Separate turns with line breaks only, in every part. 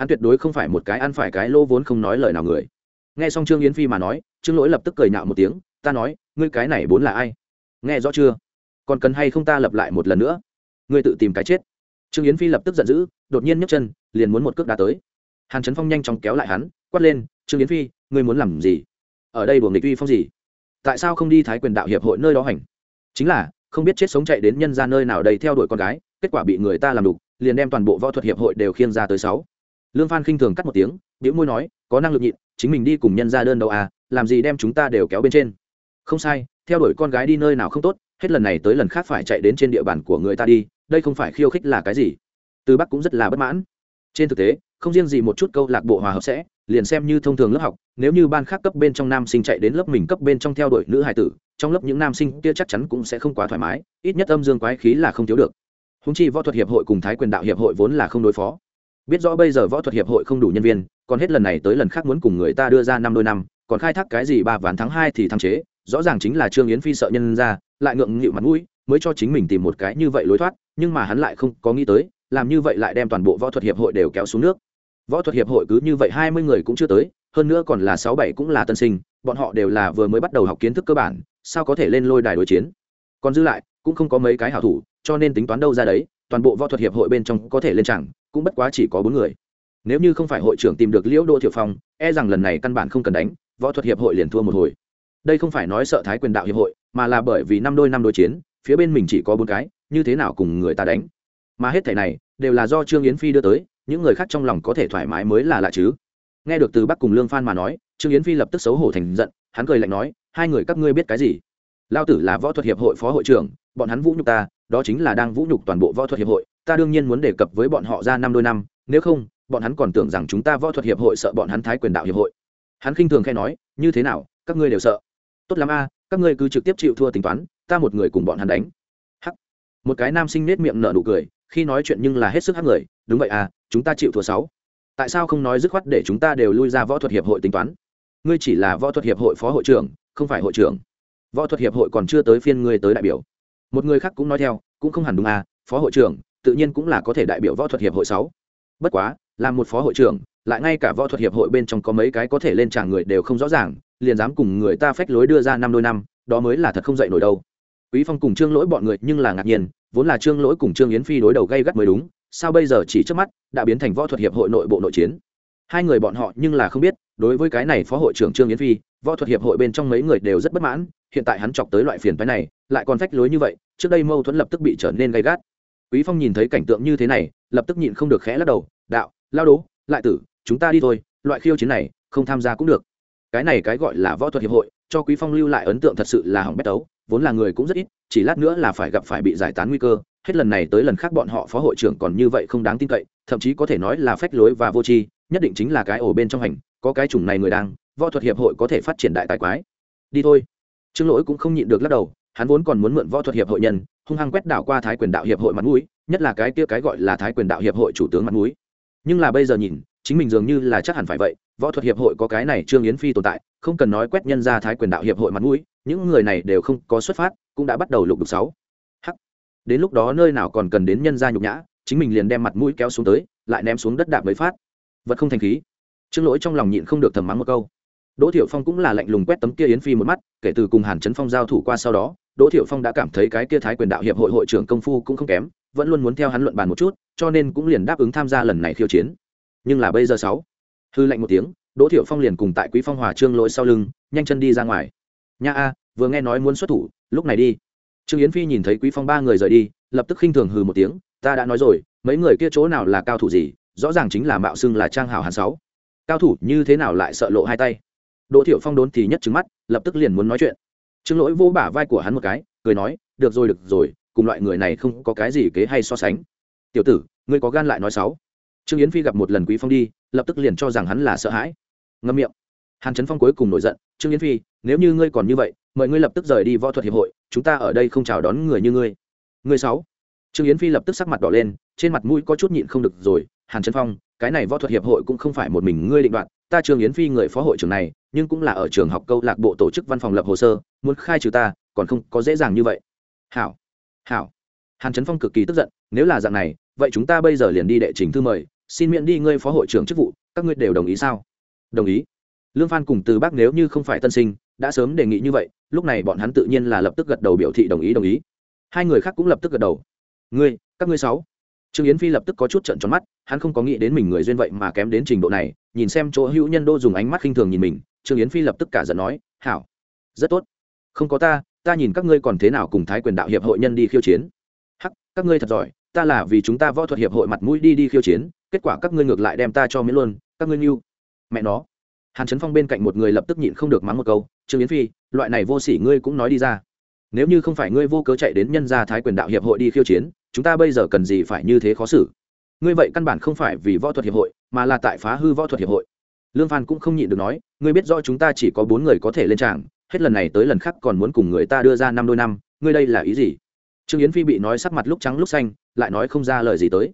hắn tuyệt đối không phải một cái ăn phải cái lô vốn không nói lời nào người. Nghe xong trương yến phi mà nói, trương lỗi lập tức cười nhạo một tiếng, ta nói, ngươi cái này vốn là ai? Nghe rõ chưa? Còn cần hay không ta lập lại một lần nữa? Ngươi tự tìm cái chết. Trương yến phi lập tức giận dữ, đột nhiên nhấc chân, liền muốn một cước đá tới. Hàn trấn phong nhanh chóng kéo lại hắn, quát lên, trương yến phi, ngươi muốn làm gì? Ở đây buồng địch uy phong gì? Tại sao không đi thái quyền đạo hiệp hội nơi đó hành? Chính là, không biết chết sống chạy đến nhân ra nơi nào đây theo đuổi con gái, kết quả bị người ta làm đục, liền đem toàn bộ võ thuật hiệp hội đều khiêng ra tới sáu lương phan khinh thường cắt một tiếng biểu môi nói, có năng lực nhịn, chính mình đi cùng nhân ra đơn đấu à làm gì đem chúng ta đều kéo bên trên? Không sai, theo đuổi con gái đi nơi nào không tốt, hết lần này tới lần khác phải chạy đến trên địa bàn của người ta đi, đây không phải khiêu khích là cái gì? Từ bắc cũng rất là bất mãn. Trên thực tế, không riêng gì một chút câu lạc bộ hòa hợp sẽ, liền xem như thông thường lớp học, nếu như ban khác cấp bên trong nam sinh chạy đến lớp mình cấp bên trong theo đuổi nữ hài tử, trong lớp những nam sinh kia chắc chắn cũng sẽ không quá thoải mái, ít nhất âm dương quái khí là không thiếu được. Húng chi võ thuật hiệp hội cùng thái quyền đạo hiệp hội vốn là không đối phó biết rõ bây giờ võ thuật hiệp hội không đủ nhân viên, còn hết lần này tới lần khác muốn cùng người ta đưa ra năm đôi năm, còn khai thác cái gì ba ván thắng hai thì thăng chế, rõ ràng chính là trương yến phi sợ nhân ra, lại ngượng nghịu mặt mũi, mới cho chính mình tìm một cái như vậy lối thoát, nhưng mà hắn lại không có nghĩ tới, làm như vậy lại đem toàn bộ võ thuật hiệp hội đều kéo xuống nước. Võ thuật hiệp hội cứ như vậy hai mươi người cũng chưa tới, hơn nữa còn là sáu bảy cũng là tân sinh, bọn họ đều là vừa mới bắt đầu học kiến thức cơ bản, sao có thể lên lôi đài đối chiến? Còn dư lại, cũng không có mấy cái hảo thủ, cho nên tính toán đâu ra đấy, toàn bộ võ thuật hiệp hội bên trong có thể lên chẳng cũng bất quá chỉ có bốn người. Nếu như không phải hội trưởng tìm được liễu đô thiệu phong e rằng lần này căn bản không cần đánh, võ thuật hiệp hội liền thua một hồi. Đây không phải nói sợ thái quyền đạo hiệp hội, mà là bởi vì năm đôi năm đối chiến, phía bên mình chỉ có bốn cái, như thế nào cùng người ta đánh? Mà hết thẻ này, đều là do trương yến phi đưa tới, những người khác trong lòng có thể thoải mái mới là lạ chứ. Nghe được từ bắc cùng lương phan mà nói, trương yến phi lập tức xấu hổ thành giận, hắn cười lạnh nói, hai người các ngươi biết cái gì? Lao tử là võ thuật hiệp hội phó hội trưởng, bọn hắn vũ nhục ta, đó chính là đang vũ nhục toàn bộ võ thuật hiệp hội ta đương nhiên muốn đề cập với bọn họ ra năm đôi năm, nếu không, bọn hắn còn tưởng rằng chúng ta võ thuật hiệp hội sợ bọn hắn thái quyền đạo hiệp hội. Hắn khinh thường khai nói, như thế nào, các ngươi đều sợ. Tốt lắm a, các ngươi cứ trực tiếp chịu thua tính toán, ta một người cùng bọn hắn đánh. Hắc. Một cái nam sinh nết miệng nở nụ cười, khi nói chuyện nhưng là hết sức hắc người, đúng vậy à chúng ta chịu thua sáu. Tại sao không nói dứt khoát để chúng ta đều lui ra võ thuật hiệp hội tính toán? Ngươi chỉ là võ thuật hiệp hội phó hội trưởng, không phải hội trưởng. Võ thuật hiệp hội còn chưa tới phiên ngươi tới đại biểu. Một người khác cũng nói theo, cũng không hẳn đúng à phó hội trưởng tự nhiên cũng là có thể đại biểu võ thuật hiệp hội sáu. Bất quá là một phó hội trưởng, lại ngay cả võ thuật hiệp hội bên trong có mấy cái có thể lên tràng người đều không rõ ràng, liền dám cùng người ta phách lối đưa ra năm đôi năm, đó mới là thật không dậy nổi đâu. Quý phong cùng trương lỗi bọn người nhưng là ngạc nhiên, vốn là trương lỗi cùng trương yến phi đối đầu gây gắt mới đúng, sao bây giờ chỉ trước mắt đã biến thành võ thuật hiệp hội nội bộ nội chiến? Hai người bọn họ nhưng là không biết, đối với cái này phó hội trưởng trương yến phi, võ thuật hiệp hội bên trong mấy người đều rất bất mãn, hiện tại hắn chọc tới loại phiền phái này, lại còn phách lối như vậy, trước đây mâu thuẫn lập tức bị trở nên gay gắt quý phong nhìn thấy cảnh tượng như thế này, lập tức nhịn không được khẽ lắc đầu, đạo, lao đố, lại tử, chúng ta đi thôi, loại khiêu chiến này, không tham gia cũng được. Cái này cái gọi là võ thuật hiệp hội, cho quý phong lưu lại ấn tượng thật sự là hỏng bét tấu, vốn là người cũng rất ít, chỉ lát nữa là phải gặp phải bị giải tán nguy cơ. Hết lần này tới lần khác bọn họ phó hội trưởng còn như vậy không đáng tin cậy, thậm chí có thể nói là phách lối và vô tri, nhất định chính là cái ổ bên trong hành, có cái chủng này người đang, võ thuật hiệp hội có thể phát triển đại tài quái. Đi thôi. Trương lỗi cũng không nhịn được lắc đầu hắn vốn còn muốn mượn võ thuật hiệp hội nhân, hung hăng quét đảo qua thái quyền đạo hiệp hội mặt mũi, nhất là cái kia cái gọi là thái quyền đạo hiệp hội chủ tướng mặt mũi. Nhưng là bây giờ nhìn, chính mình dường như là chắc hẳn phải vậy, võ thuật hiệp hội có cái này trương yến phi tồn tại, không cần nói quét nhân ra thái quyền đạo hiệp hội mặt mũi, những người này đều không có xuất phát, cũng đã bắt đầu lục đục sáu. Hắc. Đến lúc đó nơi nào còn cần đến nhân gia nhục nhã, chính mình liền đem mặt mũi kéo xuống tới, lại ném xuống đất đạp mới phát. Vật không thành khí. Trương lỗi trong lòng nhịn không được thầm mắng một câu đỗ thiệu phong cũng là lạnh lùng quét tấm kia yến phi một mắt, kể từ cùng hàn trấn phong giao thủ qua sau đó, đỗ thiệu phong đã cảm thấy cái kia thái quyền đạo hiệp hội hội trưởng công phu cũng không kém, vẫn luôn muốn theo hắn luận bàn một chút, cho nên cũng liền đáp ứng tham gia lần này khiêu chiến. Nhưng là bây giờ sáu, hư lạnh một tiếng, đỗ thiệu phong liền cùng tại quý phong hòa trương lỗi sau lưng, nhanh chân đi ra ngoài. Nha a, vừa nghe nói muốn xuất thủ, lúc này đi. Trương yến phi nhìn thấy quý phong ba người rời đi, lập tức khinh thường hừ một tiếng, ta đã nói rồi, mấy người kia chỗ nào là cao thủ gì, rõ ràng chính là mạo xưng là trang hảo hàn sáu. Cao thủ như thế nào lại sợ lộ hai tay? Đỗ thiệu phong đốn thì nhất trứng mắt, lập tức liền muốn nói chuyện. Trương lỗi vô bả vai của hắn một cái, cười nói, được rồi được rồi, cùng loại người này không có cái gì kế hay so sánh. Tiểu tử, ngươi có gan lại nói sáu trương yến phi gặp một lần quý phong đi, lập tức liền cho rằng hắn là sợ hãi. Ngâm miệng. Hàn trấn phong cuối cùng nổi giận, trương yến phi, nếu như ngươi còn như vậy, mời ngươi lập tức rời đi võ thuật hiệp hội, chúng ta ở đây không chào đón người như ngươi. Ngươi sáu trương yến phi lập tức sắc mặt đỏ lên, trên mặt mũi có chút nhịn không được rồi, hàn trấn phong, cái này võ thuật hiệp hội cũng không phải một mình ngươi định đoạt ta trương yến phi người phó hội trưởng này, nhưng cũng là ở trường học câu lạc bộ tổ chức văn phòng lập hồ sơ, muốn khai trừ ta, còn không có dễ dàng như vậy. Hảo hảo. Hàn trấn phong cực kỳ tức giận, nếu là dạng này, vậy chúng ta bây giờ liền đi đệ trình thư mời, xin miễn đi ngươi phó hội trưởng chức vụ, các ngươi đều đồng ý sao? Đồng ý. Lương phan cùng từ bác nếu như không phải tân sinh, đã sớm đề nghị như vậy, lúc này bọn hắn tự nhiên là lập tức gật đầu biểu thị đồng ý đồng ý. Hai người khác cũng lập tức gật đầu. Ngươi, các ngươi sáu trương yến phi lập tức có chút trận tròn mắt, hắn không có nghĩ đến mình người duyên vậy mà kém đến trình độ này, nhìn xem chỗ hữu nhân đô dùng ánh mắt khinh thường nhìn mình, trương yến phi lập tức cả giận nói, hảo, rất tốt. Không có ta ta nhìn các ngươi còn thế nào cùng thái quyền đạo hiệp hội nhân đi khiêu chiến. Hắc, các ngươi thật giỏi, ta là vì chúng ta võ thuật hiệp hội mặt mũi đi đi khiêu chiến, kết quả các ngươi ngược lại đem ta cho miễn luôn, các ngươi như mẹ nó. Hàn trấn phong bên cạnh một người lập tức nhịn không được mắng một câu, trương yến phi, loại này vô sỉ ngươi cũng nói đi ra nếu như không phải ngươi vô cớ chạy đến nhân gia thái quyền đạo hiệp hội đi khiêu chiến, chúng ta bây giờ cần gì phải như thế khó xử? Ngươi vậy căn bản không phải vì võ thuật hiệp hội, mà là tại phá hư võ thuật hiệp hội. Lương phan cũng không nhịn được nói, ngươi biết rõ chúng ta chỉ có bốn người có thể lên tràng, hết lần này tới lần khác còn muốn cùng người ta đưa ra năm đôi năm, ngươi đây là ý gì? Trương yến phi bị nói sắc mặt lúc trắng lúc xanh, lại nói không ra lời gì tới.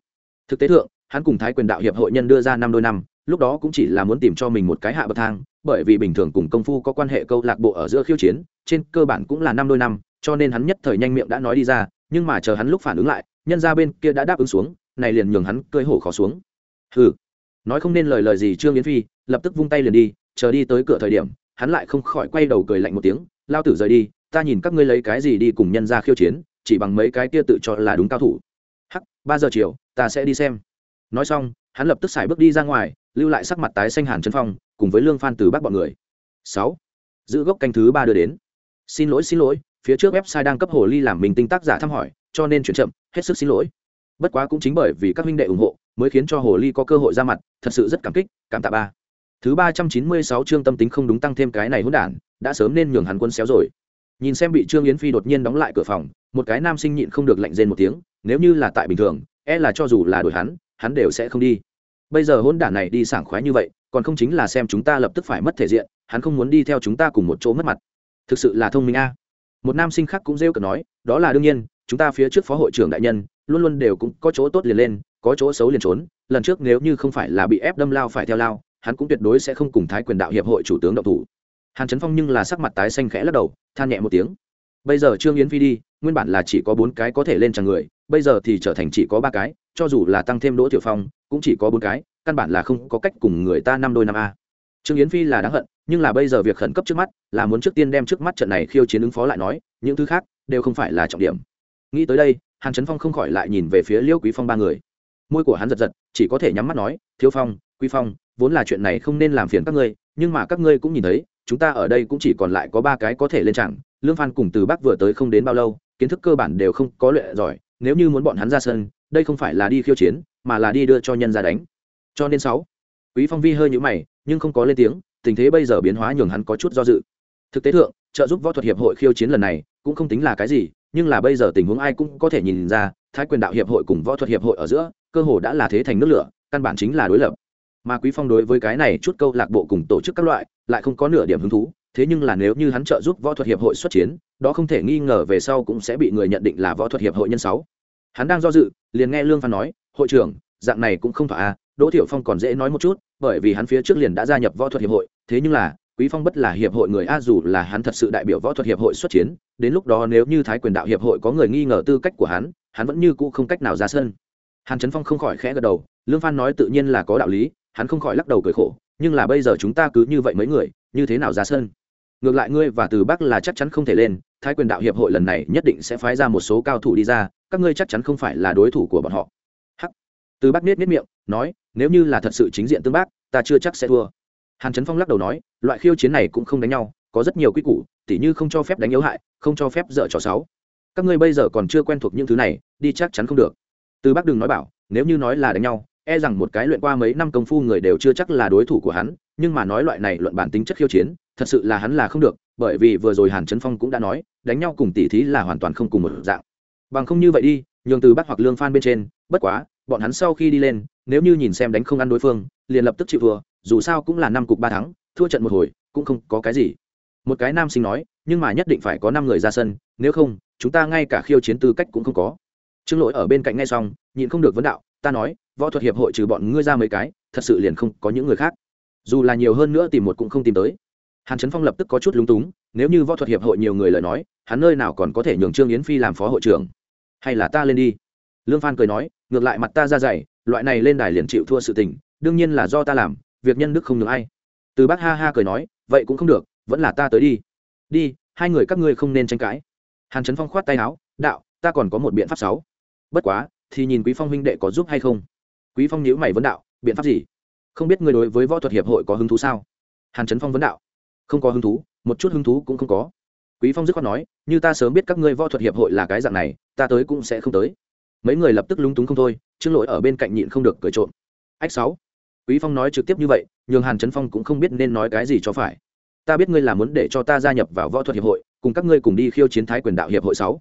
Thực tế thượng, hắn cùng thái quyền đạo hiệp hội nhân đưa ra năm đôi năm, lúc đó cũng chỉ là muốn tìm cho mình một cái hạ bậc thang bởi vì bình thường cùng công phu có quan hệ câu lạc bộ ở giữa khiêu chiến, trên cơ bản cũng là năm đôi năm, cho nên hắn nhất thời nhanh miệng đã nói đi ra, nhưng mà chờ hắn lúc phản ứng lại, nhân ra bên kia đã đáp ứng xuống, này liền nhường hắn cơi hổ khó xuống. Hừ. Nói không nên lời lời gì trương yến phi, lập tức vung tay liền đi, chờ đi tới cửa thời điểm, hắn lại không khỏi quay đầu cười lạnh một tiếng, lao tử rời đi, ta nhìn các ngươi lấy cái gì đi cùng nhân ra khiêu chiến, chỉ bằng mấy cái kia tự cho là đúng cao thủ. Hắc, ba giờ chiều, ta sẽ đi xem. Nói xong, hắn lập tức xài bước đi ra ngoài, lưu lại sắc mặt tái xanh hàn chân phong cùng với lương phan từ bắc bọn người. Sáu. Giữ gốc canh thứ ba đưa đến. Xin lỗi xin lỗi, phía trước website đang cấp hồ ly làm mình tinh tác giả thăm hỏi, cho nên chuyển chậm, hết sức xin lỗi. Bất quá cũng chính bởi vì các huynh đệ ủng hộ, mới khiến cho hồ ly có cơ hội ra mặt, thật sự rất cảm kích, cảm tạ ba. Thứ ba trăm chín mươi sáu chương tâm tính không đúng tăng thêm cái này hỗn đản, đã sớm nên nhường hắn quân xéo rồi. Nhìn xem bị trương yến phi đột nhiên đóng lại cửa phòng, một cái nam sinh nhịn không được lạnh rên một tiếng, nếu như là tại bình thường e là cho dù là đổi hắn hắn đều sẽ không đi. Bây giờ hỗn đản này đi sảng khoái như vậy còn không chính là xem chúng ta lập tức phải mất thể diện, hắn không muốn đi theo chúng ta cùng một chỗ mất mặt. Thực sự là thông minh a. Một nam sinh khác cũng rêu cờ nói, đó là đương nhiên, chúng ta phía trước phó hội trưởng đại nhân, luôn luôn đều cũng có chỗ tốt liền lên, có chỗ xấu liền trốn, lần trước nếu như không phải là bị ép đâm lao phải theo lao, hắn cũng tuyệt đối sẽ không cùng thái quyền đạo hiệp hội chủ tướng động thủ. Hàn trấn phong nhưng là sắc mặt tái xanh khẽ lắc đầu, than nhẹ một tiếng. Bây giờ trương yến phi đi, nguyên bản là chỉ có bốn cái có thể lên chẳng người, bây giờ thì trở thành chỉ có ba cái, cho dù là tăng thêm đỗ tiểu phong cũng chỉ có bốn cái, căn bản là không có cách cùng người ta năm đôi năm a. Trương yến phi là đáng hận, nhưng là bây giờ việc khẩn cấp trước mắt, là muốn trước tiên đem trước mắt trận này khiêu chiến ứng phó lại nói, những thứ khác đều không phải là trọng điểm. Nghĩ tới đây, hàn trấn phong không khỏi lại nhìn về phía liêu quý phong ba người. Môi của hắn giật giật, chỉ có thể nhắm mắt nói, thiếu phong, quý phong, vốn là chuyện này không nên làm phiền các ngươi, nhưng mà các ngươi cũng nhìn thấy, chúng ta ở đây cũng chỉ còn lại có ba cái có thể lên chẳng, lương phan cùng từ bắc vừa tới không đến bao lâu, kiến thức cơ bản đều không có luyện giỏi, nếu như muốn bọn hắn ra sân đây không phải là đi khiêu chiến, mà là đi đưa cho nhân ra đánh. Cho nên sáu, quý phong vi hơi nhũ mày, nhưng không có lên tiếng, tình thế bây giờ biến hóa nhường hắn có chút do dự. Thực tế thượng, trợ giúp võ thuật hiệp hội khiêu chiến lần này cũng không tính là cái gì, nhưng là bây giờ tình huống ai cũng có thể nhìn ra, thái quyền đạo hiệp hội cùng võ thuật hiệp hội ở giữa, cơ hồ đã là thế thành nước lửa, căn bản chính là đối lập. Mà quý phong đối với cái này chút câu lạc bộ cùng tổ chức các loại, lại không có nửa điểm hứng thú, thế nhưng là nếu như hắn trợ giúp võ thuật hiệp hội xuất chiến, đó không thể nghi ngờ về sau cũng sẽ bị người nhận định là võ thuật hiệp hội nhân sáu hắn đang do dự, liền nghe lương phan nói, hội trưởng, dạng này cũng không thỏa à đỗ thiệu phong còn dễ nói một chút, bởi vì hắn phía trước liền đã gia nhập võ thuật hiệp hội, thế nhưng là, quý phong bất là hiệp hội người a, dù là hắn thật sự đại biểu võ thuật hiệp hội xuất chiến, đến lúc đó nếu như thái quyền đạo hiệp hội có người nghi ngờ tư cách của hắn hắn vẫn như cũ không cách nào ra sân. Hàn trấn phong không khỏi khẽ gật đầu, lương phan nói tự nhiên là có đạo lý, hắn không khỏi lắc đầu cười khổ, nhưng là bây giờ chúng ta cứ như vậy mấy người, như thế nào ra sân? Ngược lại ngươi và từ bắc là chắc chắn không thể lên, thái quyền đạo hiệp hội lần này nhất định sẽ phái ra một số cao thủ đi ra các ngươi chắc chắn không phải là đối thủ của bọn họ. Hắc. Từ Bác nết nết miệng, nói, nếu như là thật sự chính diện tương bác, ta chưa chắc sẽ thua. Hàn trấn phong lắc đầu nói, loại khiêu chiến này cũng không đánh nhau, có rất nhiều quy củ, tỉ như không cho phép đánh yếu hại, không cho phép dở trò sáu các ngươi bây giờ còn chưa quen thuộc những thứ này, đi chắc chắn không được. Từ Bác đừng nói bảo, nếu như nói là đánh nhau e rằng một cái luyện qua mấy năm công phu người đều chưa chắc là đối thủ của hắn, nhưng mà nói loại này luận bản tính chất khiêu chiến, thật sự là hắn là không được, bởi vì vừa rồi hàn trấn phong cũng đã nói, đánh nhau cùng tỉ thí là hoàn toàn không cùng một dạng bằng không như vậy đi, nhường từ bắc hoặc lương phan bên trên, bất quá, bọn hắn sau khi đi lên, nếu như nhìn xem đánh không ăn đối phương, liền lập tức chịu vừa dù sao cũng là năm cục ba thắng, thua trận một hồi, cũng không có cái gì. Một cái nam sinh nói, nhưng mà nhất định phải có năm người ra sân, nếu không, chúng ta ngay cả khiêu chiến tư cách cũng không có. Trương lỗi ở bên cạnh ngay xong, nhịn không được vấn đạo, ta nói, võ thuật hiệp hội trừ bọn ngươi ra mấy cái, thật sự liền không có những người khác. Dù là nhiều hơn nữa tìm một cũng không tìm tới. Hàn trấn phong lập tức có chút lúng túng, nếu như võ thuật hiệp hội nhiều người lời nói, hắn nơi nào còn có thể nhường trương yến phi làm phó hội trưởng? Hay là ta lên đi? Lương phan cười nói, ngược lại mặt ta ra dày, loại này lên đài liền chịu thua sự tình, đương nhiên là do ta làm, việc nhân đức không được ai. Từ bác ha ha cười nói, vậy cũng không được, vẫn là ta tới đi. Đi, hai người các ngươi không nên tranh cãi. Hàn trấn phong khoát tay áo, đạo, ta còn có một biện pháp sáu. Bất quá, thì nhìn quý phong huynh đệ có giúp hay không? Quý phong nhíu mày vấn đạo, biện pháp gì? Không biết người đối với võ thuật hiệp hội có hứng thú sao? Hàn trấn phong vấn đạo, không có hứng thú, một chút hứng thú cũng không có. Quý phong dứt khoát nói, như ta sớm biết các ngươi võ thuật hiệp hội là cái dạng này ta tới cũng sẽ không tới. Mấy người lập tức lúng túng không thôi, trương lỗi ở bên cạnh nhịn không được cười trộm. Ách sáu, quý phong nói trực tiếp như vậy, nhường hàn trấn phong cũng không biết nên nói cái gì cho phải. Ta biết ngươi là muốn để cho ta gia nhập vào võ thuật hiệp hội, cùng các ngươi cùng đi khiêu chiến thái quyền đạo hiệp hội sáu.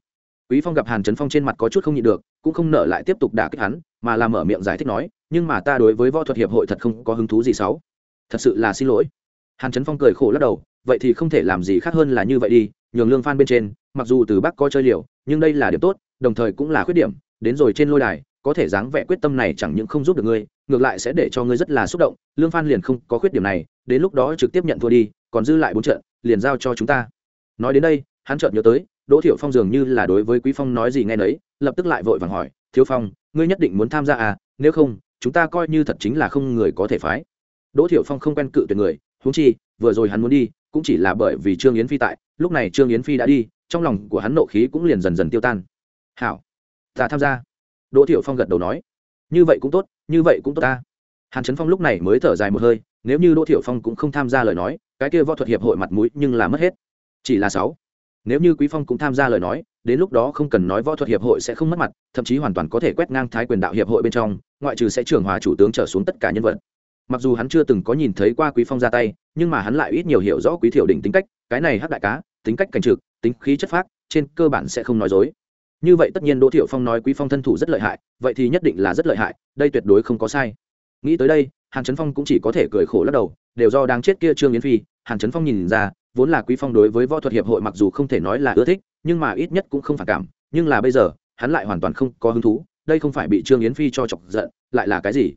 Quý phong gặp hàn trấn phong trên mặt có chút không nhịn được, cũng không nợ lại tiếp tục đả kích hắn, mà làm mở miệng giải thích nói, nhưng mà ta đối với võ thuật hiệp hội thật không có hứng thú gì sáu. Thật sự là xin lỗi. Hàn trấn phong cười khổ lắc đầu, vậy thì không thể làm gì khác hơn là như vậy đi, nhường lương phan bên trên, mặc dù từ bắc có chơi liều, nhưng đây là điểm tốt đồng thời cũng là khuyết điểm, đến rồi trên lôi đài, có thể dáng vẻ quyết tâm này chẳng những không giúp được ngươi, ngược lại sẽ để cho ngươi rất là xúc động. Lương phan liền không có khuyết điểm này, đến lúc đó trực tiếp nhận thua đi, còn dư lại bốn trận, liền giao cho chúng ta. Nói đến đây, hắn chợt nhớ tới, đỗ thiểu phong dường như là đối với quý phong nói gì nghe nấy, lập tức lại vội vàng hỏi, thiếu phong, ngươi nhất định muốn tham gia à? Nếu không, chúng ta coi như thật chính là không người có thể phái. Đỗ thiểu phong không quen cự tuyệt người, huống chi, vừa rồi hắn muốn đi, cũng chỉ là bởi vì trương yến phi tại, lúc này trương yến phi đã đi, trong lòng của hắn nộ khí cũng liền dần dần tiêu tan hảo. Ta tham gia. Đỗ thiểu phong gật đầu nói. Như vậy cũng tốt, như vậy cũng tốt ta. Hàn trấn phong lúc này mới thở dài một hơi, nếu như đỗ thiểu phong cũng không tham gia lời nói, cái kia võ thuật hiệp hội mặt mũi nhưng là mất hết. Chỉ là sáu. Nếu như quý phong cũng tham gia lời nói, đến lúc đó không cần nói võ thuật hiệp hội sẽ không mất mặt, thậm chí hoàn toàn có thể quét ngang thái quyền đạo hiệp hội bên trong, ngoại trừ sẽ trưởng hòa chủ tướng trở xuống tất cả nhân vật. Mặc dù hắn chưa từng có nhìn thấy qua quý phong ra tay, nhưng mà hắn lại ít nhiều hiểu rõ quý thiểu đỉnh tính cách, cái này hắc đại cá, tính cách cảnh trực, tính khí chất phác, trên cơ bản sẽ không nói dối như vậy tất nhiên đỗ thiệu phong nói quý phong thân thủ rất lợi hại, vậy thì nhất định là rất lợi hại, đây tuyệt đối không có sai. Nghĩ tới đây, hàn trấn phong cũng chỉ có thể cười khổ lắc đầu, đều do đáng chết kia trương yến phi. Hàn trấn phong nhìn ra, vốn là quý phong đối với võ thuật hiệp hội mặc dù không thể nói là ưa thích, nhưng mà ít nhất cũng không phản cảm, nhưng là bây giờ, hắn lại hoàn toàn không có hứng thú, đây không phải bị trương yến phi cho chọc giận, lại là cái gì?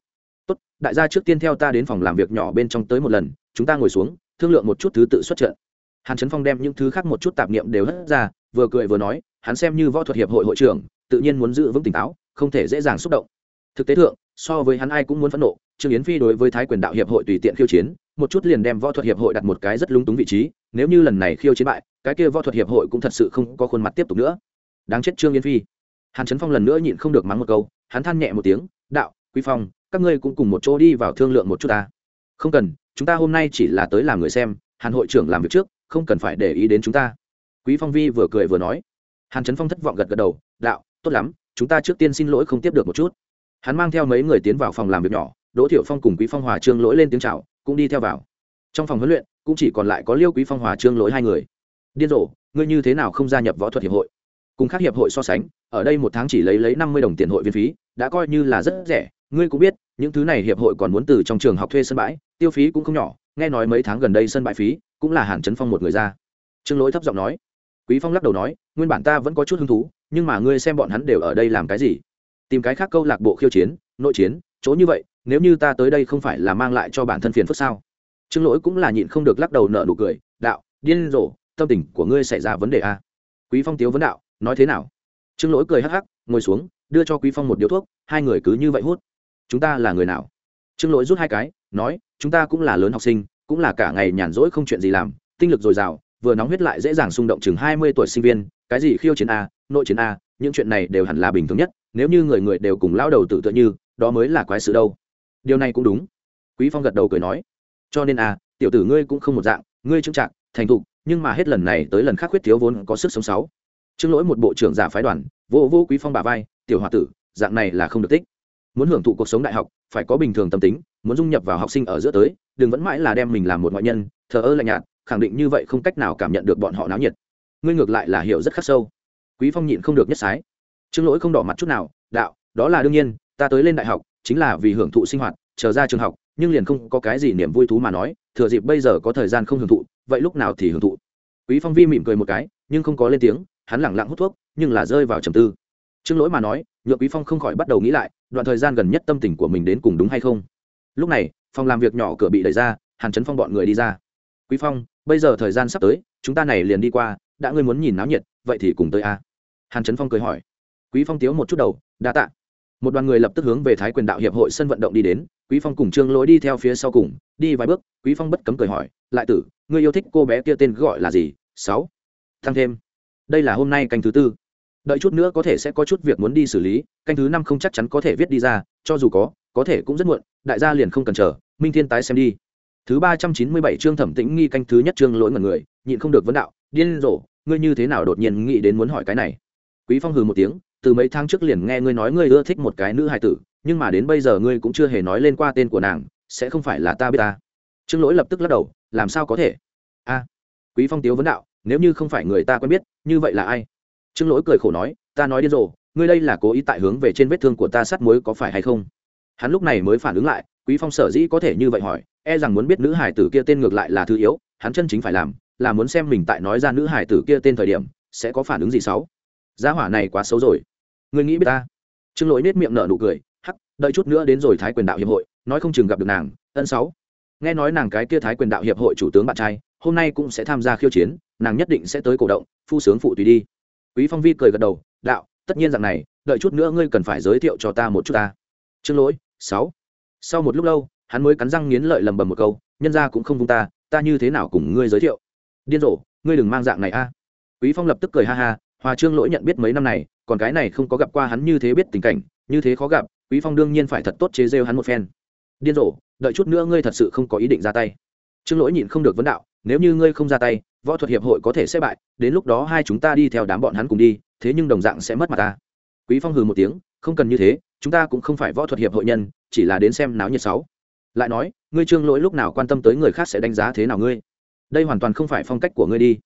Tốt, đại gia trước tiên theo ta đến phòng làm việc nhỏ bên trong tới một lần, chúng ta ngồi xuống, thương lượng một chút thứ tự xuất trận. Hàn trấn phong đem những thứ khác một chút tạp niệm đều hất ra, vừa cười vừa nói hắn xem như võ thuật hiệp hội hội trưởng, tự nhiên muốn giữ vững tỉnh táo, không thể dễ dàng xúc động. Thực tế thượng, so với hắn ai cũng muốn phẫn nộ, trương yến phi đối với thái quyền đạo hiệp hội tùy tiện khiêu chiến, một chút liền đem võ thuật hiệp hội đặt một cái rất lung túng vị trí, nếu như lần này khiêu chiến bại, cái kia võ thuật hiệp hội cũng thật sự không có khuôn mặt tiếp tục nữa. Đáng chết trương yến phi. Hàn trấn phong lần nữa nhịn không được mắng một câu, hắn than nhẹ một tiếng, đạo, quý phong, các ngươi cũng cùng một chỗ đi vào thương lượng một chút ta. Không cần, chúng ta hôm nay chỉ là tới làm người xem, hàn hội trưởng làm việc trước, không cần phải để ý đến chúng ta. Quý phong vi vừa cười vừa nói hàn trấn phong thất vọng gật gật đầu, đạo, tốt lắm, chúng ta trước tiên xin lỗi không tiếp được một chút. Hắn mang theo mấy người tiến vào phòng làm việc nhỏ, đỗ thiểu phong cùng quý phong hòa trương lỗi lên tiếng chào, cũng đi theo vào. Trong phòng huấn luyện, cũng chỉ còn lại có liêu quý phong hòa trương lỗi hai người. Điên rồ, ngươi như thế nào không gia nhập võ thuật hiệp hội? Cùng các hiệp hội so sánh, ở đây một tháng chỉ lấy lấy năm mươi đồng tiền hội viên phí, đã coi như là rất rẻ. Ngươi cũng biết, những thứ này hiệp hội còn muốn từ trong trường học thuê sân bãi, tiêu phí cũng không nhỏ, nghe nói mấy tháng gần đây sân bãi phí cũng là hàn chấn phong một người ra. Trương lỗi thấp giọng nói quý phong lắc đầu nói, nguyên bản ta vẫn có chút hứng thú, nhưng mà ngươi xem bọn hắn đều ở đây làm cái gì? Tìm cái khác câu lạc bộ khiêu chiến, nội chiến, chỗ như vậy, nếu như ta tới đây không phải là mang lại cho bản thân phiền phức sao? Trương lỗi cũng là nhịn không được lắc đầu nợ nụ cười, đạo, điên rồ, tâm tình của ngươi xảy ra vấn đề a à? quý phong tiếu vấn đạo, nói thế nào? Trương lỗi cười hắc hắc, ngồi xuống, đưa cho quý phong một điếu thuốc, hai người cứ như vậy hút. Chúng ta là người nào? Trương lỗi rút hai cái, nói, chúng ta cũng là lớn học sinh, cũng là cả ngày nhàn rỗi không chuyện gì làm, tinh lực dồi dào vừa nóng huyết lại dễ dàng xung động chừng hai mươi tuổi sinh viên, cái gì khiêu chiến a, nội chiến a, những chuyện này đều hẳn là bình thường nhất, nếu như người người đều cùng lao đầu tự tự như, đó mới là quái sự đâu. Điều này cũng đúng. Quý phong gật đầu cười nói. Cho nên a, tiểu tử ngươi cũng không một dạng, ngươi trưng trạng thành thục, nhưng mà hết lần này tới lần khác khuyết thiếu vốn có sức sống sáu. Trương lỗi một bộ trưởng giả phái đoàn, vô vô quý phong bà vai, tiểu hòa tử, dạng này là không được tích. Muốn hưởng thụ cuộc sống đại học, phải có bình thường tâm tính, muốn dung nhập vào học sinh ở giữa tới, đừng vẫn mãi là đem mình làm một ngoại nhân, thờ ơ lạnh nhạt khẳng định như vậy không cách nào cảm nhận được bọn họ náo nhiệt. Ngươi ngược lại là hiểu rất khắc sâu. Quý phong nhịn không được nhất sái. Trương lỗi không đỏ mặt chút nào, đạo, đó là đương nhiên, ta tới lên đại học, chính là vì hưởng thụ sinh hoạt, chờ ra trường học, nhưng liền không có cái gì niềm vui thú mà nói, thừa dịp bây giờ có thời gian không hưởng thụ, vậy lúc nào thì hưởng thụ? Quý phong vi mỉm cười một cái, nhưng không có lên tiếng, hắn lẳng lặng hút thuốc, nhưng là rơi vào trầm tư. Trương lỗi mà nói, nhượng quý phong không khỏi bắt đầu nghĩ lại, đoạn thời gian gần nhất tâm tình của mình đến cùng đúng hay không? Lúc này, phòng làm việc nhỏ cửa bị đẩy ra, hàn chấn phong bọn người đi ra quý phong, bây giờ thời gian sắp tới, chúng ta này liền đi qua, đã ngươi muốn nhìn náo nhiệt, vậy thì cùng tới a. Hàn Trấn phong cười hỏi. Quý phong tiếu một chút đầu, đa tạ. Một đoàn người lập tức hướng về thái quyền đạo hiệp hội sân vận động đi đến, quý phong cùng trương lỗi đi theo phía sau cùng, đi vài bước, quý phong bất cấm cười hỏi, lại tử, ngươi yêu thích cô bé kia tên gọi là gì? Sáu, thăng thêm. Đây là hôm nay canh thứ tư. Đợi chút nữa có thể sẽ có chút việc muốn đi xử lý, canh thứ năm không chắc chắn có thể viết đi ra, cho dù có có thể cũng rất muộn, đại gia liền không cần chờ, minh thiên tái xem đi thứ ba trăm chín mươi bảy chương thẩm tĩnh nghi canh thứ nhất chương lỗi ngẩn người, nhịn không được vấn đạo, điên rồ, ngươi như thế nào đột nhiên nghĩ đến muốn hỏi cái này? Quý phong hừ một tiếng, từ mấy tháng trước liền nghe ngươi nói ngươi ưa thích một cái nữ hài tử, nhưng mà đến bây giờ ngươi cũng chưa hề nói lên qua tên của nàng, sẽ không phải là ta biết ta. Trương lỗi lập tức lắc đầu, làm sao có thể? A. Quý phong tiếu vấn đạo, nếu như không phải người ta quen biết, như vậy là ai? Trương lỗi cười khổ nói, ta nói điên rồ, ngươi đây là cố ý tại hướng về trên vết thương của ta sát muối có phải hay không? Hắn lúc này mới phản ứng lại, quý phong sở dĩ có thể như vậy hỏi e rằng muốn biết nữ hải tử kia tên ngược lại là thứ yếu, hắn chân chính phải làm là muốn xem mình tại nói ra nữ hải tử kia tên thời điểm sẽ có phản ứng gì xấu. Giá hỏa này quá xấu rồi. Ngươi nghĩ biết ta? Trương lỗi nết miệng nở nụ cười, hắc, đợi chút nữa đến rồi thái quyền đạo hiệp hội, nói không chừng gặp được nàng, ân sáu. Nghe nói nàng cái kia thái quyền đạo hiệp hội chủ tướng bạn trai, hôm nay cũng sẽ tham gia khiêu chiến, nàng nhất định sẽ tới cổ động, phu sướng phụ tùy đi. Quý phong vi cười gật đầu, đạo, tất nhiên rằng này, đợi chút nữa ngươi cần phải giới thiệu cho ta một chút ta. Trương lỗi, sáu. Sau một lúc lâu hắn mới cắn răng nghiến lợi lầm bầm một câu, nhân ra cũng không vung ta ta như thế nào cùng ngươi giới thiệu? Điên rồ, ngươi đừng mang dạng này a. Quý phong lập tức cười ha ha, hòa trương lỗi nhận biết mấy năm này, còn cái này không có gặp qua hắn như thế biết tình cảnh, như thế khó gặp, quý phong đương nhiên phải thật tốt chế rêu hắn một phen. Điên rồ, đợi chút nữa ngươi thật sự không có ý định ra tay. Trương lỗi nhịn không được vấn đạo, nếu như ngươi không ra tay, võ thuật hiệp hội có thể sẽ bại, đến lúc đó hai chúng ta đi theo đám bọn hắn cùng đi, thế nhưng đồng dạng sẽ mất mặt ta. Quý phong hừ một tiếng, không cần như thế, chúng ta cũng không phải võ thuật hiệp hội nhân, chỉ là đến xem náo nhiệt sáu lại nói, ngươi trương lỗi lúc nào quan tâm tới người khác sẽ đánh giá thế nào ngươi? Đây hoàn toàn không phải phong cách của ngươi đi.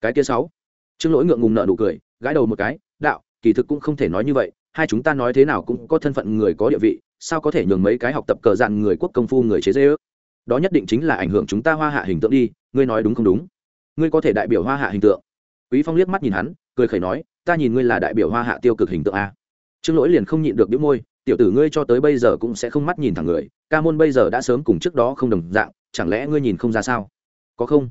Cái kia sáu. Trương lỗi ngượng ngùng nợ nụ cười, gãi đầu một cái, đạo, kỳ thực cũng không thể nói như vậy, hai chúng ta nói thế nào cũng có thân phận người có địa vị, sao có thể nhường mấy cái học tập cờ dặn người quốc công phu người chế dễ ước? Đó nhất định chính là ảnh hưởng chúng ta hoa hạ hình tượng đi, ngươi nói đúng không đúng? Ngươi có thể đại biểu hoa hạ hình tượng. Quý phong liếc mắt nhìn hắn, cười khẩy nói, ta nhìn ngươi là đại biểu hoa hạ tiêu cực hình tượng a. Trương lỗi liền không nhịn được đĩu môi tiểu tử ngươi cho tới bây giờ cũng sẽ không mắt nhìn thẳng người, ca môn bây giờ đã sớm cùng trước đó không đồng dạng, chẳng lẽ ngươi nhìn không ra sao? Có không?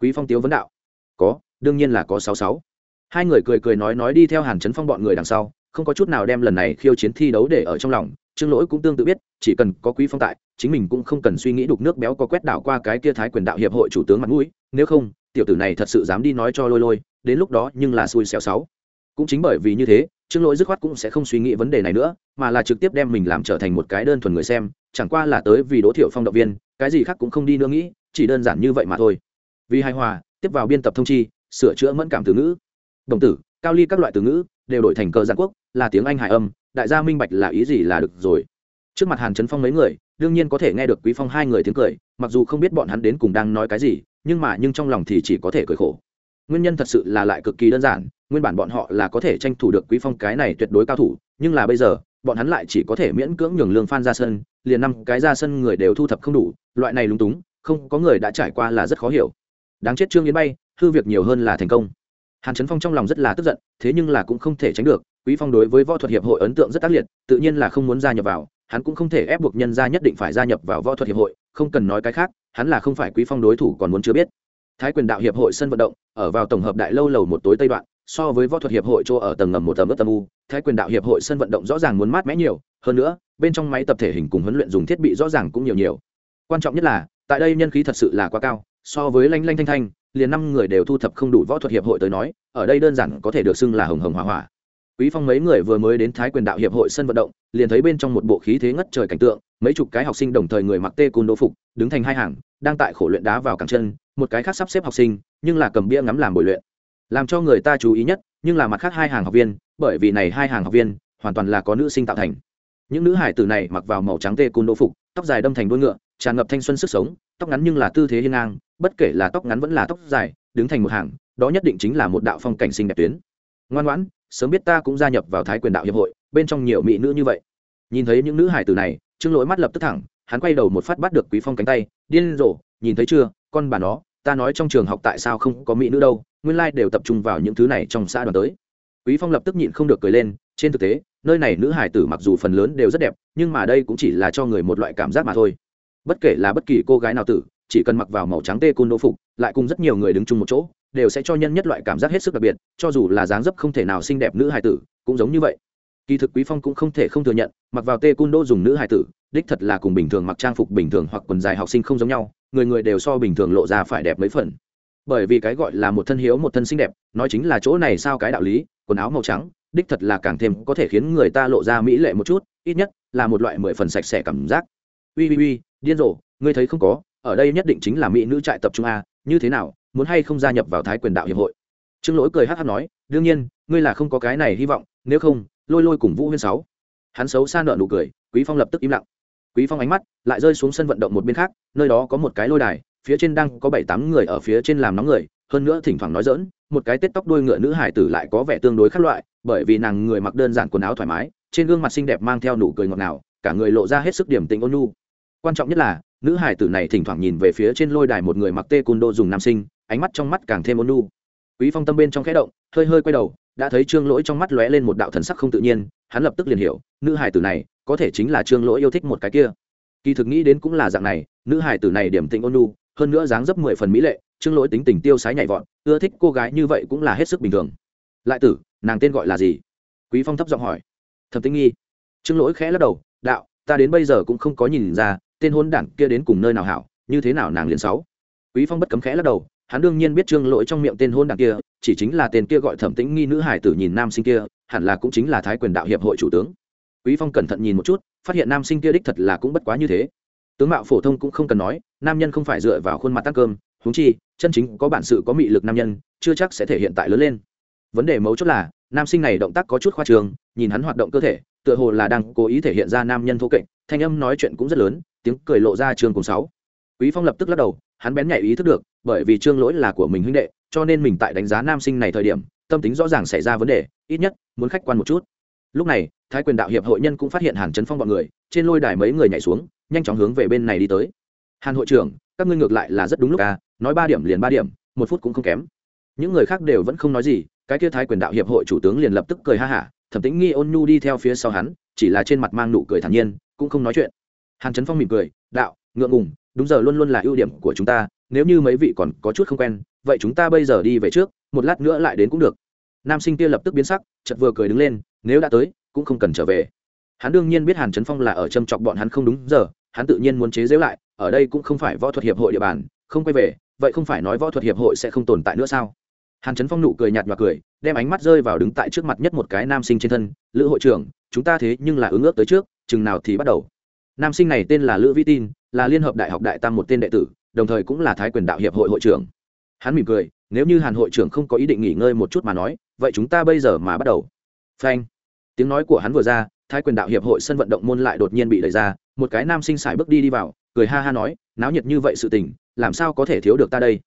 Quý phong tiếu vấn đạo. Có, đương nhiên là có sáu sáu. Hai người cười cười nói nói đi theo hàn chấn phong bọn người đằng sau, không có chút nào đem lần này khiêu chiến thi đấu để ở trong lòng, trương lỗi cũng tương tự biết, chỉ cần có quý phong tại, chính mình cũng không cần suy nghĩ đục nước béo có quét đảo qua cái kia thái quyền đạo hiệp hội chủ tướng mặt mũi, nếu không, tiểu tử này thật sự dám đi nói cho lôi lôi, đến lúc đó nhưng là xui xẻo sáu cũng chính bởi vì như thế, trương lỗi dứt khoát cũng sẽ không suy nghĩ vấn đề này nữa, mà là trực tiếp đem mình làm trở thành một cái đơn thuần người xem, chẳng qua là tới vì đỗ thiệu phong động viên, cái gì khác cũng không đi nữa nghĩ, chỉ đơn giản như vậy mà thôi. Vì hài hòa, tiếp vào biên tập thông chi, sửa chữa mẫn cảm từ ngữ. Đồng tử, cao ly các loại từ ngữ, đều đổi thành cờ giản quốc, là tiếng anh hải âm, đại gia minh bạch là ý gì là được rồi. Trước mặt hàn trấn phong mấy người, đương nhiên có thể nghe được quý phong hai người tiếng cười, mặc dù không biết bọn hắn đến cùng đang nói cái gì, nhưng mà nhưng trong lòng thì chỉ có thể cười khổ. Nguyên nhân thật sự là lại cực kỳ đơn giản nguyên bản bọn họ là có thể tranh thủ được quý phong cái này tuyệt đối cao thủ, nhưng là bây giờ, bọn hắn lại chỉ có thể miễn cưỡng nhường lương phan ra sân, liền năm cái ra sân người đều thu thập không đủ, loại này lúng túng, không có người đã trải qua là rất khó hiểu. Đáng chết trương yến bay, hư việc nhiều hơn là thành công. Hàn trấn phong trong lòng rất là tức giận, thế nhưng là cũng không thể tránh được, quý phong đối với võ thuật hiệp hội ấn tượng rất ác liệt, tự nhiên là không muốn gia nhập vào, hắn cũng không thể ép buộc nhân gia nhất định phải gia nhập vào võ thuật hiệp hội, không cần nói cái khác, hắn là không phải quý phong đối thủ còn muốn chưa biết. Thái quyền đạo hiệp hội sân vận động, ở vào tổng hợp đại lâu lầu một tối tây đoạn so với võ thuật hiệp hội chỗ ở tầng ngầm một tầng ướt tầm u, thái quyền đạo hiệp hội sân vận động rõ ràng muốn mát mẽ nhiều, hơn nữa, bên trong máy tập thể hình cùng huấn luyện dùng thiết bị rõ ràng cũng nhiều nhiều. Quan trọng nhất là, tại đây nhân khí thật sự là quá cao, so với lanh lanh thanh thanh, liền năm người đều thu thập không đủ võ thuật hiệp hội tới nói, ở đây đơn giản có thể được xưng là hồng hồng hỏa hỏa quý phong mấy người vừa mới đến thái quyền đạo hiệp hội sân vận động, liền thấy bên trong một bộ khí thế ngất trời cảnh tượng, mấy chục cái học sinh đồng thời người mặc tê côn đô phục, đứng thành hai hàng, đang tại khổ luyện đá vào cẳng chân, một cái khác sắp xếp học sinh, nhưng là cầm bia ngắm làm buổi luyện làm cho người ta chú ý nhất, nhưng là mặt khác hai hàng học viên, bởi vì này hai hàng học viên, hoàn toàn là có nữ sinh tạo thành. Những nữ hải tử này mặc vào màu trắng tê côn đỗ phục, tóc dài đâm thành đuôi ngựa, tràn ngập thanh xuân sức sống, tóc ngắn nhưng là tư thế hiên ngang, bất kể là tóc ngắn vẫn là tóc dài, đứng thành một hàng, đó nhất định chính là một đạo phong cảnh sinh đẹp tuyến. Ngoan ngoãn, sớm biết ta cũng gia nhập vào thái quyền đạo hiệp hội, bên trong nhiều mỹ nữ như vậy. Nhìn thấy những nữ hải tử này, trương lỗi mắt lập tức thẳng, hắn quay đầu một phát bắt được quý phong cánh tay, điên rồ, nhìn thấy chưa, con bà nó, ta nói trong trường học tại sao không có mỹ nữ đâu nguyên lai đều tập trung vào những thứ này trong xã đoàn tới. Quý phong lập tức nhịn không được cười lên, trên thực tế, nơi này nữ hải tử mặc dù phần lớn đều rất đẹp, nhưng mà đây cũng chỉ là cho người một loại cảm giác mà thôi. Bất kể là bất kỳ cô gái nào tử, chỉ cần mặc vào màu trắng tê côn đô phục, lại cùng rất nhiều người đứng chung một chỗ, đều sẽ cho nhân nhất loại cảm giác hết sức đặc biệt, cho dù là dáng dấp không thể nào xinh đẹp nữ hải tử, cũng giống như vậy. Kỳ thực quý phong cũng không thể không thừa nhận, mặc vào tê côn đô dùng nữ hải tử, đích thật là cùng bình thường mặc trang phục bình thường hoặc quần dài học sinh không giống nhau, người người đều so bình thường lộ ra phải đẹp mấy phần bởi vì cái gọi là một thân hiếu một thân xinh đẹp, nói chính là chỗ này sao cái đạo lý, quần áo màu trắng, đích thật là càng thêm có thể khiến người ta lộ ra mỹ lệ một chút, ít nhất là một loại mười phần sạch sẽ cảm giác. Ui ui ui, điên rồ, ngươi thấy không có, ở đây nhất định chính là mỹ nữ trại tập trung a, như thế nào, muốn hay không gia nhập vào thái quyền đạo hiệp hội? Trương lỗi cười hát hát nói, đương nhiên, ngươi là không có cái này hy vọng, nếu không, lôi lôi cùng vũ huyên sáu. Hắn xấu xa nợ nụ cười, quý phong lập tức im lặng. Quý phong ánh mắt lại rơi xuống sân vận động một bên khác, nơi đó có một cái lôi đài phía trên đang có bảy tám người ở phía trên làm nóng người, hơn nữa thỉnh thoảng nói dỡn một cái tết tóc đuôi ngựa nữ hải tử lại có vẻ tương đối khác loại, bởi vì nàng người mặc đơn giản quần áo thoải mái, trên gương mặt xinh đẹp mang theo nụ cười ngọt ngào, cả người lộ ra hết sức điểm tình ôn nhu. Quan trọng nhất là, nữ hải tử này thỉnh thoảng nhìn về phía trên lôi đài một người mặc tê côn đô dùng nam sinh, ánh mắt trong mắt càng thêm ôn nhu. Quý phong tâm bên trong khẽ động, hơi hơi quay đầu, đã thấy trương lỗi trong mắt lóe lên một đạo thần sắc không tự nhiên, hắn lập tức liền hiểu, nữ hải tử này, có thể chính là trương lỗi yêu thích một cái kia. Kỳ thực nghĩ đến cũng là dạng này, nữ hải tử này điểm tình ôn nhu hơn nữa dáng dấp mười phần mỹ lệ, trương lỗi tính tình tiêu sái nhảy vọt, ưa thích cô gái như vậy cũng là hết sức bình thường. Lại tử, nàng tên gọi là gì? Quý phong thấp giọng hỏi. Thẩm tĩnh nghi. Trương lỗi khẽ lắc đầu, đạo, ta đến bây giờ cũng không có nhìn ra tên hôn đảng kia đến cùng nơi nào hảo, như thế nào nàng liền sáu quý phong bất cấm khẽ lắc đầu, hắn đương nhiên biết trương lỗi trong miệng tên hôn đảng kia, chỉ chính là tên kia gọi thẩm tĩnh nghi nữ hải tử nhìn nam sinh kia, hẳn là cũng chính là thái quyền đạo hiệp hội chủ tướng. Quý phong cẩn thận nhìn một chút, phát hiện nam sinh kia đích thật là cũng bất quá như thế tướng mạo phổ thông cũng không cần nói, nam nhân không phải dựa vào khuôn mặt tăng cơm, huống chi, chân chính có bản sự, có mị lực nam nhân, chưa chắc sẽ thể hiện tại lớn lên. Vấn đề mấu chốt là, nam sinh này động tác có chút khoa trường nhìn hắn hoạt động cơ thể, tựa hồ là đang cố ý thể hiện ra nam nhân thô kệch, thanh âm nói chuyện cũng rất lớn, tiếng cười lộ ra trường cùng sáu. Quý phong lập tức lắc đầu, hắn bén nhạy ý thức được, bởi vì trương lỗi là của mình huynh đệ, cho nên mình tại đánh giá nam sinh này thời điểm, tâm tính rõ ràng xảy ra vấn đề, ít nhất, muốn khách quan một chút. Lúc này, thái quyền đạo hiệp hội nhân cũng phát hiện hàn chấn phong bọn người, trên lôi đài mấy người nhảy xuống nhanh chóng hướng về bên này đi tới. Hàn hội trưởng, các ngươi ngược lại là rất đúng lúc à nói ba điểm liền ba điểm, một phút cũng không kém. Những người khác đều vẫn không nói gì, cái kia thái quyền đạo hiệp hội chủ tướng liền lập tức cười ha hả, thẩm tĩnh nghi ôn nhu đi theo phía sau hắn, chỉ là trên mặt mang nụ cười thản nhiên, cũng không nói chuyện. Hàn trấn phong mỉm cười, đạo, ngượng ngùng, đúng giờ luôn luôn là ưu điểm của chúng ta, nếu như mấy vị còn có chút không quen, vậy chúng ta bây giờ đi về trước, một lát nữa lại đến cũng được. Nam sinh kia lập tức biến sắc chật vừa cười đứng lên, nếu đã tới, cũng không cần trở về. Hắn đương nhiên biết hàn trấn phong là ở châm chọc bọn hắn không đúng giờ hắn tự nhiên muốn chế giễu lại, ở đây cũng không phải võ thuật hiệp hội địa bàn, không quay về, vậy không phải nói võ thuật hiệp hội sẽ không tồn tại nữa sao? Hàn chấn phong nụ cười nhạt nhòa cười, đem ánh mắt rơi vào đứng tại trước mặt nhất một cái nam sinh trên thân, lữ hội trưởng, chúng ta thế nhưng là ứng ước tới trước, chừng nào thì bắt đầu. Nam sinh này tên là lữ vi tin, là liên hợp đại học đại tam một tên đệ tử, đồng thời cũng là thái quyền đạo hiệp hội hội trưởng. Hắn mỉm cười, nếu như hàn hội trưởng không có ý định nghỉ ngơi một chút mà nói, vậy chúng ta bây giờ mà bắt đầu. Phanh. Tiếng nói của hắn vừa ra thái quyền đạo hiệp hội sân vận động môn lại đột nhiên bị đẩy ra, một cái nam sinh sải bước đi đi vào, cười ha ha nói, náo nhiệt như vậy sự tình, làm sao có thể thiếu được ta đây?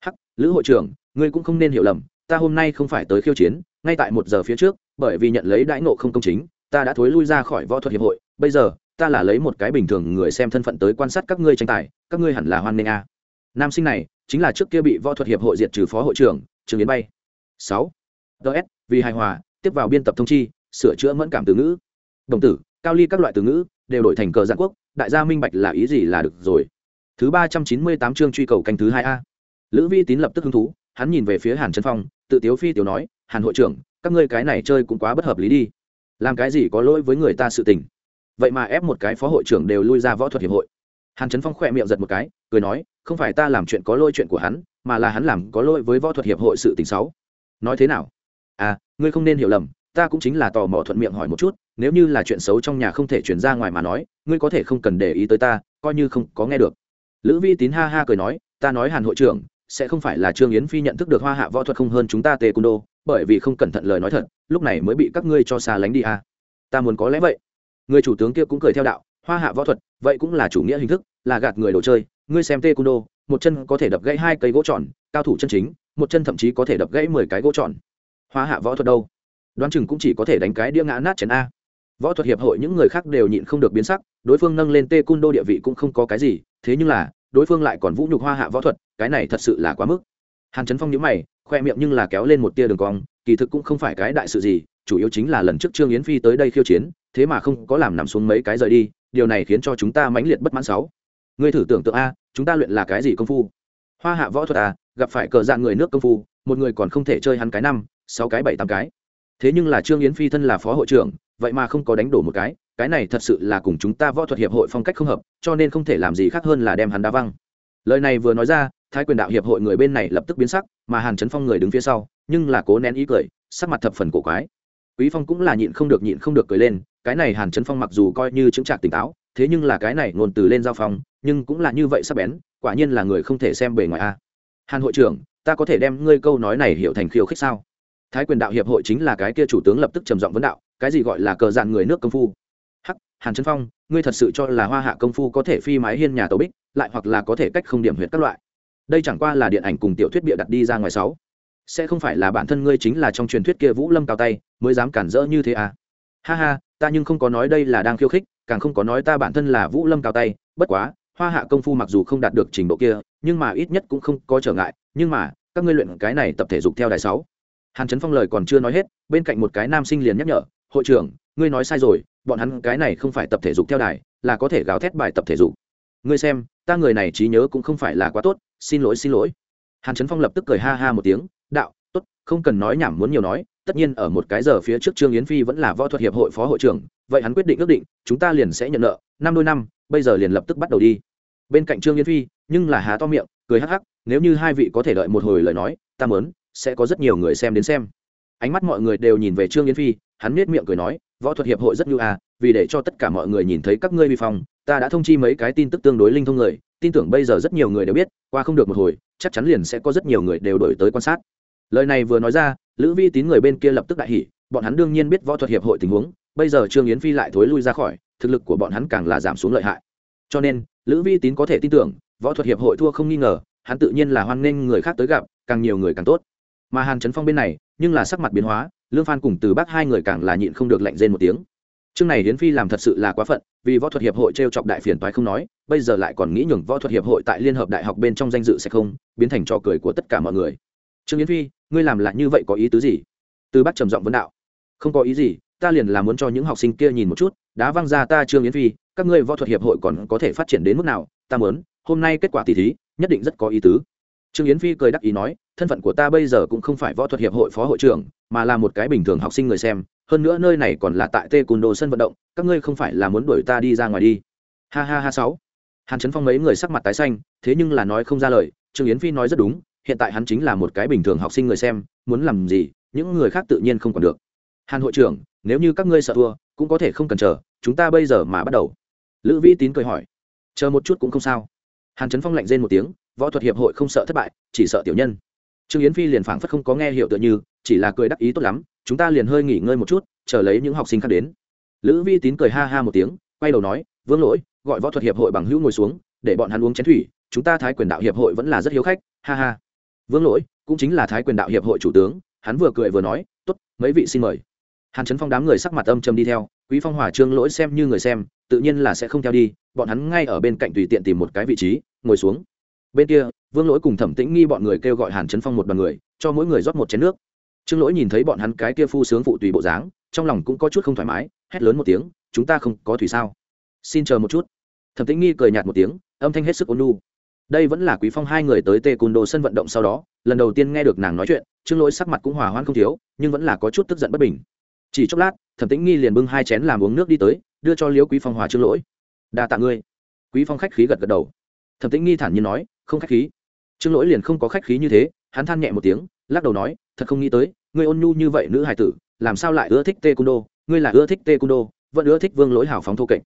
Hắc, lữ hội trưởng, ngươi cũng không nên hiểu lầm, ta hôm nay không phải tới khiêu chiến, ngay tại một giờ phía trước, bởi vì nhận lấy đãi nộ không công chính, ta đã thối lui ra khỏi võ thuật hiệp hội, bây giờ, ta là lấy một cái bình thường người xem thân phận tới quan sát các ngươi tranh tài, các ngươi hẳn là hoan nghênh a. Nam sinh này, chính là trước kia bị võ thuật hiệp hội diệt trừ phó hội trưởng trường yến bay. Sáu. Ts vì hài hòa, tiếp vào biên tập thông chi, sửa chữa mẫn cảm từ ngữ đồng tử, cao ly các loại từ ngữ, đều đổi thành cờ giản quốc, đại gia minh bạch là ý gì là được rồi. Thứ ba trăm chín mươi tám chương truy cầu canh thứ hai a. Lữ vi tín lập tức hứng thú, hắn nhìn về phía hàn trấn phong, tự tiếu phi tiểu nói, hàn hội trưởng, các ngươi cái này chơi cũng quá bất hợp lý đi. Làm cái gì có lỗi với người ta sự tình? Vậy mà ép một cái phó hội trưởng đều lui ra võ thuật hiệp hội. Hàn trấn phong khỏe miệng giật một cái, cười nói, không phải ta làm chuyện có lỗi chuyện của hắn, mà là hắn làm có lỗi với võ thuật hiệp hội sự tình xấu. Nói thế nào? À ngươi không nên hiểu lầm ta cũng chính là tò mò thuận miệng hỏi một chút, nếu như là chuyện xấu trong nhà không thể chuyển ra ngoài mà nói, ngươi có thể không cần để ý tới ta, coi như không có nghe được. Lữ vi tín ha ha cười nói, ta nói hàn hội trưởng, sẽ không phải là trương yến phi nhận thức được hoa hạ võ thuật không hơn chúng ta tê cung đô, bởi vì không cẩn thận lời nói thật, lúc này mới bị các ngươi cho xa lánh đi à. ta muốn có lẽ vậy. Người chủ tướng kia cũng cười theo đạo, hoa hạ võ thuật, vậy cũng là chủ nghĩa hình thức, là gạt người đồ chơi. Ngươi xem tê cung đô, một chân có thể đập gãy hai cây gỗ tròn, cao thủ chân chính, một chân thậm chí có thể đập gãy mười cái gỗ tròn. Hoa hạ võ thuật đâu? Đoán chừng cũng chỉ có thể đánh cái đĩa ngã nát chén a. Võ thuật hiệp hội những người khác đều nhịn không được biến sắc, đối phương nâng lên tê cung đô địa vị cũng không có cái gì, thế nhưng là, đối phương lại còn vũ nhục hoa hạ võ thuật, cái này thật sự là quá mức. Hàn trấn phong nhữ mày, khoe miệng nhưng là kéo lên một tia đường cong, kỳ thực cũng không phải cái đại sự gì, chủ yếu chính là lần trước trương yến phi tới đây khiêu chiến, thế mà không có làm nằm xuống mấy cái rời đi, điều này khiến cho chúng ta mãnh liệt bất mãn sáu. Ngươi thử tưởng tượng a, chúng ta luyện là cái gì công phu? Hoa hạ võ thuật à gặp phải cờ dạng người nước công phu, một người còn không thể chơi hắn cái năm, sáu cái bảy tám cái thế nhưng là trương yến phi thân là phó hội trưởng, vậy mà không có đánh đổ một cái cái này thật sự là cùng chúng ta võ thuật hiệp hội phong cách không hợp, cho nên không thể làm gì khác hơn là đem hắn đá văng. Lời này vừa nói ra, thái quyền đạo hiệp hội người bên này lập tức biến sắc, mà hàn trấn phong người đứng phía sau, nhưng là cố nén ý cười, sắc mặt thập phần cổ quái. Quý phong cũng là nhịn không được, nhịn không được cười lên, cái này hàn trấn phong mặc dù coi như chứng trạc tỉnh táo, thế nhưng là cái này ngôn từ lên giao phong, nhưng cũng là như vậy sắp bén, quả nhiên là người không thể xem bề ngoài a. Hàn hội trưởng, ta có thể đem ngươi câu nói này hiểu thành khiêu khích sao? Thái quyền đạo hiệp hội chính là cái kia chủ tướng lập tức trầm giọng vấn đạo, cái gì gọi là cờ dạn người nước công phu? Hắc, hàn trấn phong, ngươi thật sự cho là hoa hạ công phu có thể phi mái hiên nhà tàu bích, lại hoặc là có thể cách không điểm huyệt các loại? Đây chẳng qua là điện ảnh cùng tiểu thuyết bịa đặt đi ra ngoài sáu. Sẽ không phải là bản thân ngươi chính là trong truyền thuyết kia vũ lâm cao tay, mới dám cản rỡ như thế à? Ha ha, ta nhưng không có nói đây là đang khiêu khích, càng không có nói ta bản thân là vũ lâm cao tay, bất quá, hoa hạ công phu mặc dù không đạt được trình độ kia, nhưng mà ít nhất cũng không có trở ngại, nhưng mà, các ngươi luyện cái này tập thể dục theo đài sáu hàn trấn phong lời còn chưa nói hết, bên cạnh một cái nam sinh liền nhắc nhở, hội trưởng, ngươi nói sai rồi, bọn hắn cái này không phải tập thể dục theo đài, là có thể gào thét bài tập thể dục. Ngươi xem, ta người này trí nhớ cũng không phải là quá tốt, xin lỗi xin lỗi. Hàn trấn phong lập tức cười ha ha một tiếng, đạo, tốt, không cần nói nhảm muốn nhiều nói, tất nhiên ở một cái giờ phía trước trương yến phi vẫn là võ thuật hiệp hội phó hội trưởng, vậy hắn quyết định ước định, chúng ta liền sẽ nhận nợ, năm đôi năm, bây giờ liền lập tức bắt đầu đi. Bên cạnh trương yến phi, nhưng là há to miệng, cười hắc hắc, nếu như hai vị có thể đợi một hồi lời nói, ta mớn sẽ có rất nhiều người xem đến xem. Ánh mắt mọi người đều nhìn về trương yến phi, hắn nết miệng cười nói, võ thuật hiệp hội rất nhu à vì để cho tất cả mọi người nhìn thấy các ngươi vi phong, ta đã thông chi mấy cái tin tức tương đối linh thông người, tin tưởng bây giờ rất nhiều người đều biết, qua không được một hồi, chắc chắn liền sẽ có rất nhiều người đều đổi tới quan sát. Lời này vừa nói ra, lữ vi tín người bên kia lập tức đại hỉ, bọn hắn đương nhiên biết võ thuật hiệp hội tình huống, bây giờ trương yến phi lại thối lui ra khỏi, thực lực của bọn hắn càng là giảm xuống lợi hại. Cho nên, lữ vi tín có thể tin tưởng, võ thuật hiệp hội thua không nghi ngờ, hắn tự nhiên là hoan nghênh người khác tới gặp, càng nhiều người càng tốt mà hàn trấn phong bên này nhưng là sắc mặt biến hóa lương phan cùng từ bác hai người càng là nhịn không được lạnh rên một tiếng chương này hiến phi làm thật sự là quá phận vì võ thuật hiệp hội t r e o chọc đại phiền toái không nói bây giờ lại còn nghĩ nhường võ thuật hiệp hội tại liên hợp đại học bên trong danh dự sẽ không biến thành trò cười của tất cả mọi người trương yến phi ngươi làm lại như vậy có ý tứ gì từ bác trầm giọng vấn đạo không có ý gì ta liền là muốn cho những học sinh kia nhìn một chút đá văng ra ta trương yến phi các ngươi võ thuật hiệp hội còn có thể phát triển đến mức nào ta muốn hôm nay kết quả tỷ thí nhất định rất có ý tứ trương yến phi cười đắc ý nói, thân phận của ta bây giờ cũng không phải võ thuật hiệp hội phó hội trưởng, mà là một cái bình thường học sinh người xem, hơn nữa nơi này còn là tại tê cùn đồ sân vận động, các ngươi không phải là muốn đuổi ta đi ra ngoài đi. Ha ha ha sáu. Hàn trấn phong mấy người sắc mặt tái xanh, thế nhưng là nói không ra lời, trương yến phi nói rất đúng, hiện tại hắn chính là một cái bình thường học sinh người xem, muốn làm gì, những người khác tự nhiên không còn được. Hàn hội trưởng, nếu như các ngươi sợ thua, cũng có thể không cần chờ, chúng ta bây giờ mà bắt đầu. Lữ vĩ tín cười hỏi, chờ một chút cũng không sao. Hàn trấn phong lạnh rên một tiếng võ thuật hiệp hội không sợ thất bại, chỉ sợ tiểu nhân. Trương yến phi liền phảng phất không có nghe hiểu tựa như, chỉ là cười đắc ý tốt lắm, chúng ta liền hơi nghỉ ngơi một chút, chờ lấy những học sinh khác đến. Lữ vi tín cười ha ha một tiếng, quay đầu nói, vương lỗi, gọi võ thuật hiệp hội bằng hữu ngồi xuống, để bọn hắn uống chén thủy, chúng ta thái quyền đạo hiệp hội vẫn là rất hiếu khách, ha ha. Vương lỗi, cũng chính là thái quyền đạo hiệp hội chủ tướng, hắn vừa cười vừa nói, tốt, mấy vị xin mời. Hàn trấn phong đám người sắc mặt âm trầm đi theo, quý phong hòa trương lỗi xem như người xem, tự nhiên là sẽ không theo đi, bọn hắn ngay ở bên cạnh tùy tiện tìm một cái vị trí, ngồi xuống bên kia, vương lỗi cùng thẩm tĩnh nghi bọn người kêu gọi hàn trấn phong một đoàn người, cho mỗi người rót một chén nước. Trương lỗi nhìn thấy bọn hắn cái kia phu sướng phụ tùy bộ dáng, trong lòng cũng có chút không thoải mái, hét lớn một tiếng, chúng ta không có thủy sao? Xin chờ một chút. Thẩm tĩnh nghi cười nhạt một tiếng, âm thanh hết sức ôn lu đây vẫn là quý phong hai người tới tê cùn đồ sân vận động sau đó, lần đầu tiên nghe được nàng nói chuyện, trương lỗi sắc mặt cũng hòa hoan không thiếu, nhưng vẫn là có chút tức giận bất bình. Chỉ chốc lát, thẩm tĩnh nghi liền bưng hai chén làm uống nước đi tới, đưa cho liễu quý phong hòa trương lỗi. Đa tạ ngươi. Quý phong khách khí gật gật đầu. Thẩm tĩnh nghi thản nhiên nói không khách khí. Trương lỗi liền không có khách khí như thế, hắn than nhẹ một tiếng, lắc đầu nói, thật không nghĩ tới, ngươi ôn nhu như vậy nữ hài tử, làm sao lại ưa thích tê cung đô ngươi là ưa thích tê cung đô vẫn ưa thích vương lỗi hào phóng thô kệch.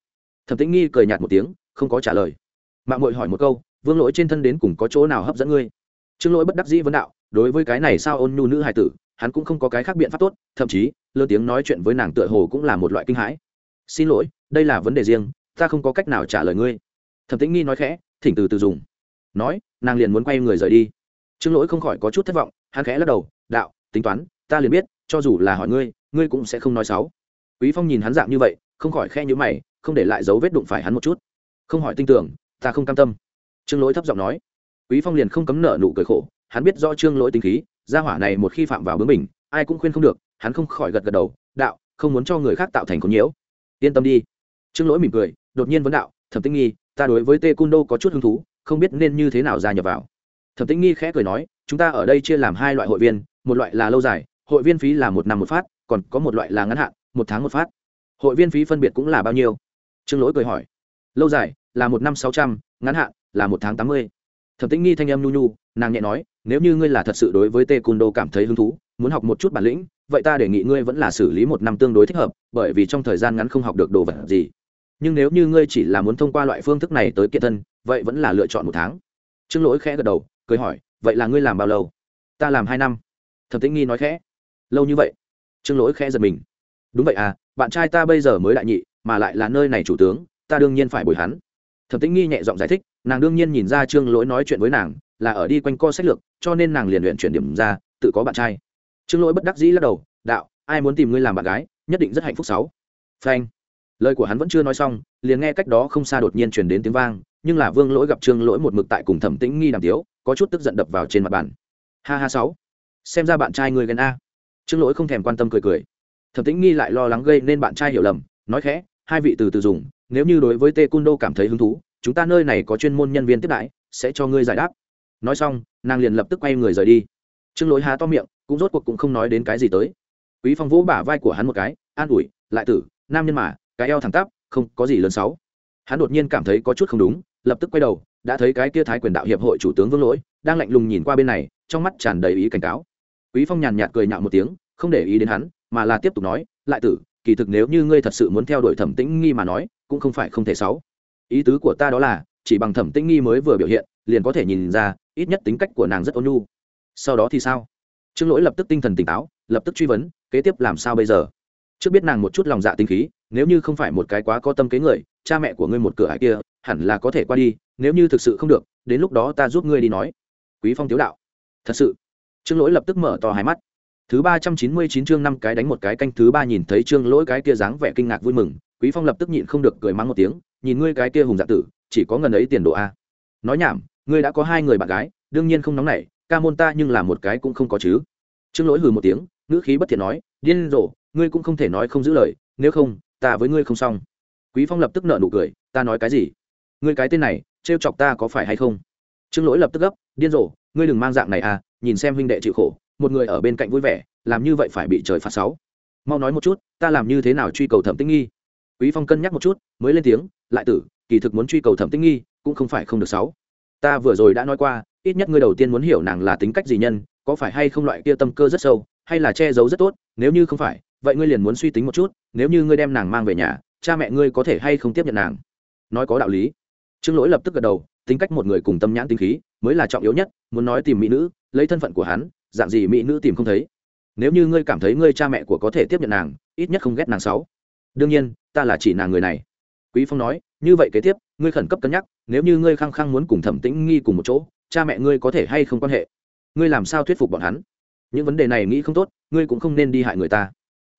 Thẩm tĩnh nghi cười nhạt một tiếng, không có trả lời. Mạng mội hỏi một câu, vương lỗi trên thân đến cùng có chỗ nào hấp dẫn ngươi? Trương lỗi bất đắc dĩ vấn đạo, đối với cái này sao ôn nhu nữ hài tử, hắn cũng không có cái khác biện pháp tốt, thậm chí lơ tiếng nói chuyện với nàng tựa hồ cũng là một loại kinh hãi. Xin lỗi, đây là vấn đề riêng, ta không có cách nào trả lời ngươi. Thẩm tĩnh nghi nói khẽ, thỉnh từ từ dùng nói, nàng liền muốn quay người rời đi. Trương lỗi không khỏi có chút thất vọng, hắn khẽ lắc đầu, đạo, tính toán, ta liền biết, cho dù là hỏi ngươi ngươi cũng sẽ không nói xấu. Quý phong nhìn hắn dạng như vậy, không khỏi khe nhíu mày, không để lại dấu vết đụng phải hắn một chút. Không hỏi tin tưởng, ta không cam tâm. Trương lỗi thấp giọng nói. Quý phong liền không cấm nợ nụ cười khổ, hắn biết do trương lỗi tính khí, gia hỏa này một khi phạm vào bướng mình ai cũng khuyên không được, hắn không khỏi gật gật đầu, đạo, không muốn cho người khác tạo thành có nhiễu. Yên tâm đi. Trương lỗi mỉm cười, đột nhiên vấn đạo, thẩm tinh nghi, ta đối với tê cung đô có chút hứng thú không biết nên như thế nào gia nhập vào. Thẩm tĩnh nghi khẽ cười nói, chúng ta ở đây chia làm hai loại hội viên, một loại là lâu dài, hội viên phí là một năm một phát, còn có một loại là ngắn hạn, một tháng một phát. Hội viên phí phân biệt cũng là bao nhiêu? Trương lỗi cười hỏi. Lâu dài là một năm sáu trăm, ngắn hạn là một tháng tám mươi. Thẩm tĩnh nghi thanh âm nhu nhu, nàng nhẹ nói, nếu như ngươi là thật sự đối với tê cùn đô cảm thấy hứng thú, muốn học một chút bản lĩnh, vậy ta đề nghị ngươi vẫn là xử lý một năm tương đối thích hợp, bởi vì trong thời gian ngắn không học được đồ vật gì. Nhưng nếu như ngươi chỉ là muốn thông qua loại phương thức này tới kiện thân vậy vẫn là lựa chọn một tháng. Trương lỗi khẽ gật đầu, cười hỏi, vậy là ngươi làm bao lâu? Ta làm hai năm. Thẩm tĩnh nghi nói khẽ, lâu như vậy? Trương lỗi khẽ giật mình. Đúng vậy à bạn trai ta bây giờ mới đại nhị, mà lại là nơi này chủ tướng, ta đương nhiên phải bồi hắn. Thẩm tĩnh nghi nhẹ giọng giải thích, nàng đương nhiên nhìn ra trương lỗi nói chuyện với nàng, là ở đi quanh co sách lược, cho nên nàng liền luyện chuyển điểm ra, tự có bạn trai. Trương lỗi bất đắc dĩ lắc đầu, đạo, ai muốn tìm ngươi làm bạn gái, nhất định rất hạnh phúc sáu. Phanh. Lời của hắn vẫn chưa nói xong, liền nghe cách đó không xa đột nhiên chuyển đến tiếng vang nhưng là vương lỗi gặp trương lỗi một mực tại cùng thẩm tĩnh nghi đàm tiếu, có chút tức giận đập vào trên mặt bàn. Ha ha sáu, xem ra bạn trai người gần a. Trương lỗi không thèm quan tâm cười cười. Thẩm tĩnh nghi lại lo lắng gây nên bạn trai hiểu lầm, nói khẽ, hai vị từ từ dùng, nếu như đối với tê cung đô cảm thấy hứng thú, chúng ta nơi này có chuyên môn nhân viên tiếp đãi, sẽ cho ngươi giải đáp. Nói xong, nàng liền lập tức quay người rời đi. Trương lỗi há to miệng, cũng rốt cuộc cũng không nói đến cái gì tới. Quý phong vỗ bả vai của hắn một cái, an ủi, lại tử, nam nhân mà, cái eo thẳng tắp, không có gì lớn sáu hắn đột nhiên cảm thấy có chút không đúng lập tức quay đầu, đã thấy cái kia thái quyền đạo hiệp hội chủ tướng vương lỗi đang lạnh lùng nhìn qua bên này, trong mắt tràn đầy ý cảnh cáo. Quý phong nhàn nhạt cười nhạo một tiếng, không để ý đến hắn, mà là tiếp tục nói, lại tử, kỳ thực nếu như ngươi thật sự muốn theo đuổi thẩm tĩnh nghi mà nói, cũng không phải không thể sáu. Ý tứ của ta đó là, chỉ bằng thẩm tĩnh nghi mới vừa biểu hiện, liền có thể nhìn ra, ít nhất tính cách của nàng rất ôn nhu. Sau đó thì sao? Trương lỗi lập tức tinh thần tỉnh táo, lập tức truy vấn, kế tiếp làm sao bây giờ? Trước biết nàng một chút lòng dạ tinh khí, nếu như không phải một cái quá có tâm kế người, cha mẹ của ngươi một cửa hải kia hẳn là có thể qua đi, nếu như thực sự không được, đến lúc đó ta giúp ngươi đi nói. Quý phong tiếu đạo. Thật sự. Trương lỗi lập tức mở to hai mắt. Thứ ba trăm chín mươi chín chương năm cái đánh một cái canh, thứ ba nhìn thấy trương lỗi cái kia dáng vẻ kinh ngạc vui mừng, quý phong lập tức nhịn không được cười mắng một tiếng, nhìn ngươi cái kia hùng dạ tử, chỉ có ngần ấy tiền đồ a. Nói nhảm, ngươi đã có hai người bạn gái, đương nhiên không nóng nảy, ca môn ta nhưng là một cái cũng không có chứ. Trương lỗi hừ một tiếng, ngữ khí bất thiện nói, điên rồ, ngươi cũng không thể nói không giữ lời, nếu không, ta với ngươi không xong. Quý phong lập tức nợ nụ cười, ta nói cái gì? Ngươi cái tên này, trêu chọc ta có phải hay không? Trương lỗi lập tức gấp, điên rồ, ngươi đừng mang dạng này à nhìn xem huynh đệ chịu khổ, một người ở bên cạnh vui vẻ, làm như vậy phải bị trời phạt sáu. Mau nói một chút, ta làm như thế nào truy cầu thẩm tĩnh nghi? Quý phong cân nhắc một chút, mới lên tiếng, lại tử, kỳ thực muốn truy cầu thẩm tĩnh nghi, cũng không phải không được sáu. Ta vừa rồi đã nói qua, ít nhất ngươi đầu tiên muốn hiểu nàng là tính cách gì nhân, có phải hay không loại kia tâm cơ rất sâu, hay là che giấu rất tốt, nếu như không phải, vậy ngươi liền muốn suy tính một chút, nếu như ngươi đem nàng mang về nhà, cha mẹ ngươi có thể hay không tiếp nhận nàng? Nói có đạo lý trương lỗi lập tức gật đầu, tính cách một người cùng tâm nhãn tinh khí, mới là trọng yếu nhất, muốn nói tìm mỹ nữ, lấy thân phận của hắn, dạng gì mỹ nữ tìm không thấy. Nếu như ngươi cảm thấy ngươi cha mẹ của có thể tiếp nhận nàng, ít nhất không ghét nàng sáu. Đương nhiên, ta là chỉ nàng người này. Quý phong nói, như vậy kế tiếp, ngươi khẩn cấp cân nhắc, nếu như ngươi khăng khăng muốn cùng thẩm tĩnh nghi cùng một chỗ, cha mẹ ngươi có thể hay không quan hệ? Ngươi làm sao thuyết phục bọn hắn? Những vấn đề này nghĩ không tốt, ngươi cũng không nên đi hại người ta.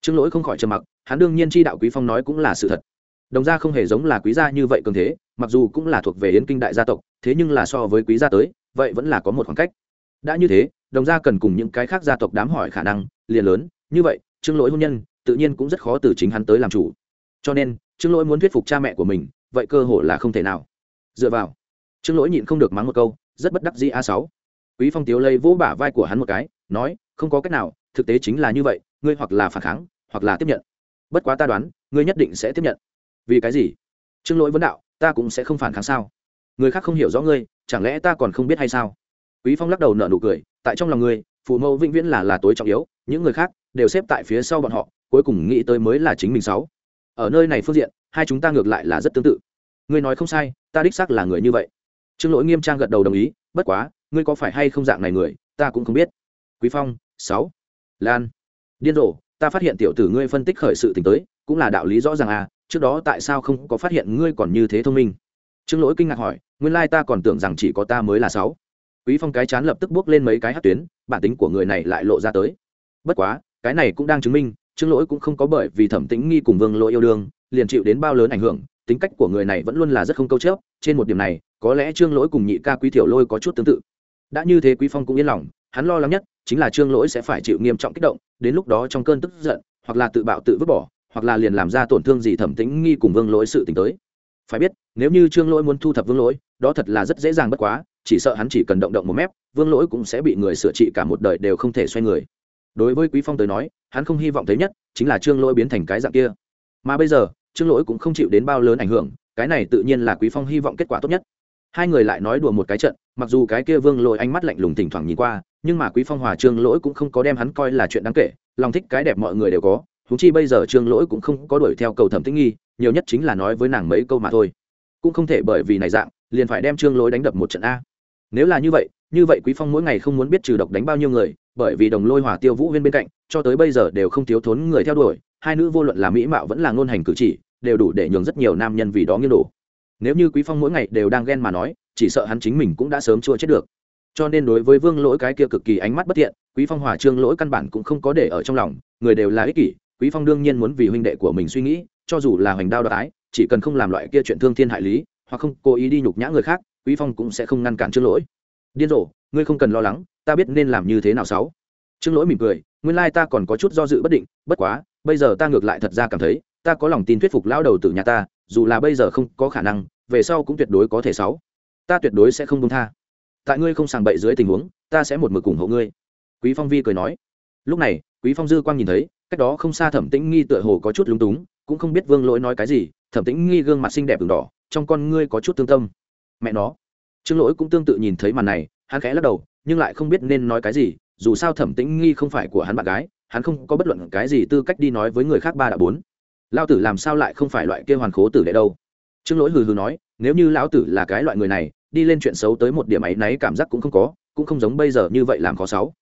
Trương lỗi không khỏi trầm mặc, hắn đương nhiên chi đạo quý phong nói cũng là sự thật. Đồng gia không hề giống là quý gia như vậy cường thế mặc dù cũng là thuộc về yến kinh đại gia tộc, thế nhưng là so với quý gia tới, vậy vẫn là có một khoảng cách. Đã như thế, đồng gia cần cùng những cái khác gia tộc đám hỏi khả năng, liền lớn, như vậy, trương lỗi hôn nhân, tự nhiên cũng rất khó từ chính hắn tới làm chủ. Cho nên, trương lỗi muốn thuyết phục cha mẹ của mình, vậy cơ hội là không thể nào. Dựa vào, trương lỗi nhịn không được mắng một câu, rất bất đắc dĩ a sáu. Quý phong tiếu lây vỗ bả vai của hắn một cái, nói, không có cách nào, thực tế chính là như vậy, ngươi hoặc là phản kháng, hoặc là tiếp nhận. Bất quá ta đoán, ngươi nhất định sẽ tiếp nhận. Vì cái gì? Trương lỗi vấn đạo ta cũng sẽ không phản kháng sao? Người khác không hiểu rõ ngươi, chẳng lẽ ta còn không biết hay sao? Quý phong lắc đầu nở nụ cười, tại trong lòng ngươi, phụ mẫu vĩnh viễn là là tối trọng yếu, những người khác đều xếp tại phía sau bọn họ, cuối cùng nghĩ tới mới là chính mình sáu ở nơi này phương diện, hai chúng ta ngược lại là rất tương tự. Ngươi nói không sai, ta đích xác là người như vậy. Trương lỗi nghiêm trang gật đầu đồng ý, bất quá, ngươi có phải hay không dạng này người, ta cũng không biết. Quý phong, sáu. Lan. Điên rồ, ta phát hiện tiểu tử ngươi phân tích khởi sự tình tới, cũng là đạo lý rõ ràng à trước đó tại sao không có phát hiện ngươi còn như thế thông minh? Trương lỗi kinh ngạc hỏi, nguyên lai ta còn tưởng rằng chỉ có ta mới là sáu. Quý phong cái chán lập tức bước lên mấy cái hát tuyến, bản tính của người này lại lộ ra tới. Bất quá, cái này cũng đang chứng minh, trương lỗi cũng không có bởi vì thẩm tĩnh nghi cùng vương lỗi yêu đương, liền chịu đến bao lớn ảnh hưởng, tính cách của người này vẫn luôn là rất không câu chớp, trên một điểm này, có lẽ trương lỗi cùng nhị ca quý thiểu lôi có chút tương tự. Đã như thế quý phong cũng yên lòng, hắn lo lắng nhất chính là trương lỗi sẽ phải chịu nghiêm trọng kích động, đến lúc đó trong cơn tức giận, hoặc là tự bạo tự vứt bỏ hoặc là liền làm ra tổn thương gì thẩm tĩnh nghi cùng vương lỗi sự t tới. Phải biết, nếu như trương lỗi muốn thu thập vương lỗi, đó thật là rất dễ dàng bất quá, chỉ sợ hắn chỉ cần động động một mép, vương lỗi cũng sẽ bị người sửa trị cả một đời đều không thể xoay người. Đối với quý phong tới nói, hắn không hy vọng thấy nhất, chính là trương lỗi biến thành cái dạng kia. Mà bây giờ, trương lỗi cũng không chịu đến bao lớn ảnh hưởng, cái này tự nhiên là quý phong hy vọng kết quả tốt nhất. Hai người lại nói đùa một cái trận, mặc dù cái kia vương lỗi ánh mắt lạnh lùng thỉnh thoảng nhìn qua, nhưng mà quý phong hòa trương lỗi cũng không có đem hắn coi là chuyện đáng kể, lòng thích cái đẹp mọi người đều có huống chi bây giờ trương lỗi cũng không có đuổi theo cầu thẩm tĩnh nghi, nhiều nhất chính là nói với nàng mấy câu mà thôi. Cũng không thể bởi vì này dạng, liền phải đem trương lỗi đánh đập một trận a. Nếu là như vậy như vậy quý phong mỗi ngày không muốn biết trừ độc đánh bao nhiêu người, bởi vì đồng lôi hòa tiêu vũ viên bên cạnh, cho tới bây giờ đều không thiếu thốn người theo đuổi, hai nữ vô luận là mỹ mạo vẫn là ngôn hành cử chỉ, đều đủ để nhường rất nhiều nam nhân vì đó nghiêng đổ. Nếu như quý phong mỗi ngày đều đang ghen mà nói, chỉ sợ hắn chính mình cũng đã sớm chua chết được. Cho nên đối với vương lỗi cái kia cực kỳ ánh mắt bất thiện, quý phong hòa trương lỗi căn bản cũng không có để ở trong lòng, người đều là ích kỷ quý phong đương nhiên muốn vì huynh đệ của mình suy nghĩ, cho dù là hoành đao đoái chỉ cần không làm loại kia chuyện thương thiên hại lý, hoặc không cố ý đi nhục nhã người khác, quý phong cũng sẽ không ngăn cản trương lỗi. Điên rồ, ngươi không cần lo lắng, ta biết nên làm như thế nào sáu. Trương lỗi mỉm cười, nguyên lai ta còn có chút do dự bất định, bất quá, bây giờ ta ngược lại thật ra cảm thấy, ta có lòng tin thuyết phục lão đầu tử nhà ta, dù là bây giờ không có khả năng, về sau cũng tuyệt đối có thể sáu. Ta tuyệt đối sẽ không buông tha. Tại ngươi không sàng bậy dưới tình huống, ta sẽ một mực ủng hộ ngươi. Quý phong vi cười nói. Lúc này, quý phong dư quang nhìn thấy cách đó không xa thẩm tĩnh nghi tựa hồ có chút lúng túng, cũng không biết vương lỗi nói cái gì. Thẩm tĩnh nghi gương mặt xinh đẹp đường đỏ, trong con ngươi có chút tương tâm. Mẹ nó. Trương lỗi cũng tương tự nhìn thấy màn này, hắn khẽ lắc đầu, nhưng lại không biết nên nói cái gì, dù sao thẩm tĩnh nghi không phải của hắn bạn gái, hắn không có bất luận cái gì tư cách đi nói với người khác ba đã bốn. Lao tử làm sao lại không phải loại kia hoàn khố tử đệ đâu? Trương lỗi hừ hừ nói, nếu như lão tử là cái loại người này, đi lên chuyện xấu tới một điểm ấy náy cảm giác cũng không có, cũng không giống bây giờ như vậy làm khó sáu.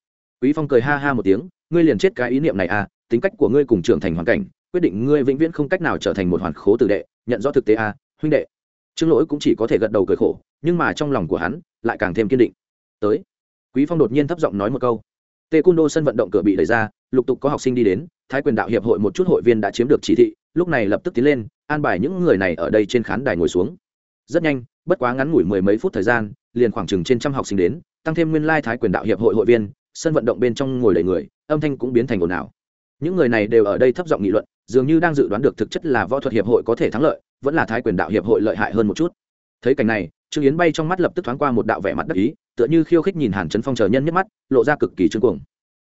Quý phong cười ha ha một tiếng, ngươi liền chết cái ý niệm này à tính cách của ngươi cùng trưởng thành hoàn cảnh, quyết định ngươi vĩnh viễn không cách nào trở thành một hoàn khố tử đệ, nhận rõ thực tế à huynh đệ. Trương lỗi cũng chỉ có thể gật đầu cười khổ, nhưng mà trong lòng của hắn lại càng thêm kiên định. Tới. Quý phong đột nhiên thấp giọng nói một câu. Tê cung đô sân vận động cửa bị đẩy ra, lục tục có học sinh đi đến, thái quyền đạo hiệp hội một chút hội viên đã chiếm được chỉ thị, lúc này lập tức tiến lên, an bài những người này ở đây trên khán đài ngồi xuống. Rất nhanh, bất quá ngắn ngủi mười mấy phút thời gian, liền khoảng chừng trên trăm học sinh đến, tăng thêm nguyên lai thái quyền đạo hiệp hội hội viên, sân vận động bên trong ngồi đầy người, âm thanh cũng biến thành ồn ào những người này đều ở đây thấp giọng nghị luận, dường như đang dự đoán được thực chất là võ thuật hiệp hội có thể thắng lợi, vẫn là thái quyền đạo hiệp hội lợi hại hơn một chút. Thấy cảnh này, trương yến bay trong mắt lập tức thoáng qua một đạo vẻ mặt đắc ý, tựa như khiêu khích nhìn hàn trấn phong chờ nhân nhất mắt, lộ ra cực kỳ trương cuồng.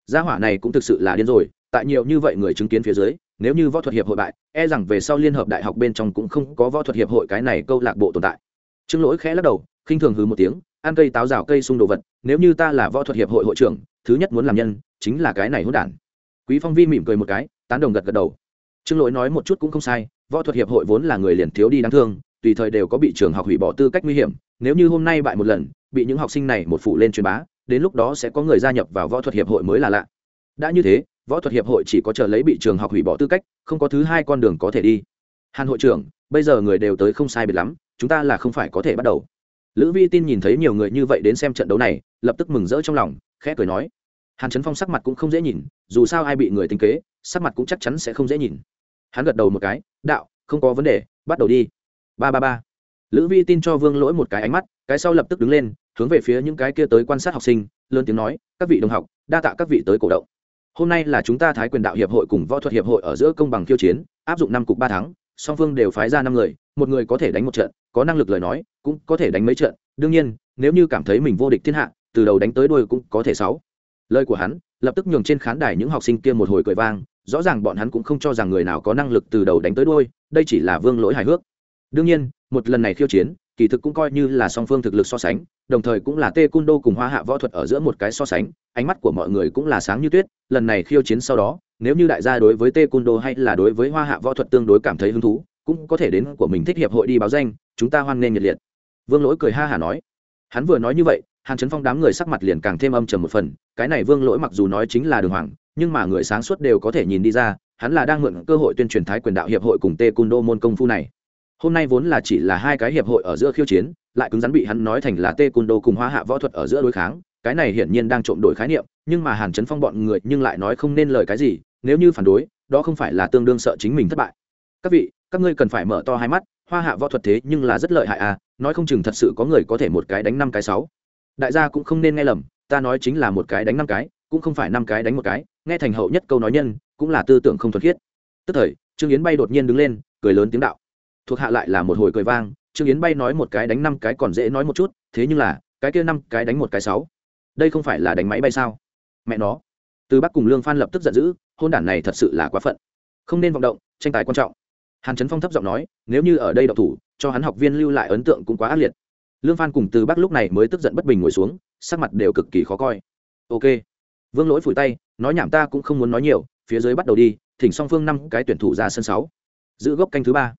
Gia hỏa này cũng thực sự là điên rồi, tại nhiều như vậy người chứng kiến phía dưới, nếu như võ thuật hiệp hội bại e rằng về sau liên hợp đại học bên trong cũng không có võ thuật hiệp hội cái này câu lạc bộ tồn tại. Trương lỗi khẽ lắc đầu, khinh thường hừ một tiếng, ăn cây táo rào cây sung đồ vật, nếu như ta là võ thuật hiệp hội hội trưởng, thứ nhất muốn làm nhân, chính là cái này hốt đản quý phong vi mỉm cười một cái, tán đồng gật gật đầu. Trương lỗi nói một chút cũng không sai, võ thuật hiệp hội vốn là người liền thiếu đi đáng thương, tùy thời đều có bị trường học hủy bỏ tư cách nguy hiểm, nếu như hôm nay bại một lần, bị những học sinh này một phụ lên truyền bá, đến lúc đó sẽ có người gia nhập vào võ thuật hiệp hội mới là lạ. Đã như thế, võ thuật hiệp hội chỉ có chờ lấy bị trường học hủy bỏ tư cách, không có thứ hai con đường có thể đi. Hàn hội trưởng, bây giờ người đều tới không sai biệt lắm, chúng ta là không phải có thể bắt đầu. Lữ vi tin nhìn thấy nhiều người như vậy đến xem trận đấu này, lập tức mừng rỡ trong lòng, khẽ cười nói hàn trấn phong sắc mặt cũng không dễ nhìn, dù sao ai bị người tính kế, sắc mặt cũng chắc chắn sẽ không dễ nhìn. Hắn gật đầu một cái, đạo, không có vấn đề, bắt đầu đi. Ba ba ba. Lữ vi tin cho vương lỗi một cái ánh mắt, cái sau lập tức đứng lên, hướng về phía những cái kia tới quan sát học sinh, lớn tiếng nói, các vị đồng học, đa tạ các vị tới cổ động. Hôm nay là chúng ta thái quyền đạo hiệp hội cùng võ thuật hiệp hội ở giữa công bằng khiêu chiến, áp dụng năm cục ba tháng song phương đều phái ra năm người, một người có thể đánh một trận, có năng lực lời nói, cũng có thể đánh mấy trận. Đương nhiên, nếu như cảm thấy mình vô địch thiên hạ, từ đầu đánh tới đôi cũng có thể sáu lời của hắn, lập tức nhường trên khán đài những học sinh kia một hồi cười vang, rõ ràng bọn hắn cũng không cho rằng người nào có năng lực từ đầu đánh tới đôi đây chỉ là vương lỗi hài hước. Đương nhiên, một lần này khiêu chiến, kỳ thực cũng coi như là song phương thực lực so sánh, đồng thời cũng là tê cung đô cùng hoa hạ võ thuật ở giữa một cái so sánh, ánh mắt của mọi người cũng là sáng như tuyết, lần này khiêu chiến sau đó, nếu như đại gia đối với tê cung đô hay là đối với hoa hạ võ thuật tương đối cảm thấy hứng thú, cũng có thể đến của mình thích hiệp hội đi báo danh, chúng ta hoan nghênh nhiệt liệt. Vương lỗi cười ha hả nói. Hắn vừa nói như vậy hàn Chấn phong đám người sắc mặt liền càng thêm âm trầm một phần, cái này vương lỗi mặc dù nói chính là đường hoàng, nhưng mà người sáng suốt đều có thể nhìn đi ra, hắn là đang mượn cơ hội tuyên truyền thái quyền đạo hiệp hội cùng tê cung đô môn công phu này. Hôm nay vốn là chỉ là hai cái hiệp hội ở giữa khiêu chiến, lại cứng rắn bị hắn nói thành là tê cung đô cùng hoa hạ võ thuật ở giữa đối kháng, cái này hiển nhiên đang trộm đổi khái niệm, nhưng mà hàn Chấn phong bọn người nhưng lại nói không nên lời cái gì, nếu như phản đối, đó không phải là tương đương sợ chính mình thất bại. Các vị, các ngươi cần phải mở to hai mắt, hoa hạ võ thuật thế nhưng là rất lợi hại à nói không chừng thật sự có người có thể một cái đánh năm cái sáu đại gia cũng không nên nghe lầm, ta nói chính là một cái đánh năm cái, cũng không phải năm cái đánh một cái, nghe thành hậu nhất câu nói nhân, cũng là tư tưởng không thuật khiết. Tức thời, trương yến bay đột nhiên đứng lên, cười lớn tiếng đạo. Thuộc hạ lại là một hồi cười vang, trương yến bay nói một cái đánh năm cái còn dễ nói một chút, thế nhưng là, cái kia năm cái đánh một cái sáu, đây không phải là đánh máy bay sao? Mẹ nó. Từ bắc cùng lương phan lập tức giận dữ, hôn đản này thật sự là quá phận. Không nên vọng động, tranh tài quan trọng. Hàn trấn phong thấp giọng nói, nếu như ở đây độc thủ, cho hắn học viên lưu lại ấn tượng cũng quá ác liệt lương phan cùng từ bắc lúc này mới tức giận bất bình ngồi xuống, sắc mặt đều cực kỳ khó coi. Ok. Vương lỗi phủi tay, nói nhảm ta cũng không muốn nói nhiều, phía dưới bắt đầu đi, thỉnh song phương năm cái tuyển thủ ra sân sáu. Giữ gốc canh thứ ba.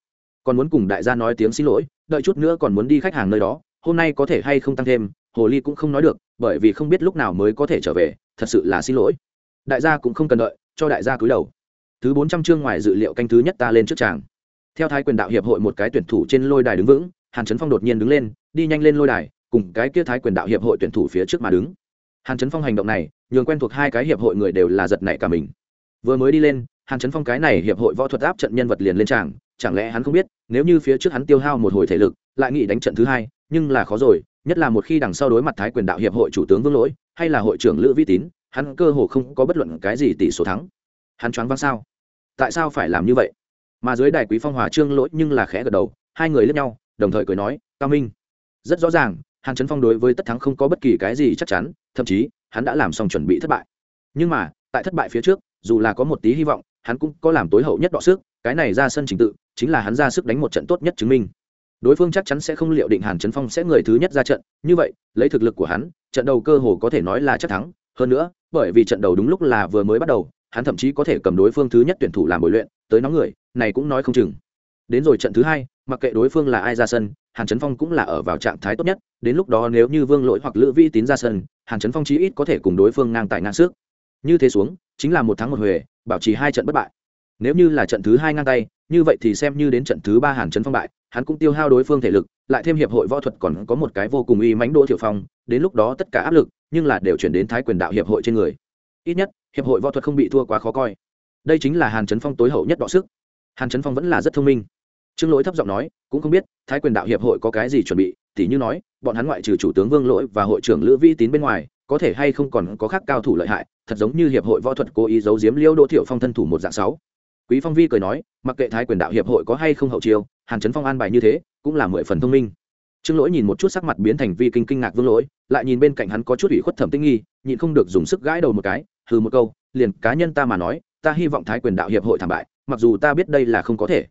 Còn muốn cùng đại gia nói tiếng xin lỗi, đợi chút nữa còn muốn đi khách hàng nơi đó, hôm nay có thể hay không tăng thêm, hồ ly cũng không nói được, bởi vì không biết lúc nào mới có thể trở về, thật sự là xin lỗi. Đại gia cũng không cần đợi, cho đại gia cúi đầu. Thứ bốn trăm chương ngoài dự liệu canh thứ nhất ta lên trước tràng. Theo thái quyền đạo hiệp hội một cái tuyển thủ trên lôi đài đứng vững, hàn trấn phong đột nhiên đứng lên đi nhanh lên lôi đài, cùng cái kia thái quyền đạo hiệp hội tuyển thủ phía trước mà đứng. Hàn trấn phong hành động này, nhường quen thuộc hai cái hiệp hội người đều là giật nảy cả mình. Vừa mới đi lên, hàn trấn phong cái này hiệp hội võ thuật áp trận nhân vật liền lên tràng, chẳng lẽ hắn không biết, nếu như phía trước hắn tiêu hao một hồi thể lực, lại nghĩ đánh trận thứ hai, nhưng là khó rồi, nhất là một khi đằng sau đối mặt thái quyền đạo hiệp hội chủ tướng vương lỗi, hay là hội trưởng lữ vi tín, hắn cơ hồ không có bất luận cái gì tỷ số thắng. Hắn choáng văng sao? Tại sao phải làm như vậy? Mà dưới đài quý phong hòa trương lỗi nhưng là khẽ gật đầu, hai người lướt nhau, đồng thời cười nói, cao minh rất rõ ràng, hàn trấn phong đối với tất thắng không có bất kỳ cái gì chắc chắn, thậm chí, hắn đã làm xong chuẩn bị thất bại. Nhưng mà, tại thất bại phía trước, dù là có một tí hy vọng, hắn cũng có làm tối hậu nhất đọ sức, cái này ra sân trình tự, chính là hắn ra sức đánh một trận tốt nhất chứng minh. Đối phương chắc chắn sẽ không liệu định hàn trấn phong sẽ người thứ nhất ra trận, như vậy, lấy thực lực của hắn, trận đầu cơ hồ có thể nói là chắc thắng. Hơn nữa, bởi vì trận đầu đúng lúc là vừa mới bắt đầu, hắn thậm chí có thể cầm đối phương thứ nhất tuyển thủ làm bồi luyện, tới nóng người, này cũng nói không chừng. Đến rồi trận thứ hai, mặc kệ đối phương là ai ra sân hàn trấn phong cũng là ở vào trạng thái tốt nhất, đến lúc đó nếu như vương lỗi hoặc lữ vi tín ra sân, hàn trấn phong chí ít có thể cùng đối phương ngang tại ngang sức. Như thế xuống, chính là một tháng một huề, bảo trì hai trận bất bại. Nếu như là trận thứ hai ngang tay, như vậy thì xem như đến trận thứ ba hàn trấn phong bại, hắn cũng tiêu hao đối phương thể lực, lại thêm hiệp hội võ thuật còn có một cái vô cùng uy mãnh đỗ thiệu phong, đến lúc đó tất cả áp lực, nhưng là đều chuyển đến thái quyền đạo hiệp hội trên người. Ít nhất, hiệp hội võ thuật không bị thua quá khó coi. Đây chính là hàn trấn phong tối hậu nhất đọ sức. Hàn trấn phong vẫn là rất thông minh trương lỗi thấp giọng nói, cũng không biết, thái quyền đạo hiệp hội có cái gì chuẩn bị, tỉ như nói, bọn hắn ngoại trừ chủ tướng vương lỗi và hội trưởng lữ vi tín bên ngoài, có thể hay không còn có khác cao thủ lợi hại, thật giống như hiệp hội võ thuật cố ý giấu giếm liêu đỗ thiệu phong thân thủ một dạng sáu. Quý phong vi cười nói, mặc kệ thái quyền đạo hiệp hội có hay không hậu chiêu, hàn trấn phong an bài như thế, cũng là mười phần thông minh. Trương lỗi nhìn một chút sắc mặt biến thành vi kinh kinh ngạc vương lỗi, lại nhìn bên cạnh hắn có chút ủy khuất thẩm tinh nghi, nhịn không được dùng sức gãi đầu một cái, hừ một câu, liền cá nhân ta mà nói, ta hy vọng thái quyền đạo hiệp hội thảm bại, mặc dù ta biết đây là không có thể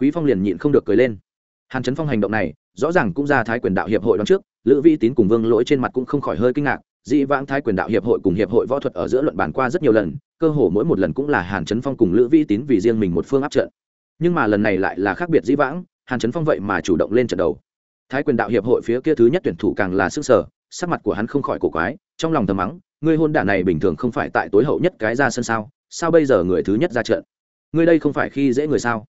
quý phong liền nhịn không được cười lên. Hàn trấn phong hành động này, rõ ràng cũng ra thái quyền đạo hiệp hội đón trước, lữ vi tín cùng vương lỗi trên mặt cũng không khỏi hơi kinh ngạc dị vãng thái quyền đạo hiệp hội cùng hiệp hội võ thuật ở giữa luận bàn qua rất nhiều lần, cơ hồ mỗi một lần cũng là hàn trấn phong cùng lữ vi tín vì riêng mình một phương áp trận. Nhưng mà lần này lại là khác biệt dĩ vãng, hàn trấn phong vậy mà chủ động lên trận đầu. Thái quyền đạo hiệp hội phía kia thứ nhất tuyển thủ càng là sức sở sắc mặt của hắn không khỏi cổ quái, trong lòng thầm mắng, ngươi hôn đả này bình thường không phải tại tối hậu nhất cái ra sân sao? Sao bây giờ người thứ nhất ra trận? Ngươi đây không phải khi dễ người sao?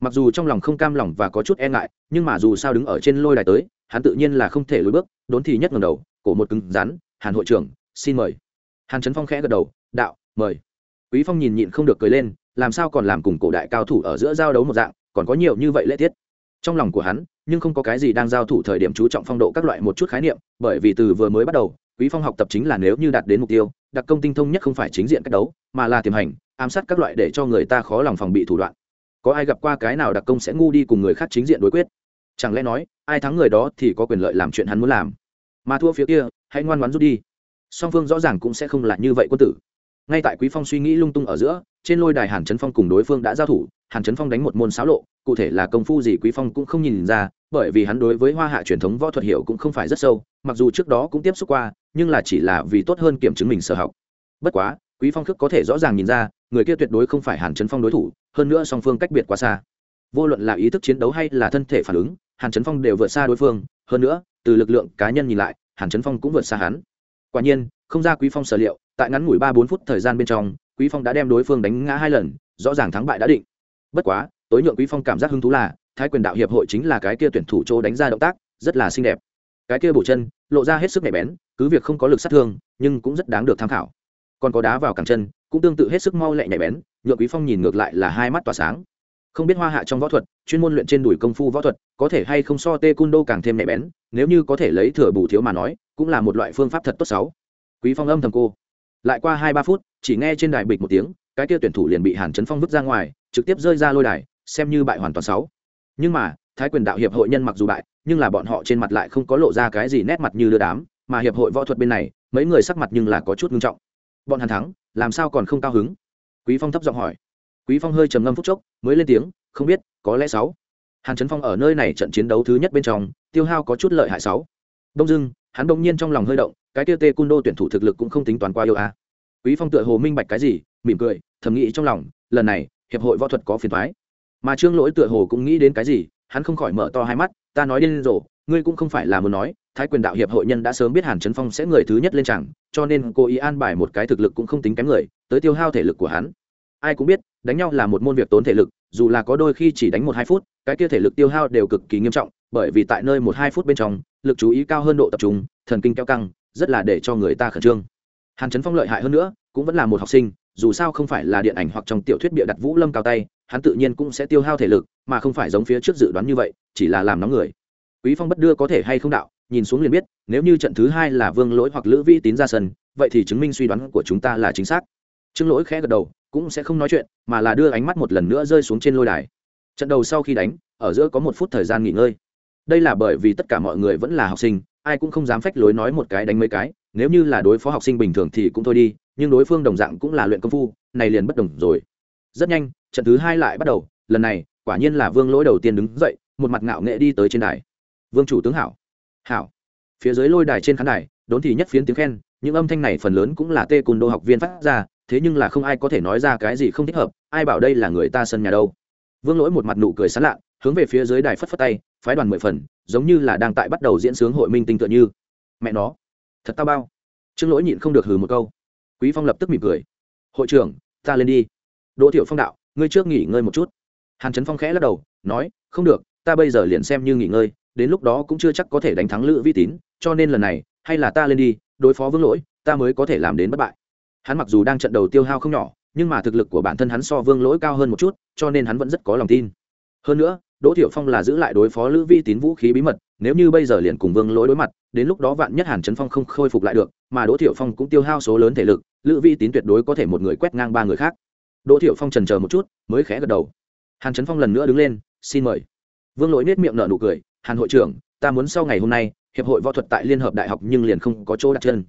Mặc dù trong lòng không cam lòng và có chút e ngại, nhưng mà dù sao đứng ở trên lôi đài tới, hắn tự nhiên là không thể lùi bước, đốn thì nhất ngầm đầu, cổ một cứng rắn, hàn hội trưởng, xin mời. Hàn trấn phong khẽ gật đầu, đạo, mời. Quý phong nhìn nhịn không được cười lên, làm sao còn làm cùng cổ đại cao thủ ở giữa giao đấu một dạng, còn có nhiều như vậy lễ tiết? Trong lòng của hắn, nhưng không có cái gì đang giao thủ thời điểm chú trọng phong độ các loại một chút khái niệm, bởi vì từ vừa mới bắt đầu, quý phong học tập chính là nếu như đạt đến mục tiêu, đặc công tinh thông nhất không phải chính diện cách đấu, mà là tiềm hành, ám sát các loại để cho người ta khó lòng phòng bị thủ đoạn có ai gặp qua cái nào đặc công sẽ ngu đi cùng người khác chính diện đối quyết? Chẳng lẽ nói, ai thắng người đó thì có quyền lợi làm chuyện hắn muốn làm? Mà thua phía kia, hãy ngoan ngoãn rút đi. Song phương rõ ràng cũng sẽ không là như vậy quân tử. Ngay tại quý phong suy nghĩ lung tung ở giữa, trên lôi đài hàn trấn phong cùng đối phương đã giao thủ, hàn trấn phong đánh một môn xáo lộ, cụ thể là công phu gì quý phong cũng không nhìn ra, bởi vì hắn đối với hoa hạ truyền thống võ thuật hiệu cũng không phải rất sâu, mặc dù trước đó cũng tiếp xúc qua, nhưng là chỉ là vì tốt hơn kiểm chứng mình sở học. Bất quá, quý phong khước có thể rõ ràng nhìn ra người kia tuyệt đối không phải hàn trấn phong đối thủ, hơn nữa song phương cách biệt quá xa. Vô luận là ý thức chiến đấu hay là thân thể phản ứng, hàn trấn phong đều vượt xa đối phương, hơn nữa, từ lực lượng cá nhân nhìn lại, hàn trấn phong cũng vượt xa hắn. Quả nhiên, không ra quý phong sở liệu, tại ngắn ngủi ba bốn phút thời gian bên trong, quý phong đã đem đối phương đánh ngã hai lần, rõ ràng thắng bại đã định. Bất quá, tối nhượng quý phong cảm giác hứng thú là, thái quyền đạo hiệp hội chính là cái kia tuyển thủ chỗ đánh ra động tác, rất là xinh đẹp. Cái kia bổ chân, lộ ra hết sức nhạy bén, cứ việc không có lực sát thương, nhưng cũng rất đáng được tham khảo. Còn có đá vào cẳng chân cũng tương tự hết sức mau lẹ nhạy bén, nhựa quý phong nhìn ngược lại là hai mắt tỏa sáng. Không biết hoa hạ trong võ thuật, chuyên môn luyện trên đùi công phu võ thuật, có thể hay không so tê cung đô càng thêm nhạy bén, nếu như có thể lấy thừa bù thiếu mà nói, cũng là một loại phương pháp thật tốt sáu. Quý phong âm thầm cô. Lại qua hai ba phút, chỉ nghe trên đài bịch một tiếng, cái kia tuyển thủ liền bị hàn chấn phong vứt ra ngoài, trực tiếp rơi ra lôi đài, xem như bại hoàn toàn sáu. Nhưng mà, thái quyền đạo hiệp hội nhân mặc dù bại, nhưng là bọn họ trên mặt lại không có lộ ra cái gì nét mặt như đưa đám, mà hiệp hội võ thuật bên này, mấy người sắc mặt nhưng là có chút nghiêm trọng. Bọn hàn thắng làm sao còn không cao hứng? Quý phong thấp giọng hỏi. Quý phong hơi trầm ngâm phút chốc, mới lên tiếng, không biết, có lẽ sáu. Hàn trấn phong ở nơi này trận chiến đấu thứ nhất bên trong, tiêu hao có chút lợi hại sáu. Đông dưng hắn đông nhiên trong lòng hơi động, cái tiêu tê cung đô tuyển thủ thực lực cũng không tính toán qua yêu a à. quý phong tựa hồ minh bạch cái gì, mỉm cười, thầm nghĩ trong lòng, lần này, hiệp hội võ thuật có phiền thoái mà trương lỗi tựa hồ cũng nghĩ đến cái gì, hắn không khỏi mở to hai mắt, ta nói điên rồ, ngươi cũng không phải là muốn nói thái quyền đạo hiệp hội nhân đã sớm biết hàn trấn phong sẽ người thứ nhất lên chẳng cho nên cô ý an bài một cái thực lực cũng không tính kém người, tới tiêu hao thể lực của hắn. Ai cũng biết, đánh nhau là một môn việc tốn thể lực, dù là có đôi khi chỉ đánh một hai phút, cái kia thể lực tiêu hao đều cực kỳ nghiêm trọng, bởi vì tại nơi một hai phút bên trong, lực chú ý cao hơn độ tập trung, thần kinh keo căng, rất là để cho người ta khẩn trương. Hàn trấn phong lợi hại hơn nữa, cũng vẫn là một học sinh, dù sao không phải là điện ảnh hoặc trong tiểu thuyết bịa đặt vũ lâm cao tay, hắn tự nhiên cũng sẽ tiêu hao thể lực, mà không phải giống phía trước dự đoán như vậy, chỉ là làm nóng người quý phong bất đưa có thể hay không đạo, nhìn xuống liền biết, nếu như trận thứ hai là vương lỗi hoặc lữ vi tín ra sân, vậy thì chứng minh suy đoán của chúng ta là chính xác. Trương lỗi khẽ gật đầu, cũng sẽ không nói chuyện, mà là đưa ánh mắt một lần nữa rơi xuống trên lôi đài. Trận đầu sau khi đánh, ở giữa có một phút thời gian nghỉ ngơi. Đây là bởi vì tất cả mọi người vẫn là học sinh, ai cũng không dám phách lối nói một cái đánh mấy cái, nếu như là đối phó học sinh bình thường thì cũng thôi đi, nhưng đối phương đồng dạng cũng là luyện công phu, này liền bất đồng rồi. Rất nhanh, trận thứ hai lại bắt đầu, lần này, quả nhiên là vương lỗi đầu tiên đứng dậy, một mặt ngạo nghệ đi tới trên đài vương chủ tướng hảo. Hảo. Phía dưới lôi đài trên khán đài, đốn thì nhất phiến tiếng khen, những âm thanh này phần lớn cũng là tê cùn đô học viên phát ra, thế nhưng là không ai có thể nói ra cái gì không thích hợp, ai bảo đây là người ta sân nhà đâu. Vương lỗi một mặt nụ cười sán lạ, hướng về phía dưới đài phất phất tay, phái đoàn mười phần, giống như là đang tại bắt đầu diễn sướng hội minh tinh tựa như. Mẹ nó, thật tao bao. Trương lỗi nhịn không được hừ một câu. Quý phong lập tức mỉm cười. Hội trưởng, ta lên đi. Đỗ thiệu phong đạo, ngươi trước nghỉ ngơi một chút. Hàn trấn phong khẽ lắc đầu, nói, không được, ta bây giờ liền xem như nghỉ ngơi đến lúc đó cũng chưa chắc có thể đánh thắng lữ vi tín, cho nên lần này, hay là ta lên đi, đối phó vương lỗi, ta mới có thể làm đến bất bại. Hắn mặc dù đang trận đầu tiêu hao không nhỏ, nhưng mà thực lực của bản thân hắn so vương lỗi cao hơn một chút, cho nên hắn vẫn rất có lòng tin. Hơn nữa, đỗ thiệu phong là giữ lại đối phó lữ vi tín vũ khí bí mật, nếu như bây giờ liền cùng vương lỗi đối mặt, đến lúc đó vạn nhất hàn trấn phong không khôi phục lại được, mà đỗ thiệu phong cũng tiêu hao số lớn thể lực, lữ vi tín tuyệt đối có thể một người quét ngang ba người khác. Đỗ thiệu phong trần chờ một chút, mới khẽ gật đầu. Hàn trấn phong lần nữa đứng lên, xin mời. Vương lỗi nết miệng nở nụ cười hàn hội trưởng, ta muốn sau ngày hôm nay, hiệp hội võ thuật tại liên hợp đại học nhưng liền không có chỗ đặt chân.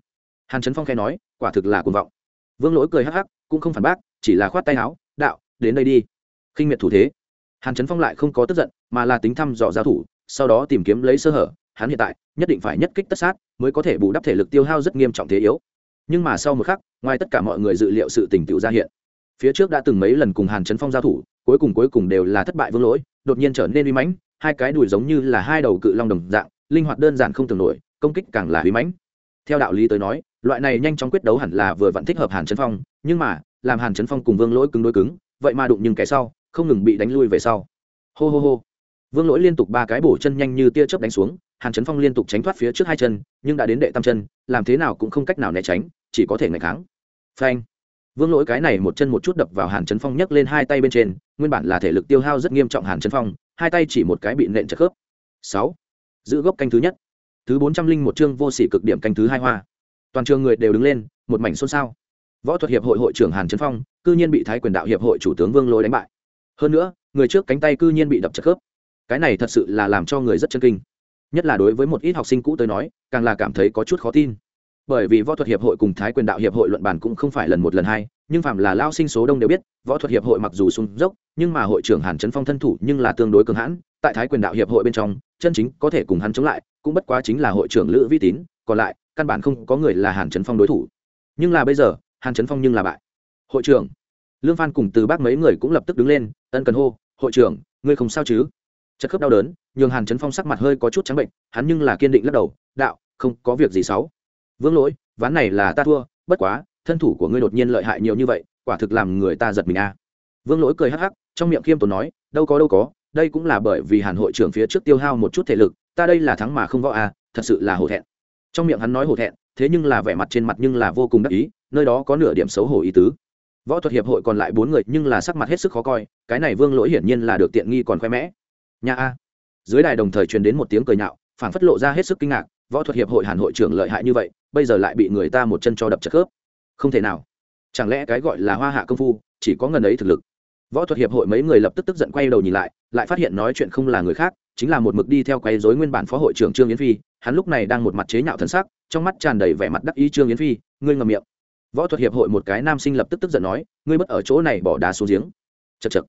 Hàn trấn phong khẽ nói, quả thực là cuồng vọng. Vương lỗi cười hắc hắc, cũng không phản bác, chỉ là khoát tay áo, đạo, đến đây đi. Khinh miệt thủ thế. Hàn trấn phong lại không có tức giận, mà là tính thăm dò giao thủ, sau đó tìm kiếm lấy sơ hở. Hắn hiện tại, nhất định phải nhất kích tất sát, mới có thể bù đắp thể lực tiêu hao rất nghiêm trọng thế yếu. Nhưng mà sau một khắc, ngoài tất cả mọi người dự liệu sự tình tựu ra hiện. Phía trước đã từng mấy lần cùng hàn trấn phong giao thủ, cuối cùng cuối cùng đều là thất bại vương lỗi, đột nhiên trở nên uy mãnh hai cái đùi giống như là hai đầu cự long đồng dạng, linh hoạt đơn giản không tưởng nổi, công kích càng là uy mãnh. Theo đạo lý tới nói, loại này nhanh chóng quyết đấu hẳn là vừa vẫn thích hợp hàn trấn phong, nhưng mà, làm hàn trấn phong cùng vương lỗi cứng đối cứng, vậy mà đụng nhưng kẻ sau, không ngừng bị đánh lui về sau. Hô hô hô. Vương lỗi liên tục ba cái bổ chân nhanh như tia chớp đánh xuống, hàn trấn phong liên tục tránh thoát phía trước hai chân, nhưng đã đến đệ tam chân, làm thế nào cũng không cách nào né tránh, chỉ có thể ngày kháng. Phanh. Vương lỗi cái này một chân một chút đập vào hàn trấn phong nhấc lên hai tay bên trên, nguyên bản là thể lực tiêu hao rất nghiêm trọng hàn trấn phong hai tay chỉ một cái bị nện chật khớp. Sáu. Giữ gốc canh thứ nhất. Thứ bốn trăm linh một chương vô sỉ cực điểm canh thứ hai hoa. Toàn trường người đều đứng lên, một mảnh xôn xao. Võ thuật hiệp hội hội trưởng hàn trấn phong, cư nhiên bị thái quyền đạo hiệp hội chủ tướng vương lỗi đánh bại. Hơn nữa, người trước cánh tay cư nhiên bị đập chật khớp. Cái này thật sự là làm cho người rất chân kinh. Nhất là đối với một ít học sinh cũ tới nói, càng là cảm thấy có chút khó tin bởi vì võ thuật hiệp hội cùng thái quyền đạo hiệp hội luận bàn cũng không phải lần một lần hai, nhưng phạm là lao sinh số đông đều biết, võ thuật hiệp hội mặc dù sung dốc, nhưng mà hội trưởng hàn trấn phong thân thủ nhưng là tương đối cường hãn, tại thái quyền đạo hiệp hội bên trong, chân chính có thể cùng hắn chống lại, cũng bất quá chính là hội trưởng lữ vi tín, còn lại, căn bản không có người là hàn trấn phong đối thủ. Nhưng là bây giờ, hàn trấn phong nhưng là bại. Hội trưởng, lương phan cùng từ bác mấy người cũng lập tức đứng lên, ân cần hô, hội trưởng, ngươi không sao chứ? Chất khớp đau đớn, nhường hàn trấn phong sắc mặt hơi có chút trắng bệnh, hắn nhưng là kiên định lắc đầu, đạo, không có việc gì xấu vương lỗi, ván này là ta thua, bất quá, thân thủ của ngươi đột nhiên lợi hại nhiều như vậy, quả thực làm người ta giật mình a. Vương lỗi cười hắc hắc, trong miệng khiêm tốn nói, đâu có đâu có, đây cũng là bởi vì hàn hội trưởng phía trước tiêu hao một chút thể lực, ta đây là thắng mà không võ a, thật sự là hổ thẹn. Trong miệng hắn nói hổ thẹn, thế nhưng là vẻ mặt trên mặt nhưng là vô cùng đắc ý, nơi đó có nửa điểm xấu hổ ý tứ. Võ thuật hiệp hội còn lại bốn người nhưng là sắc mặt hết sức khó coi, cái này vương lỗi hiển nhiên là được tiện nghi còn khoe mẽ. Nhà a. Dưới đài đồng thời truyền đến một tiếng cười nhạo phản phất lộ ra hết sức kinh ngạc, võ thuật hiệp hội hàn hội trưởng lợi hại như vậy bây giờ lại bị người ta một chân cho đập chật khớp. Không thể nào. Chẳng lẽ cái gọi là hoa hạ công phu chỉ có ngần ấy thực lực? Võ thuật hiệp hội mấy người lập tức tức giận quay đầu nhìn lại lại phát hiện nói chuyện không là người khác, chính là một mực đi theo quay dối nguyên bản phó hội trưởng trương yến phi. Hắn lúc này đang một mặt chế nhạo thân sắc, trong mắt tràn đầy vẻ mặt đắc ý trương yến phi, ngươi ngầm miệng. Võ thuật hiệp hội một cái nam sinh lập tức tức giận nói, ngươi mất ở chỗ này bỏ đá xuống giếng. Chật chật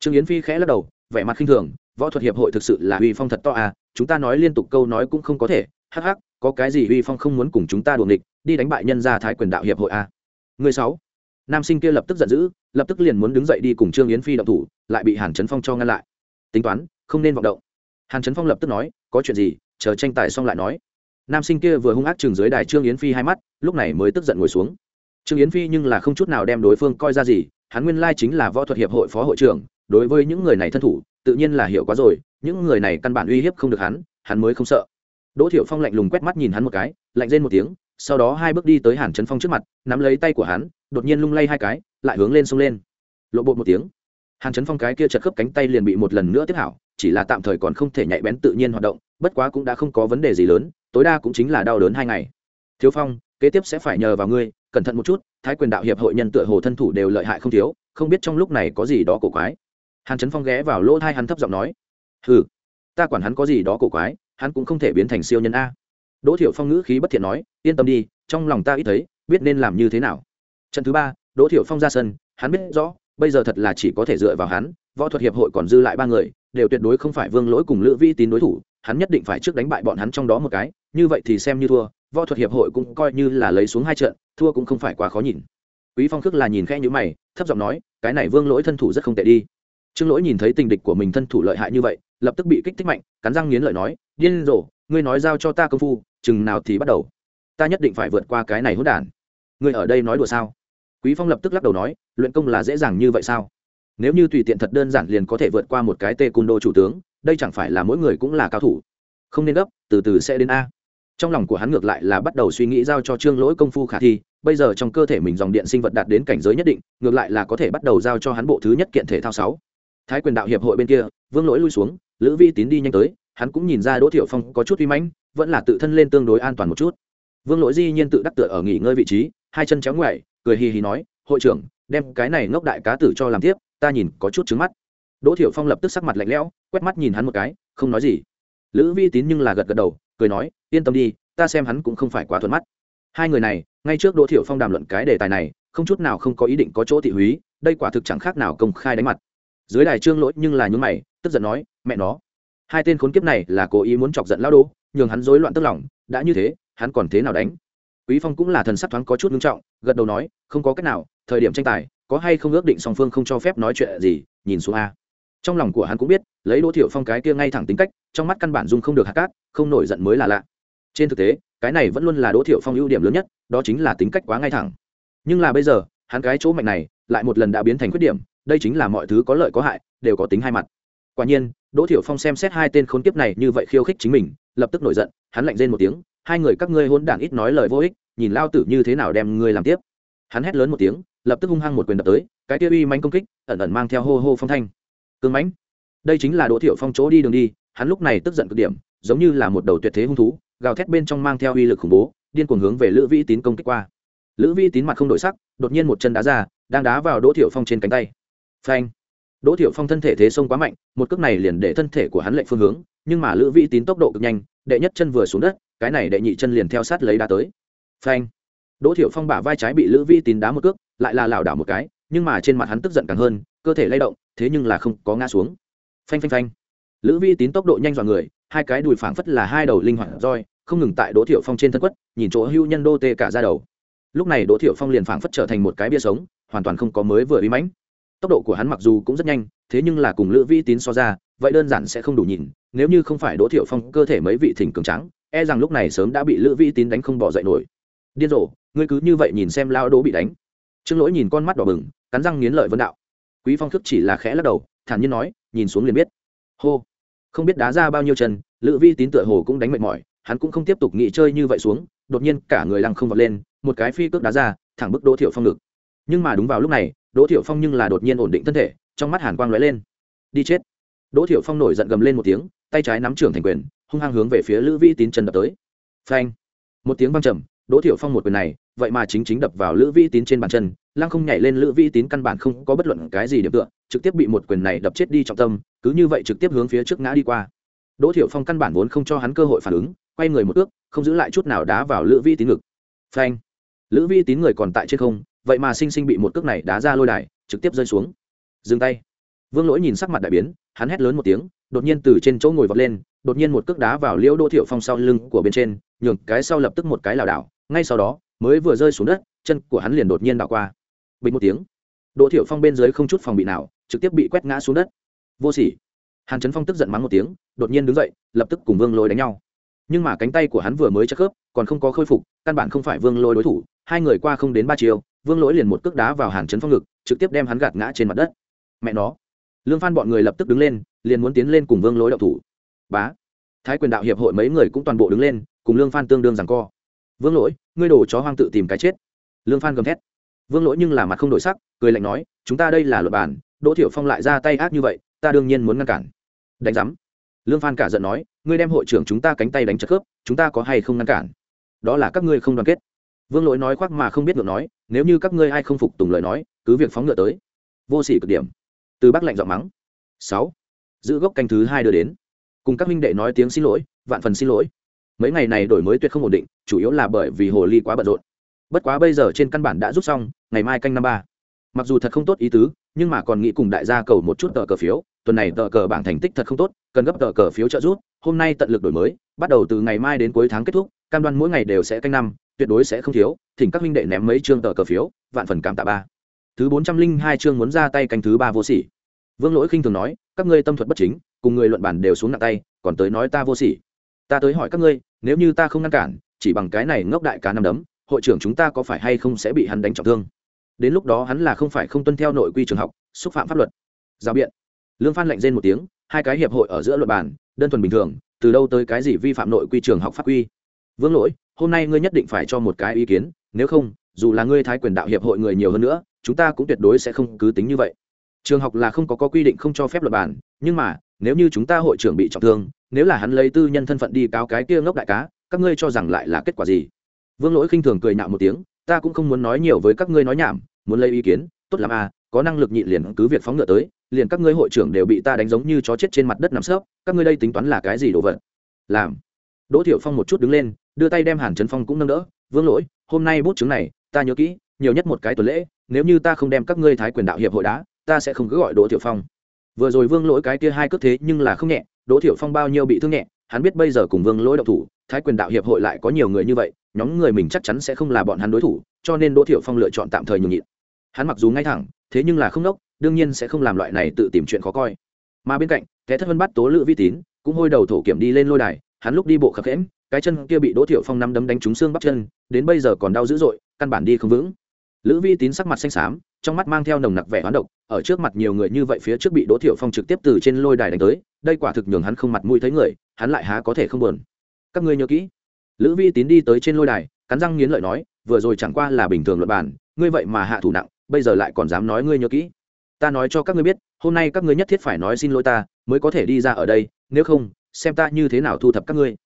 trương yến phi khẽ lắc đầu, vẻ mặt khinh thường, võ thuật hiệp hội thực sự là uy phong thật to à chúng ta nói liên tục câu nói cũng không có thể hắc hắc, có cái gì uy phong không muốn cùng chúng ta đuồng nghịch, đi đánh bại nhân gia thái quyền đạo hiệp hội à? Người sáu. Nam sinh kia lập tức giận dữ, lập tức liền muốn đứng dậy đi cùng trương yến phi động thủ, lại bị hàn trấn phong cho ngăn lại. Tính toán, không nên vọng động. Hàn trấn phong lập tức nói, có chuyện gì, chờ tranh tài xong lại nói. Nam sinh kia vừa hung ác chừng dưới đài trương yến phi hai mắt, lúc này mới tức giận ngồi xuống. Trương yến phi nhưng là không chút nào đem đối phương coi ra gì, hắn nguyên lai chính là võ thuật hiệp hội phó hội trưởng, đối với những người này thân thủ, tự nhiên là hiểu quá rồi, những người này căn bản uy hiếp không được hắn hắn mới không sợ đỗ thiệu phong lạnh lùng quét mắt nhìn hắn một cái, lạnh rên một tiếng, sau đó hai bước đi tới hàn trấn phong trước mặt, nắm lấy tay của hắn, đột nhiên lung lay hai cái, lại hướng lên xông lên. Lộ bộ một tiếng. Hàn trấn phong cái kia chật khớp cánh tay liền bị một lần nữa tiếp hảo, chỉ là tạm thời còn không thể nhạy bén tự nhiên hoạt động, bất quá cũng đã không có vấn đề gì lớn, tối đa cũng chính là đau đớn hai ngày. Thiếu phong, kế tiếp sẽ phải nhờ vào ngươi, cẩn thận một chút, thái quyền đạo hiệp hội nhân tựa hồ thân thủ đều lợi hại không thiếu, không biết trong lúc này có gì đó cổ quái. Hàn trấn phong ghé vào lỗ thai hắn thấp giọng nói ừ ta quản hắn có gì đó cổ quái hắn cũng không thể biến thành siêu nhân a. Đỗ thiệu phong ngữ khí bất thiện nói, yên tâm đi, trong lòng ta ít thấy, biết nên làm như thế nào. Trận thứ ba, đỗ thiệu phong ra sân, hắn biết rõ, bây giờ thật là chỉ có thể dựa vào hắn, võ thuật hiệp hội còn dư lại ba người, đều tuyệt đối không phải vương lỗi cùng lữ vi tín đối thủ, hắn nhất định phải trước đánh bại bọn hắn trong đó một cái, như vậy thì xem như thua, võ thuật hiệp hội cũng coi như là lấy xuống hai trận, thua cũng không phải quá khó nhìn. Quý phong khước là nhìn khẽ như mày, thấp giọng nói, cái này vương lỗi thân thủ rất không tệ đi trương lỗi nhìn thấy tình địch của mình thân thủ lợi hại như vậy, lập tức bị kích thích mạnh, cắn răng nghiến lợi nói, điên rồ, ngươi nói giao cho ta công phu, chừng nào thì bắt đầu. Ta nhất định phải vượt qua cái này hỗn đản. Ngươi ở đây nói đùa sao? Quý phong lập tức lắc đầu nói, luyện công là dễ dàng như vậy sao? Nếu như tùy tiện thật đơn giản liền có thể vượt qua một cái tê cung đô chủ tướng, đây chẳng phải là mỗi người cũng là cao thủ. Không nên gấp, từ từ sẽ đến a. Trong lòng của hắn ngược lại là bắt đầu suy nghĩ giao cho trương lỗi công phu khả thi, bây giờ trong cơ thể mình dòng điện sinh vật đạt đến cảnh giới nhất định, ngược lại là có thể bắt đầu giao cho hắn bộ thứ nhất kiện thể thao sáu thái quyền đạo hiệp hội bên kia, vương lỗi lui xuống, lữ vi tín đi nhanh tới, hắn cũng nhìn ra đỗ thiệu phong có chút uy mãnh, vẫn là tự thân lên tương đối an toàn một chút. Vương lỗi di nhiên tự đắc tựa ở nghỉ ngơi vị trí, hai chân chéo ngoại cười hì hì nói, hội trưởng, đem cái này ngốc đại cá tử cho làm tiếp, ta nhìn có chút trứng mắt. Đỗ thiệu phong lập tức sắc mặt lạnh lẽo, quét mắt nhìn hắn một cái, không nói gì. Lữ vi tín nhưng là gật gật đầu, cười nói, yên tâm đi, ta xem hắn cũng không phải quá thuận mắt. Hai người này, ngay trước đỗ thiệu phong đàm luận cái đề tài này, không chút nào không có ý định có chỗ thị húy, đây quả thực chẳng khác nào công khai đánh mặt dưới đài trương lỗi nhưng là nhún mày, tức giận nói, mẹ nó, hai tên khốn kiếp này là cố ý muốn chọc giận lao đô, nhường hắn rối loạn tức lòng, đã như thế, hắn còn thế nào đánh? Quý phong cũng là thần sắc thoáng có chút ngưng trọng, gật đầu nói, không có cách nào, thời điểm tranh tài, có hay không ước định song phương không cho phép nói chuyện gì, nhìn xuống a. Trong lòng của hắn cũng biết, lấy đỗ thiệu phong cái kia ngay thẳng tính cách, trong mắt căn bản dung không được hạt cát, không nổi giận mới là lạ. Trên thực tế, cái này vẫn luôn là đỗ thiệu phong ưu điểm lớn nhất, đó chính là tính cách quá ngay thẳng. Nhưng là bây giờ, hắn cái chỗ mạnh này, lại một lần đã biến thành khuyết điểm đây chính là mọi thứ có lợi có hại, đều có tính hai mặt. Quả nhiên, đỗ thiệu phong xem xét hai tên khốn kiếp này như vậy khiêu khích chính mình, lập tức nổi giận, hắn lạnh rên một tiếng, hai người các ngươi hôn đản ít nói lời vô ích, nhìn lao tử như thế nào đem ngươi làm tiếp. Hắn hét lớn một tiếng, lập tức hung hăng một quyền đập tới, cái kia uy manh công kích, ẩn ẩn mang theo hô hô phong thanh. Cương mãnh. Đây chính là đỗ thiệu phong chỗ đi đường đi, hắn lúc này tức giận cực điểm, giống như là một đầu tuyệt thế hung thú, gào thét bên trong mang theo uy lực khủng bố, điên cuồng hướng về lữ vĩ tín công kích qua. Lữ vĩ tín mặt không đổi sắc, đột nhiên một chân đá ra, đang đá vào đỗ thiệu phong trên cánh tay phanh. Đỗ thiệu phong thân thể thế sông quá mạnh, một cước này liền để thân thể của hắn lệnh phương hướng, nhưng mà lữ vĩ tín tốc độ cực nhanh, đệ nhất chân vừa xuống đất, cái này đệ nhị chân liền theo sát lấy đá tới. Phanh. Đỗ thiệu phong bả vai trái bị lữ vĩ tín đá một cước, lại là lảo đảo một cái, nhưng mà trên mặt hắn tức giận càng hơn, cơ thể lay động, thế nhưng là không có ngã xuống. Phanh phanh phanh. Lữ vĩ tín tốc độ nhanh dọa người, hai cái đùi phảng phất là hai đầu linh hoạt roi, không ngừng tại đỗ thiệu phong trên thân quất, nhìn chỗ hưu nhân đô tê cả ra đầu. Lúc này đỗ thiệu phong liền phảng phất trở thành một cái bia sống, hoàn toàn không có mới vừa bí mãnh tốc độ của hắn mặc dù cũng rất nhanh, thế nhưng là cùng lữ vĩ tín so ra, vậy đơn giản sẽ không đủ nhìn, nếu như không phải đỗ thiệu phong cơ thể mấy vị thỉnh cường trắng e rằng lúc này sớm đã bị lữ vĩ tín đánh không bỏ dậy nổi. Điên rồ, ngươi cứ như vậy nhìn xem lao đỗ bị đánh. Trương lỗi nhìn con mắt đỏ bừng, cắn răng nghiến lợi vân đạo. Quý phong thức chỉ là khẽ lắc đầu, thản nhiên nói, nhìn xuống liền biết. Hô. Không biết đá ra bao nhiêu chân, lữ vi tín tựa hồ cũng đánh mệt mỏi, hắn cũng không tiếp tục nghỉ chơi như vậy xuống, đột nhiên cả người lăng không vọt lên, một cái phi cước đá ra, thẳng bức đỗ thiệu phong ngực. Nhưng mà đúng vào lúc này đỗ thiệu phong nhưng là đột nhiên ổn định thân thể, trong mắt hàn quang lóe lên. Đi chết. Đỗ thiệu phong nổi giận gầm lên một tiếng, tay trái nắm trưởng thành quyền, hung hăng hướng về phía lữ vi tín chân đập tới. Phanh. Một tiếng vang trầm, đỗ thiệu phong một quyền này, vậy mà chính chính đập vào lữ vi tín trên bàn chân, lăng không nhảy lên lữ vi tín căn bản không có bất luận cái gì điểm tựa, trực tiếp bị một quyền này đập chết đi trọng tâm, cứ như vậy trực tiếp hướng phía trước ngã đi qua. Đỗ thiệu phong căn bản vốn không cho hắn cơ hội phản ứng, quay người một ước, không giữ lại chút nào đá vào lữ vi tín ngực. Phanh. Lữ vi tín người còn tại trên không vậy mà sinh sinh bị một cước này đá ra lôi đài, trực tiếp rơi xuống. Dừng tay. Vương lỗi nhìn sắc mặt đại biến, hắn hét lớn một tiếng, đột nhiên từ trên chỗ ngồi vọt lên, đột nhiên một cước đá vào liễu đỗ thiệu phong sau lưng của bên trên, nhường cái sau lập tức một cái lảo đảo, ngay sau đó, mới vừa rơi xuống đất, chân của hắn liền đột nhiên đảo qua. Bình một tiếng, đỗ thiệu phong bên dưới không chút phòng bị nào, trực tiếp bị quét ngã xuống đất. Vô sỉ. Hàn trấn phong tức giận mắng một tiếng, đột nhiên đứng dậy, lập tức cùng vương lôi đánh nhau. Nhưng mà cánh tay của hắn vừa mới chắc khớp, còn không có khôi phục, căn bản không phải vương lôi đối thủ, hai người qua không đến ba chiều vương lỗi liền một cước đá vào hàn trấn phong ngực, trực tiếp đem hắn gạt ngã trên mặt đất. Mẹ nó. Lương phan bọn người lập tức đứng lên, liền muốn tiến lên cùng vương lỗi đậu thủ. Bá. Thái quyền đạo hiệp hội mấy người cũng toàn bộ đứng lên, cùng lương phan tương đương rằng co. Vương lỗi, ngươi đổ chó hoang tự tìm cái chết. Lương phan gầm thét. Vương lỗi nhưng là mặt không đổi sắc, cười lạnh nói, chúng ta đây là luật bản, đỗ thiểu phong lại ra tay ác như vậy, ta đương nhiên muốn ngăn cản. Đánh giám. Lương phan cả giận nói, ngươi đem hội trưởng chúng ta cánh tay đánh chất khớp, chúng ta có hay không ngăn cản? Đó là các ngươi không đoàn kết vương lỗi nói khoác mà không biết ngược nói, nếu như các ngươi ai không phục tùng lời nói, cứ việc phóng ngựa tới. Vô s ỉ cực điểm. Từ bắc lạnh giọng mắng. Sáu. Giữ gốc canh thứ hai đưa đến. Cùng các minh đệ nói tiếng xin lỗi, vạn phần xin lỗi. Mấy ngày này đổi mới tuyệt không ổn định, chủ yếu là bởi vì hồ ly quá bận rộn. Bất quá bây giờ trên căn bản đã rút xong, ngày mai canh năm ba. Mặc dù thật không tốt ý tứ, nhưng mà còn nghĩ cùng đại gia cầu một chút tờ cờ phiếu, tuần này tờ cờ bảng thành tích thật không tốt, cần gấp tờ cờ phiếu trợ rút hôm nay tận lực đổi mới, bắt đầu từ ngày mai đến cuối tháng kết thúc, cam đoan mỗi ngày đều sẽ canh năm tuyệt đối sẽ không thiếu, thỉnh các huynh đệ ném mấy chương tờ cờ phiếu, vạn phần cảm tạ ba. Thứ bốn trăm linh hai chương muốn ra tay canh thứ ba vô sỉ. Vương lỗi khinh thường nói, các ngươi tâm thuật bất chính, cùng người luận bản đều xuống nặng tay, còn tới nói ta vô sỉ. Ta tới hỏi các ngươi, nếu như ta không ngăn cản, chỉ bằng cái này ngốc đại cá năm đấm, hội trưởng chúng ta có phải hay không sẽ bị hắn đánh trọng thương? Đến lúc đó hắn là không phải không tuân theo nội quy trường học, xúc phạm pháp luật. Giao biện. Lương phan lạnh rên một tiếng, hai cái hiệp hội ở giữa luật bản, đơn thuần bình thường, từ đâu tới cái gì vi phạm nội quy trường học pháp quy? Vương lỗi hôm nay ngươi nhất định phải cho một cái ý kiến nếu không dù là ngươi thái quyền đạo hiệp hội người nhiều hơn nữa chúng ta cũng tuyệt đối sẽ không cứ tính như vậy. Trường học là không có, có quy định không cho phép luật bản nhưng mà nếu như chúng ta hội trưởng bị trọng thương nếu là hắn lấy tư nhân thân phận đi cáo cái kia ngốc đại cá các ngươi cho rằng lại là kết quả gì? Vương lỗi khinh thường cười nạo một tiếng ta cũng không muốn nói nhiều với các ngươi nói nhảm muốn lấy ý kiến tốt làm à có năng lực nhịn liền cứ việc phóng ngựa tới liền các ngươi hội trưởng đều bị ta đánh giống như chó chết trên mặt đất nằm sấp các ngươi đây tính toán là cái gì đồ vật? Làm. Đỗ thiệu phong một chút đứng lên đưa tay đem hàn trấn phong cũng nâng đỡ, vương lỗi, hôm nay bút chứng này, ta nhớ kỹ, nhiều nhất một cái tuần lễ, nếu như ta không đem các ngươi thái quyền đạo hiệp hội đá, ta sẽ không cứ gọi đỗ thiệu phong. Vừa rồi vương lỗi cái kia hai cước thế nhưng là không nhẹ, đỗ thiệu phong bao nhiêu bị thương nhẹ, hắn biết bây giờ cùng vương lỗi độc thủ, thái quyền đạo hiệp hội lại có nhiều người như vậy, nhóm người mình chắc chắn sẽ không là bọn hắn đối thủ, cho nên đỗ thiệu phong lựa chọn tạm thời nhường nhịn. Hắn mặc dù ngay thẳng, thế nhưng là không đốc, đương nhiên sẽ không làm loại này tự tìm chuyện khó coi. Mà bên cạnh kẻ thất vân bắt tố lự vi tín, cũng hôi đầu thổ kiểm đi lên lôi đài hắn lúc đi bộ khập khẽn cái chân kia bị đỗ thiệu phong năm đấm đánh trúng xương bắp chân, đến bây giờ còn đau dữ dội, căn bản đi không vững. Lữ vi tín sắc mặt xanh xám, trong mắt mang theo nồng nặc vẻ hoán độc, ở trước mặt nhiều người như vậy phía trước bị đỗ thiệu phong trực tiếp từ trên lôi đài đánh tới, đây quả thực nhường hắn không mặt mũi thấy người, hắn lại há có thể không buồn. Các ngươi nhớ kỹ. Lữ vi tín đi tới trên lôi đài, cắn răng nghiến lợi nói, vừa rồi chẳng qua là bình thường luật bản ngươi vậy mà hạ thủ nặng, bây giờ lại còn dám nói ngươi nhớ kỹ. Ta nói cho các ngươi biết, hôm nay các ngươi nhất thiết phải nói xin lỗi ta, mới có thể đi ra ở đây, nếu không xem ta như thế nào thu thập các ngươi.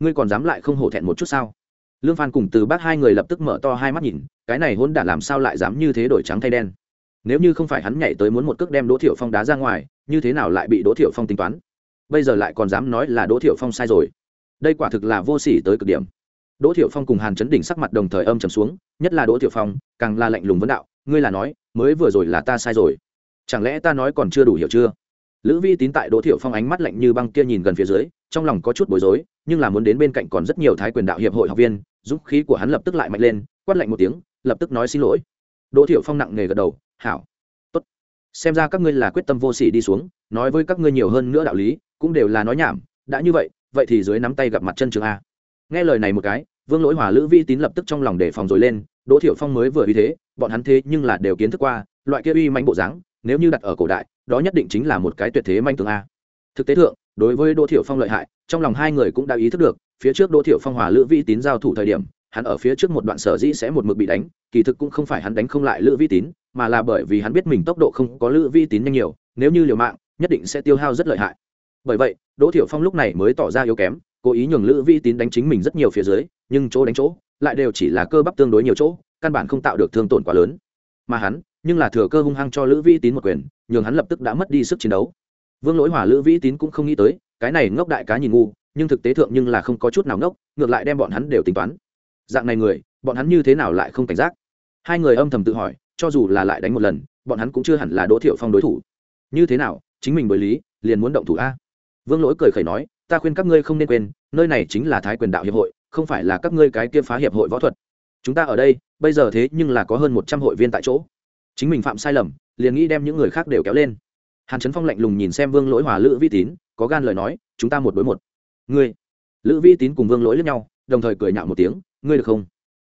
Ngươi còn dám lại không hổ thẹn một chút sao? Lương phan cùng từ bác hai người lập tức mở to hai mắt nhìn, cái này hôn đản làm sao lại dám như thế đổi trắng thay đen? Nếu như không phải hắn nhảy tới muốn một cước đem đỗ thiệu phong đá ra ngoài, như thế nào lại bị đỗ thiệu phong tính toán? Bây giờ lại còn dám nói là đỗ thiệu phong sai rồi. Đây quả thực là vô s ỉ tới cực điểm. Đỗ thiệu phong cùng hàn chấn đỉnh sắc mặt đồng thời âm trầm xuống, nhất là đỗ thiệu phong, càng là lạnh lùng vấn đạo, ngươi là nói, mới vừa rồi là ta sai rồi. Chẳng lẽ ta nói còn chưa đủ hiểu chưa? Lữ vi tín tại đỗ thiệu phong ánh mắt lạnh như băng kia nhìn gần phía dưới, trong lòng có chút bối rối, nhưng là muốn đến bên cạnh còn rất nhiều thái quyền đạo hiệp hội học viên, dũng khí của hắn lập tức lại mạnh lên, quát lạnh một tiếng, lập tức nói xin lỗi. Đỗ thiệu phong nặng nề gật đầu, hảo, tốt. Xem ra các ngươi là quyết tâm vô sỉ đi xuống, nói với các ngươi nhiều hơn nữa đạo lý, cũng đều là nói nhảm, đã như vậy vậy thì dưới nắm tay gặp mặt chân trường a. Nghe lời này một cái, vương lỗi hòa lữ vi tín lập tức trong lòng đề phòng rồi lên, đỗ thiệu phong mới vừa uy thế, bọn hắn thế nhưng là đều kiến thức qua, loại kia uy manh bộ dáng nếu như đặt ở cổ đại, đó nhất định chính là một cái tuyệt thế manh tướng a. Thực tế thượng, đối với đỗ thiệu phong lợi hại, trong lòng hai người cũng đã ý thức được, phía trước đỗ thiệu phong hòa lữ vi tín giao thủ thời điểm, hắn ở phía trước một đoạn sở dĩ sẽ một mực bị đánh, kỳ thực cũng không phải hắn đánh không lại lữ vi tín, mà là bởi vì hắn biết mình tốc độ không có lữ vi tín nhanh nhiều, nếu như liều mạng, nhất định sẽ tiêu hao rất lợi hại. Bởi vậy, đỗ thiệu phong lúc này mới tỏ ra yếu kém, cố ý nhường lữ vi tín đánh chính mình rất nhiều phía dưới, nhưng chỗ đánh chỗ, lại đều chỉ là cơ bắp tương đối nhiều chỗ, căn bản không tạo được thương tổn quá lớn. Mà hắn nhưng là thừa cơ hung hăng cho lữ vi tín một quyền, nhường hắn lập tức đã mất đi sức chiến đấu. Vương lỗi hỏa lữ vi tín cũng không nghĩ tới, cái này ngốc đại cá nhìn ngu, nhưng thực tế thượng nhưng là không có chút nào ngốc, ngược lại đem bọn hắn đều tính toán. Dạng này người, bọn hắn như thế nào lại không cảnh giác? Hai người âm thầm tự hỏi, cho dù là lại đánh một lần, bọn hắn cũng chưa hẳn là đỗ thiệu phong đối thủ. Như thế nào, chính mình bởi lý, liền muốn động thủ a? Vương lỗi cười khẩy nói, ta khuyên các ngươi không nên quên, nơi này chính là thái quyền đạo hiệp hội, không phải là các ngươi cái kia phá hiệp hội võ thuật. Chúng ta ở đây, bây giờ thế nhưng là có hơn một trăm hội viên tại chỗ chính mình phạm sai lầm, liền nghĩ đem những người khác đều kéo lên. Hàn trấn phong lạnh lùng nhìn xem vương lỗi hòa lữ vi tín, có gan lời nói, chúng ta một đối một. Ngươi? Lữ vi tín cùng vương lỗi lẫn nhau, đồng thời cười nhạo một tiếng, ngươi được không?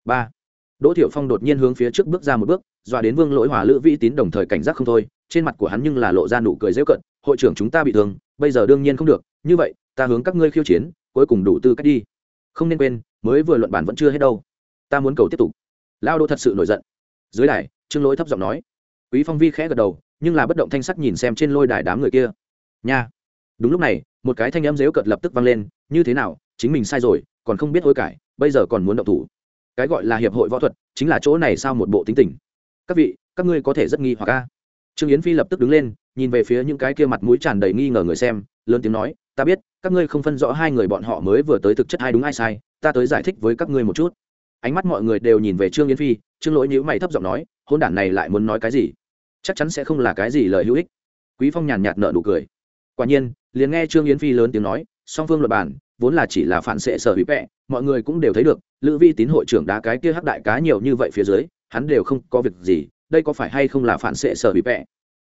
Ba. Đỗ thiệu phong đột nhiên hướng phía trước bước ra một bước, dọa đến vương lỗi hòa lữ vi tín đồng thời cảnh giác không thôi, trên mặt của hắn nhưng là lộ ra nụ cười dễ cận hội trưởng chúng ta bị thương, bây giờ đương nhiên không được, như vậy, ta hướng các ngươi khiêu chiến, cuối cùng đủ tư cách đi. Không nên quên, mới vừa luận bản vẫn chưa hết đâu, ta muốn cầu tiếp tục. Lao đô thật sự nổi giận. Dưới đài trương lỗi thấp giọng nói. Quý phong vi khẽ gật đầu, nhưng là bất động thanh sắc nhìn xem trên lôi đài đám người kia. Nha. Đúng lúc này, một cái thanh âm dếu cợt lập tức vang lên, như thế nào, chính mình sai rồi, còn không biết hối cải, bây giờ còn muốn động thủ. Cái gọi là hiệp hội võ thuật, chính là chỗ này sao một bộ tính tình. Các vị, các ngươi có thể rất nghi hoặc ca trương yến phi lập tức đứng lên, nhìn về phía những cái kia mặt mũi tràn đầy nghi ngờ người xem, lớn tiếng nói, ta biết, các ngươi không phân rõ hai người bọn họ mới vừa tới thực chất ai đúng ai sai, ta tới giải thích với các ngươi một chút. Ánh mắt mọi người đều nhìn về trương yến phi, trương lỗi nhữ mày thấp giọng nói hôn đản này lại muốn nói cái gì? Chắc chắn sẽ không là cái gì lời hữu ích. Quý phong nhàn nhạt nợ nụ cười. Quả nhiên, liền nghe trương yến phi lớn tiếng nói, song phương luật bản, vốn là chỉ là phản xệ sở hữu vẽ mọi người cũng đều thấy được, lữ vi tín hội trưởng đá cái kia hắc đại cá nhiều như vậy phía dưới, hắn đều không có việc gì, đây có phải hay không là phản xệ sở hữu vẽ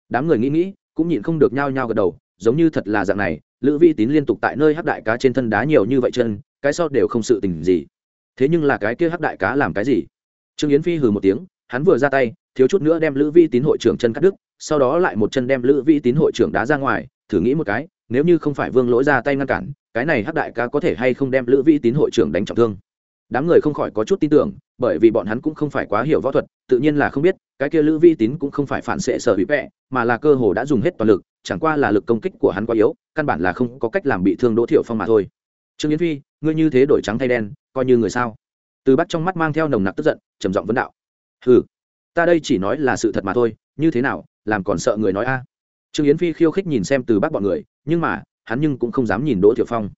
đám người nghĩ nghĩ, cũng nhịn không được nhao nhao gật đầu, giống như thật là dạng này, lữ vi tín liên tục tại nơi hắc đại cá trên thân đá nhiều như vậy chân, cái sau đều không sự tình gì. Thế nhưng là cái kia hắc đại cá làm cái gì? Trương yến phi hừ một tiếng hắn vừa ra tay, thiếu chút nữa đem lữ vi tín hội trưởng chân cắt đứt, sau đó lại một chân đem lữ vi tín hội trưởng đá ra ngoài, thử nghĩ một cái, nếu như không phải vương lỗi ra tay ngăn cản, cái này hắc đại ca có thể hay không đem lữ vi tín hội trưởng đánh trọng thương? Đám người không khỏi có chút tin tưởng, bởi vì bọn hắn cũng không phải quá hiểu võ thuật, tự nhiên là không biết, cái kia lữ vi tín cũng không phải phản xệ sở hữu vẽ mà là cơ hồ đã dùng hết toàn lực, chẳng qua là lực công kích của hắn quá yếu, căn bản là không có cách làm bị thương đỗ thiệu phong mà thôi. Trương yến phi, ngươi như thế đổi trắng thay đen, coi như người sao? Từ bắt trong mắt mang theo nồng nặc tức giận, trầm giọng vấn đạo ừ ta đây chỉ nói là sự thật mà thôi, như thế nào, làm còn sợ người nói a? Trương yến phi khiêu khích nhìn xem từ bác bọn người, nhưng mà, hắn nhưng cũng không dám nhìn đỗ thiệu phong.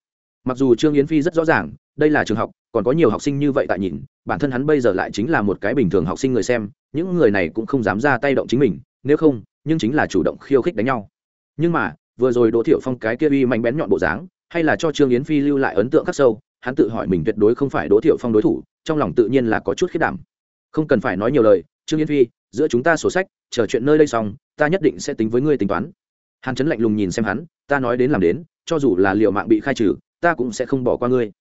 Mặc dù trương yến phi rất rõ ràng, đây là trường học, còn có nhiều học sinh như vậy tại nhìn, bản thân hắn bây giờ lại chính là một cái bình thường học sinh người xem, những người này cũng không dám ra tay động chính mình, nếu không, nhưng chính là chủ động khiêu khích đánh nhau. Nhưng mà, vừa rồi đỗ thiệu phong cái kia uy mạnh bén nhọn bộ dáng, hay là cho trương yến phi lưu lại ấn tượng khắc sâu, hắn tự hỏi mình tuyệt đối không phải đỗ thiệu phong đối thủ, trong lòng tự nhiên là có chút khiết đảm không cần phải nói nhiều lời, trương yến phi, giữa chúng ta sổ sách, chờ chuyện nơi đây xong, ta nhất định sẽ tính với ngươi tính toán. Hàn chấn lạnh lùng nhìn xem hắn, ta nói đến làm đến, cho dù là liệu mạng bị khai trừ, ta cũng sẽ không bỏ qua ngươi.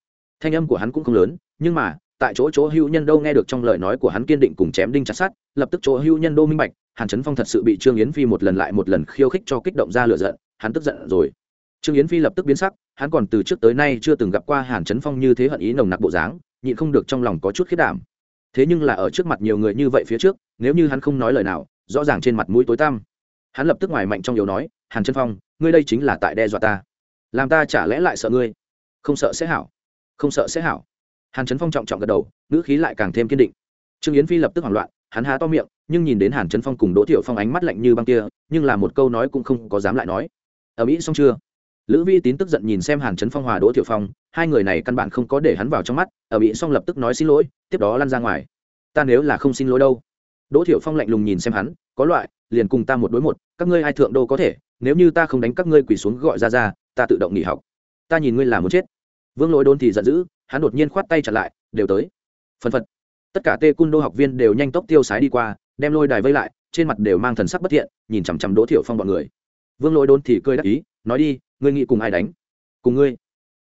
Thanh âm của hắn cũng không lớn, nhưng mà, tại chỗ chỗ hưu nhân đâu nghe được trong lời nói của hắn kiên định cùng chém đinh chặt sát lập tức chỗ hưu nhân đô minh bạch, hàn chấn phong thật sự bị trương yến phi một lần lại một lần khiêu khích cho kích động ra lửa giận, hắn tức giận rồi. Trương yến phi lập tức biến sắc, hắn còn từ trước tới nay chưa từng gặp qua hàn chấn phong như thế hận ý nồng nặc bộ dáng, nhịn không được trong lòng có chút khiết đảm thế nhưng là ở trước mặt nhiều người như vậy phía trước, nếu như hắn không nói lời nào, rõ ràng trên mặt mũi tối tăm. Hắn lập tức ngoài mạnh trong yếu nói, hàn chân phong, ngươi đây chính là tại đe dọa ta. Làm ta chả lẽ lại sợ ngươi? Không sợ sẽ hảo. Không sợ sẽ hảo. Hàn trấn phong trọng trọng gật đầu, ngữ khí lại càng thêm kiên định. Trương yến phi lập tức hoảng loạn, hắn há to miệng, nhưng nhìn đến hàn trấn phong cùng đỗ thiệu phong ánh mắt lạnh như băng kia, nhưng là một câu nói cũng không có dám lại nói. Ở mỹ xong chưa? Lữ vi tín tức giận nhìn xem hàn trấn phong hòa đỗ thiệu phong, hai người này căn bản không có để hắn vào trong mắt ở mỹ xong lập tức nói xin lỗi tiếp đó lăn ra ngoài. Ta nếu là không xin lỗi đâu. Đỗ thiệu phong lạnh lùng nhìn xem hắn, có loại, liền cùng ta một đối một, các ngươi ai thượng đô có thể, nếu như ta không đánh các ngươi quỳ xuống gọi ra ra, ta tự động nghỉ học. Ta nhìn ngươi là muốn chết. Vương lỗi đôn thì giận dữ, hắn đột nhiên khoát tay trả lại, đều tới. Phân phật. Tất cả tê cung đô học viên đều nhanh tốc tiêu sái đi qua, đem lôi đài vây lại, trên mặt đều mang thần sắc bất thiện, nhìn chằm chằm đỗ thiệu phong bọn người. Vương lỗi đôn thì cười đắc ý, nói đi, ngươi nghĩ cùng ai đánh? Cùng ngươi.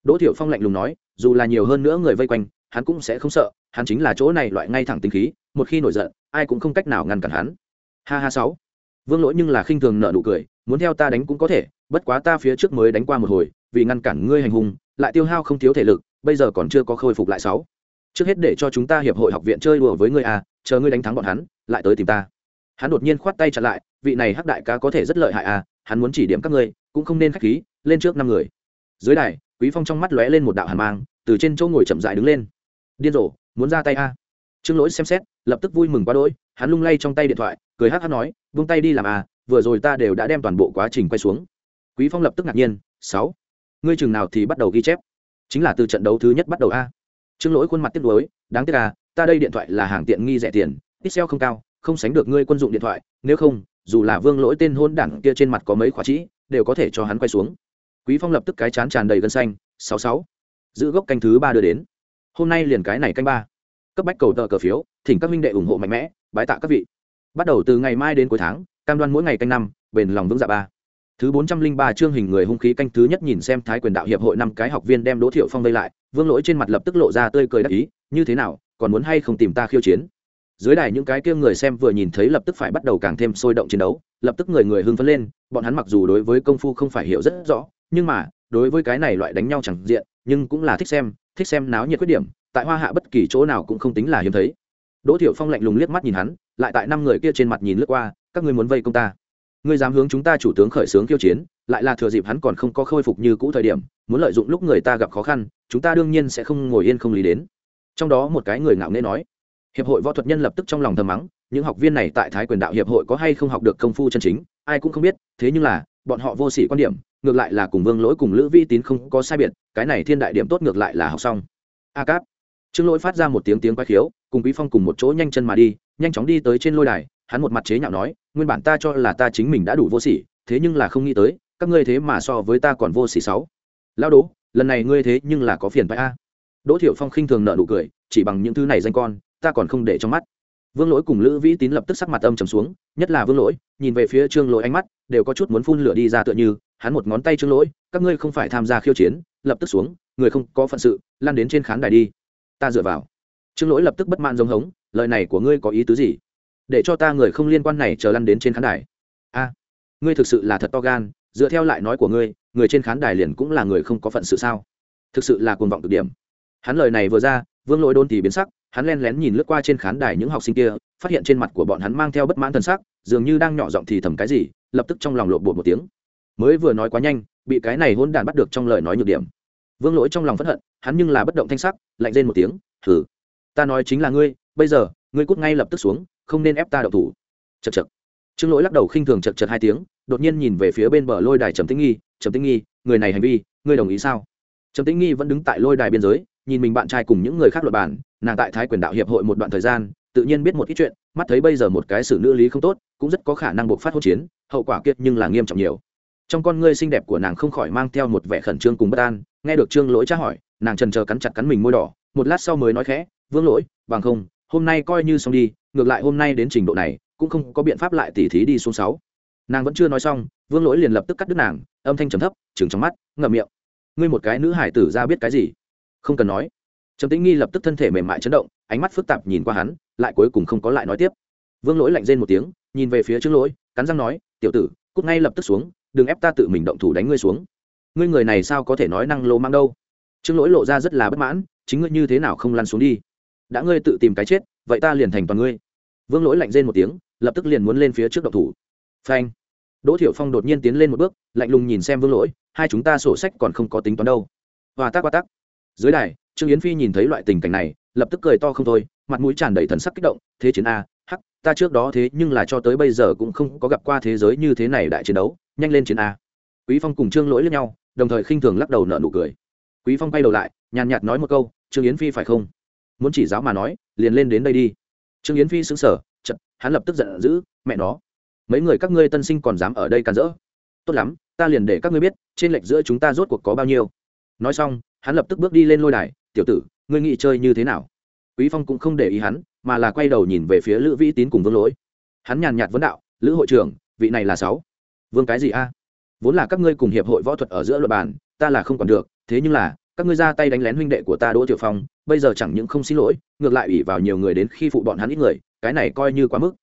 Đỗ thiệu phong lạnh lùng nói, dù là nhiều hơn nữa người vây quanh, hắn cũng sẽ không sợ hắn chính là chỗ này loại ngay thẳng tính khí, một khi nổi giận, ai cũng không cách nào ngăn cản hắn. Ha ha sáu. Vương lỗi nhưng là khinh thường nợ nụ cười, muốn theo ta đánh cũng có thể, bất quá ta phía trước mới đánh qua một hồi, vì ngăn cản ngươi hành hung, lại tiêu hao không thiếu thể lực, bây giờ còn chưa có khôi phục lại sáu. Trước hết để cho chúng ta hiệp hội học viện chơi đùa với ngươi à chờ ngươi đánh thắng bọn hắn, lại tới tìm ta. Hắn đột nhiên khoát tay chặn lại, vị này hắc đại ca có thể rất lợi hại à hắn muốn chỉ điểm các ngươi, cũng không nên khách khí, lên trước năm người. Dưới đài, quý phong trong mắt lóe lên một đạo hàn mang, từ trên chỗ ngồi chậm rãi đứng lên. Điên rồ muốn ra tay à trương lỗi xem xét, lập tức vui mừng quá đỗi, hắn lung lay trong tay điện thoại, cười hát hát nói, vung tay đi làm à vừa rồi ta đều đã đem toàn bộ quá trình quay xuống. Quý phong lập tức ngạc nhiên, sáu, ngươi chừng nào thì bắt đầu ghi chép? Chính là từ trận đấu thứ nhất bắt đầu a. Trương lỗi khuôn mặt tiếc nuối, đáng tiếc à ta đây điện thoại là hàng tiện nghi rẻ tiền xeo không cao, không sánh được ngươi quân dụng điện thoại, nếu không, dù là vương lỗi tên hôn đảng kia trên mặt có mấy khóa trĩ đều có thể cho hắn quay xuống. Quý phong lập tức cái chán tràn đầy gân xanh, sáu sáu, giữ gốc canh thứ ba đưa đến hôm nay liền cái này canh ba. Cấp bách cầu tờ cờ phiếu, thỉnh các minh đệ ủng hộ mạnh mẽ, bái tạ các vị. Bắt đầu từ ngày mai đến cuối tháng, cam đoan mỗi ngày canh năm, bền lòng vững dạ ba. Thứ bốn trăm linh ba chương hình người hung khí canh thứ nhất nhìn xem thái quyền đạo hiệp hội năm cái học viên đem đỗ thiệu phong vây lại, vương lỗi trên mặt lập tức lộ ra tươi cười đắc ý, như thế nào, còn muốn hay không tìm ta khiêu chiến? Dưới đài những cái kia người xem vừa nhìn thấy lập tức phải bắt đầu càng thêm sôi động chiến đấu, lập tức người người hưng phấn lên, bọn hắn mặc dù đối với công phu không phải hiểu rất rõ, nhưng mà, đối với cái này loại đánh nhau chẳng diện, nhưng cũng là thích xem thích xem náo nhiệt khuyết điểm, tại hoa hạ bất kỳ chỗ nào cũng không tính là hiếm thấy. Đỗ thiệu phong lạnh lùng liếc mắt nhìn hắn, lại tại năm người kia trên mặt nhìn lướt qua, các ngươi muốn vây công ta. Ngươi dám hướng chúng ta chủ tướng khởi xướng khiêu chiến, lại là thừa dịp hắn còn không có khôi phục như cũ thời điểm, muốn lợi dụng lúc người ta gặp khó khăn, chúng ta đương nhiên sẽ không ngồi yên không lý đến. Trong đó một cái người ngạo nghễ nói, hiệp hội võ thuật nhân lập tức trong lòng thầm mắng, những học viên này tại thái quyền đạo hiệp hội có hay không học được công phu chân chính, ai cũng không biết, thế nhưng là bọn họ vô sỉ quan điểm, ngược lại là cùng vương lỗi cùng lữ vi tín không có sai biệt, cái này thiên đại điểm tốt ngược lại là học xong. A cáp. Trương lỗi phát ra một tiếng tiếng quay khiếu, cùng quý phong cùng một chỗ nhanh chân mà đi, nhanh chóng đi tới trên lôi đài, hắn một mặt chế nhạo nói, nguyên bản ta cho là ta chính mình đã đủ vô sỉ, thế nhưng là không nghĩ tới, các ngươi thế mà so với ta còn vô sỉ sáu. Lao đố lần này ngươi thế nhưng là có phiền phải a. Đỗ thiệu phong khinh thường nợ nụ cười, chỉ bằng những thứ này danh con, ta còn không để trong mắt vương lỗi cùng lữ vĩ tín lập tức sắc mặt âm trầm xuống, nhất là vương lỗi, nhìn về phía trương lỗi ánh mắt, đều có chút muốn phun lửa đi ra tựa như, hắn một ngón tay trương lỗi, các ngươi không phải tham gia khiêu chiến, lập tức xuống, người không có phận sự lan đến trên khán đài đi. Ta dựa vào. Trương lỗi lập tức bất mãn giống hống, lời này của ngươi có ý tứ gì? Để cho ta người không liên quan này chờ lăn đến trên khán đài. A, ngươi thực sự là thật to gan, dựa theo lại nói của ngươi, người trên khán đài liền cũng là người không có phận sự sao? Thực sự là cuồng vọng cực điểm. Hắn lời này vừa ra, vương lỗi đôn thì biến sắc hắn len lén nhìn lướt qua trên khán đài những học sinh kia, phát hiện trên mặt của bọn hắn mang theo bất mãn thần sắc, dường như đang nhỏ giọng thì thầm cái gì, lập tức trong lòng lộn bột một tiếng. Mới vừa nói quá nhanh, bị cái này hôn đản bắt được trong lời nói nhược điểm. Vương lỗi trong lòng phẫn hận, hắn nhưng là bất động thanh sắc, lạnh lên một tiếng thử ta nói chính là ngươi, bây giờ, ngươi cút ngay lập tức xuống, không nên ép ta đậu thủ. Chật chật trương lỗi lắc đầu khinh thường chật chật hai tiếng, đột nhiên nhìn về phía bên bờ lôi đài trầm tĩnh nghi, trầm tĩnh nghi, người này hành vi, ngươi đồng ý sao? Trầm tĩnh nghi vẫn đứng tại lôi đài biên giới nhìn mình bạn trai cùng những người khác luật bản, nàng tại thái quyền đạo hiệp hội một đoạn thời gian, tự nhiên biết một ít chuyện, mắt thấy bây giờ một cái xử nữ lý không tốt, cũng rất có khả năng buộc phát hỗn chiến, hậu quả kiệt nhưng là nghiêm trọng nhiều. Trong con ngươi xinh đẹp của nàng không khỏi mang theo một vẻ khẩn trương cùng bất an, nghe được trương lỗi tra hỏi, nàng trần chờ cắn chặt cắn mình môi đỏ, một lát sau mới nói khẽ, vương lỗi, bằng không, hôm nay coi như xong đi, ngược lại hôm nay đến trình độ này, cũng không có biện pháp lại tỉ thí đi xuống sáu. Nàng vẫn chưa nói xong, vương lỗi liền lập tức cắt đứt nàng, âm thanh trầm thấp chừng trong mắt, ngậm miệng. Ngươi một cái nữ hải tử ra biết cái gì? Không cần nói. Trầm tĩnh nghi lập tức thân thể mềm mại chấn động, ánh mắt phức tạp nhìn qua hắn, lại cuối cùng không có lại nói tiếp. Vương lỗi lạnh rên một tiếng, nhìn về phía trước lỗi, cắn răng nói, tiểu tử, cút ngay lập tức xuống, đừng ép ta tự mình động thủ đánh ngươi xuống. Ngươi người này sao có thể nói năng lô mang đâu? Trương lỗi lộ ra rất là bất mãn, chính ngươi như thế nào không lăn xuống đi? Đã ngươi tự tìm cái chết, vậy ta liền thành toàn ngươi. Vương lỗi lạnh rên một tiếng, lập tức liền muốn lên phía trước động thủ. Phanh! Đỗ thiểu phong đột nhiên tiến lên một bước, lạnh lùng nhìn xem vương lỗi, hai chúng ta sổ sách còn không có tính toán đâu. Hòa tắc hòa tắc dưới đài, trương yến phi nhìn thấy loại tình cảnh này, lập tức cười to không thôi, mặt mũi tràn đầy thần sắc kích động, thế chiến a, hắc, ta trước đó thế nhưng là cho tới bây giờ cũng không có gặp qua thế giới như thế này đại chiến đấu, nhanh lên chiến a. Quý phong cùng trương lỗi lẫn nhau, đồng thời khinh thường lắc đầu nở nụ cười. Quý phong bay đầu lại, nhàn nhạt nói một câu, trương yến phi phải không? Muốn chỉ giáo mà nói, liền lên đến đây đi. Trương yến phi xứng sở chật hắn lập tức giận dữ, mẹ nó, mấy người các ngươi tân sinh còn dám ở đây càn rỡ. Tốt lắm, ta liền để các ngươi biết, trên lệch giữa chúng ta rốt cuộc có bao nhiêu nói xong, hắn lập tức bước đi lên lôi đài, tiểu tử, ngươi nghĩ chơi như thế nào? Quý phong cũng không để ý hắn, mà là quay đầu nhìn về phía lữ vĩ tín cùng vương lỗi. Hắn nhàn nhạt vấn đạo, lữ hội trưởng, vị này là sáu. Vương cái gì a? Vốn là các ngươi cùng hiệp hội võ thuật ở giữa luật bàn, ta là không còn được, thế nhưng là, các ngươi ra tay đánh lén huynh đệ của ta đỗ tiểu phong, bây giờ chẳng những không xin lỗi, ngược lại ủy vào nhiều người đến khi phụ bọn hắn ít người, cái này coi như quá mức.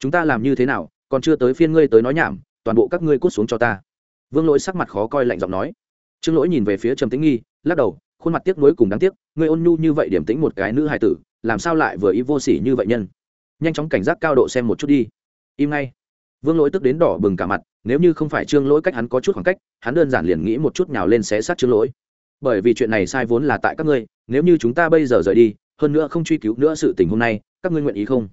Chúng ta làm như thế nào, còn chưa tới phiên ngươi tới nói nhảm, toàn bộ các ngươi cút xuống cho ta. Vương lỗi sắc mặt khó coi lạnh giọng nói trương lỗi nhìn về phía trầm tĩnh nghi, lắc đầu, khuôn mặt tiếc nuối cùng đáng tiếc, người ôn nhu như vậy điểm tĩnh một cái nữ hài tử, làm sao lại vừa ý vô sỉ như vậy nhân? Nhanh chóng cảnh giác cao độ xem một chút đi. Im ngay. Vương lỗi tức đến đỏ bừng cả mặt, nếu như không phải trương lỗi cách hắn có chút khoảng cách, hắn đơn giản liền nghĩ một chút nhào lên xé sát trương lỗi. Bởi vì chuyện này sai vốn là tại các ngươi, nếu như chúng ta bây giờ rời đi, hơn nữa không truy cứu nữa sự tình hôm nay, các ngươi nguyện ý không?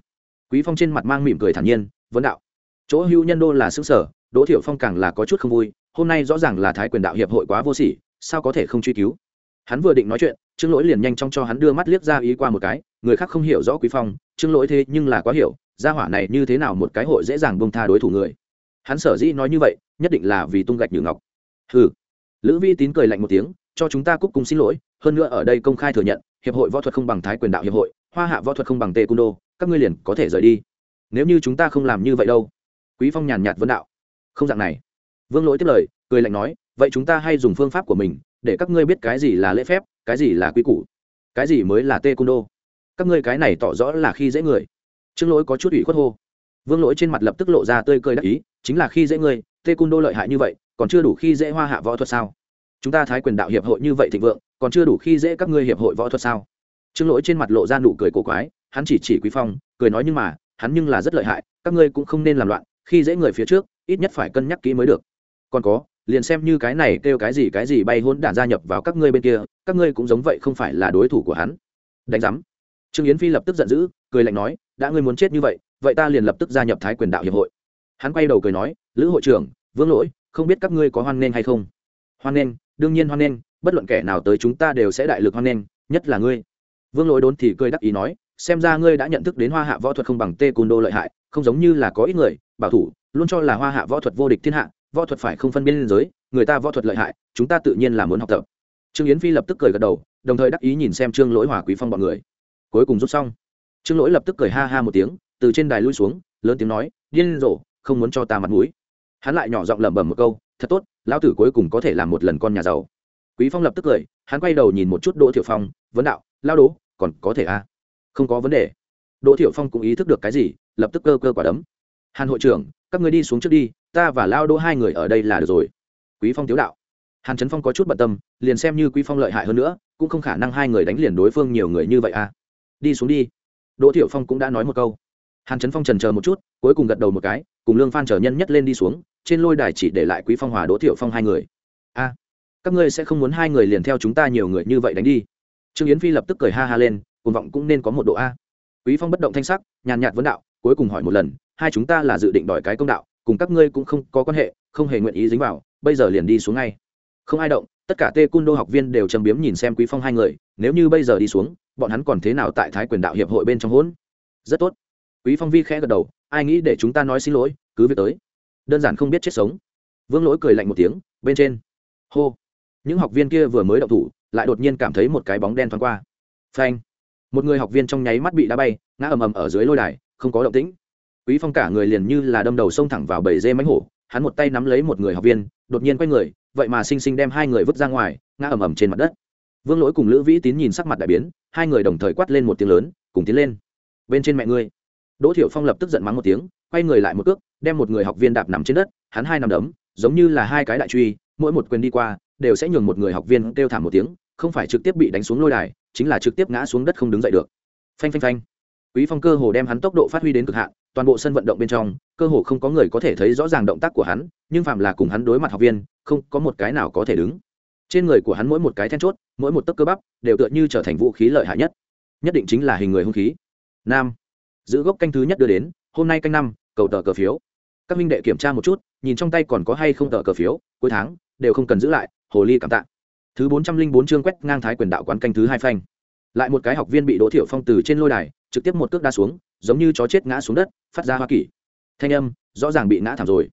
Quý phong trên mặt mang mỉm cười thản nhiên, vấn đạo. Chỗ hưu nhân đô là xứ sở, đỗ thiệu phong càng là có chút không vui hôm nay rõ ràng là thái quyền đạo hiệp hội quá vô sỉ, sao có thể không truy cứu? Hắn vừa định nói chuyện, trương lỗi liền nhanh chóng cho hắn đưa mắt liếc ra ý qua một cái, người khác không hiểu rõ quý phong, trương lỗi thế nhưng là quá hiểu, gia hỏa này như thế nào một cái hội dễ dàng bông tha đối thủ người. Hắn sở dĩ nói như vậy, nhất định là vì tung gạch nhử ngọc. Ừ lữ vi tín cười lạnh một tiếng, cho chúng ta cúc cùng xin lỗi, hơn nữa ở đây công khai thừa nhận, hiệp hội võ thuật không bằng thái quyền đạo hiệp hội, hoa hạ võ thuật không bằng tê cung đô, các ngươi liền có thể rời đi. Nếu như chúng ta không làm như vậy đâu. Quý phong nhàn nhạt vấn đạo. Không dạng này vương lỗi tiếp lời, cười lạnh nói, vậy chúng ta hay dùng phương pháp của mình, để các ngươi biết cái gì là lễ phép, cái gì là quy củ. Cái gì mới là tê cung đô các ngươi cái này tỏ rõ là khi dễ người. Trương lỗi có chút ủy khuất hô. Vương lỗi trên mặt lập tức lộ ra tươi cười đắc ý, chính là khi dễ ngươi tê cung đô lợi hại như vậy, còn chưa đủ khi dễ hoa hạ võ thuật sao? Chúng ta thái quyền đạo hiệp hội như vậy thịnh vượng, còn chưa đủ khi dễ các ngươi hiệp hội võ thuật sao? Trương lỗi trên mặt lộ ra nụ cười cổ quái, hắn chỉ chỉ quý phong, cười nói nhưng mà, hắn nhưng là rất lợi hại, các ngươi cũng không nên làm loạn, khi dễ người phía trước, ít nhất phải cân nhắc kỹ mới được còn có, liền xem như cái này kêu cái gì cái gì bay hôn đản gia nhập vào các ngươi bên kia, các ngươi cũng giống vậy không phải là đối thủ của hắn. Đánh giám. Trương yến phi lập tức giận dữ, cười lạnh nói, đã ngươi muốn chết như vậy vậy ta liền lập tức gia nhập thái quyền đạo hiệp hội. Hắn quay đầu cười nói, lữ hội trưởng, vương lỗi, không biết các ngươi có hoan nghênh hay không? Hoan nghênh, đương nhiên hoan nghênh, bất luận kẻ nào tới chúng ta đều sẽ đại lực hoan nghênh, nhất là ngươi. Vương lỗi đốn thì cười đắc ý nói, xem ra ngươi đã nhận thức đến hoa hạ võ thuật không bằng tê cùn đô lợi hại, không giống như là có ít người, bảo thủ, luôn cho là hoa hạ võ thuật vô địch thiên hạ võ thuật phải không phân biên giới, người ta võ thuật lợi hại, chúng ta tự nhiên là muốn học tập. Trương yến phi lập tức cười gật đầu, đồng thời đắc ý nhìn xem trương lỗi hòa quý phong bọn người. Cuối cùng rút xong. Trương lỗi lập tức cười ha ha một tiếng, từ trên đài lui xuống, lớn tiếng nói, điên rồ, không muốn cho ta mặt mũi. Hắn lại nhỏ giọng lẩm bẩm một câu, thật tốt, lão tử cuối cùng có thể làm một lần con nhà giàu. Quý phong lập tức cười, hắn quay đầu nhìn một chút đỗ thiệu phong, vấn đạo lao đố, còn có thể à? không có vấn đề. Đỗ thiệu phong cũng ý thức được cái gì, lập tức cơ cơ quả đấm. Hàn hội trưởng, các người đi xuống trước đi ta và lao đỗ hai người ở đây là được rồi. Quý phong tiếu đạo. Hàn trấn phong có chút bận tâm, liền xem như quý phong lợi hại hơn nữa, cũng không khả năng hai người đánh liền đối phương nhiều người như vậy à. Đi xuống đi. Đỗ thiệu phong cũng đã nói một câu. Hàn trấn phong trần chờ một chút, cuối cùng gật đầu một cái, cùng lương phan trở nhân nhất lên đi xuống, trên lôi đài chỉ để lại quý phong hòa đỗ thiệu phong hai người. A các ngươi sẽ không muốn hai người liền theo chúng ta nhiều người như vậy đánh đi. Trương yến phi lập tức cười ha ha lên, cuồng vọng cũng nên có một độ a. Quý phong bất động thanh sắc, nhàn nhạt vấn đạo, cuối cùng hỏi một lần, hai chúng ta là dự định đòi cái công đạo cùng các ngươi cũng không có quan hệ, không hề nguyện ý dính vào, bây giờ liền đi xuống ngay. Không ai động, tất cả tê cun đô học viên đều châm biếm nhìn xem quý phong hai người, nếu như bây giờ đi xuống, bọn hắn còn thế nào tại thái quyền đạo hiệp hội bên trong hỗn? Rất tốt. Quý phong vi khẽ gật đầu, ai nghĩ để chúng ta nói xin lỗi, cứ việc tới. Đơn giản không biết chết sống. Vương lỗi cười lạnh một tiếng, bên trên. Hô. Những học viên kia vừa mới đậu thủ, lại đột nhiên cảm thấy một cái bóng đen thoáng qua. Phanh. Một người học viên trong nháy mắt bị đá bay, ngã ầm ầm ở dưới lôi đài, không có động tĩnh quý phong cả người liền như là đâm đầu xông thẳng vào bầy dê mánh hổ, hắn một tay nắm lấy một người học viên, đột nhiên quay người, vậy mà sinh sinh đem hai người vứt ra ngoài, ngã ầm ầm trên mặt đất. Vương lỗi cùng lữ vĩ tín nhìn sắc mặt đại biến, hai người đồng thời quát lên một tiếng lớn, cùng tiến lên, bên trên mẹ ngươi. Đỗ thiệu phong lập tức giận mắng một tiếng, quay người lại một cước, đem một người học viên đạp nằm trên đất, hắn hai nằm đấm, giống như là hai cái đại truy, mỗi một quyền đi qua, đều sẽ nhường một người học viên kêu thảm một tiếng, không phải trực tiếp bị đánh xuống lôi đài, chính là trực tiếp ngã xuống đất không đứng dậy được. Phanh phanh phanh quý phong cơ hồ đem hắn tốc độ phát huy đến cực hạn, toàn bộ sân vận động bên trong, cơ hồ không có người có thể thấy rõ ràng động tác của hắn, nhưng phạm là cùng hắn đối mặt học viên, không có một cái nào có thể đứng. Trên người của hắn mỗi một cái then chốt, mỗi một tấc cơ bắp, đều tựa như trở thành vũ khí lợi hại nhất. Nhất định chính là hình người hung khí. Nam. Giữ gốc canh thứ nhất đưa đến, hôm nay canh năm, cầu tờ cờ phiếu. Các minh đệ kiểm tra một chút, nhìn trong tay còn có hay không tờ cờ phiếu, cuối tháng, đều không cần giữ lại, hồ ly cảm tạ. Thứ bốn trăm linh bốn chương quét ngang thái quyền đạo quán canh thứ hai phanh lại một cái học viên bị đỗ Thiểu phong từ trên lôi đài, trực tiếp một cước đa xuống, giống như chó chết ngã xuống đất, phát ra hoa kỳ. Thanh âm, rõ ràng bị ngã thảm rồi.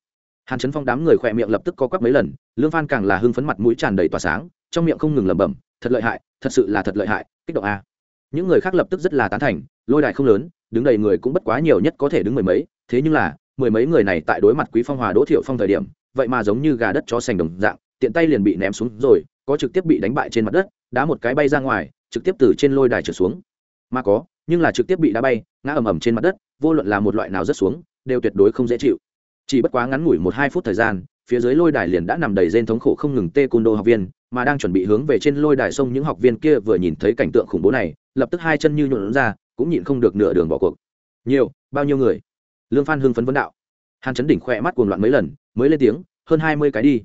Hàn chấn phong đám người khỏe miệng lập tức co quắp mấy lần, lương phan càng là hưng phấn mặt mũi tràn đầy tỏa sáng, trong miệng không ngừng lẩm bẩm, thật lợi hại, thật sự là thật lợi hại, kích động a. Những người khác lập tức rất là tán thành, lôi đài không lớn, đứng đầy người cũng bất quá nhiều nhất có thể đứng mười mấy, thế nhưng là, mười mấy người này tại đối mặt quý phong hòa đỗ thiệu phong thời điểm, vậy mà giống như gà đất chó sành đồng dạng, tiện tay liền bị ném xuống rồi, có trực tiếp bị đánh bại trên mặt đất, đá một cái bay ra ngoài trực tiếp từ trên lôi đài trở xuống. Mà có, nhưng là trực tiếp bị đá bay, ngã ầm ầm trên mặt đất, vô luận là một loại nào rất xuống, đều tuyệt đối không dễ chịu. Chỉ bất quá ngắn ngủi một hai phút thời gian, phía dưới lôi đài liền đã nằm đầy rên thống khổ không ngừng tê côn đô học viên, mà đang chuẩn bị hướng về trên lôi đài sông những học viên kia vừa nhìn thấy cảnh tượng khủng bố này, lập tức hai chân như nhuộn ra, cũng nhịn không được nửa đường bỏ cuộc. Nhiều, bao nhiêu người? Lương phan hưng phấn vấn đạo. Hàn chấn đỉnh khỏe mắt cuồng loạn mấy lần, mới lên tiếng, hơn hai mươi cái đi.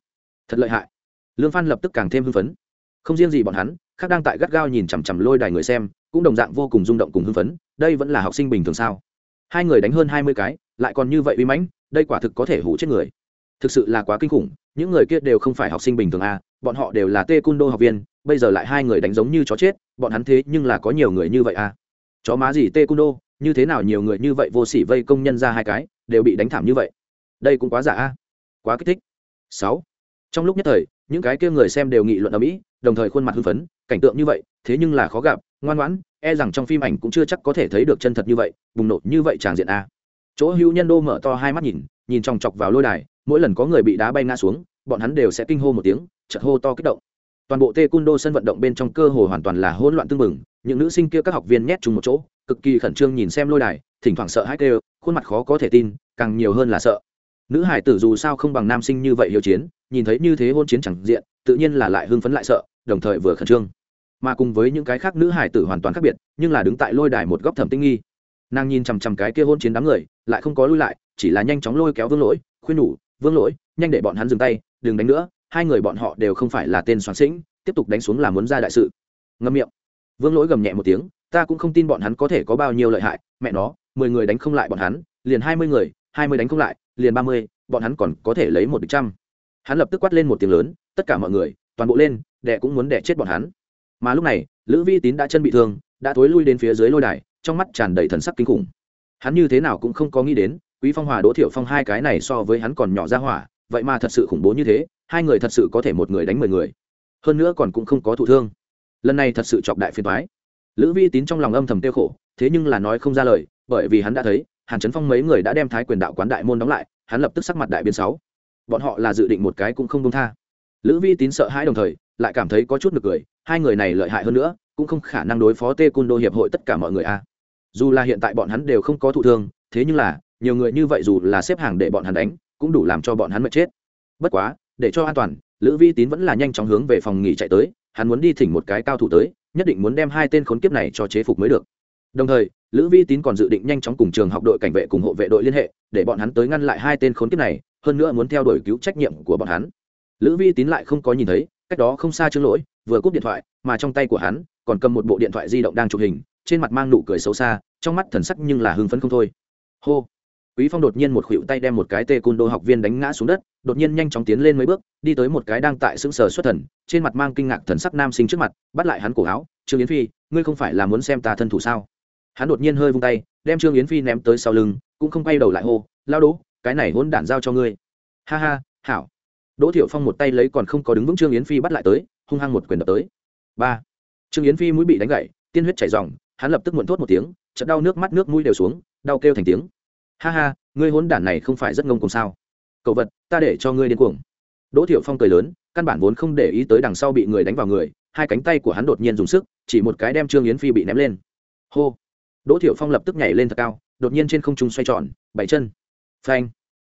Thật lợi hại. Lương phan lập tức càng thêm hưng phấn. Không riêng gì bọn hắn khác đang tại gắt gao nhìn chằm chằm lôi đài người xem, cũng đồng dạng vô cùng rung động cùng hưng phấn, đây vẫn là học sinh bình thường sao? Hai người đánh hơn hai mươi cái, lại còn như vậy uy mãnh, đây quả thực có thể hủ chết người. Thực sự là quá kinh khủng, những người kia đều không phải học sinh bình thường à bọn họ đều là tê cun đô học viên, bây giờ lại hai người đánh giống như chó chết, bọn hắn thế nhưng là có nhiều người như vậy à. Chó má gì tê cun đô như thế nào nhiều người như vậy vô sỉ vây công nhân ra hai cái, đều bị đánh thảm như vậy. Đây cũng quá giả a quá kích thích. Sáu. Trong lúc nhất thời, những cái kia người xem đều nghị luận ở mỹ đồng thời khuôn mặt hưng phấn, cảnh tượng như vậy, thế nhưng là khó gặp, ngoan ngoãn e rằng trong phim ảnh cũng chưa chắc có thể thấy được chân thật như vậy, bùng nổ như vậy tràng diện a. Chỗ hữu nhân đô mở to hai mắt nhìn nhìn chòng chọc vào lôi đài, mỗi lần có người bị đá bay ngã xuống, bọn hắn đều sẽ kinh hô một tiếng chật hô to kích động. Toàn bộ tê cung đô sân vận động bên trong cơ hồ hoàn toàn là hỗn loạn tương mừng những nữ sinh kia các học viên nhét chung một chỗ, cực kỳ khẩn trương nhìn xem lôi đài, thỉnh thoảng sợ hãi kêu, khuôn mặt khó có thể tin, càng nhiều hơn là sợ. Nữ hải tử dù sao không bằng nam sinh như vậy hiếu chiến nhìn thấy như thế hôn chiến chẳng diện, tự nhiên là lại hưng phấn lại sợ, đồng thời vừa khẩn trương. Mà cùng với những cái khác nữ hải tử hoàn toàn khác biệt, nhưng là đứng tại lôi đài một góc thẩm tinh nghi. Nàng nhìn chằm chằm cái kia hôn chiến đám người, lại không có lui lại, chỉ là nhanh chóng lôi kéo vương lỗi, khuyên nhủ, vương lỗi, nhanh để bọn hắn dừng tay, đừng đánh nữa, hai người bọn họ đều không phải là tên soán sĩnh tiếp tục đánh xuống là muốn ra đại sự. Ngâm miệng. Vương lỗi gầm nhẹ một tiếng, ta cũng không tin bọn hắn có thể có bao nhiêu lợi hại, mẹ nó, mười người đánh không lại bọn hắn, liền hai mươi người, hai mươi đánh không lại, liền ba mươi, bọn hắn còn có thể lấy một địch trăm hắn lập tức quát lên một tiếng lớn, tất cả mọi người, toàn bộ lên đệ cũng muốn đẻ chết bọn hắn. Mà lúc này, lữ vi tín đã chân bị thương, đã thối lui đến phía dưới lôi đài, trong mắt tràn đầy thần sắc kinh khủng. Hắn như thế nào cũng không có nghĩ đến, quý phong hòa, đỗ Thiểu phong hai cái này so với hắn còn nhỏ ra hỏa, vậy mà thật sự khủng bố như thế, hai người thật sự có thể một người đánh mười người. Hơn nữa còn cũng không có thụ thương. Lần này thật sự chọc đại phiền thoái lữ vi tín trong lòng âm thầm tiêu khổ, thế nhưng là nói không ra lời, bởi vì hắn đã thấy, hàn trấn phong mấy người đã đem thái quyền đạo quán đại môn đóng lại, hắn lập tức sắc mặt đại biến sáu bọn họ là dự định một cái cũng không đông tha. Lữ vi tín sợ hãi đồng thời, lại cảm thấy có chút nực cười, hai người này lợi hại hơn nữa, cũng không khả năng đối phó tê cun đô hiệp hội tất cả mọi người a. Dù là hiện tại bọn hắn đều không có thụ thương, thế nhưng là, nhiều người như vậy dù là xếp hàng để bọn hắn đánh, cũng đủ làm cho bọn hắn mệt chết. Bất quá, để cho an toàn, lữ vi tín vẫn là nhanh chóng hướng về phòng nghỉ chạy tới, hắn muốn đi thỉnh một cái cao thủ tới, nhất định muốn đem hai tên khốn kiếp này cho chế phục mới được. Đồng thời, lữ vi tín còn dự định nhanh chóng cùng trường học đội cảnh vệ cùng hộ vệ đội liên hệ, để bọn hắn tới ngăn lại hai tên khốn kiếp này hơn nữa muốn theo đuổi cứu trách nhiệm của bọn hắn. Lữ vi tín lại không có nhìn thấy, cách đó không xa trương lỗi, vừa cúp điện thoại, mà trong tay của hắn còn cầm một bộ điện thoại di động đang chụp hình, trên mặt mang nụ cười xấu xa, trong mắt thần sắc nhưng là hưng phấn không thôi. Hô! Quý phong đột nhiên một khuỷu tay đem một cái tê côn đô học viên đánh ngã xuống đất, đột nhiên nhanh chóng tiến lên mấy bước, đi tới một cái đang tại sững sờ xuất thần, trên mặt mang kinh ngạc thần sắc nam sinh trước mặt, bắt lại hắn cổ áo, trương yến phi, ngươi không phải là muốn xem ta thân thủ sao? Hắn đột nhiên hơi vung tay, đem trương yến phi ném tới sau lưng, cũng không quay đầu lại hô, lao đố cái này hỗn đản giao cho ngươi. Ha ha, hảo. Đỗ thiệu phong một tay lấy còn không có đứng vững trương yến phi bắt lại tới, hung hăng một quyền đập tới. Ba. Trương yến phi mũi bị đánh gãy, tiên huyết chảy ròng, hắn lập tức muộn thốt một tiếng, chợt đau nước mắt nước mũi đều xuống, đau kêu thành tiếng. Ha ha, ngươi hỗn đản này không phải rất ngông cùng sao? Cậu vật, ta để cho ngươi điên cuồng. Đỗ thiệu phong cười lớn, căn bản vốn không để ý tới đằng sau bị người đánh vào người, hai cánh tay của hắn đột nhiên dùng sức, chỉ một cái đem trương yến phi bị ném lên. Hô. Đỗ thiệu phong lập tức nhảy lên thật cao, đột nhiên trên không trung xoay tròn, bảy chân. Phanh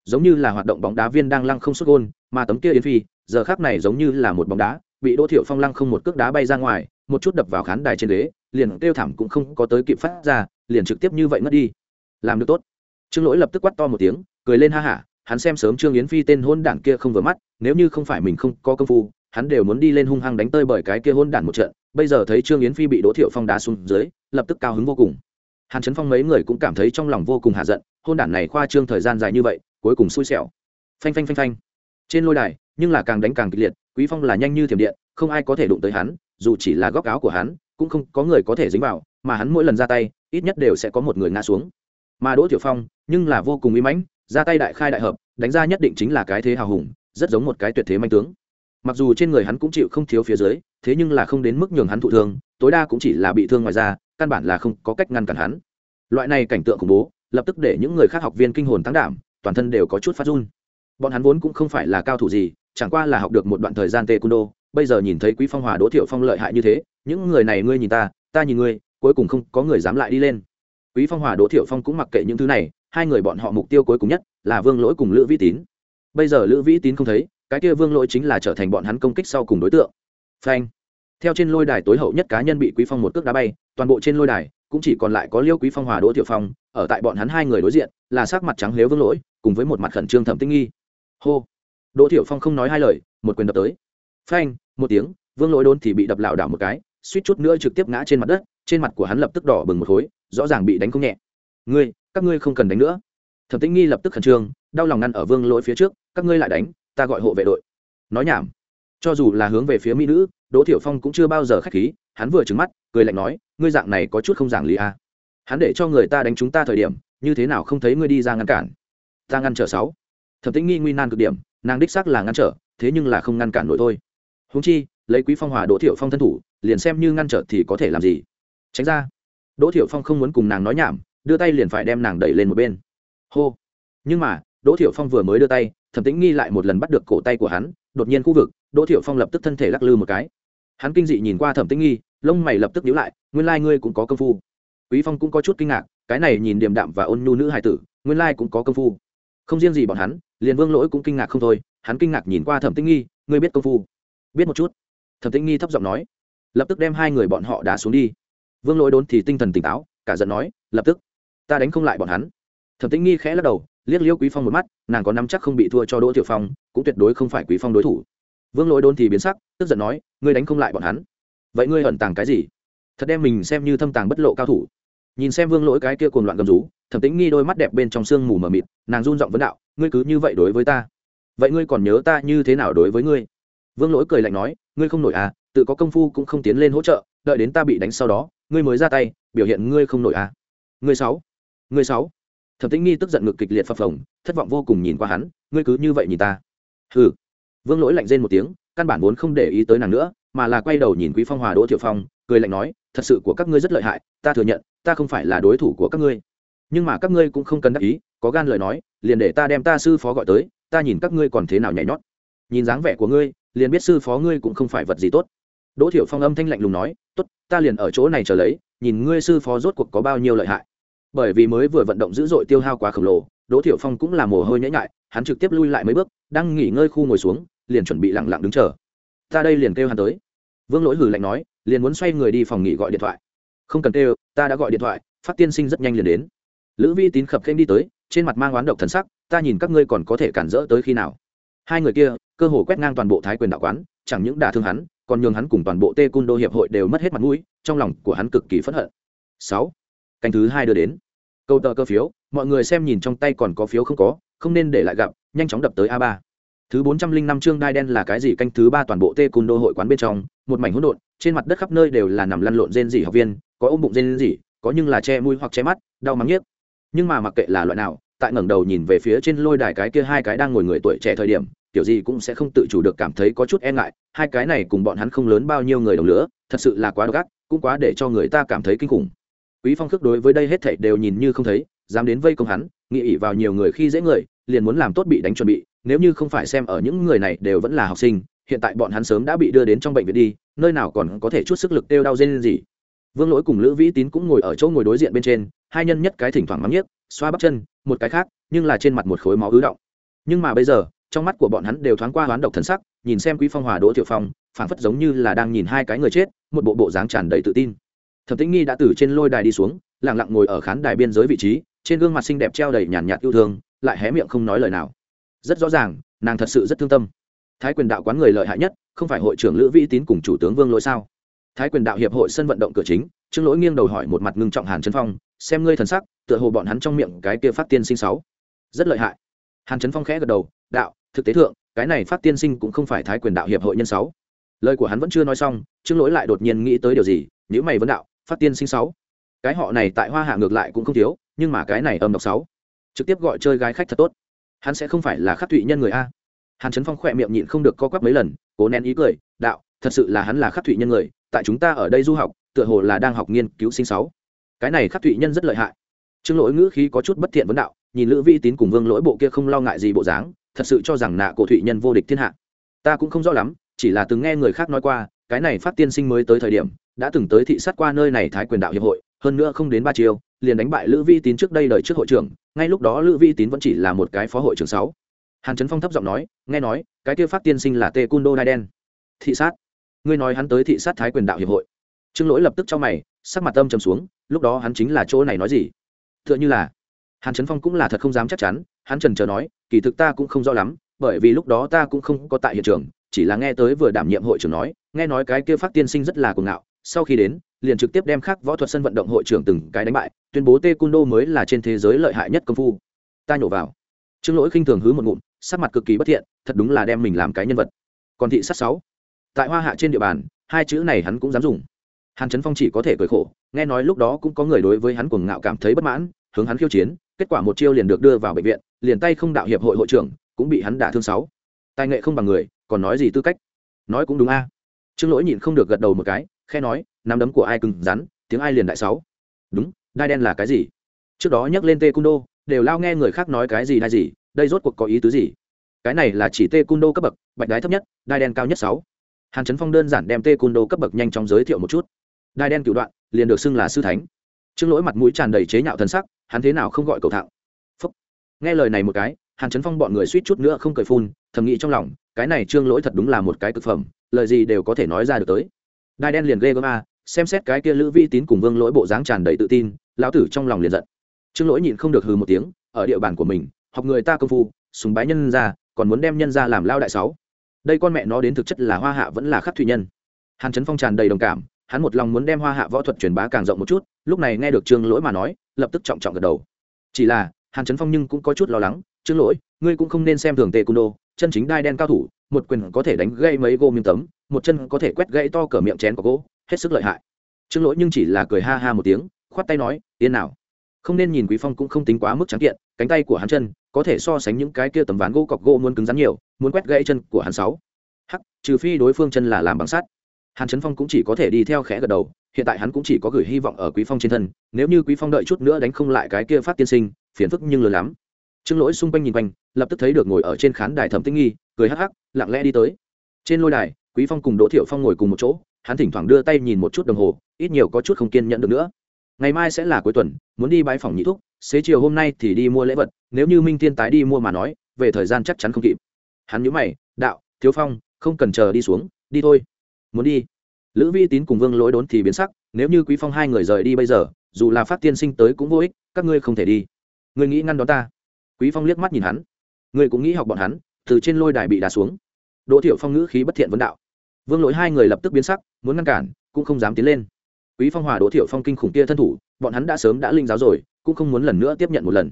giống như là hoạt động bóng đá viên đang lăng không xuất gôn, mà tấm kia yến phi, giờ khác này giống như là một bóng đá, bị đỗ thiệu phong lăng không một cước đá bay ra ngoài, một chút đập vào khán đài trên ghế, liền kêu thảm cũng không có tới kịp phát ra, liền trực tiếp như vậy mất đi. Làm được tốt. Trương lỗi lập tức quắt to một tiếng, cười lên ha hả, hắn xem sớm trương yến phi tên hôn đản kia không vừa mắt, nếu như không phải mình không có công phu, hắn đều muốn đi lên hung hăng đánh tơi bởi cái kia hôn đản một trận, bây giờ thấy trương yến phi bị đỗ thiệu phong đá xuống dưới, lập tức cao hứng vô cùng. Hàn trấn phong mấy người cũng cảm thấy trong lòng vô cùng hạ giận, hôn đản này khoa trương thời gian dài như vậy cuối cùng xui xẻo. Phanh phanh phanh phanh. Trên lôi đài, nhưng là càng đánh càng kịch liệt, quý phong là nhanh như thiểm điện, không ai có thể đụng tới hắn, dù chỉ là góc áo của hắn, cũng không có người có thể dính vào, mà hắn mỗi lần ra tay, ít nhất đều sẽ có một người ngã xuống. Mà đỗ tiểu phong, nhưng là vô cùng uy mãnh, ra tay đại khai đại hợp, đánh ra nhất định chính là cái thế hào hùng, rất giống một cái tuyệt thế manh tướng. Mặc dù trên người hắn cũng chịu không thiếu phía dưới, thế nhưng là không đến mức nhường hắn thụ thương, tối đa cũng chỉ là bị thương ngoài ra căn bản là không có cách ngăn cản hắn. Loại này cảnh tượng khủng bố, lập tức để những người khác học viên kinh hồn tăng đảm toàn thân đều có chút phát run. Bọn hắn vốn cũng không phải là cao thủ gì, chẳng qua là học được một đoạn thời gian tê cung đô bây giờ nhìn thấy quý phong hòa, đỗ thiệu phong lợi hại như thế, những người này ngươi nhìn ta ta nhìn ngươi, cuối cùng không có người dám lại đi lên. Quý phong hòa, đỗ thiệu phong cũng mặc kệ những thứ này, hai người bọn họ mục tiêu cuối cùng nhất là vương lỗi cùng lữ vĩ tín. Bây giờ lữ vĩ tín không thấy, cái kia vương lỗi chính là trở thành bọn hắn công kích sau cùng đối tượng. Phanh. Theo trên lôi đài tối hậu nhất cá nhân bị quý phong một cước đá bay, toàn bộ trên lôi đài cũng chỉ còn lại có liêu quý phong hòa, đỗ thiệu phong, ở tại bọn hắn hai người đối diện, là sắc mặt trắng liếu vương lỗi cùng với một mặt khẩn trương thẩm tinh nghi. Hô. Đỗ thiểu phong không nói hai lời, một quyền đập tới. Phanh, một tiếng, vương lỗi đốn thì bị đập lảo đảo một cái, suýt chút nữa trực tiếp ngã trên mặt đất, trên mặt của hắn lập tức đỏ bừng một khối, rõ ràng bị đánh không nhẹ. Ngươi, các ngươi không cần đánh nữa. Thẩm tĩnh nghi lập tức khẩn trương, đau lòng ngăn ở vương lỗi phía trước, các ngươi lại đánh, ta gọi hộ vệ đội. Nói nhảm. Cho dù là hướng về phía mỹ nữ, đỗ thiểu phong cũng chưa bao giờ k h á c h khí, hắn vừa trứng mắt, cười lạnh nói, ngươi dạng này có chút không giảng lý à. hắn để cho người ta đánh chúng ta thời điểm, như thế nào không thấy ngươi đi ra ngăn cản? Ta ngăn trở sáu. Thẩm tĩnh nghi nguy nan cực điểm, nàng đích xác là ngăn trở, thế nhưng là không ngăn cản nổi thôi. Húng chi, lấy quý phong hòa đỗ thiệu phong thân thủ, liền xem như ngăn trở thì có thể làm gì? Tránh ra. Đỗ thiệu phong không muốn cùng nàng nói nhảm, đưa tay liền phải đem nàng đẩy lên một bên. Hô. Nhưng mà, đỗ thiệu phong vừa mới đưa tay, thẩm tĩnh nghi lại một lần bắt được cổ tay của hắn, đột nhiên khu vực, đỗ thiệu phong lập tức thân thể lắc lư một cái. Hắn kinh dị nhìn qua thẩm tĩnh nghi, lông mày lập tức nhíu lại, nguyên lai ngươi cũng có công phu. Quý phong cũng có chút kinh ngạc, cái này nhìn điềm đạm và ôn nhu nữ hài tử, nguyên lai cũng có công phu không riêng gì bọn hắn, liền vương lỗi cũng kinh ngạc không thôi, hắn kinh ngạc nhìn qua thẩm tĩnh nghi, ngươi biết công phu? Biết một chút. Thẩm tĩnh nghi thấp giọng nói. Lập tức đem hai người bọn họ đá xuống đi. Vương lỗi đốn thì tinh thần tỉnh táo, cả giận nói, lập tức, ta đánh không lại bọn hắn. Thẩm tĩnh nghi khẽ lắc đầu, liếc liêu quý phong một mắt, nàng có nắm chắc không bị thua cho đỗ tiểu phong, cũng tuyệt đối không phải quý phong đối thủ. Vương lỗi đốn thì biến sắc, tức giận nói, ngươi đánh không lại bọn hắn. Vậy ngươi ẩn tàng cái gì? Thật đem mình xem như thâm tàng bất lộ cao thủ. Nhìn xem vương lỗi cái kia cuồng loạn gầm rú thẩm tĩnh nghi đôi mắt đẹp bên trong sương mù mờ mịt, nàng run giọng vấn đạo, ngươi cứ như vậy đối với ta? Vậy ngươi còn nhớ ta như thế nào đối với ngươi? Vương lỗi cười lạnh nói, ngươi không nổi à tự có công phu cũng không tiến lên hỗ trợ, đợi đến ta bị đánh sau đó, ngươi mới ra tay, biểu hiện ngươi không nổi à. Ngươi sáu ngươi sáu. Thẩm tĩnh nghi tức giận ngực kịch liệt phập phồng, thất vọng vô cùng nhìn qua hắn, ngươi cứ như vậy nhìn ta. Hừ. Vương lỗi lạnh rên một tiếng, căn bản vốn không để ý tới nàng nữa, mà là quay đầu nhìn quý phong hòa đỗ thiệu phong, cười lạnh nói, thật sự của các ngươi rất lợi hại, ta thừa nhận, ta không phải là đối thủ của các ngươi nhưng mà các ngươi cũng không cần đắc ý, có gan lời nói, liền để ta đem ta sư phó gọi tới, ta nhìn các ngươi còn thế nào nhảy nhót. Nhìn dáng vẻ của ngươi, liền biết sư phó ngươi cũng không phải vật gì tốt. Đỗ thiệu phong âm thanh lạnh lùng nói, tốt, ta liền ở chỗ này chờ lấy, nhìn ngươi sư phó rốt cuộc có bao nhiêu lợi hại. Bởi vì mới vừa vận động dữ dội tiêu hao quá khổng lồ, đỗ thiệu phong cũng là mồ hôi nhễ nhại, hắn trực tiếp lui lại mấy bước, đang nghỉ ngơi khu ngồi xuống, liền chuẩn bị lặng lặng đứng chờ. Ta đây liền kêu hắn tới. Vương lỗi hử lạnh nói, liền muốn xoay người đi phòng nghỉ gọi điện thoại. Không cần kêu, ta đã gọi điện thoại, phát tiên sinh rất nhanh liền đến lữ vi tín khập khênh đi tới, trên mặt mang oán độc thần sắc, ta nhìn các ngươi còn có thể cản rỡ tới khi nào? Hai người kia, cơ hồ quét ngang toàn bộ thái quyền đạo quán, chẳng những đả thương hắn, còn nhường hắn cùng toàn bộ tê cung đô hiệp hội đều mất hết mặt mũi, trong lòng của hắn cực kỳ phẫn hận. Sáu, canh thứ hai đưa đến. Câu tờ cơ phiếu, mọi người xem nhìn trong tay còn có phiếu không có, không nên để lại gặp, nhanh chóng đập tới a ba. Thứ bốn trăm linh năm chương đai đen là cái gì? Canh thứ ba toàn bộ tê cung đô hội quán bên trong, một mảnh hỗn độn, trên mặt đất khắp nơi đều là nằm lăn lộn rên rỉ học viên, có ôm bụng rên rỉ, có nhưng là che mũi hoặc che mắt, đau mắng nhiếc nhưng mà mặc kệ là loại nào, tại ngẩng đầu nhìn về phía trên lôi đài cái kia hai cái đang ngồi người tuổi trẻ thời điểm, kiểu gì cũng sẽ không tự chủ được cảm thấy có chút e ngại, hai cái này cùng bọn hắn không lớn bao nhiêu người đồng lửa, thật sự là quá độc ác, cũng quá để cho người ta cảm thấy kinh khủng. Quý phong khước đối với đây hết thảy đều nhìn như không thấy, dám đến vây công hắn, nghĩ ỉ vào nhiều người khi dễ người, liền muốn làm tốt bị đánh chuẩn bị, nếu như không phải xem ở những người này đều vẫn là học sinh, hiện tại bọn hắn sớm đã bị đưa đến trong bệnh viện đi, nơi nào còn có thể chút sức lực tiêu đau dên gì. Vương lỗi cùng lữ vĩ tín cũng ngồi ở chỗ ngồi đối diện bên trên hai nhân nhất cái thỉnh thoảng mắng nhiếc, xoa bắp chân, một cái khác, nhưng là trên mặt một khối máu ứ động. Nhưng mà bây giờ, trong mắt của bọn hắn đều thoáng qua hoán độc thần sắc, nhìn xem quý phong hòa đỗ thiệu phong, phảng phất giống như là đang nhìn hai cái người chết, một bộ bộ dáng tràn đầy tự tin. Thẩm tĩnh nghi đã từ trên lôi đài đi xuống, lặng lặng ngồi ở khán đài biên giới vị trí, trên gương mặt xinh đẹp treo đầy nhàn nhạt yêu thương, lại hé miệng không nói lời nào. Rất rõ ràng, nàng thật sự rất thương tâm. Thái quyền đạo quán người lợi hại nhất, không phải hội trưởng lữ vĩ tín cùng chủ tướng vương lỗi sao? Thái quyền đạo hiệp hội sân vận động cửa chính, trương lỗi nghiêng đầu hỏi một mặt ngưng trọng hàn trấn phong xem ngươi thần sắc, tựa hồ bọn hắn trong miệng cái kia phát tiên sinh sáu. Rất lợi hại. Hàn trấn phong khẽ gật đầu, đạo, thực tế thượng, cái này phát tiên sinh cũng không phải thái quyền đạo hiệp hội nhân sáu. Lời của hắn vẫn chưa nói xong, trương lỗi lại đột nhiên nghĩ tới điều gì nếu mày vấn đạo, phát tiên sinh sáu. Cái họ này tại hoa hạ ngược lại cũng không thiếu, nhưng mà cái này âm độc sáu. Trực tiếp gọi chơi gái khách thật tốt. Hắn sẽ không phải là khắc thụy nhân người a. Hàn trấn phong khỏe miệng nhịn không được co quắp mấy lần, cố nén ý cười, đạo, thật sự là hắn là khắc thụy nhân người, tại chúng ta ở đây du học, tựa hồ là đang học nghiên cứu sinh sáu cái này khắc thụy nhân rất lợi hại. Trương lỗi ngữ khí có chút bất thiện vấn đạo, nhìn lữ vi tín cùng vương lỗi bộ kia không lo ngại gì bộ dáng, thật sự cho rằng nạ cổ thụy nhân vô địch thiên hạ. Ta cũng không rõ lắm, chỉ là từng nghe người khác nói qua, cái này phát tiên sinh mới tới thời điểm, đã từng tới thị sát qua nơi này thái quyền đạo hiệp hội, hơn nữa không đến ba chiều liền đánh bại lữ vi tín trước đây đời trước hội trưởng, ngay lúc đó lữ vi tín vẫn chỉ là một cái phó hội trưởng sáu. Hàn trấn phong thấp giọng nói, nghe nói, cái kia phát tiên sinh là tê cun đô đai đen. Thị sát? Ngươi nói hắn tới thị sát thái quyền đạo hiệp hội. Trương lỗi lập tức cho mày, sắc mặt tâm trầm xuống lúc đó hắn chính là chỗ này nói gì? Tựa như là, hàn trấn phong cũng là thật không dám chắc chắn, hắn trần trờ nói, kỳ thực ta cũng không rõ lắm, bởi vì lúc đó ta cũng không có tại hiện trường, chỉ là nghe tới vừa đảm nhiệm hội trưởng nói, nghe nói cái kia phát tiên sinh rất là cuồng ngạo, sau khi đến, liền trực tiếp đem khắc võ thuật sân vận động hội trưởng từng cái đánh bại, tuyên bố tê cung đô mới là trên thế giới lợi hại nhất công phu. Ta nhổ vào. Trương lỗi khinh thường hứ một ngụm, sắc mặt cực kỳ bất thiện, thật đúng là đem mình làm cái nhân vật. Còn thị sát sáu. Tại hoa hạ trên địa bàn, hai chữ này hắn cũng dám dùng hàn trấn phong chỉ có thể cười khổ, nghe nói lúc đó cũng có người đối với hắn cuồng ngạo cảm thấy bất mãn, hướng hắn khiêu chiến, kết quả một chiêu liền được đưa vào bệnh viện, liền tay không đạo hiệp hội hội trưởng cũng bị hắn đả thương sáu. Tài nghệ không bằng người, còn nói gì tư cách? Nói cũng đúng a. Trương lỗi nhịn không được gật đầu một cái khe nói, nắm đấm của ai cứng rắn, tiếng ai liền đại sáu. Đúng, đai đen là cái gì? Trước đó nhắc lên tê cung đô đều lao nghe người khác nói cái gì đai gì, đây rốt cuộc có ý tứ gì? Cái này là chỉ tê cung đô cấp bậc, bạch đái thấp nhất, đai đen cao nhất sáu. Hàn trấn phong đơn giản đem tê cung đô cấp bậc nhanh chóng giới thiệu một chút đai đen cựu đoạn, liền được xưng là sư thánh. Trương lỗi mặt mũi tràn đầy chế nhạo thân sắc, hắn thế nào không gọi cầu thạo. Phúc. nghe lời này một cái, hàn chấn phong bọn người suýt chút nữa không cười phun, thầm nghĩ trong lòng, cái này trương lỗi thật đúng là một cái cực phẩm, lời gì đều có thể nói ra được tới. Đai đen liền ghê gớm a, xem xét cái kia lữ vi tín cùng vương lỗi bộ dáng tràn đầy tự tin, lão tử trong lòng liền giận. Trương lỗi nhịn không được hừ một tiếng, ở địa bàn của mình, học người ta công phu súng bái nhân ra còn muốn đem nhân ra làm lao đại sáu. Đây con mẹ nó đến thực chất là hoa hạ vẫn là khắc thủy nhân. Hàn chấn phong tràn đầy đồng cảm hắn một lòng muốn đem hoa hạ võ thuật truyền bá càng rộng một chút, lúc này nghe được trương lỗi mà nói, lập tức trọng trọng gật đầu. Chỉ là, hàn trấn phong nhưng cũng có chút lo lắng, trương lỗi, ngươi cũng không nên xem thường tề cung đô, chân chính đai đen cao thủ, một quyền có thể đánh gây mấy gô miếng tấm, một chân có thể quét gãy to cỡ miệng chén có gỗ, hết sức lợi hại. Trương lỗi nhưng chỉ là cười ha ha một tiếng, khoát tay nói, yên nào, không nên nhìn quý phong cũng không tính quá mức trắng kiện, cánh tay của hắn chân có thể so sánh những cái kia tấm ván gỗ cọc gỗ muốn cứng rắn nhiều, muốn quét gãy chân của hắn sáu. Hắc, trừ phi đối phương chân là làm bằng sắt hàn trấn phong cũng chỉ có thể đi theo khẽ gật đầu, hiện tại hắn cũng chỉ có gửi hy vọng ở quý phong trên thân, nếu như quý phong đợi chút nữa đánh không lại cái kia phát tiên sinh, phiền phức nhưng lớn lắm. Trương lỗi xung quanh nhìn quanh, lập tức thấy được ngồi ở trên khán đài thẩm tĩnh nghi, cười hắc hắc, lặng lẽ đi tới. Trên lôi đài, quý phong cùng đỗ thiệu phong ngồi cùng một chỗ, hắn thỉnh thoảng đưa tay nhìn một chút đồng hồ, ít nhiều có chút không kiên nhẫn được nữa. Ngày mai sẽ là cuối tuần, muốn đi bãi phòng nhị thúc, xế chiều hôm nay thì đi mua lễ vật, nếu như minh tiên tái đi mua mà nói, về thời gian chắc chắn không kịp. Hắn nhíu mày, đạo, thiếu phong, không cần chờ đi xuống, đi thôi muốn đi. Lữ vi tín cùng vương lỗi đốn thì biến sắc, nếu như quý phong hai người rời đi bây giờ, dù là phát tiên sinh tới cũng vô ích, các ngươi không thể đi. Ngươi nghĩ ngăn đón ta? Quý phong liếc mắt nhìn hắn. Ngươi cũng nghĩ học bọn hắn, từ trên lôi đài bị đá xuống. Đỗ thiệu phong ngữ khí bất thiện vấn đạo. Vương lỗi hai người lập tức biến sắc, muốn ngăn cản, cũng không dám tiến lên. Quý phong hòa đỗ thiệu phong kinh khủng kia thân thủ, bọn hắn đã sớm đã linh giáo rồi, cũng không muốn lần nữa tiếp nhận một lần.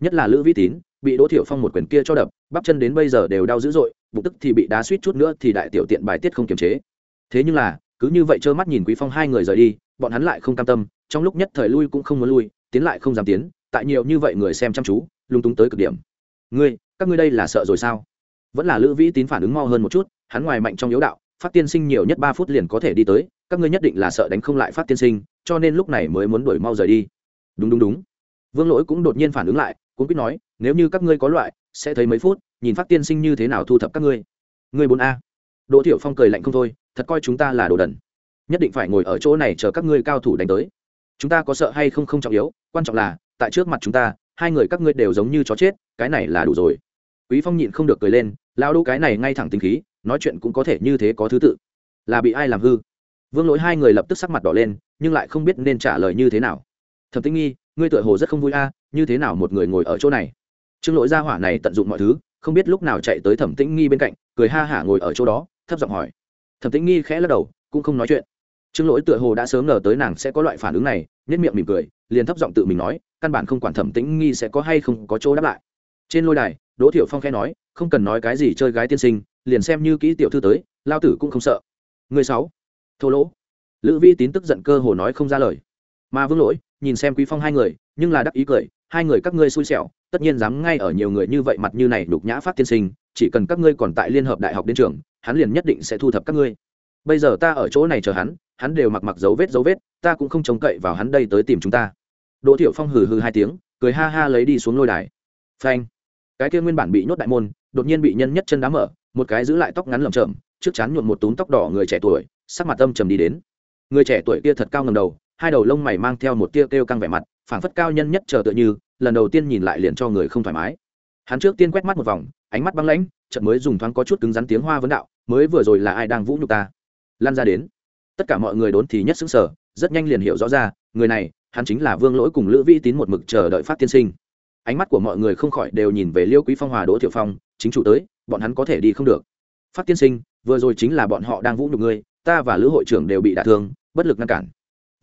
Nhất là lữ vi tín, bị đỗ thiệu phong một quyền kia cho đập, bắp chân đến bây giờ đều đau dữ dội, bụng tức thì bị đá suýt chút nữa thì đại tiểu tiện bài tiết không kiềm chế thế nhưng là, cứ như vậy trơ mắt nhìn quý phong hai người rời đi, bọn hắn lại không cam tâm, trong lúc nhất thời lui cũng không muốn lui, tiến lại không dám tiến, tại nhiều như vậy người xem chăm chú, lung túng tới cực điểm. Ngươi, các ngươi đây là sợ rồi sao? Vẫn là lữ vĩ tín phản ứng mau hơn một chút, hắn ngoài mạnh trong yếu đạo, phát tiên sinh nhiều nhất ba phút liền có thể đi tới, các ngươi nhất định là sợ đánh không lại phát tiên sinh, cho nên lúc này mới muốn đuổi mau rời đi. Đúng đúng đúng. Vương lỗi cũng đột nhiên phản ứng lại cũng biết nói, nếu như các ngươi có loại, sẽ thấy mấy phút, nhìn phát tiên sinh như thế nào thu thập các ngươi. Ngươi bốn a. Đỗ thiệu phong cười lạnh không thôi thật coi chúng ta là đồ đần. Nhất định phải ngồi ở chỗ này chờ các ngươi cao thủ đánh tới. Chúng ta có sợ hay không không trọng yếu, quan trọng là, tại trước mặt chúng ta, hai người các ngươi đều giống như chó chết, cái này là đủ rồi. Quý phong nhịn không được cười lên lao đỗ cái này ngay thẳng tính khí, nói chuyện cũng có thể như thế có thứ tự. Là bị ai làm hư? Vương lỗi hai người lập tức sắc mặt đỏ lên, nhưng lại không biết nên trả lời như thế nào. Thẩm tĩnh nghi, ngươi tựa hồ rất không vui a, như thế nào một người ngồi ở chỗ này? Trương lỗi gia hỏa này tận dụng mọi thứ, không biết lúc nào chạy tới thẩm tĩnh nghi bên cạnh, cười ha hả ngồi ở chỗ đó, thấp giọng hỏi thẩm tĩnh nghi khẽ lắc đầu, cũng không nói chuyện. Trương lỗi tựa hồ đã sớm ngờ tới nàng sẽ có loại phản ứng này nhất miệng mỉm cười, liền thấp giọng tự mình nói, căn bản không quản thẩm tĩnh nghi sẽ có hay không có chỗ đáp lại. Trên lôi đài, đỗ thiệu phong khẽ nói, không cần nói cái gì chơi gái tiên sinh, liền xem như kỹ tiểu thư tới, lao tử cũng không sợ. Người sáu, thô lỗ. Lữ vi tín tức giận cơ hồ nói không ra lời. Mà vương lỗi nhìn xem quý phong hai người, nhưng là đắc ý cười, hai người các ngươi xui xẻo, tất nhiên dám ngay ở nhiều người như vậy mặt như này đục nhã phát tiên sinh, chỉ cần các ngươi còn tại liên hợp đại học đến trường, hắn liền nhất định sẽ thu thập các ngươi. Bây giờ ta ở chỗ này chờ hắn hắn đều mặc mặc dấu vết dấu vết, ta cũng không trông cậy vào hắn đây tới tìm chúng ta. Đỗ thiệu phong hừ hừ hai tiếng, cười ha ha lấy đi xuống lôi đài. Phanh. Cái kia nguyên bản bị nhốt đại môn, đột nhiên bị nhân nhất chân đá mở, một cái giữ lại tóc ngắn lầm chậm trước chán nhuộm một túm tóc đỏ người trẻ tuổi, sắc mặt âm trầm đi đến. Người trẻ tuổi kia thật cao ngầm đầu hai đầu lông mày mang theo một tia kêu căng vẻ mặt, phảng phất cao nhân nhất chờ tựa như, lần đầu tiên nhìn lại liền cho người không thoải mái. Hắn trước tiên quét mắt một vòng, ánh mắt băng lãnh, chợt mới dùng thoáng có chút cứng rắn tiếng hoa vấn đạo, mới vừa rồi là ai đang vũ nhục ta? Lan ra đến. Tất cả mọi người đốn thì nhất xứng sở rất nhanh liền hiểu rõ ra, người này, hắn chính là vương lỗi cùng lữ vĩ tín một mực chờ đợi phát tiên sinh. Ánh mắt của mọi người không khỏi đều nhìn về liêu quý phong, hòa đỗ thiệu phong, chính chủ tới, bọn hắn có thể đi không được. Phát tiên sinh, vừa rồi chính là bọn họ đang vũ nhục ngươi, ta và lữ hội trưởng đều bị đả thương, bất lực ngăn cản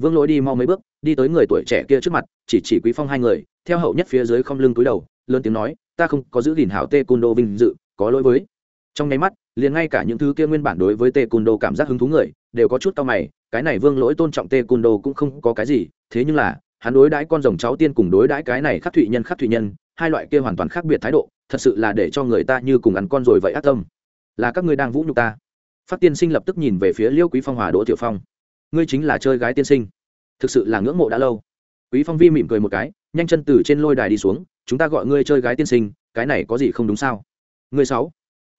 vương lỗi đi mau mấy bước, đi tới người tuổi trẻ kia trước mặt, chỉ chỉ quý phong hai người, theo hậu nhất phía dưới không lưng túi đầu, lớn tiếng nói, ta không có giữ gìn hảo tê côn đô vinh dự, có lỗi với. Trong nháy mắt, liền ngay cả những thứ kia nguyên bản đối với tê côn đô cảm giác hứng thú người, đều có chút tao mày, cái này vương lỗi tôn trọng tê Côn đô cũng không có cái gì, thế nhưng là, hắn đối đãi con rồng cháu tiên cùng đối đãi cái này khắc thụy nhân khắc thụy nhân, hai loại kia hoàn toàn khác biệt thái độ, thật sự là để cho người ta như cùng ăn con rồi vậy ác tâm. Là các ngươi đang vũ nhục ta. Phát tiên sinh lập tức nhìn về phía liêu quý phong hòa đỗ tiểu phong ngươi chính là chơi gái tiên sinh. Thực sự là ngưỡng mộ đã lâu. Quý phong vi mỉm cười một cái, nhanh chân từ trên lôi đài đi xuống, chúng ta gọi ngươi chơi gái tiên sinh, cái này có gì không đúng sao? Ngươi sáu.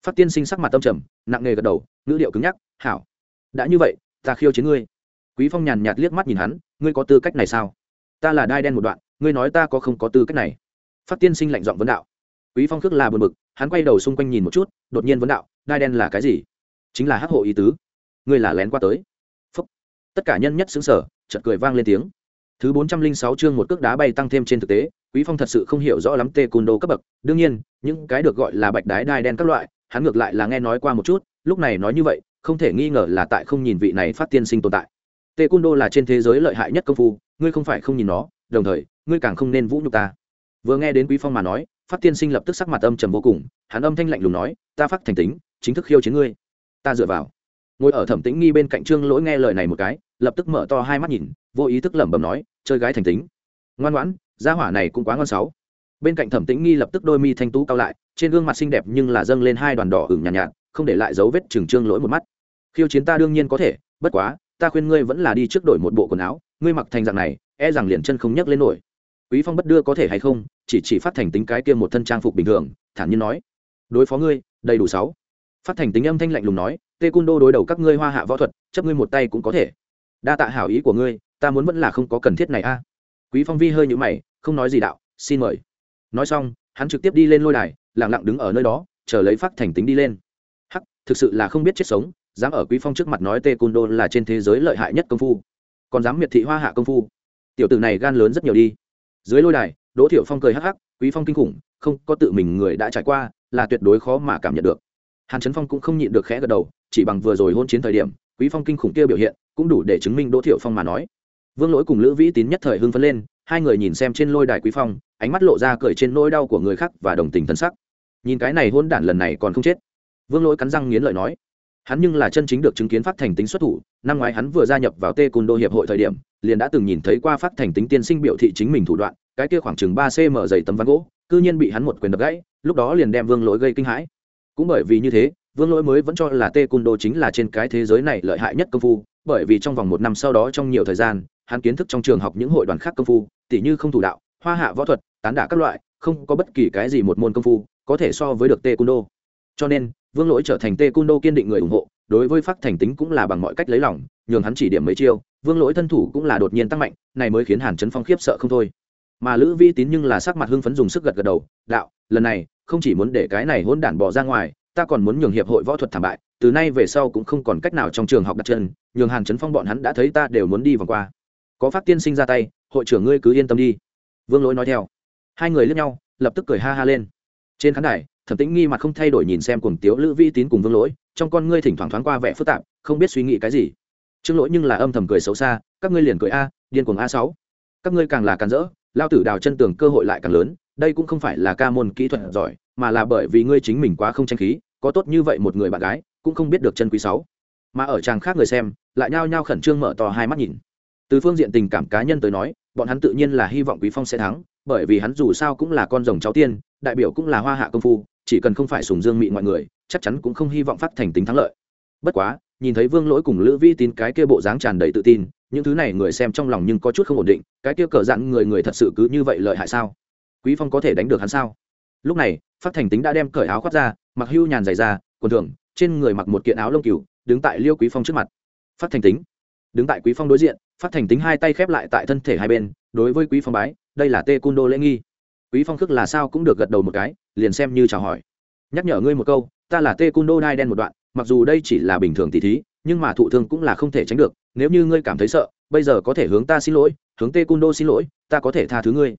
Phát tiên sinh sắc mặt tâm trầm, nặng nề gật đầu, ngữ điệu cứng nhắc, hảo. Đã như vậy, ta khiêu chiến ngươi. Quý phong nhàn nhạt liếc mắt nhìn hắn, ngươi có tư cách này sao? Ta là đai đen một đoạn, ngươi nói ta có không có tư cách này? Phát tiên sinh lạnh giọng vấn đạo. Quý phong khước là buồn bực, hắn quay đầu xung quanh nhìn một chút, đột nhiên vấn đạo, đai đen là cái gì? Chính là hắc hộ ý tứ. Ngươi là lén qua tới tất cả nhân nhất xứng sở chợt cười vang lên tiếng. Thứ bốn trăm linh sáu chương một cước đá bay tăng thêm trên thực tế, quý phong thật sự không hiểu rõ lắm tê côn đô cấp bậc. Đương nhiên, những cái được gọi là bạch đái đai đen các loại, hắn ngược lại là nghe nói qua một chút, lúc này nói như vậy, không thể nghi ngờ là tại không nhìn vị này phát tiên sinh tồn tại. Tê côn đô là trên thế giới lợi hại nhất công phu, ngươi không phải không nhìn nó, đồng thời, ngươi càng không nên vũ nhục ta. Vừa nghe đến quý phong mà nói, phát tiên sinh lập tức sắc mặt âm trầm vô cùng, hắn âm thanh lạnh lùng nói, ta phát thành tính, chính thức khiêu chiến ngươi. Ta dựa vào ngồi ở thẩm tĩnh nghi bên cạnh trương lỗi nghe lời này một cái lập tức mở to hai mắt nhìn vô ý thức lẩm bẩm nói chơi gái thành tính. Ngoan ngoãn gia hỏa này cũng quá ngon sáu. Bên cạnh thẩm tĩnh nghi lập tức đôi mi thanh tú cao lại trên gương mặt xinh đẹp nhưng là dâng lên hai đoàn đỏ hửng nhàn nhạt, nhạt không để lại dấu vết trừng trương lỗi một mắt. Khiêu chiến ta đương nhiên có thể bất quá ta khuyên ngươi vẫn là đi trước đổi một bộ quần áo ngươi mặc thành dạng này e rằng liền chân không nhấc lên nổi. Quý phong bất đưa có thể hay không chỉ chỉ phát thành tính cái kia một thân trang phục bình thường thản nhiên nói đối phó ngươi đầy đủ sáu phát thành tính âm thanh lạnh lùng nói tê cung đô đối đầu các ngươi hoa hạ võ thuật, chấp ngươi một tay cũng có thể. Đa tạ hảo ý của ngươi, ta muốn vẫn là không có cần thiết này a. Quý phong vi hơi nhũ mày, không nói gì đạo, xin mời. Nói xong, hắn trực tiếp đi lên lôi đài, lặng lặng đứng ở nơi đó, chờ lấy phát thành tính đi lên. Hắc, thực sự là không biết chết sống, dám ở quý phong trước mặt nói tê cung đô là trên thế giới lợi hại nhất công phu. Còn dám miệt thị hoa hạ công phu. Tiểu tử này gan lớn rất nhiều đi. Dưới lôi đài, đỗ thiệu phong cười hắc hắc, quý phong kinh khủng, không có tự mình người đã trải qua, là tuyệt đối khó mà cảm nhận được hàn trấn phong cũng không nhịn được khẽ gật đầu, chỉ bằng vừa rồi hôn chiến thời điểm, quý phong kinh khủng kia biểu hiện cũng đủ để chứng minh đỗ thiệu phong mà nói. Vương lỗi cùng lữ vĩ tín nhất thời hưng phấn lên, hai người nhìn xem trên lôi đài quý phong, ánh mắt lộ ra cười trên nỗi đau của người khác và đồng tình thân sắc. Nhìn cái này hôn đản lần này còn không chết. Vương lỗi cắn răng nghiến lợi nói, hắn nhưng là chân chính được chứng kiến phát thành tính xuất thủ, năm ngoái hắn vừa gia nhập vào tê cùn đô hiệp hội thời điểm, liền đã từng nhìn thấy qua phát thành tính tiên sinh biểu thị chính mình thủ đoạn, cái kia khoảng chừng ba cm dày tấm ván gỗ, cư nhiên bị hắn một quyền đập gãy, lúc đó liền đem vương lỗi gây kinh hãi cũng bởi vì như thế, vương lỗi mới vẫn cho là tê Cung đô chính là trên cái thế giới này lợi hại nhất công phu, bởi vì trong vòng một năm sau đó trong nhiều thời gian, hắn kiến thức trong trường học những hội đoàn khác công phu, tỉ như không thủ đạo, hoa hạ võ thuật, tán đả các loại, không có bất kỳ cái gì một môn công phu có thể so với được tê Cung đô cho nên, vương lỗi trở thành tê Cung đô kiên định người ủng hộ, đối với phát thành tính cũng là bằng mọi cách lấy lòng, nhường hắn chỉ điểm mấy chiêu, vương lỗi thân thủ cũng là đột nhiên tăng mạnh, này mới khiến hàn trấn phong khiếp sợ không thôi. Mà lữ vi tín nhưng là sắc mặt hưng phấn dùng sức gật gật đầu, đạo, lần này không chỉ muốn để cái này hỗn đản bỏ ra ngoài, ta còn muốn nhường hiệp hội võ thuật thảm bại, từ nay về sau cũng không còn cách nào trong trường học đặt chân, nhường hàn trấn phong bọn hắn đã thấy ta đều muốn đi vòng qua. Có phát tiên sinh ra tay, hội trưởng ngươi cứ yên tâm đi. Vương lỗi nói theo. Hai người lướt nhau, lập tức cười ha ha lên. Trên khán đài, thẩm tĩnh nghi mặt không thay đổi nhìn xem cùng tiếu lữ vi tín cùng vương lỗi, trong con ngươi thỉnh thoảng thoáng qua vẻ phức tạp, không biết suy nghĩ cái gì. Trương lỗi nhưng là âm thầm cười xấu xa, các ngươi liền cười a, điên cuồng a sáu. Các ngươi càng là càng rỡ, lao tử đào chân tường cơ hội lại càng lớn đây cũng không phải là ca môn kỹ thuật giỏi, mà là bởi vì ngươi chính mình quá không tranh khí, có tốt như vậy một người bạn gái, cũng không biết được chân quý sáu. Mà ở chàng khác người xem, lại nhao nhao khẩn trương mở to hai mắt nhìn. Từ phương diện tình cảm cá nhân tới nói, bọn hắn tự nhiên là hy vọng quý phong sẽ thắng, bởi vì hắn dù sao cũng là con rồng cháu tiên, đại biểu cũng là hoa hạ công phu, chỉ cần không phải sùng dương mị mọi người, chắc chắn cũng không hy vọng phát thành tính thắng lợi. Bất quá, nhìn thấy vương lỗi cùng lữ vi tín cái kia bộ dáng tràn đầy tự tin, những thứ này người xem trong lòng nhưng có chút không ổn định, cái kia cờ dặn người người thật sự cứ như vậy lợi hại sao? Quý phong có thể đánh được hắn sao? Lúc này phát thành tính đã đem cởi áo khoác ra, mặc hưu nhàn dày ra, quần thường trên người mặc một kiện áo lông cừu, đứng tại liêu quý phong trước mặt. Phát thành tính, đứng tại quý phong đối diện phát thành tính hai tay khép lại tại thân thể hai bên, đối với quý phong bái, đây là tê cung đô lễ nghi. Quý phong khước là sao cũng được gật đầu một cái, liền xem như chào hỏi. Nhắc nhở ngươi một câu, ta là tê cung đô đai đen một đoạn, mặc dù đây chỉ là bình thường tỷ thí, nhưng mà thụ thương cũng là không thể tránh được, nếu như ngươi cảm thấy sợ, bây giờ có thể hướng ta xin lỗi, hướng tê cung đô xin lỗi, ta có thể tha thứ ngươi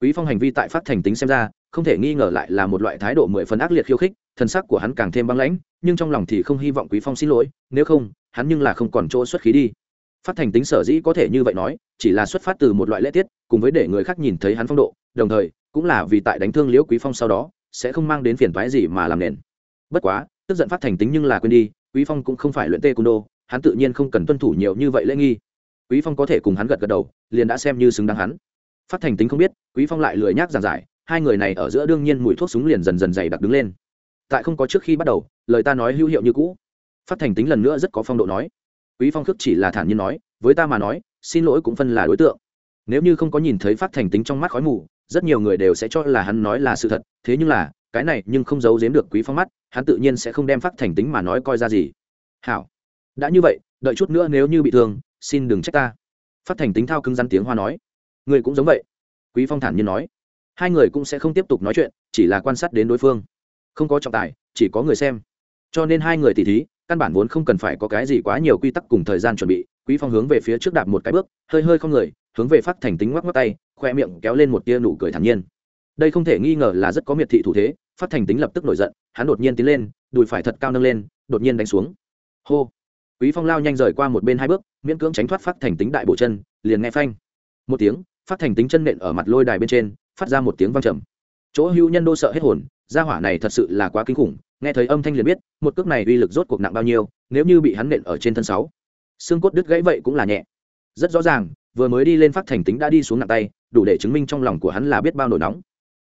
quý phong hành vi tại phát thành tính xem ra, không thể nghi ngờ lại là một loại thái độ mười phần ác liệt khiêu khích thần sắc của hắn càng thêm băng lãnh, nhưng trong lòng thì không hy vọng quý phong xin lỗi, nếu không, hắn nhưng là không còn chỗ xuất khí đi. Phát thành tính sở dĩ có thể như vậy nói, chỉ là xuất phát từ một loại lễ tiết, cùng với để người khác nhìn thấy hắn phong độ, đồng thời, cũng là vì tại đánh thương liễu quý phong sau đó, sẽ không mang đến phiền toái gì mà làm nền. Bất quá, tức giận phát thành tính nhưng là quên đi, quý phong cũng không phải luyện tê cung đô, hắn tự nhiên không cần tuân thủ nhiều như vậy lễ nghi. Quý phong có thể cùng hắn gật gật đầu, liền đã xem như xứng đáng hắn phát thành tính không biết, quý phong lại lười nhác giảng giải, hai người này ở giữa đương nhiên mùi thuốc súng liền dần dần dày đặc đứng lên. Tại không có trước khi bắt đầu, lời ta nói hữu hiệu như cũ. Phát thành tính lần nữa rất có phong độ nói. Quý phong khước chỉ là thản nhiên nói, với ta mà nói, xin lỗi cũng phân là đối tượng. Nếu như không có nhìn thấy phát thành tính trong mắt khói mù, rất nhiều người đều sẽ cho là hắn nói là sự thật, thế nhưng là, cái này nhưng không giấu giếm được quý phong mắt, hắn tự nhiên sẽ không đem phát thành tính mà nói coi ra gì. Hảo. Đã như vậy, đợi chút nữa nếu như bị thương, xin đừng trách ta. Phát thành tính thao cứng rắn tiếng hoa nói người cũng giống vậy. Quý phong thản nhiên nói. Hai người cũng sẽ không tiếp tục nói chuyện, chỉ là quan sát đến đối phương. Không có trọng tài, chỉ có người xem. Cho nên hai người tỉ thí, căn bản vốn không cần phải có cái gì quá nhiều quy tắc cùng thời gian chuẩn bị, quý phong hướng về phía trước đạp một cái bước, hơi hơi không người, hướng về phát thành tính ngoắc ngoắc tay, khoe miệng kéo lên một tia nụ cười thản nhiên. Đây không thể nghi ngờ là rất có miệt thị thủ thế, phát thành tính lập tức nổi giận, hắn đột nhiên tiến lên, đùi phải thật cao nâng lên, đột nhiên đánh xuống. Hô! Quý phong lao nhanh rời qua một bên hai bước, miễn cưỡng tránh thoát phát thành tính đại bộ chân, liền nghe phanh. Một tiếng phát thành tính chân nện ở mặt lôi đài bên trên, phát ra một tiếng vang trầm. Chỗ hưu nhân đô sợ hết hồn, gia hỏa này thật sự là quá kinh khủng, nghe thấy âm thanh liền biết, một cước này uy lực rốt cuộc nặng bao nhiêu, nếu như bị hắn nện ở trên thân sáu. Xương cốt đứt gãy vậy cũng là nhẹ. Rất rõ ràng, vừa mới đi lên phát thành tính đã đi xuống nặng tay, đủ để chứng minh trong lòng của hắn là biết bao nổi nóng.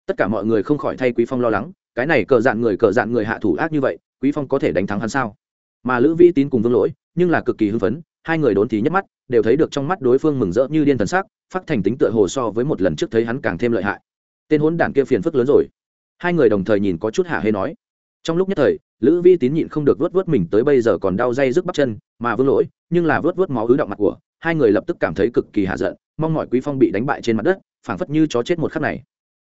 Tất cả mọi người không khỏi thay quý phong lo lắng, cái này cờ dạn người cờ dạn người hạ thủ ác như vậy, quý phong có thể đánh thắng hắn sao? Mà lữ vĩ tín cùng vương lỗi, nhưng là cực kỳ hưng phấn hai người đốn thì nhất mắt, đều thấy được trong mắt đối phương mừng rỡ như điên thần sắc phát thành tính tựa hồ so với một lần trước thấy hắn càng thêm lợi hại. Tên hốn đản kia phiền phức lớn rồi. Hai người đồng thời nhìn có chút hạ hê nói. Trong lúc nhất thời, lữ vi tín nhịn không được vớt vớt mình tới bây giờ còn đau dây rức bắp chân, mà vương lỗi, nhưng là vớt vớt máu ứ động mặt của, hai người lập tức cảm thấy cực kỳ hạ giận, mong mọi quý phong bị đánh bại trên mặt đất, phảng phất như chó chết một khắc này.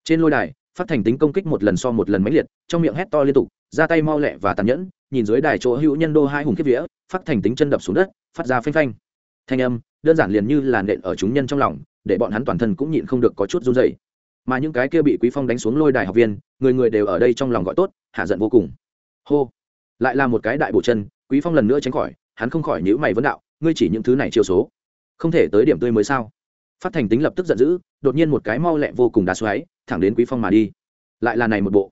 Trên lôi đài phát thành tính công kích một lần so một lần mãnh liệt, trong miệng hét to liên tục, ra tay mau lẹ và tàn nhẫn nhìn dưới đài chỗ hữu nhân đô hai hùng kiếp vía, phát thành tính chân đập xuống đất, phát ra phanh phanh. Thanh âm, đơn giản liền như làn nện ở chúng nhân trong lòng, để bọn hắn toàn thân cũng nhịn không được có chút run dày mà những cái kia bị quý phong đánh xuống lôi đài học viên, người người đều ở đây trong lòng gọi tốt, hạ giận vô cùng. Hô. Lại là một cái đại bộ chân, quý phong lần nữa tránh khỏi, hắn không khỏi nhíu mày vấn đạo, ngươi chỉ những thứ này chiêu số, không thể tới điểm tươi mới sao? Phát thành tính lập tức giận dữ, đột nhiên một cái mau lẹ vô cùng đá xoáy, thẳng đến quý phong mà đi. Lại là này một bộ.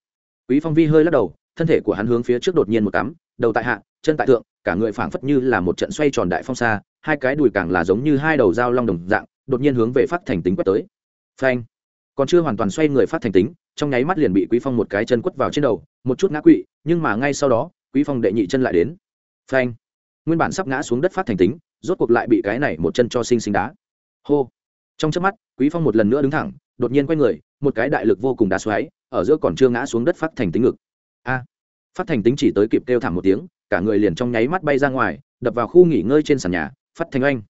Quý phong vi hơi lắc đầu thân thể của hắn hướng phía trước đột nhiên một cắm, đầu tại hạ, chân tại thượng, cả người phảng phất như là một trận xoay tròn đại phong xa, hai cái đùi càng là giống như hai đầu dao long đồng dạng, đột nhiên hướng về phát thành tính quét tới. Phanh! Còn chưa hoàn toàn xoay người phát thành tính, trong nháy mắt liền bị quý phong một cái chân quất vào trên đầu, một chút ngã quỵ, nhưng mà ngay sau đó, quý phong đệ nhị chân lại đến. Phanh! Nguyên bản sắp ngã xuống đất phát thành tính, rốt cuộc lại bị cái này một chân cho sinh sinh đá. Hô! Trong chớp mắt, quý phong một lần nữa đứng thẳng, đột nhiên quay người, một cái đại lực vô cùng đá xoáy, ở giữa còn chưa ngã xuống đất phát thành tính ngực a. Phát thành tính chỉ tới kịp kêu thảm một tiếng, cả người liền trong nháy mắt bay ra ngoài, đập vào khu nghỉ ngơi trên sàn nhà, phát thành oanh.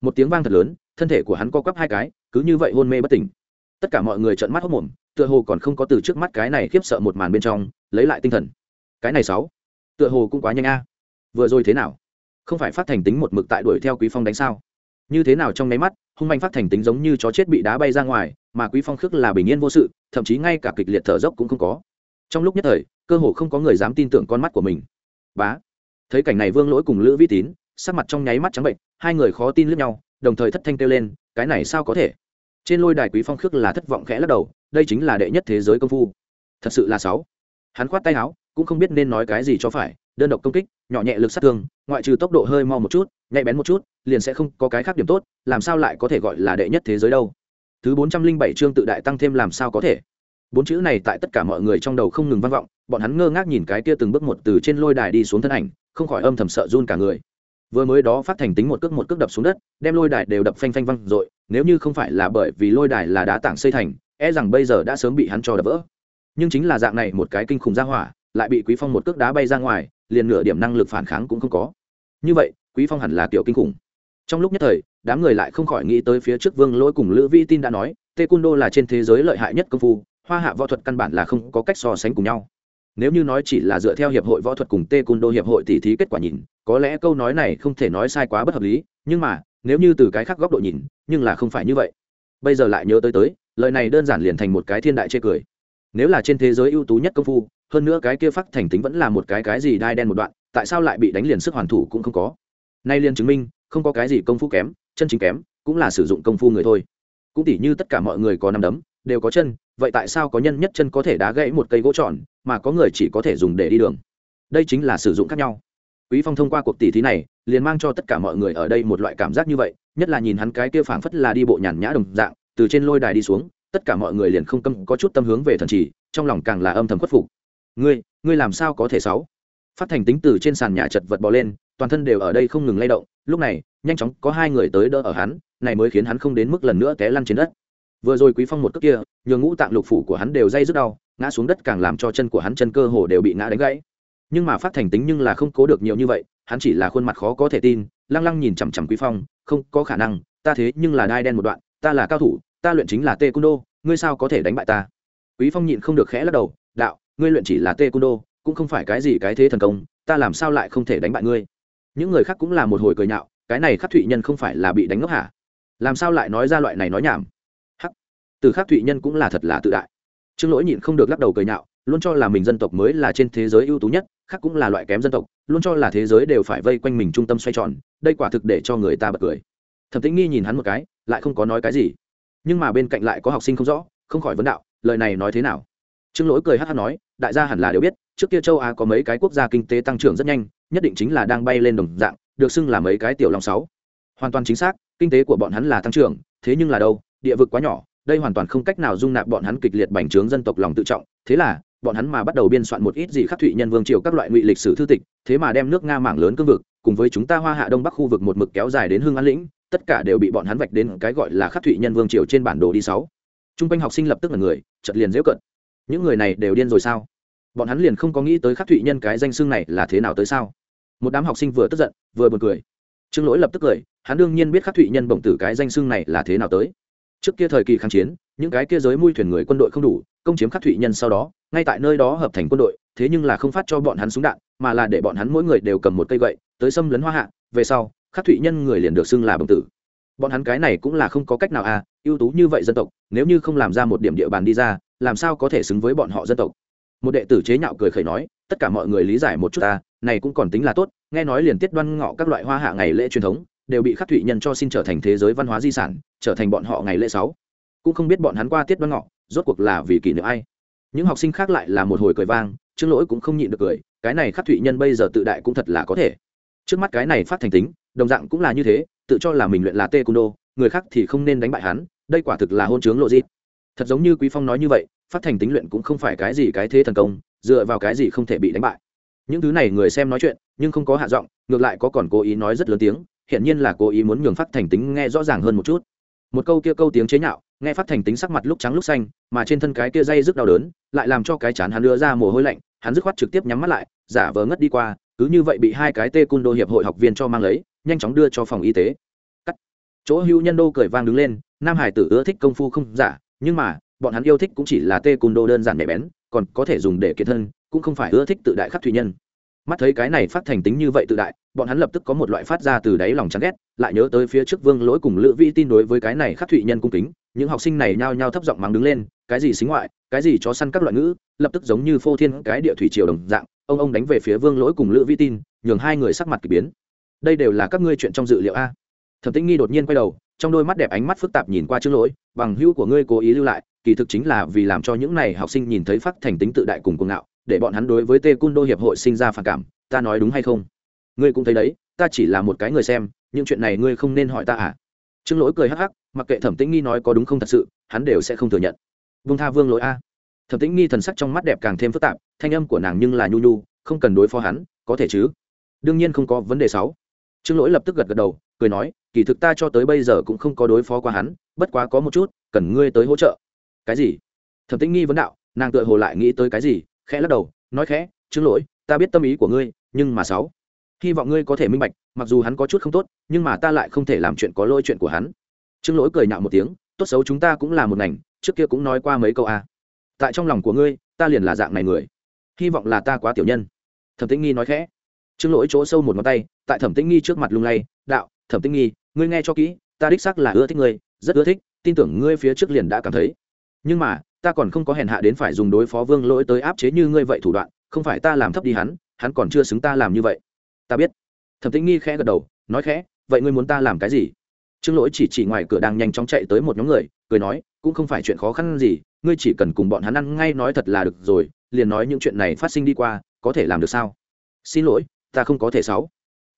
Một tiếng vang thật lớn, thân thể của hắn co quắp hai cái, cứ như vậy hôn mê bất tỉnh. Tất cả mọi người trợn mắt hốc mồm tựa hồ còn không có từ trước mắt cái này khiếp sợ một màn bên trong, lấy lại tinh thần. Cái này sáu, tựa hồ cũng quá nhanh a. Vừa rồi thế nào? Không phải phát thành tính một mực tại đuổi theo quý phong đánh sao? Như thế nào trong nháy mắt, hung manh phát thành tính giống như chó chết bị đá bay ra ngoài, mà quý phong khước là bình yên vô sự, thậm chí ngay cả kịch liệt thở dốc cũng không có. Trong lúc nhất thời cơ hồ không có người dám tin tưởng con mắt của mình. Bá. Thấy cảnh này vương lỗi cùng lữ vi tín, sắc mặt trong nháy mắt trắng bệnh, hai người khó tin lướt nhau, đồng thời thất thanh kêu lên, cái này sao có thể? Trên lôi đài quý phong khước là thất vọng khẽ lắc đầu, đây chính là đệ nhất thế giới công phu. Thật sự là sáu. Hắn khoát tay áo, cũng không biết nên nói cái gì cho phải, đơn độc công kích, nhỏ nhẹ lực sát thương, ngoại trừ tốc độ hơi mau một chút, nhạy bén một chút, liền sẽ không có cái khác điểm tốt, làm sao lại có thể gọi là đệ nhất thế giới đâu? Thứ bốn trăm linh bảy chương tự đại tăng thêm làm sao có thể? Bốn chữ này tại tất cả mọi người trong đầu không ngừng vang vọng bọn hắn ngơ ngác nhìn cái kia từng bước một từ trên lôi đài đi xuống thân ảnh, không khỏi âm thầm sợ run cả người. Vừa mới đó phát thành tính một cước một cước đập xuống đất, đem lôi đài đều đập phanh phanh văng rồi, nếu như không phải là bởi vì lôi đài là đá tảng xây thành e rằng bây giờ đã sớm bị hắn cho đập vỡ. Nhưng chính là dạng này một cái kinh khủng ra hỏa, lại bị quý phong một cước đá bay ra ngoài, liền nửa điểm năng lực phản kháng cũng không có. Như vậy, quý phong hẳn là kiểu kinh khủng. Trong lúc nhất thời, đám người lại không khỏi nghĩ tới phía trước vương lỗi cùng lữ vi tin đã nói, tê cung đô là trên thế giới lợi hại nhất công phu, hoa hạ võ thuật căn bản là không có cách so sánh cùng nhau nếu như nói chỉ là dựa theo hiệp hội võ thuật cùng tê cung đô hiệp hội tỉ thí kết quả nhìn, có lẽ câu nói này không thể nói sai quá bất hợp lý, nhưng mà, nếu như từ cái khác góc độ nhìn, nhưng là không phải như vậy. Bây giờ lại nhớ tới tới, lời này đơn giản liền thành một cái thiên đại chê cười. Nếu là trên thế giới ưu tú nhất công phu, hơn nữa cái kia phát thành tính vẫn là một cái cái gì đai đen một đoạn, tại sao lại bị đánh liền sức hoàn thủ cũng không có? Nay liền chứng minh, không có cái gì công phu kém, chân chính kém, cũng là sử dụng công phu người thôi. Cũng tỉ như tất cả mọi người có năm đấm, đều có chân vậy tại sao có nhân nhất chân có thể đá gãy một cây gỗ tròn, mà có người chỉ có thể dùng để đi đường? Đây chính là sử dụng khác nhau. Quý phong thông qua cuộc tỷ thí này, liền mang cho tất cả mọi người ở đây một loại cảm giác như vậy, nhất là nhìn hắn cái kia phảng phất là đi bộ nhàn nhã đồng dạng, từ trên lôi đài đi xuống, tất cả mọi người liền không câm có chút tâm hướng về thần trì trong lòng càng là âm thầm khuất phục. Ngươi ngươi làm sao có thể sáu? Phát thành tính từ trên sàn nhà chật vật bò lên, toàn thân đều ở đây không ngừng lay động, lúc này, nhanh chóng có hai người tới đỡ ở hắn, này mới khiến hắn không đến mức lần nữa té lăn trên đất vừa rồi quý phong một cước kia, nhường ngũ tạng lục phủ của hắn đều dây rất đau, ngã xuống đất càng làm cho chân của hắn chân cơ hồ đều bị ngã đánh gãy. Nhưng mà phát thành tính nhưng là không cố được nhiều như vậy, hắn chỉ là khuôn mặt khó có thể tin, lăng lăng nhìn chằm chằm quý phong, không có khả năng, ta thế nhưng là đai đen một đoạn, ta là cao thủ, ta luyện chính là tê cung đô ngươi sao có thể đánh bại ta? Quý phong nhịn không được khẽ lắc đầu, đạo, ngươi luyện chỉ là tê cung đô cũng không phải cái gì cái thế thần công, ta làm sao lại không thể đánh bại ngươi? Những người khác cũng là một hồi cười nhạo, cái này khắc thụy nhân không phải là bị đánh ngốc hả? Làm sao lại nói ra loại này nói nhảm? Từ khắc thụy nhân cũng là thật là tự đại. Trương lỗi nhịn không được lắc đầu cười nhạo, luôn cho là mình dân tộc mới là trên thế giới ưu tú nhất, khác cũng là loại kém dân tộc, luôn cho là thế giới đều phải vây quanh mình trung tâm xoay tròn, đây quả thực để cho người ta bật cười. Thẩm tĩnh nghi nhìn hắn một cái, lại không có nói cái gì. Nhưng mà bên cạnh lại có học sinh không rõ, không khỏi vấn đạo, lời này nói thế nào? Trương lỗi cười hát hát nói, đại gia hẳn là đều biết, trước kia châu á có mấy cái quốc gia kinh tế tăng trưởng rất nhanh, nhất định chính là đang bay lên đồng dạng, được xưng là mấy cái tiểu long sáu. Hoàn toàn chính xác, kinh tế của bọn hắn là tăng trưởng, thế nhưng là đâu, địa vực quá nhỏ đây hoàn toàn không cách nào dung nạp bọn hắn kịch liệt bành trướng dân tộc lòng tự trọng. Thế là, bọn hắn mà bắt đầu biên soạn một ít gì khắc thụy nhân vương triều các loại ngụy lịch sử thư tịch, thế mà đem nước nga mảng lớn cương vực, cùng với chúng ta hoa hạ đông bắc khu vực một mực kéo dài đến hương an lĩnh, tất cả đều bị bọn hắn vạch đến cái gọi là khắc thụy nhân vương triều trên bản đồ đi sáu. Trung quanh học sinh lập tức là người, chợt liền dễ cận những người này đều điên rồi sao? Bọn hắn liền không có nghĩ tới khắc thụy nhân cái danh xưng này là thế nào tới sao? Một đám học sinh vừa tức giận, vừa buồn cười. Trương lỗi lập tức cười, hắn đương nhiên biết khắc thụy nhân bổng tử cái danh xưng này là thế nào tới trước kia thời kỳ kháng chiến, những cái kia giới mui thuyền người quân đội không đủ, công chiếm khắc thụy nhân sau đó, ngay tại nơi đó hợp thành quân đội, thế nhưng là không phát cho bọn hắn súng đạn, mà là để bọn hắn mỗi người đều cầm một cây gậy, tới xâm lấn hoa hạ, về sau khắc thụy nhân người liền được xưng là bồng tử. Bọn hắn cái này cũng là không có cách nào à ưu tú như vậy dân tộc, nếu như không làm ra một điểm địa bàn đi ra, làm sao có thể xứng với bọn họ dân tộc? Một đệ tử chế nhạo cười khẩy nói, tất cả mọi người lý giải một chút ta, này cũng còn tính là tốt, nghe nói liền tiết đoan ngọ các loại hoa hạ ngày lễ truyền thống đều bị khắc thụy nhân cho xin trở thành thế giới văn hóa di sản, trở thành bọn họ ngày lễ sáu. Cũng không biết bọn hắn qua tiết đoan ngọ, rốt cuộc là vì kỷ niệm ai. Những học sinh khác lại là một hồi cười vang trương lỗi cũng không nhịn được cười, cái này khắc thụy nhân bây giờ tự đại cũng thật là có thể. Trước mắt cái này phát thành tính, đồng dạng cũng là như thế, tự cho là mình luyện là tê cung đô người khác thì không nên đánh bại hắn, đây quả thực là hôn chướng lộ dịp thật giống như quý phong nói như vậy, phát thành tính luyện cũng không phải cái gì cái thế thần công, dựa vào cái gì không thể bị đánh bại. Những thứ này người xem nói chuyện, nhưng không có hạ giọng, ngược lại có còn cố ý nói rất lớn tiếng hiện nhiên là cố ý muốn nhường phát thành tính nghe rõ ràng hơn một chút. Một câu kia câu tiếng chế nhạo, nghe phát thành tính sắc mặt lúc trắng lúc xanh, mà trên thân cái kia dây rất đau đớn, lại làm cho cái chán hắn đưa ra mồ hôi lạnh, hắn dứt khoát trực tiếp nhắm mắt lại, giả vờ ngất đi qua, cứ như vậy bị hai cái tê cung đô hiệp hội học viên cho mang lấy, nhanh chóng đưa cho phòng y tế. Cắt. Chỗ hưu nhân đô cười vang đứng lên, nam hải tử ưa thích công phu không giả, nhưng mà, bọn hắn yêu thích cũng chỉ là tê cung đô đơn giản nhạy bén, còn có thể dùng để kiệt thân, cũng không phải ưa thích tự đại khắc thủy nhân mắt thấy cái này phát thành tính như vậy tự đại, bọn hắn lập tức có một loại phát ra từ đáy lòng chán ghét, lại nhớ tới phía trước vương lỗi cùng lữ vi tin đối với cái này khắc thụy nhân cung kính, những học sinh này nhao nhao thấp giọng mắng đứng lên, cái gì xính ngoại, cái gì chó săn các loại ngữ? Lập tức giống như phô thiên cái địa thủy triều đồng dạng, ông ông đánh về phía vương lỗi cùng lữ vi tin, nhường hai người sắc mặt k ỳ biến. Đây đều là các ngươi chuyện trong dự liệu a? Thẩm tĩnh nghi đột nhiên quay đầu, trong đôi mắt đẹp ánh mắt phức tạp nhìn qua trước lỗi, bằng hữu của ngươi cố ý lưu lại, kỳ thực chính là vì làm cho những này học sinh nhìn thấy phát thành tính tự đại cùng cuồng ngạo để bọn hắn đối với tê cung đô hiệp hội sinh ra phản cảm, ta nói đúng hay không? Ngươi cũng thấy đấy, ta chỉ là một cái người xem, những chuyện này ngươi không nên hỏi ta à? Trương lỗi cười hắc hắc, mặc kệ thẩm tĩnh nghi nói có đúng không thật sự, hắn đều sẽ không thừa nhận. Vương tha vương lỗi a. Thẩm tĩnh nghi thần sắc trong mắt đẹp càng thêm phức tạp, thanh âm của nàng nhưng là nhu nhu, không cần đối phó hắn, có thể chứ? Đương nhiên không có vấn đề sáu. Trương lỗi lập tức gật gật đầu, cười nói, kỳ thực ta cho tới bây giờ cũng không có đối phó qua hắn, bất quá có một chút, cần ngươi tới hỗ trợ. Cái gì? Thẩm tĩnh nghi vấn đạo, nàng tựa hồ lại nghĩ tới cái gì khẽ lắc đầu, nói khẽ chứng lỗi, ta biết tâm ý của ngươi, nhưng mà sáu, hy vọng ngươi có thể minh bạch, mặc dù hắn có chút không tốt, nhưng mà ta lại không thể làm chuyện có lỗi chuyện của hắn. Chứng lỗi cười nhạo một tiếng, tốt xấu chúng ta cũng là một ngành, trước kia cũng nói qua mấy câu a. À. tại trong lòng của ngươi, ta liền là dạng này người. Hy vọng là ta quá tiểu nhân. Thẩm tĩnh nghi nói khẽ. Chứng lỗi chỗ sâu một ngón tay, tại thẩm tĩnh nghi trước mặt lung lay, đạo, thẩm tĩnh nghi, ngươi nghe cho kỹ, ta đích xác là ưa thích ngươi, rất ưa thích, tin tưởng ngươi phía trước liền đã cảm thấy. Nhưng mà ta còn không có hèn hạ đến phải dùng đối phó vương lỗi tới áp chế như ngươi vậy thủ đoạn, không phải ta làm thấp đi hắn hắn còn chưa xứng ta làm như vậy. Ta biết. Thẩm tĩnh nghi khẽ gật đầu, nói khẽ, vậy ngươi muốn ta làm cái gì? Trương lỗi chỉ chỉ ngoài cửa đang nhanh chóng chạy tới một nhóm người, cười nói, cũng không phải chuyện khó khăn gì, ngươi chỉ cần cùng bọn hắn ăn ngay nói thật là được rồi, liền nói những chuyện này phát sinh đi qua, có thể làm được sao? Xin lỗi, ta không có thể sáu.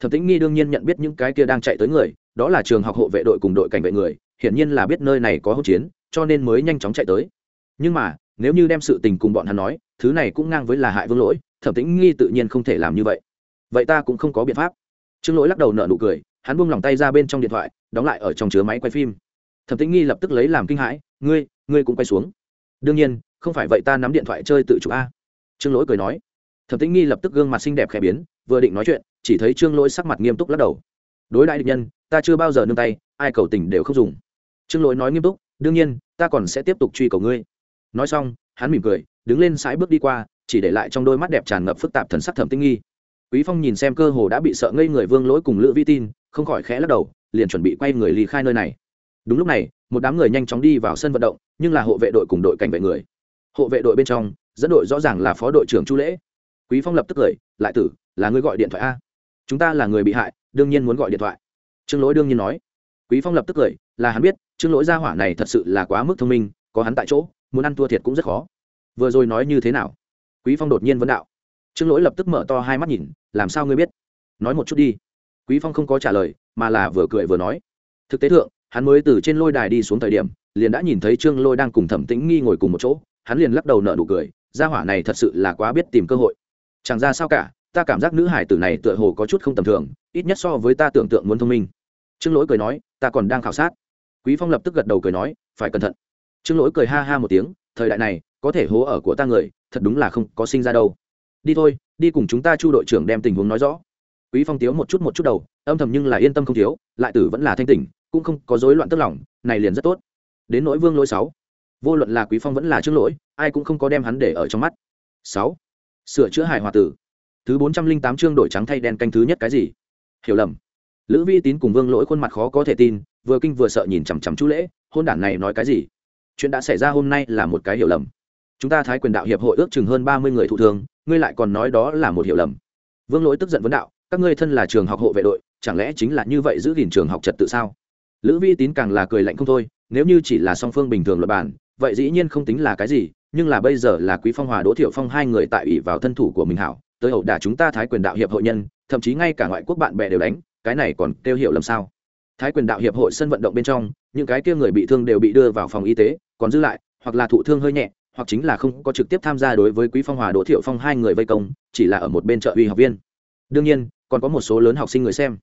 Thẩm tĩnh nghi đương nhiên nhận biết những cái kia đang chạy tới người, đó là trường học hộ vệ đội cùng đội cảnh vệ người, hiển nhiên là biết nơi này có hỗn chiến, cho nên mới nhanh chóng chạy tới nhưng mà, nếu như đem sự tình cùng bọn hắn nói, thứ này cũng ngang với là hại vương lỗi, thẩm tĩnh nghi tự nhiên không thể làm như vậy. Vậy ta cũng không có biện pháp. Trương lỗi lắc đầu nợ nụ cười, hắn buông lòng tay ra bên trong điện thoại, đóng lại ở trong chứa máy quay phim. Thẩm tĩnh nghi lập tức lấy làm kinh hãi, ngươi ngươi cũng quay xuống. Đương nhiên, không phải vậy ta nắm điện thoại chơi tự chủ a. Trương lỗi cười nói. Thẩm tĩnh nghi lập tức gương mặt xinh đẹp khẽ biến, vừa định nói chuyện, chỉ thấy trương lỗi sắc mặt nghiêm túc lắc đầu. Đối đại địch nhân, ta chưa bao giờ nương tay, ai cầu tình đều không dùng. Trương lỗi nói nghiêm túc, đương nhiên, ta còn sẽ tiếp tục truy cầu ngươi nói xong, hắn mỉm cười, đứng lên sải bước đi qua, chỉ để lại trong đôi mắt đẹp tràn ngập phức tạp thần sắc thẩm tinh nghi. Quý phong nhìn xem cơ hồ đã bị sợ ngây người vương lỗi cùng lữ vi tin, không khỏi khẽ lắc đầu, liền chuẩn bị quay người ly khai nơi này. Đúng lúc này, một đám người nhanh chóng đi vào sân vận động, nhưng là hộ vệ đội cùng đội cảnh vệ người. Hộ vệ đội bên trong, dẫn đội rõ ràng là phó đội trưởng chu lễ. Quý phong lập tức cười, lại tử, là người gọi điện thoại a? Chúng ta là người bị hại, đương nhiên muốn gọi điện thoại. Trương lỗi đương nhiên nói. Quý phong lập tức cười, là hắn biết, trương lỗi gia hỏa này thật sự là quá mức thông minh, có hắn tại chỗ muốn ăn thua thiệt cũng rất khó. Vừa rồi nói như thế nào? Quý phong đột nhiên vấn đạo. Trương lỗi lập tức mở to hai mắt nhìn, làm sao ngươi biết? Nói một chút đi. Quý phong không có trả lời, mà là vừa cười vừa nói. Thực tế thượng, hắn mới từ trên lôi đài đi xuống thời điểm, liền đã nhìn thấy trương lôi đang cùng thẩm tĩnh nghi ngồi cùng một chỗ, hắn liền lắc đầu nở nụ cười, gia hỏa này thật sự là quá biết tìm cơ hội. Chẳng ra sao cả, ta cảm giác nữ hải tử này tựa hồ có chút không tầm thường, ít nhất so với ta tưởng tượng muốn thông minh. Trương lỗi cười nói, ta còn đang khảo sát. Quý phong lập tức gật đầu cười nói, phải cẩn thận trương lỗi cười ha ha một tiếng, thời đại này, có thể hố ở của ta người, thật đúng là không có sinh ra đâu. Đi thôi, đi cùng chúng ta chu đội trưởng đem tình huống nói rõ. Quý phong tiếu một chút một chút đầu, âm thầm nhưng là yên tâm không thiếu, lại tử vẫn là thanh tỉnh, cũng không có rối loạn tức lòng, này liền rất tốt. Đến nỗi vương lỗi sáu, vô luận là quý phong vẫn là trương lỗi, ai cũng không có đem hắn để ở trong mắt. Sáu, sửa chữa hài hòa tử. Thứ bốn trăm linh tám chương đổi trắng thay đen canh thứ nhất cái gì? Hiểu lầm. Lữ vi tín cùng vương lỗi khuôn mặt khó có thể tin, vừa kinh vừa sợ nhìn chằm chằm chú lễ, hôn đản này nói cái gì? Chuyện đã xảy ra hôm nay là một cái hiểu lầm. Chúng ta thái quyền đạo hiệp hội ước chừng hơn ba mươi người thụ thương, ngươi lại còn nói đó là một hiểu lầm. Vương lỗi tức giận vấn đạo, các ngươi thân là trường học hộ vệ đội, chẳng lẽ chính là như vậy giữ gìn trường học trật tự sao? Lữ vi tín càng là cười lạnh không thôi, nếu như chỉ là song phương bình thường luật bản, vậy dĩ nhiên không tính là cái gì, nhưng là bây giờ là quý phong hòa, đỗ thiệu phong hai người tại ủy vào thân thủ của mình hảo, tới ẩu đả chúng ta thái quyền đạo hiệp hội nhân, thậm chí ngay cả ngoại quốc bạn bè đều đánh, cái này còn kêu hiểu lầm sao? Thái quyền đạo hiệp hội sân vận động bên trong, những cái kia người bị thương đều bị đưa vào phòng y tế còn dư lại, hoặc là thụ thương hơi nhẹ, hoặc chính là không có trực tiếp tham gia đối với quý phong hòa, đỗ thiệu phong hai người vây công, chỉ là ở một bên trợ uy học viên. Đương nhiên, còn có một số lớn học sinh người xem.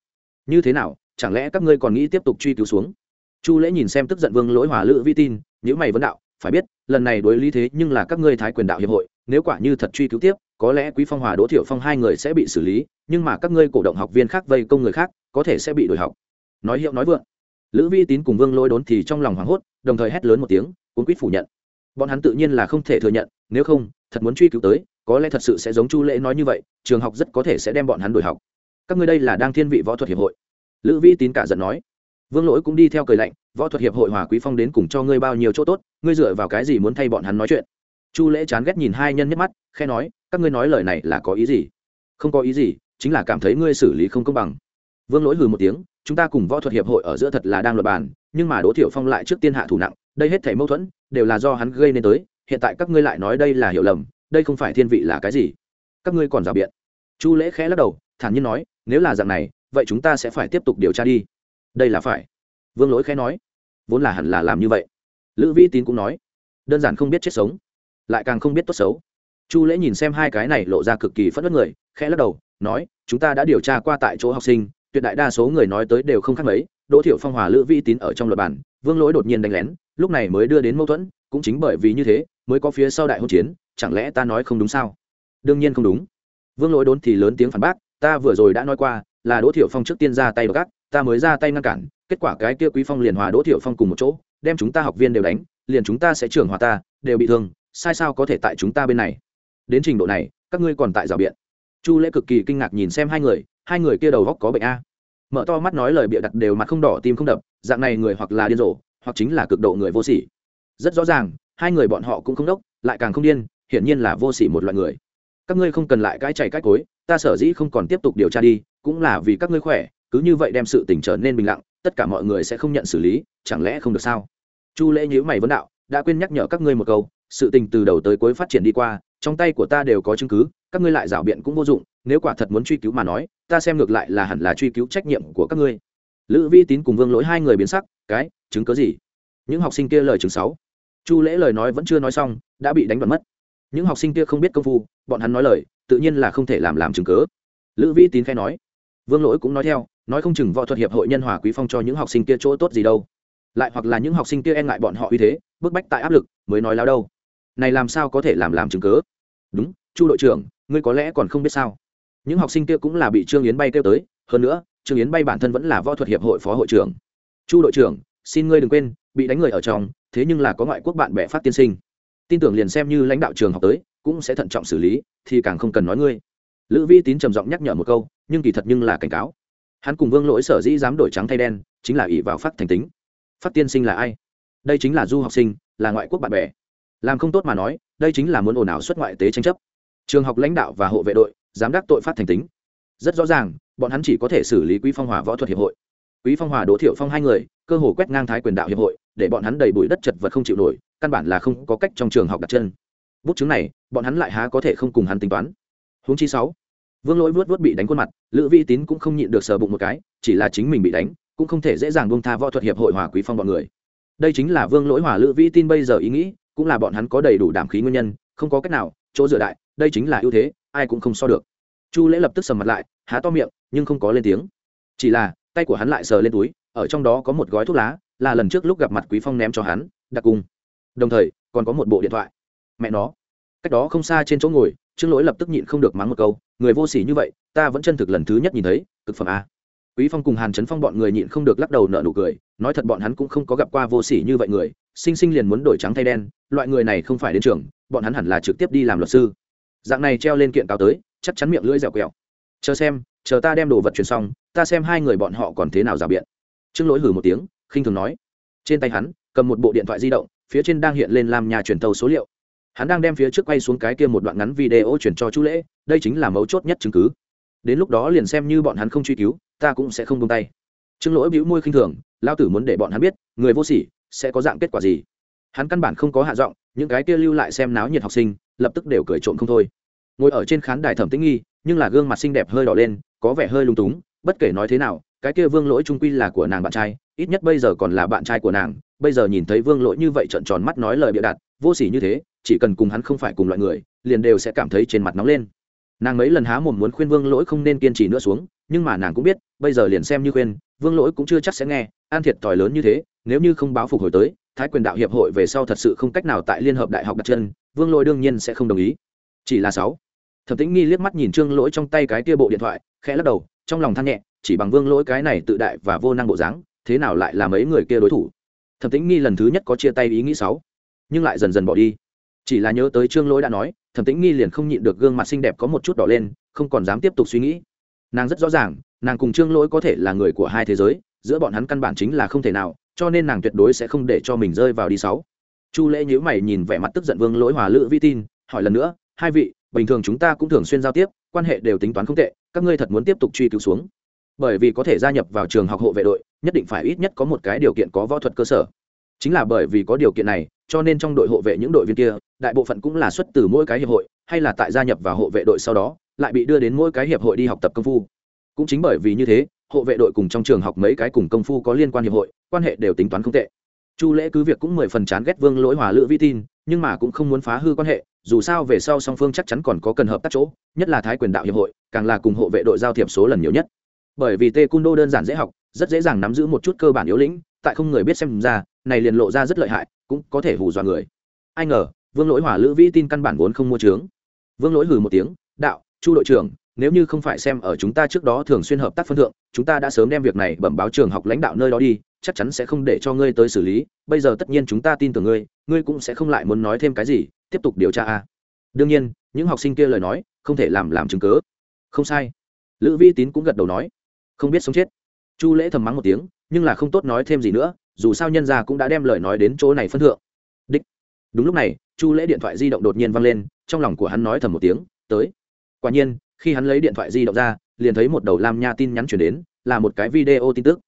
Như thế nào, chẳng lẽ các ngươi còn nghĩ tiếp tục truy cứu xuống? Chu lễ nhìn xem tức giận vương lỗi hòa lữ vi tin nếu mày vấn đạo, phải biết, lần này đối lý thế nhưng là các ngươi thái quyền đạo hiệp hội, nếu quả như thật truy cứu tiếp, có lẽ quý phong hòa, đỗ thiệu phong hai người sẽ bị xử lý, nhưng mà các ngươi cổ động học viên khác vây công người khác, có thể sẽ bị đổi học. Nói hiệu nói vượng, lữ vi tín cùng vương Lỗi đốn thì trong lòng hoảng hốt, đồng thời hét lớn một tiếng cuốn quýt phủ nhận. Bọn hắn tự nhiên là không thể thừa nhận, nếu không, thật muốn truy cứu tới, có lẽ thật sự sẽ giống chu lễ nói như vậy, trường học rất có thể sẽ đem bọn hắn đổi học. Các ngươi đây là đang thiên vị võ thuật hiệp hội. Lữ vi tín cả giận nói. Vương lỗi cũng đi theo cười lạnh, võ thuật hiệp hội hòa quý phong đến cùng cho ngươi bao nhiêu chỗ tốt, ngươi dựa vào cái gì muốn thay bọn hắn nói chuyện? Chu lễ chán ghét nhìn hai nhân nhất mắt khe nói, các ngươi nói lời này là có ý gì? Không có ý gì, chính là cảm thấy ngươi xử lý không công bằng. Vương lỗi hừ một tiếng chúng ta cùng võ thuật hiệp hội ở giữa thật là đang luật bàn, nhưng mà đỗ thiểu phong lại trước tiên hạ thủ nặng, đây hết thảy mâu thuẫn, đều là do hắn gây nên tới, hiện tại các ngươi lại nói đây là hiểu lầm, đây không phải thiên vị là cái gì. Các ngươi còn rào biện. Chu lễ khẽ lắc đầu, thản nhiên nói, nếu là dạng này, vậy chúng ta sẽ phải tiếp tục điều tra đi. Đây là phải. Vương lỗi khẽ nói, vốn là hẳn là làm như vậy. Lữ vĩ tín cũng nói, đơn giản không biết chết sống, lại càng không biết tốt xấu. Chu lễ nhìn xem hai cái này lộ ra cực kỳ phất đất người, khẽ lắc đầu, nói, chúng ta đã điều tra qua tại chỗ học sinh tuyệt đại đa số người nói tới đều không khác mấy, đỗ thiệu phong hòa lữ vĩ tín ở trong luật bản, vương lỗi đột nhiên đánh lén, lúc này mới đưa đến mâu thuẫn, cũng chính bởi vì như thế, mới có phía sau đại hôn chiến, chẳng lẽ ta nói không đúng sao? Đương nhiên không đúng. Vương lỗi đốn thì lớn tiếng phản bác, ta vừa rồi đã nói qua, là đỗ thiệu phong trước tiên ra tay gác ta mới ra tay ngăn cản, kết quả cái kia quý phong liền hòa đỗ thiệu phong cùng một chỗ, đem chúng ta học viên đều đánh, liền chúng ta sẽ trưởng hòa ta, đều bị thương, sai sao có thể tại chúng ta bên này? Đến trình độ này, các ngươi còn tại rào biện. Chu lễ cực kỳ kinh ngạc nhìn xem hai người hai người kia đầu góc có bệnh a mở to mắt nói lời bịa đặt đều mặt không đỏ tim không đập, dạng này người hoặc là điên rồ, hoặc chính là cực độ người vô sỉ. Rất rõ ràng, hai người bọn họ cũng không đốc, lại càng không điên, hiển nhiên là vô sỉ một loại người. Các ngươi không cần lại cãi chảy cãi cối, ta sở dĩ không còn tiếp tục điều tra đi, cũng là vì các ngươi khỏe, cứ như vậy đem sự tình trở nên bình lặng, tất cả mọi người sẽ không nhận xử lý, chẳng lẽ không được sao? Chu lễ nhữ mày vấn đạo, đã quên nhắc nhở các ngươi một câu, sự tình từ đầu tới cuối phát triển đi qua, trong tay của ta đều có chứng cứ, các ngươi lại rảo biện cũng vô dụng nếu quả thật muốn truy cứu mà nói, ta xem ngược lại là hẳn là truy cứu trách nhiệm của các ngươi. Lữ vi tín cùng vương lỗi hai người biến sắc, cái, chứng cớ gì? Những học sinh kia lời chứng sáu. Chu lễ lời nói vẫn chưa nói xong, đã bị đánh đoạn mất. Những học sinh kia không biết công phu, bọn hắn nói lời, tự nhiên là không thể làm làm chứng cớ lữ vi tín khai nói. Vương lỗi cũng nói theo, nói không chừng võ thuật hiệp hội nhân hòa quý phong cho những học sinh kia chỗ tốt gì đâu. Lại hoặc là những học sinh kia e ngại bọn họ uy thế, bức bách tại áp lực, mới nói láo đâu. Này làm sao có thể làm làm chứng cớ đúng, chu đội trưởng, ngươi có lẽ còn không biết sao những học sinh kia cũng là bị trương yến bay kêu tới, hơn nữa, trương yến bay bản thân vẫn là võ thuật hiệp hội phó hội trưởng. Chu đội trưởng, xin ngươi đừng quên, bị đánh người ở trong, thế nhưng là có ngoại quốc bạn bè phát tiên sinh. Tin tưởng liền xem như lãnh đạo trường học tới, cũng sẽ thận trọng xử lý, thì càng không cần nói ngươi. Lữ vi tín trầm giọng nhắc nhở một câu, nhưng kỳ thật nhưng là cảnh cáo. Hắn cùng vương lỗi sở dĩ dám đổi trắng thay đen, chính là ỷ vào phát thành tính. Phát tiên sinh là ai? Đây chính là du học sinh, là ngoại quốc bạn bè. Làm không tốt mà nói, đây chính là muốn ồn ào xuất ngoại tế tranh chấp. Trường học lãnh đạo và hộ vệ đội dám đắc tội phát thành tính. Rất rõ ràng, bọn hắn chỉ có thể xử lý quý phong hòa võ thuật hiệp hội. Quý phong hòa, đỗ thiệu phong hai người, cơ hồ quét ngang thái quyền đạo hiệp hội, để bọn hắn đầy bụi đất chật vật không chịu nổi, căn bản là không có cách trong trường học đặt chân. Bút chứng này, bọn hắn lại há có thể không cùng hắn tính toán. Huống chi sáu, vương lỗi vuốt vuốt bị đánh khuôn mặt, lữ vi tín cũng không nhịn được sờ bụng một cái, chỉ là chính mình bị đánh, cũng không thể dễ dàng buông tha võ thuật hiệp hội hòa quý phong bọn người. Đây chính là vương lỗi hòa, lữ vi tin bây giờ ý nghĩ, cũng là bọn hắn có đầy đủ đảm khí nguyên nhân, không có cách nào, chỗ dựa đại, đây chính là ưu thế ai cũng không so được. Chu lễ lập tức sầm mặt lại, há to miệng, nhưng không có lên tiếng. Chỉ là, tay của hắn lại sờ lên túi, ở trong đó có một gói thuốc lá, là lần trước lúc gặp mặt quý phong ném cho hắn, đặc cung. Đồng thời, còn có một bộ điện thoại. Mẹ nó. Cách đó không xa trên chỗ ngồi, trương lỗi lập tức nhịn không được mắng một câu, người vô sỉ như vậy, ta vẫn chân thực lần thứ nhất nhìn thấy, cực phẩm a. Quý phong cùng hàn trấn phong bọn người nhịn không được lắc đầu nở nụ cười, nói thật bọn hắn cũng không có gặp qua vô sỉ như vậy người, sinh sinh liền muốn đổi trắng thay đen, loại người này không phải đến trường, bọn hắn hẳn là trực tiếp đi làm luật sư dạng này treo lên kiện cáo tới, chắc chắn miệng lưỡi dẻo quẹo. Chờ xem, chờ ta đem đồ vật truyền xong, ta xem hai người bọn họ còn thế nào rào biện. Trương lỗi hử một tiếng, khinh thường nói. Trên tay hắn, cầm một bộ điện thoại di động, phía trên đang hiện lên làm nhà truyền tàu số liệu. Hắn đang đem phía trước quay xuống cái kia một đoạn ngắn video chuyển cho chu lễ, đây chính là mấu chốt nhất chứng cứ. Đến lúc đó liền xem như bọn hắn không truy cứu, ta cũng sẽ không tung tay. Trương lỗi bĩu môi khinh thường, lao tử muốn để bọn hắn biết, người vô sỉ, sẽ có dạng kết quả gì. Hắn căn bản không có hạ giọng, những cái kia lưu lại xem náo nhiệt học sinh, lập tức đều cười trộm không thôi ngồi ở trên khán đài thẩm tĩnh nghi, nhưng là gương mặt xinh đẹp hơi đỏ lên, có vẻ hơi lung túng, bất kể nói thế nào, cái kia vương lỗi trung quy là của nàng bạn trai, ít nhất bây giờ còn là bạn trai của nàng, bây giờ nhìn thấy vương lỗi như vậy trợn tròn mắt nói lời bịa đặt, vô s ỉ như thế, chỉ cần cùng hắn không phải cùng loại người, liền đều sẽ cảm thấy trên mặt nóng lên. Nàng mấy lần há mồm muốn khuyên vương lỗi không nên kiên trì nữa xuống, nhưng mà nàng cũng biết, bây giờ liền xem như khuyên, vương lỗi cũng chưa chắc sẽ nghe, an thiệt thòi lớn như thế, nếu như không báo phục hồi tới, thái quyền đạo hiệp hội về sau thật sự không cách nào tại liên hợp đại học đặt chân, vương lỗi đương nhiên sẽ không đồng ý. Chỉ là sáu thẩm tĩnh nghi liếc mắt nhìn trương lỗi trong tay cái kia bộ điện thoại, khẽ lắc đầu, trong lòng than nhẹ, chỉ bằng vương lỗi cái này tự đại và vô năng bộ dáng, thế nào lại là mấy người kia đối thủ? Thẩm tĩnh nghi lần thứ nhất có chia tay ý nghĩ sáu, nhưng lại dần dần bỏ đi. Chỉ là nhớ tới trương lỗi đã nói, thẩm tĩnh nghi liền không nhịn được gương mặt xinh đẹp có một chút đỏ lên, không còn dám tiếp tục suy nghĩ. Nàng rất rõ ràng, nàng cùng trương lỗi có thể là người của hai thế giới, giữa bọn hắn căn bản chính là không thể nào, cho nên nàng tuyệt đối sẽ không để cho mình rơi vào đi sáu. Chu lễ nhữ mày nhìn vẻ mặt tức giận vương lỗi hòa lữ vi tin, hỏi lần nữa, hai vị bình thường chúng ta cũng thường xuyên giao tiếp, quan hệ đều tính toán không tệ, các ngươi thật muốn tiếp tục truy cứu xuống. Bởi vì có thể gia nhập vào trường học hộ vệ đội, nhất định phải ít nhất có một cái điều kiện có võ thuật cơ sở. Chính là bởi vì có điều kiện này, cho nên trong đội hộ vệ những đội viên kia, đại bộ phận cũng là xuất từ mỗi cái hiệp hội, hay là tại gia nhập vào hộ vệ đội sau đó, lại bị đưa đến mỗi cái hiệp hội đi học tập công phu. Cũng chính bởi vì như thế, hộ vệ đội cùng trong trường học mấy cái cùng công phu có liên quan hiệp hội, quan hệ đều tính toán không tệ. Chu lễ cứ việc cũng mười phần chán ghét vương lỗi hòa lữ vi tin, nhưng mà cũng không muốn phá hư quan hệ dù sao về sau song phương chắc chắn còn có cần hợp tác chỗ, nhất là thái quyền đạo hiệp hội, càng là cùng hộ vệ đội giao thiệp số lần nhiều nhất. Bởi vì tê cung đô đơn giản dễ học, rất dễ dàng nắm giữ một chút cơ bản yếu lĩnh, tại không người biết xem ra, này liền lộ ra rất lợi hại, cũng có thể hù dọa người. Ai ngờ, vương lỗi hỏa lữ vĩ tin căn bản vốn không mua trướng vương lỗi hừ một tiếng, đạo, chu đội trưởng, nếu như không phải xem ở chúng ta trước đó thường xuyên hợp tác phân thượng, chúng ta đã sớm đem việc này bẩm báo trường học lãnh đạo nơi đó đi, chắc chắn sẽ không để cho ngươi tới xử lý. Bây giờ tất nhiên chúng ta tin tưởng ngươi ngươi cũng sẽ không lại muốn nói thêm cái gì tiếp tục điều tra a. Đương nhiên, những học sinh kia lời nói, không thể làm làm chứng cớ. Không sai. Lữ vi tín cũng gật đầu nói. Không biết sống chết. Chu lễ thầm mắng một tiếng, nhưng là không tốt nói thêm gì nữa, dù sao nhân gia cũng đã đem lời nói đến chỗ này phân thượng. Đích. Đúng lúc này, chu lễ điện thoại di động đột nhiên văng lên, trong lòng của hắn nói thầm một tiếng, tới. Quả nhiên, khi hắn lấy điện thoại di động ra, liền thấy một đầu lam nha tin nhắn chuyển đến, là một cái video tin tức.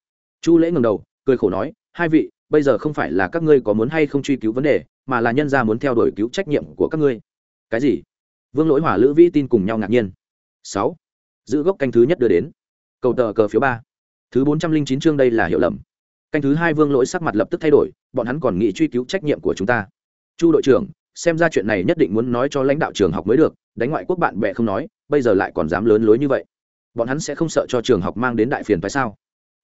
Chu lễ ngầm đầu, cười khổ nói, hai vị, bây giờ không phải là các ngươi có muốn hay không truy cứu vấn đề mà là nhân gia muốn theo đuổi cứu trách nhiệm của các ngươi. Cái gì? Vương lỗi hỏa lữ vĩ tin cùng nhau ngạc nhiên. Sáu. Giữ gốc canh thứ nhất đưa đến. Cầu tờ cờ phiếu ba. Thứ bốn trăm linh chín chương đây là hiểu lầm. Canh thứ hai vương lỗi sắc mặt lập tức thay đổi, bọn hắn còn nghĩ truy cứu trách nhiệm của chúng ta. Chu đội trưởng, xem ra chuyện này nhất định muốn nói cho lãnh đạo trường học mới được, đánh ngoại quốc bạn bè không nói, bây giờ lại còn dám lớn lối như vậy. Bọn hắn sẽ không sợ cho trường học mang đến đại phiền phải sao?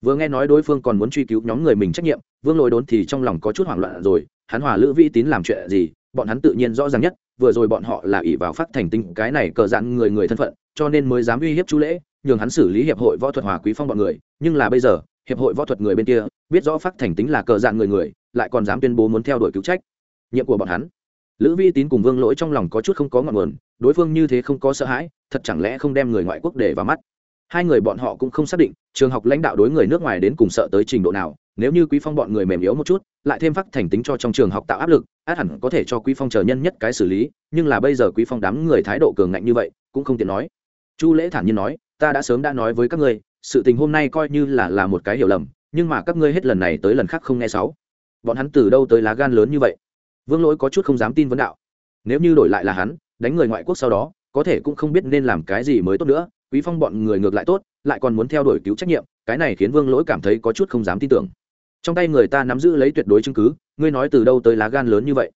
Vừa nghe nói đối phương còn muốn truy cứu nhóm người mình trách nhiệm, vương lỗi đốn thì trong lòng có chút hoảng loạn rồi, hắn hòa lữ vĩ tín làm chuyện gì, bọn hắn tự nhiên rõ ràng nhất, vừa rồi bọn họ là ỷ vào phát thành tinh, cái này cờ dặn người người thân phận, cho nên mới dám uy hiếp chú lễ, nhường hắn xử lý hiệp hội võ thuật hòa quý phong bọn người, nhưng là bây giờ, hiệp hội võ thuật người bên kia, biết rõ phát thành tính là cờ dạn người người, lại còn dám tuyên bố muốn theo đuổi cứu trách. Nhiệm của bọn hắn. Lữ vi tín cùng vương lỗi trong lòng có chút không có ngọn nguồn, đối phương như thế không có sợ hãi, thật chẳng lẽ không đem người ngoại quốc để vào mắt hai người bọn họ cũng không xác định, trường học lãnh đạo đối người nước ngoài đến cùng sợ tới trình độ nào, nếu như quý phong bọn người mềm yếu một chút, lại thêm phát thành tính cho trong trường học tạo áp lực, át hẳn có thể cho quý phong chờ nhân nhất cái xử lý, nhưng là bây giờ quý phong đám người thái độ cường ngạnh như vậy, cũng không tiện nói. Chu lễ thản nhiên nói, ta đã sớm đã nói với các ngươi, sự tình hôm nay coi như là là một cái hiểu lầm, nhưng mà các ngươi hết lần này tới lần khác không nghe sáu. Bọn hắn từ đâu tới lá gan lớn như vậy? Vương lỗi có chút không dám tin vấn đạo. Nếu như đổi lại là hắn, đánh người ngoại quốc sau đó, có thể cũng không biết nên làm cái gì mới tốt nữa quý phong bọn người ngược lại tốt, lại còn muốn theo đuổi cứu trách nhiệm, cái này khiến vương lỗi cảm thấy có chút không dám tin tưởng. Trong tay người ta nắm giữ lấy tuyệt đối chứng cứ, ngươi nói từ đâu tới lá gan lớn như vậy?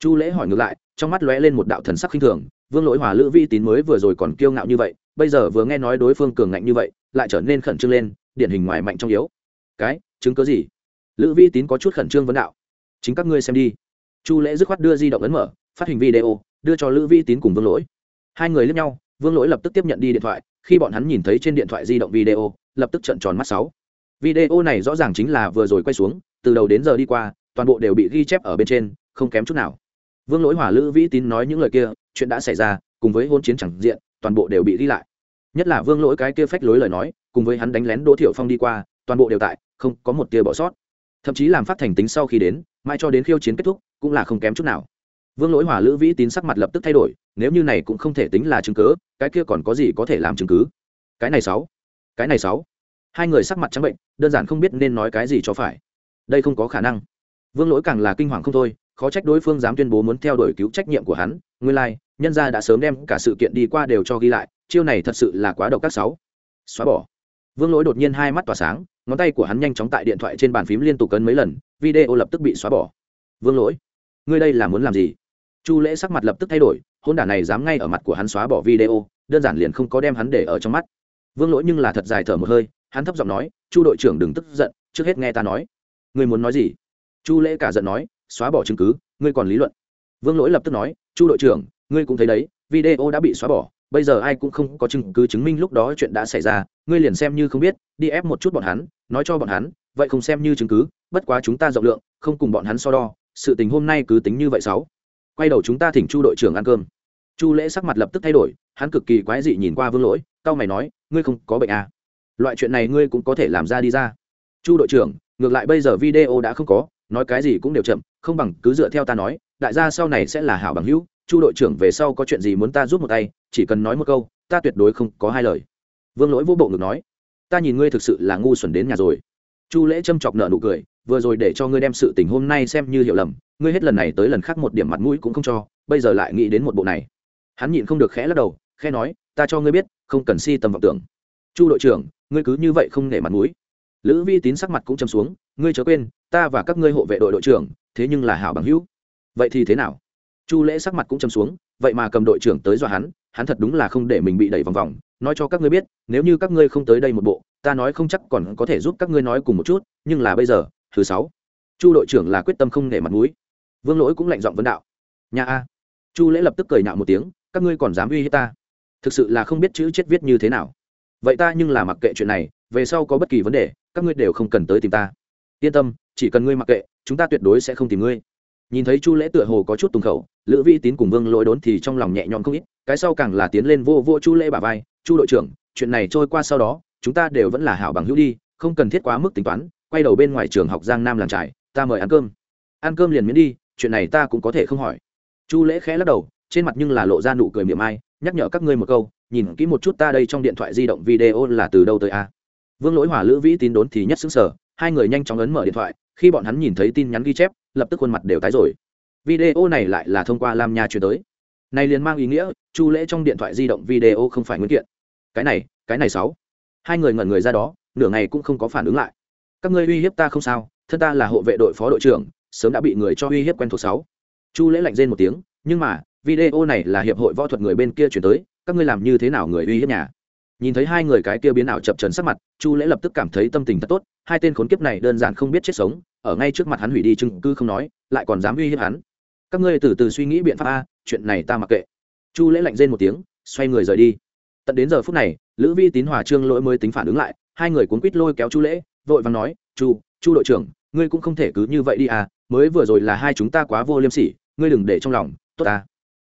Chu lễ hỏi ngược lại, trong mắt lóe lên một đạo thần sắc khinh thường, vương lỗi hòa lữ vi tín mới vừa rồi còn kiêu ngạo như vậy, bây giờ vừa nghe nói đối phương cường ngạnh như vậy, lại trở nên khẩn trương lên, điển hình ngoài mạnh trong yếu. Cái, chứng cớ gì? Lữ vi tín có chút khẩn trương vấn đạo. Chính các ngươi xem đi. Chu lễ dứt khoát đưa di động ấn mở, phát hình video, đưa cho lữ vi tín cùng vương lỗi. Hai người lướt nhau, vương lỗi lập tức tiếp nhận đi điện thoại khi bọn hắn nhìn thấy trên điện thoại di động video, lập tức trận tròn mắt sáu. Video này rõ ràng chính là vừa rồi quay xuống, từ đầu đến giờ đi qua, toàn bộ đều bị ghi chép ở bên trên, không kém chút nào. Vương lỗi hỏa lữ vĩ tín nói những lời kia, chuyện đã xảy ra, cùng với hôn chiến chẳng diện, toàn bộ đều bị ghi lại. Nhất là vương lỗi cái kia phách lối lời nói, cùng với hắn đánh lén đỗ thiệu phong đi qua, toàn bộ đều tại, không có một tia bỏ sót. Thậm chí làm phát thành tính sau khi đến, mãi cho đến khiêu chiến kết thúc, cũng là không kém chút nào vương lỗi hỏa lữ vĩ tín sắc mặt lập tức thay đổi nếu như này cũng không thể tính là chứng cứ cái kia còn có gì có thể làm chứng cứ? Cái này sáu cái này sáu. Hai người sắc mặt trắng bệnh đơn giản không biết nên nói cái gì cho phải. Đây không có khả năng. Vương lỗi càng là kinh hoàng không thôi khó trách đối phương dám tuyên bố muốn theo đuổi cứu trách nhiệm của hắn nguyên lai、like, nhân gia đã sớm đem cả sự kiện đi qua đều cho ghi lại chiêu này thật sự là quá độc các sáu. Xóa bỏ. Vương lỗi đột nhiên hai mắt tỏa sáng ngón tay của hắn nhanh chóng tại điện thoại trên bàn phím liên tục cấn mấy lần video lập tức bị xóa bỏ. Vương lỗi ngươi đây là muốn làm gì? Chu lễ sắc mặt lập tức thay đổi, hôn đả này dám ngay ở mặt của hắn xóa bỏ video, đơn giản liền không có đem hắn để ở trong mắt. Vương lỗi nhưng là thật dài thở một hơi, hắn thấp giọng nói, chu đội trưởng đừng tức giận, trước hết nghe ta nói. Ngươi muốn nói gì? Chu lễ cả giận nói, xóa bỏ chứng cứ, ngươi còn lý luận. Vương lỗi lập tức nói, chu đội trưởng, ngươi cũng thấy đấy, video đã bị xóa bỏ, bây giờ ai cũng không có chứng cứ chứng minh lúc đó chuyện đã xảy ra, ngươi liền xem như không biết, đi ép một chút bọn hắn, nói cho bọn hắn, vậy không xem như chứng cứ, bất quá chúng ta rộng lượng, không cùng bọn hắn so đo, sự tình hôm nay cứ tính như vậy sáu quay đầu chúng ta thỉnh chu đội trưởng ăn cơm. Chu lễ sắc mặt lập tức thay đổi, hắn cực kỳ quái dị nhìn qua vương lỗi cao mày nói, ngươi không có bệnh à. loại chuyện này ngươi cũng có thể làm ra đi ra. Chu đội trưởng, ngược lại bây giờ video đã không có, nói cái gì cũng đều chậm, không bằng cứ dựa theo ta nói, đại gia sau này sẽ là hảo bằng hữu, chu đội trưởng về sau có chuyện gì muốn ta giúp một tay, chỉ cần nói một câu, ta tuyệt đối không có hai lời. Vương lỗi vô bộ ngực nói, ta nhìn ngươi thực sự là ngu xuẩn đến nhà rồi. Chu lễ châm chọc nợ nụ cười vừa rồi để cho ngươi đem sự tình hôm nay xem như hiểu lầm, ngươi hết lần này tới lần khác một điểm mặt mũi cũng không cho, bây giờ lại nghĩ đến một bộ này. Hắn nhịn không được khẽ lắc đầu, khẽ nói, ta cho ngươi biết, không cần si tầm vọng tưởng. Chu đội trưởng, ngươi cứ như vậy không nể mặt mũi. Lữ vi tín sắc mặt cũng châm xuống, ngươi chớ quên, ta và các ngươi hộ vệ đội đội trưởng, thế nhưng là hảo bằng hữu. Vậy thì thế nào? Chu lễ sắc mặt cũng châm xuống, vậy mà cầm đội trưởng tới dọa hắn hắn thật đúng là không để mình bị đẩy vòng vòng. Nói cho các ngươi biết, nếu như các ngươi không tới đây một bộ, ta nói không chắc còn có thể giúp các ngươi nói cùng một chút, nhưng là bây giờ thứ sáu. Chu đội trưởng là quyết tâm không để mặt mũi. Vương lỗi cũng lạnh giọng vấn đạo. Nhà a. Chu lễ lập tức cười nhạo một tiếng, các ngươi còn dám uy hiếp ta? Thực sự là không biết chữ chết viết như thế nào. Vậy ta nhưng là mặc kệ chuyện này, về sau có bất kỳ vấn đề, các ngươi đều không cần tới tìm ta. Yên tâm, chỉ cần ngươi mặc kệ, chúng ta tuyệt đối sẽ không tìm ngươi. Nhìn thấy chu lễ tựa hồ có chút tùng khẩu, lữ vi tín cùng vương lỗi đốn thì trong lòng nhẹ nhõm không ít, cái sau càng là tiến lên vô vô chu lễ bà vai, chu đội trưởng, chuyện này trôi qua sau đó, chúng ta đều vẫn là hảo bằng hữu đi, không cần thiết quá mức tính toán quay đầu bên ngoài trường học giang nam làng trải ta mời ăn cơm. Ăn cơm liền miễn đi, chuyện này ta cũng có thể không hỏi. Chu lễ khẽ lắc đầu, trên mặt nhưng là lộ ra nụ cười miệng ai, nhắc nhở các ngươi một câu, nhìn kỹ một chút ta đây trong điện thoại di động video là từ đâu tới a? Vương lỗi hỏa lữ vĩ tín đốn thì nhất xứng sở hai người nhanh chóng ấn mở điện thoại, khi bọn hắn nhìn thấy tin nhắn ghi chép, lập tức khuôn mặt đều tái rồi. Video này lại là thông qua lam nha chuyển tới. Này liền mang ý nghĩa, chu lễ trong điện thoại di động video không phải nguyên kiện. Cái này cái này sáu. Hai người ngẩn người ra đó, nửa ngày cũng không có phản ứng lại các ngươi uy hiếp ta không sao, thân ta là hộ vệ đội phó đội trưởng, sớm đã bị người cho uy hiếp quen thuộc sáu. Chu lễ lạnh rên một tiếng, nhưng mà, video này là hiệp hội võ thuật người bên kia chuyển tới, các ngươi làm như thế nào người uy hiếp nhà? Nhìn thấy hai người cái kia biến ảo chập trần sắc mặt, chu lễ lập tức cảm thấy tâm tình thật tốt, hai tên khốn kiếp này đơn giản không biết chết sống, ở ngay trước mặt hắn hủy đi chứng cứ không nói, lại còn dám uy hiếp hắn. Các ngươi từ từ suy nghĩ biện pháp a, chuyện này ta mặc kệ. Chu lễ lạnh rên một tiếng, xoay người rời đi. Tận đến giờ phút này, lữ vi tín hòa trương lỗi mới tính phản ứng lại, hai người cuốn quýt lôi kéo chu lễ vội vàng nói, chu chu đội trưởng, ngươi cũng không thể cứ như vậy đi à mới vừa rồi là hai chúng ta quá vô liêm sỉ, ngươi đừng để trong lòng, tốt à.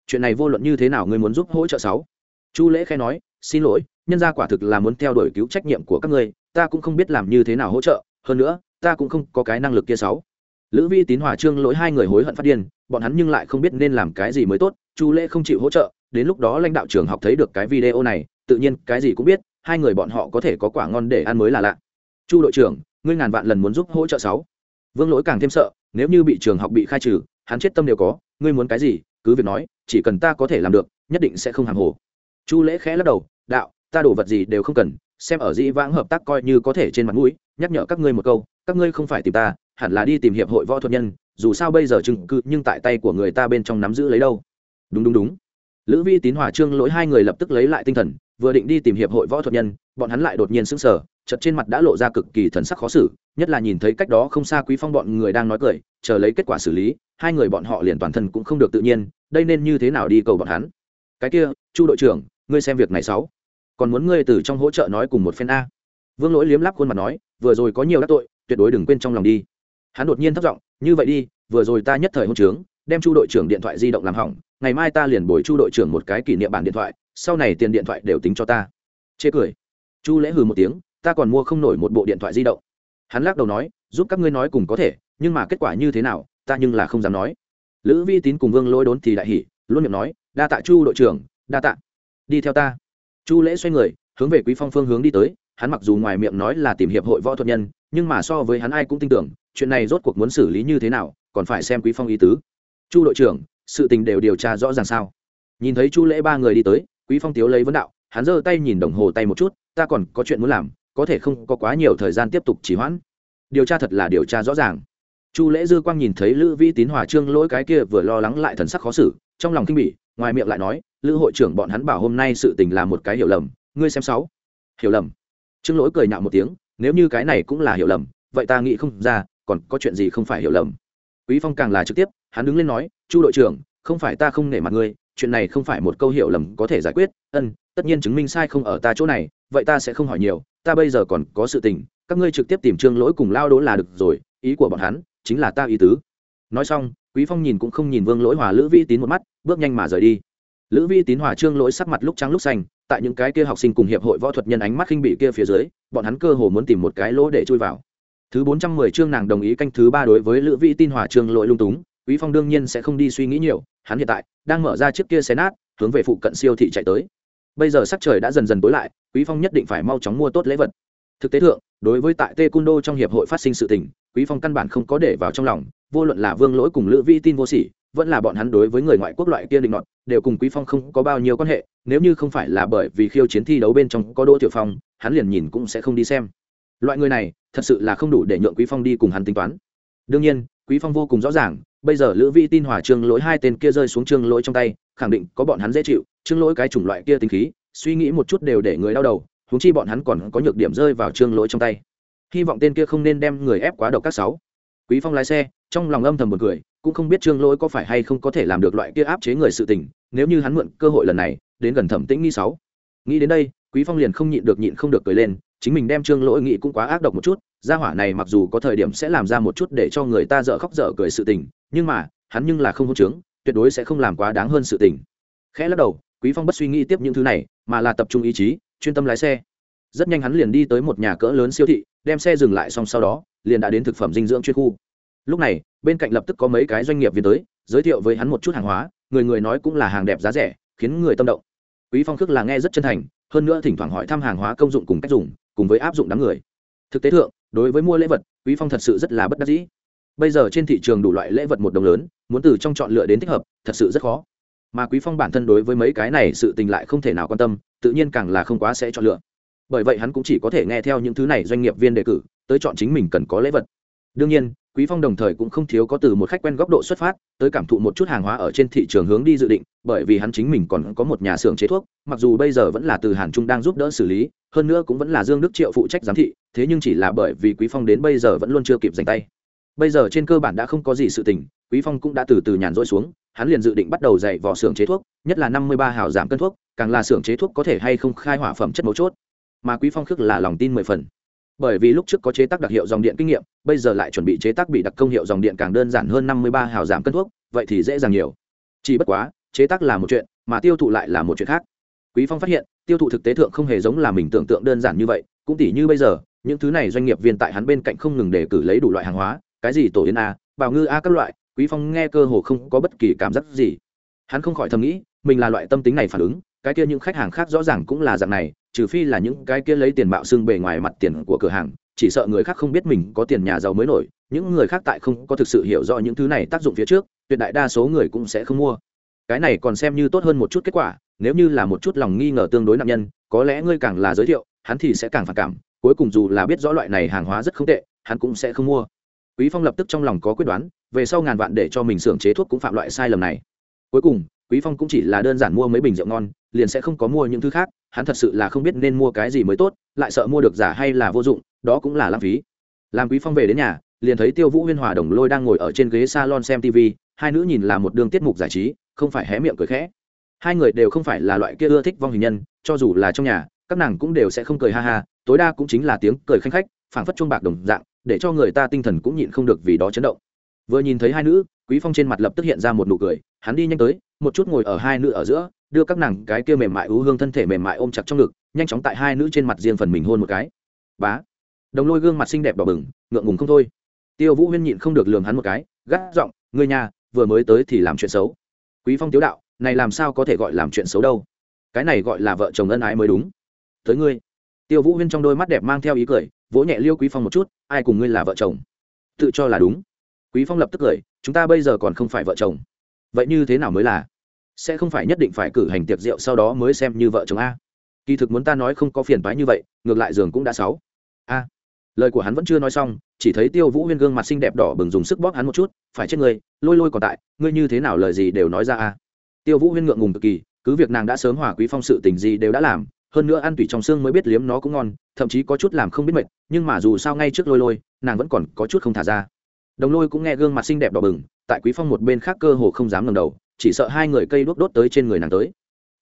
Chuyện này vô luận như thế nào ngươi muốn giúp hỗ trợ sáu. Chu lễ khai nói, xin lỗi, nhân gia quả thực là muốn theo đuổi cứu trách nhiệm của các ngươi, ta cũng không biết làm như thế nào hỗ trợ, hơn nữa, ta cũng không có cái năng lực kia sáu. Lữ vi, tín hòa, trương lỗi hai người hối hận phát điên, bọn hắn nhưng lại không biết nên làm cái gì mới tốt, chu lễ không chịu hỗ trợ, đến lúc đó lãnh đạo trường học thấy được cái video này, tự nhiên cái gì cũng biết, hai người bọn họ có thể có quả ngon để ăn mới là lạ chu đội trưởng, ngươi ngàn vạn lần muốn giúp hỗ trợ sáu. Vương lỗi càng thêm sợ, nếu như bị trường học bị khai trừ, hắn chết tâm đều có, ngươi muốn cái gì, cứ việc nói, chỉ cần ta có thể làm được, nhất định sẽ không hàng hồ. Chu lễ khẽ lắc đầu, đạo, ta đổ vật gì đều không cần, xem ở dĩ vãng hợp tác coi như có thể trên mặt mũi, nhắc nhở các ngươi một câu, các ngươi không phải tìm ta, hẳn là đi tìm hiệp hội võ thuật nhân, dù sao bây giờ chừng cự nhưng tại tay của người ta bên trong nắm giữ lấy đâu. Đúng đúng đúng. Lữ vi, tín hòa, trương lỗi hai người lập tức lấy lại tinh thần, vừa định đi tìm hiệp hội võ thuật nhân, bọn hắn lại đột nhiên sững sờ chợt trên mặt đã lộ ra cực kỳ thần sắc khó xử, nhất là nhìn thấy cách đó không xa quý phong bọn người đang nói cười, chờ lấy kết quả xử lý, hai người bọn họ liền toàn thân cũng không được tự nhiên, đây nên như thế nào đi cầu bọn hắn? Cái kia, chu đội trưởng, ngươi xem việc này sáu. Còn muốn ngươi từ trong hỗ trợ nói cùng một phen a. Vương lỗi liếm lắp khuôn mặt nói, vừa rồi có nhiều đắc tội, tuyệt đối đừng quên trong lòng đi. Hắn đột nhiên thất giọng, như vậy đi, vừa rồi ta nhất thời hôn trướng, đem chu đội trưởng điện thoại di động làm hỏng, ngày mai ta liền bồi chu đội trưởng một cái kỷ niệm bản điện thoại, sau này tiền điện thoại đều tính cho ta. Chê cười. Chu lễ hừ một tiếng ta còn mua không nổi một bộ điện thoại di động. Hắn lắc đầu nói, giúp các ngươi nói cùng có thể, nhưng mà kết quả như thế nào, ta nhưng là không dám nói. Lữ vi tín cùng vương lôi đốn thì đại hỉ, luôn miệng nói, đa tạ chu đội trưởng, đa tạ. Đi theo ta. Chu lễ xoay người, hướng về quý phong phương hướng đi tới, hắn mặc dù ngoài miệng nói là tìm hiệp hội võ thuật nhân, nhưng mà so với hắn ai cũng tin tưởng, chuyện này rốt cuộc muốn xử lý như thế nào, còn phải xem quý phong ý tứ. Chu đội trưởng, sự tình đều điều tra rõ ràng sao? Nhìn thấy chu lễ ba người đi tới, quý phong tiếu lấy vấn đạo, hắn giơ tay nhìn đồng hồ tay một chút, ta còn có chuyện muốn làm có thể không có quá nhiều thời gian tiếp tục trì hoãn. Điều tra thật là điều tra rõ ràng. Chu lễ dư quang nhìn thấy lữ vi tín hòa trương lỗi cái kia vừa lo lắng lại thần sắc khó xử, trong lòng kinh bỉ, ngoài miệng lại nói, lữ hội trưởng, bọn hắn bảo hôm nay sự tình là một cái hiểu lầm, ngươi xem sáu. Hiểu lầm? Trương lỗi cười nhạo một tiếng, nếu như cái này cũng là hiểu lầm, vậy ta nghĩ không ra, còn có chuyện gì không phải hiểu lầm? Quý phong càng là trực tiếp, hắn đứng lên nói, chu đội trưởng, không phải ta không nể mặt ngươi, chuyện này không phải một câu hiểu lầm có thể giải quyết, ân, tất nhiên chứng minh sai không ở ta chỗ này, vậy ta sẽ không hỏi nhiều ta bây giờ còn có sự tình, các ngươi trực tiếp tìm trương lỗi cùng lao đỗ là được rồi, ý của bọn hắn chính là ta ý tứ. Nói xong, quý phong nhìn cũng không nhìn vương lỗi hòa lữ vi tín một mắt, bước nhanh mà rời đi. Lữ vi tín hòa trương lỗi sắc mặt lúc trắng lúc xanh, tại những cái kia học sinh cùng hiệp hội võ thuật nhân ánh mắt khinh bị kia phía dưới, bọn hắn cơ hồ muốn tìm một cái lỗ để chui vào. Thứ bốn trăm mười chương nàng đồng ý canh thứ ba đối với lữ vi tín hòa trương lỗi lung túng, quý phong đương nhiên sẽ không đi suy nghĩ nhiều, hắn hiện tại đang mở ra chiếc kia xe nát hướng về phụ cận siêu thị chạy tới bây giờ sắc trời đã dần dần tối lại, quý phong nhất định phải mau chóng mua tốt lễ vật. Thực tế thượng, đối với tại tê cung đô trong hiệp hội phát sinh sự tình, quý phong căn bản không có để vào trong lòng, vô luận là vương lỗi cùng lữ vi tin vô sỉ, vẫn là bọn hắn đối với người ngoại quốc loại kia định nọt, đều cùng quý phong không có bao nhiêu quan hệ, nếu như không phải là bởi vì khiêu chiến thi đấu bên trong có đỗ tiểu phong, hắn liền nhìn cũng sẽ không đi xem. Loại người này, thật sự là không đủ để nhượng quý phong đi cùng hắn tính toán. Đương nhiên, quý phong vô cùng rõ ràng, bây giờ lữ vi tin hỏa trương lỗi hai tên kia rơi xuống trương lỗi trong tay, khẳng định có bọn hắn dễ chịu trương lỗi cái chủng loại kia tính khí, suy nghĩ một chút đều để người đau đầu, huống chi bọn hắn còn có nhược điểm rơi vào trương lỗi trong tay. Hy vọng tên kia không nên đem người ép quá độc các sáu. Quý phong lái xe, trong lòng âm thầm một cười, cũng không biết trương lỗi có phải hay không có thể làm được loại kia áp chế người sự tình, nếu như hắn mượn cơ hội lần này, đến gần thẩm tĩnh nghi sáu. Nghĩ đến đây, quý phong liền không nhịn được nhịn không được cười lên, chính mình đem trương lỗi nghĩ cũng quá ác độc một chút, gia hỏa này mặc dù có thời điểm sẽ làm ra một chút để cho người ta dở khóc dở cười sự tình, nhưng mà, hắn nhưng là không hôn trướng tuyệt đối sẽ không làm quá đáng hơn sự tình. Khẽ lắc đầu quý phong bất suy nghĩ tiếp những thứ này, mà là tập trung ý chí, chuyên tâm lái xe. Rất nhanh hắn liền đi tới một nhà cỡ lớn siêu thị, đem xe dừng lại xong sau đó, liền đã đến thực phẩm dinh dưỡng chuyên khu. Lúc này, bên cạnh lập tức có mấy cái doanh nghiệp viên tới, giới thiệu với hắn một chút hàng hóa, người người nói cũng là hàng đẹp giá rẻ, khiến người tâm động. Quý phong khước là nghe rất chân thành, hơn nữa thỉnh thoảng hỏi thăm hàng hóa công dụng cùng cách dùng, cùng với áp dụng đám người. Thực tế thượng, đối với mua lễ vật, quý phong thật sự rất là bất đắc dĩ. Bây giờ trên thị trường đủ loại lễ vật một đồng lớn, muốn từ trong chọn lựa đến thích hợp, thật sự rất khó mà quý phong bản thân đối với mấy cái này sự tình lại không thể nào quan tâm, tự nhiên càng là không quá sẽ chọn lựa. Bởi vậy hắn cũng chỉ có thể nghe theo những thứ này doanh nghiệp viên đề cử, tới chọn chính mình cần có lễ vật. Đương nhiên, quý phong đồng thời cũng không thiếu có từ một khách quen góc độ xuất phát, tới cảm thụ một chút hàng hóa ở trên thị trường hướng đi dự định, bởi vì hắn chính mình còn có một nhà xưởng chế thuốc, mặc dù bây giờ vẫn là từ hàn trung đang giúp đỡ xử lý, hơn nữa cũng vẫn là dương đức triệu phụ trách giám thị, thế nhưng chỉ là bởi vì quý phong đến bây giờ vẫn luôn chưa kịp giành tay. Bây giờ trên cơ bản đã không có gì sự tình quý phong cũng đã từ từ nhàn rỗi xuống, hắn liền dự định bắt đầu dạy vò xưởng chế thuốc, nhất là năm mươi ba hào giảm cân thuốc, càng là xưởng chế thuốc có thể hay không khai hỏa phẩm chất mấu chốt. Mà quý phong khước là lòng tin mười phần. Bởi vì lúc trước có chế tác đặc hiệu dòng điện kinh nghiệm, bây giờ lại chuẩn bị chế tác bị đặc công hiệu dòng điện càng đơn giản hơn năm mươi ba hào giảm cân thuốc, vậy thì dễ dàng nhiều. Chỉ bất quá, chế tác là một chuyện, mà tiêu thụ lại là một chuyện khác. Quý phong phát hiện, tiêu thụ thực tế thượng không hề giống là mình tưởng tượng đơn giản như vậy, cũng tỉ như bây giờ, những thứ này doanh nghiệp viên tại hắn bên cạnh không ngừng để cử lấy đủ loại hàng hóa, cái gì tổ yến a, bào ngư a các loại quý phong nghe cơ hồ không có bất kỳ cảm giác gì. Hắn không khỏi thầm nghĩ, mình là loại tâm tính này phản ứng, cái kia những khách hàng khác rõ ràng cũng là dạng này, trừ phi là những cái kia lấy tiền bạo xương bề ngoài mặt tiền của cửa hàng, chỉ sợ người khác không biết mình có tiền nhà giàu mới nổi, những người khác tại không có thực sự hiểu rõ những thứ này tác dụng phía trước, tuyệt đại đa số người cũng sẽ không mua. Cái này còn xem như tốt hơn một chút kết quả, nếu như là một chút lòng nghi ngờ tương đối nạn nhân, có lẽ ngươi càng là giới thiệu, hắn thì sẽ càng phản cảm, cuối cùng dù là biết rõ loại này hàng hóa rất không tệ, hắn cũng sẽ không mua quý phong lập tức trong lòng có quyết đoán, về sau ngàn vạn để cho mình xưởng chế thuốc cũng phạm loại sai lầm này. Cuối cùng, quý phong cũng chỉ là đơn giản mua mấy bình rượu ngon, liền sẽ không có mua những thứ khác, hắn thật sự là không biết nên mua cái gì mới tốt, lại sợ mua được giả hay là vô dụng, đó cũng là lãng phí. Làm quý phong về đến nhà, liền thấy tiêu vũ huyên hòa đồng lôi đang ngồi ở trên ghế salon xem tv hai nữ nhìn là một đường tiết mục giải trí, không phải hé miệng cười khẽ. Hai người đều không phải là loại kia ưa thích vong hình nhân, cho dù là trong nhà, các nàng cũng đều sẽ không cười ha ha, tối đa cũng chính là tiếng cười khanh khách phảng phất chuông bạc đồng dạng, để cho người ta tinh thần cũng nhịn không được vì đó chấn động. Vừa nhìn thấy hai nữ, quý phong trên mặt lập tức hiện ra một nụ cười, hắn đi nhanh tới, một chút ngồi ở hai nữ ở giữa, đưa các nàng cái kia mềm mại ú hương thân thể mềm mại ôm chặt trong ngực, nhanh chóng tại hai nữ trên mặt riêng phần mình hôn một cái. Bá. Đồng lôi gương mặt xinh đẹp đỏ bừng, ngượng ngùng không thôi. Tiêu vũ huyên nhịn không được lường hắn một cái, gắt giọng người nhà vừa mới tới thì làm chuyện xấu. Quý phong tiếu đạo, này làm sao có thể gọi làm chuyện xấu đâu? Cái này gọi là vợ chồng ân ái mới đúng. Tới ngươi. Tiêu vũ huyên trong đôi mắt đẹp mang theo ý cười vỗ nhẹ liêu quý phong một chút ai cùng ngươi là vợ chồng? Tự cho là đúng. Quý phong lập tức cười chúng ta bây giờ còn không phải vợ chồng. Vậy như thế nào mới là? Sẽ không phải nhất định phải cử hành tiệc rượu sau đó mới xem như vợ chồng a? Kỳ thực muốn ta nói không có phiền toái như vậy ngược lại giường cũng đã sáu. A. Lời của hắn vẫn chưa nói xong chỉ thấy tiêu vũ huyên gương mặt xinh đẹp đỏ bừng dùng sức bóp hắn một chút phải chết người, lôi lôi còn tại ngươi như thế nào lời gì đều nói ra a? Tiêu vũ huyên ngượng ngùng cực kỳ cứ việc nàng đã sớm hòa quý phong sự tình gì đều đã làm hơn nữa ăn tủy trong xương mới biết liếm nó cũng ngon, thậm chí có chút làm không biết mệt, nhưng mà dù sao ngay trước lôi lôi, nàng vẫn còn có chút không thả ra. Đồng lôi cũng nghe gương mặt xinh đẹp đỏ bừng, tại quý phong một bên khác cơ hồ không dám ngẩng đầu, chỉ sợ hai người cây đốt đốt tới trên người nàng tới.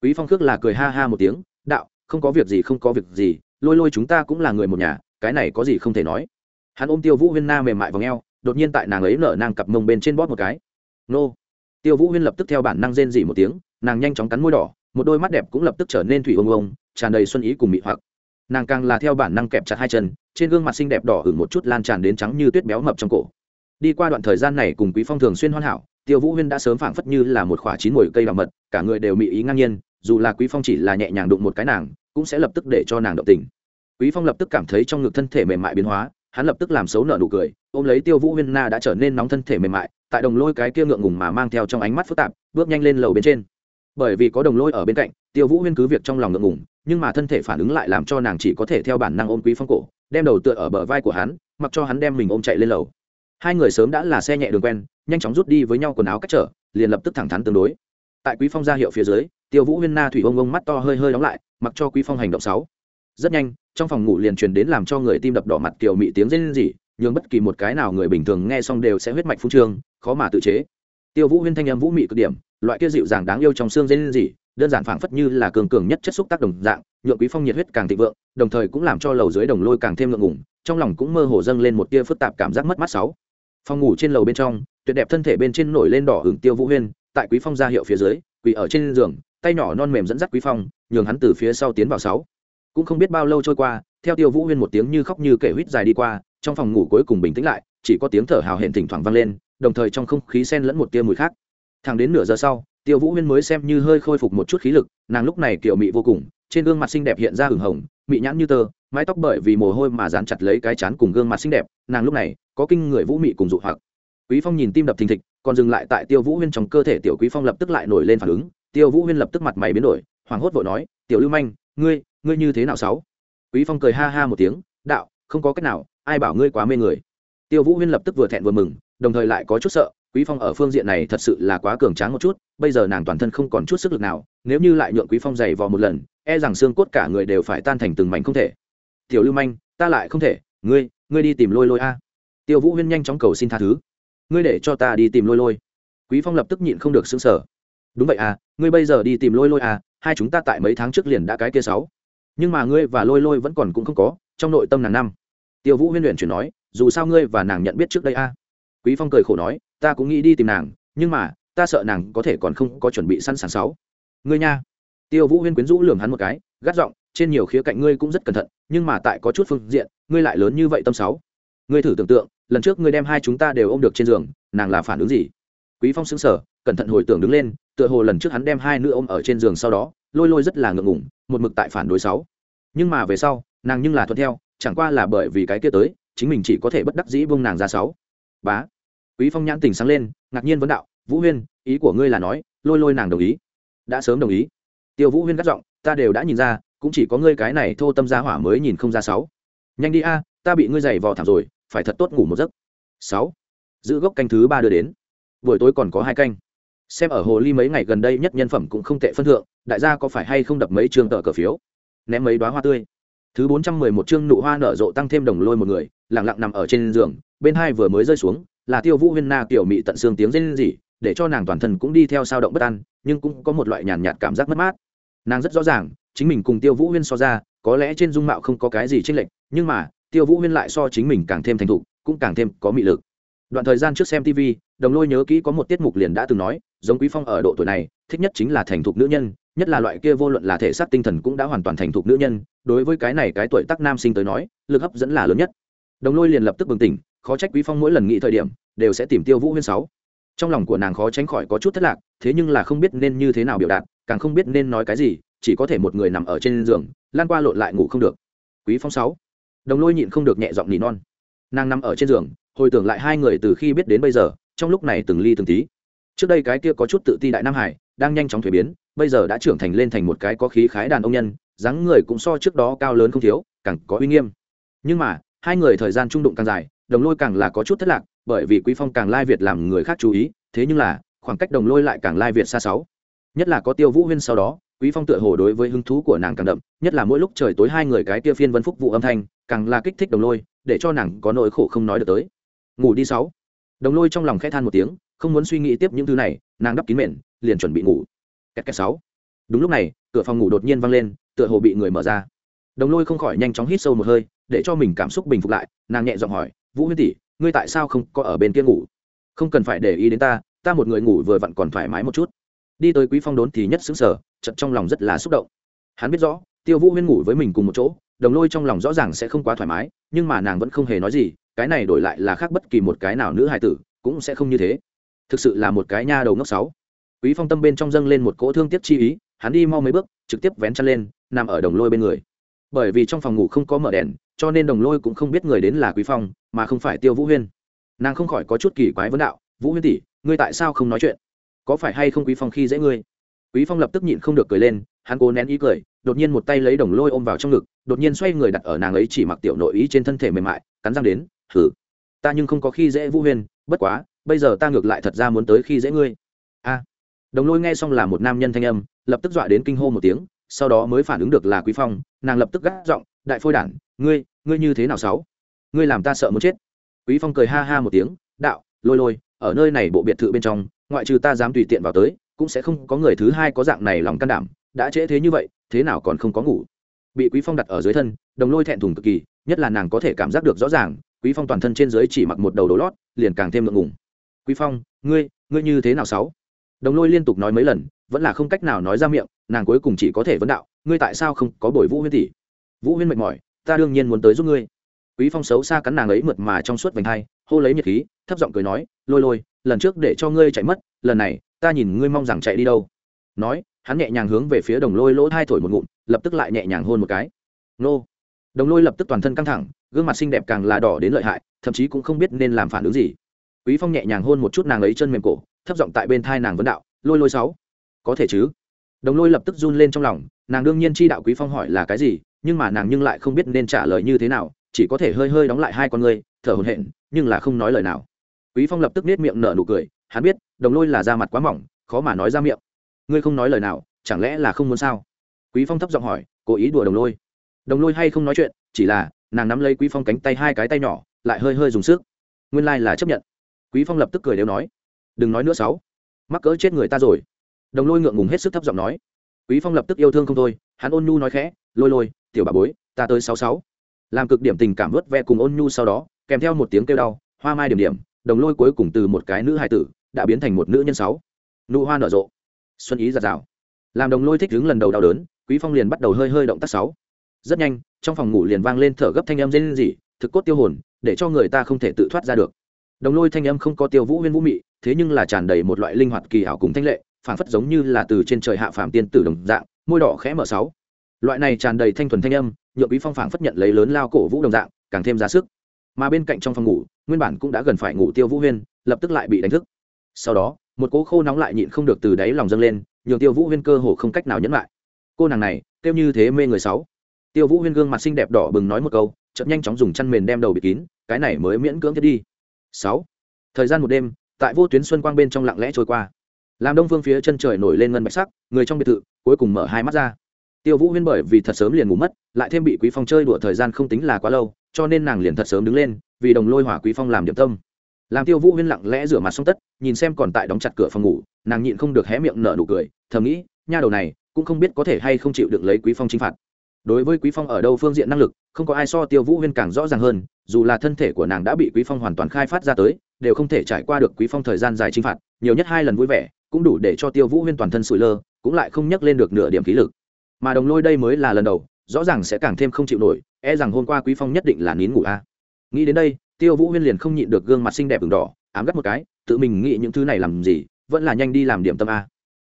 Quý phong khước là cười ha ha một tiếng, đạo, không có việc gì, không có việc gì, lôi lôi chúng ta cũng là người một nhà, cái này có gì không thể nói. Hắn ôm tiêu vũ huyên na mềm mại vào ngheo đột nhiên tại nàng ấy nở nàng cặp mông bên trên bóp một cái. Nô. Tiêu vũ huyên lập tức theo bản năng rên dỉ một tiếng, nàng nhanh chóng cắn môi đỏ một đôi mắt đẹp cũng lập tức trở nên thủy ông ông tràn đầy xuân ý cùng mị hoặc. Nàng càng là theo bản năng kẹp chặt hai chân, trên gương mặt xinh đẹp đỏ hửng một chút lan tràn đến trắng như tuyết béo mập trong cổ. Đi qua đoạn thời gian này cùng quý phong thường xuyên hoàn hảo, tiêu vũ huyên đã sớm phảng phất như là một khỏa chín mồi cây đào mật, cả người đều mị ý ngang nhiên, dù là quý phong chỉ là nhẹ nhàng đụng một cái nàng, cũng sẽ lập tức để cho nàng động tình. Quý phong lập tức cảm thấy trong ngực thân thể mềm mại biến hóa, hắn lập tức làm xấu nợ nụ cười, ôm lấy tiêu vũ huyên na đã trở nên nóng thân thể mềm mại, tại đồng lôi cái kia ngượng ngùng mà mang theo trong ánh mắt phức tạp, bước nhanh lên lầu bên trên bởi vì có đồng lôi ở bên cạnh, tiêu vũ huyên cứ việc trong lòng ngượng ngùng, nhưng mà thân thể phản ứng lại làm cho nàng chỉ có thể theo bản năng ôm quý phong cổ, đem đầu tựa ở bờ vai của hắn, mặc cho hắn đem mình ôm chạy lên lầu. Hai người sớm đã là xe nhẹ đường quen, nhanh chóng rút đi với nhau quần áo cách trở, liền lập tức thẳng thắn tương đối. Tại quý phong ra hiệu phía dưới, tiêu vũ huyên na thủy ông ông mắt to hơi hơi đóng lại, mặc cho quý phong hành động sáu. Rất nhanh, trong phòng ngủ liền truyền đến làm cho người tim đập đỏ mặt tiểu mị tiếng rên rỉ nhưng bất kỳ một cái nào người bình thường nghe xong đều sẽ huyết mạch phung trương, khó mà tự chế tiêu vũ huyên thanh âm vũ mị cực điểm, loại kia dịu dàng đáng yêu trong xương dây gì đơn giản phảng phất như là cường cường nhất chất xúc tác đồng dạng, nhượng quý phong nhiệt huyết càng thịnh vượng, đồng thời cũng làm cho lầu dưới đồng lôi càng thêm ngượng ngùng, trong lòng cũng mơ hồ dâng lên một tia phức tạp cảm giác mất mát sáu. Phòng ngủ trên lầu bên trong, tuyệt đẹp thân thể bên trên nổi lên đỏ hưởng tiêu vũ huyên, tại quý phong ra hiệu phía dưới, quỳ ở trên giường, tay nhỏ non mềm dẫn dắt quý phong, nhường hắn từ phía sau tiến vào sáu. Cũng không biết bao lâu trôi qua, theo tiêu vũ huyên một tiếng như khóc như kể huýt dài đi qua, trong phòng ngủ cuối cùng bình tĩnh lại, chỉ có tiếng thở hào hẹn thỉnh thoảng vang lên đồng thời trong không khí xen lẫn một tia mùi khác. Thẳng đến nửa giờ sau, tiêu vũ huyên mới xem như hơi khôi phục một chút khí lực, nàng lúc này kiểu mị vô cùng, trên gương mặt xinh đẹp hiện ra hửng hồng, mị nhãn như tơ, mái tóc bởi vì mồ hôi mà dán chặt lấy cái chán cùng gương mặt xinh đẹp, nàng lúc này có kinh người vũ mị cùng dụ hoặc. Quý phong nhìn tim đập thình thịch, còn dừng lại tại tiêu vũ huyên trong cơ thể tiểu quý phong lập tức lại nổi lên phản ứng, tiêu vũ huyên lập tức mặt mày biến đổi, hoảng hốt vội nói, tiểu lưu manh, ngươi ngươi như thế nào sáu? Quý phong cười ha ha một tiếng, đạo, không có cách nào, ai bảo ngươi quá mê người. Tiêu vũ huyên lập tức vừa thẹn vừa mừng đồng thời lại có chút sợ, quý phong ở phương diện này thật sự là quá cường tráng một chút, bây giờ nàng toàn thân không còn chút sức lực nào, nếu như lại nhượng quý phong giày vò một lần e rằng xương cốt cả người đều phải tan thành từng mảnh không thể. Tiểu lưu manh, ta lại không thể, ngươi ngươi đi tìm lôi lôi a. Tiêu vũ huyên nhanh chóng cầu xin tha thứ. Ngươi để cho ta đi tìm lôi lôi. Quý phong lập tức nhịn không được xứng sở đúng vậy à ngươi bây giờ đi tìm lôi lôi à hai chúng ta tại mấy tháng trước liền đã cái kia sáu. Nhưng mà ngươi và lôi lôi vẫn còn cũng không có, trong nội tâm nàng năm. Tiêu vũ huyên luyện chuyển nói, dù sao ngươi và nàng nhận biết trước đây a quý phong cười khổ nói, ta cũng nghĩ đi tìm nàng, nhưng mà, ta sợ nàng có thể còn không có chuẩn bị sẵn sàng sáu. Ngươi nha. Tiêu vũ huyên quyến rũ lường hắn một cái, gắt giọng, trên nhiều khía cạnh ngươi cũng rất cẩn thận, nhưng mà tại có chút phương diện, ngươi lại lớn như vậy tâm sáu. Ngươi thử tưởng tượng, lần trước ngươi đem hai chúng ta đều ôm được trên giường, nàng là phản ứng gì? Quý phong sững sờ, cẩn thận hồi tưởng đứng lên, tựa hồ lần trước hắn đem hai nữ ôm ở trên giường sau đó, lôi lôi rất là ngượng ngùng, một mực tại phản đối sáu. Nhưng mà về sau, nàng nhưng là thuận theo, chẳng qua là bởi vì cái kia tới, chính mình chỉ có thể bất đắc dĩ buông nàng ra sáu. Bá quý phong nhãn tình sáng lên, ngạc nhiên vấn đạo, vũ huyên, ý của ngươi là nói, lôi lôi nàng đồng ý. Đã sớm đồng ý. Tiêu vũ huyên gắt giọng, ta đều đã nhìn ra, cũng chỉ có ngươi cái này thô tâm gia hỏa mới nhìn không ra sáu. Nhanh đi a, ta bị ngươi giày vò thảm rồi, phải thật tốt ngủ một giấc. Sáu. Giữ gốc canh thứ ba đưa đến. Buổi tối còn có hai canh. Xem ở hồ ly mấy ngày gần đây nhất nhân phẩm cũng không tệ phân thượng, đại gia có phải hay không đập mấy trường tờ cờ phiếu? Ném mấy đoá hoa tươi. Thứ bốn trăm mười một chương nụ hoa nở rộ tăng thêm đồng lôi một người lẳng lặng nằm ở trên giường, bên hai vừa mới rơi xuống là tiêu vũ huyên na tiểu mị tận xương tiếng rên rỉ, để cho nàng toàn thân cũng đi theo sao động bất an, nhưng cũng có một loại nhàn nhạt cảm giác mất mát. Nàng rất rõ ràng, chính mình cùng tiêu vũ huyên so ra, có lẽ trên dung mạo không có cái gì tranh lệch, nhưng mà, tiêu vũ huyên lại so chính mình càng thêm thành thục, cũng càng thêm có mị lực. Đoạn thời gian trước xem tv đồng lôi nhớ kỹ có một tiết mục liền đã từng nói, giống quý phong ở độ tuổi này, thích nhất chính là thành thục nữ nhân, nhất là loại kia vô luận là thể xác tinh thần cũng đã hoàn toàn thành thục nữ nhân, đối với cái này cái tuổi tác nam sinh tới nói, lực hấp dẫn là lớn nhất. Đồng lôi liền lập tức bừng tỉnh khó trách quý phong mỗi lần nghĩ thời điểm, đều sẽ tìm tiêu vũ huyên sáu. Trong lòng của nàng khó tránh khỏi có chút thất lạc, thế nhưng là không biết nên như thế nào biểu đạt, càng không biết nên nói cái gì, chỉ có thể một người nằm ở trên giường, lan qua lộn lại ngủ không được. Quý phong sáu. Đồng lôi nhịn không được nhẹ giọng nỉ non. Nàng nằm ở trên giường, hồi tưởng lại hai người từ khi biết đến bây giờ, trong lúc này từng ly từng tí. Trước đây cái kia có chút tự ti đại nam hải, đang nhanh chóng thuế biến, bây giờ đã trưởng thành lên thành một cái có khí khái đàn ông nhân, dáng người cũng so trước đó cao lớn không thiếu, càng có uy nghiêm. Nhưng mà, hai người thời gian trung đụng càng dài đồng lôi càng là có chút thất lạc, bởi vì quý phong càng lai việt làm người khác chú ý, thế nhưng là, khoảng cách đồng lôi lại càng lai việt xa sáu. Nhất là có tiêu vũ huyên sau đó, quý phong tựa hồ đối với hứng thú của nàng càng đậm, nhất là mỗi lúc trời tối hai người cái kia phiên vân phúc vụ âm thanh, càng là kích thích đồng lôi, để cho nàng có nỗi khổ không nói được tới. Ngủ đi sáu. Đồng lôi trong lòng khẽ than một tiếng, không muốn suy nghĩ tiếp những thứ này, nàng đắp kín mền, liền chuẩn bị ngủ. Kẹt kẹt sáu. Đúng lúc này, cửa phòng ngủ đột nhiên văng lên, tựa hồ bị người mở ra. Đồng lôi không khỏi nhanh chóng hít sâu một hơi, để cho mình cảm xúc bình phục lại, nàng nhẹ giọng hỏi vũ huyên tỷ, ngươi tại sao không có ở bên kia ngủ? Không cần phải để ý đến ta ta một người ngủ vừa vặn còn thoải mái một chút. Đi tới quý phong đốn thì nhất xứng sở chật trong lòng rất là xúc động. Hắn biết rõ, tiêu vũ huyên ngủ với mình cùng một chỗ, đồng lôi trong lòng rõ ràng sẽ không quá thoải mái, nhưng mà nàng vẫn không hề nói gì, cái này đổi lại là khác bất kỳ một cái nào nữ hài tử, cũng sẽ không như thế. Thực sự là một cái nha đầu ngốc sáu. Quý phong tâm bên trong dâng lên một cỗ thương tiếc chi ý, hắn đi mau mấy bước, trực tiếp vén chân lên, nằm ở đồng lôi bên người. Bởi vì trong phòng ngủ không có mở đèn cho nên đồng lôi cũng không biết người đến là quý phong, mà không phải tiêu vũ huyên. Nàng không khỏi có chút kỳ quái vấn đạo, vũ huyên tỷ, ngươi tại sao không nói chuyện? Có phải hay không quý phong khi dễ ngươi? Quý phong lập tức nhịn không được cười lên, hắn cố nén ý cười, đột nhiên một tay lấy đồng lôi ôm vào trong ngực, đột nhiên xoay người đặt ở nàng ấy chỉ mặc tiểu nội ý trên thân thể mềm mại, cắn răng đến thử ta nhưng không có khi dễ vũ huyên, bất quá, bây giờ ta ngược lại thật ra muốn tới khi dễ ngươi. A. Đồng lôi nghe xong là một nam nhân thanh âm, lập tức dọa đến kinh hô một tiếng, sau đó mới phản ứng được là quý phong, nàng lập tức gắt giọng, đại phôi đản ngươi ngươi như thế nào sáu? Ngươi làm ta sợ muốn chết. Quý phong cười ha ha một tiếng, đạo, lôi lôi, ở nơi này bộ biệt thự bên trong, ngoại trừ ta dám tùy tiện vào tới, cũng sẽ không có người thứ hai có dạng này lòng can đảm, đã trễ thế như vậy, thế nào còn không có ngủ? Bị quý phong đặt ở dưới thân, đồng lôi thẹn thùng cực kỳ, nhất là nàng có thể cảm giác được rõ ràng, quý phong toàn thân trên dưới chỉ mặc một đầu đồ lót, liền càng thêm ngượng ngùng. Quý phong, ngươi ngươi như thế nào sáu? Đồng lôi liên tục nói mấy lần, vẫn là không cách nào nói ra miệng, nàng cuối cùng chỉ có thể vấn đạo, ngươi tại sao không có bồi vũ huyên tỷ? Vũ huyên mệt mỏi ta đương nhiên muốn tới giúp ngươi. Quý phong xấu xa cắn nàng ấy mượt mà trong suốt vành hai, hô lấy nhiệt khí, thấp giọng cười nói, lôi lôi, lần trước để cho ngươi chạy mất, lần này, ta nhìn ngươi mong rằng chạy đi đâu. Nói, hắn nhẹ nhàng hướng về phía đồng lôi lỗ thai thổi một ngụm, lập tức lại nhẹ nhàng hôn một cái. Nô. Đồng lôi lập tức toàn thân căng thẳng, gương mặt xinh đẹp càng là đỏ đến lợi hại, thậm chí cũng không biết nên làm phản ứng gì. Quý phong nhẹ nhàng hôn một chút nàng ấy chân mềm cổ, thấp giọng tại bên thai nàng vấn đạo, lôi lôi sáu, có thể chứ? Đồng lôi lập tức run lên trong lòng, nàng đương nhiên chi đạo quý phong hỏi là cái gì nhưng mà nàng nhưng lại không biết nên trả lời như thế nào, chỉ có thể hơi hơi đóng lại hai con ngươi, thở hổn hển, nhưng là không nói lời nào. Quý phong lập tức nết miệng nở nụ cười, hắn biết, đồng lôi là da mặt quá mỏng, khó mà nói ra miệng. Ngươi không nói lời nào, chẳng lẽ là không muốn sao? Quý phong thấp giọng hỏi, cố ý đùa đồng lôi. Đồng lôi hay không nói chuyện, chỉ là, nàng nắm lấy quý phong cánh tay hai cái tay nhỏ, lại hơi hơi dùng sức. Nguyên lai like là chấp nhận. Quý phong lập tức cười đều nói. Đừng nói nữa, sáu. Mắc cỡ chết người ta rồi. Đồng lôi ngượng ngùng hết sức thấp giọng nói quý phong lập tức yêu thương không thôi, hắn ôn nhu nói khẽ, lôi lôi, tiểu bà bối, ta tới sáu sáu. Làm cực điểm tình cảm vớt ve cùng ôn nhu sau đó, kèm theo một tiếng kêu đau, hoa mai điểm điểm, đồng lôi cuối cùng từ một cái nữ hài tử, đã biến thành một nữ nhân sáu. Nụ hoa nở rộ. Xuân ý giạt rào làm đồng lôi thích đứng lần đầu đau đớn, quý phong liền bắt đầu hơi hơi động tác sáu. Rất nhanh, trong phòng ngủ liền vang lên thở gấp thanh âm rên rỉ, thực cốt tiêu hồn, để cho người ta không thể tự thoát ra được. Đồng lôi thanh âm không có tiêu vũ huyên vũ mị, thế nhưng là tràn đầy một loại linh hoạt kỳ ảo cùng thanh lệ phản phất giống như là từ trên trời hạ phàm tiên tử đồng dạng, môi đỏ khẽ mở sáu. Loại này tràn đầy thanh thuần thanh âm, nhượng quý phong phản phất nhận lấy lớn lao cổ vũ đồng dạng, càng thêm ra sức. Mà bên cạnh trong phòng ngủ, nguyên bản cũng đã gần phải ngủ tiêu vũ huyên, lập tức lại bị đánh thức. Sau đó, một cỗ khô nóng lại nhịn không được từ đáy lòng dâng lên, nhường tiêu vũ huyên cơ hồ không cách nào nhẫn lại. Cô nàng này, kêu như thế mê người sáu. Tiêu vũ huyên gương mặt xinh đẹp đỏ bừng nói một câu chậm nhanh chóng dùng chăn mền đem đầu bịt kín, cái này mới miễn cưỡng thiết đi. Sáu. Thời gian một đêm, tại vô tuyến xuân quang bên trong lặng lẽ trôi qua làm đông phương phía chân trời nổi lên ngân bạch sắc, người trong biệt thự cuối cùng mở hai mắt ra. Tiêu vũ huyên bởi vì thật sớm liền ngủ mất, lại thêm bị quý phong chơi đùa thời gian không tính là quá lâu, cho nên nàng liền thật sớm đứng lên, vì đồng lôi hỏa quý phong làm điểm tâm. Làm tiêu vũ huyên lặng lẽ rửa mặt xong tất, nhìn xem còn tại đóng chặt cửa phòng ngủ, nàng nhịn không được hé miệng nở nụ cười, thầm nghĩ, nha đầu này, cũng không biết có thể hay không chịu được lấy quý phong chinh phạt. Đối với quý phong ở đâu phương diện năng lực, không có ai so tiêu vũ huyên càng rõ ràng hơn, dù là thân thể của nàng đã bị quý phong hoàn toàn khai phát ra tới, đều không thể trải qua được quý phong thời gian dài chinh phạt, nhiều nhất hai lần vui vẻ cũng đủ để cho tiêu vũ huyên toàn thân sủi lơ, cũng lại không nhắc lên được nửa điểm khí lực. Mà đồng lôi đây mới là lần đầu, rõ ràng sẽ càng thêm không chịu nổi e rằng hôm qua quý phong nhất định là nín ngủ a. Nghĩ đến đây, tiêu vũ huyên liền không nhịn được gương mặt xinh đẹp ửng đỏ, ám gắt một cái, tự mình nghĩ những thứ này làm gì, vẫn là nhanh đi làm điểm tâm a.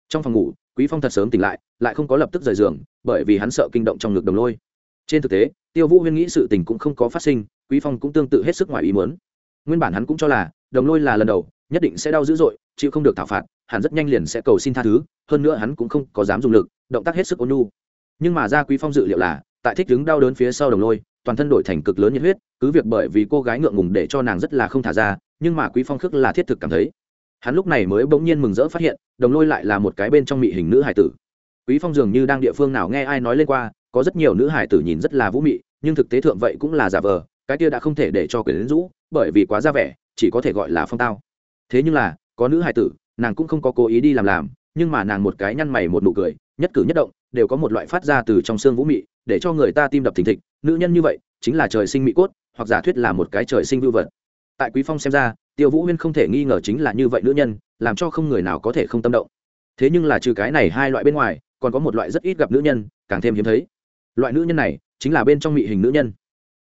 Trong phòng ngủ, quý phong thật sớm tỉnh lại lại không có lập tức rời giường, bởi vì hắn sợ kinh động trong ngực đồng lôi. Trên thực tế, tiêu vũ huyên nghĩ sự tình cũng không có phát sinh, quý phong cũng tương tự hết sức ngoài ý muốn. Nguyên bản hắn cũng cho là, đồng lôi là lần đầu, nhất định sẽ đau dữ dội chịu không được thảo phạt hắn rất nhanh liền sẽ cầu xin tha thứ, hơn nữa hắn cũng không có dám dùng lực, động tác hết sức ôn nhu. Nhưng mà gia quý phong dự liệu là, tại thích đứng đau đớn phía sau đồng lôi, toàn thân đổi thành cực lớn nhiệt huyết, cứ việc bởi vì cô gái ngượng ngùng để cho nàng rất là không thả ra, nhưng mà quý phong khước là thiết thực cảm thấy. Hắn lúc này mới bỗng nhiên mừng rỡ phát hiện, đồng lôi lại là một cái bên trong mị hình nữ hải tử. Quý phong dường như đang địa phương nào nghe ai nói lên qua, có rất nhiều nữ hải tử nhìn rất là vũ mị, nhưng thực tế thượng vậy cũng là giả vờ, cái kia đã không thể để cho quyền rũ, bởi vì quá ra vẻ, chỉ có thể gọi là phong tao. Thế nhưng là có nữ hải tử, nàng cũng không có cố ý đi làm làm, nhưng mà nàng một cái nhăn mày một nụ cười, nhất cử nhất động, đều có một loại phát ra từ trong xương vũ mị, để cho người ta tim đập thình thịch. Nữ nhân như vậy, chính là trời sinh mỹ cốt, hoặc giả thuyết là một cái trời sinh vưu vật. Tại quý phong xem ra, tiêu vũ huyên không thể nghi ngờ chính là như vậy nữ nhân, làm cho không người nào có thể không tâm động. Thế nhưng là trừ cái này hai loại bên ngoài, còn có một loại rất ít gặp nữ nhân, càng thêm hiếm thấy. Loại nữ nhân này, chính là bên trong mị hình nữ nhân.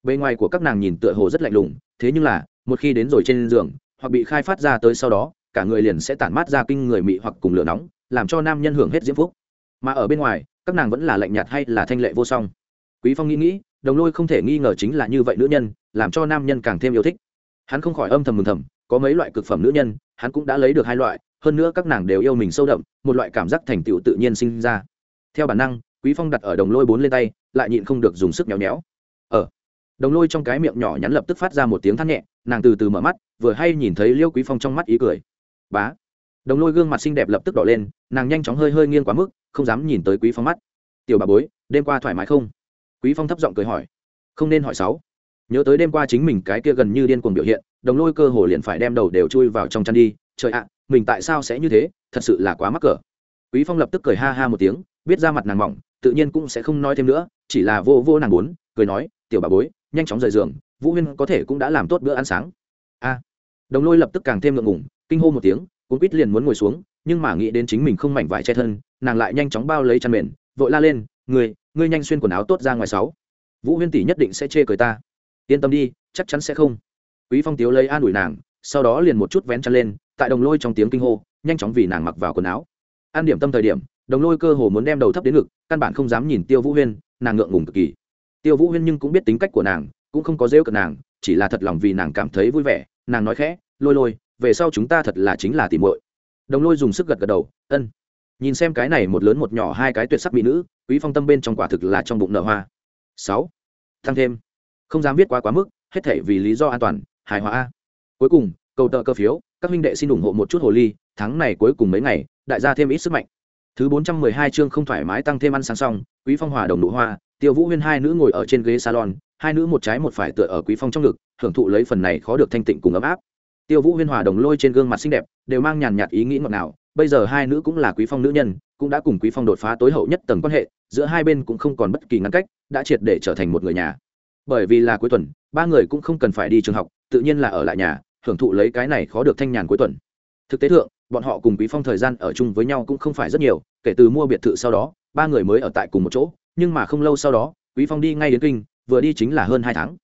Bề ngoài của các nàng nhìn tựa hồ rất lạnh lùng, thế nhưng là, một khi đến rồi trên giường, hoặc bị khai phát ra tới sau đó cả người liền sẽ tản mát ra kinh người mị hoặc cùng lửa nóng, làm cho nam nhân hưởng hết diễm phúc. Mà ở bên ngoài, các nàng vẫn là lạnh nhạt hay là thanh lệ vô song. Quý phong nghĩ nghĩ, đồng lôi không thể nghi ngờ chính là như vậy nữ nhân, làm cho nam nhân càng thêm yêu thích. Hắn không khỏi âm thầm mừng thầm, có mấy loại cực phẩm nữ nhân, hắn cũng đã lấy được hai loại, hơn nữa các nàng đều yêu mình sâu đậm, một loại cảm giác thành tựu tự nhiên sinh ra. Theo bản năng, quý phong đặt ở đồng lôi bốn lên tay, lại nhịn không được dùng sức nhéo nhéo. Ở đồng lôi trong cái miệng nhỏ nhắn lập tức phát ra một tiếng thắt nhẹ, nàng từ từ mở mắt, vừa hay nhìn thấy liêu quý phong trong mắt ý cười bá. Đồng lôi gương mặt xinh đẹp lập tức đỏ lên, nàng nhanh chóng hơi hơi nghiêng quá mức, không dám nhìn tới quý phong mắt. Tiểu bà bối, đêm qua thoải mái không? Quý phong thấp giọng cười hỏi. Không nên hỏi sáu. Nhớ tới đêm qua chính mình cái kia gần như điên cuồng biểu hiện, đồng lôi cơ hồ liền phải đem đầu đều chui vào trong chăn đi. Trời ạ, mình tại sao sẽ như thế? Thật sự là quá mắc cỡ. Quý phong lập tức cười ha ha một tiếng, biết ra mặt nàng mỏng, tự nhiên cũng sẽ không nói thêm nữa, chỉ là vô vô nàng muốn cười nói, tiểu bà bối, nhanh chóng rời giường, vũ huyên có thể cũng đã làm tốt bữa ăn sáng. A. Đồng lôi lập tức càng thêm ngượng ngùng kinh hô một tiếng, cuốn quýt liền muốn ngồi xuống, nhưng mà nghĩ đến chính mình không mảnh vải che thân, nàng lại nhanh chóng bao lấy chăn mền, vội la lên, người, ngươi nhanh xuyên quần áo tốt ra ngoài sáu. Vũ huyên tỷ nhất định sẽ chê cười ta. Yên tâm đi, chắc chắn sẽ không. Quý phong tiếu lấy an ủi nàng, sau đó liền một chút vén chăn lên, tại đồng lôi trong tiếng kinh hô, nhanh chóng vì nàng mặc vào quần áo. An điểm tâm thời điểm, đồng lôi cơ hồ muốn đem đầu thấp đến ngực, căn bản không dám nhìn tiêu vũ huyên, nàng ngượng ngùng cực kỳ. Tiêu vũ huyên nhưng cũng biết tính cách của nàng, cũng không có rêu cợt nàng, chỉ là thật lòng vì nàng cảm thấy vui vẻ, nàng nói khẽ, lôi lôi về sau chúng ta thật là chính là tìm muội. Đồng lôi dùng sức gật gật đầu, ân. Nhìn xem cái này một lớn một nhỏ hai cái tuyệt sắc mỹ nữ, quý phong tâm bên trong quả thực là trong bụng nở hoa. Sáu, tăng thêm. Không dám viết quá quá mức, hết thể vì lý do an toàn, hài hòa a. Cuối cùng, cầu tờ cơ phiếu, các huynh đệ xin ủng hộ một chút hồ ly, tháng này cuối cùng mấy ngày, đại gia thêm ít sức mạnh. Thứ bốn trăm mười hai chương không thoải mái tăng thêm ăn sáng xong, quý phong hòa đồng nụ hoa, tiêu vũ huyên hai nữ ngồi ở trên ghế salon, hai nữ một trái một phải tựa ở quý phong trong ngực, hưởng thụ lấy phần này khó được thanh tịnh cùng ấm áp tiêu vũ huyên hòa đồng lôi trên gương mặt xinh đẹp, đều mang nhàn nhạt ý nghĩ ngọt ngào. Bây giờ hai nữ cũng là quý phong nữ nhân, cũng đã cùng quý phong đột phá tối hậu nhất tầng quan hệ, giữa hai bên cũng không còn bất kỳ ngăn cách, đã triệt để trở thành một người nhà. Bởi vì là cuối tuần, ba người cũng không cần phải đi trường học, tự nhiên là ở lại nhà, hưởng thụ lấy cái này khó được thanh nhàn cuối tuần. Thực tế thượng, bọn họ cùng quý phong thời gian ở chung với nhau cũng không phải rất nhiều, kể từ mua biệt thự sau đó, ba người mới ở tại cùng một chỗ, nhưng mà không lâu sau đó, quý phong đi ngay đến kinh, vừa đi chính là hơn hai tháng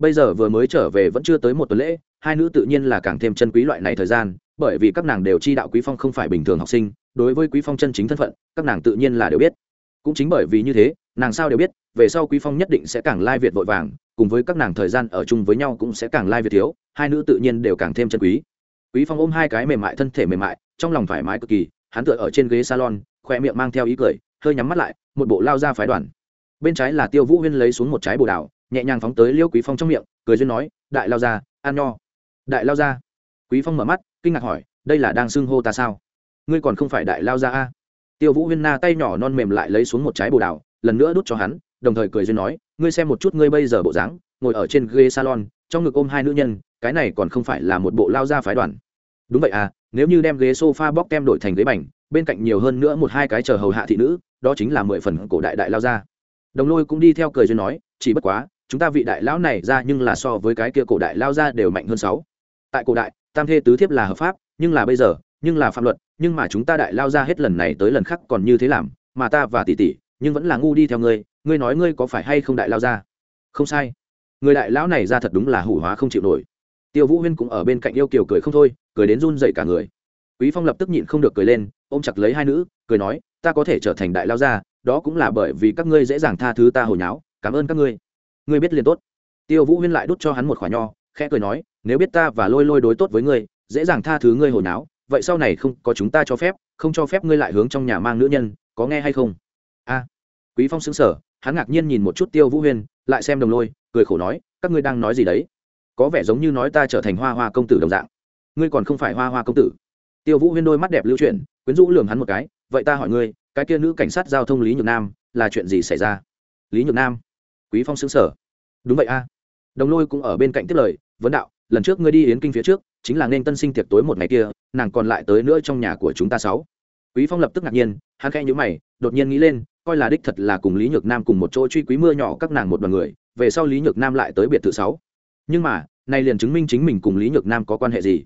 bây giờ vừa mới trở về vẫn chưa tới một tuần lễ, hai nữ tự nhiên là càng thêm chân quý loại này thời gian, bởi vì các nàng đều chi đạo quý phong không phải bình thường học sinh, đối với quý phong chân chính thân phận, các nàng tự nhiên là đều biết. Cũng chính bởi vì như thế, nàng sao đều biết, về sau quý phong nhất định sẽ càng lai việt vội vàng, cùng với các nàng thời gian ở chung với nhau cũng sẽ càng lai việt thiếu, hai nữ tự nhiên đều càng thêm chân quý. Quý phong ôm hai cái mềm mại thân thể mềm mại, trong lòng thoải mái cực kỳ, hắn tựa ở trên ghế salon, khoe miệng mang theo ý cười, hơi nhắm mắt lại, một bộ lao ra phái đoàn. Bên trái là tiêu vũ huyên lấy xuống một trái bồ đào nhẹ nhàng phóng tới liêu quý phong trong miệng, cười duyên nói, đại lao ra ăn nho. Đại lao ra quý phong mở mắt, kinh ngạc hỏi, đây là đang xưng hô ta sao? Ngươi còn không phải đại lao ra a? Tiêu vũ huyên na tay nhỏ non mềm lại lấy xuống một trái bồ đào, lần nữa đút cho hắn, đồng thời cười duyên nói, ngươi xem một chút ngươi bây giờ bộ dáng, ngồi ở trên ghế salon, trong ngực ôm hai nữ nhân, cái này còn không phải là một bộ lao ra phái đoàn. Đúng vậy à nếu như đem ghế sofa bóc tem đổi thành ghế bành, bên cạnh nhiều hơn nữa một hai cái chờ hầu hạ thị nữ, đó chính là mười phần cổ đại đại lao ra đồng lôi cũng đi theo cười duyên nói, chỉ bất quá chúng ta vị đại lão này ra nhưng là so với cái kia cổ đại lao ra đều mạnh hơn sáu. Tại cổ đại tam thê tứ thiếp là hợp pháp nhưng là bây giờ nhưng là phạm luật nhưng mà chúng ta đại lao ra hết lần này tới lần khác còn như thế làm mà ta và tỷ tỷ nhưng vẫn là ngu đi theo ngươi ngươi nói ngươi có phải hay không đại lao ra? Không sai. Người đại lão này ra thật đúng là hủ hóa không chịu nổi. Tiêu vũ huyên cũng ở bên cạnh yêu kiều cười không thôi cười đến run dậy cả người. Quý phong lập tức nhịn không được cười lên ôm chặt lấy hai nữ cười nói ta có thể trở thành đại lao ra, đó cũng là bởi vì các ngươi dễ dàng tha thứ ta hồi nháo cảm ơn các ngươi ngươi biết liền tốt. Tiêu vũ huyên lại đút cho hắn một khỏa nho, khẽ cười nói, nếu biết ta và lôi lôi đối tốt với ngươi, dễ dàng tha thứ ngươi hồi náo, vậy sau này không có chúng ta cho phép, không cho phép ngươi lại hướng trong nhà mang nữ nhân, có nghe hay không? A. Quý phong xứng sở hắn ngạc nhiên nhìn một chút tiêu vũ huyên, lại xem đồng lôi, cười khổ nói, các ngươi đang nói gì đấy? Có vẻ giống như nói ta trở thành hoa hoa công tử đồng dạng. Ngươi còn không phải hoa hoa công tử. Tiêu vũ huyên đôi mắt đẹp lưu chuyển, quyến rũ lường hắn một cái, vậy ta hỏi ngươi, cái kia nữ cảnh sát giao thông lý nhược nam, là chuyện gì xảy ra? Lý nhược nam. Quý phong xứng sở đúng vậy a. Đồng lôi cũng ở bên cạnh tiếp lời, vấn đạo, lần trước ngươi đi yến kinh phía trước, chính là nên tân sinh tiệc tối một ngày kia, nàng còn lại tới nữa trong nhà của chúng ta sáu. Quý phong lập tức ngạc nhiên, hắn khẽ nhíu mày, đột nhiên nghĩ lên, coi là đích thật là cùng lý nhược nam cùng một chỗ truy quý mưa nhỏ các nàng một đoàn người, về sau lý nhược nam lại tới biệt thự sáu. Nhưng mà nay liền chứng minh chính mình cùng lý nhược nam có quan hệ gì?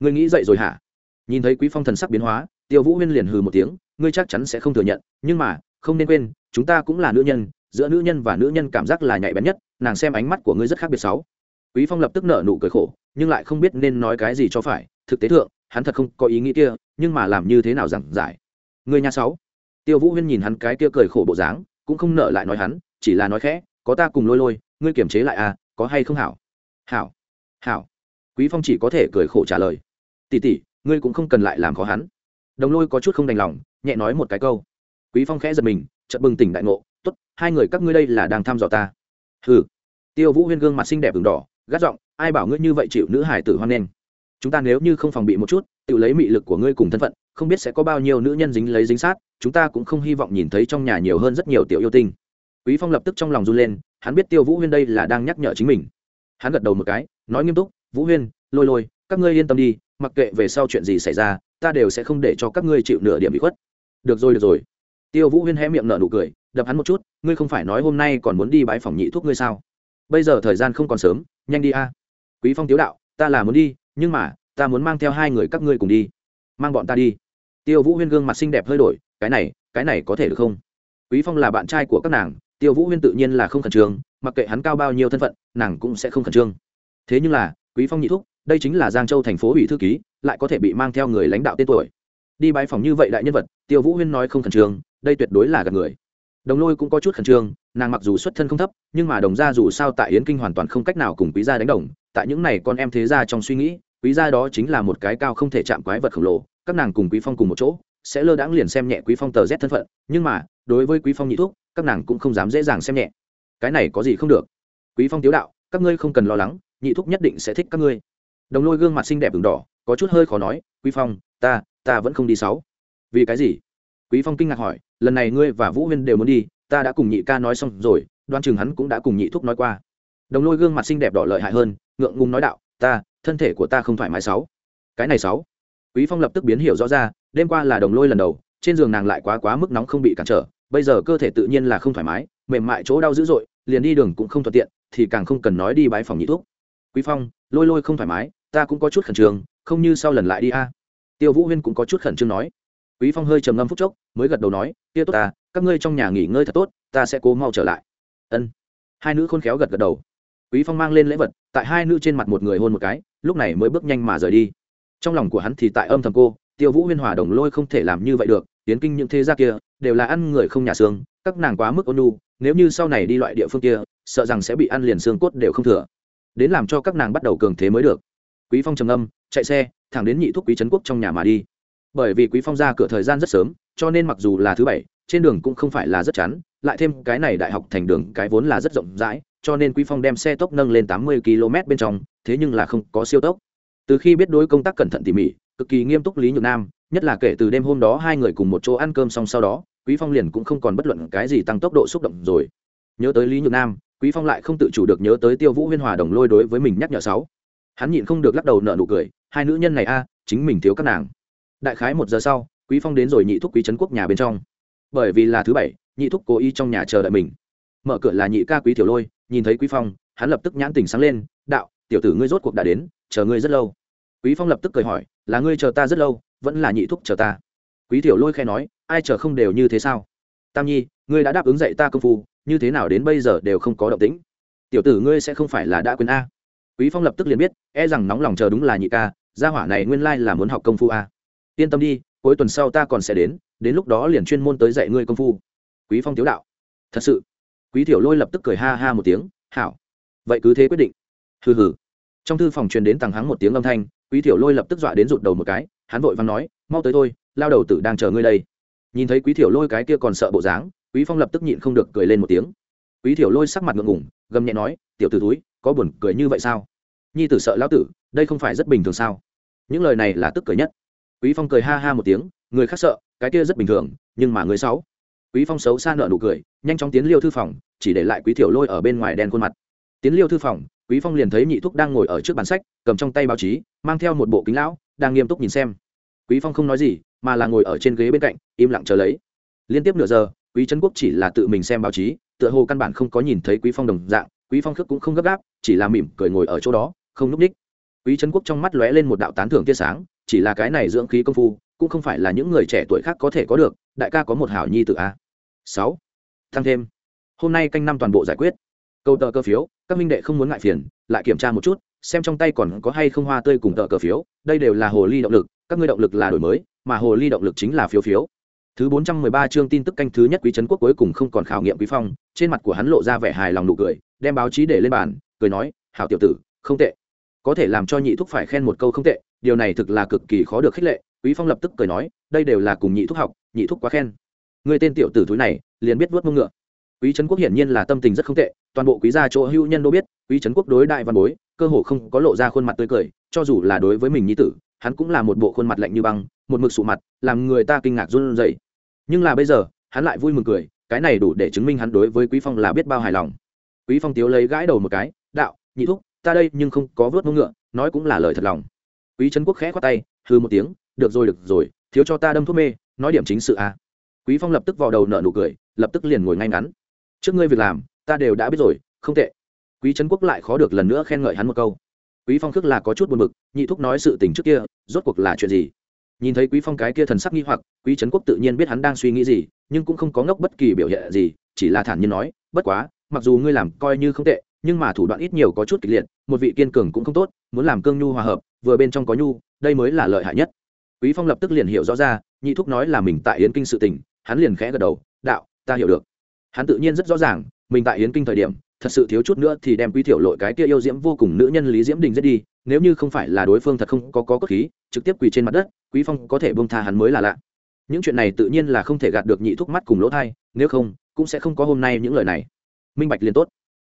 Ngươi nghĩ dậy rồi hả? Nhìn thấy quý phong thần sắc biến hóa, tiêu vũ huyên liền hừ một tiếng, ngươi chắc chắn sẽ không thừa nhận, nhưng mà, không nên quên, chúng ta cũng là nữ nhân, giữa nữ nhân và nữ nhân cảm giác là nhạy bén nhất nàng xem ánh mắt của ngươi rất khác biệt sáu. Quý phong lập tức nở nụ cười khổ, nhưng lại không biết nên nói cái gì cho phải. Thực tế thượng, hắn thật không có ý nghĩ kia, nhưng mà làm như thế nào giảng giải? Ngươi nhà sáu. Tiêu vũ huyên nhìn hắn cái kia cười khổ bộ dáng, cũng không nợ lại nói hắn, chỉ là nói khẽ, có ta cùng lôi lôi, ngươi kiềm chế lại à có hay không hảo? Hảo hảo. Quý phong chỉ có thể cười khổ trả lời, tỷ tỷ, ngươi cũng không cần lại làm khó hắn. Đồng lôi có chút không đành lòng, nhẹ nói một cái câu. Quý phong khẽ giật mình, chợt bừng tỉnh đại ngộ, tốt, hai người các ngươi đây là đang thăm dò ta hừ. Tiêu vũ huyên gương mặt xinh đẹp ửng đỏ, gắt giọng, ai bảo ngươi như vậy chịu nữ hải tử hoan nghênh? Chúng ta nếu như không phòng bị một chút, tự lấy mị lực của ngươi cùng thân phận, không biết sẽ có bao nhiêu nữ nhân dính lấy dính sát, chúng ta cũng không hy vọng nhìn thấy trong nhà nhiều hơn rất nhiều tiểu yêu tinh. Quý phong lập tức trong lòng run lên, hắn biết tiêu vũ huyên đây là đang nhắc nhở chính mình. Hắn gật đầu một cái, nói nghiêm túc, vũ huyên, lôi lôi, các ngươi yên tâm đi, mặc kệ về sau chuyện gì xảy ra, ta đều sẽ không để cho các ngươi chịu nửa điểm bị khuất. Được rồi được rồi. Tiêu vũ huyên hé miệng nở nụ cười đập hắn một chút, ngươi không phải nói hôm nay còn muốn đi bãi phòng nhị thuốc ngươi sao? Bây giờ thời gian không còn sớm, nhanh đi a. Quý phong tiếu đạo, ta là muốn đi, nhưng mà, ta muốn mang theo hai người các ngươi cùng đi. Mang bọn ta đi. Tiêu vũ huyên gương mặt xinh đẹp hơi đổi, cái này cái này có thể được không? Quý phong là bạn trai của các nàng, tiêu vũ huyên tự nhiên là không khẩn trương, mặc kệ hắn cao bao nhiêu thân phận, nàng cũng sẽ không khẩn trương. Thế nhưng là, quý phong nhị thúc, đây chính là giang châu thành phố ủy thư ký, lại có thể bị mang theo người lãnh đạo tên tuổi. Đi bãi phòng như vậy đại nhân vật, tiêu vũ huyên nói không khẩn trương, đây tuyệt đối là gặp người đồng lôi cũng có chút khẩn trương, nàng mặc dù xuất thân không thấp, nhưng mà đồng gia dù sao tại yến kinh hoàn toàn không cách nào cùng quý gia đánh đồng, tại những này con em thế gia trong suy nghĩ, quý gia đó chính là một cái cao không thể chạm quái vật khổng lồ, các nàng cùng quý phong cùng một chỗ, sẽ lơ đãng liền xem nhẹ quý phong tờ rét thân phận, nhưng mà, đối với quý phong nhị thuốc các nàng cũng không dám dễ dàng xem nhẹ. Cái này có gì không được? Quý phong tiếu đạo, các ngươi không cần lo lắng, nhị thúc nhất định sẽ thích các ngươi. Đồng lôi gương mặt xinh đẹp v đỏ, có chút hơi khó nói, quý phong, ta ta vẫn không đi sáu. Vì cái gì? Quý phong kinh ngạc hỏi lần này ngươi và vũ huyên đều muốn đi, ta đã cùng nhị ca nói xong rồi, đoan chừng hắn cũng đã cùng nhị thúc nói qua. Đồng lôi gương mặt xinh đẹp đỏ lợi hại hơn, ngượng ngùng nói đạo, ta, thân thể của ta không thoải mái sáu. Cái này sáu? Quý phong lập tức biến hiểu rõ ra, đêm qua là đồng lôi lần đầu, trên giường nàng lại quá quá mức nóng không bị cản trở, bây giờ cơ thể tự nhiên là không thoải mái, mềm mại chỗ đau dữ dội, liền đi đường cũng không thuận tiện, thì càng không cần nói đi bái phòng nhị thuốc quý phong, lôi lôi không thoải mái, ta cũng có chút khẩn trương, không như sau lần lại đi a. Tiêu vũ huyên cũng có chút khẩn trương nói quý phong hơi trầm ngâm phút chốc, mới gật đầu nói kia tốt ta, các ngươi trong nhà nghỉ ngơi thật tốt, ta sẽ cố mau trở lại. Ân. Hai nữ khôn khéo gật gật đầu. Quý phong mang lên lễ vật, tại hai nữ trên mặt một người hôn một cái, lúc này mới bước nhanh mà rời đi. Trong lòng của hắn thì tại âm thầm cô, tiêu vũ huyên hòa đồng lôi không thể làm như vậy được, tiến kinh những thế gia kia, đều là ăn người không nhà xương, các nàng quá mức ôn nhu, nếu như sau này đi loại địa phương kia, sợ rằng sẽ bị ăn liền xương cốt đều không thừa. Đến làm cho các nàng bắt đầu cường thế mới được. Quý phong trầm âm chạy xe, thẳng đến nhị thúc quý trấn quốc trong nhà mà đi bởi vì quý phong ra cửa thời gian rất sớm, cho nên mặc dù là thứ bảy, trên đường cũng không phải là rất chắn, lại thêm cái này đại học thành đường cái vốn là rất rộng rãi, cho nên quý phong đem xe tốc nâng lên tám mươi km bên trong, thế nhưng là không có siêu tốc. Từ khi biết đối công tác cẩn thận tỉ mỉ, cực kỳ nghiêm túc lý nhược nam, nhất là kể từ đêm hôm đó hai người cùng một chỗ ăn cơm xong sau đó, quý phong liền cũng không còn bất luận cái gì tăng tốc độ xúc động rồi. Nhớ tới lý nhược nam, quý phong lại không tự chủ được nhớ tới tiêu vũ huyên hòa đồng lôi đối với mình nhắc nhở sáu. Hắn nhịn không được lắc đầu nở nụ cười, hai nữ nhân này a, chính mình thiếu các nàng đại khái một giờ sau, quý phong đến rồi nhị thúc quý trấn quốc nhà bên trong. Bởi vì là thứ bảy, nhị thúc cố ý trong nhà chờ đợi mình. Mở cửa là nhị ca quý tiểu lôi, nhìn thấy quý phong, hắn lập tức nhãn tình sáng lên, đạo, tiểu tử ngươi rốt cuộc đã đến, chờ ngươi rất lâu. Quý phong lập tức cười hỏi, là ngươi chờ ta rất lâu, vẫn là nhị thúc chờ ta? Quý tiểu lôi khe nói, ai chờ không đều như thế sao? Tam nhi, ngươi đã đáp ứng dạy ta công phu, như thế nào đến bây giờ đều không có động tĩnh. Tiểu tử ngươi sẽ không phải là đã quên a. Quý phong lập tức liền biết e rằng nóng lòng chờ đúng là nhị ca, gia hỏa này nguyên lai là muốn học công phu a yên tâm đi, cuối tuần sau ta còn sẽ đến đến lúc đó liền chuyên môn tới dạy ngươi công phu. Quý phong tiếu đạo. Thật sự. Quý tiểu lôi lập tức cười ha ha một tiếng, hảo. Vậy cứ thế quyết định. Hừ hừ. Trong thư phòng truyền đến tàng hắng một tiếng âm thanh, quý tiểu lôi lập tức dọa đến rụt đầu một cái, hắn vội vàng nói, mau tới thôi, lao đầu tử đang chờ ngươi đây. Nhìn thấy quý tiểu lôi cái kia còn sợ bộ dáng, quý phong lập tức nhịn không được cười lên một tiếng. Quý tiểu lôi sắc mặt ngượng ngùng, gầm nhẹ nói, tiểu tử túi có buồn cười như vậy sao? Nhi tử sợ lão tử, đây không phải rất bình thường sao? Những lời này là tức cười nhất quý phong cười ha ha một tiếng, người khác sợ, cái kia rất bình thường, nhưng mà người xấu. Quý phong xấu xa nợ nụ cười, nhanh chóng tiến liêu thư phòng, chỉ để lại quý tiểu lôi ở bên ngoài đen khuôn mặt. Tiến liêu thư phòng, quý phong liền thấy nhị thúc đang ngồi ở trước bàn sách, cầm trong tay báo chí, mang theo một bộ kính lão, đang nghiêm túc nhìn xem. Quý phong không nói gì, mà là ngồi ở trên ghế bên cạnh, im lặng chờ lấy. Liên tiếp nửa giờ, quý trấn quốc chỉ là tự mình xem báo chí, tựa hồ căn bản không có nhìn thấy quý phong đồng dạng, quý phong khước cũng không gấp gáp, chỉ là mỉm cười ngồi ở chỗ đó, không núp ních. Quý trấn quốc trong mắt lóe lên một đạo tán thưởng tia sáng chỉ là cái này dưỡng khí công phu, cũng không phải là những người trẻ tuổi khác có thể có được, đại ca có một hảo nhi tự a. Sáu. Thăng thêm. Hôm nay canh năm toàn bộ giải quyết. Câu tờ cơ phiếu, các minh đệ không muốn ngại phiền, lại kiểm tra một chút, xem trong tay còn có hay không hoa tươi cùng tờ cờ phiếu, đây đều là hồ ly động lực, các ngươi động lực là đổi mới, mà hồ ly động lực chính là phiếu phiếu. Thứ bốn trăm mười ba chương tin tức canh thứ nhất quý trấn quốc cuối cùng không còn khảo nghiệm quý phong, trên mặt của hắn lộ ra vẻ hài lòng nụ cười, đem báo chí để lên bàn, cười nói, hảo tiểu tử, không tệ. Có thể làm cho nhị thúc phải khen một câu không tệ điều này thực là cực kỳ khó được khích lệ, quý phong lập tức cười nói, đây đều là cùng nhị thúc học, nhị thúc quá khen. Người tên tiểu tử thúi này, liền biết vuốt mông ngựa. Quý trấn quốc hiển nhiên là tâm tình rất không tệ, toàn bộ quý gia chỗ hữu nhân đô biết, quý trấn quốc đối đại văn bối, cơ hồ không có lộ ra khuôn mặt tươi cười, cho dù là đối với mình nhi tử, hắn cũng là một bộ khuôn mặt lạnh như băng, một mực sụ mặt, làm người ta kinh ngạc run rẩy. Nhưng là bây giờ, hắn lại vui mừng cười, cái này đủ để chứng minh hắn đối với quý phong là biết bao hài lòng. Quý phong tiếu lấy gãi đầu một cái, đạo, nhị thúc, ta đây nhưng không có vớt mông ngựa, nói cũng là lời thật lòng quý trấn quốc khẽ khoát tay hư một tiếng, được rồi được rồi, thiếu cho ta đâm thuốc mê, nói điểm chính sự à. quý phong lập tức vào đầu nợ nụ cười, lập tức liền ngồi ngay ngắn. Trước ngươi việc làm, ta đều đã biết rồi, không tệ. Quý trấn quốc lại khó được lần nữa khen ngợi hắn một câu. Quý phong khước là có chút buồn bực, nhị thúc nói sự tình trước kia, rốt cuộc là chuyện gì? Nhìn thấy quý phong cái kia thần sắc nghi hoặc, quý trấn quốc tự nhiên biết hắn đang suy nghĩ gì, nhưng cũng không có ngốc bất kỳ biểu hiện gì, chỉ là thản nhiên nói, bất quá, mặc dù ngươi làm coi như không tệ, nhưng mà thủ đoạn ít nhiều có chút kịch liệt, một vị kiên cường cũng không tốt, muốn làm cương nhu hòa hợp vừa bên trong có nhu, đây mới là lợi hại nhất. Quý phong lập tức liền hiểu rõ ra, nhị thúc nói là mình tại yến kinh sự tình, hắn liền khẽ gật đầu, đạo, ta hiểu được. Hắn tự nhiên rất rõ ràng, mình tại yến kinh thời điểm, thật sự thiếu chút nữa thì đem quý thiểu lội cái kia yêu diễm vô cùng nữ nhân lý diễm đình giết đi, nếu như không phải là đối phương thật không có có cốt khí, trực tiếp quỳ trên mặt đất, quý phong có thể buông tha hắn mới là lạ. Những chuyện này tự nhiên là không thể gạt được nhị thúc mắt cùng lỗ thai nếu không, cũng sẽ không có hôm nay những lời này. Minh bạch liền tốt.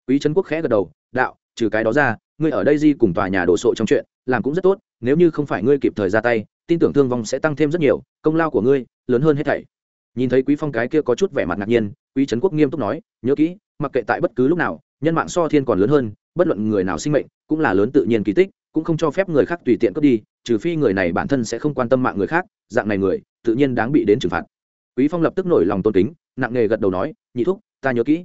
Quý trấn quốc khẽ gật đầu, đạo, trừ cái đó ra, ngươi ở đây di cùng tòa nhà đồ sộ trong chuyện làm cũng rất tốt, nếu như không phải ngươi kịp thời ra tay, tin tưởng thương vong sẽ tăng thêm rất nhiều, công lao của ngươi lớn hơn hết thảy. Nhìn thấy quý phong cái kia có chút vẻ mặt ngạc nhiên, quý trấn quốc nghiêm túc nói, nhớ kỹ, mặc kệ tại bất cứ lúc nào, nhân mạng so thiên còn lớn hơn, bất luận người nào sinh mệnh cũng là lớn tự nhiên kỳ tích, cũng không cho phép người khác tùy tiện cướp đi, trừ phi người này bản thân sẽ không quan tâm mạng người khác, dạng này người, tự nhiên đáng bị đến trừng phạt. Quý phong lập tức nổi lòng tôn kính, nặng nề gật đầu nói, nhị thúc, ta nhớ kỹ.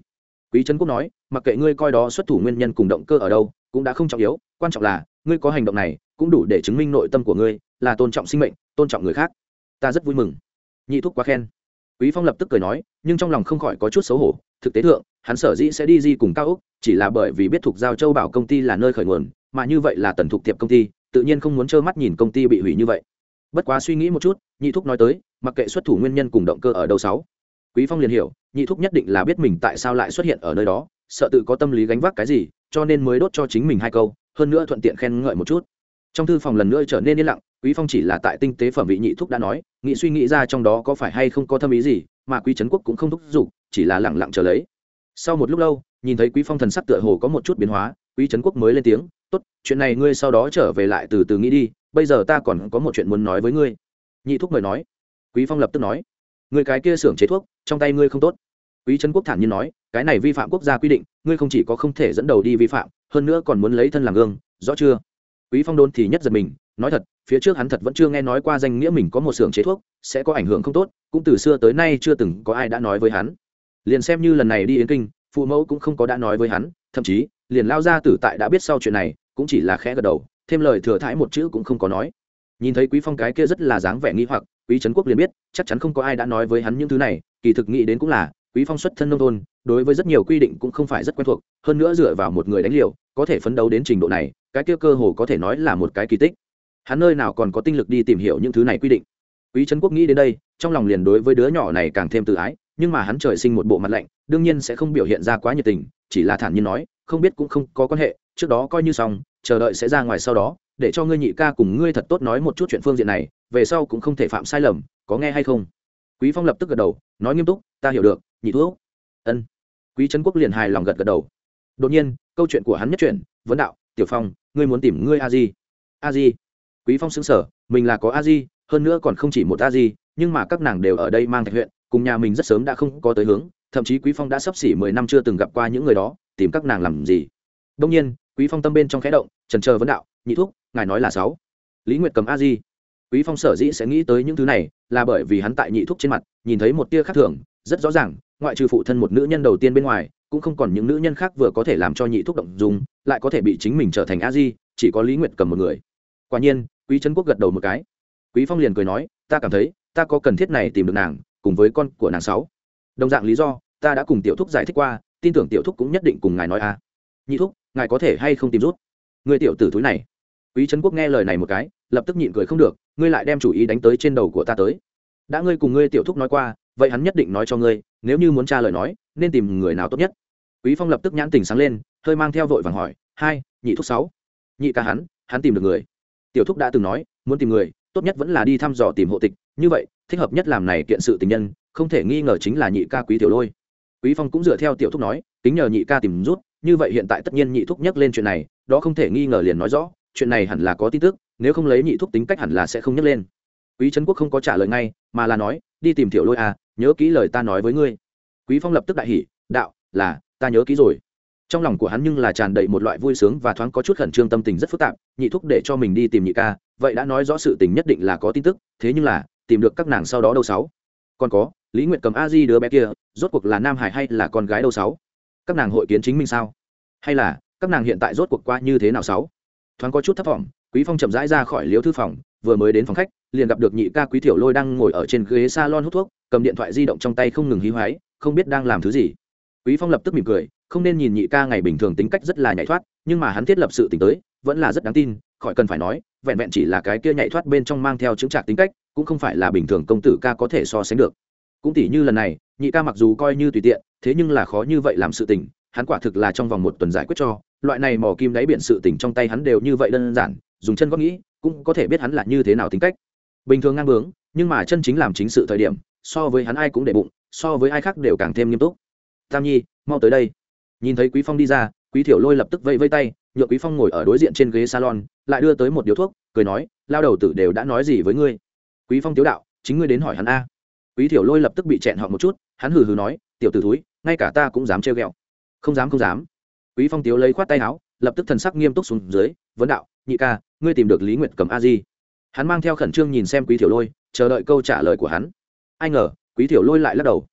Quý trấn quốc nói, mặc kệ ngươi coi đó xuất thủ nguyên nhân cùng động cơ ở đâu, cũng đã không trọng yếu, quan trọng là ngươi có hành động này, cũng đủ để chứng minh nội tâm của ngươi là tôn trọng sinh mệnh, tôn trọng người khác. Ta rất vui mừng. Nhị thúc quá khen. Quý phong lập tức cười nói, nhưng trong lòng không khỏi có chút xấu hổ. Thực tế thượng, hắn sở dĩ sẽ đi di cùng cao úc, chỉ là bởi vì biết thuộc giao châu bảo công ty là nơi khởi nguồn, mà như vậy là tần thuộc tiệp công ty, tự nhiên không muốn trơ mắt nhìn công ty bị hủy như vậy. Bất quá suy nghĩ một chút, nhị thúc nói tới, mặc kệ xuất thủ nguyên nhân cùng động cơ ở đâu sáu. Quý phong liền hiểu, nhị thúc nhất định là biết mình tại sao lại xuất hiện ở nơi đó, sợ tự có tâm lý gánh vác cái gì, cho nên mới đốt cho chính mình hai câu hơn nữa thuận tiện khen ngợi một chút. Trong thư phòng lần nữa trở nên yên lặng, quý phong chỉ là tại tinh tế phẩm vị nhị thúc đã nói, nghĩ suy nghĩ ra trong đó có phải hay không có thâm ý gì, mà quý trấn quốc cũng không thúc giục, chỉ là lẳng lặng chờ lấy. Sau một lúc lâu, nhìn thấy quý phong thần sắc tựa hồ có một chút biến hóa, quý trấn quốc mới lên tiếng, tốt, chuyện này ngươi sau đó trở về lại từ từ nghĩ đi, bây giờ ta còn có một chuyện muốn nói với ngươi. Nhị thúc mời nói. Quý phong lập tức nói người cái kia xưởng chế thuốc, trong tay ngươi không tốt. Quý trấn quốc thản nhiên nói, cái này vi phạm quốc gia quy định, ngươi không chỉ có không thể dẫn đầu đi vi phạm hơn nữa còn muốn lấy thân làm gương, rõ chưa? Quý phong đôn thì nhất giật mình, nói thật, phía trước hắn thật vẫn chưa nghe nói qua danh nghĩa mình có một xưởng chế thuốc, sẽ có ảnh hưởng không tốt, cũng từ xưa tới nay chưa từng có ai đã nói với hắn. Liền xem như lần này đi yến kinh, phụ mẫu cũng không có đã nói với hắn, thậm chí, liền lao ra tử tại đã biết sau chuyện này, cũng chỉ là khẽ gật đầu, thêm lời thừa thãi một chữ cũng không có nói. Nhìn thấy quý phong cái kia rất là dáng vẻ nghi hoặc, quý trấn quốc liền biết, chắc chắn không có ai đã nói với hắn những thứ này, kỳ thực nghĩ đến cũng là, quý phong xuất thân nông thôn đối với rất nhiều quy định cũng không phải rất quen thuộc, hơn nữa dựa vào một người đánh liều, có thể phấn đấu đến trình độ này, cái kia cơ hồ có thể nói là một cái kỳ tích. Hắn nơi nào còn có tinh lực đi tìm hiểu những thứ này quy định. Quý trấn quốc nghĩ đến đây, trong lòng liền đối với đứa nhỏ này càng thêm tự ái, nhưng mà hắn trời sinh một bộ mặt lạnh, đương nhiên sẽ không biểu hiện ra quá nhiệt tình, chỉ là thản nhiên nói, không biết cũng không có quan hệ, trước đó coi như xong, chờ đợi sẽ ra ngoài sau đó, để cho ngươi nhị ca cùng ngươi thật tốt nói một chút chuyện phương diện này, về sau cũng không thể phạm sai lầm, có nghe hay không? Quý phong lập tức gật đầu, nói nghiêm túc, ta hiểu được, nhị thuốc ân. Quý trấn quốc liền hài lòng gật gật đầu. Đột nhiên, câu chuyện của hắn nhất chuyển, vấn đạo, tiểu phong, ngươi muốn tìm ngươi a di. A di? Quý phong xứng sở mình là có a di, hơn nữa còn không chỉ một a di, nhưng mà các nàng đều ở đây mang thạch huyện, cùng nhà mình rất sớm đã không có tới hướng, thậm chí quý phong đã sắp xỉ mười năm chưa từng gặp qua những người đó, tìm các nàng làm gì? Đông nhiên, quý phong tâm bên trong khẽ động, trần chờ vấn đạo, nhị thuốc ngài nói là sáu. Lý nguyệt cầm a di. Quý phong sở dĩ sẽ nghĩ tới những thứ này là bởi vì hắn tại nhị thuốc trên mặt, nhìn thấy một tia khác thường, rất rõ ràng ngoại trừ phụ thân một nữ nhân đầu tiên bên ngoài, cũng không còn những nữ nhân khác vừa có thể làm cho nhị thúc động dùng, lại có thể bị chính mình trở thành a di, chỉ có lý nguyệt cầm một người. Quả nhiên, quý trấn quốc gật đầu một cái. Quý phong liền cười nói, ta cảm thấy, ta có cần thiết này tìm được nàng, cùng với con của nàng sáu. Đồng dạng lý do, ta đã cùng tiểu thúc giải thích qua, tin tưởng tiểu thúc cũng nhất định cùng ngài nói a. Nhị thúc, ngài có thể hay không tìm rút? Người tiểu tử thúi này. Quý trấn quốc nghe lời này một cái, lập tức nhịn cười không được, ngươi lại đem chủ ý đánh tới trên đầu của ta tới. Đã ngươi cùng ngươi tiểu thúc nói qua vậy hắn nhất định nói cho ngươi, nếu như muốn tra lời nói, nên tìm người nào tốt nhất. Quý phong lập tức nhãn tình sáng lên, hơi mang theo vội vàng hỏi, hai, nhị thúc sáu? Nhị ca hắn hắn tìm được người. Tiểu thúc đã từng nói, muốn tìm người, tốt nhất vẫn là đi thăm dò tìm hộ tịch. Như vậy, thích hợp nhất làm này kiện sự tình nhân, không thể nghi ngờ chính là nhị ca quý tiểu lôi. Quý phong cũng dựa theo tiểu thúc nói tính nhờ nhị ca tìm rút, như vậy hiện tại tất nhiên nhị thúc nhắc lên chuyện này, đó không thể nghi ngờ liền nói rõ, chuyện này hẳn là có tin tức, nếu không lấy nhị thúc tính cách hẳn là sẽ không nhắc lên quý trấn quốc không có trả lời ngay, mà là nói, đi tìm tiểu lôi à nhớ kỹ lời ta nói với ngươi. Quý phong lập tức đại hỉ, đạo, là, ta nhớ kỹ rồi. Trong lòng của hắn nhưng là tràn đầy một loại vui sướng và thoáng có chút khẩn trương tâm tình rất phức tạp, nhị thúc để cho mình đi tìm nhị ca, vậy đã nói rõ sự tình nhất định là có tin tức, thế nhưng là, tìm được các nàng sau đó đâu sáu? Còn có, lý nguyệt cầm a di đứa bé kia, rốt cuộc là nam hải hay là con gái đâu sáu? Các nàng hội kiến chính mình sao? Hay là, các nàng hiện tại rốt cuộc qua như thế nào sáu? Thoáng có chút thấp thỏm, quý phong chậm rãi ra khỏi liếu thư phòng, vừa mới đến phòng khách liền gặp được nhị ca quý tiểu lôi đang ngồi ở trên ghế salon hút thuốc, cầm điện thoại di động trong tay không ngừng hí hoái không biết đang làm thứ gì. Quý phong lập tức mỉm cười, không nên nhìn nhị ca ngày bình thường tính cách rất là nhảy thoát, nhưng mà hắn thiết lập sự tính tới, vẫn là rất đáng tin, khỏi cần phải nói, vẹn vẹn chỉ là cái kia nhảy thoát bên trong mang theo chứng trạc tính cách, cũng không phải là bình thường công tử ca có thể so sánh được. Cũng tỷ như lần này, nhị ca mặc dù coi như tùy tiện, thế nhưng là khó như vậy làm sự tình, hắn quả thực là trong vòng một tuần giải quyết cho, loại này mò kim đáy biển sự tình trong tay hắn đều như vậy đơn giản, dùng chân góp nghĩ, cũng có thể biết hắn là như thế nào tính cách bình thường ngang bướng, nhưng mà chân chính làm chính sự thời điểm, so với hắn ai cũng để bụng, so với ai khác đều càng thêm nghiêm túc. Tam nhi, mau tới đây. Nhìn thấy quý phong đi ra, quý thiểu lôi lập tức vẫy vây tay nhựa quý phong ngồi ở đối diện trên ghế salon, lại đưa tới một điếu thuốc, cười nói, lao đầu tử đều đã nói gì với ngươi? Quý phong tiếu đạo, chính ngươi đến hỏi hắn a. Quý thiểu lôi lập tức bị chẹn họ một chút, hắn hừ hừ nói, tiểu tử thúi, ngay cả ta cũng dám trêu ghẹo. Không dám không dám. Quý phong tiếu lấy khoát tay áo, lập tức thần sắc nghiêm túc xuống dưới, vấn đạo, nhị ca, ngươi tìm được lý nguyệt cầm a di hắn mang theo khẩn trương nhìn xem quý thiểu lôi, chờ đợi câu trả lời của hắn. Ai ngờ, quý thiểu lôi lại lắc đầu.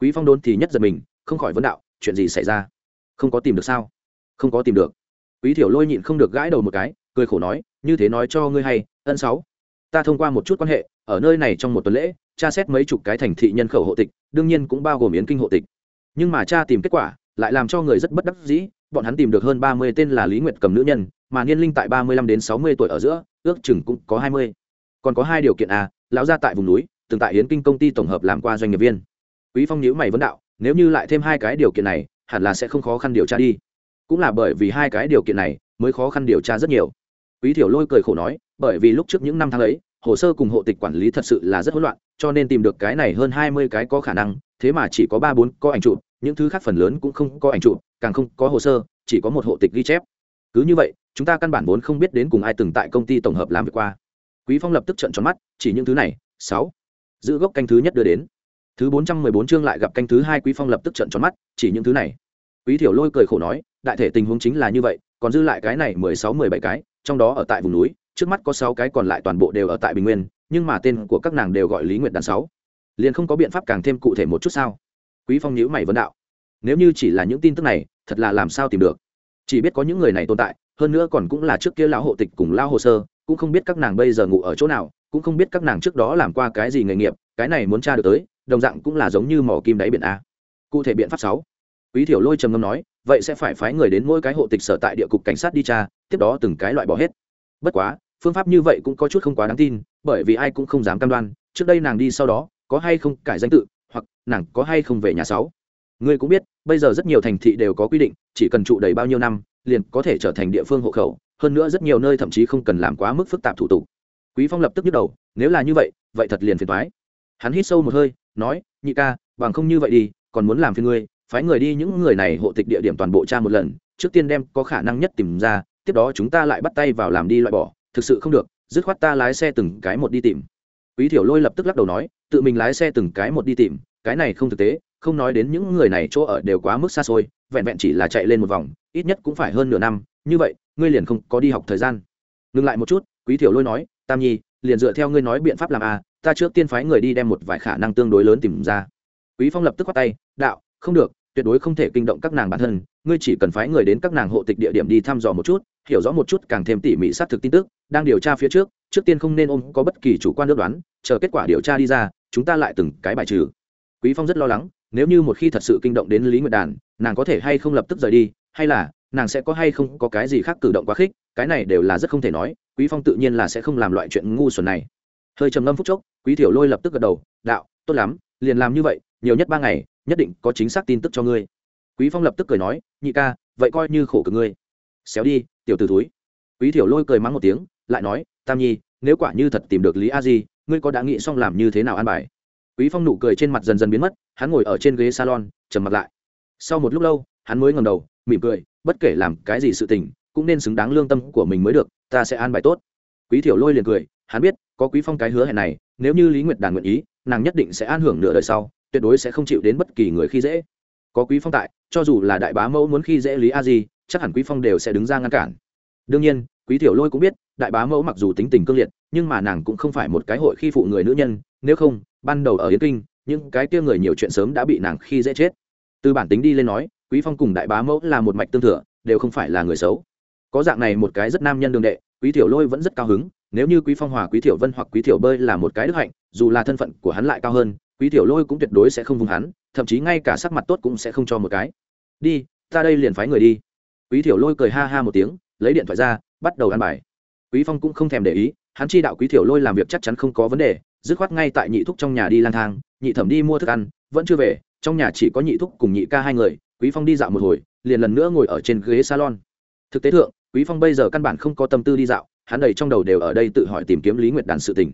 Quý phong đốn thì nhất giật mình, không khỏi vấn đạo, chuyện gì xảy ra? Không có tìm được sao? Không có tìm được. Quý thiểu lôi nhịn không được gãi đầu một cái, cười khổ nói, như thế nói cho ngươi hay, ân sáu. Ta thông qua một chút quan hệ, ở nơi này trong một tuần lễ, tra xét mấy chục cái thành thị nhân khẩu hộ tịch, đương nhiên cũng bao gồm yến kinh hộ tịch. Nhưng mà cha tìm kết quả, lại làm cho người rất bất đắc dĩ, bọn hắn tìm được hơn ba mươi tên là lý nguyệt cầm nữ nhân mà niên linh tại ba mươi lăm đến sáu mươi tuổi ở giữa, ước chừng cũng có hai mươi. Còn có hai điều kiện a, lão gia tại vùng núi, từng tại yến kinh công ty tổng hợp làm qua doanh nghiệp viên. Quý phong nhíu mày vấn đạo, nếu như lại thêm hai cái điều kiện này, hẳn là sẽ không khó khăn điều tra đi. Cũng là bởi vì hai cái điều kiện này, mới khó khăn điều tra rất nhiều. Quý thiểu lôi cười khổ nói, bởi vì lúc trước những năm tháng ấy, hồ sơ cùng hộ tịch quản lý thật sự là rất hỗn loạn, cho nên tìm được cái này hơn hai mươi cái có khả năng, thế mà chỉ có ba bốn có ảnh chụp, những thứ khác phần lớn cũng không có ảnh chụp, càng không có hồ sơ, chỉ có một hộ tịch ghi chép. Cứ như vậy chúng ta căn bản vốn không biết đến cùng ai từng tại công ty tổng hợp làm việc qua. Quý phong lập tức trận tròn mắt, chỉ những thứ này, sáu. Giữ gốc canh thứ nhất đưa đến. Thứ bốn trăm mười bốn chương lại gặp canh thứ hai, quý phong lập tức trận tròn mắt, chỉ những thứ này. Quý thiểu lôi cười khổ nói, đại thể tình huống chính là như vậy, còn dư lại cái này mười sáu, mười bảy cái, trong đó ở tại vùng núi, trước mắt có sáu cái còn lại toàn bộ đều ở tại bình nguyên, nhưng mà tên của các nàng đều gọi lý nguyệt đàn sáu. Liền không có biện pháp càng thêm cụ thể một chút sao? Quý phong nhíu mày vấn đạo. Nếu như chỉ là những tin tức này, thật là làm sao tìm được? Chỉ biết có những người này tồn tại hơn nữa còn cũng là trước kia lão hộ tịch cùng lão hồ sơ, cũng không biết các nàng bây giờ ngủ ở chỗ nào, cũng không biết các nàng trước đó làm qua cái gì nghề nghiệp, cái này muốn tra được tới, đồng dạng cũng là giống như mỏ kim đáy biển a. Cụ thể biện pháp sáu. Quý thiểu lôi trầm ngâm nói, vậy sẽ phải phái người đến mỗi cái hộ tịch sở tại địa cục cảnh sát đi tra, tiếp đó từng cái loại bỏ hết. Bất quá, phương pháp như vậy cũng có chút không quá đáng tin, bởi vì ai cũng không dám cam đoan, trước đây nàng đi sau đó, có hay không cải danh tự, hoặc nàng có hay không về nhà sáu. Ngươi cũng biết, bây giờ rất nhiều thành thị đều có quy định, chỉ cần trụ đầy bao nhiêu năm liền có thể trở thành địa phương hộ khẩu, hơn nữa rất nhiều nơi thậm chí không cần làm quá mức phức tạp thủ tục. Quý phong lập tức nhức đầu, nếu là như vậy vậy thật liền phiền toái. Hắn hít sâu một hơi, nói, nhị ca, bằng không như vậy đi, còn muốn làm phiền ngươi, phái người đi những người này hộ tịch địa điểm toàn bộ tra một lần, trước tiên đem có khả năng nhất tìm ra, tiếp đó chúng ta lại bắt tay vào làm đi loại bỏ, thực sự không được, dứt khoát ta lái xe từng cái một đi tìm. Quý thiểu lôi lập tức lắc đầu nói, tự mình lái xe từng cái một đi tìm, cái này không thực tế, không nói đến những người này chỗ ở đều quá mức xa xôi vẹn vẹn chỉ là chạy lên một vòng ít nhất cũng phải hơn nửa năm như vậy ngươi liền không có đi học thời gian. Ngừng lại một chút quý thiểu lôi nói tam nhi liền dựa theo ngươi nói biện pháp làm a à, ta trước tiên phái người đi đem một vài khả năng tương đối lớn tìm ra. Quý phong lập tức khoát tay đạo không được tuyệt đối không thể kinh động các nàng bản thân ngươi chỉ cần phái người đến các nàng hộ tịch địa điểm đi thăm dò một chút hiểu rõ một chút càng thêm tỉ mỉ xác thực tin tức đang điều tra phía trước trước tiên không nên ôm có bất kỳ chủ quan nước đoán chờ kết quả điều tra đi ra chúng ta lại từng cái bài trừ. Quý phong rất lo lắng nếu như một khi thật sự kinh động đến lý nguyệt đàn nàng có thể hay không lập tức rời đi, hay là nàng sẽ có hay không có cái gì khác cử động quá khích, cái này đều là rất không thể nói, quý phong tự nhiên là sẽ không làm loại chuyện ngu xuẩn này. Hơi trầm ngâm phút chốc, quý thiểu lôi lập tức gật đầu, đạo, tốt lắm, liền làm như vậy, nhiều nhất ba ngày, nhất định có chính xác tin tức cho ngươi. Quý phong lập tức cười nói, nhị ca, vậy coi như khổ cực ngươi. Xéo đi, tiểu tử túi. quý thiểu lôi cười mắng một tiếng, lại nói, tam nhi, nếu quả như thật tìm được lý a di, ngươi có đã nghĩ xong làm như thế nào an bài? Quý phong nụ cười trên mặt dần dần biến mất, hắn ngồi ở trên ghế salon, trầm mặt lại sau một lúc lâu, hắn mới ngẩng đầu, mỉm cười, bất kể làm cái gì sự tình, cũng nên xứng đáng lương tâm của mình mới được, ta sẽ an bài tốt. Quý thiểu lôi liền cười, hắn biết, có quý phong cái hứa hẹn này, nếu như lý nguyệt đàn nguyện ý, nàng nhất định sẽ an hưởng nửa đời sau, tuyệt đối sẽ không chịu đến bất kỳ người khi dễ. Có quý phong tại, cho dù là đại bá mẫu muốn khi dễ lý a di, chắc hẳn quý phong đều sẽ đứng ra ngăn cản. Đương nhiên, quý tiểu lôi cũng biết, đại bá mẫu mặc dù tính tình cương liệt, nhưng mà nàng cũng không phải một cái hội khi phụ người nữ nhân, nếu không, ban đầu ở yến kinh, những cái kia người nhiều chuyện sớm đã bị nàng khi dễ chết từ bản tính đi lên nói, quý phong cùng đại bá mẫu là một mạch tương thừa, đều không phải là người xấu. Có dạng này một cái rất nam nhân đường đệ, quý tiểu lôi vẫn rất cao hứng, nếu như quý phong hòa quý tiểu vân hoặc quý tiểu bơi là một cái đức hạnh, dù là thân phận của hắn lại cao hơn, quý tiểu lôi cũng tuyệt đối sẽ không vùng hắn, thậm chí ngay cả sắc mặt tốt cũng sẽ không cho một cái. Đi, ta đây liền phái người đi. Quý tiểu lôi cười ha ha một tiếng, lấy điện thoại ra, bắt đầu ăn bài. Quý phong cũng không thèm để ý, hắn chi đạo quý tiểu lôi làm việc chắc chắn không có vấn đề, dứt khoát ngay tại nhị thúc trong nhà đi lang thang, nhị thẩm đi mua thức ăn, vẫn chưa về trong nhà chỉ có nhị thúc cùng nhị ca hai người, quý phong đi dạo một hồi, liền lần nữa ngồi ở trên ghế salon. Thực tế thượng, quý phong bây giờ căn bản không có tâm tư đi dạo, hắn đầy trong đầu đều ở đây tự hỏi tìm kiếm lý nguyệt đàn sự tình.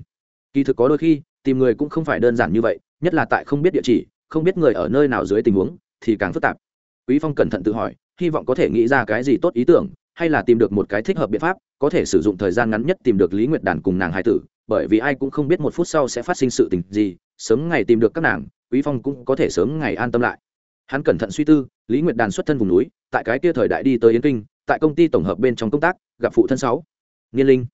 Kỳ thực có đôi khi, tìm người cũng không phải đơn giản như vậy, nhất là tại không biết địa chỉ, không biết người ở nơi nào dưới tình huống, thì càng phức tạp. Quý phong cẩn thận tự hỏi, hy vọng có thể nghĩ ra cái gì tốt ý tưởng, hay là tìm được một cái thích hợp biện pháp, có thể sử dụng thời gian ngắn nhất tìm được lý nguyệt đàn cùng nàng hai tử, bởi vì ai cũng không biết một phút sau sẽ phát sinh sự tình gì, sớm ngày tìm được các nàng quý phong cũng có thể sớm ngày an tâm lại. Hắn cẩn thận suy tư, lý nguyệt đàn xuất thân vùng núi, tại cái kia thời đại đi tới yến kinh, tại công ty tổng hợp bên trong công tác, gặp phụ thân sáu. Nghiên linh.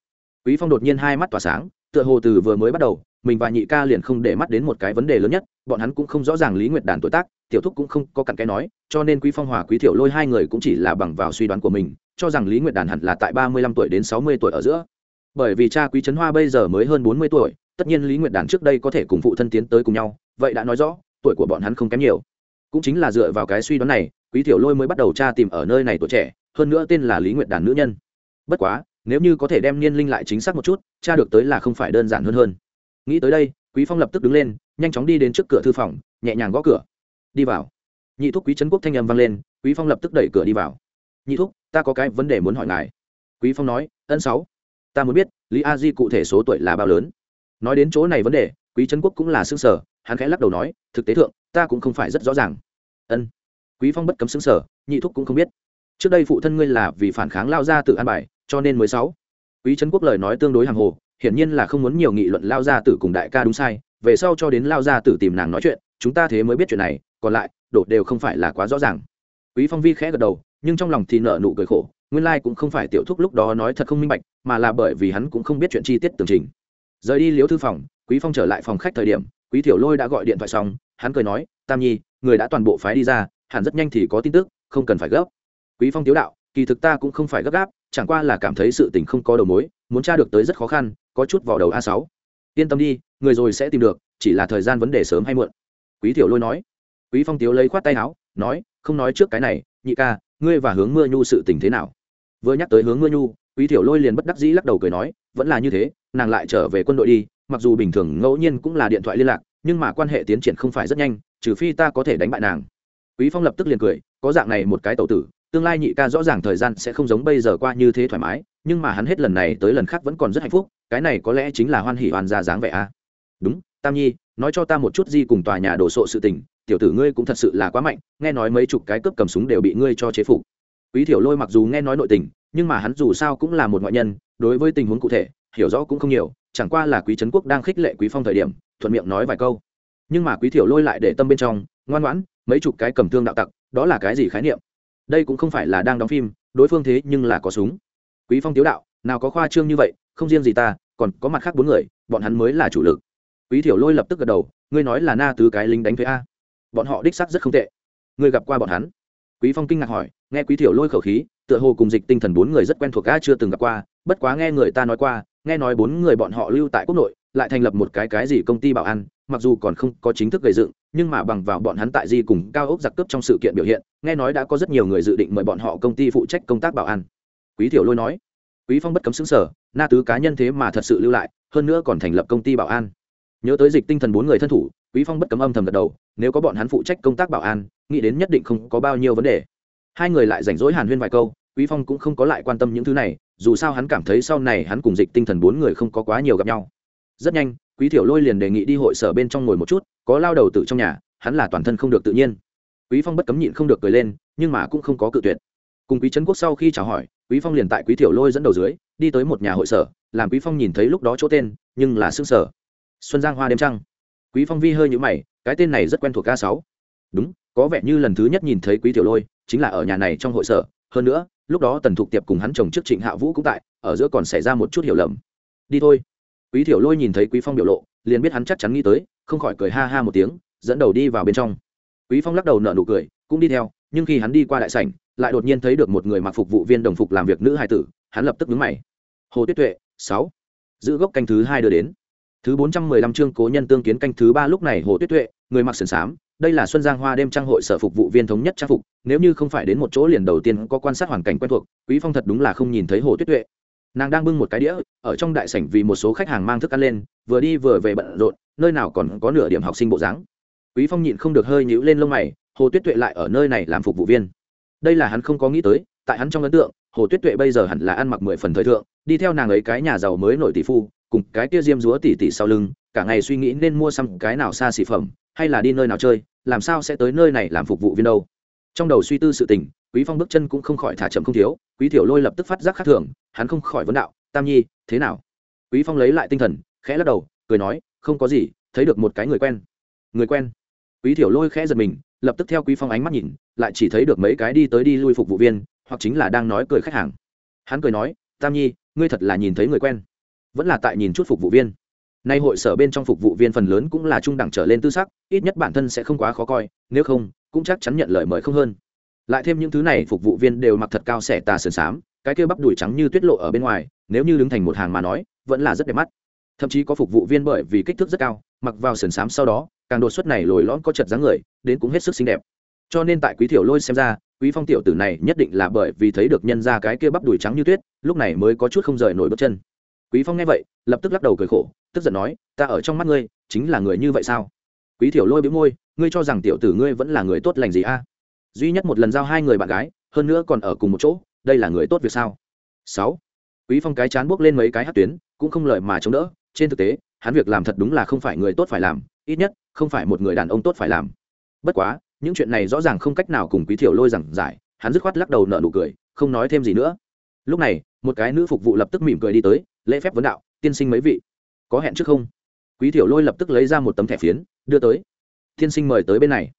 Quý phong đột nhiên hai mắt tỏa sáng, tựa hồ từ vừa mới bắt đầu, mình và nhị ca liền không để mắt đến một cái vấn đề lớn nhất, bọn hắn cũng không rõ ràng lý nguyệt đàn tuổi tác, tiểu thúc cũng không có cặn cái nói, cho nên quý phong hòa quý thiểu lôi hai người cũng chỉ là bằng vào suy đoán của mình, cho rằng lý nguyệt đàn hẳn là tại ba mươi lăm tuổi đến sáu mươi tuổi ở giữa bởi vì cha quý trấn hoa bây giờ mới hơn bốn mươi tuổi, tất nhiên lý nguyệt đàn trước đây có thể cùng phụ thân tiến tới cùng nhau, vậy đã nói rõ, tuổi của bọn hắn không kém nhiều. Cũng chính là dựa vào cái suy đoán này, quý tiểu lôi mới bắt đầu tra tìm ở nơi này tuổi trẻ, hơn nữa tên là lý nguyệt đàn nữ nhân. Bất quá, nếu như có thể đem niên linh lại chính xác một chút cha được tới là không phải đơn giản hơn hơn. Nghĩ tới đây, quý phong lập tức đứng lên, nhanh chóng đi đến trước cửa thư phòng, nhẹ nhàng gõ cửa. Đi vào. Nhị thúc quý trấn quốc thanh âm vang lên, quý phong lập tức đẩy cửa đi vào. Nhị thúc, ta có cái vấn đề muốn hỏi ngài. Quý phong nói, ân sáu ta muốn biết, lý a di cụ thể số tuổi là bao lớn? Nói đến chỗ này vấn đề, quý trấn quốc cũng là xương sở hắn khẽ lắc đầu nói, thực tế thượng, ta cũng không phải rất rõ ràng. Ân. Quý phong bất cấm xứng sở nhị thúc cũng không biết. Trước đây phụ thân ngươi là vì phản kháng lao ra tự an bài, cho nên mới sáu. Quý trấn quốc lời nói tương đối hàng hồ, hiển nhiên là không muốn nhiều nghị luận lao ra tử cùng đại ca đúng sai. Về sau cho đến lao ra tử tìm nàng nói chuyện, chúng ta thế mới biết chuyện này, còn lại, đổ đều không phải là quá rõ ràng. Quý phong vi khẽ gật đầu, nhưng trong lòng thì nợ nụ cười khổ nguyên lai cũng không phải tiểu thúc lúc đó nói thật không minh bạch, mà là bởi vì hắn cũng không biết chuyện chi tiết tường trình. Rời đi liếu thư phòng, quý phong trở lại phòng khách thời điểm, quý tiểu lôi đã gọi điện thoại xong, hắn cười nói, tam nhi, người đã toàn bộ phái đi ra, hẳn rất nhanh thì có tin tức, không cần phải gấp. Quý phong tiếu đạo, kỳ thực ta cũng không phải gấp gáp, chẳng qua là cảm thấy sự tình không có đầu mối, muốn tra được tới rất khó khăn, có chút vào đầu a sáu. Yên tâm đi, người rồi sẽ tìm được, chỉ là thời gian vấn đề sớm hay muộn. Quý tiểu lôi nói. Quý phong tiếu lấy khoát tay áo, nói, không nói trước cái này, nhị ca ngươi và hướng mưa nhu sự tình thế nào? Vừa nhắc tới hướng mưa nhu, quý tiểu lôi liền bất đắc dĩ lắc đầu cười nói, vẫn là như thế, nàng lại trở về quân đội đi, mặc dù bình thường ngẫu nhiên cũng là điện thoại liên lạc, nhưng mà quan hệ tiến triển không phải rất nhanh, trừ phi ta có thể đánh bại nàng. Quý phong lập tức liền cười, có dạng này một cái tẩu tử, tương lai nhị ca rõ ràng thời gian sẽ không giống bây giờ qua như thế thoải mái, nhưng mà hắn hết lần này tới lần khác vẫn còn rất hạnh phúc, cái này có lẽ chính là hoan hỉ hoàn ra dáng vẻ a. Đúng, tam nhi, nói cho ta một chút gì cùng tòa nhà đổ sộ sự tình tiểu tử ngươi cũng thật sự là quá mạnh, nghe nói mấy chục cái cướp cầm súng đều bị ngươi cho chế phục. Quý thiểu lôi mặc dù nghe nói nội tình, nhưng mà hắn dù sao cũng là một ngoại nhân, đối với tình huống cụ thể, hiểu rõ cũng không nhiều, chẳng qua là quý trấn quốc đang khích lệ quý phong thời điểm, thuận miệng nói vài câu. Nhưng mà quý thiểu lôi lại để tâm bên trong, ngoan ngoãn, mấy chục cái cầm thương đạo tặc, đó là cái gì khái niệm? Đây cũng không phải là đang đóng phim, đối phương thế nhưng là có súng. Quý phong tiếu đạo, nào có khoa trương như vậy, không riêng gì ta, còn có mặt khác bốn người, bọn hắn mới là chủ lực. Quý thiểu lôi lập tức gật đầu, ngươi nói là na tứ cái lính đánh thuế a bọn họ đích sắc rất không tệ. Ngươi gặp qua bọn hắn? Quý phong kinh ngạc hỏi, nghe quý thiểu lôi khẩu khí, tựa hồ cùng dịch tinh thần bốn người rất quen thuộc ga chưa từng gặp qua, bất quá nghe người ta nói qua, nghe nói bốn người bọn họ lưu tại quốc nội, lại thành lập một cái cái gì công ty bảo an, mặc dù còn không có chính thức gây dựng, nhưng mà bằng vào bọn hắn tại di cùng cao ốc giặc cướp trong sự kiện biểu hiện, nghe nói đã có rất nhiều người dự định mời bọn họ công ty phụ trách công tác bảo an. Quý thiểu lôi nói, quý phong bất cấm xứng sở na tứ cá nhân thế mà thật sự lưu lại, hơn nữa còn thành lập công ty bảo an. Nhớ tới dịch tinh thần bốn người thân thủ quý phong bất cấm âm thầm gật đầu, nếu có bọn hắn phụ trách công tác bảo an, nghĩ đến nhất định không có bao nhiêu vấn đề. Hai người lại rảnh rỗi hàn huyên vài câu, quý phong cũng không có lại quan tâm những thứ này, dù sao hắn cảm thấy sau này hắn cùng dịch tinh thần bốn người không có quá nhiều gặp nhau. Rất nhanh, quý thiểu lôi liền đề nghị đi hội sở bên trong ngồi một chút, có lao đầu tự trong nhà, hắn là toàn thân không được tự nhiên. Quý phong bất cấm nhịn không được cười lên, nhưng mà cũng không có cự tuyệt. Cùng quý trấn quốc sau khi chào hỏi, quý phong liền tại quý thiểu lôi dẫn đầu dưới, đi tới một nhà hội sở, làm quý phong nhìn thấy lúc đó chỗ tên, nhưng là xương sở. Xuân giang hoa đêm trăng quý phong vi hơi nhũ mày, cái tên này rất quen thuộc ca sáu. Đúng, có vẻ như lần thứ nhất nhìn thấy quý tiểu lôi, chính là ở nhà này trong hội sở. Hơn nữa, lúc đó tần thục tiệp cùng hắn chồng trước trịnh hạ vũ cũng tại, ở giữa còn xảy ra một chút hiểu lầm. Đi thôi. Quý tiểu lôi nhìn thấy quý phong biểu lộ, liền biết hắn chắc chắn nghĩ tới, không khỏi cười ha ha một tiếng, dẫn đầu đi vào bên trong. Quý phong lắc đầu nở nụ cười, cũng đi theo, nhưng khi hắn đi qua đại sảnh, lại đột nhiên thấy được một người mặc phục vụ viên đồng phục làm việc nữ hài tử, hắn lập tức nhướng mày. Hồ tuyết tuệ, sáu. Giữ gốc canh thứ hai đưa đến thứ bốn trăm mười lăm chương cố nhân tương kiến canh thứ ba lúc này hồ tuyết tuệ, người mặc sườn xám, đây là xuân giang hoa đêm trang hội sở phục vụ viên thống nhất trang phục, nếu như không phải đến một chỗ liền đầu tiên có quan sát hoàn cảnh quen thuộc, quý phong thật đúng là không nhìn thấy hồ tuyết tuệ. Nàng đang bưng một cái đĩa, ở trong đại sảnh vì một số khách hàng mang thức ăn lên, vừa đi vừa về bận rộn, nơi nào còn có nửa điểm học sinh bộ dáng. Quý phong nhịn không được hơi nhíu lên lông mày, hồ tuyết tuệ lại ở nơi này làm phục vụ viên. Đây là hắn không có nghĩ tới, tại hắn trong ấn tượng, hồ tuyết tuệ bây giờ hẳn là ăn mặc mười phần thời thượng, đi theo nàng ấy cái nhà giàu mới nổi tỷ phu cùng cái kia diêm dúa tỉ tỉ sau lưng, cả ngày suy nghĩ nên mua xăm cái nào xa xỉ phẩm, hay là đi nơi nào chơi, làm sao sẽ tới nơi này làm phục vụ viên đâu. Trong đầu suy tư sự tình, quý phong bước chân cũng không khỏi thả chậm không thiếu, quý tiểu lôi lập tức phát giác khác thường, hắn không khỏi vấn đạo, tam nhi, thế nào? Quý phong lấy lại tinh thần, khẽ lắc đầu, cười nói, không có gì, thấy được một cái người quen. Người quen? Quý tiểu lôi khẽ giật mình, lập tức theo quý phong ánh mắt nhìn, lại chỉ thấy được mấy cái đi tới đi lui phục vụ viên, hoặc chính là đang nói cười khách hàng. Hắn cười nói, tam nhi, ngươi thật là nhìn thấy người quen vẫn là tại nhìn chút phục vụ viên. Nay hội sở bên trong phục vụ viên phần lớn cũng là trung đẳng trở lên tư sắc, ít nhất bản thân sẽ không quá khó coi, nếu không, cũng chắc chắn nhận lời mời không hơn. Lại thêm những thứ này phục vụ viên đều mặc thật cao xẻ tà sườn xám, cái kia bắp đùi trắng như tuyết lộ ở bên ngoài, nếu như đứng thành một hàng mà nói, vẫn là rất đẹp mắt. Thậm chí có phục vụ viên bởi vì kích thước rất cao, mặc vào sườn xám sau đó, càng đột xuất này lồi lõn có chật dáng người, đến cũng hết sức xinh đẹp. Cho nên tại quý thiểu lôi xem ra, quý phong tiểu tử này nhất định là bởi vì thấy được nhân ra cái kia bắp đùi trắng như tuyết, lúc này mới có chút không rời nổi bước chân quý phong nghe vậy, lập tức lắc đầu cười khổ, tức giận nói, ta ở trong mắt ngươi, chính là người như vậy sao? Quý thiểu lôi bĩu môi, ngươi cho rằng tiểu tử ngươi vẫn là người tốt lành gì a? Duy nhất một lần giao hai người bạn gái, hơn nữa còn ở cùng một chỗ, đây là người tốt việc sao? Sáu. Quý phong cái chán buốc lên mấy cái hát tuyến, cũng không lợi mà chống đỡ. Trên thực tế, hắn việc làm thật đúng là không phải người tốt phải làm, ít nhất, không phải một người đàn ông tốt phải làm. Bất quá, những chuyện này rõ ràng không cách nào cùng quý thiểu lôi giảng giải, hắn dứt khoát lắc đầu nở nụ cười, không nói thêm gì nữa lúc này, một cái nữ phục vụ lập tức mỉm cười đi tới, lễ phép vấn đạo, tiên sinh mấy vị, có hẹn trước không? Quý thiểu lôi lập tức lấy ra một tấm thẻ phiến, đưa tới. Tiên sinh mời tới bên này.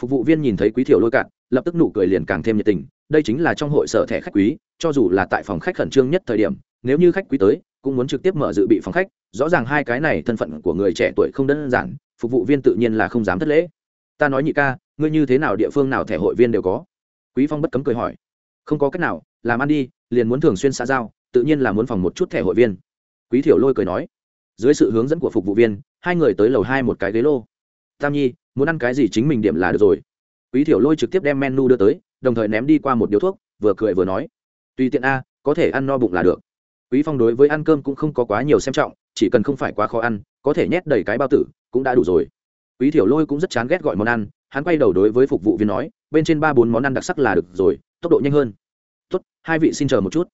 Phục vụ viên nhìn thấy quý thiểu lôi cạn, lập tức nụ cười liền càng thêm nhiệt tình, đây chính là trong hội sở thẻ khách quý, cho dù là tại phòng khách khẩn trương nhất thời điểm, nếu như khách quý tới, cũng muốn trực tiếp mở dự bị phòng khách, rõ ràng hai cái này thân phận của người trẻ tuổi không đơn giản, phục vụ viên tự nhiên là không dám thất lễ. Ta nói nhị ca, ngươi như thế nào địa phương nào thẻ hội viên đều có? Quý phong bất cấm cười hỏi. Không có cách nào, làm ăn đi liền muốn thường xuyên xã giao, tự nhiên là muốn phòng một chút thẻ hội viên. Quý thiểu lôi cười nói, dưới sự hướng dẫn của phục vụ viên, hai người tới lầu hai một cái ghế lô. Tam nhi, muốn ăn cái gì chính mình điểm là được rồi. Quý thiểu lôi trực tiếp đem menu đưa tới, đồng thời ném đi qua một điếu thuốc, vừa cười vừa nói, tùy tiện a, có thể ăn no bụng là được. Quý phong đối với ăn cơm cũng không có quá nhiều xem trọng, chỉ cần không phải quá khó ăn, có thể nhét đầy cái bao tử, cũng đã đủ rồi. Quý thiểu lôi cũng rất chán ghét gọi món ăn, hắn quay đầu đối với phục vụ viên nói, bên trên ba bốn món ăn đặc sắc là được rồi, tốc độ nhanh hơn tốt, hai vị xin chờ một chút.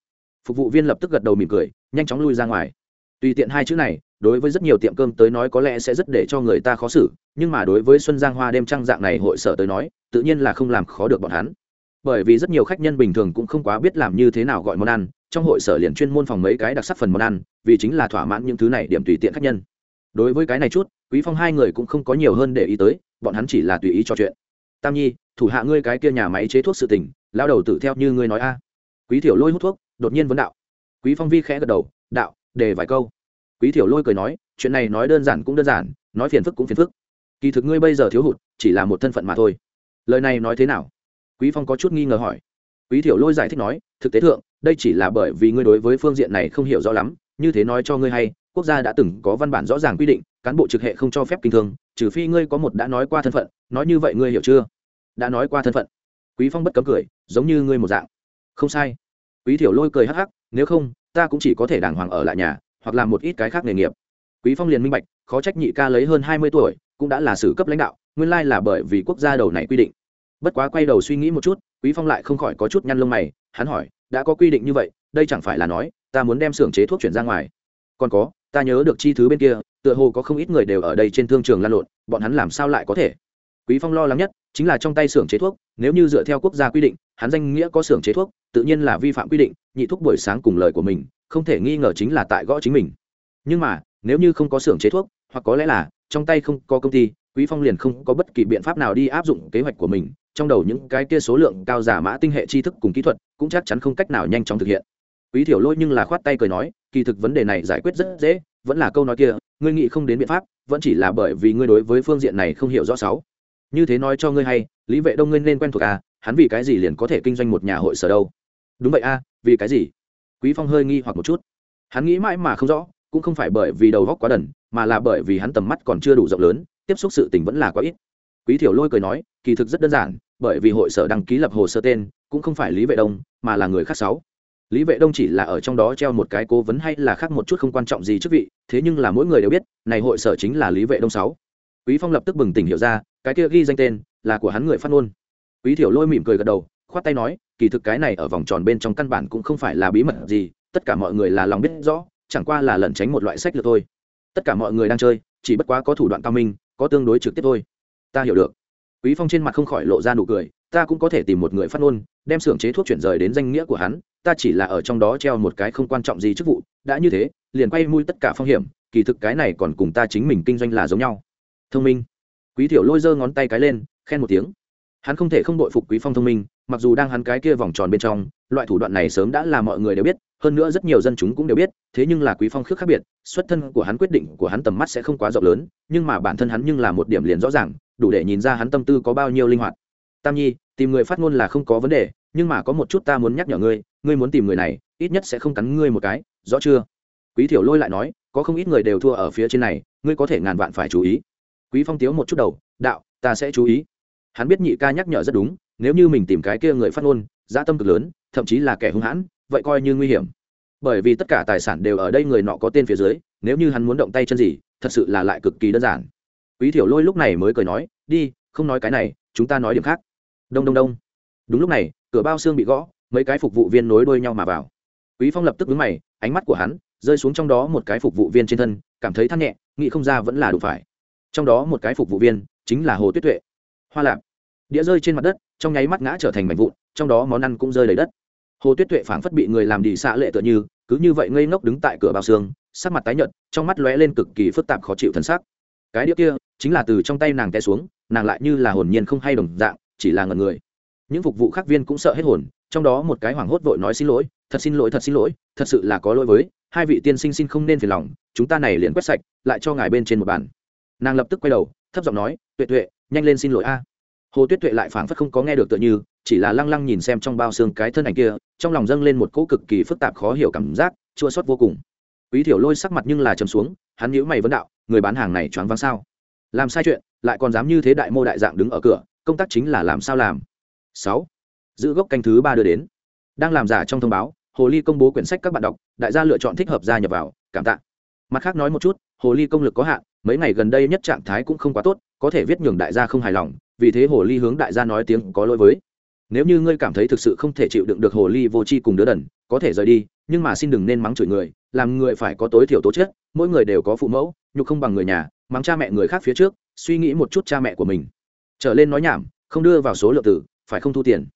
Phục vụ viên lập tức gật đầu mỉm cười, nhanh chóng lui ra ngoài. Tùy tiện hai chữ này, đối với rất nhiều tiệm cơm tới nói có lẽ sẽ rất để cho người ta khó xử, nhưng mà đối với xuân giang hoa đêm trăng dạng này hội sở tới nói, tự nhiên là không làm khó được bọn hắn. Bởi vì rất nhiều khách nhân bình thường cũng không quá biết làm như thế nào gọi món ăn, trong hội sở liền chuyên môn phòng mấy cái đặc sắc phần món ăn, vì chính là thỏa mãn những thứ này điểm tùy tiện khách nhân. Đối với cái này chút, quý phong hai người cũng không có nhiều hơn để ý tới, bọn hắn chỉ là tùy ý trò chuyện. Tam nhi, thủ hạ ngươi cái kia nhà máy chế thuốc sự tình lao đầu tự theo như ngươi nói a quý thiểu lôi hút thuốc, đột nhiên vấn đạo. Quý phong vi khẽ gật đầu, đạo, để vài câu. Quý thiểu lôi cười nói, chuyện này nói đơn giản cũng đơn giản, nói phiền phức cũng phiền phức. Kỳ thực ngươi bây giờ thiếu hụt, chỉ là một thân phận mà thôi. Lời này nói thế nào? Quý phong có chút nghi ngờ hỏi. Quý thiểu lôi giải thích nói, thực tế thượng, đây chỉ là bởi vì ngươi đối với phương diện này không hiểu rõ lắm, như thế nói cho ngươi hay, quốc gia đã từng có văn bản rõ ràng quy định, cán bộ trực hệ không cho phép kinh thương, trừ phi ngươi có một đã nói qua thân phận, nói như vậy ngươi hiểu chưa? Đã nói qua thân phận. Quý phong bất cấm cười, giống như ngươi một dạng không sai. Quý thiểu lôi cười hắc hắc, nếu không, ta cũng chỉ có thể đàng hoàng ở lại nhà, hoặc làm một ít cái khác nghề nghiệp. Quý phong liền minh bạch, khó trách nhị ca lấy hơn hai mươi tuổi, cũng đã là sử cấp lãnh đạo, nguyên lai là bởi vì quốc gia đầu này quy định. Bất quá quay đầu suy nghĩ một chút, quý phong lại không khỏi có chút nhăn lông mày, hắn hỏi, đã có quy định như vậy, đây chẳng phải là nói, ta muốn đem xưởng chế thuốc chuyển ra ngoài? Còn có, ta nhớ được chi thứ bên kia, tựa hồ có không ít người đều ở đây trên thương trường lan lộn, bọn hắn làm sao lại có thể? Quý phong lo lắng nhất chính là trong tay xưởng chế thuốc, nếu như dựa theo quốc gia quy định, hắn danh nghĩa có xưởng chế thuốc, tự nhiên là vi phạm quy định, nhị thuốc buổi sáng cùng lời của mình, không thể nghi ngờ chính là tại gõ chính mình. Nhưng mà, nếu như không có xưởng chế thuốc, hoặc có lẽ là, trong tay không có công ty, quý phong liền không có bất kỳ biện pháp nào đi áp dụng kế hoạch của mình, trong đầu những cái kia số lượng cao giả mã tinh hệ tri thức cùng kỹ thuật, cũng chắc chắn không cách nào nhanh chóng thực hiện. Quý thiểu lôi nhưng là khoát tay cười nói, kỳ thực vấn đề này giải quyết rất dễ, vẫn là câu nói kia, ngươi nghĩ không đến biện pháp, vẫn chỉ là bởi vì ngươi đối với phương diện này không hiểu rõ sáu như thế nói cho ngươi hay lý vệ đông ngươi nên quen thuộc à hắn vì cái gì liền có thể kinh doanh một nhà hội sở đâu? Đúng vậy a à, vì cái gì? Quý phong hơi nghi hoặc một chút. Hắn nghĩ mãi mà không rõ cũng không phải bởi vì đầu góc quá đần mà là bởi vì hắn tầm mắt còn chưa đủ rộng lớn tiếp xúc sự tình vẫn là quá ít. Quý thiểu lôi cười nói kỳ thực rất đơn giản bởi vì hội sở đăng ký lập hồ sơ tên cũng không phải lý vệ đông mà là người khác sáu. Lý vệ đông chỉ là ở trong đó treo một cái cố vấn hay là khác một chút không quan trọng gì chức vị thế nhưng là mỗi người đều biết này hội sở chính là lý vệ đông sáu quý phong lập tức bừng tỉnh hiểu ra, cái kia ghi danh tên là của hắn người phát ngôn. Quý thiểu lôi mỉm cười gật đầu, khoát tay nói, kỳ thực cái này ở vòng tròn bên trong căn bản cũng không phải là bí mật gì, tất cả mọi người là lòng biết rõ, chẳng qua là lẩn tránh một loại sách lược thôi. Tất cả mọi người đang chơi, chỉ bất quá có thủ đoạn cao minh, có tương đối trực tiếp thôi. Ta hiểu được. Quý phong trên mặt không khỏi lộ ra nụ cười, ta cũng có thể tìm một người phát ngôn, đem xưởng chế thuốc chuyển rời đến danh nghĩa của hắn, ta chỉ là ở trong đó treo một cái không quan trọng gì chức vụ, đã như thế, liền quay mui tất cả phong hiểm, kỳ thực cái này còn cùng ta chính mình kinh doanh là giống nhau thông minh. Quý thiểu lôi giơ ngón tay cái lên, khen một tiếng. Hắn không thể không đội phục quý phong thông minh, mặc dù đang hắn cái kia vòng tròn bên trong, loại thủ đoạn này sớm đã là mọi người đều biết, hơn nữa rất nhiều dân chúng cũng đều biết, thế nhưng là quý phong khước khác biệt, xuất thân của hắn quyết định của hắn tầm mắt sẽ không quá rộng lớn, nhưng mà bản thân hắn nhưng là một điểm liền rõ ràng, đủ để nhìn ra hắn tâm tư có bao nhiêu linh hoạt. Tam nhi, tìm người phát ngôn là không có vấn đề, nhưng mà có một chút ta muốn nhắc nhở ngươi ngươi muốn tìm người này, ít nhất sẽ không cắn ngươi một cái, rõ chưa? Quý thiểu lôi lại nói, có không ít người đều thua ở phía trên này, ngươi có thể ngàn vạn phải chú ý quý phong tiếu một chút đầu, đạo, ta sẽ chú ý. Hắn biết nhị ca nhắc nhở rất đúng, nếu như mình tìm cái kia người phát ngôn dã tâm cực lớn, thậm chí là kẻ hung hãn, vậy coi như nguy hiểm. Bởi vì tất cả tài sản đều ở đây người nọ có tên phía dưới, nếu như hắn muốn động tay chân gì, thật sự là lại cực kỳ đơn giản. Quý thiểu lôi lúc này mới cười nói, đi, không nói cái này, chúng ta nói điểm khác. Đông đông đông. Đúng lúc này, cửa bao xương bị gõ, mấy cái phục vụ viên nối đuôi nhau mà vào. Quý phong lập tức vướng mày, ánh mắt của hắn rơi xuống trong đó một cái phục vụ viên trên thân, cảm thấy thắt nhẹ, nghĩ không ra vẫn là đủ phải trong đó một cái phục vụ viên chính là hồ tuyết tuệ hoa lạp đĩa rơi trên mặt đất trong nháy mắt ngã trở thành mảnh vụn trong đó món ăn cũng rơi đầy đất hồ tuyết tuệ phảng phất bị người làm đi xạ lệ tựa như cứ như vậy ngây ngốc đứng tại cửa bao xương sắc mặt tái nhợt trong mắt lóe lên cực kỳ phức tạp khó chịu thân xác cái đĩa kia chính là từ trong tay nàng té xuống nàng lại như là hồn nhiên không hay đồng dạng chỉ là ngần người những phục vụ khác viên cũng sợ hết hồn trong đó một cái hoảng hốt vội nói xin lỗi thật xin lỗi thật xin lỗi thật sự là có lỗi với hai vị tiên sinh xin không nên phiền lòng chúng ta này liền quét sạch lại cho ngài bên trên một bàn nàng lập tức quay đầu, thấp giọng nói, tuệ tuệ, nhanh lên xin lỗi a. Hồ tuyết tuệ lại phảng phất không có nghe được tựa như, chỉ là lăng lăng nhìn xem trong bao xương cái thân ảnh kia, trong lòng dâng lên một cỗ cực kỳ phức tạp khó hiểu cảm giác, chua xót vô cùng. Quý thiểu lôi sắc mặt nhưng là trầm xuống, hắn nhíu mày vấn đạo, người bán hàng này choáng váng sao? Làm sai chuyện, lại còn dám như thế đại mô đại dạng đứng ở cửa, công tác chính là làm sao làm? Sáu. Giữ gốc canh thứ ba đưa đến. Đang làm giả trong thông báo, hồ ly công bố quyển sách các bạn đọc, đại gia lựa chọn thích hợp gia nhập vào, cảm tạ. Mặt khác nói một chút, hồ ly công lực có hạn mấy ngày gần đây nhất trạng thái cũng không quá tốt, có thể viết nhường đại gia không hài lòng, vì thế hồ ly hướng đại gia nói tiếng có lỗi với. Nếu như ngươi cảm thấy thực sự không thể chịu đựng được hồ ly vô tri cùng đứa đần, có thể rời đi, nhưng mà xin đừng nên mắng chửi người, làm người phải có tối thiểu tố chất, mỗi người đều có phụ mẫu, nhục không bằng người nhà, mắng cha mẹ người khác phía trước, suy nghĩ một chút cha mẹ của mình. Trở lên nói nhảm, không đưa vào số lượng tử, phải không thu tiền.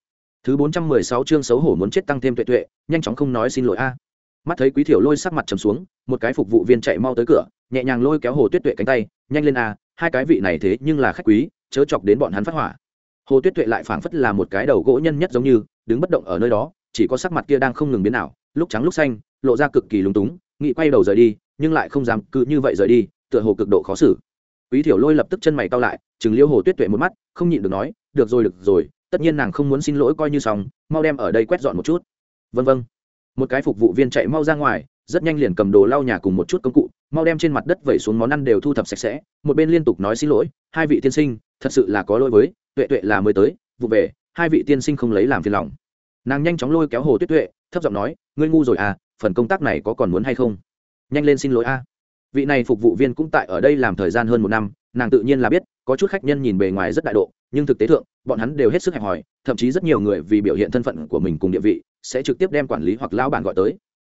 Thứ bốn trăm mười sáu chương xấu hổ muốn chết tăng thêm tuệ tuệ, nhanh chóng không nói xin lỗi a. Mắt thấy quý thiểu lôi sắc mặt trầm xuống, một cái phục vụ viên chạy mau tới cửa nhẹ nhàng lôi kéo hồ tuyết tuệ cánh tay, nhanh lên a, hai cái vị này thế nhưng là khách quý, chớ chọc đến bọn hắn phát hỏa. Hồ tuyết tuệ lại phảng phất là một cái đầu gỗ nhân nhất giống như, đứng bất động ở nơi đó, chỉ có sắc mặt kia đang không ngừng biến nào lúc trắng lúc xanh, lộ ra cực kỳ lúng túng nghị quay đầu rời đi, nhưng lại không dám cứ như vậy rời đi, tựa hồ cực độ khó xử. Quý thiểu lôi lập tức chân mày cau lại chừng liêu hồ tuyết tuệ một mắt, không nhịn được nói, được rồi được rồi, tất nhiên nàng không muốn xin lỗi coi như xong, mau đem ở đây quét dọn một chút. Vân vân. Một cái phục vụ viên chạy mau ra ngoài rất nhanh liền cầm đồ lau nhà cùng một chút công cụ, mau đem trên mặt đất vẩy xuống món ăn đều thu thập sạch sẽ, một bên liên tục nói xin lỗi, hai vị tiên sinh, thật sự là có lỗi với, tuệ tuệ là mới tới, vụ về, hai vị tiên sinh không lấy làm phiền lòng. Nàng nhanh chóng lôi kéo hồ tuyết tuệ, thấp giọng nói, ngươi ngu rồi à phần công tác này có còn muốn hay không? Nhanh lên xin lỗi a. Vị này phục vụ viên cũng tại ở đây làm thời gian hơn một năm, nàng tự nhiên là biết, có chút khách nhân nhìn bề ngoài rất đại độ, nhưng thực tế thượng, bọn hắn đều hết sức hẹp hòi, thậm chí rất nhiều người vì biểu hiện thân phận của mình cùng địa vị, sẽ trực tiếp đem quản lý hoặc lão bản gọi tới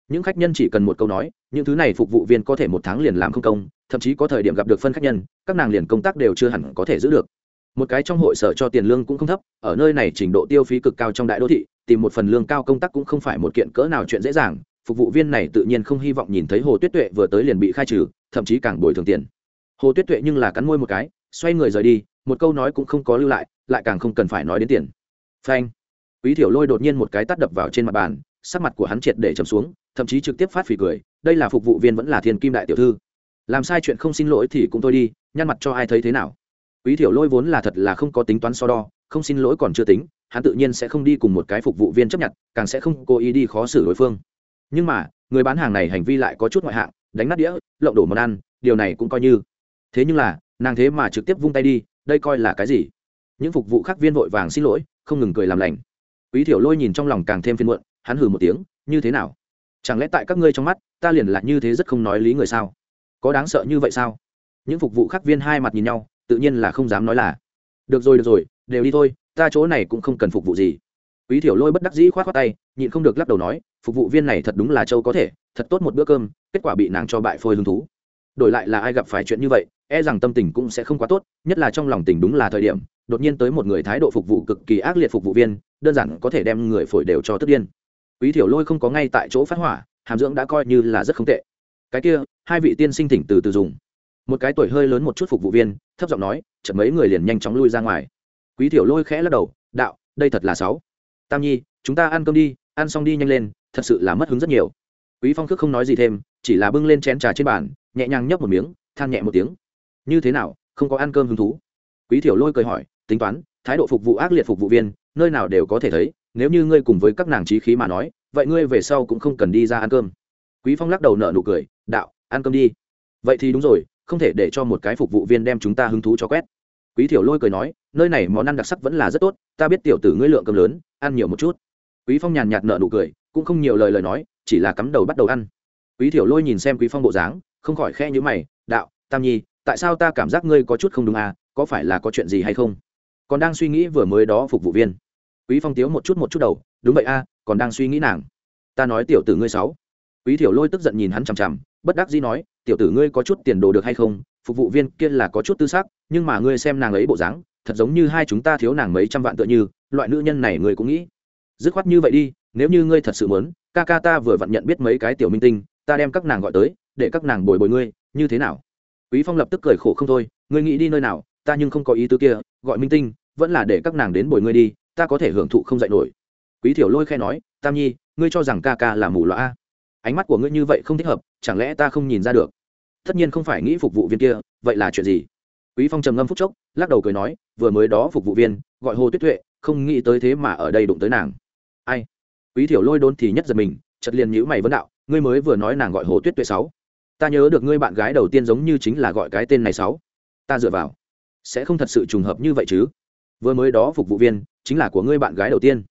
những khách nhân chỉ cần một câu nói, những thứ này phục vụ viên có thể một tháng liền làm không công, thậm chí có thời điểm gặp được phân khách nhân, các nàng liền công tác đều chưa hẳn có thể giữ được. Một cái trong hội sở cho tiền lương cũng không thấp, ở nơi này trình độ tiêu phí cực cao trong đại đô thị, tìm một phần lương cao công tác cũng không phải một kiện cỡ nào chuyện dễ dàng, phục vụ viên này tự nhiên không hy vọng nhìn thấy hồ tuyết tuệ vừa tới liền bị khai trừ, thậm chí càng bồi thường tiền. Hồ tuyết tuệ nhưng là cắn môi một cái, xoay người rời đi, một câu nói cũng không có lưu lại lại càng không cần phải nói đến tiền. Phanh. Quý thiểu lôi đột nhiên một cái tắt đập vào trên mặt bàn, sắc mặt của hắn triệt để chầm xuống thậm chí trực tiếp phát phỉ cười, đây là phục vụ viên vẫn là thiên kim đại tiểu thư. Làm sai chuyện không xin lỗi thì cũng thôi đi, nhăn mặt cho ai thấy thế nào. Quý thiểu lôi vốn là thật là không có tính toán so đo, không xin lỗi còn chưa tính, hắn tự nhiên sẽ không đi cùng một cái phục vụ viên chấp nhận, càng sẽ không cố ý đi khó xử đối phương. Nhưng mà, người bán hàng này hành vi lại có chút ngoại hạng, đánh nát đĩa, lộng đổ món ăn, điều này cũng coi như. Thế nhưng là, nàng thế mà trực tiếp vung tay đi, đây coi là cái gì? Những phục vụ khác viên vội vàng xin lỗi, không ngừng cười làm lành. Quý thiểu lôi nhìn trong lòng càng thêm phiên muộn, hắn hừ một tiếng, như thế nào? Chẳng lẽ tại các ngươi trong mắt, ta liền là như thế rất không nói lý người sao? Có đáng sợ như vậy sao? Những phục vụ khác viên hai mặt nhìn nhau, tự nhiên là không dám nói là, được rồi được rồi, đều đi thôi, ta chỗ này cũng không cần phục vụ gì. Quý thiểu lôi bất đắc dĩ k h o á t khoác tay, nhịn không được lắc đầu nói, phục vụ viên này thật đúng là châu có thể, thật tốt một bữa cơm, kết quả bị nàng cho bại phôi hứng thú. Đổi lại là ai gặp phải chuyện như vậy e rằng tâm tình cũng sẽ không quá tốt, nhất là trong lòng tình đúng là thời điểm, đột nhiên tới một người thái độ phục vụ cực kỳ ác liệt phục vụ viên, đơn giản có thể đem người phổi đều cho tức điên quý thiểu lôi không có ngay tại chỗ phát hỏa, hàm dưỡng đã coi như là rất không tệ. Cái kia, hai vị tiên sinh thỉnh từ từ dùng. Một cái tuổi hơi lớn một chút phục vụ viên, thấp giọng nói, chợt mấy người liền nhanh chóng lui ra ngoài. Quý thiểu lôi khẽ lắc đầu, đạo, đây thật là sáu. Tam nhi, chúng ta ăn cơm đi, ăn xong đi nhanh lên, thật sự là mất hứng rất nhiều. Quý phong khước không nói gì thêm, chỉ là bưng lên chén trà trên bàn, nhẹ nhàng nhấp một miếng, than nhẹ một tiếng. Như thế nào, không có ăn cơm hứng thú? Quý thiểu lôi cười hỏi, tính toán, thái độ phục vụ ác liệt phục vụ viên, nơi nào đều có thể thấy nếu như ngươi cùng với các nàng trí khí mà nói, vậy ngươi về sau cũng không cần đi ra ăn cơm. Quý phong lắc đầu nở nụ cười, đạo, ăn cơm đi. Vậy thì đúng rồi, không thể để cho một cái phục vụ viên đem chúng ta hứng thú cho quét. Quý thiểu lôi cười nói, nơi này món ăn đặc sắc vẫn là rất tốt, ta biết tiểu tử ngươi lượng cơm lớn, ăn nhiều một chút. Quý phong nhàn nhạt nở nụ cười, cũng không nhiều lời lời nói, chỉ là cắm đầu bắt đầu ăn. Quý thiểu lôi nhìn xem quý phong bộ dáng, không khỏi khe như mày, đạo, tam nhi, tại sao ta cảm giác ngươi có chút không đúng à có phải là có chuyện gì hay không? Còn đang suy nghĩ vừa mới đó phục vụ viên quý phong tiếu một chút một chút đầu đúng vậy a à, còn đang suy nghĩ nàng. Ta nói tiểu tử ngươi sáu. Quý thiểu lôi tức giận nhìn hắn chằm chằm bất đắc dĩ nói tiểu tử ngươi có chút tiền đồ được hay không? Phục vụ viên kia là có chút tư xác nhưng mà ngươi xem nàng ấy bộ dáng thật giống như hai chúng ta thiếu nàng mấy trăm vạn tựa như loại nữ nhân này ngươi cũng nghĩ. Dứt khoát như vậy đi nếu như ngươi thật sự muốn ca ca ta vừa vặn nhận biết mấy cái tiểu minh tinh ta đem các nàng gọi tới để các nàng bồi bồi ngươi như thế nào? Quý phong lập tức cười khổ không thôi ngươi nghĩ đi nơi nào ta nhưng không có ý tứ kia gọi minh tinh vẫn là để các nàng đến bồi ngươi đi ta có thể hưởng thụ không dạy nổi. Quý thiểu lôi khe nói, tam nhi, ngươi cho rằng ca ca là mù loa ánh mắt của ngươi như vậy không thích hợp, chẳng lẽ ta không nhìn ra được? Tất nhiên không phải nghĩ phục vụ viên kia, vậy là chuyện gì? Quý phong trầm ngâm phút chốc, lắc đầu cười nói, vừa mới đó phục vụ viên, gọi hồ tuyết tuệ, không nghĩ tới thế mà ở đây đụng tới nàng. Ai? Quý thiểu lôi đôn thì nhất giật mình chật liền nhữ mày vấn đạo, ngươi mới vừa nói nàng gọi hồ tuyết tuệ sáu. Ta nhớ được ngươi bạn gái đầu tiên giống như chính là gọi cái tên này sáu. Ta dựa vào, sẽ không thật sự trùng hợp như vậy chứ? Vừa mới đó phục vụ viên chính là của ngươi bạn gái đầu tiên.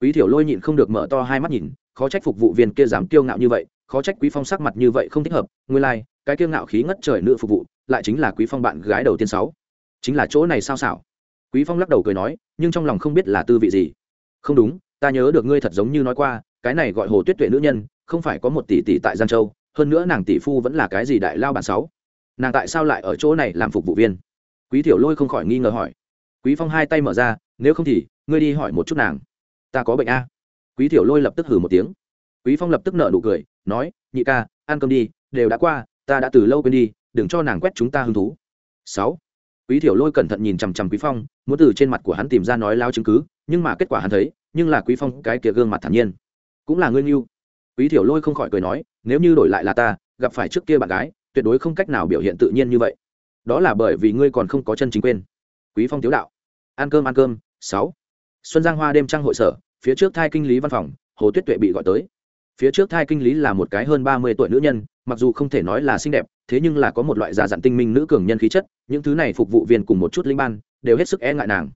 Quý thiểu lôi nhịn không được mở to hai mắt nhìn khó trách phục vụ viên kia dám kiêu ngạo như vậy khó trách quý phong sắc mặt như vậy không thích hợp ngươi lai、like, cái kiêu ngạo khí ngất trời nữ phục vụ lại chính là quý phong bạn gái đầu tiên sáu. Chính là chỗ này sao xảo? Quý phong lắc đầu cười nói nhưng trong lòng không biết là tư vị gì. Không đúng ta nhớ được ngươi thật giống như nói qua cái này gọi hồ tuyết tuệ nữ nhân không phải có một tỷ tỷ tại giang châu hơn nữa nàng tỷ phu vẫn là cái gì đại lao bản sáu. Nàng tại sao lại ở chỗ này làm phục vụ viên? Quý tiểu lôi không khỏi nghi ngờ hỏi. Quý phong hai tay mở ra nếu không thì ngươi đi hỏi một chút nàng. Ta có bệnh a. Quý tiểu lôi lập tức hử một tiếng. Quý phong lập tức nở nụ cười, nói, nhị ca, ăn cơm đi, đều đã qua, ta đã từ lâu quên đi, đừng cho nàng quét chúng ta hứng thú. Sáu. Quý tiểu lôi cẩn thận nhìn chằm chằm quý phong, muốn từ trên mặt của hắn tìm ra nói lao chứng cứ, nhưng mà kết quả hắn thấy, nhưng là quý phong cái kia gương mặt thản nhiên. Cũng là ngươi yêu quý tiểu lôi không khỏi cười nói, nếu như đổi lại là ta, gặp phải trước kia bạn gái, tuyệt đối không cách nào biểu hiện tự nhiên như vậy. Đó là bởi vì ngươi còn không có chân chính quên. Quý phong tiếu đạo. Ăn cơm ăn cơm. Sáu xuân giang hoa đêm trăng hội sở, phía trước thai kinh lý văn phòng, hồ tuyết tuệ bị gọi tới. Phía trước thai kinh lý là một cái hơn ba mươi tuổi nữ nhân, mặc dù không thể nói là xinh đẹp, thế nhưng là có một loại giả dặn tinh minh nữ cường nhân khí chất, những thứ này phục vụ viên cùng một chút linh ban, đều hết sức e ngại nàng.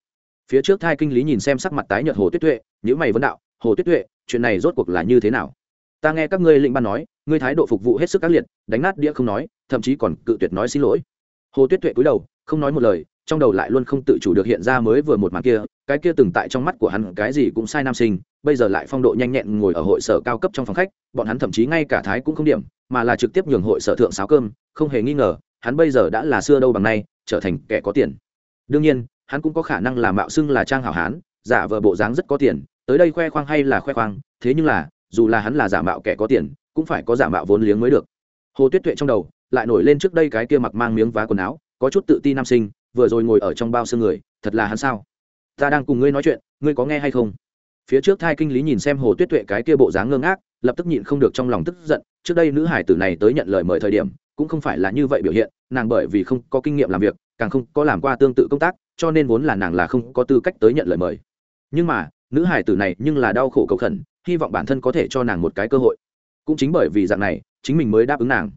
Phía trước thai kinh lý nhìn xem sắc mặt tái nhợt hồ tuyết tuệ những mày vấn đạo, hồ tuyết tuệ, chuyện này rốt cuộc là như thế nào? Ta nghe các ngươi linh ban nói, ngươi thái độ phục vụ hết sức ác liệt, đánh nát đĩa không nói, thậm chí còn cự tuyệt nói xin lỗi. Hồ tuyết tuệ cúi đầu, không nói một lời trong đầu lại luôn không tự chủ được hiện ra mới vừa một màn kia, cái kia từng tại trong mắt của hắn cái gì cũng sai nam sinh, bây giờ lại phong độ nhanh nhẹn ngồi ở hội sở cao cấp trong phòng khách, bọn hắn thậm chí ngay cả thái cũng không điểm, mà là trực tiếp nhường hội sở thượng sáo cơm, không hề nghi ngờ, hắn bây giờ đã là xưa đâu bằng nay, trở thành kẻ có tiền. Đương nhiên, hắn cũng có khả năng là mạo xưng là trang hảo hán, giả vờ bộ dáng rất có tiền, tới đây khoe khoang hay là khoe khoang, thế nhưng là, dù là hắn là giả mạo kẻ có tiền, cũng phải có giả mạo vốn liếng mới được. Hồ tuyết tuệ trong đầu, lại nổi lên trước đây cái kia mặc mang miếng vá quần áo, có chút tự ti nam sinh vừa rồi ngồi ở trong bao xương người, thật là hắn sao? Ta đang cùng ngươi nói chuyện, ngươi có nghe hay không? Phía trước thai kinh lý nhìn xem hồ tuyết tuệ cái kia bộ dáng ngơ ngác, lập tức nhịn không được trong lòng tức giận, trước đây nữ hải tử này tới nhận lời mời thời điểm, cũng không phải là như vậy biểu hiện, nàng bởi vì không có kinh nghiệm làm việc, càng không có làm qua tương tự công tác, cho nên vốn là nàng là không có tư cách tới nhận lời mời. Nhưng mà, nữ hải tử này nhưng là đau khổ cầu khẩn, hy vọng bản thân có thể cho nàng một cái cơ hội. Cũng chính bởi vì dạng này, chính mình mới đáp ứng nàng.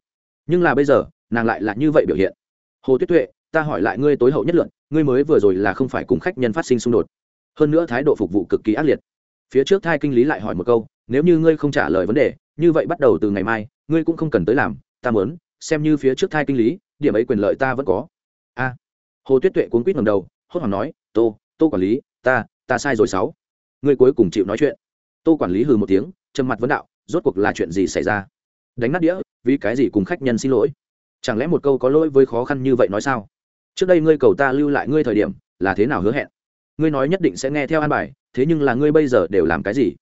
Nhưng là bây giờ, nàng lại là như vậy biểu hiện. Hồ tuyết tuệ ta hỏi lại ngươi tối hậu nhất luận ngươi mới vừa rồi là không phải cùng khách nhân phát sinh xung đột. Hơn nữa thái độ phục vụ cực kỳ ác liệt. Phía trước thai kinh lý lại hỏi một câu, nếu như ngươi không trả lời vấn đề, như vậy bắt đầu từ ngày mai, ngươi cũng không cần tới làm, ta mớn xem như phía trước thai kinh lý, điểm ấy quyền lợi ta vẫn có. A. Hồ tuyết tuệ cuốn quýt ngầm đầu, hốt hoảng nói, tô tô quản lý, ta ta sai rồi sáu. Ngươi cuối cùng chịu nói chuyện. Tô quản lý hừ một tiếng, trầm mặt vấn đạo, rốt cuộc là chuyện gì xảy ra? Đánh nát đĩa, vì cái gì cùng khách nhân xin lỗi? Chẳng lẽ một câu có lỗi với khó khăn như vậy nói sao? Trước đây ngươi cầu ta lưu lại ngươi thời điểm, là thế nào hứa hẹn? Ngươi nói nhất định sẽ nghe theo an bài, thế nhưng là ngươi bây giờ đều làm cái gì?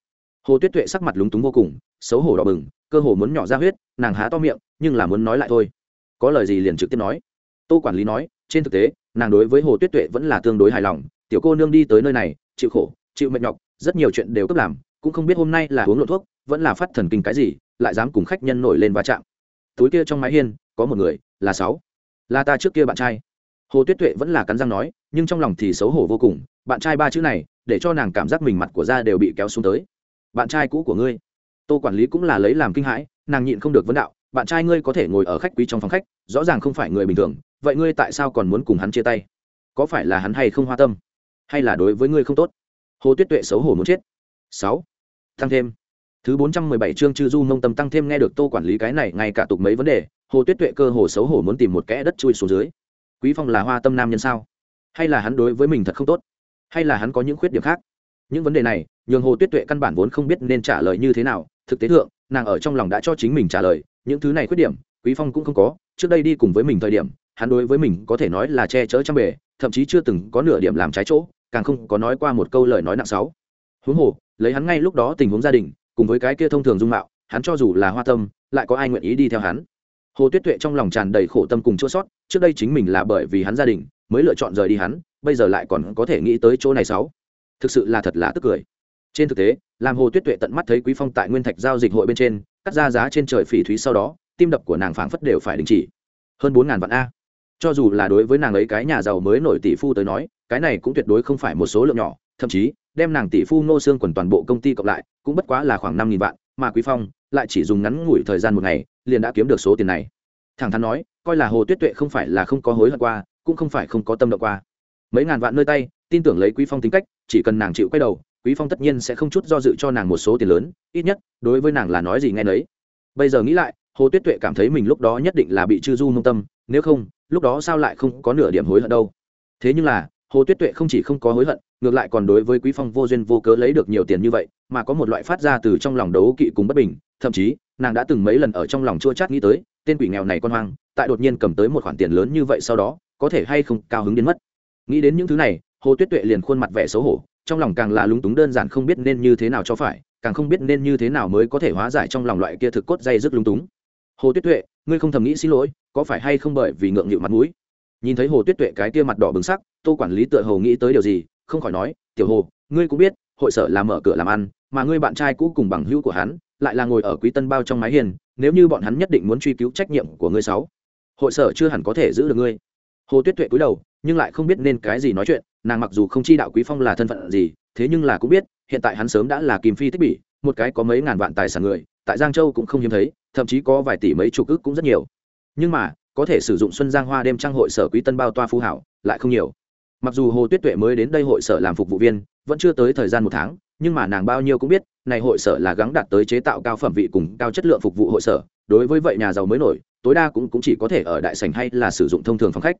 Hồ tuyết tuệ sắc mặt lúng túng vô cùng, xấu hổ đỏ bừng, cơ hồ muốn nhỏ ra huyết, nàng há to miệng, nhưng là muốn nói lại thôi. Có lời gì liền trực tiếp nói. Tô quản lý nói, trên thực tế, nàng đối với hồ tuyết tuệ vẫn là tương đối hài lòng, tiểu cô nương đi tới nơi này, chịu khổ, chịu mệt nhọc, rất nhiều chuyện đều cấp làm, cũng không biết hôm nay là uống lộ thuốc, vẫn là phát thần kinh cái gì, lại dám cùng khách nhân nổi lên va chạm. Túi kia trong mái hiên, có một người, là sáu. Là ta trước kia bạn trai hồ tuyết tuệ vẫn là cắn răng nói, nhưng trong lòng thì xấu hổ vô cùng, bạn trai ba chữ này, để cho nàng cảm giác mình mặt của da đều bị kéo xuống tới. Bạn trai cũ của ngươi. Tô quản lý cũng là lấy làm kinh hãi, nàng nhịn không được vấn đạo, bạn trai ngươi có thể ngồi ở khách quý trong phòng khách, rõ ràng không phải người bình thường, vậy ngươi tại sao còn muốn cùng hắn chia tay? Có phải là hắn hay không hoa tâm? Hay là đối với ngươi không tốt? Hồ tuyết tuệ xấu hổ muốn chết. Sáu. Tăng thêm. Thứ bốn trăm mười bảy chương chư du mông tâm tăng thêm nghe được tô quản lý cái này ngay cả tục mấy vấn đề, hồ tuyết tuệ cơ hồ xấu hổ muốn tìm một kẽ đất chui xuống dưới quý phong là hoa tâm nam nhân sao? Hay là hắn đối với mình thật không tốt? Hay là hắn có những khuyết điểm khác? Những vấn đề này, nhường hồ tuyết tuệ căn bản vốn không biết nên trả lời như thế nào. Thực tế thượng, nàng ở trong lòng đã cho chính mình trả lời, những thứ này khuyết điểm, quý phong cũng không có. Trước đây đi cùng với mình thời điểm, hắn đối với mình có thể nói là che chở trăm bề, thậm chí chưa từng có nửa điểm làm trái chỗ, càng không có nói qua một câu lời nói nặng sáu. Huống hồ, lấy hắn ngay lúc đó tình huống gia đình, cùng với cái kia thông thường dung mạo, hắn cho dù là hoa tâm, lại có ai nguyện ý đi theo hắn? Hồ tuyết tuệ trong lòng tràn đầy khổ tâm cùng chua sót, trước đây chính mình là bởi vì hắn gia đình mới lựa chọn rời đi hắn, bây giờ lại còn có thể nghĩ tới chỗ này sáu. Thực sự là thật là tức cười. Trên thực tế, làm hồ tuyết tuệ tận mắt thấy quý phong tại nguyên thạch giao dịch hội bên trên, cắt ra giá trên trời phỉ thúy sau đó, tim đập của nàng phảng phất đều phải đình chỉ. Hơn bốn ngàn vạn a. Cho dù là đối với nàng ấy cái nhà giàu mới nổi tỷ phu tới nói, cái này cũng tuyệt đối không phải một số lượng nhỏ, thậm chí, đem nàng tỷ phu nô xương quần toàn bộ công ty cộng lại, cũng bất quá là khoảng năm nghìn vạn mà quý phong lại chỉ dùng ngắn ngủi thời gian một ngày, liền đã kiếm được số tiền này. Thẳng thắn nói, coi là hồ tuyết tuệ không phải là không có hối hận qua, cũng không phải không có tâm động qua. Mấy ngàn vạn nơi tay, tin tưởng lấy quý phong tính cách, chỉ cần nàng chịu quay đầu, quý phong tất nhiên sẽ không chút do dự cho nàng một số tiền lớn, ít nhất, đối với nàng là nói gì nghe nấy. Bây giờ nghĩ lại, hồ tuyết tuệ cảm thấy mình lúc đó nhất định là bị chư du nông tâm, nếu không, lúc đó sao lại không có nửa điểm hối hận đâu. Thế nhưng là hồ tuyết tuệ không chỉ không có hối hận, ngược lại còn đối với quý phong vô duyên vô cớ lấy được nhiều tiền như vậy, mà có một loại phát ra từ trong lòng đấu kỵ cùng bất bình, thậm chí, nàng đã từng mấy lần ở trong lòng chua chát nghĩ tới, tên quỷ nghèo này con hoang, tại đột nhiên cầm tới một khoản tiền lớn như vậy sau đó, có thể hay không cao hứng đến mất. Nghĩ đến những thứ này, hồ tuyết tuệ liền khuôn mặt vẻ xấu hổ, trong lòng càng là lúng túng đơn giản không biết nên như thế nào cho phải, càng không biết nên như thế nào mới có thể hóa giải trong lòng loại kia thực cốt dây dứt lúng túng. Hồ tuyết tuệ, ngươi không thầm nghĩ xin lỗi, có phải hay không bởi vì ngượng nghịu mặt mũi? Nhìn thấy hồ tuyết tuệ cái kia mặt đỏ bừng sắc, tô quản lý tựa hồ nghĩ tới điều gì, không khỏi nói, tiểu hồ, ngươi cũng biết, hội sở là mở cửa làm ăn, mà ngươi bạn trai cũ cùng bằng hữu của hắn lại là ngồi ở quý tân bao trong mái hiền nếu như bọn hắn nhất định muốn truy cứu trách nhiệm của ngươi sáu, hội sở chưa hẳn có thể giữ được ngươi. Hồ tuyết tuệ cúi đầu, nhưng lại không biết nên cái gì nói chuyện, nàng mặc dù không chi đạo quý phong là thân phận gì, thế nhưng là cũng biết, hiện tại hắn sớm đã là kim phi tích bỉ, một cái có mấy ngàn vạn tài sản người, tại giang châu cũng không hiếm thấy, thậm chí có vài tỷ mấy chục ức cũng rất nhiều. Nhưng mà có thể sử dụng xuân giang hoa đêm trang hội sở quý tân bao toa phú hảo lại không nhiều. Mặc dù hồ tuyết tuệ mới đến đây hội sở làm phục vụ viên vẫn chưa tới thời gian một tháng nhưng mà nàng bao nhiêu cũng biết này hội sở là gắng đạt tới chế tạo cao phẩm vị cùng cao chất lượng phục vụ hội sở đối với vậy nhà giàu mới nổi tối đa cũng, cũng chỉ có thể ở đại sảnh hay là sử dụng thông thường phòng khách.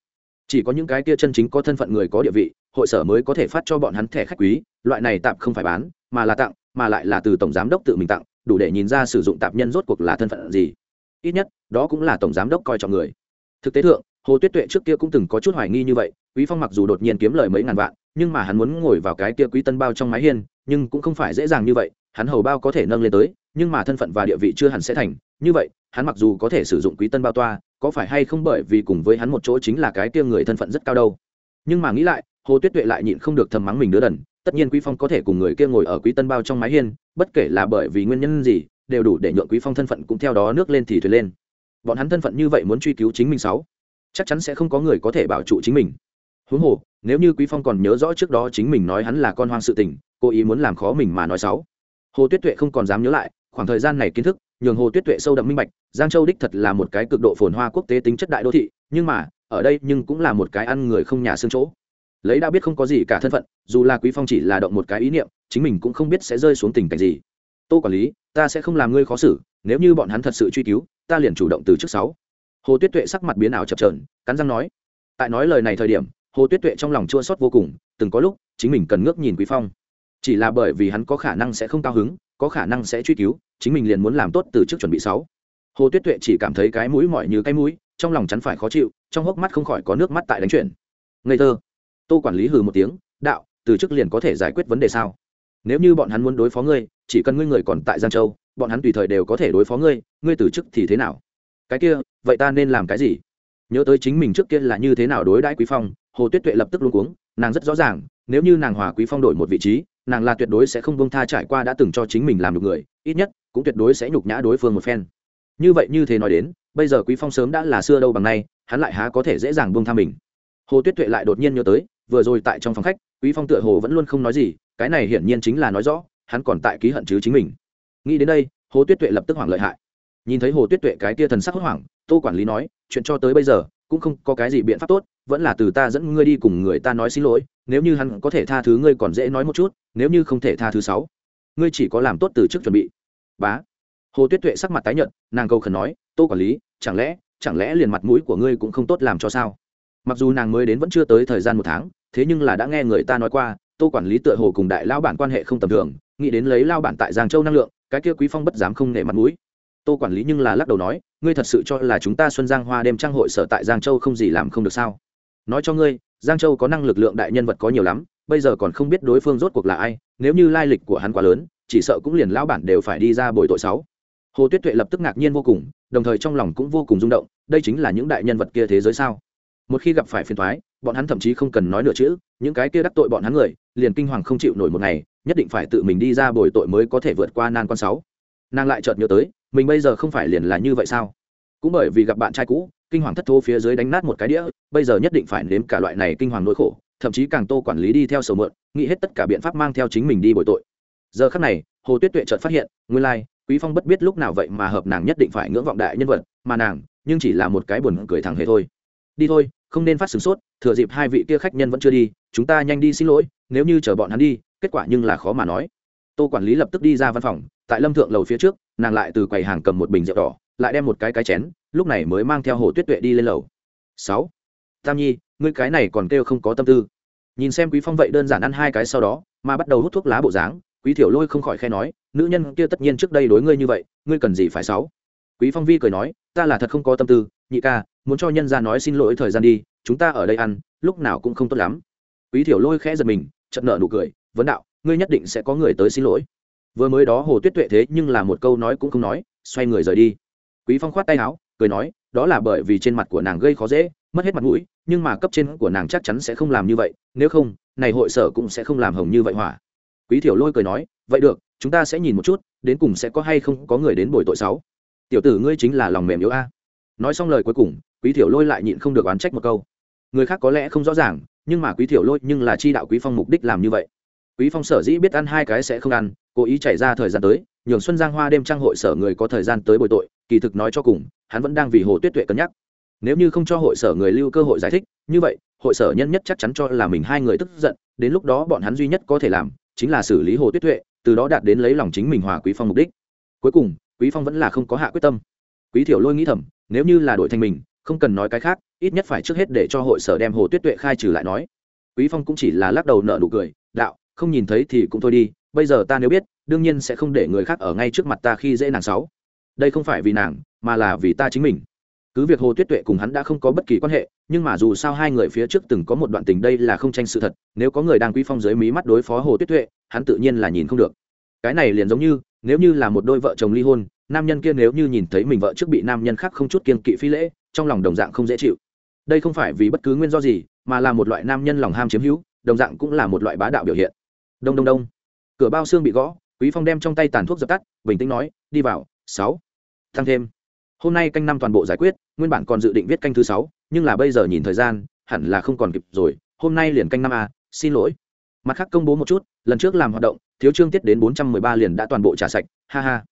Chỉ có những cái kia chân chính có thân phận người có địa vị hội sở mới có thể phát cho bọn hắn thẻ khách quý loại này tạm không phải bán mà là tặng mà lại là từ tổng giám đốc tự mình tặng đủ để nhìn ra sử dụng tạp nhân rốt cuộc là thân phận gì. Ít nhất đó cũng là tổng giám đốc coi trọng người thực tế thượng, hồ tuyết tuệ trước kia cũng từng có chút hoài nghi như vậy, quý phong mặc dù đột nhiên kiếm lời mấy ngàn vạn, nhưng mà hắn muốn ngồi vào cái kia quý tân bao trong mái hiên, nhưng cũng không phải dễ dàng như vậy, hắn hầu bao có thể nâng lên tới, nhưng mà thân phận và địa vị chưa hẳn sẽ thành. Như vậy, hắn mặc dù có thể sử dụng quý tân bao toa, có phải hay không bởi vì cùng với hắn một chỗ chính là cái kia người thân phận rất cao đâu? Nhưng mà nghĩ lại, hồ tuyết tuệ lại nhịn không được thầm mắng mình đứa đần tất nhiên quý phong có thể cùng người kia ngồi ở quý tân bao trong mái hiên, bất kể là bởi vì nguyên nhân gì, đều đủ để nhượng quý phong thân phận cũng theo đó nước lên thì thuyền lên bọn hắn thân phận như vậy muốn truy cứu chính mình sáu, chắc chắn sẽ không có người có thể bảo trụ chính mình. Huống hồ, nếu như quý phong còn nhớ rõ trước đó chính mình nói hắn là con hoang sự tình, cố ý muốn làm khó mình mà nói sáu. hồ tuyết tuệ không còn dám nhớ lại, khoảng thời gian này kiến thức, nhường hồ tuyết tuệ sâu đậm minh bạch, giang châu đích thật là một cái cực độ phồn hoa quốc tế tính chất đại đô thị, nhưng mà, ở đây nhưng cũng là một cái ăn người không nhà xương chỗ. Lấy đã biết không có gì cả thân phận, dù là quý phong chỉ là động một cái ý niệm, chính mình cũng không biết sẽ rơi xuống tình cảnh gì. Tô quản lý, ta sẽ không làm ngươi khó xử, nếu như bọn hắn thật sự truy cứu ta liền chủ động từ trước sáu. Hồ tuyết tuệ sắc mặt biến ảo chập trờn cắn răng nói. Tại nói lời này thời điểm, hồ tuyết tuệ trong lòng chua xót vô cùng, từng có lúc, chính mình cần ngước nhìn quý phong. Chỉ là bởi vì hắn có khả năng sẽ không cao hứng, có khả năng sẽ truy cứu, chính mình liền muốn làm tốt từ trước chuẩn bị sáu. Hồ tuyết tuệ chỉ cảm thấy cái mũi mỏi như cái mũi, trong lòng chắn phải khó chịu, trong hốc mắt không khỏi có nước mắt tại đánh chuyển. Ngây thơ. Tô quản lý hừ một tiếng, đạo, từ chức liền có thể giải quyết vấn đề sao? Nếu như bọn hắn muốn đối phó ngươi, chỉ cần ngươi người còn tại giang châu bọn hắn tùy thời đều có thể đối phó ngươi ngươi từ chức thì thế nào? Cái kia, vậy ta nên làm cái gì? Nhớ tới chính mình trước kia là như thế nào đối đãi quý phong, hồ tuyết tuệ lập tức luôn cuống, nàng rất rõ ràng, nếu như nàng hòa quý phong đổi một vị trí, nàng là tuyệt đối sẽ không bông tha trải qua đã từng cho chính mình làm được người, ít nhất, cũng tuyệt đối sẽ nhục nhã đối phương một phen. Như vậy như thế nói đến, bây giờ quý phong sớm đã là xưa đâu bằng nay, hắn lại há có thể dễ dàng bông tha mình. Hồ tuyết tuệ lại đột nhiên nhớ tới, vừa rồi tại trong phòng khách, quý phong tựa hồ vẫn luôn không nói gì, cái này hiển nhiên chính là nói rõ, hắn còn tại ký hận chứ chính mình nghĩ đến đây, hồ tuyết tuệ lập tức hoảng lợi hại. Nhìn thấy hồ tuyết tuệ cái kia thần sắc hốt hoảng, tô quản lý nói, chuyện cho tới bây giờ, cũng không có cái gì biện pháp tốt, vẫn là từ ta dẫn ngươi đi cùng người ta nói xin lỗi, nếu như hắn có thể tha thứ ngươi còn dễ nói một chút, nếu như không thể tha thứ sáu, ngươi chỉ có làm tốt từ trước chuẩn bị. Bá. Hồ tuyết tuệ sắc mặt tái nhợt, nàng câu khẩn nói, tô quản lý, chẳng lẽ chẳng lẽ liền mặt mũi của ngươi cũng không tốt làm cho sao? Mặc dù nàng mới đến vẫn chưa tới thời gian một tháng, thế nhưng là đã nghe người ta nói qua, tô quản lý tựa hồ cùng đại lão bản quan hệ không tầm thường nghĩ đến lấy lao bản tại giang châu năng lượng, cái kia quý phong bất dám không nể mặt mũi. Tô quản lý nhưng là lắc đầu nói, ngươi thật sự cho là chúng ta xuân giang hoa đêm trang hội sở tại giang châu không gì làm không được sao? Nói cho ngươi, giang châu có năng lực lượng đại nhân vật có nhiều lắm, bây giờ còn không biết đối phương rốt cuộc là ai, nếu như lai lịch của hắn quá lớn, chỉ sợ cũng liền lão bản đều phải đi ra bồi tội sáu. Hồ tuyết tuệ lập tức ngạc nhiên vô cùng, đồng thời trong lòng cũng vô cùng rung động, đây chính là những đại nhân vật kia thế giới sao? Một khi gặp phải phiền thoái bọn hắn thậm chí không cần nói nửa chữ, những cái kia đắc tội bọn hắn người, liền kinh hoàng không chịu nổi một ngày nhất định phải tự mình đi ra bồi tội mới có thể vượt qua nan con sáu. Nàng lại chợt nhớ tới, mình bây giờ không phải liền là như vậy sao? Cũng bởi vì gặp bạn trai cũ, kinh hoàng thất thố phía dưới đánh nát một cái đĩa, bây giờ nhất định phải nếm cả loại này kinh hoàng nỗi khổ, thậm chí càng tô quản lý đi theo sầu mượn, nghĩ hết tất cả biện pháp mang theo chính mình đi bồi tội. Giờ khắc này, hồ tuyết tuệ chợt phát hiện, nguyên lai, quý phong bất biết lúc nào vậy mà hợp nàng nhất định phải ngưỡng vọng đại nhân vật, mà nàng, nhưng chỉ là một cái buồn cười thẳng hề thôi. Đi thôi, không nên phát sửng sốt, thừa dịp hai vị kia khách nhân vẫn chưa đi, chúng ta nhanh đi xin lỗi, nếu như chờ bọn hắn đi kết quả nhưng là khó mà nói. Tô quản lý lập tức đi ra văn phòng, tại lâm thượng lầu phía trước, nàng lại từ quầy hàng cầm một bình rượu đỏ, lại đem một cái cái chén, lúc này mới mang theo hồ tuyết tuệ đi lên lầu. Sáu, tam nhi, ngươi cái này còn kêu không có tâm tư. Nhìn xem quý phong vậy đơn giản ăn hai cái sau đó, mà bắt đầu hút thuốc lá bộ dáng, quý thiểu lôi không khỏi khe nói, nữ nhân kia tất nhiên trước đây đối ngươi như vậy, ngươi cần gì phải sáu? Quý phong vi cười nói, ta là thật không có tâm tư, nhị ca, muốn cho nhân ra nói xin lỗi thời gian đi, chúng ta ở đây ăn, lúc nào cũng không tốt lắm. Quý thiểu lôi khẽ giật mình, chợt nợ nụ cười vấn đạo, ngươi nhất định sẽ có người tới xin lỗi. Vừa mới đó hồ tuyết tuệ thế nhưng là một câu nói cũng không nói, xoay người rời đi. Quý phong khoát tay áo, cười nói, đó là bởi vì trên mặt của nàng gây khó dễ, mất hết mặt mũi, nhưng mà cấp trên của nàng chắc chắn sẽ không làm như vậy, nếu không, này hội sở cũng sẽ không làm hồng như vậy hỏa. Quý thiểu lôi cười nói, vậy được, chúng ta sẽ nhìn một chút, đến cùng sẽ có hay không có người đến bồi tội sáu. Tiểu tử ngươi chính là lòng mềm yếu a. Nói xong lời cuối cùng, quý thiểu lôi lại nhịn không được oán trách một câu. Người khác có lẽ không rõ ràng, nhưng mà quý thiểu lôi nhưng là chi đạo quý phong mục đích làm như vậy quý phong sở dĩ biết ăn hai cái sẽ không ăn, cố ý chạy ra thời gian tới, nhường xuân giang hoa đêm trang hội sở người có thời gian tới bồi tội, kỳ thực nói cho cùng, hắn vẫn đang vì hồ tuyết tuệ cân nhắc. Nếu như không cho hội sở người lưu cơ hội giải thích, như vậy, hội sở nhân nhất chắc chắn cho là mình hai người tức giận, đến lúc đó bọn hắn duy nhất có thể làm, chính là xử lý hồ tuyết tuệ, từ đó đạt đến lấy lòng chính mình hòa quý phong mục đích. Cuối cùng, quý phong vẫn là không có hạ quyết tâm. Quý thiểu lôi nghĩ thầm, nếu như là đội thành mình, không cần nói cái khác, ít nhất phải trước hết để cho hội sở đem hồ tuyết tuệ khai trừ lại nói. Quý phong cũng chỉ là lắc đầu nợ nụ cười, đạo không nhìn thấy thì cũng thôi đi, bây giờ ta nếu biết, đương nhiên sẽ không để người khác ở ngay trước mặt ta khi dễ nàng sáu. Đây không phải vì nàng, mà là vì ta chính mình. Cứ việc hồ tuyết tuệ cùng hắn đã không có bất kỳ quan hệ, nhưng mà dù sao hai người phía trước từng có một đoạn tình đây là không tranh sự thật, nếu có người đang quý phong dưới mí mắt đối phó hồ tuyết tuệ, hắn tự nhiên là nhìn không được. Cái này liền giống như, nếu như là một đôi vợ chồng ly hôn, nam nhân kia nếu như nhìn thấy mình vợ trước bị nam nhân khác không chút kiên kỵ phi lễ, trong lòng đồng dạng không dễ chịu. Đây không phải vì bất cứ nguyên do gì, mà là một loại nam nhân lòng ham chiếm hữu, đồng dạng cũng là một loại bá đạo biểu hiện đông đông đông. Cửa bao xương bị gõ, quý phong đem trong tay tàn thuốc dập tắt, bình tĩnh nói, đi vào, sáu. Tăng thêm. Hôm nay canh năm toàn bộ giải quyết, nguyên bản còn dự định viết canh thứ sáu, nhưng là bây giờ nhìn thời gian, hẳn là không còn kịp rồi. Hôm nay liền canh năm a, xin lỗi. Mặt khác công bố một chút, lần trước làm hoạt động, thiếu chương tiết đến bốn trăm mười ba liền đã toàn bộ trả sạch, ha ha.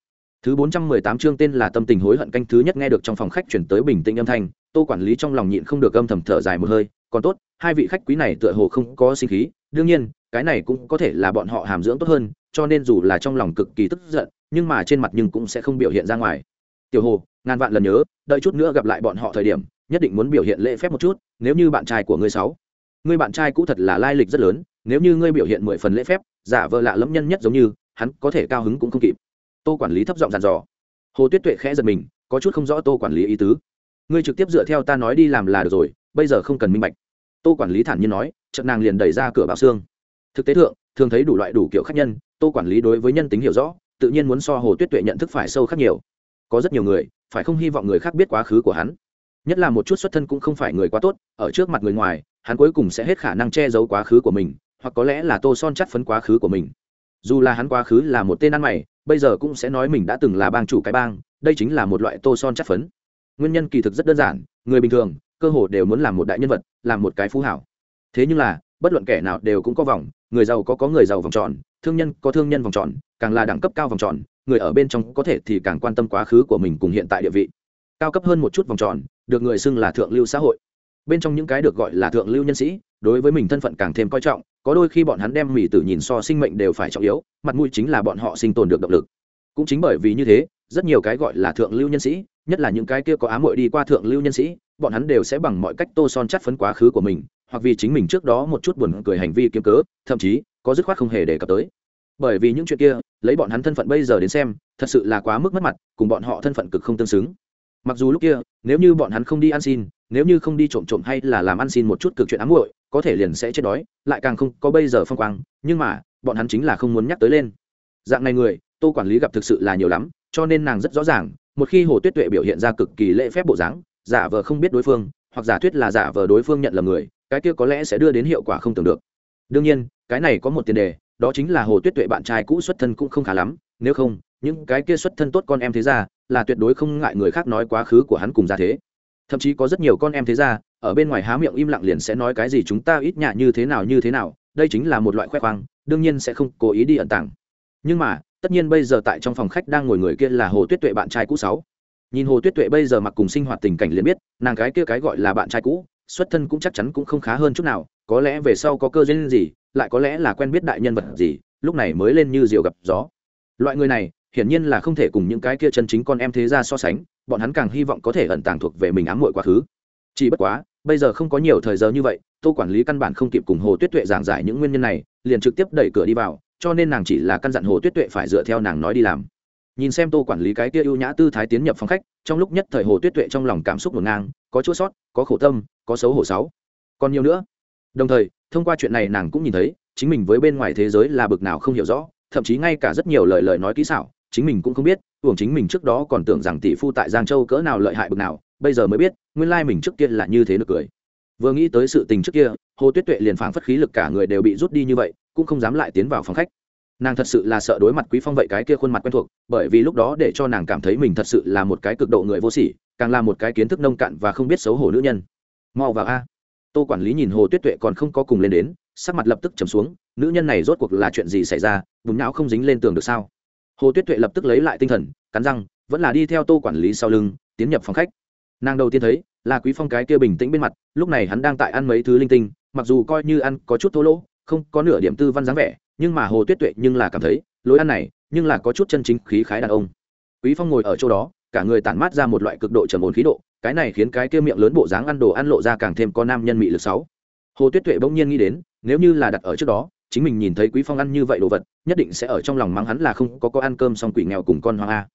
Thứ bốn trăm mười tám chương tên là tâm tình hối hận canh thứ nhất nghe được trong phòng khách chuyển tới bình tĩnh âm thanh, tô quản lý trong lòng nhịn không được âm thầm thở dài một hơi, còn tốt, hai vị khách quý này tựa hồ không có sinh khí, đương nhiên cái này cũng có thể là bọn họ hàm dưỡng tốt hơn, cho nên dù là trong lòng cực kỳ tức giận, nhưng mà trên mặt nhưng cũng sẽ không biểu hiện ra ngoài. Tiểu hồ, ngàn vạn lần nhớ, đợi chút nữa gặp lại bọn họ thời điểm, nhất định muốn biểu hiện lễ phép một chút, nếu như bạn trai của ngươi sáu, ngươi bạn trai cũ thật là lai lịch rất lớn, nếu như ngươi biểu hiện mười phần lễ phép, giả vờ lạ lẫm nhân nhất giống như, hắn có thể cao hứng cũng không kịp. Tô quản lý thấp giọng dặn dò. Hồ tuyết tuệ khẽ giật mình, có chút không rõ tô quản lý ý tứ. Ngươi trực tiếp dựa theo ta nói đi làm là được rồi, bây giờ không cần minh bạch. Tô quản lý thản nhiên nói, chợt nàng liền đẩy ra cửa bảo xương thực tế thượng, thường thấy đủ loại đủ kiểu khác nhân, tô quản lý đối với nhân tính hiểu rõ, tự nhiên muốn so hồ tuyết tuệ nhận thức phải sâu khác nhiều. Có rất nhiều người, phải không hy vọng người khác biết quá khứ của hắn. Nhất là một chút xuất thân cũng không phải người quá tốt, ở trước mặt người ngoài, hắn cuối cùng sẽ hết khả năng che giấu quá khứ của mình, hoặc có lẽ là tô son chắt phấn quá khứ của mình. Dù là hắn quá khứ là một tên ăn mày, bây giờ cũng sẽ nói mình đã từng là bang chủ cái bang, đây chính là một loại tô son chắt phấn. Nguyên nhân kỳ thực rất đơn giản, người bình thường, cơ hồ đều muốn làm một đại nhân vật, làm một cái phú hảo. Thế nhưng là, bất luận kẻ nào đều cũng có vòng người giàu có có người giàu vòng tròn, thương nhân có thương nhân vòng tròn, càng là đẳng cấp cao vòng tròn, người ở bên trong có thể thì càng quan tâm quá khứ của mình cùng hiện tại địa vị. Cao cấp hơn một chút vòng tròn, được người xưng là thượng lưu xã hội. Bên trong những cái được gọi là thượng lưu nhân sĩ, đối với mình thân phận càng thêm coi trọng, có đôi khi bọn hắn đem mỹ tử nhìn so sinh mệnh đều phải trọng yếu, mặt mũi chính là bọn họ sinh tồn được động lực. Cũng chính bởi vì như thế, rất nhiều cái gọi là thượng lưu nhân sĩ, nhất là những cái kia có ám muội đi qua thượng lưu nhân sĩ, bọn hắn đều sẽ bằng mọi cách tô son chắt phấn quá khứ của mình hoặc vì chính mình trước đó một chút buồn cười hành vi kiếm cớ, thậm chí có dứt khoát không hề đề cập tới. Bởi vì những chuyện kia, lấy bọn hắn thân phận bây giờ đến xem, thật sự là quá mức mất mặt, cùng bọn họ thân phận cực không tương xứng. Mặc dù lúc kia, nếu như bọn hắn không đi ăn xin, nếu như không đi trộm trộm hay là làm ăn xin một chút cực chuyện ám muội, có thể liền sẽ chết đói, lại càng không có bây giờ phong quang, nhưng mà, bọn hắn chính là không muốn nhắc tới lên. Dạng này người, tô quản lý gặp thực sự là nhiều lắm, cho nên nàng rất rõ ràng, một khi hồ tuyết tuệ biểu hiện ra cực kỳ lễ phép bộ dáng, giả vờ không biết đối phương, hoặc giả thuyết là giả vờ đối phương nhận là người cái kia có lẽ sẽ đưa đến hiệu quả không tưởng được. Đương nhiên, cái này có một tiền đề, đó chính là hồ tuyết tuệ bạn trai cũ xuất thân cũng không khá lắm, nếu không, những cái kia xuất thân tốt con em thế ra là tuyệt đối không ngại người khác nói quá khứ của hắn cùng ra thế. Thậm chí có rất nhiều con em thế ra ở bên ngoài há miệng im lặng liền sẽ nói cái gì chúng ta ít nhạ như thế nào như thế nào, đây chính là một loại khoe khoang, đương nhiên sẽ không cố ý đi ẩn tàng. Nhưng mà, tất nhiên bây giờ tại trong phòng khách đang ngồi người kia là hồ tuyết tuệ bạn trai cũ sáu. Nhìn hồ tuyết tuệ bây giờ mặc cùng sinh hoạt tình cảnh liền biết, nàng cái kia cái gọi là bạn trai cũ xuất thân cũng chắc chắn cũng không khá hơn chút nào, có lẽ về sau có cơ duyên gì, lại có lẽ là quen biết đại nhân vật gì, lúc này mới lên như diều gặp gió. Loại người này, hiển nhiên là không thể cùng những cái kia chân chính con em thế ra so sánh, bọn hắn càng hy vọng có thể ẩn tàng thuộc về mình ám muội quá khứ. Chỉ bất quá, bây giờ không có nhiều thời giờ như vậy, tô quản lý căn bản không kịp cùng hồ tuyết tuệ giảng giải những nguyên nhân này, liền trực tiếp đẩy cửa đi vào, cho nên nàng chỉ là căn dặn hồ tuyết tuệ phải dựa theo nàng nói đi làm nhìn xem tô quản lý cái kia ưu nhã tư thái tiến nhập phòng khách, trong lúc nhất thời hồ tuyết tuệ trong lòng cảm xúc ngổn ngang, có chua sót, có khổ tâm, có xấu hổ sáu. Còn nhiều nữa. Đồng thời, thông qua chuyện này nàng cũng nhìn thấy, chính mình với bên ngoài thế giới là bực nào không hiểu rõ, thậm chí ngay cả rất nhiều lời lời nói kỹ xảo, chính mình cũng không biết uổng chính mình trước đó còn tưởng rằng tỷ phu tại giang châu cỡ nào lợi hại bực nào, bây giờ mới biết, nguyên lai mình trước kia là như thế được cười. Vừa nghĩ tới sự tình trước kia, hồ tuyết tuệ liền phảng phất khí lực cả người đều bị rút đi như vậy, cũng không dám lại tiến vào phòng khách nàng thật sự là sợ đối mặt quý phong vậy cái kia khuôn mặt quen thuộc, bởi vì lúc đó để cho nàng cảm thấy mình thật sự là một cái cực độ người vô sỉ, càng là một cái kiến thức nông cạn và không biết xấu hổ nữ nhân. Mau vào a. Tô quản lý nhìn hồ tuyết tuệ còn không có cùng lên đến, sắc mặt lập tức trầm xuống, nữ nhân này rốt cuộc là chuyện gì xảy ra vùng não không dính lên tường được sao? Hồ tuyết tuệ lập tức lấy lại tinh thần, cắn răng, vẫn là đi theo tô quản lý sau lưng, tiến nhập phòng khách. Nàng đầu tiên thấy, là quý phong cái kia bình tĩnh bên mặt, lúc này hắn đang tại ăn mấy thứ linh tinh, mặc dù coi như ăn có chút thô lỗ, không có nửa điểm tư văn dáng vẻ nhưng mà hồ tuyết tuệ nhưng là cảm thấy, lối ăn này, nhưng là có chút chân chính khí khái đàn ông. Quý phong ngồi ở chỗ đó, cả người tản mát ra một loại cực độ trầm ổn khí độ, cái này khiến cái kia miệng lớn bộ dáng ăn đồ ăn lộ ra càng thêm có nam nhân mị lực sáu. Hồ tuyết tuệ bỗng nhiên nghĩ đến, nếu như là đặt ở trước đó, chính mình nhìn thấy quý phong ăn như vậy đồ vật, nhất định sẽ ở trong lòng mắng hắn là không có có ăn cơm xong quỷ nghèo cùng con hoang a.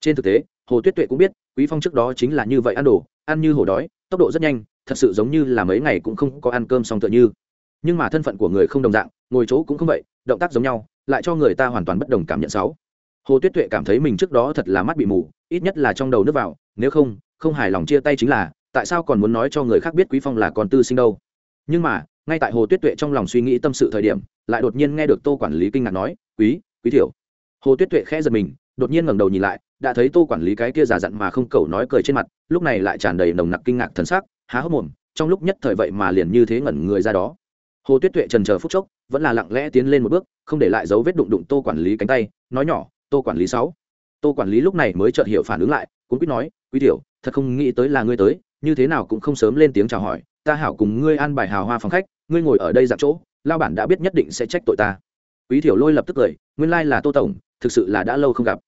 Trên thực tế, hồ tuyết tuệ cũng biết, quý phong trước đó chính là như vậy ăn đồ, ăn như hổ đói, tốc độ rất nhanh, thật sự giống như là mấy ngày cũng không có ăn cơm xong tựa như. Nhưng mà thân phận của người không đồng dạng, ngồi chỗ cũng không vậy động tác giống nhau, lại cho người ta hoàn toàn bất đồng cảm nhận sáu. hồ tuyết tuệ cảm thấy mình trước đó thật là mắt bị mù, ít nhất là trong đầu nước vào, nếu không không hài lòng chia tay chính là, tại sao còn muốn nói cho người khác biết quý phong là con tư sinh đâu? Nhưng mà, ngay tại hồ tuyết tuệ trong lòng suy nghĩ tâm sự thời điểm, lại đột nhiên nghe được tô quản lý kinh ngạc nói, quý quý thiểu. Hồ tuyết tuệ khẽ giật mình, đột nhiên ngẩng đầu nhìn lại, đã thấy tô quản lý cái kia già dặn mà không cầu nói cười trên mặt, lúc này lại tràn đầy nồng nặc kinh ngạc thần sắc, há hốc mồm, trong lúc nhất thời vậy mà liền như thế ngẩn người ra đó. Hồ tuyết tuệ trần chờ phút chốc vẫn là lặng lẽ tiến lên một bước, không để lại dấu vết đụng đụng tô quản lý cánh tay, nói nhỏ, tô quản lý sáu. Tô quản lý lúc này mới chợt hiểu phản ứng lại cũng biết nói, quý tiểu, thật không nghĩ tới là ngươi tới, như thế nào cũng không sớm lên tiếng chào hỏi, ta hảo cùng ngươi ăn bài hào hoa phòng khách, ngươi ngồi ở đây dạng chỗ, lao bản đã biết nhất định sẽ trách tội ta. Quý tiểu lôi lập tức cười, nguyên lai là tô tổng, thực sự là đã lâu không gặp.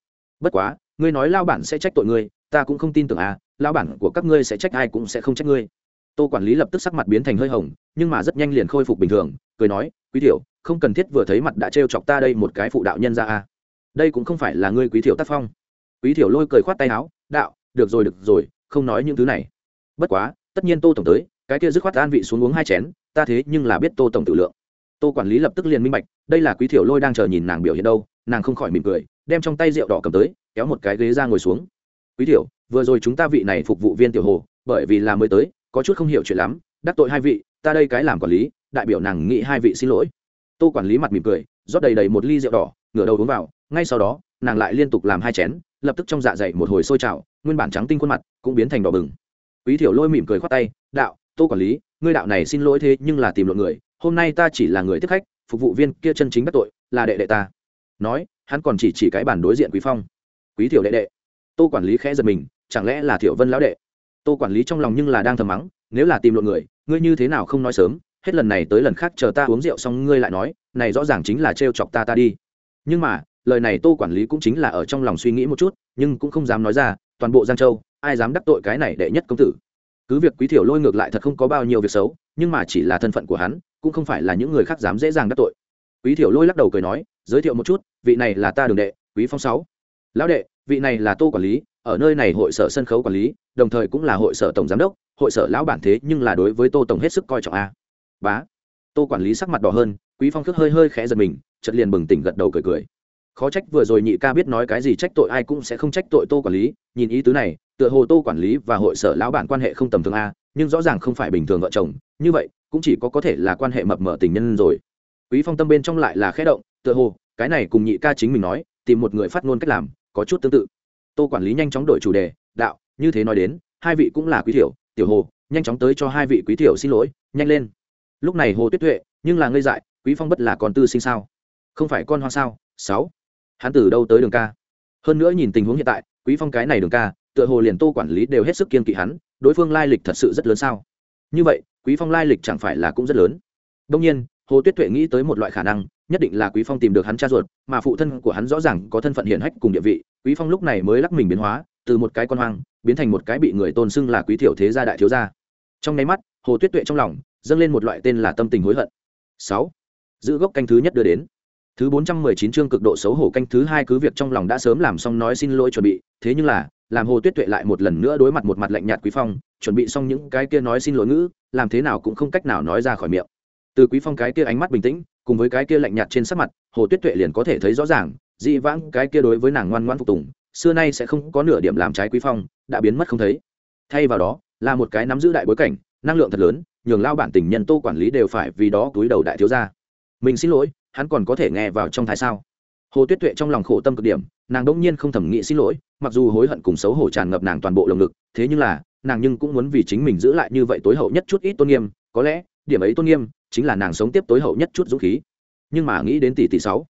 Bất quá, ngươi nói lao bản sẽ trách tội ngươi, ta cũng không tin tưởng à lao bản của các ngươi sẽ trách ai cũng sẽ không trách ngươi tô quản lý lập tức sắc mặt biến thành hơi hồng, nhưng mà rất nhanh liền khôi phục bình thường, cười nói, quý tiểu, không cần thiết vừa thấy mặt đã trêu chọc ta đây một cái phụ đạo nhân ra à đây cũng không phải là ngươi quý tiểu tác phong. Quý tiểu lôi cười khoát tay áo, đạo, được rồi được rồi, không nói những thứ này. Bất quá, tất nhiên tô tổng tới, cái kia dứt khoát an vị xuống uống hai chén, ta thế nhưng là biết tô tổng tự lượng. Tô quản lý lập tức liền minh bạch, đây là quý thiểu lôi đang chờ nhìn nàng biểu hiện đâu, nàng không khỏi mỉm cười, đem trong tay rượu đỏ cầm tới, kéo một cái ghế ra ngồi xuống. Quý thiểu vừa rồi chúng ta vị này phục vụ viên tiểu hồ, bởi vì là mới tới có chút không hiểu chuyện lắm, đắc tội hai vị, ta đây cái làm quản lý, đại biểu nàng nghĩ hai vị xin lỗi. Tô quản lý mặt mỉm cười, rót đầy đầy một ly rượu đỏ, ngửa đầu uống vào, ngay sau đó, nàng lại liên tục làm hai chén, lập tức trong dạ dày một hồi sôi trào, nguyên bản trắng tinh khuôn mặt cũng biến thành đỏ bừng. Quý thiểu lôi mỉm cười khoát tay, đạo, tô quản lý, ngươi đạo này xin lỗi thế nhưng là tìm lộn người, hôm nay ta chỉ là người tiếp khách, phục vụ viên kia chân chính đắc tội, là đệ đệ ta. Nói, hắn còn chỉ chỉ cái bản đối diện quý phong. Quý thiểu đệ đệ. Tô quản lý khẽ giật mình, chẳng lẽ là thiểu vân lão đệ? Tô quản lý trong lòng nhưng là đang thầm mắng, nếu là tìm lộn người, ngươi như thế nào không nói sớm, hết lần này tới lần khác chờ ta uống rượu xong ngươi lại nói, này rõ ràng chính là trêu chọc ta ta đi. Nhưng mà, lời này tô quản lý cũng chính là ở trong lòng suy nghĩ một chút, nhưng cũng không dám nói ra, toàn bộ giang châu, ai dám đắc tội cái này đệ nhất công tử? Cứ việc quý thiểu lôi ngược lại thật không có bao nhiêu việc xấu, nhưng mà chỉ là thân phận của hắn, cũng không phải là những người khác dám dễ dàng đắc tội. Quý thiểu lôi lắc đầu cười nói, giới thiệu một chút, vị này là ta đường đệ, quý phong sáu. Lão đệ, vị này là tô quản lý ở nơi này hội sở sân khấu quản lý, đồng thời cũng là hội sở tổng giám đốc, hội sở lão bản thế nhưng là đối với tô tổng hết sức coi trọng a. Bá. Tô quản lý sắc mặt đỏ hơn, quý phong khước hơi hơi khẽ giật mình, chợt liền bừng tỉnh gật đầu cười cười. Khó trách vừa rồi nhị ca biết nói cái gì trách tội ai cũng sẽ không trách tội tô quản lý, nhìn ý tứ này, tựa hồ tô quản lý và hội sở lão bản quan hệ không tầm thường a, nhưng rõ ràng không phải bình thường vợ chồng, như vậy, cũng chỉ có có thể là quan hệ mập mờ tình nhân rồi. Quý phong tâm bên trong lại là khẽ động, tựa hồ, cái này cùng nhị ca chính mình nói, tìm một người phát ngôn cách làm, có chút tương tự tô quản lý nhanh chóng đổi chủ đề, đạo, như thế nói đến, hai vị cũng là quý thiểu, tiểu hồ, nhanh chóng tới cho hai vị quý thiểu xin lỗi, nhanh lên. Lúc này hồ tuyết tuệ, nhưng là ngây dại, quý phong bất là con tư sinh sao? Không phải con hoa sao? Sáu, hắn từ đâu tới đường ca? Hơn nữa nhìn tình huống hiện tại, quý phong cái này đường ca, tựa hồ liền tô quản lý đều hết sức kiên kỵ hắn, đối phương lai lịch thật sự rất lớn sao? Như vậy, quý phong lai lịch chẳng phải là cũng rất lớn. Đông nhiên, hồ tuyết tuệ nghĩ tới một loại khả năng nhất định là quý phong tìm được hắn cha ruột, mà phụ thân của hắn rõ ràng có thân phận hiển hách cùng địa vị, quý phong lúc này mới lắc mình biến hóa, từ một cái con hoang, biến thành một cái bị người tôn xưng là quý tiểu thế gia đại thiếu gia. Trong nháy mắt, hồ tuyết tuệ trong lòng dâng lên một loại tên là tâm tình hối hận. Sáu, giữ gốc canh thứ nhất đưa đến. Thứ bốn trăm mười chín chương cực độ xấu hổ canh thứ hai cứ việc trong lòng đã sớm làm xong nói xin lỗi chuẩn bị, thế nhưng là, làm hồ tuyết tuệ lại một lần nữa đối mặt một mặt lạnh nhạt quý phong, chuẩn bị xong những cái kia nói xin lỗi ngữ, làm thế nào cũng không cách nào nói ra khỏi miệng. Từ quý phong cái kia ánh mắt bình tĩnh cùng với cái kia lạnh nhạt trên sắc mặt, hồ tuyết tuệ liền có thể thấy rõ ràng, dị vãng cái kia đối với nàng ngoan ngoan phục tùng, xưa nay sẽ không có nửa điểm làm trái quý phong, đã biến mất không thấy. Thay vào đó, là một cái nắm giữ đại bối cảnh, năng lượng thật lớn, nhường lao bản tình nhân tô quản lý đều phải vì đó túi đầu đại thiếu gia. Mình xin lỗi, hắn còn có thể nghe vào trong thái sao? Hồ tuyết tuệ trong lòng khổ tâm cực điểm, nàng đỗng nhiên không thẩm nghĩ xin lỗi, mặc dù hối hận cùng xấu hổ tràn ngập nàng toàn bộ lồng ngực, thế nhưng là, nàng nhưng cũng muốn vì chính mình giữ lại như vậy tối hậu nhất chút ít tôn nghiêm, có lẽ điểm ấy tôn nghiêm chính là nàng sống tiếp tối hậu nhất chút dũng khí. Nhưng mà nghĩ đến tỷ tỷ sáu,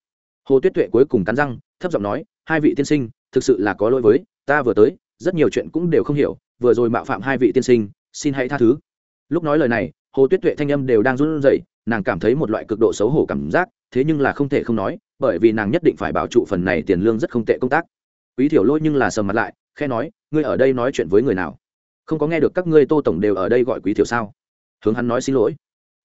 hồ tuyết tuệ cuối cùng cắn răng, thấp giọng nói, hai vị tiên sinh, thực sự là có lỗi với, ta vừa tới, rất nhiều chuyện cũng đều không hiểu, vừa rồi mạo phạm hai vị tiên sinh, xin hãy tha thứ. Lúc nói lời này, hồ tuyết tuệ thanh âm đều đang run rẩy, nàng cảm thấy một loại cực độ xấu hổ cảm giác, thế nhưng là không thể không nói, bởi vì nàng nhất định phải bảo trụ phần này tiền lương rất không tệ công tác. Quý thiểu lôi nhưng là sầm mặt lại khe nói, ngươi ở đây nói chuyện với người nào? Không có nghe được các ngươi tô tổng đều ở đây gọi quý thiểu sao? Hướng hắn nói xin lỗi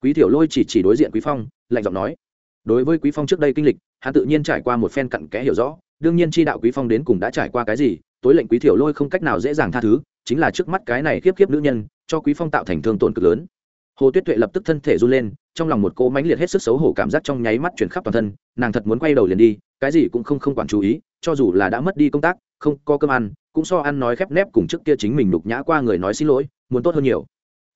quý Tiểu lôi chỉ chỉ đối diện quý phong, lạnh giọng nói, đối với quý phong trước đây kinh lịch, hắn tự nhiên trải qua một phen cặn kẽ hiểu rõ, đương nhiên chi đạo quý phong đến cùng đã trải qua cái gì, tối lệnh quý Tiểu lôi không cách nào dễ dàng tha thứ, chính là trước mắt cái này khiếp khiếp nữ nhân, cho quý phong tạo thành thương tổn cực lớn. Hồ tuyết tuệ lập tức thân thể run lên, trong lòng một cô mãnh liệt hết sức xấu hổ cảm giác trong nháy mắt chuyển khắp toàn thân, nàng thật muốn quay đầu liền đi, cái gì cũng không không quản chú ý, cho dù là đã mất đi công tác, không có cơm ăn, cũng so ăn nói khép nép cùng trước kia chính mình nhục nhã qua người nói xin lỗi, muốn tốt hơn nhiều.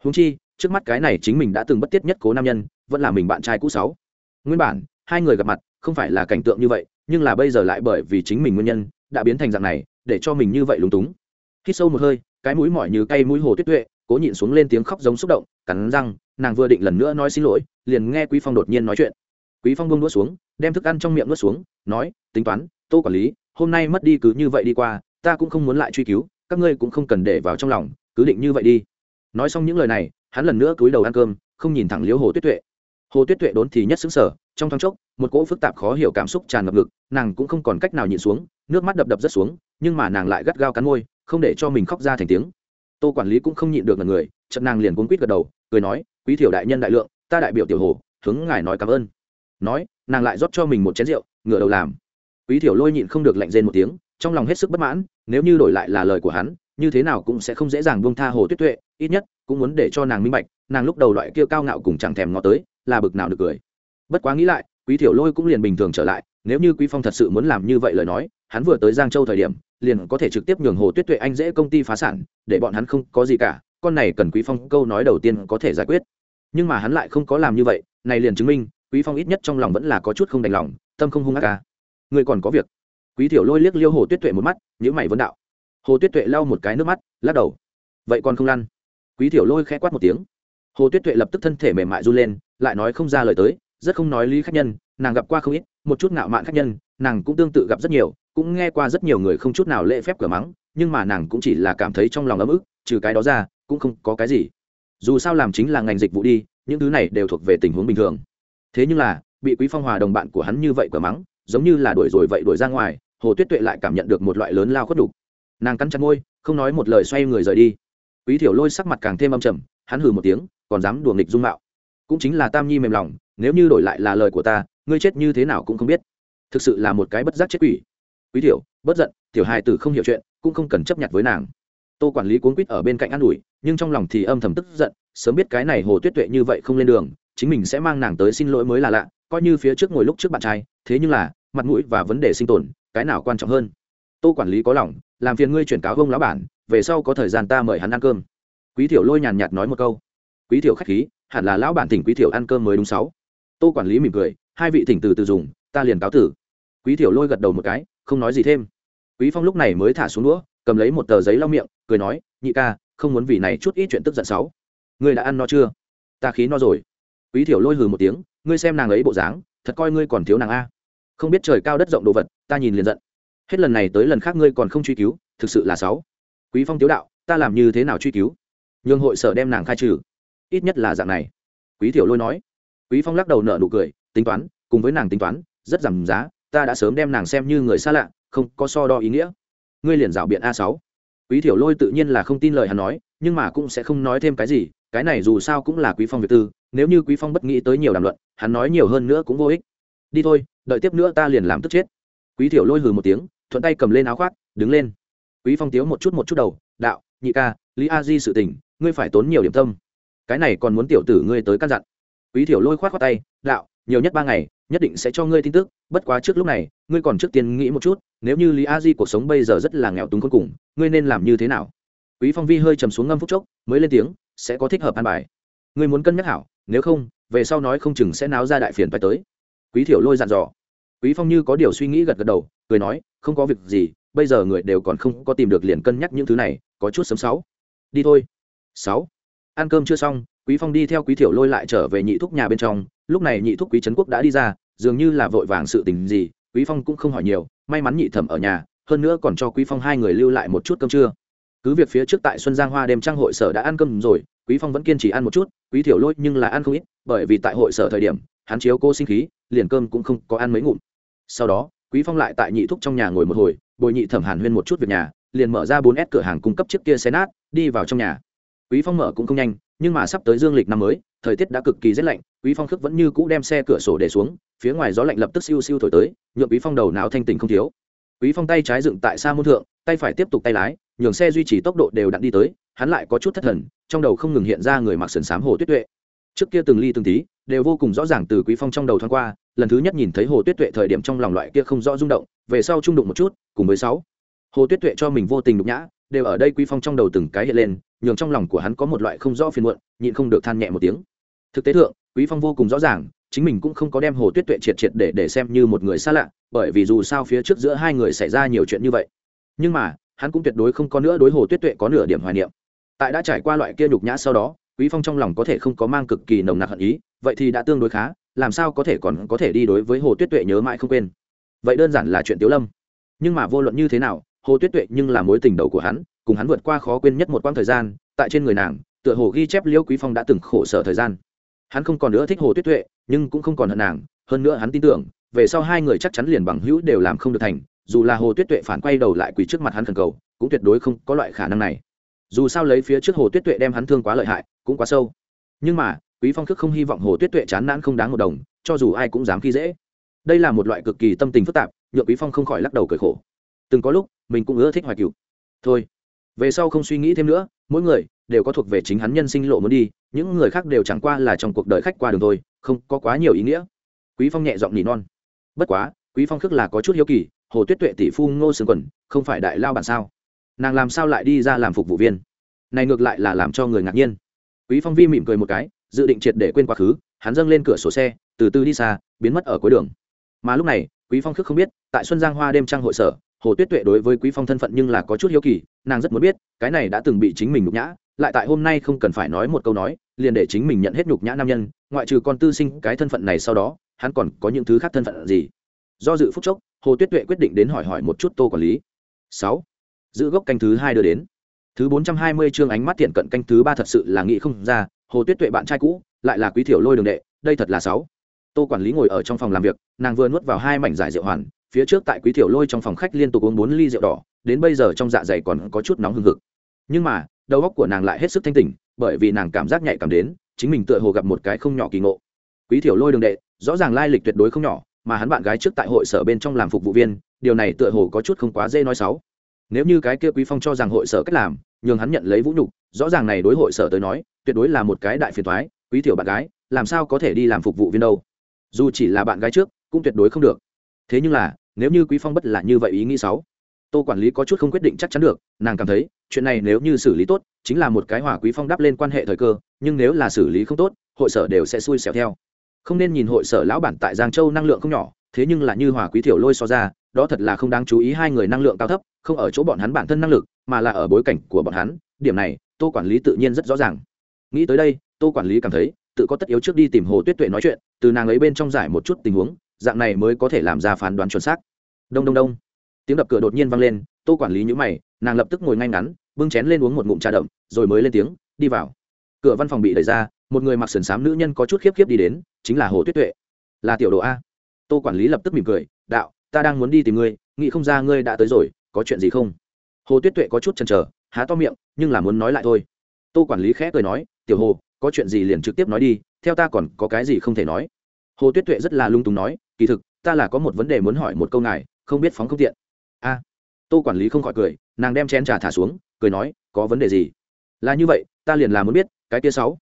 Huống chi trước mắt cái này chính mình đã từng bất tiết nhất cố nam nhân, vẫn là mình bạn trai cũ sáu. Nguyên bản, hai người gặp mặt, không phải là cảnh tượng như vậy, nhưng là bây giờ lại bởi vì chính mình nguyên nhân, đã biến thành dạng này, để cho mình như vậy lúng túng. Khi sâu một hơi, cái mũi mỏi như cây mũi hồ tuyết tuệ, cố nhịn xuống lên tiếng khóc giống xúc động, cắn răng, nàng vừa định lần nữa nói xin lỗi, liền nghe quý phong đột nhiên nói chuyện. Quý phong buông đũa xuống, đem thức ăn trong miệng nuốt xuống, nói, tính toán, tô quản lý, hôm nay mất đi cứ như vậy đi qua, ta cũng không muốn lại truy cứu, các ngươi cũng không cần để vào trong lòng, cứ định như vậy đi nói xong những lời này, hắn lần nữa cúi đầu ăn cơm, không nhìn thẳng liễu hồ tuyết tuệ. Hồ tuyết tuệ đốn thì nhất xứng sở trong thoáng chốc, một cỗ phức tạp khó hiểu cảm xúc tràn ngập ngực, nàng cũng không còn cách nào nhịn xuống, nước mắt đập đập rất xuống, nhưng mà nàng lại gắt gao cắn môi, không để cho mình khóc ra thành tiếng. Tô quản lý cũng không nhịn được ngần người chậm nàng liền cuốn quýt gật đầu, cười nói, quý thiểu đại nhân đại lượng, ta đại biểu tiểu hồ, hướng ngài nói cảm ơn. Nói, nàng lại rót cho mình một chén rượu, ngửa đầu làm. Quý thiểu lôi nhịn không được lạnh rên một tiếng, trong lòng hết sức bất mãn, nếu như đổi lại là lời của hắn như thế nào cũng sẽ không dễ dàng buông tha hồ tuyết tuệ, ít nhất cũng muốn để cho nàng minh bạch, nàng lúc đầu loại kia cao ngạo cùng chẳng thèm ngó tới, là bực nào được cười. Bất quá nghĩ lại, quý thiểu lôi cũng liền bình thường trở lại, nếu như quý phong thật sự muốn làm như vậy lời nói, hắn vừa tới giang châu thời điểm, liền có thể trực tiếp nhường hồ tuyết tuệ anh dễ công ty phá sản, để bọn hắn không có gì cả, con này cần quý phong câu nói đầu tiên có thể giải quyết. Nhưng mà hắn lại không có làm như vậy, này liền chứng minh, quý phong ít nhất trong lòng vẫn là có chút không đành lòng, tâm không hung ác ca người còn có việc. Quý thiểu lôi liếc liêu hồ tuyết tuệ một mắt nhữ mày vấn đạo hồ tuyết tuệ lau một cái nước mắt, lắc đầu. Vậy còn không lăn? Quý thiểu lôi khẽ quát một tiếng. Hồ tuyết tuệ lập tức thân thể mềm mại run lên, lại nói không ra lời tới, rất không nói lý khách nhân, nàng gặp qua không ít, một chút ngạo mạn khách nhân, nàng cũng tương tự gặp rất nhiều, cũng nghe qua rất nhiều người không chút nào lễ phép cửa mắng, nhưng mà nàng cũng chỉ là cảm thấy trong lòng ấm ức, trừ cái đó ra, cũng không có cái gì. Dù sao làm chính là ngành dịch vụ đi, những thứ này đều thuộc về tình huống bình thường. Thế nhưng là, bị quý phong hòa đồng bạn của hắn như vậy cửa mắng, giống như là đuổi rồi vậy đuổi ra ngoài, hồ tuyết tuệ lại cảm nhận được một loại lớn lao khuất đục nàng cắn chặt môi, không nói một lời xoay người rời đi. Quý thiểu lôi sắc mặt càng thêm âm trầm, hắn hừ một tiếng, còn dám đùa nghịch dung mạo. Cũng chính là tam nhi mềm lòng, nếu như đổi lại là lời của ta, ngươi chết như thế nào cũng không biết. Thực sự là một cái bất giác chết quỷ. Quý thiểu bất giận, tiểu hài tử không hiểu chuyện, cũng không cần chấp nhận với nàng. Tô quản lý cuốn quýt ở bên cạnh an ủi, nhưng trong lòng thì âm thầm tức giận, sớm biết cái này hồ tuyết tuệ như vậy không lên đường, chính mình sẽ mang nàng tới xin lỗi mới là lạ, coi như phía trước ngồi lúc trước bạn trai, thế nhưng là, mặt mũi và vấn đề sinh tồn, cái nào quan trọng hơn? Tô quản lý có lòng, làm phiền ngươi chuyển cáo vông lão bản, về sau có thời gian ta mời hắn ăn cơm. Quý thiểu lôi nhàn nhạt nói một câu. Quý thiểu khách khí, hẳn là lão bản tỉnh quý thiểu ăn cơm mới đúng sáu. Tô quản lý mỉm cười, hai vị tỉnh từ từ dùng, ta liền cáo tử. Quý thiểu lôi gật đầu một cái, không nói gì thêm. Quý phong lúc này mới thả xuống đũa, cầm lấy một tờ giấy lau miệng, cười nói, nhị ca, không muốn vì này chút ít chuyện tức giận sáu. Ngươi đã ăn no chưa? Ta khí no rồi. Quý thiểu lôi hừ một tiếng, ngươi xem nàng ấy bộ dáng, thật coi ngươi còn thiếu nàng a. Không biết trời cao đất rộng đồ vật, ta nhìn liền giận hết lần này tới lần khác ngươi còn không truy cứu, thực sự là sáu quý phong tiếu đạo, ta làm như thế nào truy cứu? Nhường hội sở đem nàng khai trừ. Ít nhất là dạng này. Quý tiểu lôi nói. Quý phong lắc đầu nở nụ cười, tính toán, cùng với nàng tính toán, rất giảm giá, ta đã sớm đem nàng xem như người xa lạ, không có so đo ý nghĩa. Ngươi liền rảo biện a sáu. Quý tiểu lôi tự nhiên là không tin lời hắn nói, nhưng mà cũng sẽ không nói thêm cái gì, cái này dù sao cũng là quý phong việc tư, nếu như quý phong bất nghĩ tới nhiều đàm luận, hắn nói nhiều hơn nữa cũng vô ích. Đi thôi, đợi tiếp nữa ta liền làm tức chết. Quý tiểu lôi hừ một tiếng thuận tay cầm lên áo khoác, đứng lên. Quý phong tiếu một chút một chút đầu, đạo, nhị ca, lý a di sự tình, ngươi phải tốn nhiều điểm tâm. Cái này còn muốn tiểu tử ngươi tới căn dặn. Quý thiểu lôi khoát khoát tay, đạo, nhiều nhất ba ngày, nhất định sẽ cho ngươi tin tức, bất quá trước lúc này, ngươi còn trước tiên nghĩ một chút, nếu như lý a di cuộc sống bây giờ rất là nghèo túng cuối cùng, ngươi nên làm như thế nào? Quý phong vi hơi trầm xuống ngâm phút chốc, mới lên tiếng, sẽ có thích hợp an bài. Ngươi muốn cân nhắc hảo, nếu không, về sau nói không chừng sẽ náo ra đại phiền phải tới. Quý thiểu lôi dặn dò quý phong như có điều suy nghĩ gật gật đầu, cười nói, không có việc gì, bây giờ người đều còn không có tìm được liền cân nhắc những thứ này, có chút sớm sáu. Đi thôi. Sáu. Ăn cơm chưa xong, quý phong đi theo quý thiểu lôi lại trở về nhị thúc nhà bên trong. Lúc này nhị thúc quý trấn quốc đã đi ra, dường như là vội vàng sự tình gì, quý phong cũng không hỏi nhiều, may mắn nhị thẩm ở nhà, hơn nữa còn cho quý phong hai người lưu lại một chút cơm trưa. Cứ việc phía trước tại xuân giang hoa đêm trang hội sở đã ăn cơm rồi, quý phong vẫn kiên trì ăn một chút, quý thiểu lôi nhưng là ăn không ít, bởi vì tại hội sở thời điểm, hắn chiếu cô sinh khí, liền cơm cũng không có ăn mấy ngụm sau đó, quý phong lại tại nhị thúc trong nhà ngồi một hồi, bồi nhị thẩm hàn huyên một chút việc nhà, liền mở ra bốn s cửa hàng cung cấp chiếc kia xe nát, đi vào trong nhà. Quý phong mở cũng không nhanh, nhưng mà sắp tới dương lịch năm mới, thời tiết đã cực kỳ rét lạnh, quý phong khước vẫn như cũ đem xe cửa sổ để xuống, phía ngoài gió lạnh lập tức siêu siêu thổi tới, nhượng quý phong đầu não thanh tỉnh không thiếu. Quý phong tay trái dựng tại xa môn thượng, tay phải tiếp tục tay lái, nhường xe duy trì tốc độ đều đặn đi tới, hắn lại có chút thất thần, trong đầu không ngừng hiện ra người mặc sườn xám hồ tuyết tuệ trước kia từng ly từng tí, đều vô cùng rõ ràng từ quý phong trong đầu thoáng qua, lần thứ nhất nhìn thấy hồ tuyết tuệ thời điểm trong lòng loại kia không rõ rung động, về sau trung đụng một chút, cùng với sáu. Hồ tuyết tuệ cho mình vô tình nhục nhã, đều ở đây quý phong trong đầu từng cái hiện lên, nhường trong lòng của hắn có một loại không rõ phiền muộn, nhịn không được than nhẹ một tiếng. Thực tế thượng, quý phong vô cùng rõ ràng, chính mình cũng không có đem hồ tuyết tuệ triệt triệt để để xem như một người xa lạ, bởi vì dù sao phía trước giữa hai người xảy ra nhiều chuyện như vậy. Nhưng mà, hắn cũng tuyệt đối không có nữa đối hồ tuyết tuệ có nửa điểm hoài niệm. Tại đã trải qua loại kia nhục nhã sau đó quý phong trong lòng có thể không có mang cực kỳ nồng nặc hận ý, vậy thì đã tương đối khá, làm sao có thể còn có thể đi đối với hồ tuyết tuệ nhớ mãi không quên? Vậy đơn giản là chuyện tiếu lâm. Nhưng mà vô luận như thế nào, hồ tuyết tuệ nhưng là mối tình đầu của hắn, cùng hắn vượt qua khó quên nhất một quãng thời gian, tại trên người nàng, tựa hồ ghi chép liễu quý phong đã từng khổ sở thời gian. Hắn không còn nữa thích hồ tuyết tuệ, nhưng cũng không còn hận nàng, hơn nữa hắn tin tưởng, về sau hai người chắc chắn liền bằng hữu đều làm không được thành, dù là hồ tuyết tuệ phản quay đầu lại quỳ trước mặt hắn khẩn cầu, cũng tuyệt đối không có loại khả năng này dù sao lấy phía trước hồ tuyết tuệ đem hắn thương quá lợi hại, cũng quá sâu. Nhưng mà, quý phong thức không hy vọng hồ tuyết tuệ chán nản không đáng một đồng, cho dù ai cũng dám khi dễ. Đây là một loại cực kỳ tâm tình phức tạp, nhượng quý phong không khỏi lắc đầu cười khổ. Từng có lúc, mình cũng ưa thích hoài cựu thôi, về sau không suy nghĩ thêm nữa, mỗi người đều có thuộc về chính hắn nhân sinh lộ muốn đi, những người khác đều chẳng qua là trong cuộc đời khách qua đường thôi, không có quá nhiều ý nghĩa. Quý phong nhẹ giọng nỉ non. Bất quá, quý phong khước là có chút hiếu kỳ, hồ tuyết tuệ tỷ phu ngô sương quần không phải đại lao bản sao? Nàng làm sao lại đi ra làm phục vụ viên? Này ngược lại là làm cho người ngạc nhiên. Quý phong vi mỉm cười một cái, dự định triệt để quên quá khứ, hắn dâng lên cửa sổ xe, từ từ đi xa, biến mất ở cuối đường. Mà lúc này, quý phong khước không biết, tại xuân giang hoa đêm trăng hội sở, hồ tuyết tuệ đối với quý phong thân phận nhưng là có chút hiếu kỳ, nàng rất muốn biết, cái này đã từng bị chính mình nhục nhã, lại tại hôm nay không cần phải nói một câu nói, liền để chính mình nhận hết nhục nhã nam nhân, ngoại trừ con tư sinh cái thân phận này sau đó, hắn còn có những thứ khác thân phận gì? Do dự phúc chốc, hồ tuyết tuệ quyết định đến hỏi hỏi một chút tô quản lý. Sáu giữ gốc canh thứ hai đưa đến. Thứ bốn trăm hai mươi chương ánh mắt thiện cận canh thứ ba thật sự là nghĩ không ra, hồ tuyết tuệ bạn trai cũ, lại là quý thiểu lôi đường đệ, đây thật là sáu. Tô quản lý ngồi ở trong phòng làm việc, nàng vừa nuốt vào hai mảnh giải rượu hoàn, phía trước tại quý thiểu lôi trong phòng khách liên tục uống bốn ly rượu đỏ, đến bây giờ trong dạ dày còn có chút nóng hừng hực. Nhưng mà, đầu óc của nàng lại hết sức thanh tỉnh, bởi vì nàng cảm giác nhạy cảm đến, chính mình tựa hồ gặp một cái không nhỏ kỳ ngộ. Quý thiểu lôi đường đệ, rõ ràng lai lịch tuyệt đối không nhỏ, mà hắn bạn gái trước tại hội sở bên trong làm phục vụ viên, điều này tựa hồ có chút không quá dễ nói xấu nếu như cái kia quý phong cho rằng hội sở cách làm, nhường hắn nhận lấy vũ nhục, rõ ràng này đối hội sở tới nói, tuyệt đối là một cái đại phiền toái, quý tiểu bạn gái, làm sao có thể đi làm phục vụ viên đâu? Dù chỉ là bạn gái trước, cũng tuyệt đối không được. Thế nhưng là, nếu như quý phong bất là như vậy ý nghĩ xấu, tô quản lý có chút không quyết định chắc chắn được, nàng cảm thấy, chuyện này nếu như xử lý tốt, chính là một cái hòa quý phong đắp lên quan hệ thời cơ, nhưng nếu là xử lý không tốt, hội sở đều sẽ xui xẻo theo. Không nên nhìn hội sở lão bản tại giang châu năng lượng không nhỏ thế nhưng là như hòa quý tiểu lôi so ra, đó thật là không đáng chú ý hai người năng lượng cao thấp, không ở chỗ bọn hắn bản thân năng lực, mà là ở bối cảnh của bọn hắn. Điểm này, tô quản lý tự nhiên rất rõ ràng. Nghĩ tới đây, tô quản lý cảm thấy, tự có tất yếu trước đi tìm hồ tuyết tuệ nói chuyện, từ nàng ấy bên trong giải một chút tình huống, dạng này mới có thể làm ra phán đoán chuẩn xác. Đông đông đông. Tiếng đập cửa đột nhiên vang lên, tô quản lý nhữ mày, nàng lập tức ngồi ngay ngắn, bưng chén lên uống một ngụm trà đậm, rồi mới lên tiếng, đi vào. Cửa văn phòng bị đẩy ra, một người mặc sườn xám nữ nhân có chút khiếp khiếp đi đến, chính là hồ tuyết tuệ. Là tiểu đồ a tô quản lý lập tức mỉm cười, đạo, ta đang muốn đi tìm ngươi, nghĩ không ra ngươi đã tới rồi, có chuyện gì không? Hồ tuyết tuệ có chút chần chờ, há to miệng, nhưng là muốn nói lại thôi. Tô quản lý khẽ cười nói, tiểu hồ, có chuyện gì liền trực tiếp nói đi, theo ta còn có cái gì không thể nói. Hồ tuyết tuệ rất là lung túng nói, kỳ thực, ta là có một vấn đề muốn hỏi một câu ngài, không biết phóng không tiện. A. Tô quản lý không khỏi cười, nàng đem chén trà thả xuống, cười nói, có vấn đề gì? Là như vậy, ta liền là muốn biết, cái kia sáu.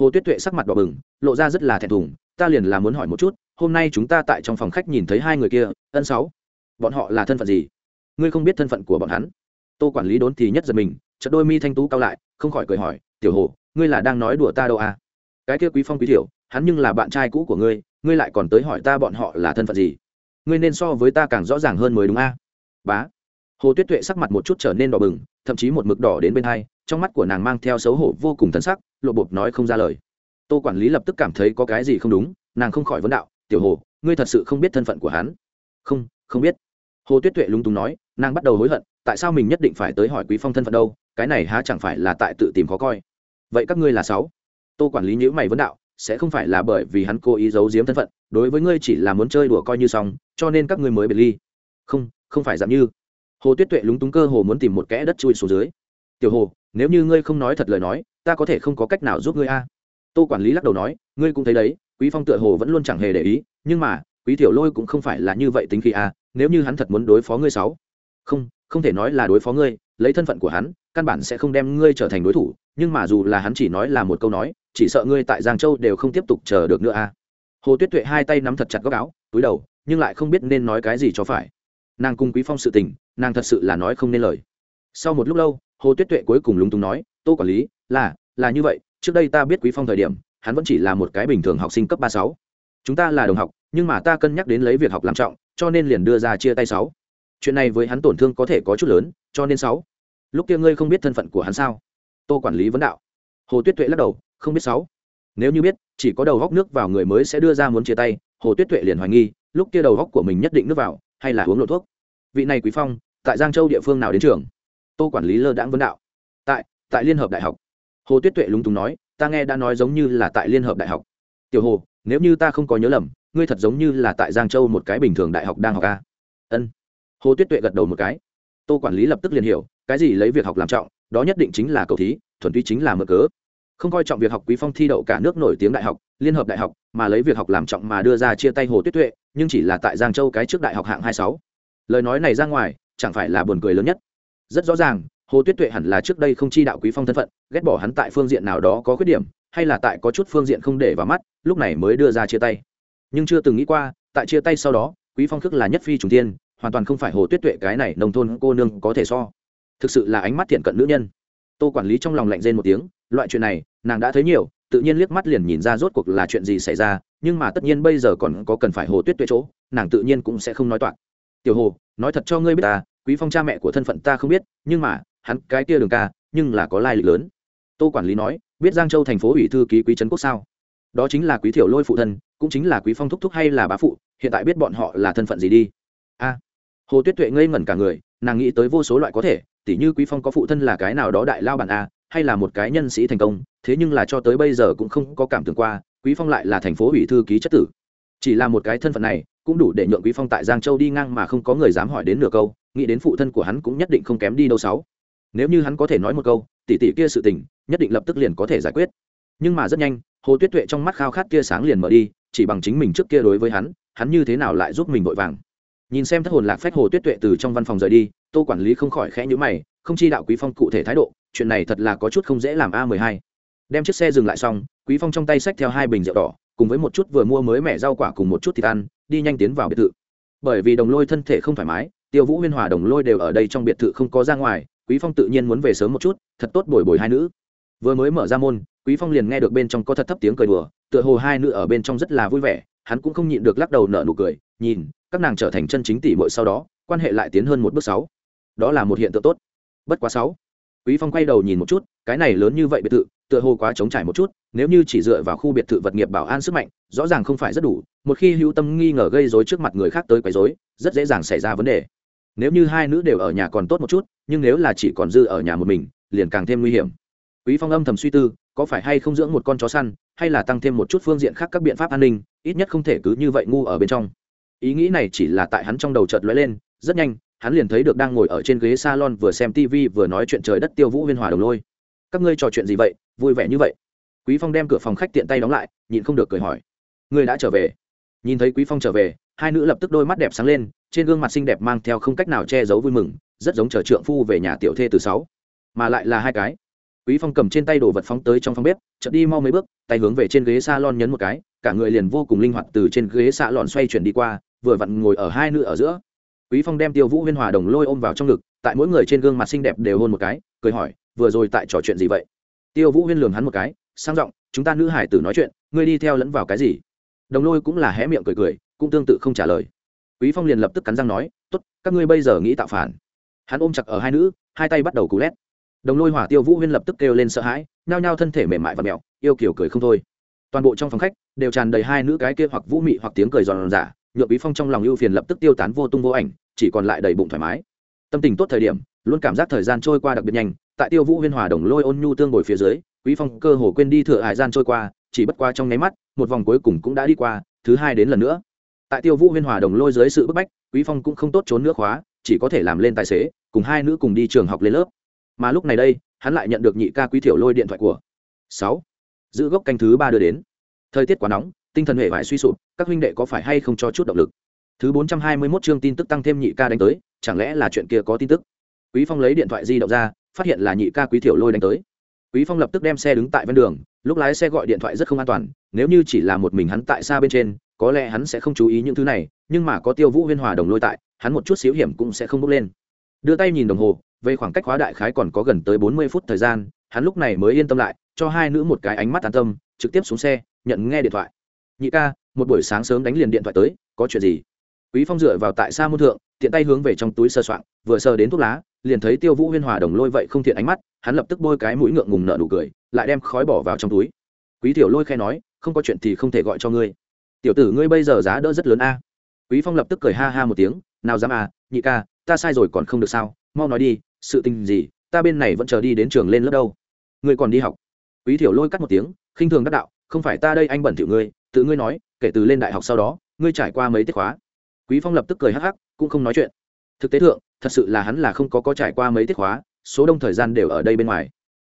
Hồ tuyết tuệ sắc mặt đỏ bừng, lộ ra rất là thẹn thùng, ta liền là muốn hỏi một chút hôm nay chúng ta tại trong phòng khách nhìn thấy hai người kia, ân sáu. Bọn họ là thân phận gì? Ngươi không biết thân phận của bọn hắn. Tô quản lý đốn thì nhất giật mình, chợt đôi mi thanh tú cao lại, không khỏi cười hỏi, tiểu hồ, ngươi là đang nói đùa ta đâu à? Cái kia quý phong quý tiểu hắn nhưng là bạn trai cũ của ngươi ngươi lại còn tới hỏi ta bọn họ là thân phận gì? Ngươi nên so với ta càng rõ ràng hơn mới đúng a. À? bá. Hồ tuyết tuệ sắc mặt một chút trở nên đỏ bừng, thậm chí một mực đỏ đến bên hai, trong mắt của nàng mang theo xấu hổ vô cùng thân sắc, lộ bột nói không ra lời. Tô quản lý lập tức cảm thấy có cái gì không đúng, nàng không khỏi vấn đạo tiểu hồ, ngươi thật sự không biết thân phận của hắn. Không không biết. Hồ tuyết tuệ lung túng nói, nàng bắt đầu hối hận, tại sao mình nhất định phải tới hỏi quý phong thân phận đâu, cái này há chẳng phải là tại tự tìm khó coi. Vậy các ngươi là sáu? Tô quản lý nhữ mày vấn đạo, sẽ không phải là bởi vì hắn cố ý giấu giếm thân phận, đối với ngươi chỉ là muốn chơi đùa coi như xong, cho nên các ngươi mới biệt ly. Không không phải giảm như. Hồ tuyết tuệ lúng túng cơ hồ muốn tìm một kẽ đất chui xuống dưới. Tiểu hồ, nếu như ngươi không nói thật lời nói, ta có thể không có cách nào giúp ngươi a. Tô quản lý lắc đầu nói, ngươi cũng thấy đấy quý phong tựa hồ vẫn luôn chẳng hề để ý, nhưng mà, quý tiểu lôi cũng không phải là như vậy tính khi a à, nếu như hắn thật muốn đối phó ngươi sáu. Không không thể nói là đối phó ngươi, lấy thân phận của hắn, căn bản sẽ không đem ngươi trở thành đối thủ, nhưng mà dù là hắn chỉ nói là một câu nói, chỉ sợ ngươi tại giang châu đều không tiếp tục chờ được nữa a hồ tuyết tuệ hai tay nắm thật chặt góc áo, túi đầu, nhưng lại không biết nên nói cái gì cho phải. Nàng cung quý phong sự tình, nàng thật sự là nói không nên lời. Sau một lúc lâu, hồ tuyết tuệ cuối cùng lúng túng nói, tô quản lý, là là như vậy, trước đây ta biết quý phong thời điểm hắn vẫn chỉ là một cái bình thường học sinh cấp ba sáu. Chúng ta là đồng học, nhưng mà ta cân nhắc đến lấy việc học làm trọng, cho nên liền đưa ra chia tay sáu. Chuyện này với hắn tổn thương có thể có chút lớn, cho nên sáu. Lúc kia ngươi không biết thân phận của hắn sao? Tô quản lý vấn đạo. Hồ tuyết tuệ lắc đầu, không biết sáu. Nếu như biết, chỉ có đầu góc nước vào người mới sẽ đưa ra muốn chia tay, hồ tuyết tuệ liền hoài nghi, lúc kia đầu góc của mình nhất định nước vào, hay là uống lộ thuốc. Vị này quý phong, tại giang châu địa phương nào đến trường? Tô quản lý lơ đãng vấn đạo. Tại tại liên hợp đại học. Hồ tuyết tuệ lúng túng nói ta nghe đã nói giống như là tại liên hợp đại học. Tiểu hồ, nếu như ta không có nhớ lầm, ngươi thật giống như là tại giang châu một cái bình thường đại học đang học a. Ân. Hồ tuyết tuệ gật đầu một cái. Tô quản lý lập tức liền hiểu, cái gì lấy việc học làm trọng, đó nhất định chính là cầu thí, thuần túy chính là mở cớ. Không coi trọng việc học quý phong thi đậu cả nước nổi tiếng đại học, liên hợp đại học, mà lấy việc học làm trọng mà đưa ra chia tay hồ tuyết tuệ, nhưng chỉ là tại giang châu cái trước đại học hạng hai sáu. Lời nói này ra ngoài, chẳng phải là buồn cười lớn nhất. Rất rõ ràng hồ tuyết tuệ hẳn là trước đây không chi đạo quý phong thân phận, ghét bỏ hắn tại phương diện nào đó có khuyết điểm, hay là tại có chút phương diện không để vào mắt, lúc này mới đưa ra chia tay. Nhưng chưa từng nghĩ qua, tại chia tay sau đó, quý phong khước là nhất phi trùng tiên hoàn toàn không phải hồ tuyết tuệ cái này nông thôn cô nương có thể so. Thực sự là ánh mắt thiện cận nữ nhân. Tô quản lý trong lòng lạnh rên một tiếng, loại chuyện này, nàng đã thấy nhiều, tự nhiên liếc mắt liền nhìn ra rốt cuộc là chuyện gì xảy ra, nhưng mà tất nhiên bây giờ còn có cần phải hồ tuyết tuệ chỗ, nàng tự nhiên cũng sẽ không nói toạc. Tiểu hồ, nói thật cho ngươi biết ta, quý phong cha mẹ của thân phận ta không biết, nhưng mà hắn cái kia đường ca, nhưng là có lai lịch lớn. Tô quản lý nói, biết giang châu thành phố ủy thư ký quý trấn quốc sao? Đó chính là quý thiểu lôi phụ thân, cũng chính là quý phong thúc thúc hay là bá phụ, hiện tại biết bọn họ là thân phận gì đi. A. Hồ tuyết tuệ ngây ngẩn cả người, nàng nghĩ tới vô số loại có thể, tỉ như quý phong có phụ thân là cái nào đó đại lao bản a, hay là một cái nhân sĩ thành công, thế nhưng là cho tới bây giờ cũng không có cảm tưởng qua, quý phong lại là thành phố ủy thư ký chất tử. Chỉ là một cái thân phận này, cũng đủ để nhượng quý phong tại giang châu đi ngang mà không có người dám hỏi đến nửa câu, nghĩ đến phụ thân của hắn cũng nhất định không kém đi đâu sáu nếu như hắn có thể nói một câu tỷ tỷ kia sự tình, nhất định lập tức liền có thể giải quyết. Nhưng mà rất nhanh, hồ tuyết tuệ trong mắt khao khát kia sáng liền mở đi, chỉ bằng chính mình trước kia đối với hắn hắn như thế nào lại giúp mình vội vàng? Nhìn xem thất hồn lạc phách hồ tuyết tuệ từ trong văn phòng rời đi, tô quản lý không khỏi khẽ nhíu mày, không chi đạo quý phong cụ thể thái độ, chuyện này thật là có chút không dễ làm a 12 đem chiếc xe dừng lại xong, quý phong trong tay xách theo hai bình rượu đỏ, cùng với một chút vừa mua mới mẻ rau quả cùng một chút thịt ăn, đi nhanh tiến vào biệt thự. Bởi vì đồng lôi thân thể không thoải mái, tiêu vũ huyên hòa đồng lôi đều ở đây trong biệt thự không có ra ngoài quý phong tự nhiên muốn về sớm một chút, thật tốt bồi bồi hai nữ. Vừa mới mở ra môn, quý phong liền nghe được bên trong có thật thấp tiếng cười đùa, tựa hồ hai nữ ở bên trong rất là vui vẻ, hắn cũng không nhịn được lắc đầu nở nụ cười, nhìn, các nàng trở thành chân chính tỷ muội sau đó, quan hệ lại tiến hơn một bước sáu. Đó là một hiện tượng tốt. Bất quá sáu. Quý phong quay đầu nhìn một chút, cái này lớn như vậy biệt thự, tựa hồ quá chống trải một chút, nếu như chỉ dựa vào khu biệt thự vật nghiệp bảo an sức mạnh, rõ ràng không phải rất đủ, một khi hữu tâm nghi ngờ gây rối trước mặt người khác tới quấy rối, rất dễ dàng xảy ra vấn đề nếu như hai nữ đều ở nhà còn tốt một chút, nhưng nếu là chỉ còn dư ở nhà một mình, liền càng thêm nguy hiểm. Quý phong âm thầm suy tư, có phải hay không dưỡng một con chó săn, hay là tăng thêm một chút phương diện khác các biện pháp an ninh, ít nhất không thể cứ như vậy ngu ở bên trong. Ý nghĩ này chỉ là tại hắn trong đầu chợt lóe lên, rất nhanh, hắn liền thấy được đang ngồi ở trên ghế salon vừa xem tv vừa nói chuyện trời đất tiêu vũ huyên hòa đồng lôi. Các ngươi trò chuyện gì vậy? Vui vẻ như vậy? Quý phong đem cửa phòng khách tiện tay đóng lại, nhịn không được cười hỏi. Ngươi đã trở về? Nhìn thấy quý phong trở về, hai nữ lập tức đôi mắt đẹp sáng lên trên gương mặt xinh đẹp mang theo không cách nào che giấu vui mừng, rất giống chờ trượng phu về nhà tiểu thê từ sáu. Mà lại là hai cái. Quý phong cầm trên tay đồ vật phóng tới trong phòng bếp, chợt đi mau mấy bước, tay hướng về trên ghế salon nhấn một cái, cả người liền vô cùng linh hoạt từ trên ghế xạ lọn xoay chuyển đi qua, vừa vặn ngồi ở hai nữ ở giữa. Quý phong đem tiêu vũ huyên hòa đồng lôi ôm vào trong ngực, tại mỗi người trên gương mặt xinh đẹp đều hôn một cái, cười hỏi, vừa rồi tại trò chuyện gì vậy? Tiêu vũ huyên lường hắn một cái, sang giọng, chúng ta nữ hải tử nói chuyện, ngươi đi theo lẫn vào cái gì? Đồng lôi cũng là hé miệng cười cười, cũng tương tự không trả lời quý phong liền lập tức cắn răng nói, tốt, các ngươi bây giờ nghĩ tạo phản. Hắn ôm chặt ở hai nữ, hai tay bắt đầu cú lét. Đồng lôi hỏa tiêu vũ huyên lập tức kêu lên sợ hãi, nhao nhao thân thể mềm mại và mẹo, yêu kiểu cười không thôi. Toàn bộ trong phòng khách đều tràn đầy hai nữ cái kia hoặc vũ mị hoặc tiếng cười giòn giả nhượng Quý phong trong lòng ưu phiền lập tức tiêu tán vô tung vô ảnh, chỉ còn lại đầy bụng thoải mái. Tâm tình tốt thời điểm, luôn cảm giác thời gian trôi qua đặc biệt nhanh, tại tiêu vũ huyên hòa đồng lôi ôn nhu tương bồi phía dưới, quý phong cơ hồ quên đi thừa hải gian trôi qua, chỉ bất qua trong nháy mắt, một vòng cuối cùng cũng đã đi qua, thứ hai đến lần nữa tại tiêu vũ huyên hòa đồng lôi dưới sự bức bách, quý phong cũng không tốt trốn nước khóa, chỉ có thể làm lên tài xế, cùng hai nữ cùng đi trường học lên lớp. Mà lúc này đây, hắn lại nhận được nhị ca quý thiểu lôi điện thoại của sáu. Giữ gốc canh thứ ba đưa đến. Thời tiết quá nóng, tinh thần hệ vải suy sụp, các huynh đệ có phải hay không cho chút động lực? Thứ bốn trăm hai mươi 421 chương tin tức tăng thêm nhị ca đánh tới, chẳng lẽ là chuyện kia có tin tức? Quý phong lấy điện thoại di động ra, phát hiện là nhị ca quý thiểu lôi đánh tới. Quý phong lập tức đem xe đứng tại ven đường, lúc lái xe gọi điện thoại rất không an toàn, nếu như chỉ là một mình hắn tại xa bên trên có lẽ hắn sẽ không chú ý những thứ này, nhưng mà có tiêu vũ huyên hòa đồng lôi tại, hắn một chút xíu hiểm cũng sẽ không bốc lên. Đưa tay nhìn đồng hồ, về khoảng cách khóa đại khái còn có gần tới bốn mươi phút thời gian, hắn lúc này mới yên tâm lại, cho hai nữ một cái ánh mắt an tâm, trực tiếp xuống xe, nhận nghe điện thoại. Nhị ca, một buổi sáng sớm đánh liền điện thoại tới, có chuyện gì? Quý phong dựa vào tại xa môn thượng, tiện tay hướng về trong túi sơ soạn vừa sờ đến thuốc lá, liền thấy tiêu vũ huyên hòa đồng lôi vậy không thiện ánh mắt, hắn lập tức bôi cái mũi ngượng ngùng nợ nụ cười, lại đem khói bỏ vào trong túi. Quý tiểu lôi khe nói, không có chuyện thì không thể gọi cho ngươi tiểu tử ngươi bây giờ giá đỡ rất lớn a. Quý phong lập tức cười ha ha một tiếng, nào dám à nhị ca, ta sai rồi còn không được sao? Mau nói đi, sự tình gì, ta bên này vẫn chờ đi đến trường lên lớp đâu. Ngươi còn đi học? Quý thiểu lôi cắt một tiếng, khinh thường đắc đạo, không phải ta đây anh bẩn tiểu ngươi, tự ngươi nói, kể từ lên đại học sau đó, ngươi trải qua mấy tiết khóa. Quý phong lập tức cười hắc hắc, cũng không nói chuyện. Thực tế thượng, thật sự là hắn là không có có trải qua mấy tiết khóa, số đông thời gian đều ở đây bên ngoài.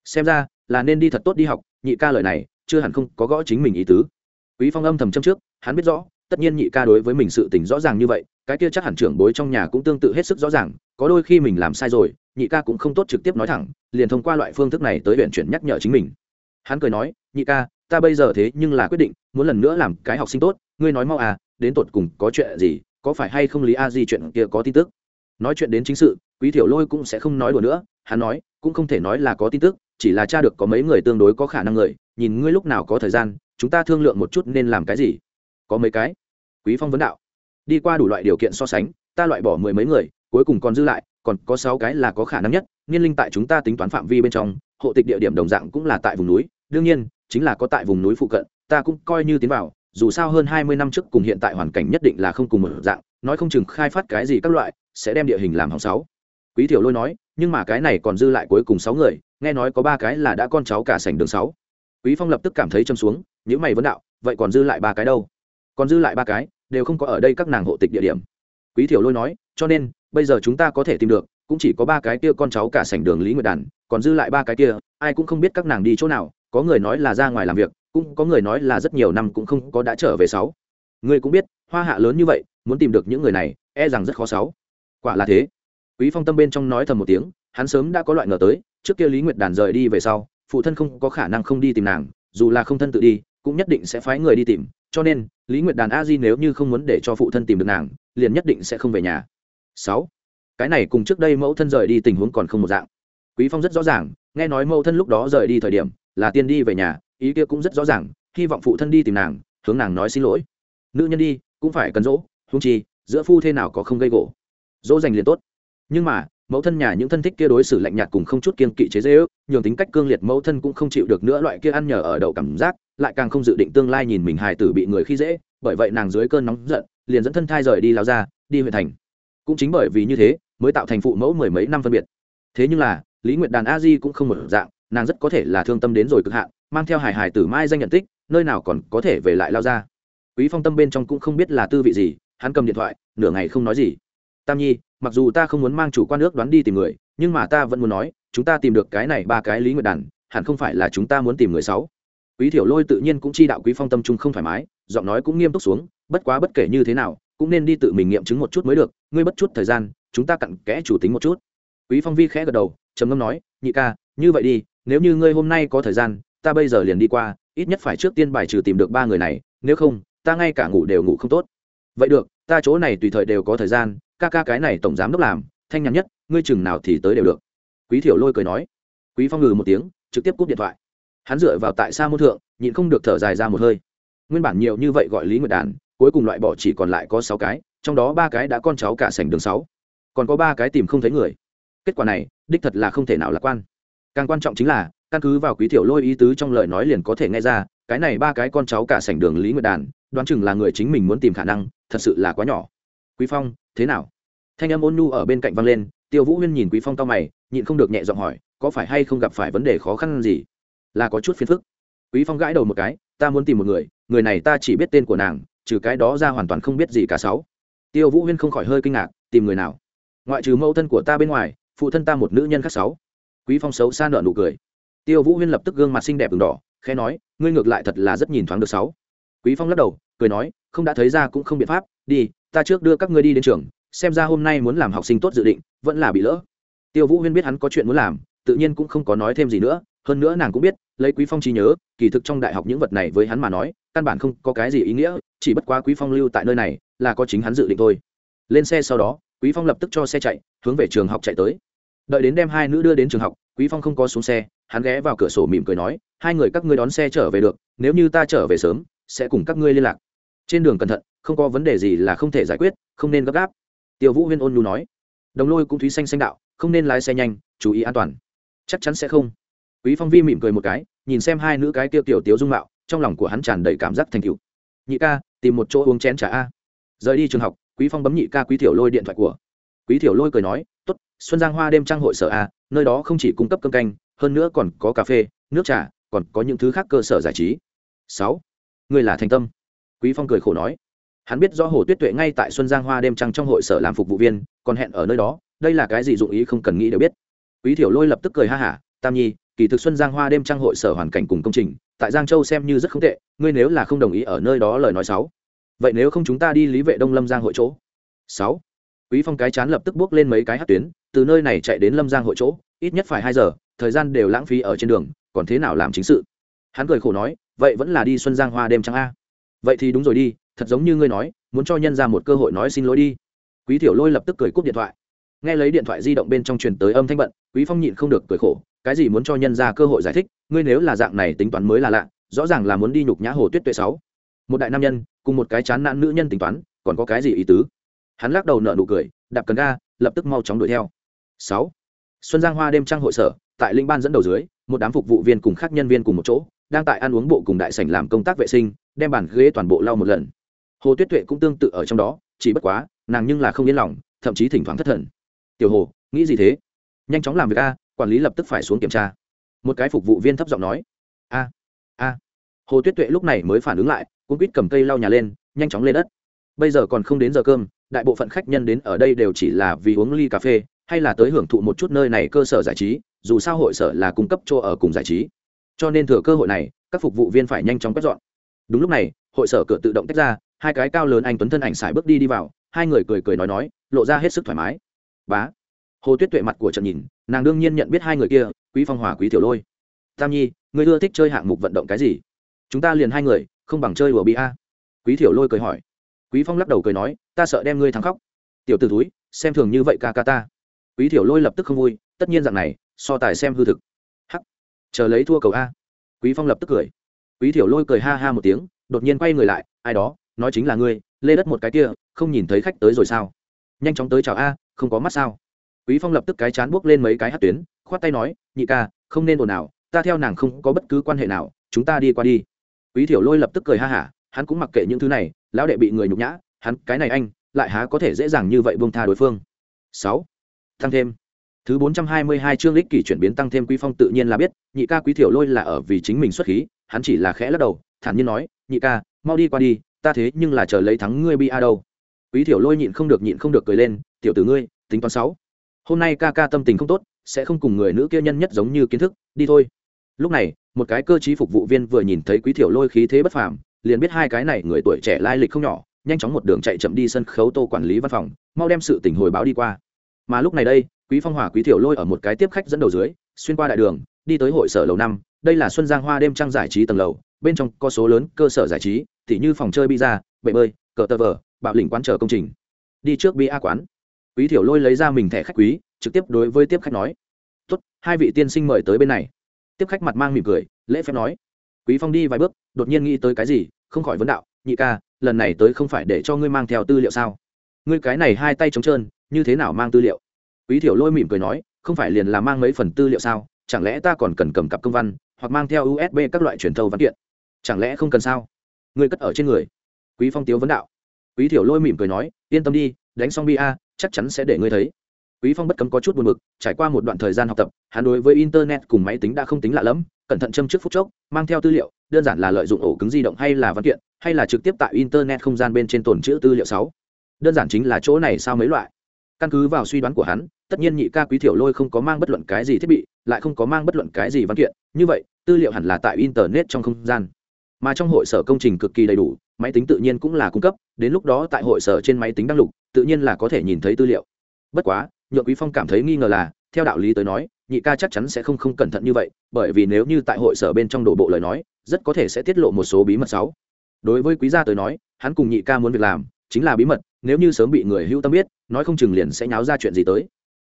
Xem ra, là nên đi thật tốt đi học, nhị ca lời này, chưa hẳn không có gõ chính mình ý tứ. Quý phong âm thầm châm trước hắn biết rõ, tất nhiên nhị ca đối với mình sự tình rõ ràng như vậy, cái kia chắc hẳn trưởng bối trong nhà cũng tương tự hết sức rõ ràng, có đôi khi mình làm sai rồi, nhị ca cũng không tốt trực tiếp nói thẳng, liền thông qua loại phương thức này tới huyện chuyển nhắc nhở chính mình. Hắn cười nói, nhị ca, ta bây giờ thế nhưng là quyết định, muốn lần nữa làm cái học sinh tốt, ngươi nói mau à đến tột cùng có chuyện gì, có phải hay không lý a di chuyện kia có tin tức? Nói chuyện đến chính sự, quý thiểu lôi cũng sẽ không nói đùa nữa, hắn nói, cũng không thể nói là có tin tức, chỉ là cha được có mấy người tương đối có khả năng người, nhìn ngươi lúc nào có thời gian, chúng ta thương lượng một chút nên làm cái gì có mấy cái. Quý phong vấn đạo. Đi qua đủ loại điều kiện so sánh, ta loại bỏ mười mấy người, cuối cùng còn dư lại, còn có sáu cái là có khả năng nhất, niên linh tại chúng ta tính toán phạm vi bên trong, hộ tịch địa điểm đồng dạng cũng là tại vùng núi, đương nhiên, chính là có tại vùng núi phụ cận, ta cũng coi như tiến vào, dù sao hơn hai mươi năm trước cùng hiện tại hoàn cảnh nhất định là không cùng một dạng, nói không chừng khai phát cái gì các loại, sẽ đem địa hình làm hỏng sáu. Quý tiểu lôi nói, nhưng mà cái này còn dư lại cuối cùng sáu người, nghe nói có ba cái là đã con cháu cả sảnh đường sáu. Quý phong lập tức cảm thấy châm xuống những mày vấn đạo, vậy còn dư lại ba cái đâu? Còn dư lại ba cái, đều không có ở đây các nàng hộ tịch địa điểm. Quý thiểu lôi nói, cho nên, bây giờ chúng ta có thể tìm được, cũng chỉ có ba cái kia con cháu cả sảnh đường lý nguyệt đàn, còn dư lại ba cái kia, ai cũng không biết các nàng đi chỗ nào, có người nói là ra ngoài làm việc, cũng có người nói là rất nhiều năm cũng không có đã trở về sáu. Người cũng biết, hoa hạ lớn như vậy, muốn tìm được những người này e rằng rất khó sáu. Quả là thế. Quý phong tâm bên trong nói thầm một tiếng, hắn sớm đã có loại ngờ tới, trước kia lý nguyệt đàn rời đi về sau, phụ thân không có khả năng không đi tìm nàng, dù là không thân tự đi, cũng nhất định sẽ phái người đi tìm, cho nên lý nguyệt đàn a di nếu như không muốn để cho phụ thân tìm được nàng, liền nhất định sẽ không về nhà. Sáu, cái này cùng trước đây mẫu thân rời đi tình huống còn không một dạng. Quý phong rất rõ ràng, nghe nói mẫu thân lúc đó rời đi thời điểm, là tiên đi về nhà, ý kia cũng rất rõ ràng, hy vọng phụ thân đi tìm nàng, hướng nàng nói xin lỗi. Nữ nhân đi, cũng phải cần dỗ húng chi, giữa phu thế nào có không gây gỗ. Dỗ dành liền tốt. Nhưng mà mẫu thân nhà những thân thích kia đối xử lạnh nhạt cùng không chút kiên kỵ chế dễ ước nhường tính cách cương liệt mẫu thân cũng không chịu được nữa loại kia ăn nhờ ở đậu cảm giác, lại càng không dự định tương lai nhìn mình hài tử bị người khi dễ, bởi vậy nàng dưới cơn nóng giận, liền dẫn thân thai rời đi lao ra, đi huyện thành. Cũng chính bởi vì như thế, mới tạo thành phụ mẫu mười mấy năm phân biệt. Thế nhưng là, lý nguyệt đàn a di cũng không một dạng, nàng rất có thể là thương tâm đến rồi cực hạn, mang theo hài hài tử mai danh nhận tích, nơi nào còn có thể về lại lao ra. Quý phong tâm bên trong cũng không biết là tư vị gì, hắn cầm điện thoại, nửa ngày không nói gì. Tam nhi mặc dù ta không muốn mang chủ quan nước đoán đi tìm người, nhưng mà ta vẫn muốn nói, chúng ta tìm được cái này ba cái lý nguyệt đàn, hẳn không phải là chúng ta muốn tìm người sáu. Quý thiểu lôi tự nhiên cũng chi đạo quý phong tâm trung không thoải mái, giọng nói cũng nghiêm túc xuống, bất quá bất kể như thế nào, cũng nên đi tự mình nghiệm chứng một chút mới được, ngươi bất chút thời gian, chúng ta cặn kẽ chủ tính một chút. Quý phong vi khẽ gật đầu, trầm ngâm nói, nhị ca, như vậy đi, nếu như ngươi hôm nay có thời gian, ta bây giờ liền đi qua, ít nhất phải trước tiên bài trừ tìm được ba người này, nếu không, ta ngay cả ngủ đều ngủ không tốt. Vậy được, ta chỗ này tùy thời đều có thời gian ca ca cái này tổng giám đốc làm, thanh nhàn nhất, ngươi chừng nào thì tới đều được. Quý thiểu lôi cười nói. Quý phong ngừ một tiếng, trực tiếp cúp điện thoại. Hắn dựa vào tại sa môn thượng, nhịn không được thở dài ra một hơi. Nguyên bản nhiều như vậy gọi lý nguyệt đàn, cuối cùng loại bỏ chỉ còn lại có sáu cái, trong đó ba cái đã con cháu cả sảnh đường sáu. Còn có ba cái tìm không thấy người. Kết quả này, đích thật là không thể nào lạc quan. Càng quan trọng chính là, căn cứ vào quý thiểu lôi ý tứ trong lời nói liền có thể nghe ra, cái này ba cái con cháu cả sảnh đường lý nguyệt đàn, đoán chừng là người chính mình muốn tìm khả năng, thật sự là quá nhỏ quý phong, thế nào? Thanh âm ôn nhu ở bên cạnh vang lên, tiêu vũ huyên nhìn quý phong cao mày, nhịn không được nhẹ giọng hỏi, có phải hay không gặp phải vấn đề khó khăn gì? Là có chút phiền phức. Quý phong gãi đầu một cái, ta muốn tìm một người người này ta chỉ biết tên của nàng, trừ cái đó ra hoàn toàn không biết gì cả sáu. Tiêu vũ huyên không khỏi hơi kinh ngạc, tìm người nào? Ngoại trừ mẫu thân của ta bên ngoài, phụ thân ta một nữ nhân khác sáu. Quý phong xấu xa nợ nụ cười. Tiêu vũ huyên lập tức gương mặt xinh đẹp ửng đỏ, khẽ nói, ngươi ngược lại thật là rất nhìn thoáng được sáu. Quý phong lắc đầu, cười nói không đã thấy ra cũng không biện pháp, đi, ta trước đưa các ngươi đi đến trường, xem ra hôm nay muốn làm học sinh tốt dự định, vẫn là bị lỡ. Tiêu vũ huyên biết hắn có chuyện muốn làm, tự nhiên cũng không có nói thêm gì nữa, hơn nữa nàng cũng biết, lấy quý phong trí nhớ, kỳ thực trong đại học những vật này với hắn mà nói, căn bản không có cái gì ý nghĩa, chỉ bất quá quý phong lưu tại nơi này, là có chính hắn dự định thôi. Lên xe sau đó, quý phong lập tức cho xe chạy, hướng về trường học chạy tới. Đợi đến đem hai nữ đưa đến trường học, quý phong không có xuống xe, hắn ghé vào cửa sổ mỉm cười nói, hai người các ngươi đón xe trở về được, nếu như ta trở về sớm, sẽ cùng các ngươi liên lạc trên đường cẩn thận, không có vấn đề gì là không thể giải quyết, không nên gấp gáp. Tiêu vũ huyên ôn nhu nói. Đồng lôi cũng thúy xanh xanh đạo, không nên lái xe nhanh, chú ý an toàn. Chắc chắn sẽ không. Quý phong vi mỉm cười một cái, nhìn xem hai nữ cái tiêu tiểu tiếu dung mạo, trong lòng của hắn tràn đầy cảm giác thành cựu nhị ca, tìm một chỗ uống chén trà a. Rời đi trường học, quý phong bấm nhị ca quý tiểu lôi điện thoại của. Quý tiểu lôi cười nói, tốt, xuân giang hoa đêm trang hội sở a, nơi đó không chỉ cung cấp cơm canh, hơn nữa còn có cà phê, nước trà, còn có những thứ khác cơ sở giải trí. Sáu. Người là thành tâm quý phong cười khổ nói, hắn biết rõ hồ tuyết tuệ ngay tại xuân giang hoa đêm trăng trong hội sở làm phục vụ viên, còn hẹn ở nơi đó, đây là cái gì dụng ý không cần nghĩ đều biết. Quý thiểu lôi lập tức cười ha hả, tam nhi, kỳ thực xuân giang hoa đêm trăng hội sở hoàn cảnh cùng công trình, tại giang châu xem như rất không tệ, ngươi nếu là không đồng ý ở nơi đó lời nói sáu. Vậy nếu không chúng ta đi lý vệ đông lâm giang hội chỗ? Sáu. Quý phong cái chán lập tức bước lên mấy cái hát tuyến, từ nơi này chạy đến lâm giang hội chỗ, ít nhất phải hai giờ, thời gian đều lãng phí ở trên đường, còn thế nào làm chính sự? Hắn cười khổ nói, vậy vẫn là đi xuân giang hoa đêm Trăng a vậy thì đúng rồi đi, thật giống như ngươi nói, muốn cho nhân ra một cơ hội nói xin lỗi đi. Quý tiểu lôi lập tức cười cúp điện thoại. Nghe lấy điện thoại di động bên trong truyền tới âm thanh bận, quý phong nhịn không được cười khổ, cái gì muốn cho nhân ra cơ hội giải thích, ngươi nếu là dạng này tính toán mới là lạ, rõ ràng là muốn đi nhục nhã hồ tuyết tuệ sáu. Một đại nam nhân, cùng một cái chán nản nữ nhân tính toán, còn có cái gì ý tứ? Hắn lắc đầu nở nụ cười, đạp cần ga, lập tức mau chóng đuổi theo. Sáu. Xuân giang hoa đêm trang hội sở, tại linh ban dẫn đầu dưới, một đám phục vụ viên cùng khác nhân viên cùng một chỗ, đang tại ăn uống bộ cùng đại sảnh làm công tác vệ sinh đem bàn ghế toàn bộ lau một lần. Hồ tuyết tuệ cũng tương tự ở trong đó, chỉ bất quá, nàng nhưng là không yên lòng, thậm chí thỉnh thoảng thất thần. Tiểu hồ, nghĩ gì thế? Nhanh chóng làm việc a, quản lý lập tức phải xuống kiểm tra. Một cái phục vụ viên thấp giọng nói. A a. Hồ tuyết tuệ lúc này mới phản ứng lại cũng quýt cầm cây lau nhà lên, nhanh chóng lên đất. Bây giờ còn không đến giờ cơm, đại bộ phận khách nhân đến ở đây đều chỉ là vì uống ly cà phê, hay là tới hưởng thụ một chút nơi này cơ sở giải trí, dù sao hội sở là cung cấp chỗ ở cùng giải trí. Cho nên thừa cơ hội này, các phục vụ viên phải nhanh chóng quét dọn đúng lúc này, hội sở cửa tự động tách ra, hai cái cao lớn anh tuấn thân ảnh xài bước đi đi vào, hai người cười cười nói nói, lộ ra hết sức thoải mái. Bá. Hồ tuyết tuệ mặt của trận nhìn, nàng đương nhiên nhận biết hai người kia, quý phong hòa quý tiểu lôi. Tam nhi, người ưa thích chơi hạng mục vận động cái gì? Chúng ta liền hai người, không bằng chơi đùa bị a quý tiểu lôi cười hỏi. Quý phong lắc đầu cười nói, ta sợ đem ngươi thắng khóc. Tiểu t ử túi xem thường như vậy ca ca ta. Quý tiểu lôi lập tức không vui, tất nhiên dạng này, so tài xem hư thực. Hắc. Chờ lấy thua cầu a. Quý phong lập tức cười quý thiểu lôi cười ha ha một tiếng, đột nhiên quay người lại, ai đó? Nói chính là ngươi, lê đất một cái kia, không nhìn thấy khách tới rồi sao? Nhanh chóng tới chào a, không có mắt sao? Quý phong lập tức cái chán buốc lên mấy cái hát tuyến, khoát tay nói, nhị ca, không nên ồn nào ta theo nàng không có bất cứ quan hệ nào, chúng ta đi qua đi. Quý thiểu lôi lập tức cười ha hả, hắn cũng mặc kệ những thứ này, lão đệ bị người nhục nhã, hắn cái này anh, lại há có thể dễ dàng như vậy buông tha đối phương. Sáu, tăng thêm. Thứ bốn trăm hai mươi hai chương lịch kỷ chuyển biến tăng thêm quý phong tự nhiên là biết, nhị ca quý thiểu lôi là ở vì chính mình xuất khí hắn chỉ là khẽ lắc đầu, thản nhiên nói, nhị ca, mau đi qua đi, ta thế nhưng là chờ lấy thắng ngươi bi a đâu. Quý thiểu lôi nhịn không được, nhịn không được cười lên, tiểu tử ngươi, tính toán sáu. Hôm nay ca ca tâm tình không tốt, sẽ không cùng người nữ kia nhân nhất giống như kiến thức, đi thôi. Lúc này, một cái cơ chí phục vụ viên vừa nhìn thấy quý thiểu lôi khí thế bất phàm, liền biết hai cái này người tuổi trẻ lai lịch không nhỏ, nhanh chóng một đường chạy chậm đi sân khấu tô quản lý văn phòng, mau đem sự tình hồi báo đi qua. Mà lúc này đây, quý phong hòa quý thiểu lôi ở một cái tiếp khách dẫn đầu dưới, xuyên qua đại đường, đi tới hội sở lầu năm đây là xuân giang hoa đêm trang giải trí tầng lầu, bên trong có số lớn cơ sở giải trí, tỉ như phòng chơi bida bể bơi, cờ tờ vờ, bạo lĩnh quán chờ công trình. Đi trước bia quán. Quý thiểu lôi lấy ra mình thẻ khách quý, trực tiếp đối với tiếp khách nói, tốt, hai vị tiên sinh mời tới bên này. Tiếp khách mặt mang mỉm cười, lễ phép nói, quý phong đi vài bước, đột nhiên nghĩ tới cái gì, không khỏi vấn đạo, nhị ca, lần này tới không phải để cho ngươi mang theo tư liệu sao? Ngươi cái này hai tay trống trơn, như thế nào mang tư liệu? Quý thiểu lôi mỉm cười nói, không phải liền là mang mấy phần tư liệu sao? Chẳng lẽ ta còn cần cầm cặp công văn hoặc mang theo usb các loại truyền thâu văn kiện. Chẳng lẽ không cần sao? Ngươi cất ở trên người. Quý phong tiếu vấn đạo. Quý thiểu lôi mỉm cười nói, yên tâm đi, đánh xong bia, chắc chắn sẽ để ngươi thấy. Quý phong bất cấm có chút buồn bực, trải qua một đoạn thời gian học tập, hắn đối với internet cùng máy tính đã không tính lạ lẫm, cẩn thận châm trước phút chốc, mang theo tư liệu, đơn giản là lợi dụng ổ cứng di động hay là văn kiện, hay là trực tiếp tại internet không gian bên trên tồn chữ tư liệu sáu. Đơn giản chính là chỗ này sao mấy loại. Căn cứ vào suy đoán của hắn, tất nhiên nhị ca quý thiểu lôi không có mang bất luận cái gì thiết bị lại không có mang bất luận cái gì văn kiện, như vậy, tư liệu hẳn là tại internet trong không gian. Mà trong hội sở công trình cực kỳ đầy đủ, máy tính tự nhiên cũng là cung cấp, đến lúc đó tại hội sở trên máy tính đăng lục, tự nhiên là có thể nhìn thấy tư liệu. Bất quá, nhượng quý phong cảm thấy nghi ngờ là, theo đạo lý tới nói, nhị ca chắc chắn sẽ không không cẩn thận như vậy, bởi vì nếu như tại hội sở bên trong đổ bộ lời nói, rất có thể sẽ tiết lộ một số bí mật sáu đối với quý gia tới nói, hắn cùng nhị ca muốn việc làm, chính là bí mật, nếu như sớm bị người hưu tâm biết, nói không chừng liền sẽ nháo ra chuyện gì tới.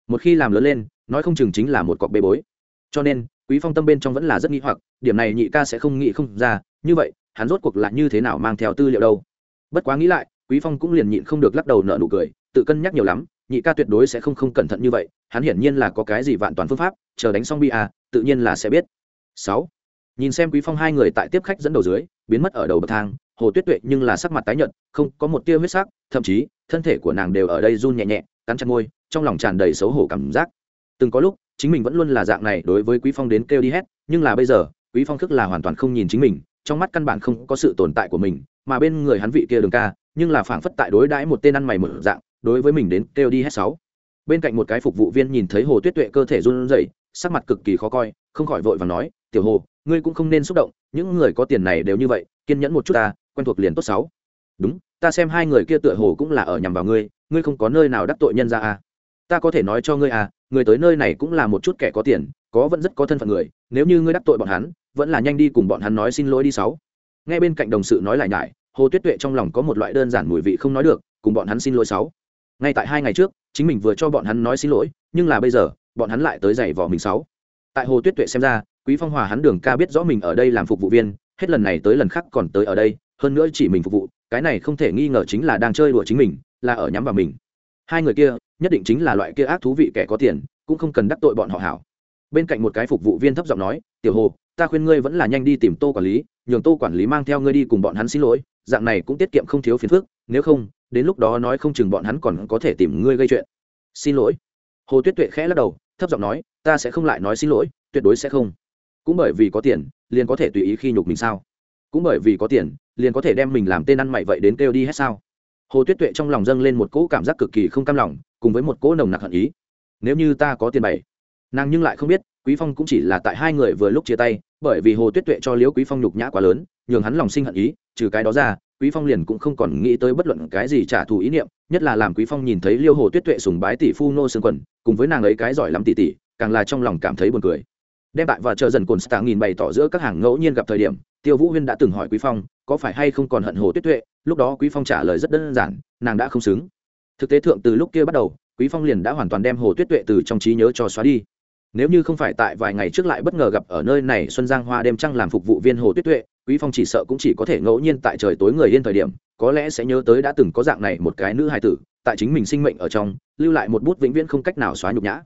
Một khi làm lớn lên, nói không chừng chính là một cọc bê bối cho nên, quý phong tâm bên trong vẫn là rất nghi hoặc, điểm này nhị ca sẽ không nghĩ không ra, như vậy, hắn rốt cuộc lại như thế nào mang theo tư liệu đâu? Bất quá nghĩ lại, quý phong cũng liền nhịn không được lắc đầu nở nụ cười, tự cân nhắc nhiều lắm, nhị ca tuyệt đối sẽ không không cẩn thận như vậy, hắn hiển nhiên là có cái gì vạn toàn phương pháp, chờ đánh xong bi à tự nhiên là sẽ biết. Sáu, nhìn xem quý phong hai người tại tiếp khách dẫn đầu dưới, biến mất ở đầu bậc thang, hồ tuyết tuệ nhưng là sắc mặt tái nhợt, không có một tia huyết sắc, thậm chí, thân thể của nàng đều ở đây run nhẹ nhẹ, cắn chặt môi, trong lòng tràn đầy xấu hổ cảm giác. Từng có lúc chính mình vẫn luôn là dạng này đối với quý phong đến kêu đi hết, nhưng là bây giờ, quý phong thức là hoàn toàn không nhìn chính mình, trong mắt căn bản không có sự tồn tại của mình, mà bên người hắn vị kia đường ca, nhưng là phảng phất tại đối đãi một tên ăn mày mở dạng, đối với mình đến kêu đi hết sáu. Bên cạnh một cái phục vụ viên nhìn thấy hồ tuyết tuệ cơ thể run rẩy, sắc mặt cực kỳ khó coi, không khỏi vội và nói, tiểu hồ, ngươi cũng không nên xúc động, những người có tiền này đều như vậy, kiên nhẫn một chút ta, quen thuộc liền tốt sáu. Đúng, ta xem hai người kia tựa hồ cũng là ở nhằm vào ngươi ngươi không có nơi nào đắc tội nhân ra à. Ta có thể nói cho ngươi à người tới nơi này cũng là một chút kẻ có tiền, có vẫn rất có thân phận người, nếu như ngươi đắc tội bọn hắn, vẫn là nhanh đi cùng bọn hắn nói xin lỗi đi sáu. Ngay bên cạnh đồng sự nói lại nhải, hồ tuyết tuệ trong lòng có một loại đơn giản mùi vị không nói được, cùng bọn hắn xin lỗi sáu. Ngay tại hai ngày trước, chính mình vừa cho bọn hắn nói xin lỗi, nhưng là bây giờ, bọn hắn lại tới giày vò mình sáu. Tại hồ tuyết tuệ xem ra, quý phong hòa hắn đường ca biết rõ mình ở đây làm phục vụ viên, hết lần này tới lần khác còn tới ở đây, hơn nữa chỉ mình phục vụ, cái này không thể nghi ngờ chính là đang chơi đùa chính mình, là ở nhắm vào mình. Hai người kia nhất định chính là loại kia ác thú vị kẻ có tiền, cũng không cần đắc tội bọn họ hảo. Bên cạnh một cái phục vụ viên thấp giọng nói, tiểu hồ, ta khuyên ngươi vẫn là nhanh đi tìm tô quản lý, nhường tô quản lý mang theo ngươi đi cùng bọn hắn xin lỗi, dạng này cũng tiết kiệm không thiếu phiền phức, nếu không, đến lúc đó nói không chừng bọn hắn còn có thể tìm ngươi gây chuyện. Xin lỗi. Hồ tuyết tuệ khẽ lắc đầu, thấp giọng nói, ta sẽ không lại nói xin lỗi, tuyệt đối sẽ không. Cũng bởi vì có tiền, liền có thể tùy ý khi nhục mình sao? Cũng bởi vì có tiền, liền có thể đem mình làm tên ăn mày vậy đến kêu đi hết sao? Hồ tuyết tuệ trong lòng dâng lên một cỗ cảm giác cực kỳ không cam lòng cùng với một cỗ nồng nặc hận ý. Nếu như ta có tiền bảy nàng nhưng lại không biết, quý phong cũng chỉ là tại hai người vừa lúc chia tay, bởi vì hồ tuyết tuệ cho liễu quý phong nhục nhã quá lớn, nhường hắn lòng sinh hận ý, trừ cái đó ra, quý phong liền cũng không còn nghĩ tới bất luận cái gì trả thù ý niệm, nhất là làm quý phong nhìn thấy liêu hồ tuyết tuệ sùng bái tỷ phu nô xương quần, cùng với nàng ấy cái giỏi lắm tỷ tỷ, càng là trong lòng cảm thấy buồn cười. Đem tại và chờ dần cồn stạng nghìn bày tỏ giữa các hàng ngẫu nhiên gặp thời điểm, tiêu vũ huyên đã từng hỏi quý phong, có phải hay không còn hận hồ tuyết tuệ, lúc đó quý phong trả lời rất đơn giản, nàng đã không xứng thực tế thượng từ lúc kia bắt đầu, quý phong liền đã hoàn toàn đem hồ tuyết tuệ từ trong trí nhớ cho xóa đi. Nếu như không phải tại vài ngày trước lại bất ngờ gặp ở nơi này xuân giang hoa đêm trăng làm phục vụ viên hồ tuyết tuệ, quý phong chỉ sợ cũng chỉ có thể ngẫu nhiên tại trời tối người yên thời điểm, có lẽ sẽ nhớ tới đã từng có dạng này một cái nữ hài tử, tại chính mình sinh mệnh ở trong, lưu lại một bút vĩnh viễn không cách nào xóa nhục nhã.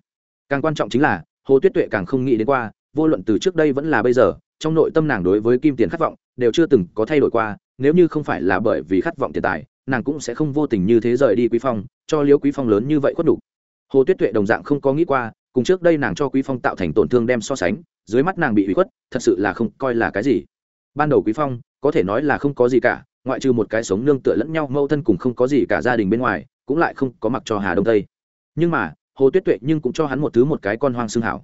Càng quan trọng chính là, hồ tuyết tuệ càng không nghĩ đến qua, vô luận từ trước đây vẫn là bây giờ, trong nội tâm nàng đối với kim tiền khát vọng đều chưa từng có thay đổi qua, nếu như không phải là bởi vì khát vọng tiền tài nàng cũng sẽ không vô tình như thế rời đi quý phong, cho liễu quý phong lớn như vậy khuất đủ hồ tuyết tuệ đồng dạng không có nghĩ qua, cùng trước đây nàng cho quý phong tạo thành tổn thương đem so sánh, dưới mắt nàng bị hủy khuất, thật sự là không coi là cái gì. Ban đầu quý phong, có thể nói là không có gì cả, ngoại trừ một cái sống nương tựa lẫn nhau, mâu thân cùng không có gì cả gia đình bên ngoài, cũng lại không có mặc cho hà đông tây. Nhưng mà, hồ tuyết tuệ nhưng cũng cho hắn một thứ một cái con hoang xương hảo.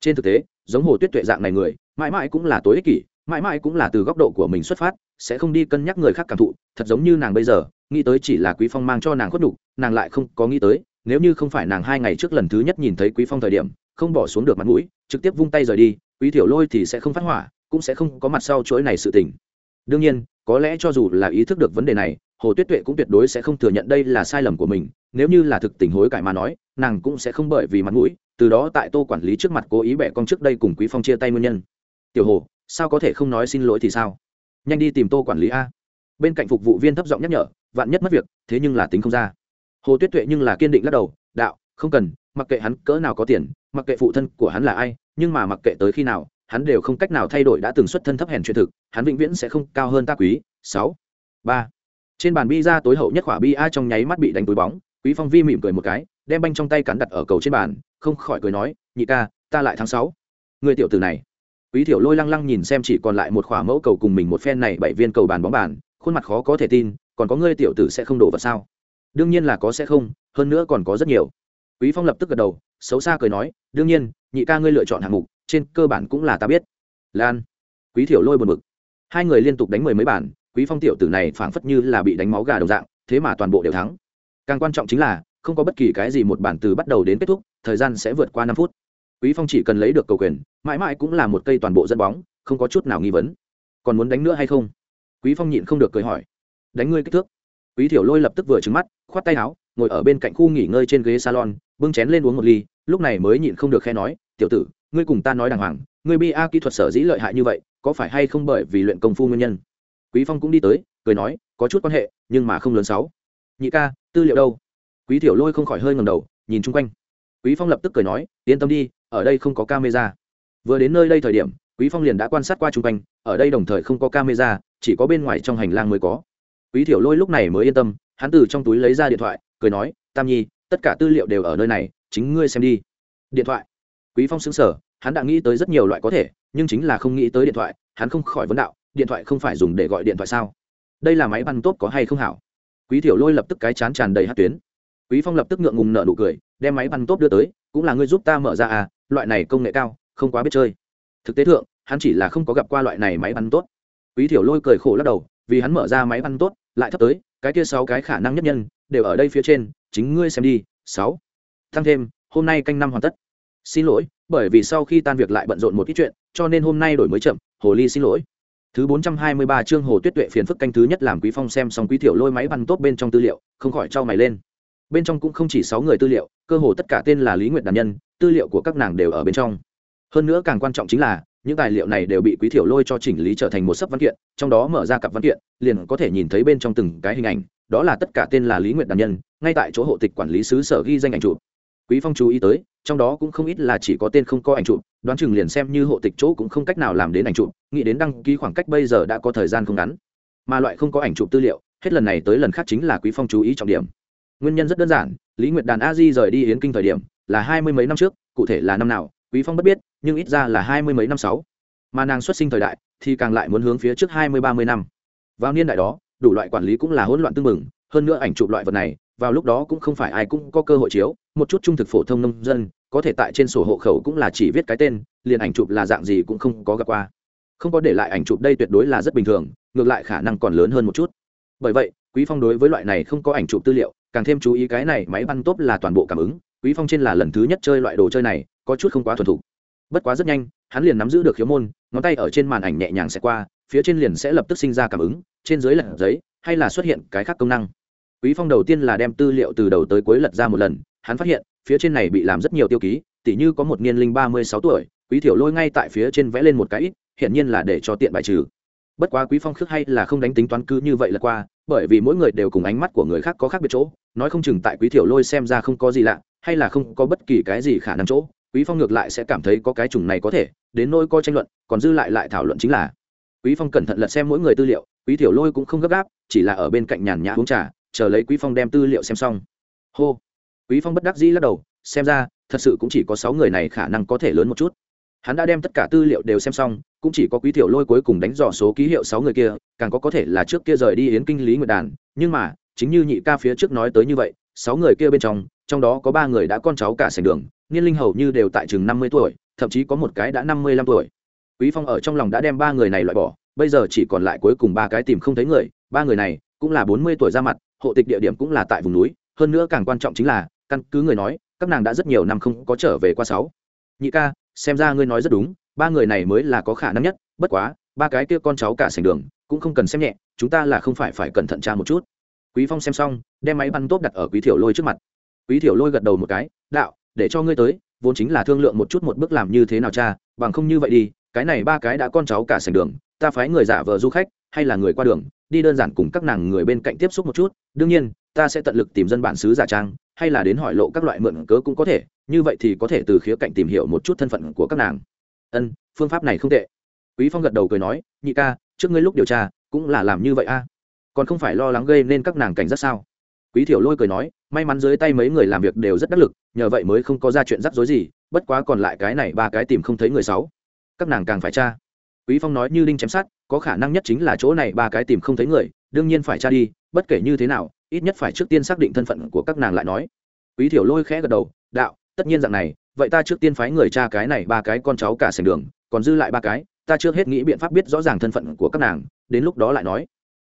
Trên thực tế, giống hồ tuyết tuệ dạng này người, mãi mãi cũng là tối ích kỷ, mãi mãi cũng là từ góc độ của mình xuất phát, sẽ không đi cân nhắc người khác cảm thụ, thật giống như nàng bây giờ nghĩ tới chỉ là quý phong mang cho nàng khuất đục nàng lại không có nghĩ tới, nếu như không phải nàng hai ngày trước lần thứ nhất nhìn thấy quý phong thời điểm, không bỏ xuống được mặt mũi, trực tiếp vung tay rời đi, quý tiểu lôi thì sẽ không phát hỏa, cũng sẽ không có mặt sau chuỗi này sự tình. Đương nhiên, có lẽ cho dù là ý thức được vấn đề này, hồ tuyết tuệ cũng tuyệt đối sẽ không thừa nhận đây là sai lầm của mình, nếu như là thực tình hối cải mà nói, nàng cũng sẽ không bởi vì mặt mũi, từ đó tại tô quản lý trước mặt cố ý bẻ con trước đây cùng quý phong chia tay nguyên nhân. Tiểu hồ, sao có thể không nói xin lỗi thì sao? Nhanh đi tìm tô quản lý a. Bên cạnh phục vụ viên thấp giọng nhắc nhở vạn nhất mất việc, thế nhưng là tính không ra. Hồ tuyết tuệ nhưng là kiên định lắc đầu, đạo, không cần, mặc kệ hắn cỡ nào có tiền, mặc kệ phụ thân của hắn là ai, nhưng mà mặc kệ tới khi nào, hắn đều không cách nào thay đổi đã từng xuất thân thấp hèn chuyện thực, hắn vĩnh viễn sẽ không cao hơn ta quý. Sáu, ba. Trên bàn bi ra tối hậu nhất khỏa bi a trong nháy mắt bị đánh túi bóng, quý phong vi mỉm cười một cái, đem banh trong tay cắn đặt ở cầu trên bàn, không khỏi cười nói, nhị ca, ta lại tháng sáu. Người tiểu tử này. Quý tiểu lôi lăng lăng nhìn xem chỉ còn lại một khỏa mẫu cầu cùng mình một phen này bảy viên cầu bàn bóng bàn, khuôn mặt khó có thể tin còn có ngươi tiểu tử sẽ không đổ vào sao? Đương nhiên là có sẽ không, hơn nữa còn có rất nhiều. Quý phong lập tức gật đầu, xấu xa cười nói, đương nhiên, nhị ca ngươi lựa chọn hạng mục, trên cơ bản cũng là ta biết. Lan, quý thiểu lôi buồn bực. Hai người liên tục đánh mười mấy bản quý phong tiểu tử này phảng phất như là bị đánh máu gà đồng dạng, thế mà toàn bộ đều thắng. Càng quan trọng chính là, không có bất kỳ cái gì một bản từ bắt đầu đến kết thúc, thời gian sẽ vượt qua năm phút. Quý phong chỉ cần lấy được cầu quyền, mãi mãi cũng là một cây toàn bộ dẫn bóng, không có chút nào nghi vấn. Còn muốn đánh nữa hay không? Quý phong nhịn không được cười hỏi đánh ngươi kích thước. Quý thiểu lôi lập tức vừa trứng mắt, khoát tay áo, ngồi ở bên cạnh khu nghỉ ngơi trên ghế salon, bưng chén lên uống một ly, lúc này mới nhịn không được khe nói, tiểu tử, ngươi cùng ta nói đàng hoàng, ngươi bi a kỹ thuật sở dĩ lợi hại như vậy, có phải hay không bởi vì luyện công phu nguyên nhân? Quý phong cũng đi tới, cười nói, có chút quan hệ, nhưng mà không lớn sáu. Nhị ca, tư liệu đâu? Quý tiểu lôi không khỏi hơi ngầm đầu, nhìn chung quanh. Quý phong lập tức cười nói, yên tâm đi, ở đây không có camera. Vừa đến nơi đây thời điểm, quý phong liền đã quan sát qua chung quanh, ở đây đồng thời không có camera, chỉ có bên ngoài trong hành lang mới có quý tiểu lôi lúc này mới yên tâm, hắn từ trong túi lấy ra điện thoại, cười nói, tam nhi, tất cả tư liệu đều ở nơi này, chính ngươi xem đi. Điện thoại. Quý phong xứng sở hắn đã nghĩ tới rất nhiều loại có thể, nhưng chính là không nghĩ tới điện thoại, hắn không khỏi vấn đạo, điện thoại không phải dùng để gọi điện thoại sao? Đây là máy băng tốt có hay không hảo? Quý tiểu lôi lập tức cái chán tràn đầy hát tuyến. Quý phong lập tức ngượng ngùng nở nụ cười, đem máy băng tốt đưa tới, cũng là ngươi giúp ta mở ra à loại này công nghệ cao, không quá biết chơi. Thực tế thượng, hắn chỉ là không có gặp qua loại này máy băng tốt. Quý tiểu lôi cười khổ lắc đầu, vì hắn mở ra máy băng tốt lại thấp tới, cái kia sáu cái khả năng nhất nhân, đều ở đây phía trên, chính ngươi xem đi, sáu. Tăng thêm, hôm nay canh năm hoàn tất. Xin lỗi, bởi vì sau khi tan việc lại bận rộn một ít chuyện, cho nên hôm nay đổi mới chậm, hồ ly xin lỗi. Thứ bốn trăm hai mươi ba chương hồ tuyết tuệ phiền phức canh thứ nhất làm quý phong xem xong quý tiểu lôi máy bắn tốt bên trong tư liệu, không khỏi trao mày lên. Bên trong cũng không chỉ sáu người tư liệu, cơ hồ tất cả tên là lý nguyệt đàn nhân, tư liệu của các nàng đều ở bên trong. Hơn nữa càng quan trọng chính là những tài liệu này đều bị quý thiểu lôi cho chỉnh lý trở thành một sấp văn kiện, trong đó mở ra cặp văn kiện, liền có thể nhìn thấy bên trong từng cái hình ảnh, đó là tất cả tên là lý nguyệt đàn nhân, ngay tại chỗ hộ tịch quản lý xứ sở ghi danh ảnh chụp. Quý phong chú ý tới, trong đó cũng không ít là chỉ có tên không có ảnh chụp, đoán chừng liền xem như hộ tịch chỗ cũng không cách nào làm đến ảnh chụp, nghĩ đến đăng ký khoảng cách bây giờ đã có thời gian không ngắn. Mà loại không có ảnh chụp tư liệu, hết lần này tới lần khác chính là quý phong chú ý trọng điểm. Nguyên nhân rất đơn giản, lý nguyệt đàn a di rời đi hiến kinh thời điểm, là hai mươi mấy năm trước, cụ thể là năm nào quý phong bất biết, nhưng ít ra là hai mươi mấy năm sáu. Mà nàng xuất sinh thời đại, thì càng lại muốn hướng phía trước hai mươi, ba mươi năm. Vào niên đại đó, đủ loại quản lý cũng là hỗn loạn tương mừng, hơn nữa ảnh chụp loại vật này, vào lúc đó cũng không phải ai cũng có cơ hội chiếu, một chút trung thực phổ thông nông dân, có thể tại trên sổ hộ khẩu cũng là chỉ viết cái tên, liền ảnh chụp là dạng gì cũng không có gặp qua. Không có để lại ảnh chụp đây tuyệt đối là rất bình thường, ngược lại khả năng còn lớn hơn một chút. Bởi vậy, quý phong đối với loại này không có ảnh chụp tư liệu, càng thêm chú ý cái này máy băng tốt là toàn bộ cảm ứng, quý phong trên là lần thứ nhất chơi loại đồ chơi này có chút không quá thuần thục. Bất quá rất nhanh, hắn liền nắm giữ được khiếu môn, ngón tay ở trên màn ảnh nhẹ nhàng sẽ qua, phía trên liền sẽ lập tức sinh ra cảm ứng, trên dưới lật giấy, hay là xuất hiện cái khác công năng. Quý phong đầu tiên là đem tư liệu từ đầu tới cuối lật ra một lần, hắn phát hiện, phía trên này bị làm rất nhiều tiêu ký, tỉ như có một niên linh ba mươi sáu tuổi, quý thiểu lôi ngay tại phía trên vẽ lên một cái ít, hiển nhiên là để cho tiện bài trừ. Bất quá quý phong khước hay là không đánh tính toán cứ như vậy là qua, bởi vì mỗi người đều cùng ánh mắt của người khác có khác biệt chỗ, nói không chừng tại quý thiểu lôi xem ra không có gì lạ, hay là không có bất kỳ cái gì khả năng chỗ quý phong ngược lại sẽ cảm thấy có cái chủng này có thể, đến nôi coi tranh luận, còn dư lại lại thảo luận chính là, quý phong cẩn thận lật xem mỗi người tư liệu, quý Tiểu lôi cũng không gấp gáp, chỉ là ở bên cạnh nhàn nhã uống trà, chờ lấy quý phong đem tư liệu xem xong. Hô. Quý phong bất đắc dĩ lắc đầu, xem ra, thật sự cũng chỉ có sáu người này khả năng có thể lớn một chút. Hắn đã đem tất cả tư liệu đều xem xong, cũng chỉ có quý Tiểu lôi cuối cùng đánh dò số ký hiệu sáu người kia, càng có có thể là trước kia rời đi yến kinh lý nguyệt đàn, nhưng mà, chính như nhị ca phía trước nói tới như vậy, sáu người kia bên trong trong đó có ba người đã con cháu cả sành đường niên linh hầu như đều tại chừng năm mươi tuổi, thậm chí có một cái đã năm mươi lăm tuổi. Quý phong ở trong lòng đã đem ba người này loại bỏ, bây giờ chỉ còn lại cuối cùng ba cái tìm không thấy người, ba người này cũng là bốn mươi tuổi ra mặt, hộ tịch địa điểm cũng là tại vùng núi, hơn nữa càng quan trọng chính là, căn cứ người nói, các nàng đã rất nhiều năm không có trở về qua sáu. Nhị ca, xem ra ngươi nói rất đúng, ba người này mới là có khả năng nhất, bất quá, ba cái kia con cháu cả sành đường, cũng không cần xem nhẹ, chúng ta là không phải phải cẩn thận tra một chút. Quý phong xem xong, đem máy bắn tốt đặt ở quý thiểu lôi trước mặt. Quý thiểu lôi gật đầu một cái, đạo để cho ngươi tới, vốn chính là thương lượng một chút một bước làm như thế nào cha, bằng không như vậy đi, cái này ba cái đã con cháu cả sành đường, ta phái người giả vờ du khách, hay là người qua đường, đi đơn giản cùng các nàng người bên cạnh tiếp xúc một chút, đương nhiên, ta sẽ tận lực tìm dân bản xứ giả trang, hay là đến hỏi lộ các loại mượn cớ cũng có thể, như vậy thì có thể từ khía cạnh tìm hiểu một chút thân phận của các nàng. Ân, phương pháp này không tệ. Quý phong gật đầu cười nói, nhị ca, trước ngươi lúc điều tra, cũng là làm như vậy a. Còn không phải lo lắng gây nên các nàng cảnh giác sao? Quý thiểu lôi cười nói, may mắn dưới tay mấy người làm việc đều rất đắc lực, nhờ vậy mới không có ra chuyện rắc rối gì, bất quá còn lại cái này ba cái tìm không thấy người sáu. Các nàng càng phải tra. Quý phong nói như đinh chém sát có khả năng nhất chính là chỗ này ba cái tìm không thấy người, đương nhiên phải tra đi, bất kể như thế nào, ít nhất phải trước tiên xác định thân phận của các nàng lại nói. Quý thiểu lôi khẽ gật đầu, đạo, tất nhiên dạng này, vậy ta trước tiên phái người cha cái này ba cái con cháu cả sành đường, còn dư lại ba cái, ta trước hết nghĩ biện pháp biết rõ ràng thân phận của các nàng, đến lúc đó lại nói.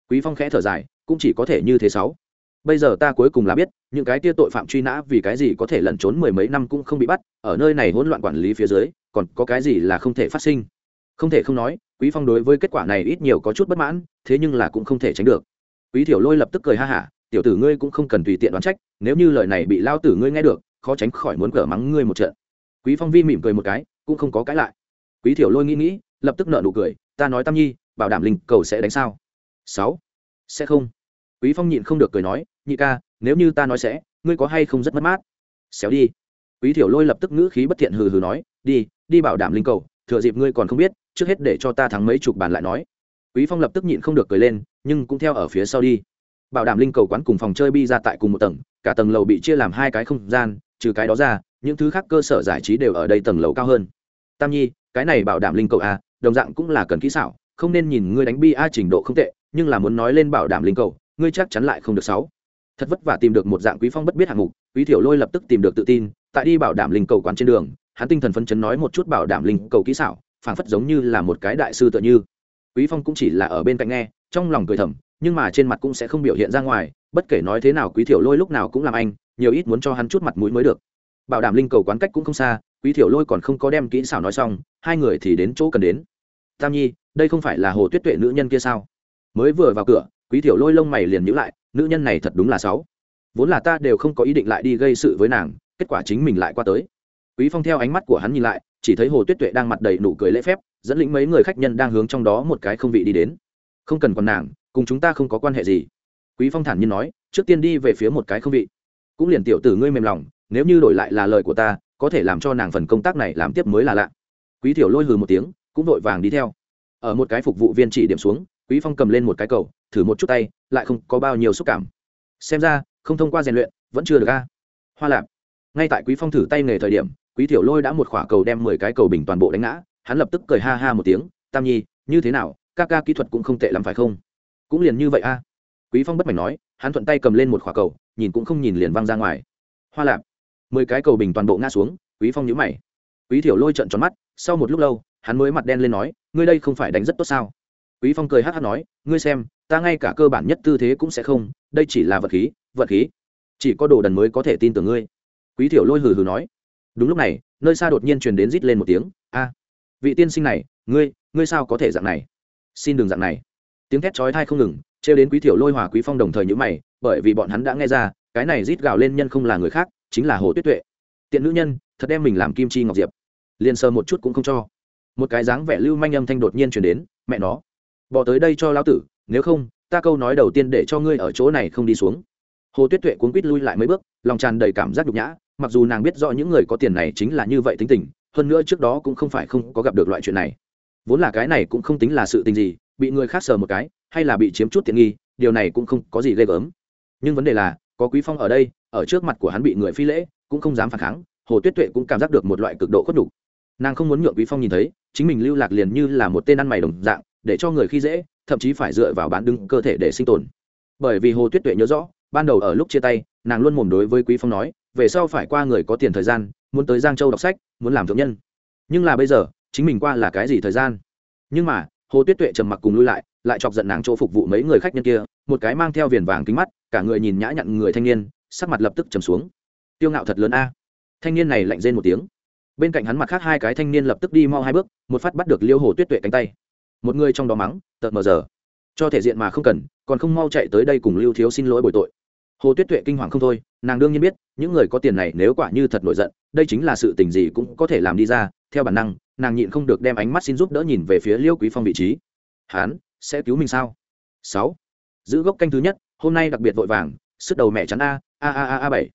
Quý phong khẽ thở dài, cũng chỉ có thể như thế sáu bây giờ ta cuối cùng là biết, những cái tia tội phạm truy nã vì cái gì có thể lẩn trốn mười mấy năm cũng không bị bắt, ở nơi này hỗn loạn quản lý phía dưới, còn có cái gì là không thể phát sinh? Không thể không nói, quý phong đối với kết quả này ít nhiều có chút bất mãn, thế nhưng là cũng không thể tránh được. Quý thiểu lôi lập tức cười ha hả, tiểu tử ngươi cũng không cần tùy tiện đoán trách, nếu như lời này bị lao tử ngươi nghe được, khó tránh khỏi muốn cờ mắng ngươi một trận. Quý phong vi mỉm cười một cái, cũng không có cái lại. Quý thiểu lôi nghĩ nghĩ, lập tức nợ nụ cười, ta nói tam nhi, bảo đảm linh cầu sẽ đánh sao? Sáu. Sẽ không quý phong nhịn không được cười nói, nhị ca, nếu như ta nói sẽ, ngươi có hay không rất mất mát? Xéo đi. Quý thiểu lôi lập tức ngữ khí bất thiện hừ hừ nói, đi đi bảo đảm linh cầu, thừa dịp ngươi còn không biết, trước hết để cho ta thắng mấy chục bàn lại nói. Quý phong lập tức nhịn không được cười lên, nhưng cũng theo ở phía sau đi. Bảo đảm linh cầu quán cùng phòng chơi bi ra tại cùng một tầng, cả tầng lầu bị chia làm hai cái không gian, trừ cái đó ra, những thứ khác cơ sở giải trí đều ở đây tầng lầu cao hơn. Tam nhi, cái này bảo đảm linh cầu a đồng dạng cũng là cần kỹ xảo, không nên nhìn ngươi đánh bi a trình độ không tệ, nhưng là muốn nói lên bảo đảm linh cầu ngươi chắc chắn lại không được sáu. Thật vất vả tìm được một dạng quý phong bất biết hạng mục, quý thiểu lôi lập tức tìm được tự tin, tại đi bảo đảm linh cầu quán trên đường, hắn tinh thần phấn chấn nói một chút bảo đảm linh cầu kỹ xảo, phảng phất giống như là một cái đại sư tựa như. Quý phong cũng chỉ là ở bên cạnh nghe, trong lòng cười thầm, nhưng mà trên mặt cũng sẽ không biểu hiện ra ngoài, bất kể nói thế nào quý thiểu lôi lúc nào cũng làm anh, nhiều ít muốn cho hắn chút mặt mũi mới được. Bảo đảm linh cầu quán cách cũng không xa, quý thiểu lôi còn không có đem kỹ xảo nói xong, hai người thì đến chỗ cần đến. Tam nhi, đây không phải là hồ tuyết tuệ nữ nhân kia sao? Mới vừa vào cửa quý thiểu lôi lông mày liền nhữ lại, nữ nhân này thật đúng là sáu. Vốn là ta đều không có ý định lại đi gây sự với nàng, kết quả chính mình lại qua tới. Quý phong theo ánh mắt của hắn nhìn lại, chỉ thấy hồ tuyết tuệ đang mặt đầy nụ cười lễ phép, dẫn lĩnh mấy người khách nhân đang hướng trong đó một cái không vị đi đến. Không cần còn nàng, cùng chúng ta không có quan hệ gì. Quý phong thản nhiên nói, trước tiên đi về phía một cái không vị. Cũng liền tiểu tử ngươi mềm lòng, nếu như đổi lại là lời của ta, có thể làm cho nàng phần công tác này làm tiếp mới là lạ. Quý tiểu lôi hừ một tiếng, cũng vội vàng đi theo. Ở một cái phục vụ viên chỉ điểm xuống, quý phong cầm lên một cái cầu thử một chút tay, lại không có bao nhiêu xúc cảm. Xem ra, không thông qua rèn luyện, vẫn chưa được a. Hoa lạp. Ngay tại quý phong thử tay nghề thời điểm, quý tiểu lôi đã một khỏa cầu đem mười cái cầu bình toàn bộ đánh ngã, hắn lập tức cười ha ha một tiếng, tam nhi, như thế nào, ca ca kỹ thuật cũng không tệ lắm phải không? Cũng liền như vậy a. Quý phong bất mảnh nói, hắn thuận tay cầm lên một khỏa cầu, nhìn cũng không nhìn liền văng ra ngoài. Hoa lạp. Mười cái cầu bình toàn bộ ngã xuống, quý phong nhíu mày. Quý tiểu lôi trợn tròn mắt, sau một lúc lâu, hắn mới mặt đen lên nói, ngươi đây không phải đánh rất tốt sao? Quý phong cười hát hát nói, ngươi xem ta ngay cả cơ bản nhất tư thế cũng sẽ không, đây chỉ là vật khí vật khí. Chỉ có đồ đần mới có thể tin tưởng ngươi. Quý thiểu lôi hừ hừ nói. Đúng lúc này, nơi xa đột nhiên truyền đến rít lên một tiếng. A, vị tiên sinh này, ngươi ngươi sao có thể dạng này? Xin đừng dạng này. Tiếng thét chói thai không ngừng, trêu đến quý thiểu lôi hòa quý phong đồng thời nhữ mày, bởi vì bọn hắn đã nghe ra, cái này rít gào lên nhân không là người khác, chính là hồ tuyết tuệ. Tiện nữ nhân, thật đem mình làm kim chi ngọc diệp. Liền sờ một chút cũng không cho. Một cái dáng vẻ lưu manh âm thanh đột nhiên chuyển đến, mẹ nó, bỏ tới đây cho lão tử nếu không ta câu nói đầu tiên để cho ngươi ở chỗ này không đi xuống. Hồ tuyết tuệ cuốn quýt lui lại mấy bước lòng tràn đầy cảm giác nhục nhã mặc dù nàng biết rõ những người có tiền này chính là như vậy tính tình hơn nữa trước đó cũng không phải không có gặp được loại chuyện này. Vốn là cái này cũng không tính là sự tình gì bị người khác sờ một cái hay là bị chiếm chút tiện nghi điều này cũng không có gì ghê gớm. Nhưng vấn đề là có quý phong ở đây ở trước mặt của hắn bị người phi lễ cũng không dám phản kháng hồ tuyết tuệ cũng cảm giác được một loại cực độ khuất đủ, nàng không muốn nhượng quý phong nhìn thấy chính mình lưu lạc liền như là một tên ăn mày đồng dạng để cho người khi dễ, thậm chí phải dựa vào bán đứng cơ thể để sinh tồn. Bởi vì hồ tuyết tuệ nhớ rõ, ban đầu ở lúc chia tay, nàng luôn mồm đối với quý phong nói, về sau phải qua người có tiền thời gian, muốn tới giang châu đọc sách, muốn làm thượng nhân. Nhưng là bây giờ, chính mình qua là cái gì thời gian? Nhưng mà, hồ tuyết tuệ trầm mặc cùng lui lại lại chọc giận nàng chỗ phục vụ mấy người khách nhân kia, một cái mang theo viền vàng kính mắt, cả người nhìn nhã nhặn người thanh niên, sắc mặt lập tức trầm xuống. Tiêu ngạo thật lớn a. Thanh niên này lạnh rên một tiếng. Bên cạnh hắn mặt khác hai cái thanh niên lập tức đi mau hai bước, một phát bắt được liêu hồ tuyết tuệ cánh tay một người trong đó mắng tợt mờ giờ. Cho thể diện mà không cần, còn không mau chạy tới đây cùng lưu thiếu xin lỗi bồi tội. Hồ tuyết tuệ kinh hoàng không thôi, nàng đương nhiên biết, những người có tiền này nếu quả như thật nổi giận, đây chính là sự tình gì cũng có thể làm đi ra. Theo bản năng, nàng nhịn không được đem ánh mắt xin giúp đỡ nhìn về phía liêu quý phong vị trí. Hán, sẽ cứu mình sao? Sáu. Giữ gốc canh thứ nhất, hôm nay đặc biệt vội vàng, sức đầu mẹ chắn a a a a a bảy.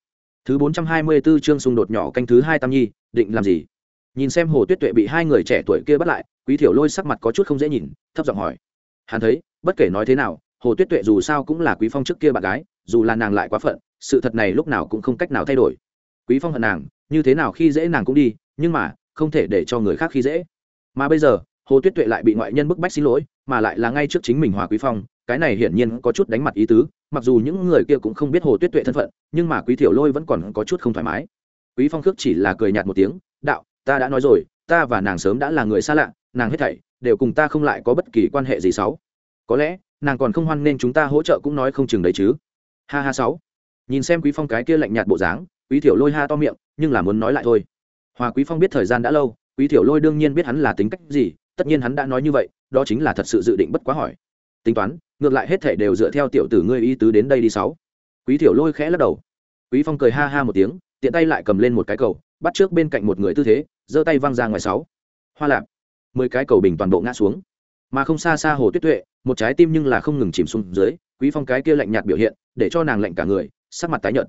Thứ bốn trăm hai mươi 424 chương xung đột nhỏ canh thứ hai tam nhi, định làm gì? Nhìn xem hồ tuyết tuệ bị hai người trẻ tuổi kia bắt lại quý thiểu lôi sắc mặt có chút không dễ nhìn, thấp giọng hỏi. Hắn thấy, bất kể nói thế nào, hồ tuyết tuệ dù sao cũng là quý phong trước kia bạn gái, dù là nàng lại quá phận, sự thật này lúc nào cũng không cách nào thay đổi. Quý phong hận nàng, như thế nào khi dễ nàng cũng đi, nhưng mà, không thể để cho người khác khi dễ. Mà bây giờ, hồ tuyết tuệ lại bị ngoại nhân bức bách xin lỗi, mà lại là ngay trước chính mình hòa quý phong, cái này hiển nhiên có chút đánh mặt ý tứ, mặc dù những người kia cũng không biết hồ tuyết tuệ thân phận, nhưng mà quý thiểu lôi vẫn còn có chút không thoải mái. Quý phong khước chỉ là cười nhạt một tiếng, đạo, ta đã nói rồi, ta và nàng sớm đã là người xa lạ nàng hết thảy, đều cùng ta không lại có bất kỳ quan hệ gì xấu có lẽ, nàng còn không hoan nên chúng ta hỗ trợ cũng nói không chừng đấy chứ. Ha ha sáu. Nhìn xem quý phong cái kia lạnh nhạt bộ dáng, quý thiểu lôi ha to miệng, nhưng là muốn nói lại thôi. Hòa quý phong biết thời gian đã lâu, quý thiểu lôi đương nhiên biết hắn là tính cách gì, tất nhiên hắn đã nói như vậy, đó chính là thật sự dự định bất quá hỏi. Tính toán, ngược lại hết thể đều dựa theo tiểu tử ngươi y tứ đến đây đi sáu. Quý thiểu lôi khẽ lắc đầu. Quý phong cười ha ha một tiếng, tiện tay lại cầm lên một cái cầu, bắt trước bên cạnh một người tư thế, giơ tay văng ra ngoài sáu. Hoa lạp mười cái cầu bình toàn bộ ngã xuống. Mà không xa xa hồ tuyết tuệ, một trái tim nhưng là không ngừng chìm xuống dưới, quý phong cái kia lạnh nhạt biểu hiện, để cho nàng lạnh cả người, sắc mặt tái nhợt.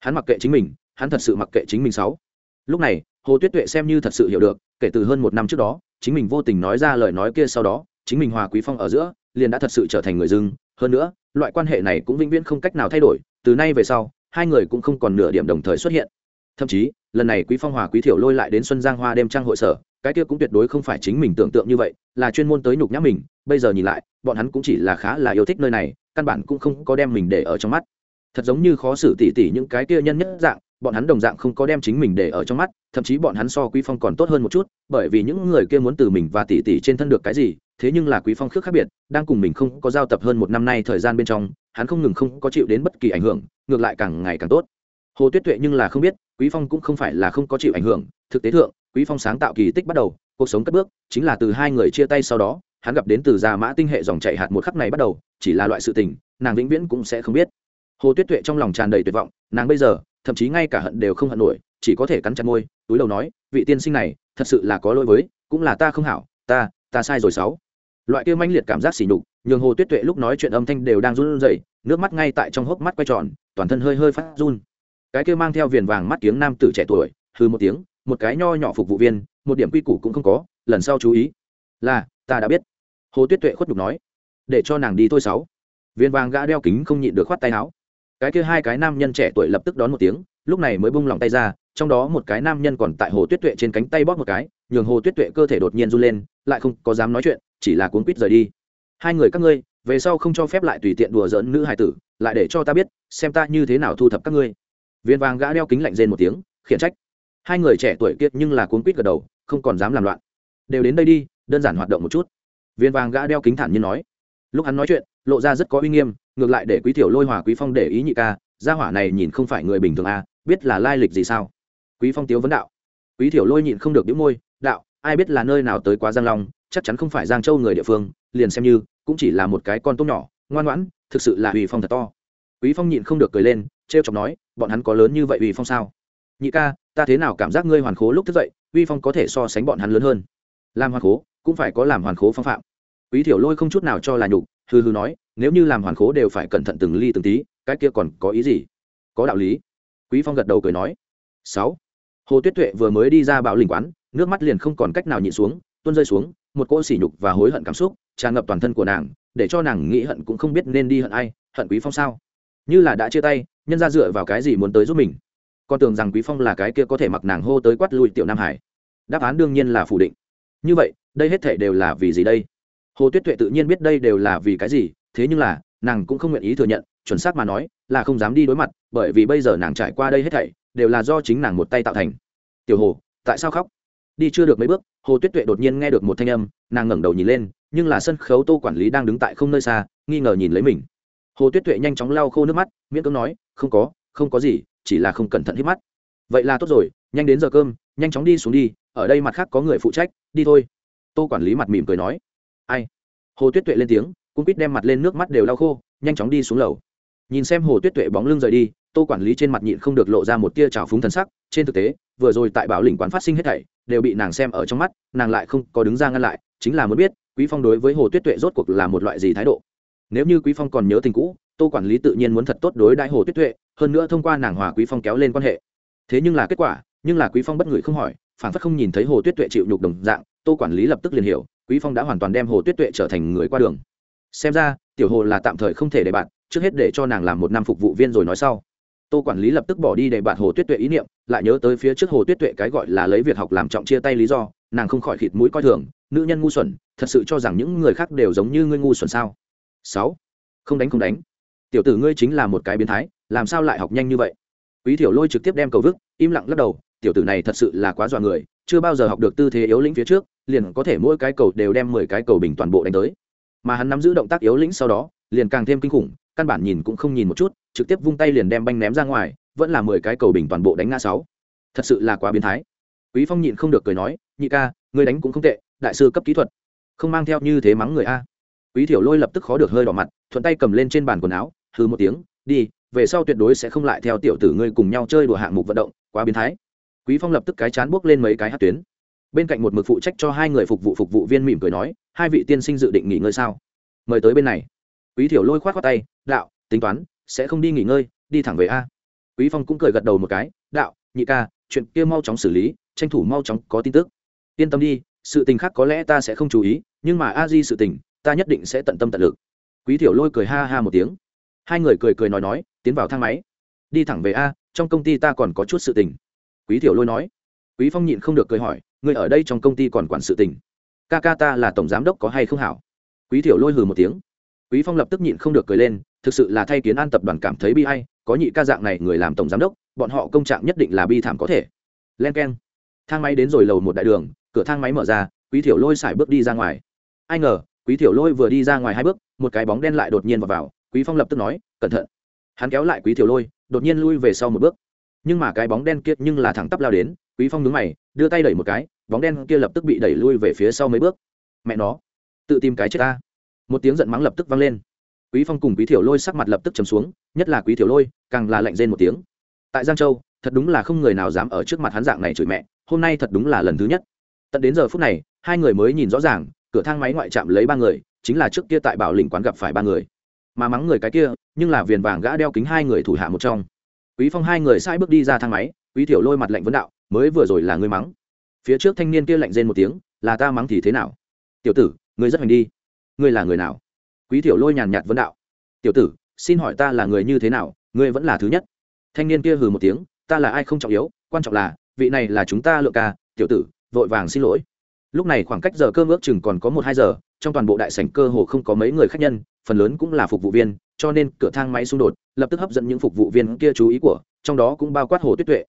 Hắn mặc kệ chính mình, hắn thật sự mặc kệ chính mình sáu. Lúc này, hồ tuyết tuệ xem như thật sự hiểu được, kể từ hơn một năm trước đó, chính mình vô tình nói ra lời nói kia sau đó, chính mình hòa quý phong ở giữa, liền đã thật sự trở thành người dưng. Hơn nữa, loại quan hệ này cũng vĩnh viễn không cách nào thay đổi, từ nay về sau, hai người cũng không còn nửa điểm đồng thời xuất hiện. Thậm chí lần này quý phong hòa quý thiểu lôi lại đến xuân giang hoa đêm trang hội sở, cái kia cũng tuyệt đối không phải chính mình tưởng tượng như vậy, là chuyên môn tới nhục nhã mình, bây giờ nhìn lại, bọn hắn cũng chỉ là khá là yêu thích nơi này, căn bản cũng không có đem mình để ở trong mắt. Thật giống như khó xử tỉ tỉ những cái kia nhân nhất dạng, bọn hắn đồng dạng không có đem chính mình để ở trong mắt, thậm chí bọn hắn so quý phong còn tốt hơn một chút, bởi vì những người kia muốn từ mình và tỉ tỉ trên thân được cái gì, thế nhưng là quý phong khước khác biệt, đang cùng mình không có giao tập hơn một năm nay thời gian bên trong, hắn không ngừng không có chịu đến bất kỳ ảnh hưởng, ngược lại càng ngày càng tốt hồ tuyết tuệ nhưng là không biết, quý phong cũng không phải là không có chịu ảnh hưởng. Thực tế thượng, quý phong sáng tạo kỳ tích bắt đầu, cuộc sống cất bước, chính là từ hai người chia tay sau đó, hắn gặp đến từ già mã tinh hệ dòng chạy hạt một khắc này bắt đầu, chỉ là loại sự tình, nàng vĩnh viễn cũng sẽ không biết. Hồ tuyết tuệ trong lòng tràn đầy tuyệt vọng, nàng bây giờ, thậm chí ngay cả hận đều không hận nổi, chỉ có thể cắn chặt môi, túi đầu nói, vị tiên sinh này, thật sự là có lỗi với, cũng là ta không hảo, ta ta sai rồi sáu. Loại kia manh liệt cảm giác xỉ nhục, nhường hồ tuyết tuệ lúc nói chuyện âm thanh đều đang run rẩy, nước mắt ngay tại trong hốc mắt quay tròn, toàn thân hơi hơi phát run cái kia mang theo viền vàng mắt kiếng nam tử trẻ tuổi hư một tiếng, một cái nho nhỏ phục vụ viên, một điểm quy củ cũng không có, lần sau chú ý. Là, ta đã biết. Hồ tuyết tuệ khuất đục nói. Để cho nàng đi thôi sáu. Viên vàng gã đeo kính không nhịn được khoát tay áo. Cái kia hai cái nam nhân trẻ tuổi lập tức đón một tiếng, lúc này mới bung lòng tay ra, trong đó một cái nam nhân còn tại hồ tuyết tuệ trên cánh tay bóp một cái, nhường hồ tuyết tuệ cơ thể đột nhiên run lên, lại không có dám nói chuyện, chỉ là cuốn quýt rời đi. Hai người các ngươi, về sau không cho phép lại tùy tiện đùa giỡn nữ hài tử, lại để cho ta biết, xem ta như thế nào thu thập các ngươi viên vàng gã đeo kính lạnh rên một tiếng, khiển trách. Hai người trẻ tuổi kiệt nhưng là cuốn quýt gật đầu, không còn dám làm loạn. Đều đến đây đi, đơn giản hoạt động một chút. Viên vàng gã đeo kính thản nhiên nói. Lúc hắn nói chuyện, lộ ra rất có uy nghiêm, ngược lại để quý tiểu lôi hòa quý phong để ý nhị ca, gia hỏa này nhìn không phải người bình thường à biết là lai lịch gì sao? Quý phong tiếu vấn đạo. Quý tiểu lôi nhịn không được đĩu môi, đạo, ai biết là nơi nào tới quá giang long, chắc chắn không phải giang châu người địa phương, liền xem như, cũng chỉ là một cái con tôm nhỏ, ngoan ngoãn, thực sự là uy phong thật to. Quý phong nhịn không được cười lên, trêu chọc nói bọn hắn có lớn như vậy uy phong sao? Nhị ca, ta thế nào cảm giác ngươi hoàn khố lúc thức dậy, uy phong có thể so sánh bọn hắn lớn hơn? Làm hoàn khố, cũng phải có làm hoàn khố phong phạm. Quý thiểu lôi không chút nào cho là nhục hư hư nói, nếu như làm hoàn khố đều phải cẩn thận từng ly từng tí, cái kia còn có ý gì? Có đạo lý. Quý phong gật đầu cười nói. Sáu. Hồ tuyết tuệ vừa mới đi ra bạo linh quán, nước mắt liền không còn cách nào nhịn xuống, tuôn rơi xuống, một cỗ sỉ nhục và hối hận cảm xúc tràn ngập toàn thân của nàng, để cho nàng nghĩ hận cũng không biết nên đi hận ai, hận quý phong sao? Như là đã chia tay nhân ra dựa vào cái gì muốn tới giúp mình? Con tưởng rằng quý phong là cái kia có thể mặc nàng hô tới quát lui tiểu nam hải. Đáp án đương nhiên là phủ định. Như vậy, đây hết thể đều là vì gì đây? Hồ tuyết tuệ tự nhiên biết đây đều là vì cái gì, thế nhưng là, nàng cũng không nguyện ý thừa nhận, chuẩn xác mà nói, là không dám đi đối mặt, bởi vì bây giờ nàng trải qua đây hết thảy, đều là do chính nàng một tay tạo thành. Tiểu hồ, tại sao khóc? Đi chưa được mấy bước, hồ tuyết tuệ đột nhiên nghe được một thanh âm, nàng ngẩng đầu nhìn lên, nhưng là sân khấu tô quản lý đang đứng tại không nơi xa, nghi ngờ nhìn lấy mình hồ tuyết tuệ nhanh chóng lau khô nước mắt, miễn cưỡng nói, không có không có gì, chỉ là không cẩn thận hít mắt. Vậy là tốt rồi, nhanh đến giờ cơm, nhanh chóng đi xuống đi, ở đây mặt khác có người phụ trách, đi thôi. Tô quản lý mặt mỉm cười nói. Ai? Hồ tuyết tuệ lên tiếng cung quýt đem mặt lên nước mắt đều lau khô, nhanh chóng đi xuống lầu. Nhìn xem hồ tuyết tuệ bóng lưng rời đi, tô quản lý trên mặt nhịn không được lộ ra một tia trào phúng thần sắc, trên thực tế, vừa rồi tại bảo lĩnh quán phát sinh hết thảy, đều bị nàng xem ở trong mắt, nàng lại không có đứng ra ngăn lại, chính là muốn biết, quý phong đối với hồ tuyết tuệ rốt cuộc là một loại gì thái độ nếu như quý phong còn nhớ tình cũ, tô quản lý tự nhiên muốn thật tốt đối Đại hồ tuyết tuệ, hơn nữa thông qua nàng hòa quý phong kéo lên quan hệ. Thế nhưng là kết quả, nhưng là quý phong bất ngửi không hỏi, phản phất không nhìn thấy hồ tuyết tuệ chịu nhục đồng dạng, tô quản lý lập tức liền hiểu, quý phong đã hoàn toàn đem hồ tuyết tuệ trở thành người qua đường. Xem ra, tiểu hồ là tạm thời không thể để bạn, trước hết để cho nàng làm một năm phục vụ viên rồi nói sau. Tô quản lý lập tức bỏ đi để bạn hồ tuyết tuệ ý niệm, lại nhớ tới phía trước hồ tuyết tuệ cái gọi là lấy việc học làm trọng chia tay lý do, nàng không khỏi khịt mũi coi thường, nữ nhân ngu xuẩn, thật sự cho rằng những người khác đều giống như ngươi ngu xuẩn sao? Sáu. Không đánh không đánh. Tiểu tử ngươi chính là một cái biến thái làm sao lại học nhanh như vậy? Quý thiểu lôi trực tiếp đem cầu vứt, im lặng lắc đầu tiểu tử này thật sự là quá dọa người chưa bao giờ học được tư thế yếu lĩnh phía trước liền có thể mỗi cái cầu đều đem mười cái cầu bình toàn bộ đánh tới. Mà hắn nắm giữ động tác yếu lĩnh sau đó liền càng thêm kinh khủng căn bản nhìn cũng không nhìn một chút trực tiếp vung tay liền đem banh ném ra ngoài vẫn là mười cái cầu bình toàn bộ đánh ngã sáu. Thật sự là quá biến thái. Quý phong nhịn không được cười nói nhị ca ngươi đánh cũng không tệ đại sư cấp kỹ thuật không mang theo như thế mắng người a quý thiểu lôi lập tức khó được hơi đỏ mặt, thuận tay cầm lên trên bàn quần áo hư một tiếng, đi, về sau tuyệt đối sẽ không lại theo tiểu tử ngươi cùng nhau chơi đùa hạng mục vận động, quá biến thái. Quý phong lập tức cái chán buốc lên mấy cái hát tuyến. Bên cạnh một mực phụ trách cho hai người phục vụ phục vụ viên mỉm cười nói, hai vị tiên sinh dự định nghỉ ngơi sao? Mời tới bên này. Quý thiểu lôi khoát khoát tay, đạo, tính toán, sẽ không đi nghỉ ngơi, đi thẳng về a. Quý phong cũng cười gật đầu một cái, đạo, nhị ca, chuyện kia mau chóng xử lý, tranh thủ mau chóng có tin tức. Yên tâm đi, sự tình khác có lẽ ta sẽ không chú ý, nhưng mà a di sự tình ta nhất định sẽ tận tâm tận lực. Quý thiểu lôi cười ha ha một tiếng. Hai người cười cười nói nói, tiến vào thang máy. Đi thẳng về a, trong công ty ta còn có chút sự tình. Quý thiểu lôi nói. Quý phong nhịn không được cười hỏi, người ở đây trong công ty còn quản sự tình. Ca ca ta là tổng giám đốc có hay không hảo? Quý thiểu lôi hừ một tiếng. Quý phong lập tức nhịn không được cười lên, thực sự là thay kiến an tập đoàn cảm thấy bi hay có nhị ca dạng này người làm tổng giám đốc, bọn họ công trạng nhất định là bi thảm có thể. Len keng. Thang máy đến rồi lầu một đại đường, cửa thang máy mở ra, quý thiểu lôi xài bước đi ra ngoài. Ai ngờ quý thiểu lôi vừa đi ra ngoài hai bước một cái bóng đen lại đột nhiên vào, vào quý phong lập tức nói cẩn thận. Hắn kéo lại quý thiểu lôi đột nhiên lui về sau một bước. Nhưng mà cái bóng đen kia nhưng là thẳng tắp lao đến quý phong đứng mày đưa tay đẩy một cái bóng đen kia lập tức bị đẩy lui về phía sau mấy bước. Mẹ nó tự tìm cái chết ta. Một tiếng giận mắng lập tức vang lên. Quý phong cùng quý thiểu lôi sắc mặt lập tức trầm xuống nhất là quý thiểu lôi càng là lạnh rên một tiếng. Tại giang châu thật đúng là không người nào dám ở trước mặt hắn dạng này chửi mẹ hôm nay thật đúng là lần thứ nhất. Tận đến giờ phút này hai người mới nhìn rõ ràng cửa thang máy ngoại trạm lấy ba người, chính là trước kia tại bảo lĩnh quán gặp phải ba người. Mà mắng người cái kia, nhưng là viền vàng gã đeo kính hai người thủ hạ một trong. Quý phong hai người sai bước đi ra thang máy, quý thiểu lôi mặt lạnh vấn đạo, mới vừa rồi là ngươi mắng. Phía trước thanh niên kia lạnh rên một tiếng, là ta mắng thì thế nào? Tiểu tử, ngươi rất hành đi. Ngươi là người nào? Quý thiểu lôi nhàn nhạt vấn đạo, tiểu tử, xin hỏi ta là người như thế nào, ngươi vẫn là thứ nhất? Thanh niên kia hừ một tiếng, ta là ai không trọng yếu, quan trọng là, vị này là chúng ta lượng ca, tiểu tử, vội vàng xin lỗi lúc này khoảng cách giờ cơm ước chừng còn có một hai giờ, trong toàn bộ đại sảnh cơ hồ không có mấy người khách nhân, phần lớn cũng là phục vụ viên, cho nên cửa thang máy xung đột, lập tức hấp dẫn những phục vụ viên kia chú ý của, trong đó cũng bao quát hồ tuyết tuệ.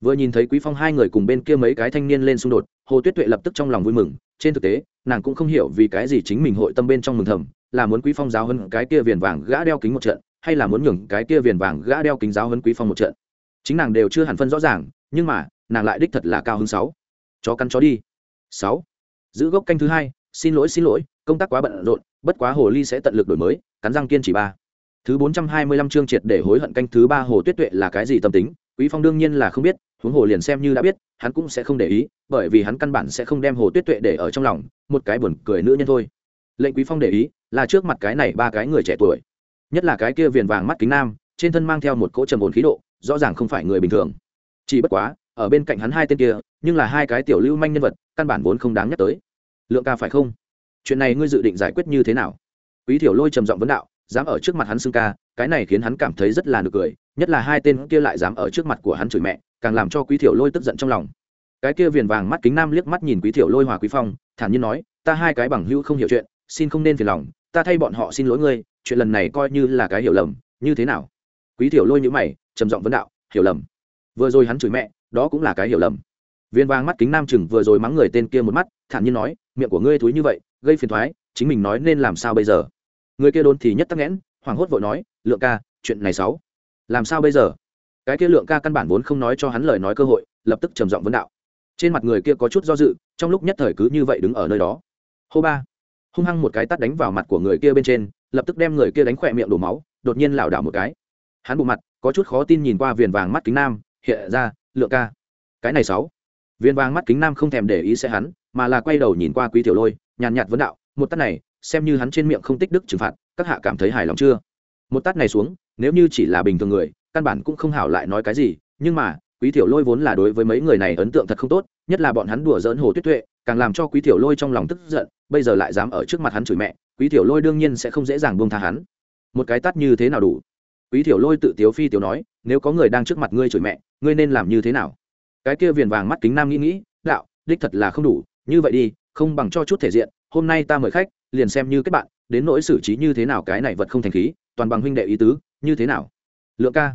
Vừa nhìn thấy quý phong hai người cùng bên kia mấy cái thanh niên lên xung đột, hồ tuyết tuệ lập tức trong lòng vui mừng, trên thực tế, nàng cũng không hiểu vì cái gì chính mình hội tâm bên trong mừng thầm, là muốn quý phong giáo hơn cái kia viền vàng gã đeo kính một trận, hay là muốn nhường cái kia viền vàng gã đeo kính giáo hơn quý phong một trận. Chính nàng đều chưa hẳn phân rõ ràng, nhưng mà, nàng lại đích thật là cao hứng sáu. Chó cắn chó đi. Sáu giữ gốc canh thứ hai, xin lỗi xin lỗi, công tác quá bận rộn, bất quá hồ ly sẽ tận lực đổi mới, cắn răng kiên trì ba. Thứ bốn trăm hai mươi lăm chương triệt để hối hận canh thứ ba hồ tuyết tuệ là cái gì tâm tính, quý phong đương nhiên là không biết, huống hồ liền xem như đã biết, hắn cũng sẽ không để ý, bởi vì hắn căn bản sẽ không đem hồ tuyết tuệ để ở trong lòng, một cái buồn cười nữ nhân thôi. Lệnh quý phong để ý, là trước mặt cái này ba cái người trẻ tuổi. Nhất là cái kia viền vàng mắt kính nam, trên thân mang theo một cỗ trầm ổn khí độ, rõ ràng không phải người bình thường. Chỉ bất quá ở bên cạnh hắn hai tên kia, nhưng là hai cái tiểu lưu manh nhân vật, căn bản vốn không đáng nhắc tới. Lượng ca phải không? Chuyện này ngươi dự định giải quyết như thế nào? Quý thiểu lôi trầm giọng vấn đạo, dám ở trước mặt hắn xưng ca, cái này khiến hắn cảm thấy rất là nực cười, nhất là hai tên kia lại dám ở trước mặt của hắn chửi mẹ, càng làm cho quý thiểu lôi tức giận trong lòng. Cái kia viền vàng mắt kính nam liếc mắt nhìn quý thiểu lôi hòa quý phong, thản nhiên nói, ta hai cái bằng hữu không hiểu chuyện, xin không nên phiền lòng, ta thay bọn họ xin lỗi ngươi, chuyện lần này coi như là cái hiểu lầm, như thế nào? Quý thiểu lôi nhữ mày, trầm giọng vấn đạo, hiểu lầm. Vừa rồi hắn chửi mẹ đó cũng là cái hiểu lầm. Viên vàng mắt kính nam chừng vừa rồi mắng người tên kia một mắt, thản nhiên nói, miệng của ngươi thúi như vậy, gây phiền thoái, chính mình nói nên làm sao bây giờ? Người kia đốn thì nhất tắc nghẽn, hoảng hốt vội nói, lượng ca, chuyện này sáu. Làm sao bây giờ? Cái kia lượng ca căn bản vốn không nói cho hắn lời nói cơ hội, lập tức trầm giọng vấn đạo. Trên mặt người kia có chút do dự, trong lúc nhất thời cứ như vậy đứng ở nơi đó. Hô ba. Hung hăng một cái tắt đánh vào mặt của người kia bên trên, lập tức đem người kia đánh khỏe miệng đổ máu, đột nhiên lảo đảo một cái. Hắn bộ mặt, có chút khó tin nhìn qua viền vàng mắt kính nam, hiện ra lượng ca. Cái này sáu. Viên vàng mắt kính nam không thèm để ý sẽ hắn, mà là quay đầu nhìn qua quý tiểu lôi, nhàn nhạt vấn đạo, một tát này, xem như hắn trên miệng không tích đức trừng phạt, các hạ cảm thấy hài lòng chưa? Một tát này xuống, nếu như chỉ là bình thường người, căn bản cũng không hảo lại nói cái gì, nhưng mà, quý tiểu lôi vốn là đối với mấy người này ấn tượng thật không tốt, nhất là bọn hắn đùa dỡn hồ tuyết tuệ, càng làm cho quý tiểu lôi trong lòng tức giận, bây giờ lại dám ở trước mặt hắn chửi mẹ, quý tiểu lôi đương nhiên sẽ không dễ dàng buông tha hắn. Một cái tát như thế nào đủ? Quý thiểu lôi tự tiếu phi tiểu nói, nếu có người đang trước mặt ngươi chửi mẹ, ngươi nên làm như thế nào? Cái kia viền vàng mắt kính nam nghĩ nghĩ, đạo, đích thật là không đủ, như vậy đi, không bằng cho chút thể diện, hôm nay ta mời khách, liền xem như kết bạn, đến nỗi xử trí như thế nào cái này vật không thành khí, toàn bằng huynh đệ ý tứ, như thế nào? Lượng ca.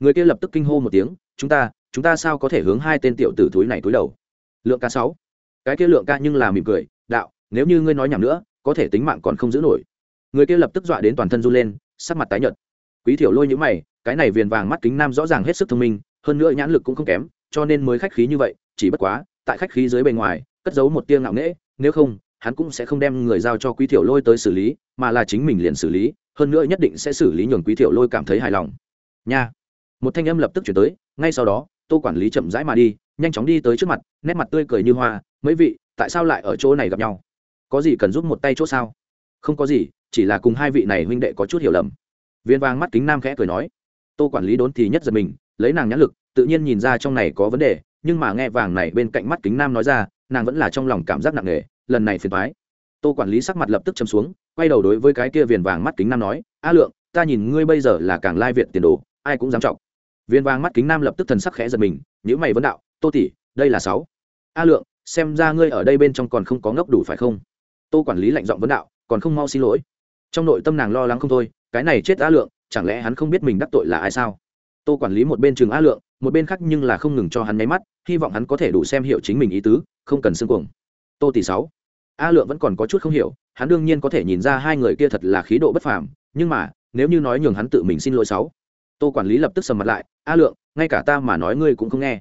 Người kia lập tức kinh hô một tiếng, chúng ta chúng ta sao có thể hướng hai tên tiểu tử túi này túi đầu? Lượng ca sáu. Cái kia lượng ca nhưng là mỉm cười, đạo, nếu như ngươi nói nhảm nữa, có thể tính mạng còn không giữ nổi. Người kia lập tức dọa đến toàn thân run lên, sắc mặt tái nhợt quý thiểu lôi nhữ mày, cái này viền vàng mắt kính nam rõ ràng hết sức thông minh, hơn nữa nhãn lực cũng không kém, cho nên mới khách khí như vậy, chỉ bất quá, tại khách khí dưới bề ngoài, cất giấu một tia ngạo nghễ, nếu không, hắn cũng sẽ không đem người giao cho quý thiểu lôi tới xử lý, mà là chính mình liền xử lý, hơn nữa nhất định sẽ xử lý nhường quý thiểu lôi cảm thấy hài lòng. Nha. Một thanh âm lập tức chuyển tới, ngay sau đó, tô quản lý chậm rãi mà đi, nhanh chóng đi tới trước mặt, nét mặt tươi cười như hoa, mấy vị, tại sao lại ở chỗ này gặp nhau? Có gì cần giúp một tay chỗ sao? Không có gì, chỉ là cùng hai vị này huynh đệ có chút hiểu lầm viên vàng mắt kính nam khẽ cười nói, tô quản lý đốn thì nhất giật mình, lấy nàng nhãn lực, tự nhiên nhìn ra trong này có vấn đề, nhưng mà nghe vàng này bên cạnh mắt kính nam nói ra, nàng vẫn là trong lòng cảm giác nặng nề, lần này phiền thoái tô quản lý sắc mặt lập tức chấm xuống, quay đầu đối với cái kia viền vàng mắt kính nam nói, a lượng, ta nhìn ngươi bây giờ là càng lai việt tiền đồ, ai cũng dám trọng viên vàng mắt kính nam lập tức thần sắc khẽ giật mình nhữ mày vấn đạo, tô tỷ, đây là sáu. A lượng, xem ra ngươi ở đây bên trong còn không có ngốc đủ phải không? Tô quản lý lạnh giọng vấn đạo, còn không mau xin lỗi. Trong nội tâm nàng lo lắng không thôi cái này chết a lượng, chẳng lẽ hắn không biết mình đắc tội là ai sao? Tô quản lý một bên trường a lượng, một bên khác nhưng là không ngừng cho hắn nháy mắt, hy vọng hắn có thể đủ xem hiểu chính mình ý tứ, không cần xương cuồng. Tô tỷ sáu a lượng vẫn còn có chút không hiểu, hắn đương nhiên có thể nhìn ra hai người kia thật là khí độ bất phàm, nhưng mà, nếu như nói nhường hắn tự mình xin lỗi sáu, tô quản lý lập tức sầm mặt lại a lượng, ngay cả ta mà nói ngươi cũng không nghe.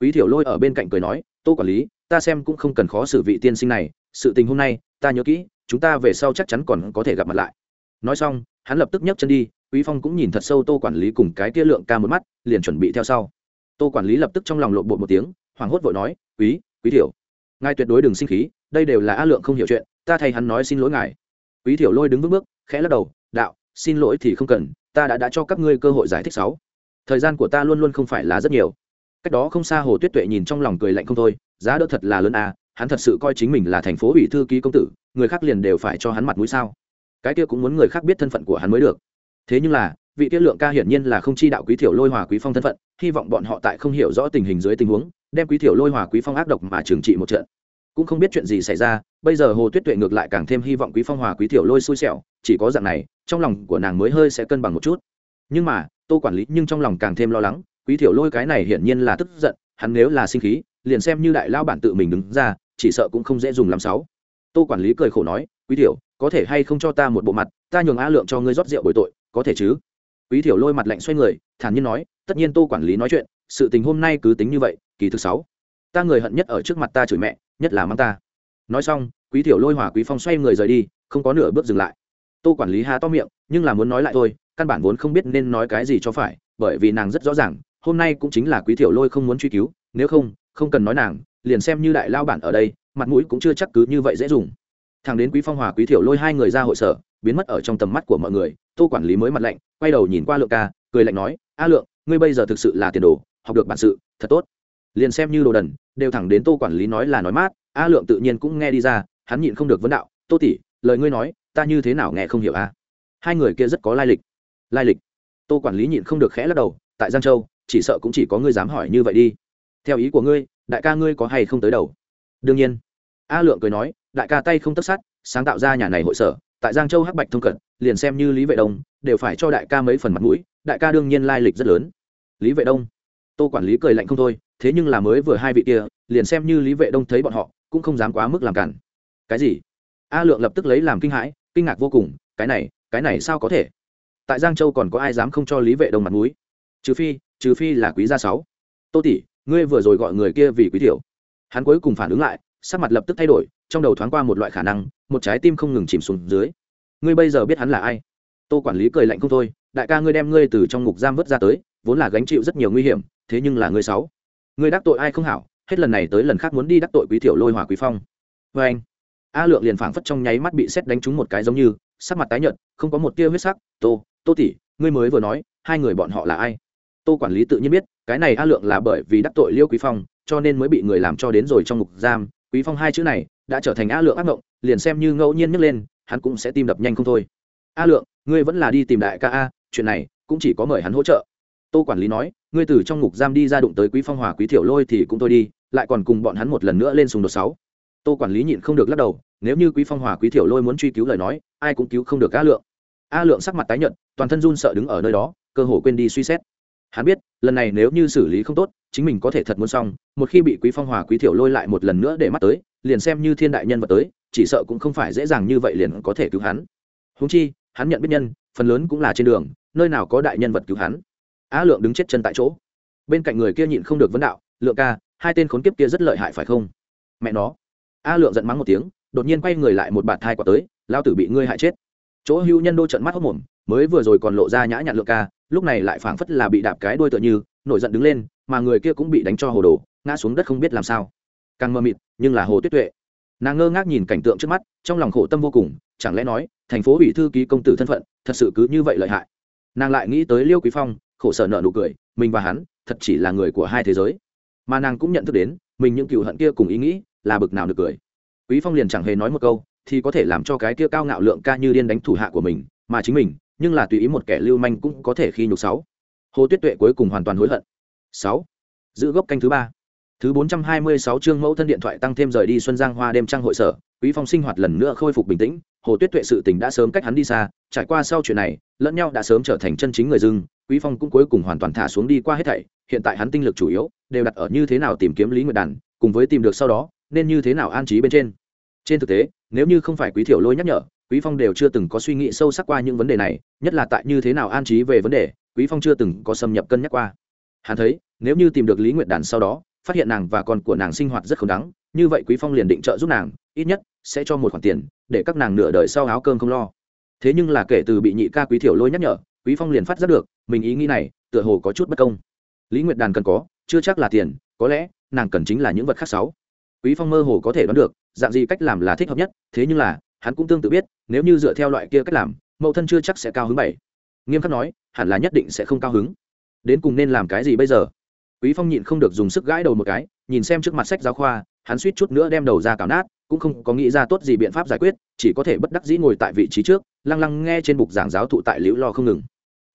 Quý thiểu lôi ở bên cạnh cười nói, tô quản lý, ta xem cũng không cần khó xử vị tiên sinh này, sự tình hôm nay, ta nhớ kỹ, chúng ta về sau chắc chắn còn có thể gặp mặt lại. Nói xong hắn lập tức nhấc chân đi, quý phong cũng nhìn thật sâu tô quản lý cùng cái kia lượng ca một mắt, liền chuẩn bị theo sau. Tô quản lý lập tức trong lòng lộn bột một tiếng, hoảng hốt vội nói, quý quý thiểu, ngài tuyệt đối đừng sinh khí, đây đều là a lượng không hiểu chuyện, ta thay hắn nói xin lỗi ngài. Quý thiểu lôi đứng vững bước, khẽ lắc đầu, đạo, xin lỗi thì không cần, ta đã đã cho các ngươi cơ hội giải thích sáu. Thời gian của ta luôn luôn không phải là rất nhiều. Cách đó không xa hồ tuyết tuệ nhìn trong lòng cười lạnh không thôi, giá đỡ thật là lớn a hắn thật sự coi chính mình là thành phố ủy thư ký công tử, người khác liền đều phải cho hắn mặt mũi sao? Cái kia cũng muốn người khác biết thân phận của hắn mới được. Thế nhưng là, vị tiết lượng ca hiển nhiên là không chi đạo quý thiểu lôi hòa quý phong thân phận, hy vọng bọn họ tại không hiểu rõ tình hình dưới tình huống, đem quý thiểu lôi hòa quý phong ác độc mà trừng trị một trận. Cũng không biết chuyện gì xảy ra, bây giờ hồ tuyết tuệ ngược lại càng thêm hy vọng quý phong hòa quý thiểu lôi xui xẻo, chỉ có dạng này, trong lòng của nàng mới hơi sẽ cân bằng một chút. Nhưng mà, tô quản lý nhưng trong lòng càng thêm lo lắng, quý thiểu lôi cái này hiển nhiên là tức giận, hắn nếu là sinh khí, liền xem như đại lao bản tự mình đứng ra, chỉ sợ cũng không dễ dùng làm sáu. Tô quản lý cười khổ nói, quý thiểu có thể hay không cho ta một bộ mặt, ta nhường a lượng cho ngươi rót rượu bồi tội, có thể chứ? Quý thiểu lôi mặt lạnh xoay người, thản nhiên nói, tất nhiên tô quản lý nói chuyện, sự tình hôm nay cứ tính như vậy, kỳ thứ sáu. Ta người hận nhất ở trước mặt ta chửi mẹ, nhất là mang ta. Nói xong, quý thiểu lôi hòa quý phong xoay người rời đi, không có nửa bước dừng lại. Tô quản lý há to miệng, nhưng là muốn nói lại thôi, căn bản vốn không biết nên nói cái gì cho phải, bởi vì nàng rất rõ ràng, hôm nay cũng chính là quý thiểu lôi không muốn truy cứu, nếu không không cần nói nàng, liền xem như đại lao bản ở đây, mặt mũi cũng chưa chắc cứ như vậy dễ dùng thằng đến quý phong hòa quý thiểu lôi hai người ra hội sở, biến mất ở trong tầm mắt của mọi người, tô quản lý mới mặt lạnh, quay đầu nhìn qua lượng ca, cười lạnh nói, a lượng, ngươi bây giờ thực sự là tiền đồ, học được bản sự, thật tốt. Liền xem như đồ đần, đều thẳng đến tô quản lý nói là nói mát, a lượng tự nhiên cũng nghe đi ra, hắn nhịn không được vấn đạo, tô tỷ, lời ngươi nói, ta như thế nào nghe không hiểu a? Hai người kia rất có lai lịch. Lai lịch. Tô quản lý nhịn không được khẽ lắc đầu, tại giang châu, chỉ sợ cũng chỉ có ngươi dám hỏi như vậy đi. Theo ý của ngươi, đại ca ngươi có hay không tới đầu? Đương nhiên. A lượng cười nói đại ca tay không tất sát, sáng tạo ra nhà này hội sở, tại giang châu hắc bạch thông cận, liền xem như lý vệ đông, đều phải cho đại ca mấy phần mặt mũi, đại ca đương nhiên lai lịch rất lớn. Lý vệ đông? Tô quản lý cười lạnh không thôi, thế nhưng là mới vừa hai vị kia, liền xem như lý vệ đông thấy bọn họ, cũng không dám quá mức làm cản. Cái gì? A lượng lập tức lấy làm kinh hãi, kinh ngạc vô cùng, cái này cái này sao có thể? Tại giang châu còn có ai dám không cho lý vệ đông mặt mũi? Trừ phi trừ phi là quý gia sáu. Tô tỷ, ngươi vừa rồi gọi người kia vì quý tiểu. Hắn cuối cùng phản ứng lại sắc mặt lập tức thay đổi, trong đầu thoáng qua một loại khả năng, một trái tim không ngừng chìm xuống dưới. Ngươi bây giờ biết hắn là ai? Tô quản lý cười lạnh không thôi, đại ca ngươi đem ngươi từ trong ngục giam vớt ra tới, vốn là gánh chịu rất nhiều nguy hiểm, thế nhưng là ngươi sáu. Ngươi đắc tội ai không hảo, hết lần này tới lần khác muốn đi đắc tội quý tiểu lôi hỏa quý phong. Vê anh, a lượng liền phảng phất trong nháy mắt bị xét đánh trúng một cái giống như, sắc mặt tái nhợt, không có một tia huyết sắc. Tô tô tỷ, ngươi mới vừa nói, hai người bọn họ là ai? Tô quản lý tự nhiên biết, cái này a lượng là bởi vì đắc tội liêu quý phong, cho nên mới bị người làm cho đến rồi trong ngục giam quý phong hai chữ này đã trở thành a lượng ác mộng, liền xem như ngẫu nhiên nhấc lên, hắn cũng sẽ tim đập nhanh không thôi. A lượng, ngươi vẫn là đi tìm đại ca a, chuyện này cũng chỉ có mời hắn hỗ trợ. Tô quản lý nói, ngươi từ trong ngục giam đi ra đụng tới quý phong hòa quý thiểu lôi thì cũng thôi đi, lại còn cùng bọn hắn một lần nữa lên sùng đột sáu. Tô quản lý nhịn không được lắc đầu, nếu như quý phong hòa quý thiểu lôi muốn truy cứu lời nói, ai cũng cứu không được a lượng. A lượng sắc mặt tái nhợt, toàn thân run sợ đứng ở nơi đó, cơ hồ quên đi suy xét. Hắn biết, lần này nếu như xử lý không tốt chính mình có thể thật muốn xong, một khi bị quý phong hòa quý thiểu lôi lại một lần nữa để mắt tới, liền xem như thiên đại nhân vật tới, chỉ sợ cũng không phải dễ dàng như vậy liền có thể cứu hắn. Húng chi, hắn nhận biết nhân, phần lớn cũng là trên đường, nơi nào có đại nhân vật cứu hắn. Á lượng đứng chết chân tại chỗ. Bên cạnh người kia nhịn không được vấn đạo, lượng ca, hai tên khốn kiếp kia rất lợi hại phải không? Mẹ nó. A lượng giận mắng một tiếng, đột nhiên quay người lại một bạt thai quả tới, lao tử bị ngươi hại chết. Chỗ Hưu nhân đô trận mắt hốc mồm, mới vừa rồi còn lộ ra nhã nhặn lượng ca, lúc này lại phảng phất là bị đạp cái đuôi tựa như, nổi giận đứng lên mà người kia cũng bị đánh cho hồ đồ, ngã xuống đất không biết làm sao. Càng mơ mịt, nhưng là hồ tuyết tuệ. Nàng ngơ ngác nhìn cảnh tượng trước mắt, trong lòng khổ tâm vô cùng, chẳng lẽ nói, thành phố ủy thư ký công tử thân phận, thật sự cứ như vậy lợi hại? Nàng lại nghĩ tới liêu quý phong, khổ sở nợ nụ cười, mình và hắn, thật chỉ là người của hai thế giới. Mà nàng cũng nhận thức đến, mình những cựu hận kia cùng ý nghĩ, là bực nào được cười. Quý phong liền chẳng hề nói một câu, thì có thể làm cho cái kia cao ngạo lượng ca như điên đánh thủ hạ của mình, mà chính mình, nhưng là tùy ý một kẻ lưu manh cũng có thể khi nhục sáu. Hồ tuyết tuệ cuối cùng hoàn toàn hối hận sáu. Giữ gốc canh thứ ba. Thứ bốn trăm hai mươi sáu chương mẫu thân điện thoại tăng thêm rời đi xuân giang hoa đêm trăng hội sở, quý phong sinh hoạt lần nữa khôi phục bình tĩnh, hồ tuyết tuệ sự tình đã sớm cách hắn đi xa, trải qua sau chuyện này, lẫn nhau đã sớm trở thành chân chính người dưng, quý phong cũng cuối cùng hoàn toàn thả xuống đi qua hết thảy, hiện tại hắn tinh lực chủ yếu, đều đặt ở như thế nào tìm kiếm lý nguyệt đàn, cùng với tìm được sau đó, nên như thế nào an trí bên trên. Trên thực tế, nếu như không phải quý thiểu lôi nhắc nhở, quý phong đều chưa từng có suy nghĩ sâu sắc qua những vấn đề này, nhất là tại như thế nào an trí về vấn đề, quý phong chưa từng có xâm nhập cân nhắc qua hắn thấy, nếu như tìm được lý nguyệt đàn sau đó, phát hiện nàng và con của nàng sinh hoạt rất không đắng như vậy quý phong liền định trợ giúp nàng, ít nhất sẽ cho một khoản tiền để các nàng nửa đời sau áo cơm không lo. Thế nhưng là kể từ bị nhị ca quý thiểu lôi nhắc nhở, quý phong liền phát giác được, mình ý nghĩ này tựa hồ có chút bất công. Lý nguyệt đàn cần có, chưa chắc là tiền, có lẽ nàng cần chính là những vật khác sáu. Quý phong mơ hồ có thể đoán được, dạng gì cách làm là thích hợp nhất, thế nhưng là, hắn cũng tương tự biết, nếu như dựa theo loại kia cách làm, mẫu thân chưa chắc sẽ cao hứng bảy. Nghiêm khắc nói, hẳn là nhất định sẽ không cao hứng đến cùng nên làm cái gì bây giờ? Quý phong nhịn không được dùng sức gãi đầu một cái, nhìn xem trước mặt sách giáo khoa, hắn suýt chút nữa đem đầu ra cào nát, cũng không có nghĩ ra tốt gì biện pháp giải quyết, chỉ có thể bất đắc dĩ ngồi tại vị trí trước, lăng lăng nghe trên bục giảng giáo thụ tại liễu lo không ngừng.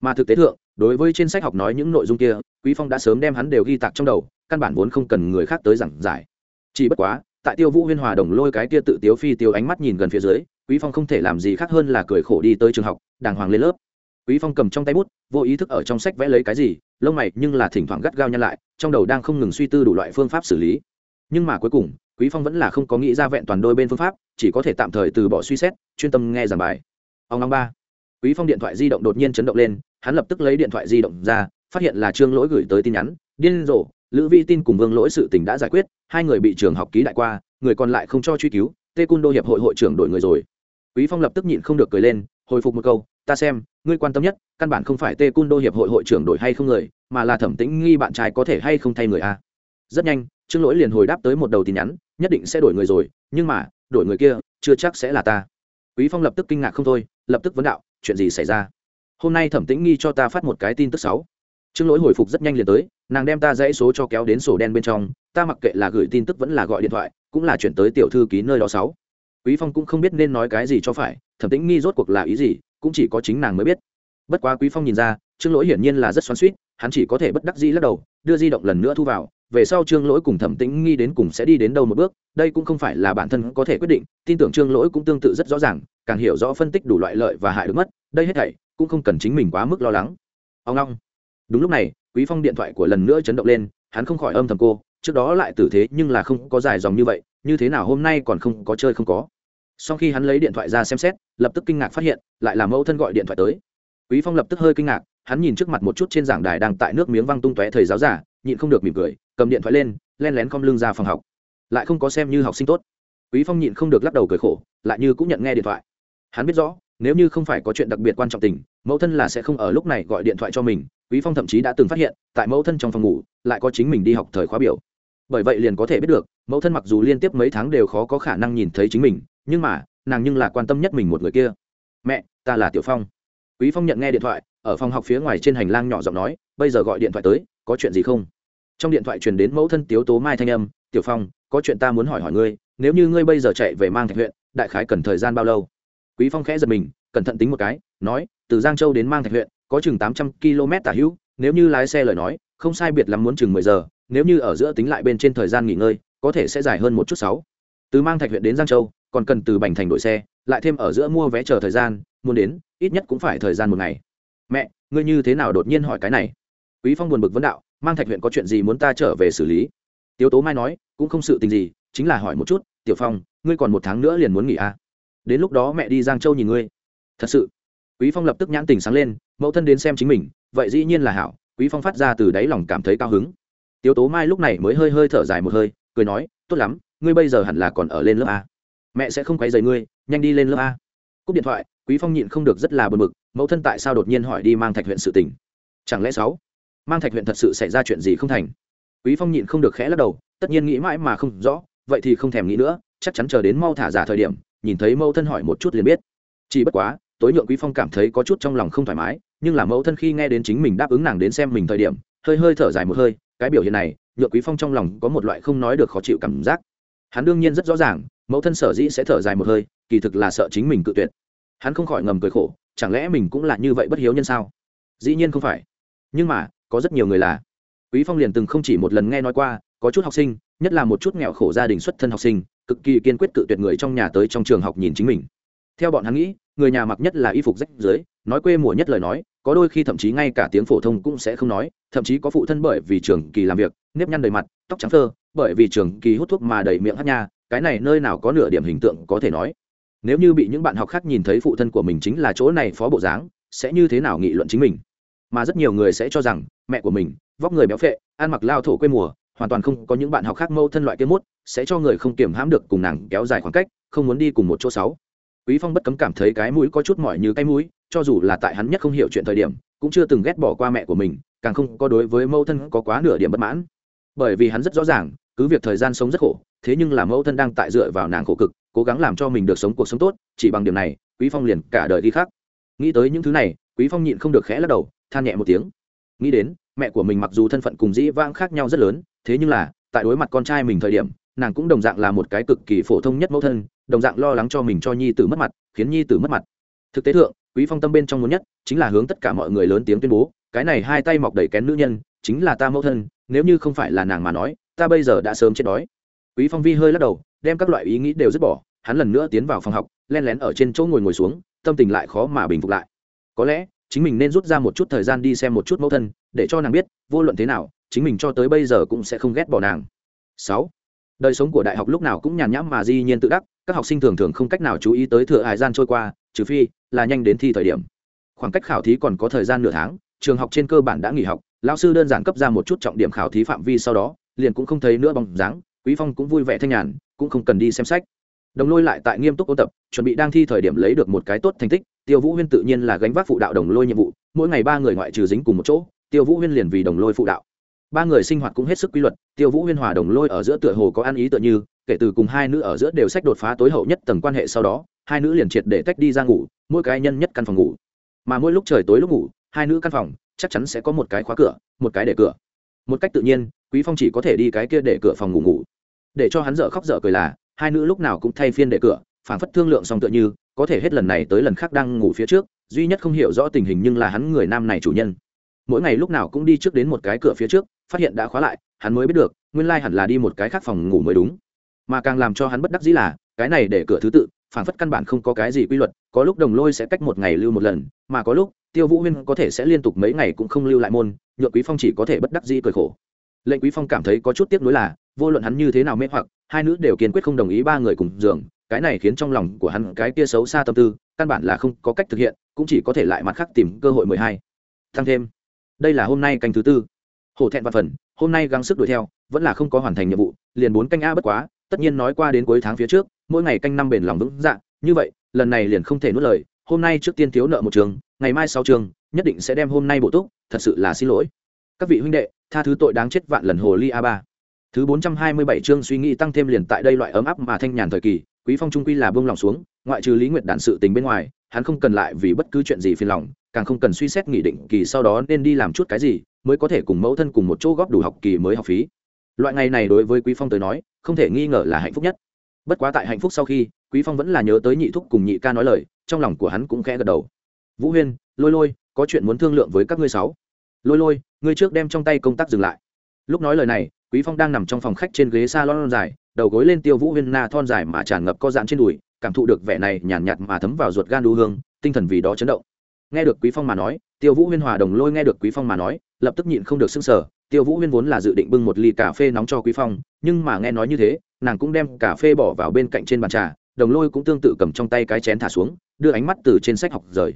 Mà thực tế thượng, đối với trên sách học nói những nội dung kia, quý phong đã sớm đem hắn đều ghi tạc trong đầu, căn bản vốn không cần người khác tới giảng giải. Chỉ bất quá, tại tiêu vũ huyên hòa đồng lôi cái kia tự tiếu phi tiêu ánh mắt nhìn gần phía dưới, quý phong không thể làm gì khác hơn là cười khổ đi tới trường học, đàng hoàng lên lớp quý phong cầm trong tay bút, vô ý thức ở trong sách vẽ lấy cái gì, lông mày nhưng là thỉnh thoảng gắt gao nhăn lại, trong đầu đang không ngừng suy tư đủ loại phương pháp xử lý. Nhưng mà cuối cùng, quý phong vẫn là không có nghĩ ra vẹn toàn đôi bên phương pháp, chỉ có thể tạm thời từ bỏ suy xét, chuyên tâm nghe giảng bài. Ông năm ba. Quý phong điện thoại di động đột nhiên chấn động lên, hắn lập tức lấy điện thoại di động ra, phát hiện là trương lỗi gửi tới tin nhắn, điên rồ, lữ vi tin cùng vương lỗi sự tình đã giải quyết, hai người bị trường học ký đại qua, người còn lại không cho truy cứu, tê cung đô hiệp hội hội trưởng đổi người rồi. Quý phong lập tức nhịn không được cười lên hồi phục một câu, ta xem, ngươi quan tâm nhất, căn bản không phải tê cun đô hiệp hội hội trưởng đổi hay không người, mà là thẩm tĩnh nghi bạn trai có thể hay không thay người a. Rất nhanh, trương lỗi liền hồi đáp tới một đầu tin nhắn, nhất định sẽ đổi người rồi, nhưng mà, đổi người kia, chưa chắc sẽ là ta. Quý phong lập tức kinh ngạc không thôi, lập tức vấn đạo, chuyện gì xảy ra? Hôm nay thẩm tĩnh nghi cho ta phát một cái tin tức sáu trương lỗi hồi phục rất nhanh liền tới, nàng đem ta dãy số cho kéo đến sổ đen bên trong, ta mặc kệ là gửi tin tức vẫn là gọi điện thoại, cũng là chuyển tới tiểu thư ký nơi đó sáu quý phong cũng không biết nên nói cái gì cho phải, thẩm tĩnh nghi rốt cuộc là ý gì, cũng chỉ có chính nàng mới biết. Bất quá quý phong nhìn ra, trương lỗi hiển nhiên là rất xoắn suýt hắn chỉ có thể bất đắc dĩ lắc đầu, đưa di động lần nữa thu vào, về sau trương lỗi cùng thẩm tĩnh nghi đến cùng sẽ đi đến đâu một bước, đây cũng không phải là bản thân có thể quyết định, tin tưởng trương lỗi cũng tương tự rất rõ ràng, càng hiểu rõ phân tích đủ loại lợi và hại được mất, đây hết thảy cũng không cần chính mình quá mức lo lắng. Ông long. Đúng lúc này, quý phong điện thoại của lần nữa chấn động lên, hắn không khỏi âm thầm cô, trước đó lại tử thế nhưng là không có dài dòng như vậy như thế nào hôm nay còn không có chơi không có. Sau khi hắn lấy điện thoại ra xem xét, lập tức kinh ngạc phát hiện, lại là mẫu thân gọi điện thoại tới. Quý phong lập tức hơi kinh ngạc, hắn nhìn trước mặt một chút trên giảng đài đang tại nước miếng văng tung tóe thầy giáo giả, nhịn không được mỉm cười, cầm điện thoại lên, len lén khom lưng ra phòng học. Lại không có xem như học sinh tốt. Quý phong nhịn không được lắc đầu cười khổ, lại như cũng nhận nghe điện thoại. Hắn biết rõ, nếu như không phải có chuyện đặc biệt quan trọng tình, mẫu thân là sẽ không ở lúc này gọi điện thoại cho mình. Quý phong thậm chí đã từng phát hiện, tại mẫu thân trong phòng ngủ, lại có chính mình đi học thời khóa biểu bởi vậy liền có thể biết được, mẫu thân mặc dù liên tiếp mấy tháng đều khó có khả năng nhìn thấy chính mình, nhưng mà, nàng nhưng là quan tâm nhất mình một người kia. Mẹ, ta là tiểu phong. Quý phong nhận nghe điện thoại, ở phòng học phía ngoài trên hành lang nhỏ giọng nói, bây giờ gọi điện thoại tới, có chuyện gì không? Trong điện thoại truyền đến mẫu thân tiếu tố mai thanh âm, tiểu phong, có chuyện ta muốn hỏi hỏi ngươi, nếu như ngươi bây giờ chạy về mang thạch huyện, đại khái cần thời gian bao lâu? Quý phong khẽ giật mình, cẩn thận tính một cái, nói, từ giang châu đến mang thạch huyện, có chừng tám trăm km tả hữu, nếu như lái xe lời nói, không sai biệt lắm muốn chừng mười giờ nếu như ở giữa tính lại bên trên thời gian nghỉ ngơi, có thể sẽ dài hơn một chút sáu. Từ mang thạch huyện đến giang châu, còn cần từ bành thành đội xe, lại thêm ở giữa mua vé chờ thời gian, muốn đến, ít nhất cũng phải thời gian một ngày. Mẹ, ngươi như thế nào đột nhiên hỏi cái này? Quý phong buồn bực vấn đạo, mang thạch huyện có chuyện gì muốn ta trở về xử lý? Tiếu tố mai nói, cũng không sự tình gì, chính là hỏi một chút, tiểu phong, ngươi còn một tháng nữa liền muốn nghỉ à? Đến lúc đó mẹ đi giang châu nhìn ngươi. Thật sự, quý phong lập tức nhãn tình sáng lên, mẫu thân đến xem chính mình, vậy dĩ nhiên là hảo, quý phong phát ra từ đáy lòng cảm thấy cao hứng tiếu tố mai lúc này mới hơi hơi thở dài một hơi, cười nói, tốt lắm, ngươi bây giờ hẳn là còn ở lên lớp a. Mẹ sẽ không quấy rầy ngươi, nhanh đi lên lớp a. Cúp điện thoại, quý phong nhịn không được rất là bực bực, mẫu thân tại sao đột nhiên hỏi đi mang thạch huyện sự tình? Chẳng lẽ sáu? Mang thạch huyện thật sự xảy ra chuyện gì không thành? Quý phong nhịn không được khẽ lắc đầu, tất nhiên nghĩ mãi mà không rõ, vậy thì không thèm nghĩ nữa, chắc chắn chờ đến mau thả giả thời điểm, nhìn thấy mẫu thân hỏi một chút liền biết. Chỉ bất quá, tối nhượng quý phong cảm thấy có chút trong lòng không thoải mái, nhưng là mẫu thân khi nghe đến chính mình đáp ứng nàng đến xem mình thời điểm, hơi hơi thở dài một hơi cái biểu hiện này, nhượng quý phong trong lòng có một loại không nói được khó chịu cảm giác. Hắn đương nhiên rất rõ ràng, mẫu thân sở dĩ sẽ thở dài một hơi, kỳ thực là sợ chính mình cự tuyệt. Hắn không khỏi ngầm cười khổ, chẳng lẽ mình cũng là như vậy bất hiếu nhân sao? Dĩ nhiên không phải. Nhưng mà, có rất nhiều người là. Quý phong liền từng không chỉ một lần nghe nói qua, có chút học sinh, nhất là một chút nghèo khổ gia đình xuất thân học sinh, cực kỳ kiên quyết cự tuyệt người trong nhà tới trong trường học nhìn chính mình. Theo bọn hắn nghĩ, người nhà mặc nhất là y phục rách dưới nói quê mùa nhất lời nói, có đôi khi thậm chí ngay cả tiếng phổ thông cũng sẽ không nói, thậm chí có phụ thân bởi vì trường kỳ làm việc, nếp nhăn đầy mặt, tóc trắng thơ bởi vì trường kỳ hút thuốc mà đầy miệng hát nha, cái này nơi nào có nửa điểm hình tượng có thể nói. Nếu như bị những bạn học khác nhìn thấy phụ thân của mình chính là chỗ này phó bộ dáng, sẽ như thế nào nghị luận chính mình? Mà rất nhiều người sẽ cho rằng, mẹ của mình, vóc người béo phệ, ăn mặc lao thổ quê mùa, hoàn toàn không có những bạn học khác mâu thân loại kia mốt, sẽ cho người không kiểm hãm được cùng nàng kéo dài khoảng cách, không muốn đi cùng một chỗ sáu quý phong bất cấm cảm thấy cái mũi có chút mỏi như cái mũi, cho dù là tại hắn nhất không hiểu chuyện thời điểm, cũng chưa từng ghét bỏ qua mẹ của mình, càng không có đối với mẫu thân có quá nửa điểm bất mãn. Bởi vì hắn rất rõ ràng, cứ việc thời gian sống rất khổ, thế nhưng là mẫu thân đang tại dựa vào nàng khổ cực, cố gắng làm cho mình được sống cuộc sống tốt, chỉ bằng điểm này, quý phong liền cả đời đi khác nghĩ tới những thứ này, quý phong nhịn không được khẽ lắc đầu, than nhẹ một tiếng. Nghĩ đến, mẹ của mình mặc dù thân phận cùng dĩ vãng khác nhau rất lớn, thế nhưng là, tại đối mặt con trai mình thời điểm, nàng cũng đồng dạng là một cái cực kỳ phổ thông nhất mẫu thân đồng dạng lo lắng cho mình cho nhi tử mất mặt, khiến nhi tử mất mặt. Thực tế thượng, quý phong tâm bên trong muốn nhất chính là hướng tất cả mọi người lớn tiếng tuyên bố, cái này hai tay mọc đầy kén nữ nhân, chính là ta mẫu thân, nếu như không phải là nàng mà nói, ta bây giờ đã sớm chết đói. Quý phong vi hơi lắc đầu, đem các loại ý nghĩ đều dứt bỏ, hắn lần nữa tiến vào phòng học len lén ở trên chỗ ngồi ngồi xuống, tâm tình lại khó mà bình phục lại. Có lẽ, chính mình nên rút ra một chút thời gian đi xem một chút mẫu thân, để cho nàng biết, vô luận thế nào, chính mình cho tới bây giờ cũng sẽ không ghét bỏ nàng. Sáu. Đời sống của đại học lúc nào cũng nhàn nhãm mà di nhiên tự đắc các học sinh thường thường không cách nào chú ý tới thừa hải gian trôi qua, trừ phi là nhanh đến thi thời điểm. Khoảng cách khảo thí còn có thời gian nửa tháng, trường học trên cơ bản đã nghỉ học lao sư đơn giản cấp ra một chút trọng điểm khảo thí phạm vi sau đó, liền cũng không thấy nữa bóng dáng, quý phong cũng vui vẻ thanh nhàn, cũng không cần đi xem sách. Đồng lôi lại tại nghiêm túc ôn tập, chuẩn bị đang thi thời điểm lấy được một cái tốt thành tích, tiêu vũ huyên tự nhiên là gánh vác phụ đạo đồng lôi nhiệm vụ, mỗi ngày ba người ngoại trừ dính cùng một chỗ, tiêu vũ huyên liền vì đồng lôi phụ đạo. Ba người sinh hoạt cũng hết sức quy luật, tiêu vũ huyên hòa đồng lôi ở giữa tựa hồ có ăn ý tựa như kể từ cùng hai nữ ở giữa đều sách đột phá tối hậu nhất tầng quan hệ sau đó, hai nữ liền triệt để tách đi ra ngủ, mỗi cái nhân nhất căn phòng ngủ. Mà mỗi lúc trời tối lúc ngủ, hai nữ căn phòng chắc chắn sẽ có một cái khóa cửa, một cái để cửa. Một cách tự nhiên, quý phong chỉ có thể đi cái kia để cửa phòng ngủ ngủ. Để cho hắn dở khóc dở cười là, hai nữ lúc nào cũng thay phiên để cửa phản phất thương lượng xong tựa như, có thể hết lần này tới lần khác đang ngủ phía trước, duy nhất không hiểu rõ tình hình nhưng là hắn người nam này chủ nhân. Mỗi ngày lúc nào cũng đi trước đến một cái cửa phía trước, phát hiện đã khóa lại, hắn mới biết được, nguyên lai hẳn là đi một cái khác phòng ngủ mới đúng mà càng làm cho hắn bất đắc dĩ là, cái này để cửa thứ tự, phản phất căn bản không có cái gì quy luật, có lúc đồng lôi sẽ cách một ngày lưu một lần, mà có lúc, tiêu vũ huyên có thể sẽ liên tục mấy ngày cũng không lưu lại môn, nhượng quý phong chỉ có thể bất đắc dĩ cười khổ. Lệnh quý phong cảm thấy có chút tiếc nuối là, vô luận hắn như thế nào mê hoặc, hai nữ đều kiên quyết không đồng ý ba người cùng giường, cái này khiến trong lòng của hắn cái kia xấu xa tâm tư, căn bản là không có cách thực hiện, cũng chỉ có thể lại mặt khác tìm cơ hội mười hai. Thăng thêm. Đây là hôm nay canh thứ tư. Hổ thẹn và phần, hôm nay gắng sức đuổi theo, vẫn là không có hoàn thành nhiệm vụ, liền bốn canh a bất quá tất nhiên nói qua đến cuối tháng phía trước, mỗi ngày canh năm bền lòng vững dạ như vậy, lần này liền không thể nuốt lời, hôm nay trước tiên thiếu nợ một trường, ngày mai sau trường, nhất định sẽ đem hôm nay bổ túc, thật sự là xin lỗi. Các vị huynh đệ, tha thứ tội đáng chết vạn lần hồ ly a ba. Thứ bốn trăm hai mươi bảy chương suy nghĩ tăng thêm liền tại đây loại ấm áp mà thanh nhàn thời kỳ, quý phong trung quy là buông lòng xuống, ngoại trừ lý nguyệt đản sự tình bên ngoài, hắn không cần lại vì bất cứ chuyện gì phiền lòng, càng không cần suy xét nghị định kỳ sau đó nên đi làm chút cái gì, mới có thể cùng mẫu thân cùng một chỗ góp đủ học kỳ mới học phí. Loại ngày này đối với quý phong tới nói không thể nghi ngờ là hạnh phúc nhất. Bất quá tại hạnh phúc sau khi quý phong vẫn là nhớ tới nhị thúc cùng nhị ca nói lời trong lòng của hắn cũng khẽ gật đầu. Vũ huyên lôi lôi có chuyện muốn thương lượng với các ngươi sáu. Lôi lôi ngươi trước đem trong tay công tác dừng lại. Lúc nói lời này quý phong đang nằm trong phòng khách trên ghế salon dài đầu gối lên tiêu vũ huyên na thon dài mà tràn ngập co giãn trên đùi cảm thụ được vẻ này nhàn nhạt, nhạt mà thấm vào ruột gan đu hương tinh thần vì đó chấn động. Nghe được quý phong mà nói tiêu vũ huyên hòa đồng lôi nghe được quý phong mà nói lập tức nhịn không được sưng sở tiêu vũ huyên vốn là dự định bưng một ly cà phê nóng cho quý phong, nhưng mà nghe nói như thế, nàng cũng đem cà phê bỏ vào bên cạnh trên bàn trà, đồng lôi cũng tương tự cầm trong tay cái chén thả xuống, đưa ánh mắt từ trên sách học rời.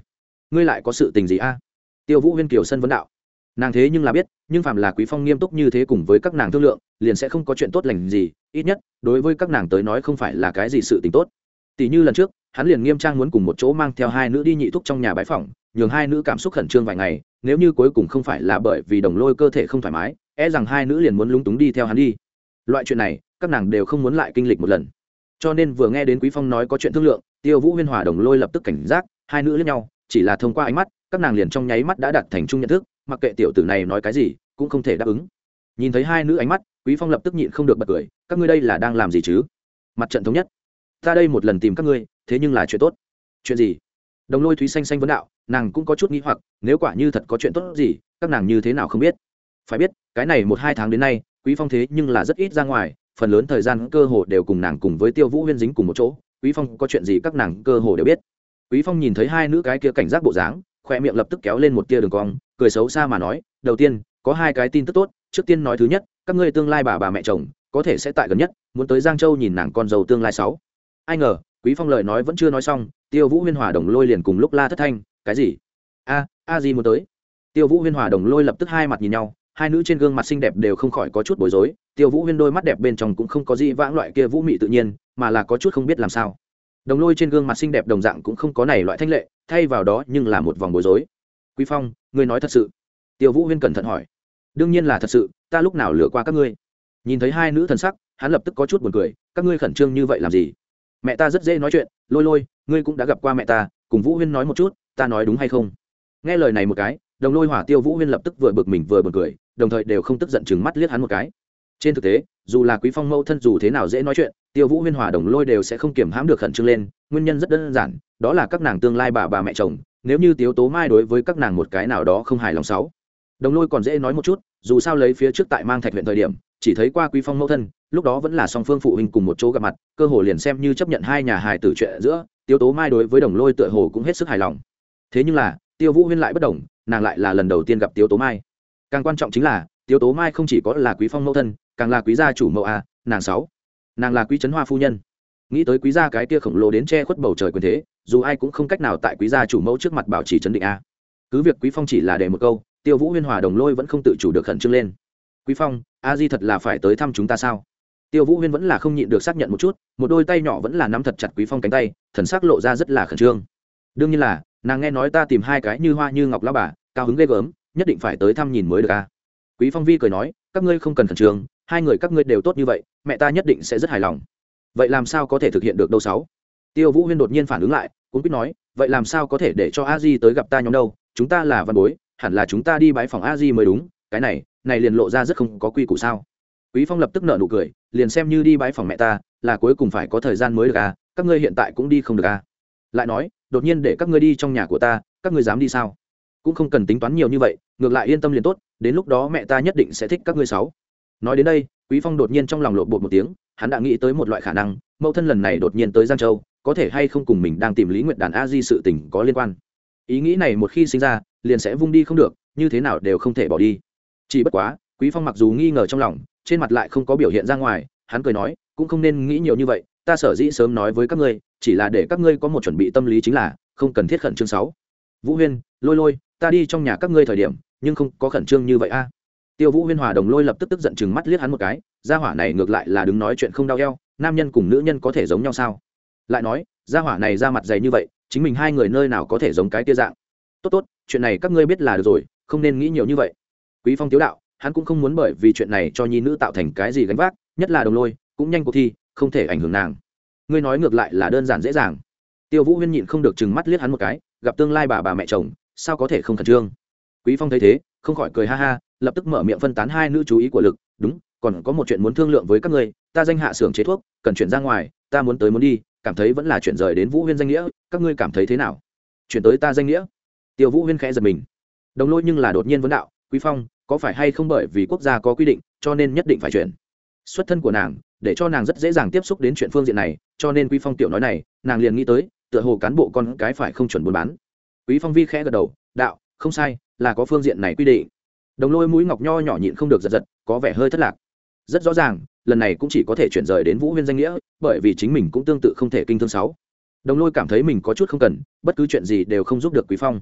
Ngươi lại có sự tình gì a? Tiêu vũ huyên kiều sân vấn đạo. Nàng thế nhưng là biết, nhưng phàm là quý phong nghiêm túc như thế cùng với các nàng thương lượng, liền sẽ không có chuyện tốt lành gì, ít nhất, đối với các nàng tới nói không phải là cái gì sự tình tốt. Tỷ như lần trước, hắn liền nghiêm trang muốn cùng một chỗ mang theo hai nữ đi nhị thúc trong nhà bãi phòng nhường hai nữ cảm xúc khẩn trương vài ngày, nếu như cuối cùng không phải là bởi vì đồng lôi cơ thể không thoải mái e rằng hai nữ liền muốn lúng túng đi theo hắn đi. Loại chuyện này, các nàng đều không muốn lại kinh lịch một lần. Cho nên vừa nghe đến quý phong nói có chuyện thương lượng, tiêu vũ huyên hòa đồng lôi lập tức cảnh giác, hai nữ lẫn nhau, chỉ là thông qua ánh mắt, các nàng liền trong nháy mắt đã đặt thành chung nhận thức, mặc kệ tiểu tử này nói cái gì, cũng không thể đáp ứng. Nhìn thấy hai nữ ánh mắt, quý phong lập tức nhịn không được bật cười, các ngươi đây là đang làm gì chứ? Mặt trận thống nhất. Ta đây một lần tìm các ngươi, thế nhưng là chuyện tốt. Chuyện gì? Đồng lôi thúy xanh xanh vấn đạo, nàng cũng có chút nghĩ hoặc, nếu quả như thật có chuyện tốt gì, các nàng như thế nào không biết? Phải biết, cái này một hai tháng đến nay, quý phong thế nhưng là rất ít ra ngoài, phần lớn thời gian cơ hồ đều cùng nàng cùng với tiêu vũ huyên dính cùng một chỗ, quý phong có chuyện gì các nàng cơ hồ đều biết. Quý phong nhìn thấy hai nữ cái kia cảnh giác bộ dáng khoe miệng lập tức kéo lên một tia đường cong, cười xấu xa mà nói, đầu tiên, có hai cái tin tức tốt, trước tiên nói thứ nhất, các ngươi tương lai bà bà mẹ chồng, có thể sẽ tại gần nhất, muốn tới giang châu nhìn nàng con dâu tương lai sáu. Ai ngờ, quý phong lời nói vẫn chưa nói xong tiêu vũ huyên hòa đồng lôi liền cùng lúc la thất thanh, cái gì? A a gì muốn tới? Tiêu vũ huyên hòa đồng lôi lập tức hai mặt nhìn nhau, hai nữ trên gương mặt xinh đẹp đều không khỏi có chút bối rối. Tiêu vũ huyên đôi mắt đẹp bên trong cũng không có gì vãng loại kia vũ mị tự nhiên, mà là có chút không biết làm sao. Đồng lôi trên gương mặt xinh đẹp đồng dạng cũng không có này loại thanh lệ, thay vào đó nhưng là một vòng bối rối. Quý phong, ngươi nói thật sự? Tiêu vũ huyên cẩn thận hỏi. Đương nhiên là thật sự, ta lúc nào lừa qua các ngươi? Nhìn thấy hai nữ thần sắc, hắn lập tức có chút buồn cười, các ngươi khẩn trương như vậy làm gì? Mẹ ta rất dễ nói chuyện, lôi lôi, ngươi cũng đã gặp qua mẹ ta, cùng vũ huyên nói một chút, ta nói đúng hay không? Nghe lời này một cái, đồng lôi hỏa tiêu vũ huyên lập tức vừa bực mình vừa buồn cười, đồng thời đều không tức giận chừng mắt liếc hắn một cái. Trên thực tế, dù là quý phong mẫu thân dù thế nào dễ nói chuyện, tiêu vũ huyên hòa đồng lôi đều sẽ không kiểm hãm được khẩn trương lên, nguyên nhân rất đơn giản, đó là các nàng tương lai bà bà mẹ chồng, nếu như tiếu tố mai đối với các nàng một cái nào đó không hài lòng sáu. Đồng lôi còn dễ nói một chút, dù sao lấy phía trước tại mang thạch huyện thời điểm chỉ thấy qua quý phong mẫu thân, lúc đó vẫn là song phương phụ huynh cùng một chỗ gặp mặt, cơ hồ liền xem như chấp nhận hai nhà hài tử chuyện giữa, tiêu tố mai đối với đồng lôi tựa hồ cũng hết sức hài lòng. Thế nhưng là, tiêu vũ huyên lại bất đồng, nàng lại là lần đầu tiên gặp tiêu tố mai. Càng quan trọng chính là, tiêu tố mai không chỉ có là quý phong mẫu thân, càng là quý gia chủ mẫu a, nàng sáu. Nàng là quý trấn hoa phu nhân. Nghĩ tới quý gia cái kia khổng lồ đến che khuất bầu trời quyền thế, dù ai cũng không cách nào tại quý gia chủ mẫu trước mặt bảo trì chấn định a. Cứ việc quý phong chỉ là để một câu, tiêu vũ huyên hòa đồng lôi vẫn không tự chủ được khẩn trương lên quý phong, a di thật là phải tới thăm chúng ta sao? Tiêu vũ huyên vẫn là không nhịn được xác nhận một chút, một đôi tay nhỏ vẫn là nắm thật chặt quý phong cánh tay, thần sắc lộ ra rất là khẩn trương. Đương nhiên là, nàng nghe nói ta tìm hai cái như hoa như ngọc lao bà, cao hứng ghê gớm, nhất định phải tới thăm nhìn mới được a quý phong vi cười nói, các ngươi không cần khẩn trương, hai người các ngươi đều tốt như vậy, mẹ ta nhất định sẽ rất hài lòng. Vậy làm sao có thể thực hiện được đâu sáu? Tiêu vũ huyên đột nhiên phản ứng lại cũng biết nói, vậy làm sao có thể để cho a di tới gặp ta nhóm đâu? Chúng ta là văn bối, hẳn là chúng ta đi bãi phòng a di mới đúng, cái này này liền lộ ra rất không có quy củ sao? Quý phong lập tức nở nụ cười, liền xem như đi bãi phòng mẹ ta, là cuối cùng phải có thời gian mới được à các ngươi hiện tại cũng đi không được à. Lại nói, đột nhiên để các ngươi đi trong nhà của ta, các ngươi dám đi sao? Cũng không cần tính toán nhiều như vậy, ngược lại yên tâm liền tốt, đến lúc đó mẹ ta nhất định sẽ thích các ngươi sáu. Nói đến đây, quý phong đột nhiên trong lòng lộn bột một tiếng, hắn đã nghĩ tới một loại khả năng, mẫu thân lần này đột nhiên tới giang châu, có thể hay không cùng mình đang tìm lý nguyện đàn a di sự tình có liên quan. Ý nghĩ này một khi sinh ra, liền sẽ vung đi không được, như thế nào đều không thể bỏ đi chỉ bất quá, quý phong mặc dù nghi ngờ trong lòng, trên mặt lại không có biểu hiện ra ngoài, hắn cười nói, cũng không nên nghĩ nhiều như vậy, ta sở dĩ sớm nói với các ngươi, chỉ là để các ngươi có một chuẩn bị tâm lý chính là, không cần thiết khẩn trương sáu. Vũ huyên, lôi lôi, ta đi trong nhà các ngươi thời điểm, nhưng không có khẩn trương như vậy a. Tiêu vũ huyên hòa đồng lôi lập tức tức giận chừng mắt liếc hắn một cái, gia hỏa này ngược lại là đứng nói chuyện không đau eo, nam nhân cùng nữ nhân có thể giống nhau sao? Lại nói, gia hỏa này ra mặt dày như vậy, chính mình hai người nơi nào có thể giống cái tia dạng? Tốt tốt, chuyện này các ngươi biết là được rồi, không nên nghĩ nhiều như vậy quý phong tiếu đạo, hắn cũng không muốn bởi vì chuyện này cho nhi nữ tạo thành cái gì gánh vác, nhất là đồng lôi, cũng nhanh cuộc thi, không thể ảnh hưởng nàng. Ngươi nói ngược lại là đơn giản dễ dàng. Tiêu vũ huyên nhịn không được chừng mắt liếc hắn một cái, gặp tương lai bà bà mẹ chồng, sao có thể không khẩn trương? Quý phong thấy thế, không khỏi cười ha ha, lập tức mở miệng phân tán hai nữ chú ý của lực, đúng, còn có một chuyện muốn thương lượng với các ngươi, ta danh hạ xưởng chế thuốc, cần chuyển ra ngoài, ta muốn tới muốn đi, cảm thấy vẫn là chuyển rời đến vũ huyên danh nghĩa, các ngươi cảm thấy thế nào? Chuyển tới ta danh nghĩa? Tiêu vũ huyên khẽ giật mình. Đồng lôi nhưng là đột nhiên vấn đạo, quý phong có phải hay không bởi vì quốc gia có quy định, cho nên nhất định phải chuyển. Xuất thân của nàng, để cho nàng rất dễ dàng tiếp xúc đến chuyện phương diện này, cho nên quý phong tiểu nói này, nàng liền nghĩ tới, tựa hồ cán bộ con cái phải không chuẩn buôn bán. Quý phong vi khẽ gật đầu, đạo, không sai, là có phương diện này quy định. Đồng lôi mũi ngọc nho nhỏ nhịn không được giật giật, có vẻ hơi thất lạc. Rất rõ ràng, lần này cũng chỉ có thể chuyển rời đến vũ huyên danh nghĩa, bởi vì chính mình cũng tương tự không thể kinh thương sáu. Đồng lôi cảm thấy mình có chút không cần, bất cứ chuyện gì đều không giúp được quý phong.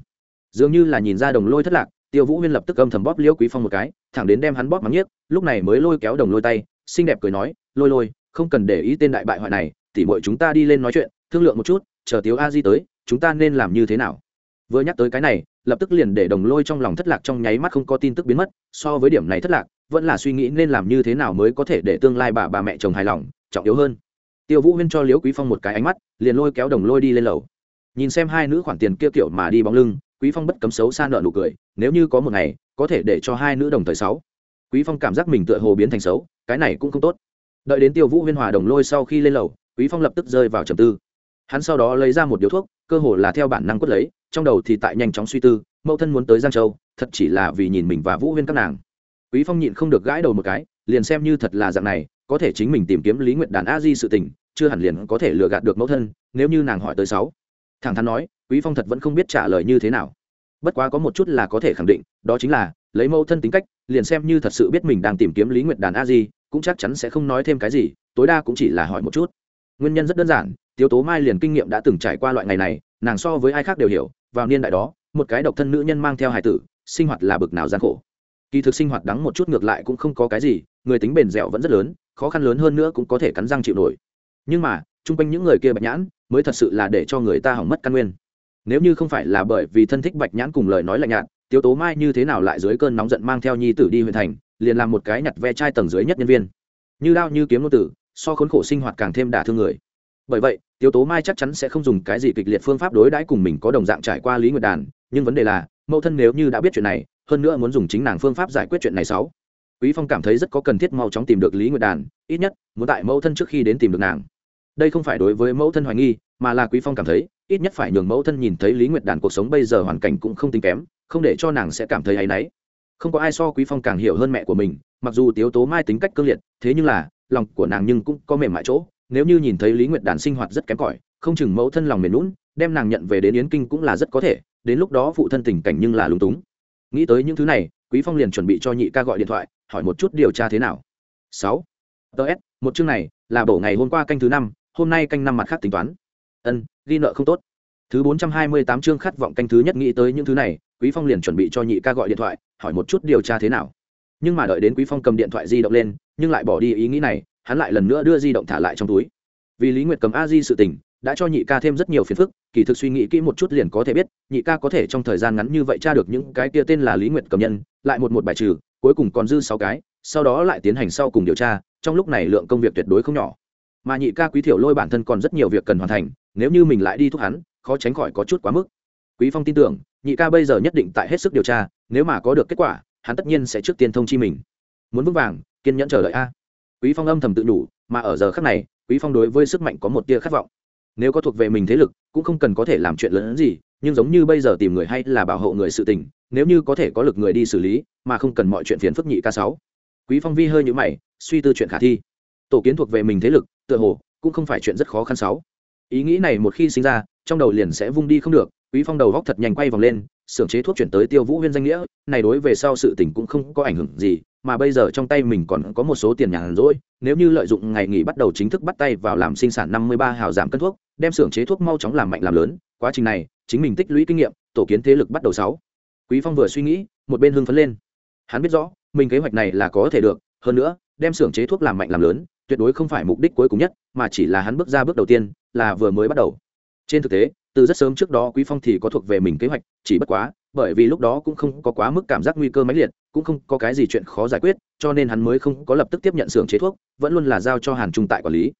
Dường như là nhìn ra đồng lôi thất lạc tiêu vũ huyên lập tức âm thầm bóp Liễu quý phong một cái, thẳng đến đem hắn bóp mắng nhiếc, lúc này mới lôi kéo đồng lôi tay, xinh đẹp cười nói, lôi lôi, không cần để ý tên đại bại hoại này, tỉ mọi chúng ta đi lên nói chuyện, thương lượng một chút, chờ tiếu a di tới, chúng ta nên làm như thế nào? Vừa nhắc tới cái này, lập tức liền để đồng lôi trong lòng thất lạc trong nháy mắt không có tin tức biến mất, so với điểm này thất lạc, vẫn là suy nghĩ nên làm như thế nào mới có thể để tương lai bà bà mẹ chồng hài lòng, trọng yếu hơn. Tiêu vũ huyên cho liễu quý phong một cái ánh mắt, liền lôi kéo đồng lôi đi lên lầu. Nhìn xem hai nữ khoản tiền kia kiểu mà đi bóng lưng quý phong bất cấm xấu xa nợ nụ cười, nếu như có một ngày, có thể để cho hai nữ đồng thời sáu. Quý phong cảm giác mình tựa hồ biến thành xấu, cái này cũng không tốt. Đợi đến tiêu vũ huyên hòa đồng lôi sau khi lên lầu, quý phong lập tức rơi vào trầm tư. Hắn sau đó lấy ra một điếu thuốc, cơ hồ là theo bản năng quất lấy, trong đầu thì tại nhanh chóng suy tư, mẫu thân muốn tới giang châu, thật chỉ là vì nhìn mình và vũ huyên các nàng. Quý phong nhịn không được gãi đầu một cái, liền xem như thật là dạng này, có thể chính mình tìm kiếm lý nguyện đàn a di sự tình, chưa hẳn liền có thể lừa gạt được mẫu thân, nếu như nàng hỏi tới sáu. Thẳng thắn nói quý phong thật vẫn không biết trả lời như thế nào. Bất quá có một chút là có thể khẳng định, đó chính là, lấy mẫu thân tính cách, liền xem như thật sự biết mình đang tìm kiếm lý nguyện đàn a di, cũng chắc chắn sẽ không nói thêm cái gì, tối đa cũng chỉ là hỏi một chút. Nguyên nhân rất đơn giản, tiếu tố mai liền kinh nghiệm đã từng trải qua loại ngày này, nàng so với ai khác đều hiểu, vào niên đại đó, một cái độc thân nữ nhân mang theo hài tử, sinh hoạt là bực nào gian khổ. Kỳ thực sinh hoạt đắng một chút ngược lại cũng không có cái gì, người tính bền dẻo vẫn rất lớn, khó khăn lớn hơn nữa cũng có thể cắn răng chịu nổi. Nhưng mà, chung quanh những người kia bạch nhãn, mới thật sự là để cho người ta hỏng mất căn nguyên nếu như không phải là bởi vì thân thích bạch nhãn cùng lời nói lạnh nhạt, tiếu tố mai như thế nào lại dưới cơn nóng giận mang theo nhi tử đi huyện thành, liền làm một cái nhặt ve chai tầng dưới nhất nhân viên. Như đao như kiếm ngôn tử, so khốn khổ sinh hoạt càng thêm đả thương người. Bởi vậy, tiếu tố mai chắc chắn sẽ không dùng cái gì kịch liệt phương pháp đối đãi cùng mình có đồng dạng trải qua lý nguyệt đàn, nhưng vấn đề là, mẫu thân nếu như đã biết chuyện này, hơn nữa muốn dùng chính nàng phương pháp giải quyết chuyện này sáu. Quý phong cảm thấy rất có cần thiết mau chóng tìm được lý nguyệt đàn, ít nhất, muốn tại mẫu thân trước khi đến tìm được nàng đây không phải đối với mẫu thân hoài nghi mà là quý phong cảm thấy ít nhất phải nhường mẫu thân nhìn thấy lý nguyệt đàn cuộc sống bây giờ hoàn cảnh cũng không tính kém không để cho nàng sẽ cảm thấy áy náy. Không có ai so quý phong càng hiểu hơn mẹ của mình mặc dù tiếu tố mai tính cách cương liệt thế nhưng là lòng của nàng nhưng cũng có mềm mại chỗ nếu như nhìn thấy lý nguyệt đàn sinh hoạt rất kém cỏi không chừng mẫu thân lòng mềm lún đem nàng nhận về đến yến kinh cũng là rất có thể đến lúc đó phụ thân tình cảnh nhưng là lúng túng. Nghĩ tới những thứ này quý phong liền chuẩn bị cho nhị ca gọi điện thoại hỏi một chút điều tra thế nào. Sáu. Đợt, một chương này là bổ ngày hôm qua canh thứ năm hôm nay canh năm mặt khác tính toán. Ân, ghi nợ không tốt. Thứ bốn trăm hai mươi tám chương khát vọng canh thứ nhất nghĩ tới những thứ này, quý phong liền chuẩn bị cho nhị ca gọi điện thoại, hỏi một chút điều tra thế nào. Nhưng mà đợi đến quý phong cầm điện thoại di động lên, nhưng lại bỏ đi ý nghĩ này, hắn lại lần nữa đưa di động thả lại trong túi. Vì lý nguyệt cầm a di sự tình, đã cho nhị ca thêm rất nhiều phiền phức, kỳ thực suy nghĩ kỹ một chút liền có thể biết, nhị ca có thể trong thời gian ngắn như vậy tra được những cái kia tên là lý nguyệt cầm nhân, lại một một bài trừ, cuối cùng còn dư sáu cái, sau đó lại tiến hành sau cùng điều tra, trong lúc này lượng công việc tuyệt đối không nhỏ mà nhị ca quý thiểu lôi bản thân còn rất nhiều việc cần hoàn thành, nếu như mình lại đi thúc hắn, khó tránh khỏi có chút quá mức. Quý phong tin tưởng, nhị ca bây giờ nhất định tại hết sức điều tra, nếu mà có được kết quả, hắn tất nhiên sẽ trước tiên thông chi mình. Muốn vững vàng, kiên nhẫn chờ đợi a. Quý phong âm thầm tự đủ mà ở giờ khắc này, quý phong đối với sức mạnh có một tia khát vọng. Nếu có thuộc về mình thế lực, cũng không cần có thể làm chuyện lớn hơn gì, nhưng giống như bây giờ tìm người hay là bảo hộ người sự tình, nếu như có thể có lực người đi xử lý, mà không cần mọi chuyện phiền phức nhị ca sáu. Quý phong vi hơi như mày, suy tư chuyện khả thi. Tổ kiến thuộc về mình thế lực tựa hồ, cũng không phải chuyện rất khó khăn sáu. Ý nghĩ này một khi sinh ra, trong đầu liền sẽ vung đi không được, quý phong đầu góc thật nhanh quay vòng lên, xưởng chế thuốc chuyển tới tiêu vũ huyên danh nghĩa, này đối về sau sự tình cũng không có ảnh hưởng gì, mà bây giờ trong tay mình còn có một số tiền nhàn rỗi, nếu như lợi dụng ngày nghỉ bắt đầu chính thức bắt tay vào làm sinh sản năm mươi ba hào giảm cân thuốc, đem xưởng chế thuốc mau chóng làm mạnh làm lớn, quá trình này, chính mình tích lũy kinh nghiệm, tổ kiến thế lực bắt đầu sáu. Quý phong vừa suy nghĩ, một bên hưng phấn lên. Hắn biết rõ, mình kế hoạch này là có thể được, hơn nữa, đem xưởng chế thuốc làm mạnh làm lớn tuyệt đối không phải mục đích cuối cùng nhất, mà chỉ là hắn bước ra bước đầu tiên, là vừa mới bắt đầu. Trên thực tế, từ rất sớm trước đó quý phong thì có thuộc về mình kế hoạch, chỉ bất quá, bởi vì lúc đó cũng không có quá mức cảm giác nguy cơ mãnh liệt, cũng không có cái gì chuyện khó giải quyết, cho nên hắn mới không có lập tức tiếp nhận xưởng chế thuốc, vẫn luôn là giao cho hàn trung tại quản lý.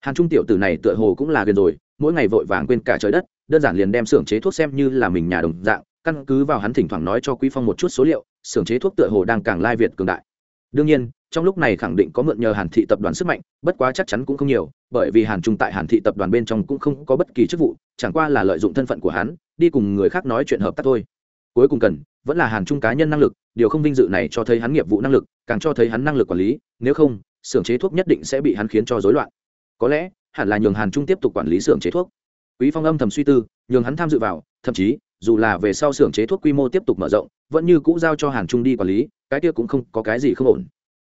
Hàn trung tiểu tử này tựa hồ cũng là gần rồi, mỗi ngày vội vàng quên cả trời đất, đơn giản liền đem xưởng chế thuốc xem như là mình nhà đồng dạng, căn cứ vào hắn thỉnh thoảng nói cho quý phong một chút số liệu, xưởng chế thuốc tựa hồ đang càng lai việt cường đại. Đương nhiên trong lúc này khẳng định có mượn nhờ hàn thị tập đoàn sức mạnh, bất quá chắc chắn cũng không nhiều, bởi vì hàn trung tại hàn thị tập đoàn bên trong cũng không có bất kỳ chức vụ, chẳng qua là lợi dụng thân phận của hắn, đi cùng người khác nói chuyện hợp tác thôi. Cuối cùng cần, vẫn là hàn trung cá nhân năng lực, điều không vinh dự này cho thấy hắn nghiệp vụ năng lực, càng cho thấy hắn năng lực quản lý, nếu không, xưởng chế thuốc nhất định sẽ bị hắn khiến cho rối loạn. Có lẽ, hẳn là nhường hàn trung tiếp tục quản lý xưởng chế thuốc. Quý phong âm thầm suy tư, nhường hắn tham dự vào, thậm chí, dù là về sau xưởng chế thuốc quy mô tiếp tục mở rộng, vẫn như cũ giao cho hàn trung đi quản lý, cái kia cũng không có cái gì không ổn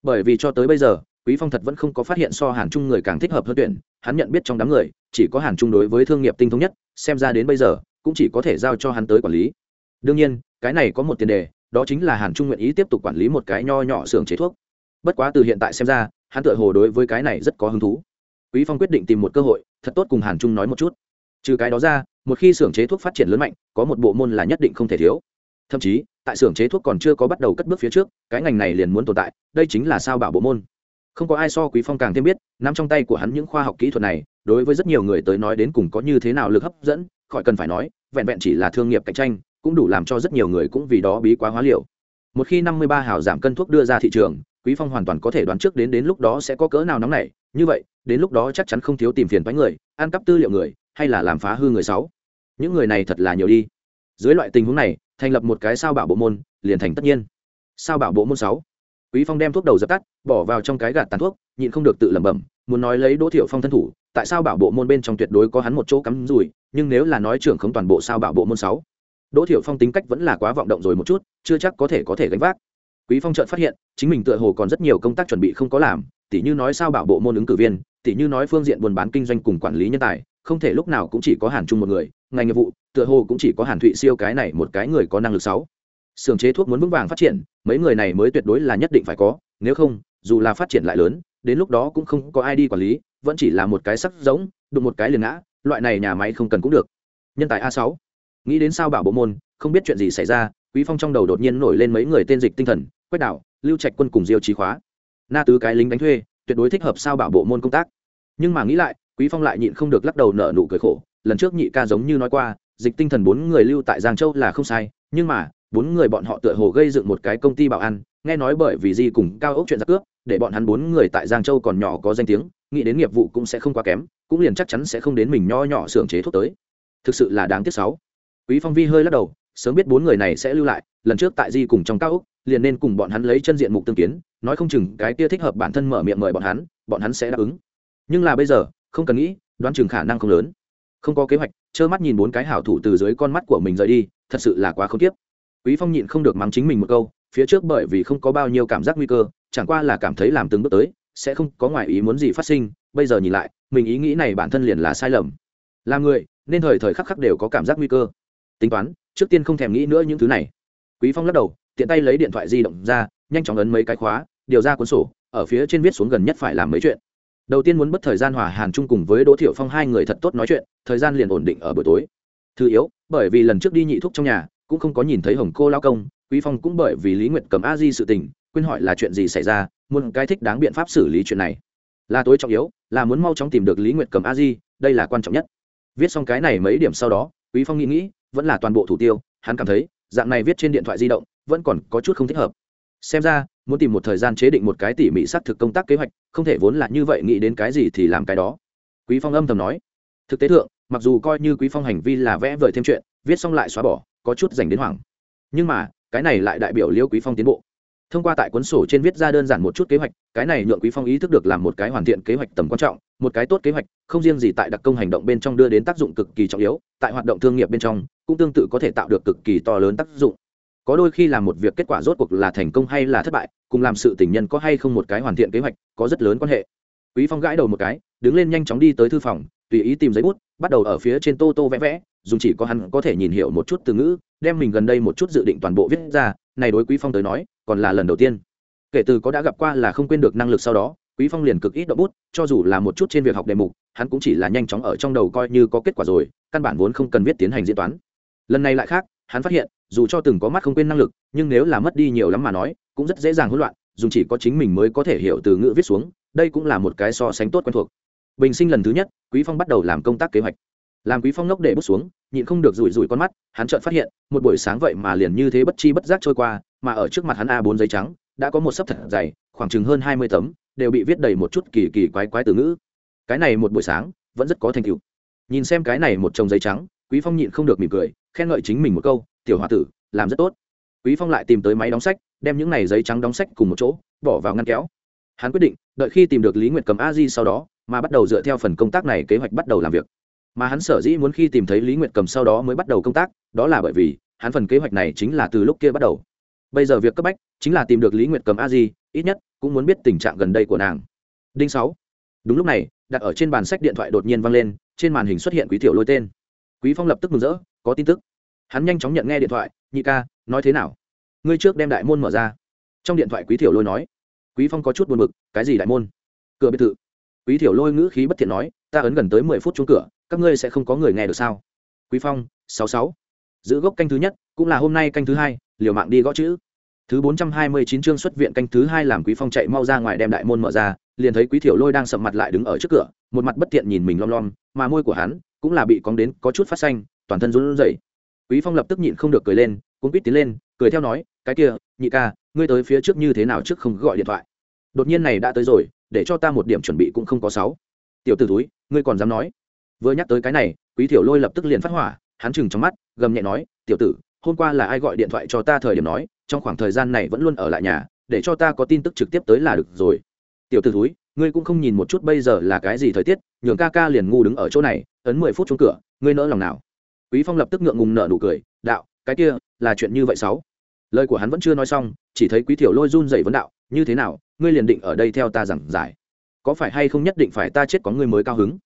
bởi vì cho tới bây giờ, quý phong thật vẫn không có phát hiện so hàn trung người càng thích hợp hơn tuyển. Hắn nhận biết trong đám người, chỉ có hàn trung đối với thương nghiệp tinh thống nhất, xem ra đến bây giờ, cũng chỉ có thể giao cho hắn tới quản lý. Đương nhiên, cái này có một tiền đề, đó chính là hàn trung nguyện ý tiếp tục quản lý một cái nho nhỏ xưởng chế thuốc. Bất quá từ hiện tại xem ra, hắn tựa hồ đối với cái này rất có hứng thú. Quý phong quyết định tìm một cơ hội, thật tốt cùng hàn trung nói một chút. Trừ cái đó ra, một khi xưởng chế thuốc phát triển lớn mạnh, có một bộ môn là nhất định không thể thiếu. Thậm chí tại xưởng chế thuốc còn chưa có bắt đầu cất bước phía trước cái ngành này liền muốn tồn tại đây chính là sao bảo bộ môn. Không có ai so quý phong càng thêm biết nắm trong tay của hắn những khoa học kỹ thuật này đối với rất nhiều người tới nói đến cùng có như thế nào lực hấp dẫn khỏi cần phải nói vẹn vẹn chỉ là thương nghiệp cạnh tranh cũng đủ làm cho rất nhiều người cũng vì đó bí quá hóa liệu một khi năm mươi ba hào giảm cân thuốc đưa ra thị trường quý phong hoàn toàn có thể đoán trước đến đến lúc đó sẽ có cỡ nào nóng nảy, như vậy đến lúc đó chắc chắn không thiếu tìm phiền với người ăn cắp tư liệu người hay là làm phá hư người sáu những người này thật là nhiều đi. Dưới loại tình huống này thành lập một cái sao bảo bộ môn, liền thành tất nhiên. Sao bảo bộ môn sáu. Quý phong đem thuốc đầu dập tắt, bỏ vào trong cái gạt tàn thuốc, nhịn không được tự lẩm bẩm, muốn nói lấy đỗ thiểu phong thân thủ, tại sao bảo bộ môn bên trong tuyệt đối có hắn một chỗ cắm rủi, nhưng nếu là nói trưởng không toàn bộ sao bảo bộ môn sáu, đỗ thiểu phong tính cách vẫn là quá vọng động rồi một chút, chưa chắc có thể có thể gánh vác. Quý phong chợt phát hiện, chính mình tựa hồ còn rất nhiều công tác chuẩn bị không có làm, tỉ như nói sao bảo bộ môn ứng cử viên tỉ như nói phương diện buôn bán kinh doanh cùng quản lý nhân tài, không thể lúc nào cũng chỉ có hàn chung một người, ngành nghiệp vụ, tựa hồ cũng chỉ có hàn thụy siêu cái này một cái người có năng lực sáu. Sưởng chế thuốc muốn vững vàng phát triển, mấy người này mới tuyệt đối là nhất định phải có, nếu không, dù là phát triển lại lớn, đến lúc đó cũng không có ai đi quản lý, vẫn chỉ là một cái sắc giống, đụng một cái liền ngã, loại này nhà máy không cần cũng được. Nhân tài a sáu. Nghĩ đến sao bảo bộ môn, không biết chuyện gì xảy ra, quý phong trong đầu đột nhiên nổi lên mấy người tên dịch tinh thần, quách đạo lưu trạch quân cùng diêu trí khóa. Na tứ cái lính đánh thuê, tuyệt đối thích hợp sao bảo bộ môn công tác nhưng mà nghĩ lại, quý phong lại nhịn không được lắc đầu nở nụ cười khổ. Lần trước nhị ca giống như nói qua, dịch tinh thần bốn người lưu tại giang châu là không sai, nhưng mà, bốn người bọn họ tựa hồ gây dựng một cái công ty bảo an, nghe nói bởi vì di cùng cao ốc chuyện giặc cướp, để bọn hắn bốn người tại giang châu còn nhỏ có danh tiếng, nghĩ đến nghiệp vụ cũng sẽ không quá kém, cũng liền chắc chắn sẽ không đến mình nho nhỏ xưởng chế thuốc tới. Thực sự là đáng tiếc sáu. Quý phong vi hơi lắc đầu, sớm biết bốn người này sẽ lưu lại, lần trước tại di cùng trong cao ốc, liền nên cùng bọn hắn lấy chân diện mục tương kiến, nói không chừng cái kia thích hợp bản thân mở miệng mời bọn hắn bọn hắn sẽ đáp ứng nhưng là bây giờ, không cần nghĩ, đoán chừng khả năng không lớn. Không có kế hoạch, trơ mắt nhìn bốn cái hảo thủ từ dưới con mắt của mình rời đi, thật sự là quá không tiếp quý phong nhịn không được mắng chính mình một câu, phía trước bởi vì không có bao nhiêu cảm giác nguy cơ, chẳng qua là cảm thấy làm từng bước tới, sẽ không có ngoài ý muốn gì phát sinh, bây giờ nhìn lại, mình ý nghĩ này bản thân liền là sai lầm. Làm người, nên thời thời khắc khắc đều có cảm giác nguy cơ. Tính toán, trước tiên không thèm nghĩ nữa những thứ này. Quý phong lắc đầu, tiện tay lấy điện thoại di động ra, nhanh chóng ấn mấy cái khóa, điều ra cuốn sổ, ở phía trên viết xuống gần nhất phải làm mấy chuyện đầu tiên muốn mất thời gian hòa hàn chung cùng với đỗ thiệu phong hai người thật tốt nói chuyện, thời gian liền ổn định ở buổi tối. Thứ yếu, bởi vì lần trước đi nhị thúc trong nhà, cũng không có nhìn thấy hồng cô lao công, quý phong cũng bởi vì lý nguyệt cầm a di sự tình, quên hỏi là chuyện gì xảy ra, muốn cái thích đáng biện pháp xử lý chuyện này. Là tối trọng yếu, là muốn mau chóng tìm được lý nguyệt cầm a di, đây là quan trọng nhất. Viết xong cái này mấy điểm sau đó, quý phong nghĩ nghĩ, vẫn là toàn bộ thủ tiêu, hắn cảm thấy, dạng này viết trên điện thoại di động, vẫn còn có chút không thích hợp xem ra, muốn tìm một thời gian chế định một cái tỉ mỉ xác thực công tác kế hoạch, không thể vốn là như vậy nghĩ đến cái gì thì làm cái đó. Quý phong âm thầm nói. Thực tế thượng, mặc dù coi như quý phong hành vi là vẽ vời thêm chuyện, viết xong lại xóa bỏ, có chút dành đến hoảng. Nhưng mà, cái này lại đại biểu liêu quý phong tiến bộ. Thông qua tại cuốn sổ trên viết ra đơn giản một chút kế hoạch, cái này nhượng quý phong ý thức được làm một cái hoàn thiện kế hoạch tầm quan trọng, một cái tốt kế hoạch, không riêng gì tại đặc công hành động bên trong đưa đến tác dụng cực kỳ trọng yếu, tại hoạt động thương nghiệp bên trong, cũng tương tự có thể tạo được cực kỳ to lớn tác dụng có đôi khi làm một việc kết quả rốt cuộc là thành công hay là thất bại, cùng làm sự tình nhân có hay không một cái hoàn thiện kế hoạch, có rất lớn quan hệ. Quý phong gãi đầu một cái, đứng lên nhanh chóng đi tới thư phòng, tùy ý tìm giấy bút, bắt đầu ở phía trên tô tô vẽ vẽ dùng chỉ có hắn có thể nhìn hiểu một chút từ ngữ, đem mình gần đây một chút dự định toàn bộ viết ra, này đối quý phong tới nói, còn là lần đầu tiên. Kể từ có đã gặp qua là không quên được năng lực sau đó, quý phong liền cực ít động bút, cho dù là một chút trên việc học đề mục, hắn cũng chỉ là nhanh chóng ở trong đầu coi như có kết quả rồi, căn bản vốn không cần viết tiến hành diễn toán. Lần này lại khác, hắn phát hiện dù cho từng có mắt không quên năng lực, nhưng nếu là mất đi nhiều lắm mà nói, cũng rất dễ dàng hỗn loạn dùng chỉ có chính mình mới có thể hiểu từ ngữ viết xuống, đây cũng là một cái so sánh tốt quen thuộc. Bình sinh lần thứ nhất, quý phong bắt đầu làm công tác kế hoạch. Làm quý phong ngốc để bút xuống, nhịn không được rủi rủi con mắt, hắn chợt phát hiện, một buổi sáng vậy mà liền như thế bất chi bất giác trôi qua, mà ở trước mặt hắn a bốn giấy trắng, đã có một sấp thật dày, khoảng chừng hơn hai mươi tấm, đều bị viết đầy một chút kỳ kỳ quái quái từ ngữ. Cái này một buổi sáng, vẫn rất có thành tựu. Nhìn xem cái này một chồng giấy trắng, quý phong nhịn không được mỉm cười, khen ngợi chính mình một câu tiểu hòa tử, làm rất tốt. Quý phong lại tìm tới máy đóng sách, đem những này giấy trắng đóng sách cùng một chỗ, bỏ vào ngăn kéo. Hắn quyết định, đợi khi tìm được lý nguyệt cầm a di sau đó, mà bắt đầu dựa theo phần công tác này kế hoạch bắt đầu làm việc. Mà hắn sở dĩ muốn khi tìm thấy lý nguyệt cầm sau đó mới bắt đầu công tác, đó là bởi vì, hắn phần kế hoạch này chính là từ lúc kia bắt đầu. Bây giờ việc cấp bách, chính là tìm được lý nguyệt cầm a di, ít nhất, cũng muốn biết tình trạng gần đây của nàng. Đinh sáu. Đúng lúc này, đặt ở trên bàn sách điện thoại đột nhiên vang lên, trên màn hình xuất hiện quý tiểu lôi tên. Quý phong lập tức mừng rỡ, có tin tức hắn nhanh chóng nhận nghe điện thoại, nhị ca, nói thế nào? Ngươi trước đem đại môn mở ra. Trong điện thoại quý thiểu lôi nói, quý phong có chút buồn bực, cái gì đại môn? Cửa biệt thự. Quý thiểu lôi ngữ khí bất thiện nói, ta ấn gần tới mười phút chung cửa, các ngươi sẽ không có người nghe được sao? Quý phong, sáu sáu. Giữ gốc canh thứ nhất, cũng là hôm nay canh thứ hai, liều mạng đi gõ chữ. Thứ bốn trăm hai mươi chín chương xuất viện canh thứ hai làm quý phong chạy mau ra ngoài đem đại môn mở ra, liền thấy quý thiểu lôi đang sầm mặt lại đứng ở trước cửa, một mặt bất thiện nhìn mình lom lom, mà môi của hắn cũng là bị cóng đến có chút phát xanh, toàn thân run rẩy quý phong lập tức nhịn không được cười lên cũng quýt tiến lên, cười theo nói, cái kia, nhị ca, ngươi tới phía trước như thế nào trước không gọi điện thoại? Đột nhiên này đã tới rồi, để cho ta một điểm chuẩn bị cũng không có sáu. Tiểu tử túi ngươi còn dám nói? Vừa nhắc tới cái này, quý tiểu lôi lập tức liền phát hỏa, hắn chừng trong mắt, gầm nhẹ nói, tiểu tử, hôm qua là ai gọi điện thoại cho ta thời điểm nói, trong khoảng thời gian này vẫn luôn ở lại nhà, để cho ta có tin tức trực tiếp tới là được rồi. Tiểu tử túi ngươi cũng không nhìn một chút bây giờ là cái gì thời tiết, nhường ca ca liền ngu đứng ở chỗ này, ấn mười phút chung cửa, ngươi nỡ lòng nào? Quý phong lập tức ngượng ngùng nở nụ cười, đạo, cái kia là chuyện như vậy sáu? Lời của hắn vẫn chưa nói xong, chỉ thấy quý tiểu lôi run dậy vấn đạo, như thế nào, ngươi liền định ở đây theo ta giảng giải? Có phải hay không nhất định phải ta chết có ngươi mới cao hứng?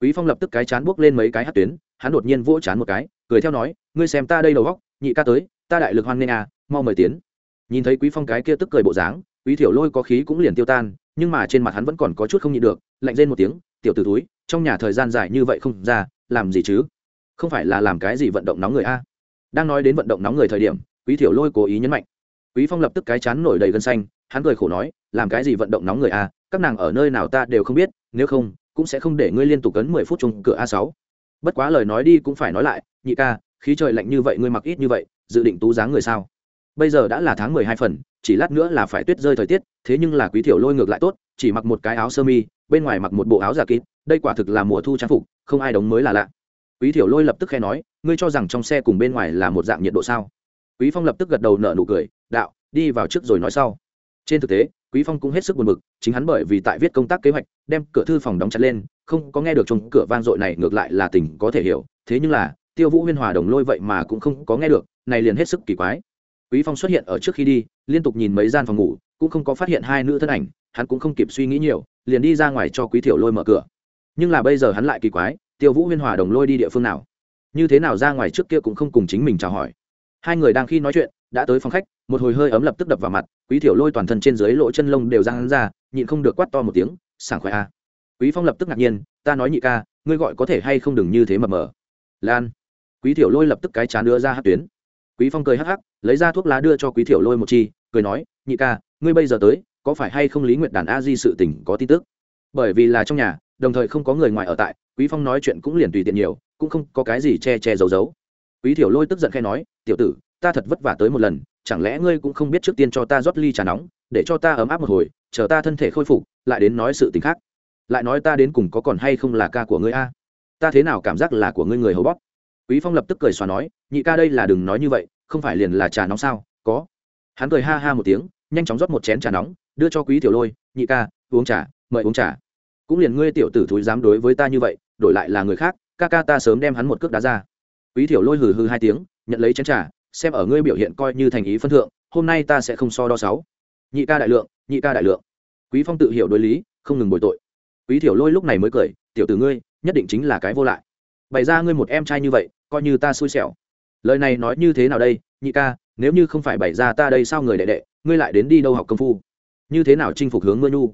Quý phong lập tức cái chán buốc lên mấy cái hát tuyến, hắn đột nhiên vỗ chán một cái, cười theo nói, ngươi xem ta đây đầu góc, nhị ca tới, ta đại lực hoan nghênh à mau mời tiến. Nhìn thấy quý phong cái kia tức cười bộ dáng, quý thiểu lôi có khí cũng liền tiêu tan, nhưng mà trên mặt hắn vẫn còn có chút không nhịn được, lạnh rên một tiếng, tiểu t ử túi trong nhà thời gian dài như vậy không ra, làm gì chứ? Không phải là làm cái gì vận động nóng người a? Đang nói đến vận động nóng người thời điểm, quý thiểu lôi cố ý nhấn mạnh. Quý phong lập tức cái chán nổi đầy gân xanh, hắn cười khổ nói, làm cái gì vận động nóng người a? Các nàng ở nơi nào ta đều không biết, nếu không, cũng sẽ không để ngươi liên tục cấn mười phút chung cửa a sáu. Bất quá lời nói đi cũng phải nói lại, nhị ca, khí trời lạnh như vậy ngươi mặc ít như vậy, dự định tú dáng người sao? Bây giờ đã là tháng mười hai phần, chỉ lát nữa là phải tuyết rơi thời tiết, thế nhưng là quý thiểu lôi ngược lại tốt, chỉ mặc một cái áo sơ mi, bên ngoài mặc một bộ áo giả kín đây quả thực là mùa thu trang phục, không ai đóng mới là lạ quý thiểu lôi lập tức khe nói, ngươi cho rằng trong xe cùng bên ngoài là một dạng nhiệt độ sao? Quý phong lập tức gật đầu nở nụ cười, đạo, đi vào trước rồi nói sau. Trên thực tế, quý phong cũng hết sức buồn bực, chính hắn bởi vì tại viết công tác kế hoạch, đem cửa thư phòng đóng chặt lên, không có nghe được chung cửa vang dội này, ngược lại là tình có thể hiểu, thế nhưng là, tiêu vũ huyên hòa đồng lôi vậy mà cũng không có nghe được, này liền hết sức kỳ quái. Quý phong xuất hiện ở trước khi đi, liên tục nhìn mấy gian phòng ngủ, cũng không có phát hiện hai nữ thân ảnh, hắn cũng không kịp suy nghĩ nhiều, liền đi ra ngoài cho quý thiểu lôi mở cửa. Nhưng là bây giờ hắn lại kỳ quái tiêu vũ huyên hòa đồng lôi đi địa phương nào? Như thế nào ra ngoài trước kia cũng không cùng chính mình chào hỏi. Hai người đang khi nói chuyện, đã tới phòng khách, một hồi hơi ấm lập tức đập vào mặt, quý thiểu lôi toàn thân trên dưới lỗ chân lông đều ra hắn ra, nhịn không được quát to một tiếng, sảng khoái a. Quý phong lập tức ngạc nhiên, ta nói nhị ca, ngươi gọi có thể hay không đừng như thế mập mờ? Lan. Quý thiểu lôi lập tức cái chán đưa ra hát tuyến. Quý phong cười hắc hắc, lấy ra thuốc lá đưa cho quý thiểu lôi một chi, cười nói, nhị ca, ngươi bây giờ tới, có phải hay không lý nguyệt đàn a di sự tình có tin tức? Bởi vì là trong nhà đồng thời không có người ngoài ở tại, quý phong nói chuyện cũng liền tùy tiện nhiều, cũng không có cái gì che che giấu giấu. Quý thiểu lôi tức giận khai nói, tiểu tử, ta thật vất vả tới một lần, chẳng lẽ ngươi cũng không biết trước tiên cho ta rót ly trà nóng, để cho ta ấm áp một hồi, chờ ta thân thể khôi phục, lại đến nói sự tình khác. Lại nói ta đến cùng có còn hay không là ca của ngươi a? Ta thế nào cảm giác là của ngươi người hầu bóp? Quý phong lập tức cười xòa nói, nhị ca đây là đừng nói như vậy, không phải liền là trà nóng sao? Có. Hắn cười ha ha một tiếng, nhanh chóng rót một chén trà nóng, đưa cho quý tiểu lôi, nhị ca, uống trà, mời uống trà cũng liền ngươi tiểu tử thúi dám đối với ta như vậy, đổi lại là người khác, ca ca ta sớm đem hắn một cước đá ra. Quý tiểu lôi hừ hừ hai tiếng, nhận lấy chén trà, xem ở ngươi biểu hiện coi như thành ý phân thượng, hôm nay ta sẽ không so đo sáu. Nhị ca đại lượng, nhị ca đại lượng. Quý phong tự hiểu đối lý, không ngừng bồi tội. Quý tiểu lôi lúc này mới cười, tiểu tử ngươi, nhất định chính là cái vô lại. Bày ra ngươi một em trai như vậy, coi như ta xui xẻo. Lời này nói như thế nào đây, nhị ca, nếu như không phải bày ra ta đây sao người đệ đệ, ngươi lại đến đi đâu học công phu? Như thế nào chinh phục hướng mưa nhu?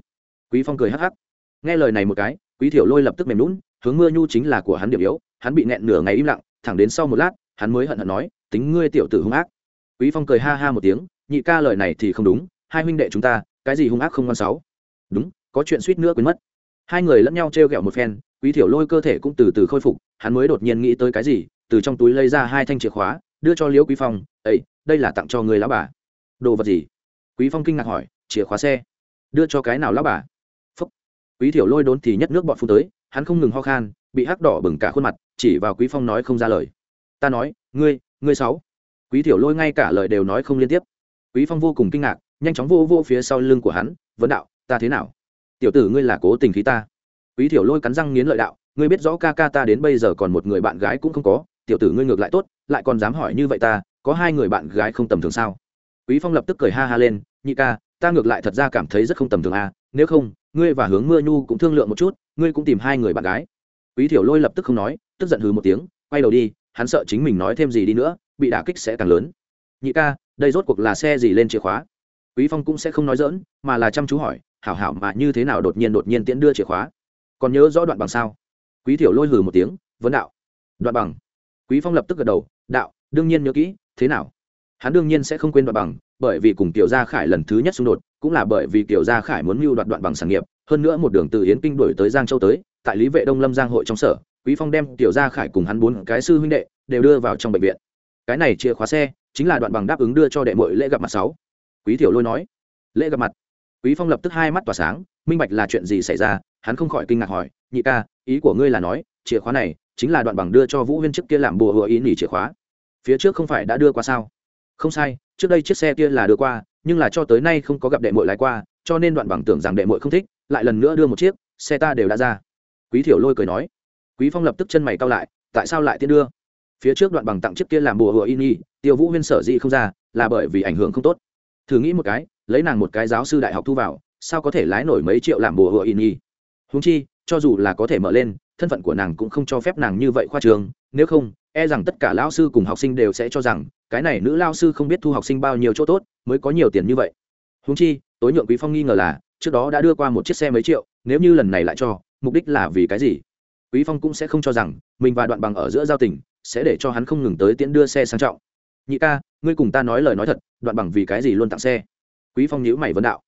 Quý phong cười hắc hắc nghe lời này một cái, quý thiểu lôi lập tức mềm lún hướng mưa nhu chính là của hắn điểm yếu, hắn bị nẹn nửa ngày im lặng, thẳng đến sau một lát, hắn mới hận hận nói, tính ngươi tiểu tử hung ác. Quý phong cười ha ha một tiếng, nhị ca lời này thì không đúng, hai huynh đệ chúng ta, cái gì hung ác không ngon sáu đúng, có chuyện suýt nữa quên mất. Hai người lẫn nhau trêu ghẹo một phen, quý thiểu lôi cơ thể cũng từ từ khôi phục, hắn mới đột nhiên nghĩ tới cái gì, từ trong túi lấy ra hai thanh chìa khóa, đưa cho liễu quý phong ấy đây là tặng cho người lão bà. Đồ vật gì? Quý phong kinh ngạc hỏi, chìa khóa xe. Đưa cho cái nào lão bà? Quý thiểu lôi đốn thì nhất nước bọn phun tới, hắn không ngừng ho khan, bị hắc đỏ bừng cả khuôn mặt, chỉ vào quý phong nói không ra lời. Ta nói, ngươi ngươi sáu. Quý thiểu lôi ngay cả lời đều nói không liên tiếp. Quý phong vô cùng kinh ngạc, nhanh chóng vô vô phía sau lưng của hắn, vấn đạo, ta thế nào? Tiểu tử ngươi là cố tình khí ta. Quý thiểu lôi cắn răng nghiến lợi đạo, ngươi biết rõ ca ca ta đến bây giờ còn một người bạn gái cũng không có, tiểu tử ngươi ngược lại tốt, lại còn dám hỏi như vậy ta, có hai người bạn gái không tầm thường sao? Quý phong lập tức cười ha ha lên, nhị ca, ta ngược lại thật ra cảm thấy rất không tầm thường à nếu không ngươi và hướng mưa nhu cũng thương lượng một chút, ngươi cũng tìm hai người bạn gái. Quý thiểu lôi lập tức không nói, tức giận hừ một tiếng, quay đầu đi, hắn sợ chính mình nói thêm gì đi nữa, bị đả kích sẽ càng lớn. Nhị ca, đây rốt cuộc là xe gì lên chìa khóa? Quý phong cũng sẽ không nói dỡn mà là chăm chú hỏi, hảo hảo mà như thế nào đột nhiên đột nhiên tiễn đưa chìa khóa? Còn nhớ rõ đoạn bằng sao? Quý thiểu lôi hừ một tiếng, vấn đạo. Đoạn bằng. Quý phong lập tức gật đầu, đạo, đương nhiên nhớ kỹ, thế nào? Hắn đương nhiên sẽ không quên đoạn bằng bởi vì cùng tiểu gia khải lần thứ nhất xung đột, cũng là bởi vì tiểu gia khải muốn mưu đoạt đoạn bằng sản nghiệp, hơn nữa một đường từ yến kinh đổi tới giang châu tới, tại lý vệ đông lâm giang hội trong sở, quý phong đem tiểu gia khải cùng hắn bốn cái sư huynh đệ đều đưa vào trong bệnh viện. Cái này chìa khóa xe chính là đoạn bằng đáp ứng đưa cho đệ muội lễ gặp mặt sáu. Quý tiểu lôi nói, lễ gặp mặt. Quý phong lập tức hai mắt tỏa sáng, minh bạch là chuyện gì xảy ra? Hắn không khỏi kinh ngạc hỏi, nhị ca, ý của ngươi là nói, chìa khóa này chính là đoạn bằng đưa cho vũ huyên trước kia làm bùa hựa ý nghỉ chìa khóa. Phía trước không phải đã đưa qua sao? Không sai trước đây chiếc xe kia là đưa qua, nhưng là cho tới nay không có gặp đệ mội lái qua, cho nên đoạn bằng tưởng rằng đệ mội không thích, lại lần nữa đưa một chiếc, xe ta đều đã ra. Quý thiểu lôi cười nói. Quý phong lập tức chân mày cao lại, tại sao lại tiên đưa? Phía trước đoạn bằng tặng chiếc kia làm bùa hựa in y tiêu vũ huyên sở dị không ra, là bởi vì ảnh hưởng không tốt. Thử nghĩ một cái, lấy nàng một cái giáo sư đại học thu vào, sao có thể lái nổi mấy triệu làm bùa hựa in y húng chi, cho dù là có thể mở lên, thân phận của nàng cũng không cho phép nàng như vậy khoa trường, nếu không e rằng tất cả lão sư cùng học sinh đều sẽ cho rằng, cái này nữ lao sư không biết thu học sinh bao nhiêu chỗ tốt, mới có nhiều tiền như vậy. Húng chi, tối nhượng quý phong nghi ngờ là, trước đó đã đưa qua một chiếc xe mấy triệu, nếu như lần này lại cho, mục đích là vì cái gì? Quý phong cũng sẽ không cho rằng, mình và đoạn bằng ở giữa giao tình, sẽ để cho hắn không ngừng tới tiễn đưa xe sang trọng. Nhị ca, ngươi cùng ta nói lời nói thật, đoạn bằng vì cái gì luôn tặng xe? Quý phong nhíu mày vấn đạo.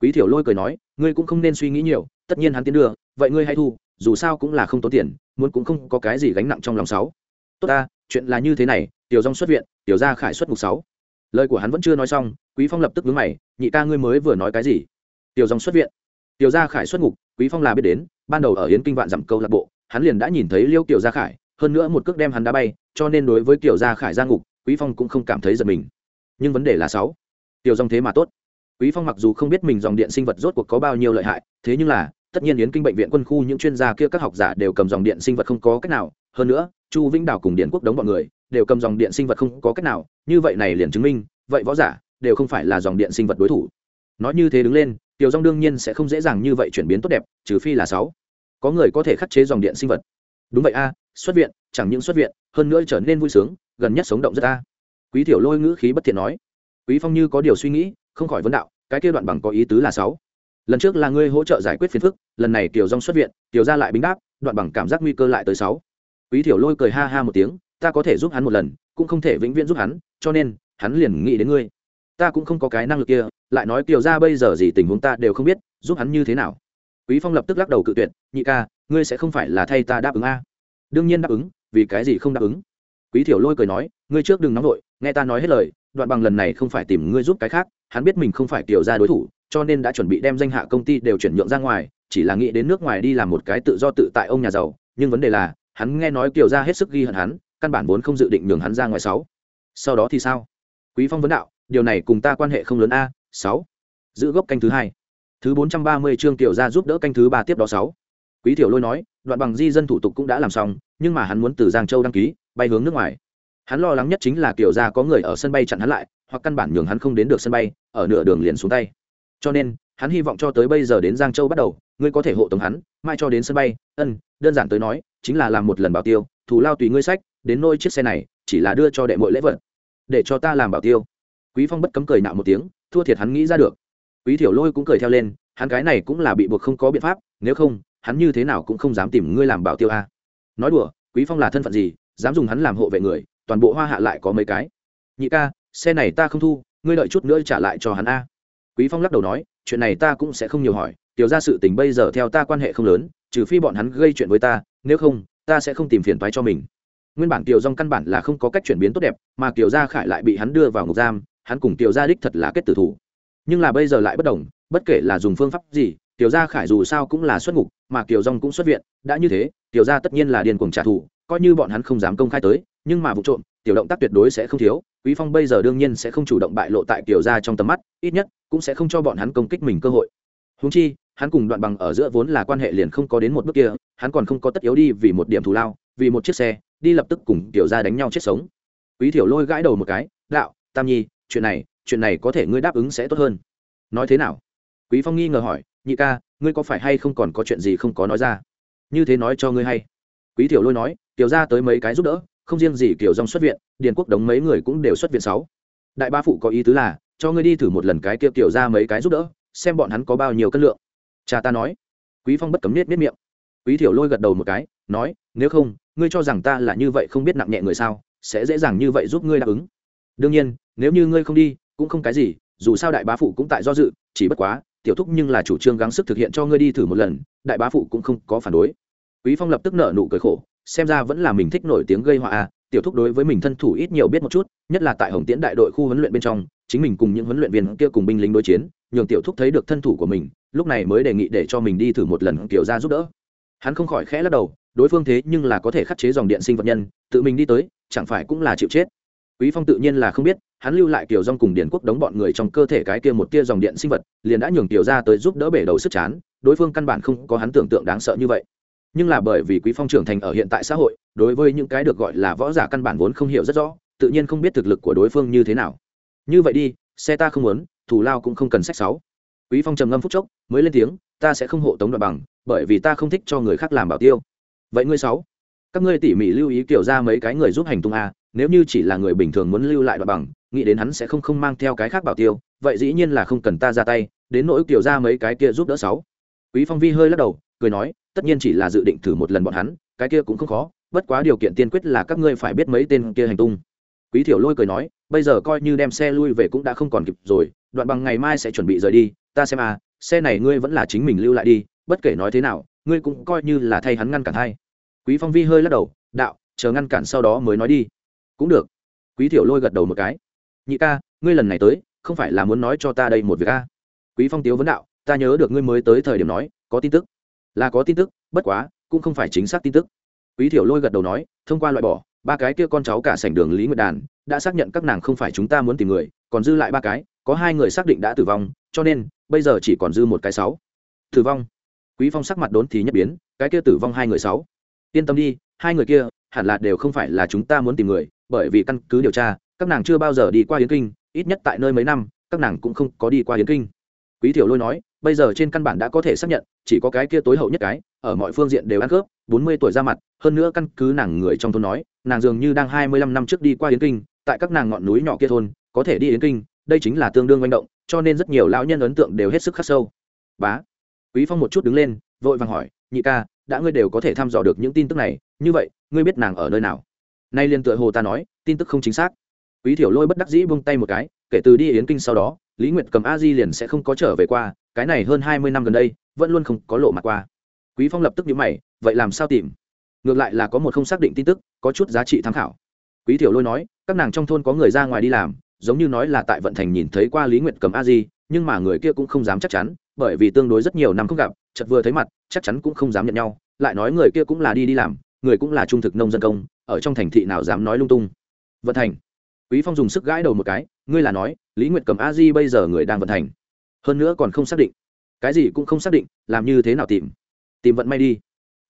Quý thiểu lôi cười nói, ngươi cũng không nên suy nghĩ nhiều, tất nhiên hắn tiến đưa, vậy ngươi hay thu, dù sao cũng là không tốn tiền, muốn cũng không có cái gì gánh nặng trong lòng sáu tốt ta, chuyện là như thế này, tiểu dòng xuất viện, tiểu gia khải xuất mục sáu. Lời của hắn vẫn chưa nói xong, quý phong lập tức vướng mày, nhị ca ngươi mới vừa nói cái gì? Tiểu dòng xuất viện. Tiểu gia khải xuất ngục, quý phong là biết đến, ban đầu ở yến kinh vạn dặm câu lạc bộ, hắn liền đã nhìn thấy liêu tiểu gia khải, hơn nữa một cước đem hắn đá bay, cho nên đối với tiểu gia khải ra ngục, quý phong cũng không cảm thấy giật mình. Nhưng vấn đề là sáu, tiểu dòng thế mà tốt. Quý phong mặc dù không biết mình dòng điện sinh vật rốt cuộc có bao nhiêu lợi hại, thế nhưng là, tất nhiên yến kinh bệnh viện quân khu những chuyên gia kia các học giả đều cầm dòng điện sinh vật không có cách nào, hơn nữa chu vĩnh đảo cùng điện quốc đống bọn người, đều cầm dòng điện sinh vật không có cách nào, như vậy này liền chứng minh, vậy võ giả đều không phải là dòng điện sinh vật đối thủ. Nói như thế đứng lên, tiểu dòng đương nhiên sẽ không dễ dàng như vậy chuyển biến tốt đẹp, trừ phi là sáu. Có người có thể khắc chế dòng điện sinh vật. Đúng vậy a, xuất viện, chẳng những xuất viện, hơn nữa trở nên vui sướng, gần nhất sống động rất a. Quý tiểu lôi ngữ khí bất thiện nói. Quý phong như có điều suy nghĩ, không khỏi vấn đạo, cái kia đoạn bằng có ý tứ là sáu. Lần trước là ngươi hỗ trợ giải quyết phiền phức, lần này tiểu dòng xuất viện, tiểu ra lại bính đáp, đoạn bằng cảm giác nguy cơ lại tới sáu quý tiểu lôi cười ha ha một tiếng, ta có thể giúp hắn một lần, cũng không thể vĩnh viễn giúp hắn, cho nên, hắn liền nghĩ đến ngươi. Ta cũng không có cái năng lực kia, lại nói tiểu ra bây giờ gì tình huống ta đều không biết, giúp hắn như thế nào? Quý phong lập tức lắc đầu cự tuyệt, nhị ca, ngươi sẽ không phải là thay ta đáp ứng a? Đương nhiên đáp ứng, vì cái gì không đáp ứng? Quý thiểu lôi cười nói, ngươi trước đừng nóng vội, nghe ta nói hết lời, đoạn bằng lần này không phải tìm ngươi giúp cái khác, hắn biết mình không phải tiểu ra đối thủ, cho nên đã chuẩn bị đem danh hạ công ty đều chuyển nhượng ra ngoài, chỉ là nghĩ đến nước ngoài đi làm một cái tự do tự tại ông nhà giàu, nhưng vấn đề là hắn nghe nói tiểu ra hết sức ghi hận hắn, căn bản vốn không dự định nhường hắn ra ngoài sáu. Sau đó thì sao? Quý phong vấn đạo, điều này cùng ta quan hệ không lớn a, sáu. Giữ gốc canh thứ hai. Thứ bốn trăm ba mươi chương tiểu ra giúp đỡ canh thứ ba tiếp đó sáu. Quý tiểu lôi nói, đoạn bằng di dân thủ tục cũng đã làm xong, nhưng mà hắn muốn từ giang châu đăng ký, bay hướng nước ngoài. Hắn lo lắng nhất chính là kiểu ra có người ở sân bay chặn hắn lại, hoặc căn bản nhường hắn không đến được sân bay, ở nửa đường liền xuống tay. Cho nên, hắn hy vọng cho tới bây giờ đến giang châu bắt đầu, ngươi có thể hộ tống hắn, mai cho đến sân bay, ân, đơn giản tới nói chính là làm một lần bảo tiêu, thù lao tùy ngươi sách, đến nôi chiếc xe này, chỉ là đưa cho đệ mội lễ vật. Để cho ta làm bảo tiêu. Quý phong bất cấm cười nạo một tiếng, thua thiệt hắn nghĩ ra được. Quý thiểu lôi cũng cười theo lên, hắn cái này cũng là bị buộc không có biện pháp, nếu không, hắn như thế nào cũng không dám tìm ngươi làm bảo tiêu a. Nói đùa, quý phong là thân phận gì, dám dùng hắn làm hộ vệ người, toàn bộ hoa hạ lại có mấy cái. Nhị ca, xe này ta không thu, ngươi đợi chút nữa trả lại cho hắn a. Quý phong lắc đầu nói, chuyện này ta cũng sẽ không nhiều hỏi, tiểu ra sự tình bây giờ theo ta quan hệ không lớn, trừ phi bọn hắn gây chuyện với ta nếu không, ta sẽ không tìm phiền toái cho mình. Nguyên bản tiểu dong căn bản là không có cách chuyển biến tốt đẹp, mà tiểu gia khải lại bị hắn đưa vào ngục giam, hắn cùng tiểu gia đích thật là kết tử thủ. Nhưng là bây giờ lại bất đồng, bất kể là dùng phương pháp gì tiểu gia khải dù sao cũng là xuất ngục, mà kiều dong cũng xuất viện, đã như thế tiểu gia tất nhiên là điền cuồng trả thù, coi như bọn hắn không dám công khai tới, nhưng mà vụ trộm, tiểu động tác tuyệt đối sẽ không thiếu, quý phong bây giờ đương nhiên sẽ không chủ động bại lộ tại kiều gia trong tầm mắt, ít nhất cũng sẽ không cho bọn hắn công kích mình cơ hội. Húng chi, hắn cùng đoạn bằng ở giữa vốn là quan hệ liền không có đến một bước kia hắn còn không có tất yếu đi vì một điểm thù lao, vì một chiếc xe, đi lập tức cùng tiểu gia đánh nhau chết sống. Quý thiểu lôi gãi đầu một cái, đạo, tam nhi, chuyện này chuyện này có thể ngươi đáp ứng sẽ tốt hơn. Nói thế nào? Quý phong nghi ngờ hỏi, nhị ca, ngươi có phải hay không còn có chuyện gì không có nói ra? Như thế nói cho ngươi hay. Quý thiểu lôi nói, tiểu ra tới mấy cái giúp đỡ, không riêng gì kiểu dòng xuất viện, điền quốc đống mấy người cũng đều xuất viện sáu. Đại ba phụ có ý tứ là, cho ngươi đi thử một lần cái kia tiểu ra mấy cái giúp đỡ, xem bọn hắn có bao nhiêu cân lượng. Cha ta nói. Quý phong bất cấm nết nết miệng quý thiểu lôi gật đầu một cái, nói, nếu không, ngươi cho rằng ta là như vậy không biết nặng nhẹ người sao, sẽ dễ dàng như vậy giúp ngươi đáp ứng. Đương nhiên, nếu như ngươi không đi, cũng không cái gì, dù sao đại bá phụ cũng tại do dự, chỉ bất quá, tiểu thúc nhưng là chủ trương gắng sức thực hiện cho ngươi đi thử một lần, đại bá phụ cũng không có phản đối. Quý phong lập tức nở nụ cười khổ, xem ra vẫn là mình thích nổi tiếng gây họa à tiểu thúc đối với mình thân thủ ít nhiều biết một chút, nhất là tại hồng tiễn đại đội khu huấn luyện bên trong, chính mình cùng những huấn luyện viên kia cùng binh lính đối chiến, nhường tiểu thúc thấy được thân thủ của mình, lúc này mới đề nghị để cho mình đi thử một lần tiểu ra giúp đỡ hắn không khỏi khẽ lắc đầu, đối phương thế nhưng là có thể khắc chế dòng điện sinh vật nhân, tự mình đi tới, chẳng phải cũng là chịu chết. Quý phong tự nhiên là không biết, hắn lưu lại kiểu dòng cùng điện quốc đóng bọn người trong cơ thể cái kia một tia dòng điện sinh vật, liền đã nhường tiểu ra tới giúp đỡ bể đầu sức chán, đối phương căn bản không có hắn tưởng tượng đáng sợ như vậy. Nhưng là bởi vì quý phong trưởng thành ở hiện tại xã hội, đối với những cái được gọi là võ giả căn bản vốn không hiểu rất rõ, tự nhiên không biết thực lực của đối phương như thế nào. Như vậy đi, xe ta không muốn thủ lao cũng không cần sách sáu. Quý phong trầm ngâm phút chốc, mới lên tiếng ta sẽ không hộ tống đoạn bằng, bởi vì ta không thích cho người khác làm bảo tiêu. Vậy ngươi sáu, các ngươi tỉ mỉ lưu ý kiểu ra mấy cái người giúp hành tung a, nếu như chỉ là người bình thường muốn lưu lại đoạn bằng, nghĩ đến hắn sẽ không không mang theo cái khác bảo tiêu, vậy dĩ nhiên là không cần ta ra tay, đến nỗi kiểu ra mấy cái kia giúp đỡ sáu. Quý phong vi hơi lắc đầu, cười nói, tất nhiên chỉ là dự định thử một lần bọn hắn, cái kia cũng không khó, bất quá điều kiện tiên quyết là các ngươi phải biết mấy tên kia hành tung. Quý thiểu lôi cười nói, bây giờ coi như đem xe lui về cũng đã không còn kịp rồi, đoạn bằng ngày mai sẽ chuẩn bị rời đi, ta xem à xe này ngươi vẫn là chính mình lưu lại đi, bất kể nói thế nào, ngươi cũng coi như là thay hắn ngăn cản hay quý phong vi hơi lắc đầu, đạo, chờ ngăn cản sau đó mới nói đi. Cũng được. Quý thiểu lôi gật đầu một cái. Nhị ca, ngươi lần này tới, không phải là muốn nói cho ta đây một việc a? Quý phong tiếu vấn đạo, ta nhớ được ngươi mới tới thời điểm nói, có tin tức. Là có tin tức, bất quá, cũng không phải chính xác tin tức. Quý thiểu lôi gật đầu nói, thông qua loại bỏ, ba cái kia con cháu cả sảnh đường lý nguyệt đàn, đã xác nhận các nàng không phải chúng ta muốn tìm người, còn dư lại ba cái có hai người xác định đã tử vong, cho nên, bây giờ chỉ còn dư một cái sáu. Tử vong. Quý phong sắc mặt đốn thì nhất biến, cái kia tử vong hai người sáu. Yên tâm đi, hai người kia, hẳn là đều không phải là chúng ta muốn tìm người, bởi vì căn cứ điều tra, các nàng chưa bao giờ đi qua hiến kinh, ít nhất tại nơi mấy năm, các nàng cũng không có đi qua hiến kinh. Quý tiểu lôi nói, bây giờ trên căn bản đã có thể xác nhận, chỉ có cái kia tối hậu nhất cái, ở mọi phương diện đều ăn cướp, bốn mươi tuổi ra mặt, hơn nữa căn cứ nàng người trong thôn nói, nàng dường như đang hai mươi lăm năm trước đi qua yến kinh, tại các nàng ngọn núi nhỏ kia thôn, có thể đi yến kinh đây chính là tương đương manh động, cho nên rất nhiều lão nhân ấn tượng đều hết sức khắc sâu. Bá, quý phong một chút đứng lên, vội vàng hỏi, nhị ca, đã ngươi đều có thể thăm dò được những tin tức này, như vậy, ngươi biết nàng ở nơi nào? Nay liên tựa hồ ta nói, tin tức không chính xác. Quý thiểu lôi bất đắc dĩ buông tay một cái, kể từ đi yến kinh sau đó, lý nguyệt cầm a di liền sẽ không có trở về qua, cái này hơn hai mươi năm gần đây, vẫn luôn không có lộ mặt qua. Quý phong lập tức nhíu mày, vậy làm sao tìm? Ngược lại là có một không xác định tin tức, có chút giá trị tham khảo. Quý tiểu lôi nói, các nàng trong thôn có người ra ngoài đi làm giống như nói là tại vận thành nhìn thấy qua lý nguyệt cầm a di, nhưng mà người kia cũng không dám chắc chắn, bởi vì tương đối rất nhiều năm không gặp, chợt vừa thấy mặt, chắc chắn cũng không dám nhận nhau, lại nói người kia cũng là đi đi làm, người cũng là trung thực nông dân công, ở trong thành thị nào dám nói lung tung. Vận thành. Quý phong dùng sức gãi đầu một cái, ngươi là nói, lý nguyệt cầm a di bây giờ người đang vận thành. Hơn nữa còn không xác định. Cái gì cũng không xác định, làm như thế nào tìm? Tìm vận may đi.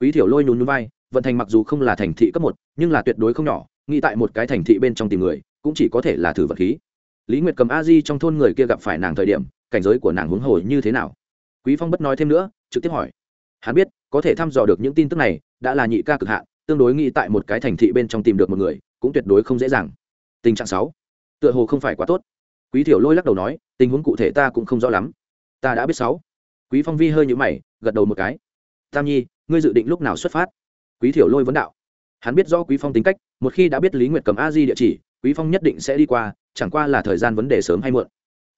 Quý thiểu lôi nhún nhún vai, vận thành mặc dù không là thành thị cấp một, nhưng là tuyệt đối không nhỏ, nghĩ tại một cái thành thị bên trong tìm người cũng chỉ có thể là thử vật khí. Lý nguyệt cầm a di trong thôn người kia gặp phải nàng thời điểm, cảnh giới của nàng huống hồ như thế nào? Quý phong bất nói thêm nữa, trực tiếp hỏi. Hắn biết, có thể thăm dò được những tin tức này, đã là nhị ca cực hạn, tương đối nghĩ tại một cái thành thị bên trong tìm được một người, cũng tuyệt đối không dễ dàng. Tình trạng sáu. Tựa hồ không phải quá tốt. Quý thiểu lôi lắc đầu nói, tình huống cụ thể ta cũng không rõ lắm. Ta đã biết sáu. Quý phong vi hơi nhũ mày, gật đầu một cái. Tam nhi, ngươi dự định lúc nào xuất phát? Quý thiểu lôi vấn đạo. Hắn biết rõ quý phong tính cách, một khi đã biết lý nguyệt cầm a di địa chỉ quý phong nhất định sẽ đi qua, chẳng qua là thời gian vấn đề sớm hay muộn.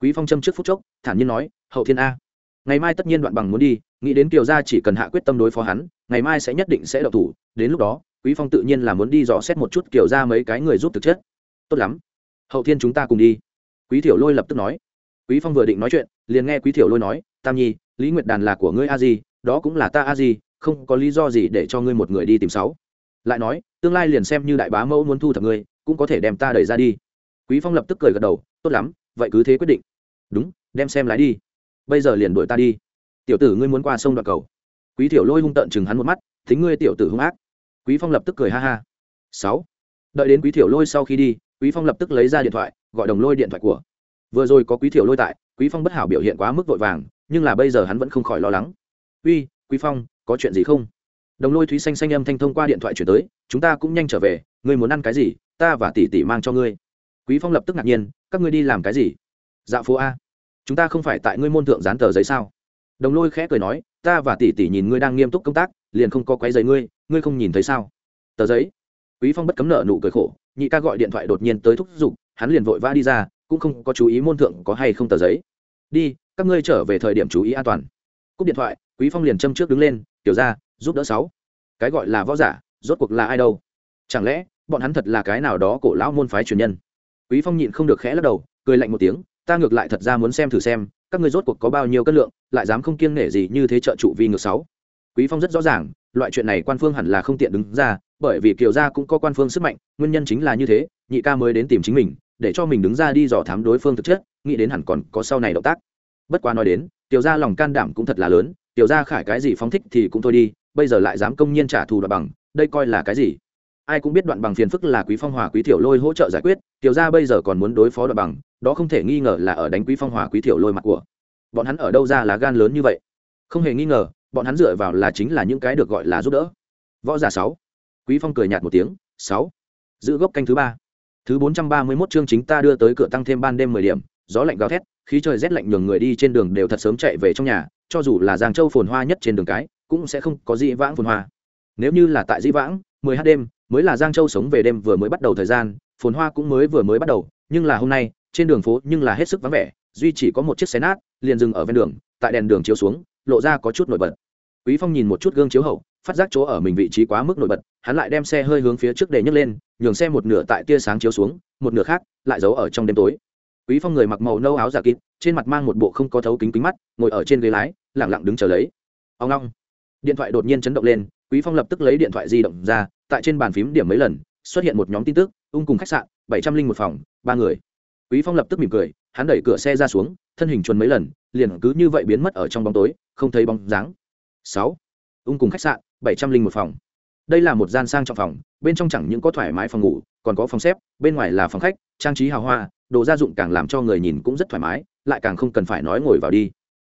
Quý phong châm trước phút chốc, thản nhiên nói, hậu thiên a, ngày mai tất nhiên đoạn bằng muốn đi, nghĩ đến kiều gia chỉ cần hạ quyết tâm đối phó hắn, ngày mai sẽ nhất định sẽ đậu thủ, đến lúc đó, quý phong tự nhiên là muốn đi dò xét một chút kiều gia mấy cái người giúp thực chất. Tốt lắm, hậu thiên chúng ta cùng đi. Quý thiểu lôi lập tức nói. Quý phong vừa định nói chuyện, liền nghe quý thiểu lôi nói, tam nhi, lý nguyệt đàn là của ngươi a di, đó cũng là ta a di, không có lý do gì để cho ngươi một người đi tìm sáu. Lại nói, tương lai liền xem như đại bá mẫu muốn thu thập ngươi cũng có thể đem ta đẩy ra đi. Quý phong lập tức cười gật đầu, tốt lắm, vậy cứ thế quyết định. Đúng, đem xem lái đi. Bây giờ liền đuổi ta đi. Tiểu tử ngươi muốn qua sông đoạn cầu. Quý tiểu lôi hung tợn chừng hắn một mắt, thính ngươi tiểu tử hung ác. Quý phong lập tức cười ha ha. Sáu. Đợi đến quý tiểu lôi sau khi đi, quý phong lập tức lấy ra điện thoại, gọi đồng lôi điện thoại của. Vừa rồi có quý tiểu lôi tại, quý phong bất hảo biểu hiện quá mức vội vàng, nhưng là bây giờ hắn vẫn không khỏi lo lắng. Uy, quý phong, có chuyện gì không? Đồng lôi thúy xanh xanh âm thanh thông qua điện thoại chuyển tới, chúng ta cũng nhanh trở về ngươi muốn ăn cái gì, ta và tỷ tỷ mang cho ngươi. Quý phong lập tức ngạc nhiên, các ngươi đi làm cái gì? Dạ phố a. Chúng ta không phải tại ngươi môn thượng dán tờ giấy sao? Đồng lôi khẽ cười nói, ta và tỷ tỷ nhìn ngươi đang nghiêm túc công tác, liền không có quấy giấy ngươi ngươi không nhìn thấy sao? Tờ giấy. Quý phong bất cấm nợ nụ cười khổ, nhị ca gọi điện thoại đột nhiên tới thúc giục, hắn liền vội vã đi ra, cũng không có chú ý môn thượng có hay không tờ giấy. Đi, các ngươi trở về thời điểm chú ý an toàn. Cúp điện thoại, quý phong liền châm trước đứng lên, tiểu ra giúp đỡ sáu. Cái gọi là võ giả, rốt cuộc là ai đâu? Chẳng lẽ bọn hắn thật là cái nào đó cổ lão môn phái truyền nhân. Quý phong nhịn không được khẽ lắc đầu, cười lạnh một tiếng, ta ngược lại thật ra muốn xem thử xem, các ngươi rốt cuộc có bao nhiêu cân lượng, lại dám không kiêng nể gì như thế trợ trụ vi ngược sáu. Quý phong rất rõ ràng, loại chuyện này quan phương hẳn là không tiện đứng ra, bởi vì kiều gia cũng có quan phương sức mạnh, nguyên nhân chính là như thế, nhị ca mới đến tìm chính mình, để cho mình đứng ra đi dò thám đối phương thực chất, nghĩ đến hẳn còn có sau này động tác. Bất quá nói đến tiểu gia lòng can đảm cũng thật là lớn tiểu gia khải cái gì phóng thích thì cũng thôi đi, bây giờ lại dám công nhiên trả thù đoạt bằng, đây coi là cái gì? Ai cũng biết đoạn bằng phiền phức là quý phong hòa quý tiểu lôi hỗ trợ giải quyết, tiểu gia bây giờ còn muốn đối phó đoạn bằng, đó không thể nghi ngờ là ở đánh quý phong hòa quý tiểu lôi mặt của. Bọn hắn ở đâu ra là gan lớn như vậy? Không hề nghi ngờ, bọn hắn dựa vào là chính là những cái được gọi là giúp đỡ. Võ giả sáu. Quý phong cười nhạt một tiếng, sáu. Giữ gốc canh thứ ba. Thứ bốn trăm ba mươi 431 chương chính ta đưa tới cửa tăng thêm ban đêm mười điểm, gió lạnh gào thét, khí trời rét lạnh nhường người đi trên đường đều thật sớm chạy về trong nhà, cho dù là giang châu phồn hoa nhất trên đường cái, cũng sẽ không có dĩ vãng phồn hoa. Nếu như là tại dĩ vãng, mười h đêm mới là giang châu sống về đêm vừa mới bắt đầu thời gian, phồn hoa cũng mới vừa mới bắt đầu, nhưng là hôm nay, trên đường phố nhưng là hết sức vắng vẻ, duy chỉ có một chiếc xe nát, liền dừng ở ven đường, tại đèn đường chiếu xuống, lộ ra có chút nổi bật. Quý phong nhìn một chút gương chiếu hậu, phát giác chỗ ở mình vị trí quá mức nổi bật, hắn lại đem xe hơi hướng phía trước để nhấc lên, nhường xe một nửa tại tia sáng chiếu xuống, một nửa khác lại giấu ở trong đêm tối. Quý phong người mặc màu nâu áo giả kín trên mặt mang một bộ không có thấu kính kính mắt, ngồi ở trên ghế lái lẳng lặng đứng chờ lấy. Ông long. Điện thoại đột nhiên chấn động lên, quý phong lập tức lấy điện thoại di động ra tại trên bàn phím điểm mấy lần, xuất hiện một nhóm tin tức, ung cùng khách sạn, bảy trăm linh một phòng, ba người. Quý phong lập tức mỉm cười, hắn đẩy cửa xe ra xuống, thân hình chuồn mấy lần, liền cứ như vậy biến mất ở trong bóng tối, không thấy bóng dáng. Sáu. Ung cùng khách sạn, bảy trăm linh một phòng. Đây là một gian sang trọng phòng, bên trong chẳng những có thoải mái phòng ngủ, còn có phòng xếp, bên ngoài là phòng khách, trang trí hào hoa, đồ gia dụng càng làm cho người nhìn cũng rất thoải mái, lại càng không cần phải nói ngồi vào đi.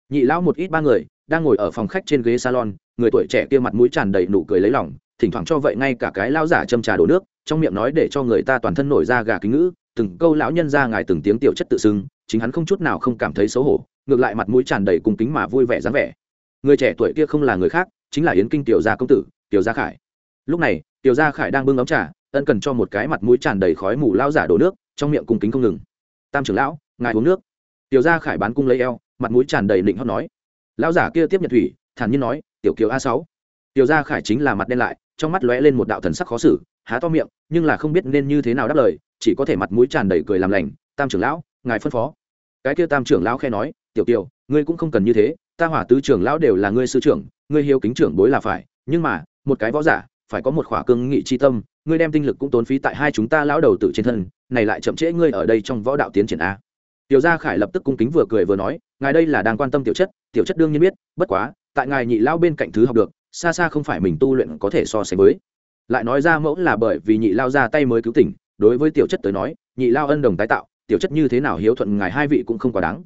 Nhị lão một ít ba người, đang ngồi ở phòng khách trên ghế salon, người tuổi trẻ kia mặt mũi tràn đầy nụ cười lấy lòng thỉnh thoảng cho vậy ngay cả cái lão giả châm trà đổ nước, trong miệng nói để cho người ta toàn thân nổi ra gà kính ngữ, từng câu lão nhân ra ngài từng tiếng tiểu chất tự xưng, chính hắn không chút nào không cảm thấy xấu hổ, ngược lại mặt mũi tràn đầy cùng kính mà vui vẻ dáng vẻ. Người trẻ tuổi kia không là người khác, chính là yến kinh tiểu gia công tử, tiểu gia khải. Lúc này, tiểu gia khải đang bưng ấm trà, ân cần cho một cái mặt mũi tràn đầy khói mù lao giả đổ nước, trong miệng cung kính không ngừng. Tam trưởng lão, ngài uống nước. Tiểu gia khải bán cung lấy eo, mặt mũi tràn đầy định hót nói. Lão giả kia tiếp nhận thủy, thản nhiên nói, tiểu kiều a sáu tiểu gia khải chính là mặt đen lại, trong mắt lóe lên một đạo thần sắc khó xử, há to miệng, nhưng là không biết nên như thế nào đáp lời, chỉ có thể mặt mũi tràn đầy cười làm lành, tam trưởng lão, ngài phân phó. Cái kia tam trưởng lão khe nói, tiểu kiều, ngươi cũng không cần như thế, ta hỏa tứ trưởng lão đều là ngươi sư trưởng, ngươi hiếu kính trưởng bối là phải, nhưng mà, một cái võ giả, phải có một khỏa cương nghị chi tâm, ngươi đem tinh lực cũng tốn phí tại hai chúng ta lão đầu tử trên thân, này lại chậm trễ ngươi ở đây trong võ đạo tiến triển a. Tiểu gia khải lập tức cung kính vừa cười vừa nói, ngài đây là đang quan tâm tiểu chất tiểu chất đương nhiên biết, bất quá, tại ngài nhị lao bên cạnh thứ học được xa xa không phải mình tu luyện có thể so sánh với. Lại nói ra mẫu là bởi vì nhị lao ra tay mới cứu tỉnh, đối với tiểu chất tới nói, nhị lao ân đồng tái tạo, tiểu chất như thế nào hiếu thuận ngài hai vị cũng không quá đáng.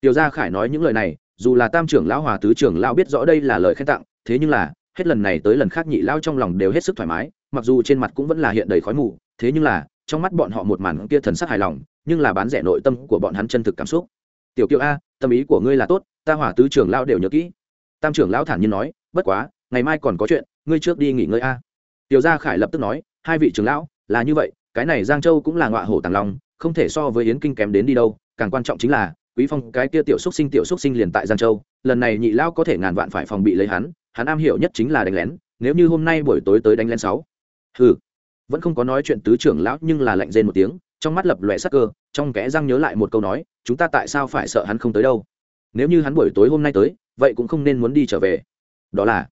Tiểu gia khải nói những lời này, dù là tam trưởng lão hòa tứ trưởng lão biết rõ đây là lời khen tặng, thế nhưng là, hết lần này tới lần khác nhị lao trong lòng đều hết sức thoải mái, mặc dù trên mặt cũng vẫn là hiện đầy khói mù, thế nhưng là, trong mắt bọn họ một màn kia thần sắc hài lòng, nhưng là bán rẻ nội tâm của bọn hắn chân thực cảm xúc. Tiểu kiều a, tâm ý của ngươi là tốt, ta hỏa tứ trưởng lão đều nhớ kỹ. Tam trưởng lão thản nhiên nói, bất quá ngày mai còn có chuyện, ngươi trước đi nghỉ ngơi a. Tiểu gia khải lập tức nói, hai vị trưởng lão, là như vậy, cái này giang châu cũng là ngọa hổ tàng long, không thể so với yến kinh kém đến đi đâu, càng quan trọng chính là, quý phong, cái kia tiểu xúc sinh, tiểu xúc sinh liền tại giang châu, lần này nhị lao có thể ngàn vạn phải phòng bị lấy hắn hắn am hiểu nhất chính là đánh lén, nếu như hôm nay buổi tối tới đánh lén sáu. Hừ. Vẫn không có nói chuyện tứ trưởng lão, nhưng là lạnh rên một tiếng, trong mắt lập lòe sắc cơ, trong kẽ răng nhớ lại một câu nói, chúng ta tại sao phải sợ hắn không tới đâu? Nếu như hắn buổi tối hôm nay tới, vậy cũng không nên muốn đi trở về. Đó là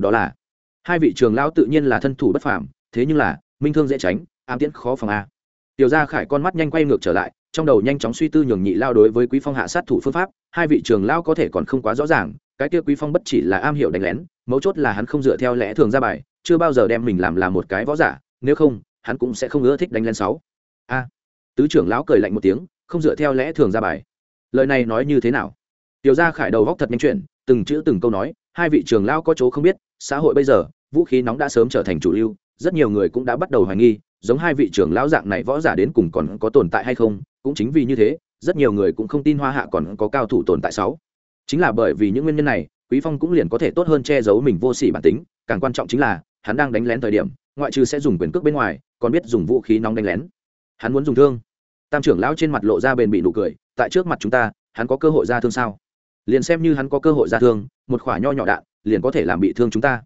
đó là, hai vị trường lão tự nhiên là thân thủ bất phàm, thế nhưng là, minh thương dễ tránh, ám tiễn khó phòng a. Tiểu gia khải con mắt nhanh quay ngược trở lại, trong đầu nhanh chóng suy tư nhường nhị lao đối với quý phong hạ sát thủ phương pháp, hai vị trường lao có thể còn không quá rõ ràng, cái kia quý phong bất chỉ là am hiểu đánh lén, mấu chốt là hắn không dựa theo lẽ thường ra bài, chưa bao giờ đem mình làm là một cái võ giả, nếu không, hắn cũng sẽ không ưa thích đánh lén sáu. A. Tứ trưởng lão cười lạnh một tiếng, không dựa theo lẽ thường ra bài. Lời này nói như thế nào? Tiểu gia khải đầu góc thật nhanh chuyện từng chữ từng câu nói, hai vị trường lao có chỗ không biết xã hội bây giờ, vũ khí nóng đã sớm trở thành chủ lưu, rất nhiều người cũng đã bắt đầu hoài nghi, giống hai vị trưởng lão dạng này võ giả đến cùng còn có tồn tại hay không, cũng chính vì như thế, rất nhiều người cũng không tin hoa hạ còn có cao thủ tồn tại sáu. Chính là bởi vì những nguyên nhân này, quý phong cũng liền có thể tốt hơn che giấu mình vô sỉ bản tính, càng quan trọng chính là, hắn đang đánh lén thời điểm, ngoại trừ sẽ dùng quyền cước bên ngoài, còn biết dùng vũ khí nóng đánh lén. Hắn muốn dùng thương. Tam trưởng lão trên mặt lộ ra bền bị nụ cười, tại trước mặt chúng ta, hắn có cơ hội ra thương sao? Liền xem như hắn có cơ hội ra thương, một khỏa nho nhỏ đạn liền có thể làm bị thương chúng ta.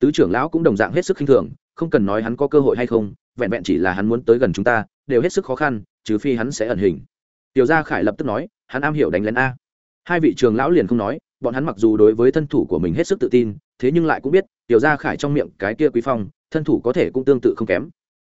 Tứ trưởng lão cũng đồng dạng hết sức khinh thường, không cần nói hắn có cơ hội hay không, vẹn vẹn chỉ là hắn muốn tới gần chúng ta, đều hết sức khó khăn, trừ phi hắn sẽ ẩn hình. Tiểu gia khải lập tức nói, hắn am hiểu đánh lén a. Hai vị trường lão liền không nói, bọn hắn mặc dù đối với thân thủ của mình hết sức tự tin, thế nhưng lại cũng biết, tiểu gia khải trong miệng cái kia quý phong, thân thủ có thể cũng tương tự không kém.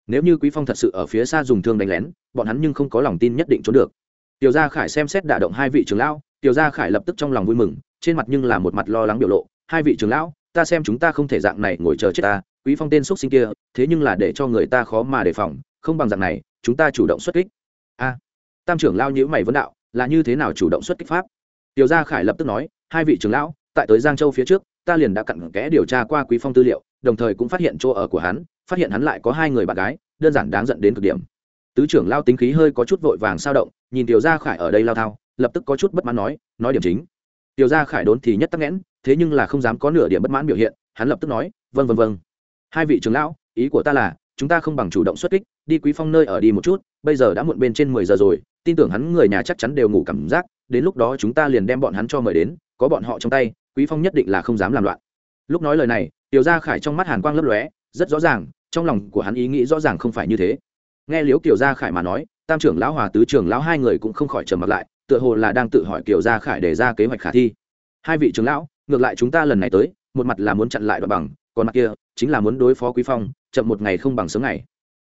Nếu như quý phong thật sự ở phía xa dùng thương đánh lén, bọn hắn nhưng không có lòng tin nhất định trốn được. Tiểu gia khải xem xét đả động hai vị trưởng lão, tiểu gia khải lập tức trong lòng vui mừng, trên mặt nhưng là một mặt lo lắng biểu lộ hai vị trường lão, ta xem chúng ta không thể dạng này ngồi chờ chết ta, quý phong tên xuất sinh kia, thế nhưng là để cho người ta khó mà đề phòng, không bằng dạng này, chúng ta chủ động xuất kích. A, tam trưởng lao nhữ mày vấn đạo, là như thế nào chủ động xuất kích pháp? Tiểu gia khải lập tức nói, hai vị trưởng lão, tại tới giang châu phía trước, ta liền đã cặn kẽ điều tra qua quý phong tư liệu, đồng thời cũng phát hiện chỗ ở của hắn, phát hiện hắn lại có hai người bạn gái, đơn giản đáng giận đến cực điểm. Tứ trưởng lao tính khí hơi có chút vội vàng sao động, nhìn tiểu gia khải ở đây lao thao, lập tức có chút bất mãn nói nói điểm chính. Tiểu gia khải đốn thì nhất tắc nghẽn thế nhưng là không dám có nửa điểm bất mãn biểu hiện, hắn lập tức nói vâng vâng vâng. Hai vị trưởng lão, ý của ta là, chúng ta không bằng chủ động xuất kích, đi quý phong nơi ở đi một chút, bây giờ đã muộn bên trên mười giờ rồi, tin tưởng hắn người nhà chắc chắn đều ngủ cảm giác, đến lúc đó chúng ta liền đem bọn hắn cho mời đến, có bọn họ trong tay, quý phong nhất định là không dám làm loạn. Lúc nói lời này, tiểu gia khải trong mắt hàn quang lấp lóe, rất rõ ràng, trong lòng của hắn ý nghĩ rõ ràng không phải như thế. Nghe liếu tiểu gia khải mà nói, tam trưởng lão hòa tứ trưởng lão hai người cũng không khỏi trầm mặt lại, tựa hồ là đang tự hỏi kiểu gia khải để ra kế hoạch khả thi. Hai vị trưởng lão ngược lại chúng ta lần này tới, một mặt là muốn chặn lại đoạn bằng, còn mặt kia chính là muốn đối phó quý phong, chậm một ngày không bằng sớm ngày.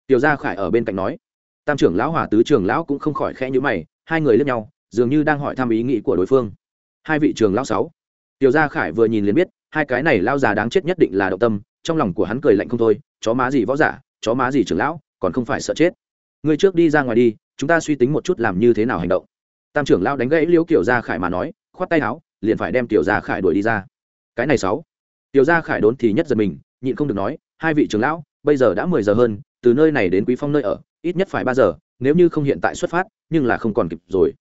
Tiểu gia khải ở bên cạnh nói. Tam trưởng lão hòa tứ trưởng lão cũng không khỏi khẽ nhíu mày, hai người lướt nhau, dường như đang hỏi thăm ý nghĩ của đối phương. Hai vị trưởng lão sáu. Tiểu gia khải vừa nhìn liền biết, hai cái này lao già đáng chết nhất định là động tâm, trong lòng của hắn cười lạnh không thôi, chó má gì võ giả, chó má gì trưởng lão, còn không phải sợ chết. Người trước đi ra ngoài đi, chúng ta suy tính một chút làm như thế nào hành động. Tam trưởng lão đánh gãy liễu kiểu gia khải mà nói, khoát tay áo liền phải đem tiểu gia khải đuổi đi ra. Cái này sáu. Tiểu gia khải đốn thì nhất giật mình, nhịn không được nói, hai vị trưởng lão, bây giờ đã mười giờ hơn, từ nơi này đến quý phong nơi ở, ít nhất phải ba giờ, nếu như không hiện tại xuất phát, nhưng là không còn kịp rồi.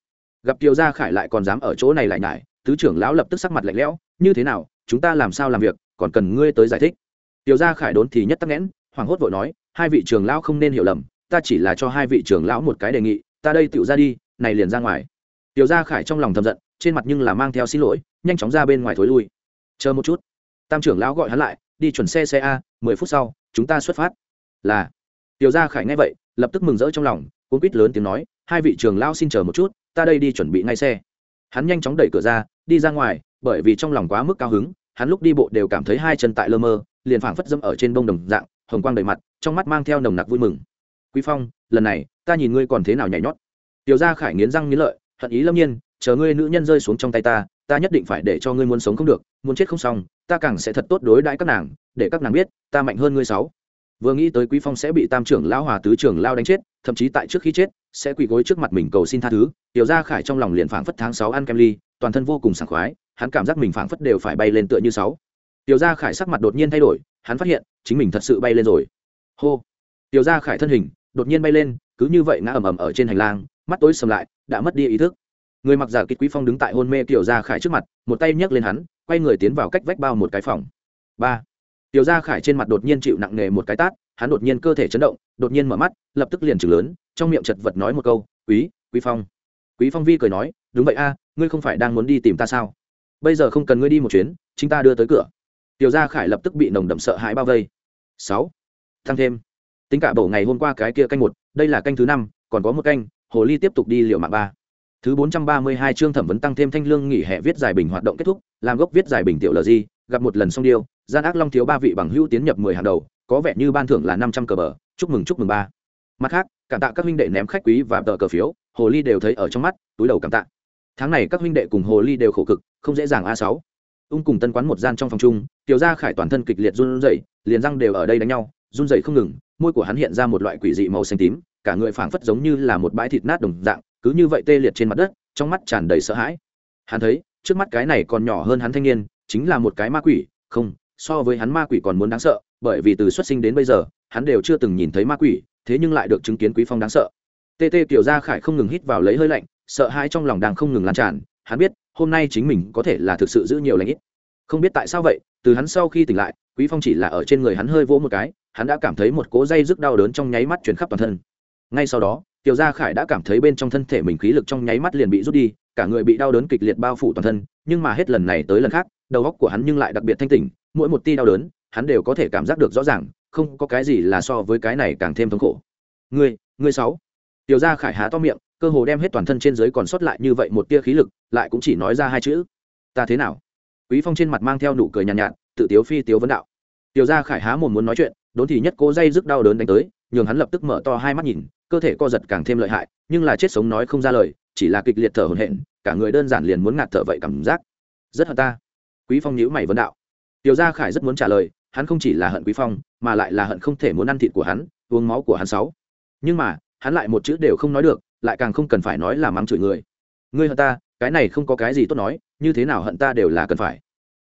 Gặp tiểu gia khải lại còn dám ở chỗ này lại nhải, tứ trưởng lão lập tức sắc mặt lạnh lẽo, như thế nào, chúng ta làm sao làm việc, còn cần ngươi tới giải thích? Tiểu gia khải đốn thì nhất tắc nghẽn hoàng hốt vội nói, hai vị trưởng lão không nên hiểu lầm, ta chỉ là cho hai vị trưởng lão một cái đề nghị, ta đây tựu ra đi, này liền ra ngoài. Tiểu gia khải trong lòng thầm giận trên mặt nhưng là mang theo xin lỗi, nhanh chóng ra bên ngoài thối lui. Chờ một chút. Tam trưởng lão gọi hắn lại, đi chuẩn xe xe a, mười phút sau, chúng ta xuất phát. Là. Tiểu gia khải nghe vậy, lập tức mừng rỡ trong lòng cuốn quýt lớn tiếng nói, hai vị trưởng lão xin chờ một chút, ta đây đi chuẩn bị ngay xe. Hắn nhanh chóng đẩy cửa ra, đi ra ngoài, bởi vì trong lòng quá mức cao hứng, hắn lúc đi bộ đều cảm thấy hai chân tại lơ mơ, liền phảng phất dâm ở trên bông đồng dạng, hồng quang đầy mặt, trong mắt mang theo nồng nặc vui mừng. Quý phong, lần này, ta nhìn ngươi còn thế nào nhảy nhót? Tiểu gia khải nghiến răng nghiến lợi, hận ý lâm nhiên chờ ngươi nữ nhân rơi xuống trong tay ta ta nhất định phải để cho ngươi muốn sống không được, muốn chết không xong, ta càng sẽ thật tốt đối đãi các nàng, để các nàng biết, ta mạnh hơn ngươi sáu. Vừa nghĩ tới quý phong sẽ bị tam trưởng lão hòa tứ trưởng lao đánh chết, thậm chí tại trước khi chết, sẽ quỳ gối trước mặt mình cầu xin tha thứ, tiểu gia khải trong lòng liền phảng phất tháng sáu ăn kem ly, toàn thân vô cùng sảng khoái, hắn cảm giác mình phảng phất đều phải bay lên tựa như sáu. Tiểu gia khải sắc mặt đột nhiên thay đổi, hắn phát hiện, chính mình thật sự bay lên rồi. Hô! Tiểu gia khải thân hình đột nhiên bay lên, cứ như vậy ngã ầm ầm ở trên hành lang, mắt tối sầm lại, đã mất đi ý thức người mặc giả kịch quý phong đứng tại hôn mê tiểu gia khải trước mặt, một tay nhấc lên hắn, quay người tiến vào cách vách bao một cái phòng. Ba. Tiểu gia khải trên mặt đột nhiên chịu nặng nề một cái tát, hắn đột nhiên cơ thể chấn động, đột nhiên mở mắt, lập tức liền chừng lớn, trong miệng chật vật nói một câu, quý quý phong. Quý phong vi cười nói, đúng vậy a, ngươi không phải đang muốn đi tìm ta sao? Bây giờ không cần ngươi đi một chuyến, chính ta đưa tới cửa. Tiểu gia khải lập tức bị nồng đậm sợ hãi bao vây. Sáu. Thăng thêm. Tính cả bầu ngày hôm qua cái kia canh một, đây là canh thứ năm, còn có một canh, hồ ly tiếp tục đi liệu mạng ba thứ bốn trăm ba mươi hai chương thẩm vấn tăng thêm thanh lương nghỉ hè viết giải bình hoạt động kết thúc làm gốc viết giải bình tiểu lở gì, gặp một lần xong điêu gian ác long thiếu ba vị bằng hữu tiến nhập mười hàng đầu có vẻ như ban thưởng là năm trăm cờ bờ chúc mừng chúc mừng ba. Mặt khác cảm tạ các huynh đệ ném khách quý và tờ cờ phiếu hồ ly đều thấy ở trong mắt túi đầu cảm tạ. Tháng này các huynh đệ cùng hồ ly đều khổ cực không dễ dàng a sáu. Ung cùng tân quán một gian trong phòng chung tiểu gia khải toàn thân kịch liệt run rẩy liền răng đều ở đây đánh nhau run rẩy không ngừng môi của hắn hiện ra một loại quỷ dị màu xanh tím cả người phảng phất giống như là một bãi thịt nát đồng dạng cứ như vậy tê liệt trên mặt đất, trong mắt tràn đầy sợ hãi. Hắn thấy, trước mắt cái này còn nhỏ hơn hắn thanh niên, chính là một cái ma quỷ, không, so với hắn ma quỷ còn muốn đáng sợ, bởi vì từ xuất sinh đến bây giờ, hắn đều chưa từng nhìn thấy ma quỷ, thế nhưng lại được chứng kiến quý phong đáng sợ. Tê tê tiểu gia khải không ngừng hít vào lấy hơi lạnh, sợ hãi trong lòng đang không ngừng lan tràn, hắn biết, hôm nay chính mình có thể là thực sự giữ nhiều lãnh ít. Không biết tại sao vậy, từ hắn sau khi tỉnh lại, quý phong chỉ là ở trên người hắn hơi vỗ một cái, hắn đã cảm thấy một cố dây rức đau đớn trong nháy mắt chuyển khắp toàn thân ngay sau đó tiểu gia khải đã cảm thấy bên trong thân thể mình khí lực trong nháy mắt liền bị rút đi cả người bị đau đớn kịch liệt bao phủ toàn thân nhưng mà hết lần này tới lần khác đầu óc của hắn nhưng lại đặc biệt thanh tỉnh mỗi một ti đau đớn hắn đều có thể cảm giác được rõ ràng không có cái gì là so với cái này càng thêm thống khổ. Ngươi ngươi sáu. Tiểu gia khải há to miệng cơ hồ đem hết toàn thân trên dưới còn sót lại như vậy một tia khí lực lại cũng chỉ nói ra hai chữ. Ta thế nào? Quý phong trên mặt mang theo nụ cười nhàn nhạt, nhạt tự tiếu phi tiếu vấn đạo. Tiểu gia khải há mồm muốn nói chuyện đốn thì nhất cố dây rức đau đớn đánh tới nhường hắn lập tức mở to hai mắt nhìn cơ thể co giật càng thêm lợi hại, nhưng là chết sống nói không ra lời, chỉ là kịch liệt thở hổn hển, cả người đơn giản liền muốn ngạt thở vậy cảm giác. Rất hận ta. Quý phong nhíu mày vấn đạo. Tiểu gia khải rất muốn trả lời, hắn không chỉ là hận quý phong, mà lại là hận không thể muốn ăn thịt của hắn, uống máu của hắn sáu. Nhưng mà, hắn lại một chữ đều không nói được, lại càng không cần phải nói là mắng chửi người. Ngươi hận ta, cái này không có cái gì tốt nói, như thế nào hận ta đều là cần phải.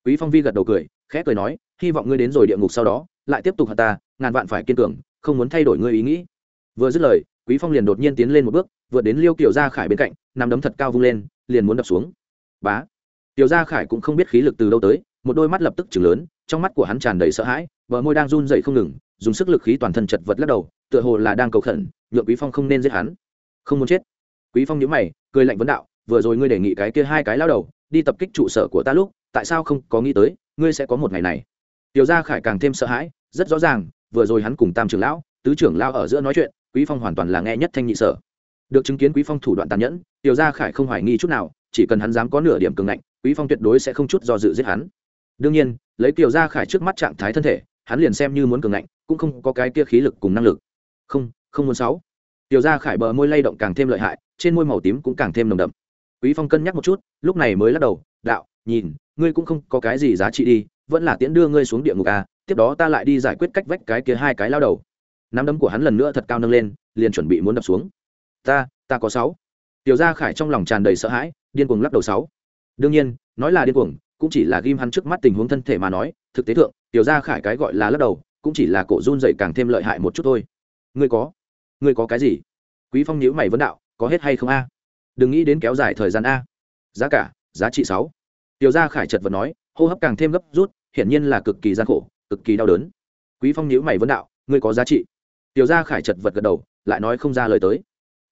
Quý phong vi gật đầu cười, khẽ cười nói, hy vọng ngươi đến rồi địa ngục sau đó, lại tiếp tục hận ta, ngàn vạn phải kiên cường, không muốn thay đổi ngươi ý nghĩ. Vừa dứt lời quý phong liền đột nhiên tiến lên một bước, vượt đến liêu kiểu gia khải bên cạnh nằm đấm thật cao vung lên, liền muốn đập xuống. Bá! Tiểu gia khải cũng không biết khí lực từ đâu tới, một đôi mắt lập tức chừng lớn, trong mắt của hắn tràn đầy sợ hãi, bờ môi đang run dậy không ngừng, dùng sức lực khí toàn thân chật vật lắc đầu, tựa hồ là đang cầu khẩn, nhượng quý phong không nên giết hắn. Không muốn chết. Quý phong nhíu mày, cười lạnh vấn đạo, vừa rồi ngươi đề nghị cái kia hai cái lao đầu, đi tập kích trụ sở của ta lúc, tại sao không có nghĩ tới, ngươi sẽ có một ngày này? Tiểu gia khải càng thêm sợ hãi, rất rõ ràng, vừa rồi hắn cùng tam trưởng lão, tứ trưởng lao ở giữa nói chuyện quý phong hoàn toàn là nghe nhất thanh nhị sở. Được chứng kiến quý phong thủ đoạn tàn nhẫn, tiểu gia khải không hoài nghi chút nào, chỉ cần hắn dám có nửa điểm cường ngạnh, quý phong tuyệt đối sẽ không chút do dự giết hắn. Đương nhiên, lấy tiểu gia khải trước mắt trạng thái thân thể, hắn liền xem như muốn cường ngạnh, cũng không có cái kia khí lực cùng năng lực. Không không muốn sáu. Tiểu gia khải bờ môi lay động càng thêm lợi hại, trên môi màu tím cũng càng thêm nồng đậm. Quý phong cân nhắc một chút, lúc này mới lắc đầu, đạo, nhìn, ngươi cũng không có cái gì giá trị đi, vẫn là tiễn đưa ngươi xuống địa ngục à tiếp đó ta lại đi giải quyết cách vách cái kia hai cái lao đầu nắm đấm của hắn lần nữa thật cao nâng lên, liền chuẩn bị muốn đập xuống. Ta ta có sáu. Tiểu gia khải trong lòng tràn đầy sợ hãi, điên cuồng lắc đầu sáu. Đương nhiên, nói là điên cuồng, cũng chỉ là ghim hắn trước mắt tình huống thân thể mà nói, thực tế thượng, tiểu gia khải cái gọi là lắc đầu, cũng chỉ là cổ run dậy càng thêm lợi hại một chút thôi. Ngươi có ngươi có cái gì? Quý phong nhíu mày vấn đạo, có hết hay không a? Đừng nghĩ đến kéo dài thời gian a. Giá cả, giá trị sáu. Tiểu gia khải chợt vật nói, hô hấp càng thêm gấp rút, hiển nhiên là cực kỳ gian khổ, cực kỳ đau đớn. Quý phong nhíu mày vấn đạo, ngươi có giá trị? Tiểu gia khải chật vật gật đầu, lại nói không ra lời tới.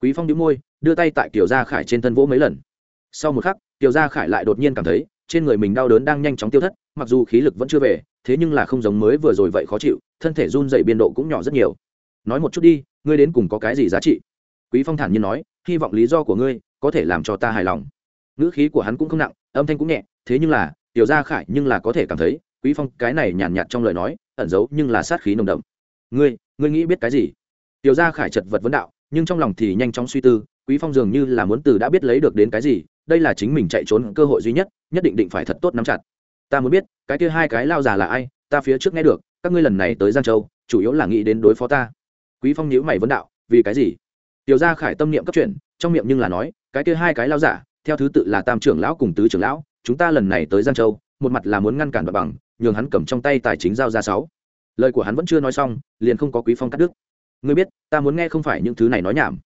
Quý phong nhíu môi, đưa tay tại tiểu gia khải trên thân vỗ mấy lần. Sau một khắc, tiểu gia khải lại đột nhiên cảm thấy, trên người mình đau đớn đang nhanh chóng tiêu thất, mặc dù khí lực vẫn chưa về, thế nhưng là không giống mới vừa rồi vậy khó chịu, thân thể run dậy biên độ cũng nhỏ rất nhiều. Nói một chút đi, ngươi đến cùng có cái gì giá trị? Quý phong thản nhiên nói, hy vọng lý do của ngươi có thể làm cho ta hài lòng. Ngữ khí của hắn cũng không nặng, âm thanh cũng nhẹ, thế nhưng là, tiểu gia khải nhưng là có thể cảm thấy, quý phong cái này nhàn nhạt trong lời nói, ẩn giấu nhưng là sát khí nồng đậm. Ngươi ngươi nghĩ biết cái gì? Tiểu gia khải chật vật vấn đạo, nhưng trong lòng thì nhanh chóng suy tư, quý phong dường như là muốn từ đã biết lấy được đến cái gì, đây là chính mình chạy trốn cơ hội duy nhất nhất định định phải thật tốt nắm chặt. Ta muốn biết, cái kia hai cái lao già là ai, ta phía trước nghe được, các ngươi lần này tới giang châu, chủ yếu là nghĩ đến đối phó ta. Quý phong nhíu mày vấn đạo, vì cái gì? Tiểu gia khải tâm niệm cấp chuyện trong miệng nhưng là nói, cái kia hai cái lao giả, theo thứ tự là tam trưởng lão cùng tứ trưởng lão, chúng ta lần này tới giang châu, một mặt là muốn ngăn cản và bằng, nhường hắn cầm trong tay tài chính giao ra sáu lời của hắn vẫn chưa nói xong, liền không có quý phong cắt đứt. Ngươi biết, ta muốn nghe không phải những thứ này nói nhảm.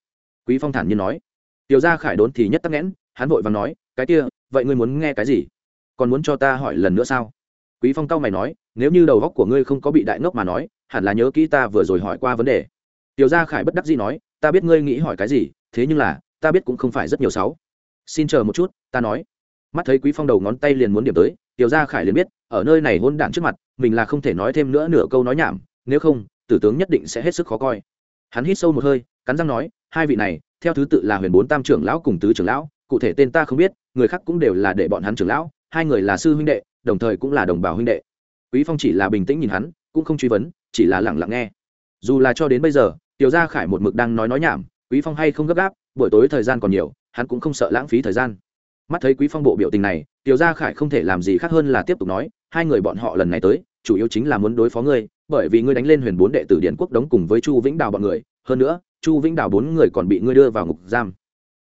Quý phong thản nhiên nói. Tiểu gia khải đốn thì nhất tắc nghẽn, hắn vội vàng nói, cái kia, vậy ngươi muốn nghe cái gì? Còn muốn cho ta hỏi lần nữa sao? Quý phong cao mày nói, nếu như đầu góc của ngươi không có bị đại ngốc mà nói, hẳn là nhớ kỹ ta vừa rồi hỏi qua vấn đề. Tiểu gia khải bất đắc dĩ nói, ta biết ngươi nghĩ hỏi cái gì, thế nhưng là, ta biết cũng không phải rất nhiều sáu xin chờ một chút, ta nói. Mắt thấy quý phong đầu ngón tay liền muốn điểm tới tiểu gia khải liền biết, ở nơi này hôn đản trước mặt, mình là không thể nói thêm nữa nửa câu nói nhảm, nếu không, tử tướng nhất định sẽ hết sức khó coi. Hắn hít sâu một hơi, cắn răng nói, hai vị này, theo thứ tự là huyền bốn tam trưởng lão cùng tứ trưởng lão, cụ thể tên ta không biết, người khác cũng đều là để bọn hắn trưởng lão, hai người là sư huynh đệ, đồng thời cũng là đồng bào huynh đệ. Quý phong chỉ là bình tĩnh nhìn hắn, cũng không truy vấn, chỉ là lặng lặng nghe. Dù là cho đến bây giờ, tiểu gia khải một mực đang nói nói nhảm, quý phong hay không gấp gáp, buổi tối thời gian còn nhiều, hắn cũng không sợ lãng phí thời gian mắt thấy quý phong bộ biểu tình này, tiểu gia khải không thể làm gì khác hơn là tiếp tục nói, hai người bọn họ lần này tới, chủ yếu chính là muốn đối phó ngươi, bởi vì ngươi đánh lên huyền bốn đệ tử điện quốc đống cùng với chu vĩnh đào bọn người, hơn nữa, chu vĩnh đào bốn người còn bị ngươi đưa vào ngục giam.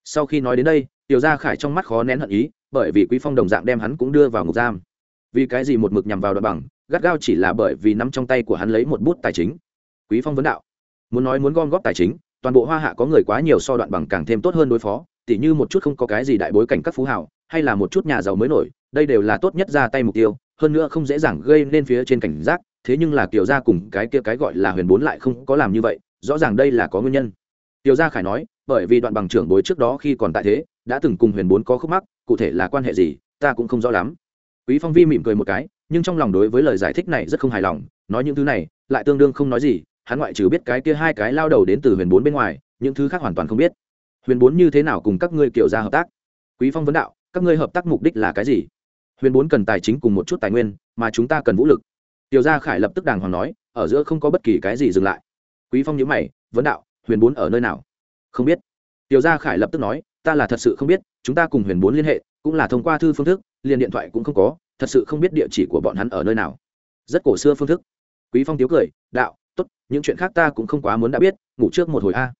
Sau khi nói đến đây, tiểu gia khải trong mắt khó nén hận ý, bởi vì quý phong đồng dạng đem hắn cũng đưa vào ngục giam. Vì cái gì một mực nhằm vào đoạn bằng, gắt gao chỉ là bởi vì nắm trong tay của hắn lấy một bút tài chính. Quý phong vấn đạo, muốn nói muốn gom góp tài chính, toàn bộ hoa hạ có người quá nhiều so đoạn bằng càng thêm tốt hơn đối phó tỉ như một chút không có cái gì đại bối cảnh các phú hào, hay là một chút nhà giàu mới nổi, đây đều là tốt nhất ra tay mục tiêu, hơn nữa không dễ dàng gây nên phía trên cảnh giác, thế nhưng là tiểu gia cùng cái kia cái gọi là huyền bốn lại không có làm như vậy, rõ ràng đây là có nguyên nhân. Tiểu gia khải nói, bởi vì đoạn bằng trưởng bối trước đó khi còn tại thế, đã từng cùng huyền bốn có khúc mắc, cụ thể là quan hệ gì, ta cũng không rõ lắm. Quý phong vi mỉm cười một cái, nhưng trong lòng đối với lời giải thích này rất không hài lòng, nói những thứ này, lại tương đương không nói gì, hắn ngoại trừ biết cái kia hai cái lao đầu đến từ huyền bốn bên ngoài, những thứ khác hoàn toàn không biết huyền bốn như thế nào cùng các ngươi kiểu ra hợp tác? Quý phong vấn đạo, các ngươi hợp tác mục đích là cái gì? Huyền bốn cần tài chính cùng một chút tài nguyên, mà chúng ta cần vũ lực. Tiểu gia khải lập tức đàng hoàng nói, ở giữa không có bất kỳ cái gì dừng lại. Quý phong nhíu mày, vấn đạo, huyền bốn ở nơi nào? Không biết. Tiểu gia khải lập tức nói, ta là thật sự không biết, chúng ta cùng huyền bốn liên hệ, cũng là thông qua thư phương thức, liền điện thoại cũng không có, thật sự không biết địa chỉ của bọn hắn ở nơi nào. Rất cổ xưa phương thức. Quý phong tiếu cười, đạo, tốt, những chuyện khác ta cũng không quá muốn đã biết, ngủ trước một hồi a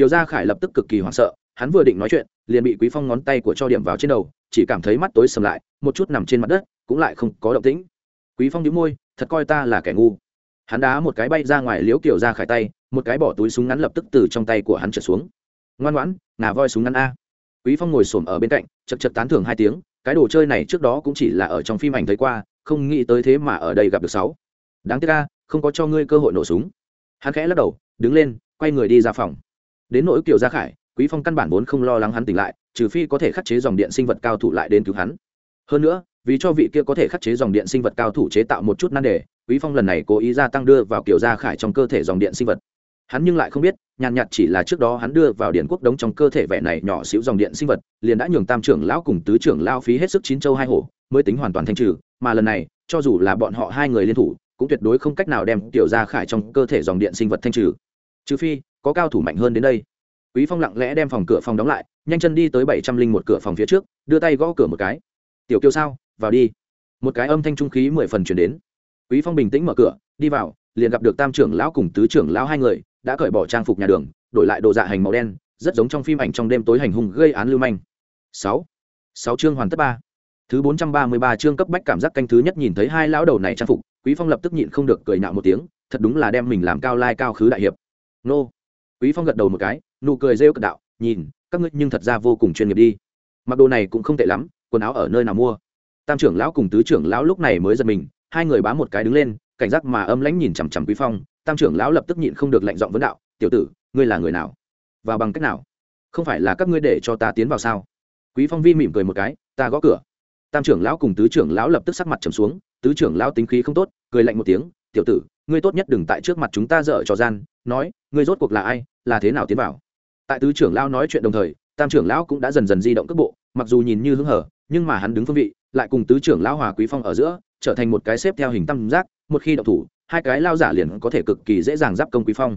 tiểu gia khải lập tức cực kỳ hoảng sợ, hắn vừa định nói chuyện, liền bị quý phong ngón tay của cho điểm vào trên đầu, chỉ cảm thấy mắt tối sầm lại, một chút nằm trên mặt đất, cũng lại không có động tĩnh. Quý phong nhíu môi, thật coi ta là kẻ ngu. Hắn đá một cái bay ra ngoài liếu kiểu ra khải tay, một cái bỏ túi súng ngắn lập tức từ trong tay của hắn trượt xuống. Ngoan ngoãn, ngà voi súng ngắn a. Quý phong ngồi xổm ở bên cạnh, chật chật tán thưởng hai tiếng, cái đồ chơi này trước đó cũng chỉ là ở trong phim ảnh thấy qua, không nghĩ tới thế mà ở đây gặp được sáu. Đáng tiếc a, không có cho ngươi cơ hội nổ súng. Hắn khẽ lắc đầu, đứng lên, quay người đi ra phòng đến nỗi kiểu gia khải, quý phong căn bản vốn không lo lắng hắn tỉnh lại, trừ phi có thể khắc chế dòng điện sinh vật cao thủ lại đến cứu hắn. Hơn nữa, vì cho vị kia có thể khắc chế dòng điện sinh vật cao thủ chế tạo một chút nan đề, quý phong lần này cố ý gia tăng đưa vào kiểu gia khải trong cơ thể dòng điện sinh vật. Hắn nhưng lại không biết, nhàn nhạt chỉ là trước đó hắn đưa vào điện quốc đống trong cơ thể vẻ này nhỏ xíu dòng điện sinh vật, liền đã nhường tam trưởng lão cùng tứ trưởng lao phí hết sức chín châu hai hổ, mới tính hoàn toàn thanh trừ, mà lần này, cho dù là bọn họ hai người liên thủ, cũng tuyệt đối không cách nào đem tiểu gia khải trong cơ thể dòng điện sinh vật thanh trừ. Trừ phi có cao thủ mạnh hơn đến đây. Quý phong lặng lẽ đem phòng cửa phòng đóng lại, nhanh chân đi tới bảy trăm linh một cửa phòng phía trước, đưa tay gõ cửa một cái. Tiểu kiêu sao? Vào đi. Một cái âm thanh trung khí mười phần chuyển đến. Quý phong bình tĩnh mở cửa, đi vào, liền gặp được tam trưởng lão cùng tứ trưởng lão hai người, đã cởi bỏ trang phục nhà đường, đổi lại đồ dạ hành màu đen, rất giống trong phim ảnh trong đêm tối hành hung gây án lưu manh. Sáu. Sáu chương hoàn tất ba. Thứ bốn trăm ba mươi ba chương cấp bách cảm giác canh thứ nhất nhìn thấy hai lão đầu này trang phục, quý phong lập tức nhịn không được cười nhạo một tiếng, thật đúng là đem mình làm cao lai cao khứ đại hiệp. Nô quý phong gật đầu một cái, nụ cười rêu cật đạo, nhìn, các ngươi nhưng thật ra vô cùng chuyên nghiệp đi. Mặc đồ này cũng không tệ lắm, quần áo ở nơi nào mua? Tam trưởng lão cùng tứ trưởng lão lúc này mới giật mình, hai người bám một cái đứng lên, cảnh giác mà âm lãnh nhìn chằm chằm quý phong. Tam trưởng lão lập tức nhịn không được lạnh giọng vấn đạo, tiểu tử, ngươi là người nào? Và bằng cách nào? Không phải là các ngươi để cho ta tiến vào sao? Quý phong vi mỉm cười một cái, ta gõ cửa. Tam trưởng lão cùng tứ trưởng lão lập tức sắc mặt trầm xuống, tứ trưởng lão tính khí không tốt, cười lạnh một tiếng, tiểu tử, ngươi tốt nhất đừng tại trước mặt chúng ta dở trò gian, nói, ngươi rốt cuộc là ai là thế nào tiến vào. Tại tứ trưởng lão nói chuyện đồng thời, tam trưởng lão cũng đã dần dần di động cước bộ, mặc dù nhìn như hứng hở, nhưng mà hắn đứng phương vị, lại cùng tứ trưởng lão hòa quý phong ở giữa, trở thành một cái xếp theo hình tam giác, một khi động thủ, hai cái lao giả liền có thể cực kỳ dễ dàng giáp công quý phong.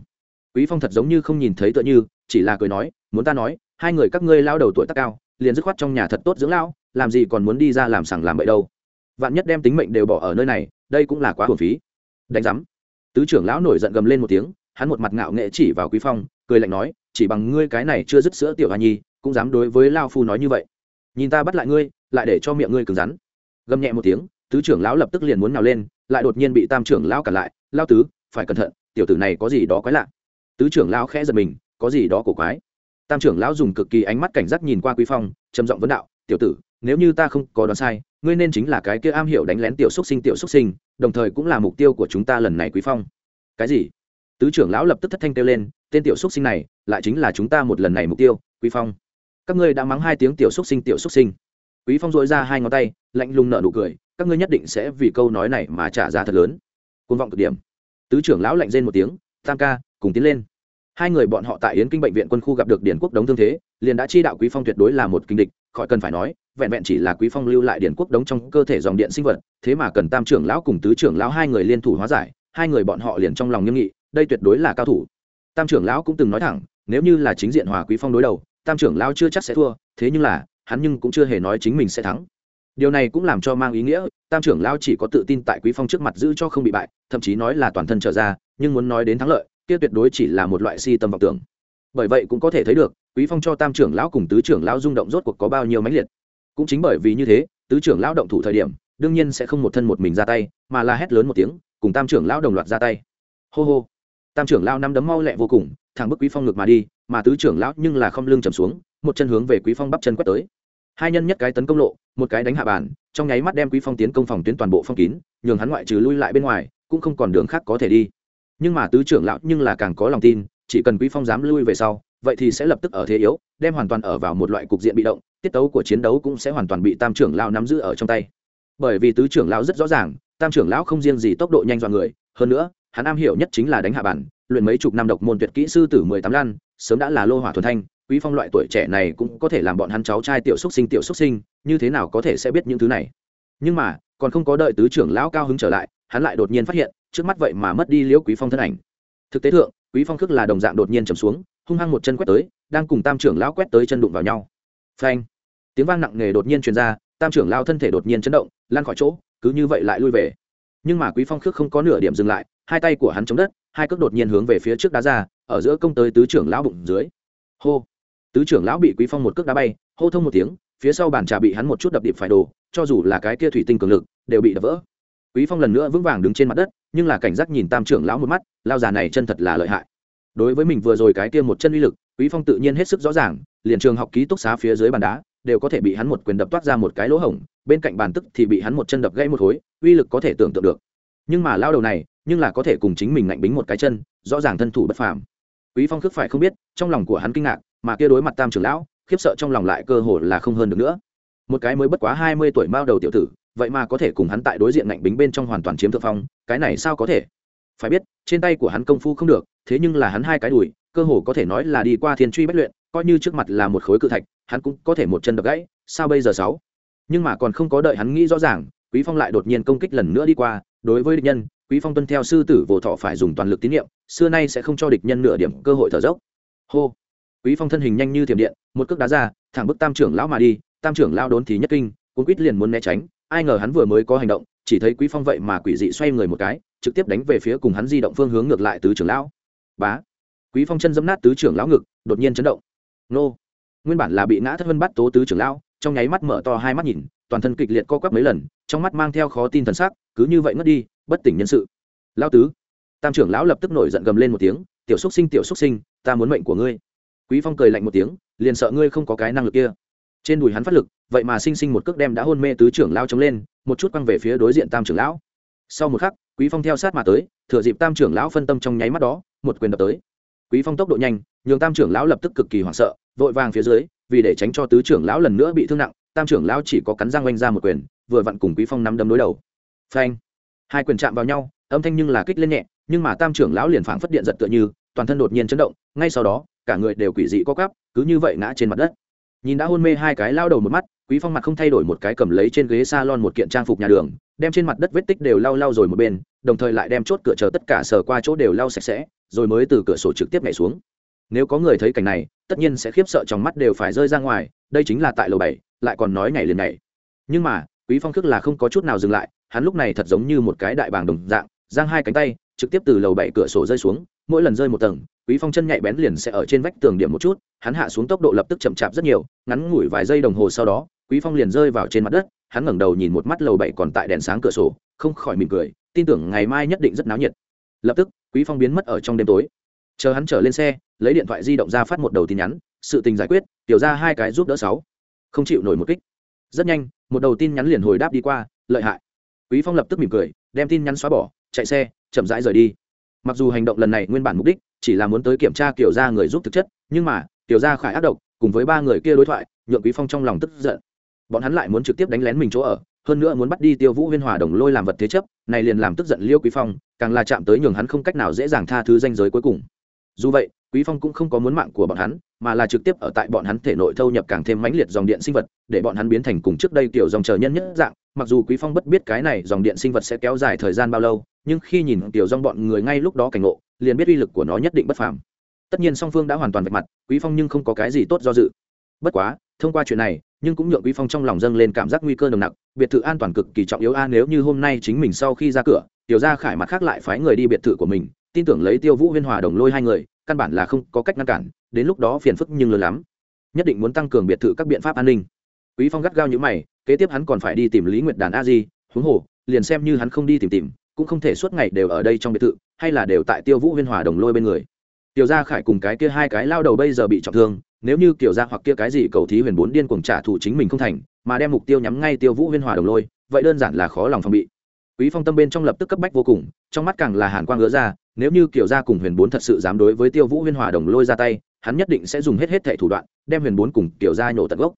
Quý phong thật giống như không nhìn thấy tựa như, chỉ là cười nói, muốn ta nói, hai người các ngươi lao đầu tuổi tác cao, liền dứt khoát trong nhà thật tốt dưỡng lão, làm gì còn muốn đi ra làm sằng làm bậy đâu. Vạn nhất đem tính mệnh đều bỏ ở nơi này, đây cũng là quá hồn phí. Đánh giám. Tứ trưởng lão nổi giận gầm lên một tiếng hắn một mặt ngạo nghệ chỉ vào quý phong, cười lạnh nói, chỉ bằng ngươi cái này chưa dứt sữa tiểu hoa nhi, cũng dám đối với lao phu nói như vậy. Nhìn ta bắt lại ngươi, lại để cho miệng ngươi cứng rắn. Gầm nhẹ một tiếng, tứ trưởng lão lập tức liền muốn nào lên, lại đột nhiên bị tam trưởng lão cản lại, lao tứ, phải cẩn thận, tiểu tử này có gì đó quái lạ. Tứ trưởng lão khẽ giật mình, có gì đó cổ quái? Tam trưởng lão dùng cực kỳ ánh mắt cảnh giác nhìn qua quý phong, trầm giọng vấn đạo, tiểu tử, nếu như ta không có đoán sai, ngươi nên chính là cái kia am hiểu đánh lén tiểu xúc sinh tiểu xúc sinh, đồng thời cũng là mục tiêu của chúng ta lần này quý phong. Cái gì? Tứ trưởng lão lập tức thất thanh kêu lên, tên tiểu xúc sinh này, lại chính là chúng ta một lần này mục tiêu, quý phong. Các ngươi đã mắng hai tiếng tiểu xúc sinh, tiểu xúc sinh. Quý phong dội ra hai ngón tay, lạnh lùng nở nụ cười, các ngươi nhất định sẽ vì câu nói này mà trả giá thật lớn. Côn vọng cực điểm. Tứ trưởng lão lạnh rên một tiếng, tam ca, cùng tiến lên. Hai người bọn họ tại yến kinh bệnh viện quân khu gặp được điển quốc đống thương thế, liền đã chi đạo quý phong tuyệt đối là một kinh địch, khỏi cần phải nói, vẹn vẹn chỉ là quý phong lưu lại điển quốc đống trong cơ thể dòng điện sinh vật, thế mà cần tam trưởng lão cùng tứ trưởng lão hai người liên thủ hóa giải, hai người bọn họ liền trong lòng nghiêm nghị đây tuyệt đối là cao thủ. Tam trưởng lão cũng từng nói thẳng, nếu như là chính diện hòa quý phong đối đầu, tam trưởng lão chưa chắc sẽ thua, thế nhưng là, hắn nhưng cũng chưa hề nói chính mình sẽ thắng. Điều này cũng làm cho mang ý nghĩa, tam trưởng lão chỉ có tự tin tại quý phong trước mặt giữ cho không bị bại, thậm chí nói là toàn thân trở ra, nhưng muốn nói đến thắng lợi, kia tuyệt đối chỉ là một loại si tâm vọng tưởng. Bởi vậy cũng có thể thấy được, quý phong cho tam trưởng lão cùng tứ trưởng lão rung động rốt cuộc có bao nhiêu mãnh liệt. Cũng chính bởi vì như thế, tứ trưởng lão động thủ thời điểm, đương nhiên sẽ không một thân một mình ra tay, mà là hét lớn một tiếng, cùng tam trưởng lão đồng loạt ra tay. Hô hô tam trưởng lão năm đấm mau lẹ vô cùng, thẳng bức quý phong ngược mà đi, mà tứ trưởng lão nhưng là không lưng trầm xuống, một chân hướng về quý phong bắp chân quét tới. Hai nhân nhất cái tấn công lộ, một cái đánh hạ bàn, trong nháy mắt đem quý phong tiến công phòng tuyến toàn bộ phong kín, nhường hắn ngoại trừ lui lại bên ngoài, cũng không còn đường khác có thể đi. Nhưng mà tứ trưởng lão nhưng là càng có lòng tin, chỉ cần quý phong dám lui về sau, vậy thì sẽ lập tức ở thế yếu, đem hoàn toàn ở vào một loại cục diện bị động, tiết tấu của chiến đấu cũng sẽ hoàn toàn bị tam trưởng lão nắm giữ ở trong tay. Bởi vì tứ trưởng lão rất rõ ràng, tam trưởng lão không riêng gì tốc độ nhanh dọn người, hơn nữa hắn am hiểu nhất chính là đánh hạ bản, luyện mấy chục năm độc môn tuyệt kỹ sư tử mười tám lan, sớm đã là lô hỏa thuần thanh, quý phong loại tuổi trẻ này cũng có thể làm bọn hắn cháu trai tiểu xúc sinh tiểu xúc sinh, như thế nào có thể sẽ biết những thứ này. Nhưng mà, còn không có đợi tứ trưởng lão cao hứng trở lại, hắn lại đột nhiên phát hiện, trước mắt vậy mà mất đi liễu quý phong thân ảnh. Thực tế thượng, quý phong khước là đồng dạng đột nhiên trầm xuống, hung hăng một chân quét tới, đang cùng tam trưởng lão quét tới chân đụng vào nhau. Phanh! Tiếng vang nặng nề đột nhiên truyền ra, tam trưởng lão thân thể đột nhiên chấn động lan khỏi chỗ, cứ như vậy lại lui về. Nhưng mà quý phong khước không có nửa điểm dừng lại hai tay của hắn chống đất, hai cước đột nhiên hướng về phía trước đá ra, ở giữa công tới tứ trưởng lão bụng dưới. Hô! Tứ trưởng lão bị quý phong một cước đá bay, hô thông một tiếng, phía sau bàn trà bị hắn một chút đập điệp phải đồ cho dù là cái kia thủy tinh cường lực, đều bị đập vỡ. Quý phong lần nữa vững vàng đứng trên mặt đất, nhưng là cảnh giác nhìn tam trưởng lão một mắt, lao già này chân thật là lợi hại. Đối với mình vừa rồi cái kia một chân uy lực, quý phong tự nhiên hết sức rõ ràng, liền trường học ký túc xá phía dưới bàn đá, đều có thể bị hắn một quyền đập toát ra một cái lỗ hổng, bên cạnh bàn tức thì bị hắn một chân đập gãy một khối, uy lực có thể tưởng tượng được. Nhưng mà lao đầu này nhưng là có thể cùng chính mình ngạnh bính một cái chân, rõ ràng thân thủ bất phàm. Quý phong khước phải không biết, trong lòng của hắn kinh ngạc, mà kia đối mặt tam trưởng lão, khiếp sợ trong lòng lại cơ hồ là không hơn được nữa. Một cái mới bất quá hai mươi tuổi mao đầu tiểu tử, vậy mà có thể cùng hắn tại đối diện ngạnh bính bên trong hoàn toàn chiếm thượng phong, cái này sao có thể? Phải biết, trên tay của hắn công phu không được, thế nhưng là hắn hai cái đùi, cơ hồ có thể nói là đi qua thiên truy bất luyện, coi như trước mặt là một khối cự thạch, hắn cũng có thể một chân đập gãy, sao bây giờ sáu? Nhưng mà còn không có đợi hắn nghĩ rõ ràng quý phong lại đột nhiên công kích lần nữa đi qua, đối với địch nhân, quý phong tuân theo sư tử vô thọ phải dùng toàn lực tín nhiệm, xưa nay sẽ không cho địch nhân nửa điểm cơ hội thở dốc. Hô! Quý phong thân hình nhanh như thiểm điện, một cước đá ra, thẳng bức tam trưởng lão mà đi, tam trưởng lão đốn thì nhất kinh cuốn quýt liền muốn né tránh, ai ngờ hắn vừa mới có hành động, chỉ thấy quý phong vậy mà quỷ dị xoay người một cái, trực tiếp đánh về phía cùng hắn di động phương hướng ngược lại tứ trưởng lão. Bá! Quý phong chân dẫm nát tứ trưởng lão ngực, đột nhiên chấn động. Nô! Nguyên bản là bị ngã thất vân bắt tố tứ trưởng lão, trong nháy mắt mở to hai mắt nhìn toàn thân kịch liệt co quắp mấy lần, trong mắt mang theo khó tin thần sắc, cứ như vậy ngất đi, bất tỉnh nhân sự. Lao tứ, tam trưởng lão lập tức nổi giận gầm lên một tiếng, tiểu xúc sinh, tiểu xúc sinh, ta muốn mệnh của ngươi. Quý phong cười lạnh một tiếng, liền sợ ngươi không có cái năng lực kia. Trên đùi hắn phát lực, vậy mà sinh sinh một cước đem đã hôn mê tứ trưởng lao chống lên, một chút quăng về phía đối diện tam trưởng lão. Sau một khắc, quý phong theo sát mà tới, thừa dịp tam trưởng lão phân tâm trong nháy mắt đó, một quyền đập tới. Quý phong tốc độ nhanh, nhường tam trưởng lão lập tức cực kỳ hoảng sợ, vội vàng phía dưới, vì để tránh cho tứ trưởng lão lần nữa bị thương nặng tam trưởng lão chỉ có cắn răng oanh ra một quyền, vừa vặn cùng quý phong nắm đấm đối đầu. Phanh! Hai quyền chạm vào nhau, âm thanh nhưng là kích lên nhẹ, nhưng mà tam trưởng lão liền phảng phất điện giật tựa như, toàn thân đột nhiên chấn động, ngay sau đó, cả người đều quỷ dị co cắp cứ như vậy ngã trên mặt đất. Nhìn đã hôn mê hai cái lao đầu một mắt, quý phong mặt không thay đổi một cái cầm lấy trên ghế salon một kiện trang phục nhà đường, đem trên mặt đất vết tích đều lau lau rồi một bên, đồng thời lại đem chốt cửa chờ tất cả sờ qua chỗ đều lau sạch sẽ, rồi mới từ cửa sổ trực tiếp nhảy xuống. Nếu có người thấy cảnh này, tất nhiên sẽ khiếp sợ trong mắt đều phải rơi ra ngoài, đây chính là tại lầu bảy lại còn nói nhảy liền nhảy. Nhưng mà, quý phong khước là không có chút nào dừng lại, hắn lúc này thật giống như một cái đại bàng đồng dạng, giang hai cánh tay, trực tiếp từ lầu bảy cửa sổ rơi xuống, mỗi lần rơi một tầng, quý phong chân nhạy bén liền sẽ ở trên vách tường điểm một chút, hắn hạ xuống tốc độ lập tức chậm chạp rất nhiều, ngắn ngủi vài giây đồng hồ sau đó, quý phong liền rơi vào trên mặt đất, hắn ngẩng đầu nhìn một mắt lầu bảy còn tại đèn sáng cửa sổ, không khỏi mỉm cười, tin tưởng ngày mai nhất định rất náo nhiệt. Lập tức, quý phong biến mất ở trong đêm tối. Chờ hắn trở lên xe, lấy điện thoại di động ra phát một đầu tin nhắn, sự tình giải quyết, tiểu ra hai cái giúp đỡ sáu không chịu nổi một kích. Rất nhanh, một đầu tin nhắn liền hồi đáp đi qua, lợi hại. Quý phong lập tức mỉm cười, đem tin nhắn xóa bỏ, chạy xe, chậm rãi rời đi. Mặc dù hành động lần này nguyên bản mục đích chỉ là muốn tới kiểm tra kiểu ra người giúp thực chất, nhưng mà kiểu ra khải ác độc, cùng với ba người kia đối thoại, nhượng quý phong trong lòng tức giận. Bọn hắn lại muốn trực tiếp đánh lén mình chỗ ở, hơn nữa muốn bắt đi tiêu vũ huyên hòa đồng lôi làm vật thế chấp, này liền làm tức giận liêu quý phong, càng là chạm tới nhường hắn không cách nào dễ dàng tha thứ danh giới cuối cùng. Dù vậy, quý phong cũng không có muốn mạng của bọn hắn mà là trực tiếp ở tại bọn hắn thể nội thâu nhập càng thêm mãnh liệt dòng điện sinh vật, để bọn hắn biến thành cùng trước đây kiểu dòng chờ nhân nhất dạng. Mặc dù quý phong bất biết cái này dòng điện sinh vật sẽ kéo dài thời gian bao lâu, nhưng khi nhìn tiểu dòng bọn người ngay lúc đó cảnh ngộ, liền biết uy lực của nó nhất định bất phàm. Tất nhiên song phương đã hoàn toàn vạch mặt, quý phong nhưng không có cái gì tốt do dự. Bất quá, thông qua chuyện này, nhưng cũng nhượng quý phong trong lòng dâng lên cảm giác nguy cơ nồng nặc, biệt thự an toàn cực kỳ trọng yếu a, nếu như hôm nay chính mình sau khi ra cửa, tiểu gia khải mặt khác lại phái người đi biệt thự của mình, tin tưởng lấy tiêu vũ huyên hòa đồng lôi hai người, căn bản là không có cách ngăn cản đến lúc đó phiền phức nhưng lớn lắm. Nhất định muốn tăng cường biệt thự các biện pháp an ninh. Quý phong gắt gao như mày, kế tiếp hắn còn phải đi tìm lý nguyệt đàn a di, huống hồ, liền xem như hắn không đi tìm tìm, cũng không thể suốt ngày đều ở đây trong biệt thự, hay là đều tại tiêu vũ huyên hòa đồng lôi bên người. Tiểu gia khải cùng cái kia hai cái lao đầu bây giờ bị trọng thương, nếu như kiểu gia hoặc kia cái gì cầu thí huyền bốn điên cuồng trả thù chính mình không thành, mà đem mục tiêu nhắm ngay tiêu vũ huyên hòa đồng lôi, vậy đơn giản là khó lòng phòng bị. Quý phong tâm bên trong lập tức cấp bách vô cùng, trong mắt càng là hàn quang ngứa ra, nếu như kiểu gia cùng huyền bốn thật sự dám đối với tiêu vũ huyên hòa đồng lôi ra tay hắn nhất định sẽ dùng hết hết thẻ thủ đoạn, đem huyền bốn cùng Tiểu gia nhổ tận gốc.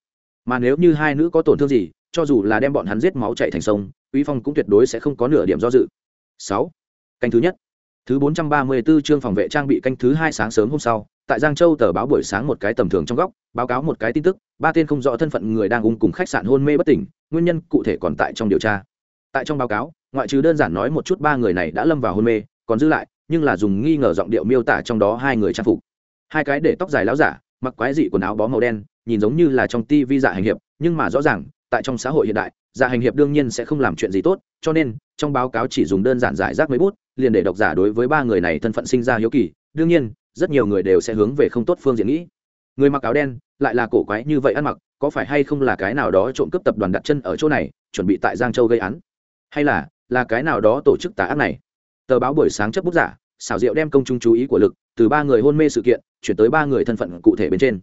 Mà nếu như hai nữ có tổn thương gì, cho dù là đem bọn hắn giết máu chạy thành sông, quý phong cũng tuyệt đối sẽ không có nửa điểm do dự. Sáu, canh thứ nhất. Thứ bốn trăm ba mươi 434 chương phòng vệ trang bị canh thứ hai sáng sớm hôm sau, tại giang châu tờ báo buổi sáng một cái tầm thường trong góc, báo cáo một cái tin tức, ba tên không rõ thân phận người đang ung cùng khách sạn hôn mê bất tỉnh, nguyên nhân cụ thể còn tại trong điều tra. Tại trong báo cáo, ngoại trừ đơn giản nói một chút ba người này đã lâm vào hôn mê, còn giữ lại, nhưng là dùng nghi ngờ giọng điệu miêu tả trong đó hai người trang phục hai cái để tóc dài láo giả, mặc quái dị quần áo bó màu đen, nhìn giống như là trong ti vi dạ hành hiệp, nhưng mà rõ ràng, tại trong xã hội hiện đại dạ hành hiệp đương nhiên sẽ không làm chuyện gì tốt, cho nên, trong báo cáo chỉ dùng đơn giản giải rác mấy bút, liền để độc giả đối với ba người này thân phận sinh ra hiếu kỳ. Đương nhiên, rất nhiều người đều sẽ hướng về không tốt phương diện nghĩ. Người mặc áo đen, lại là cổ quái như vậy ăn mặc, có phải hay không là cái nào đó trộm cướp tập đoàn đặt chân ở chỗ này, chuẩn bị tại giang châu gây án? Hay là là cái nào đó tổ chức tà ác này? Tờ báo buổi sáng chấp bút giả, xảo diệu đem công chúng chú ý của lực, từ ba người hôn mê sự kiện chuyển tới ba người thân phận cụ thể bên trên.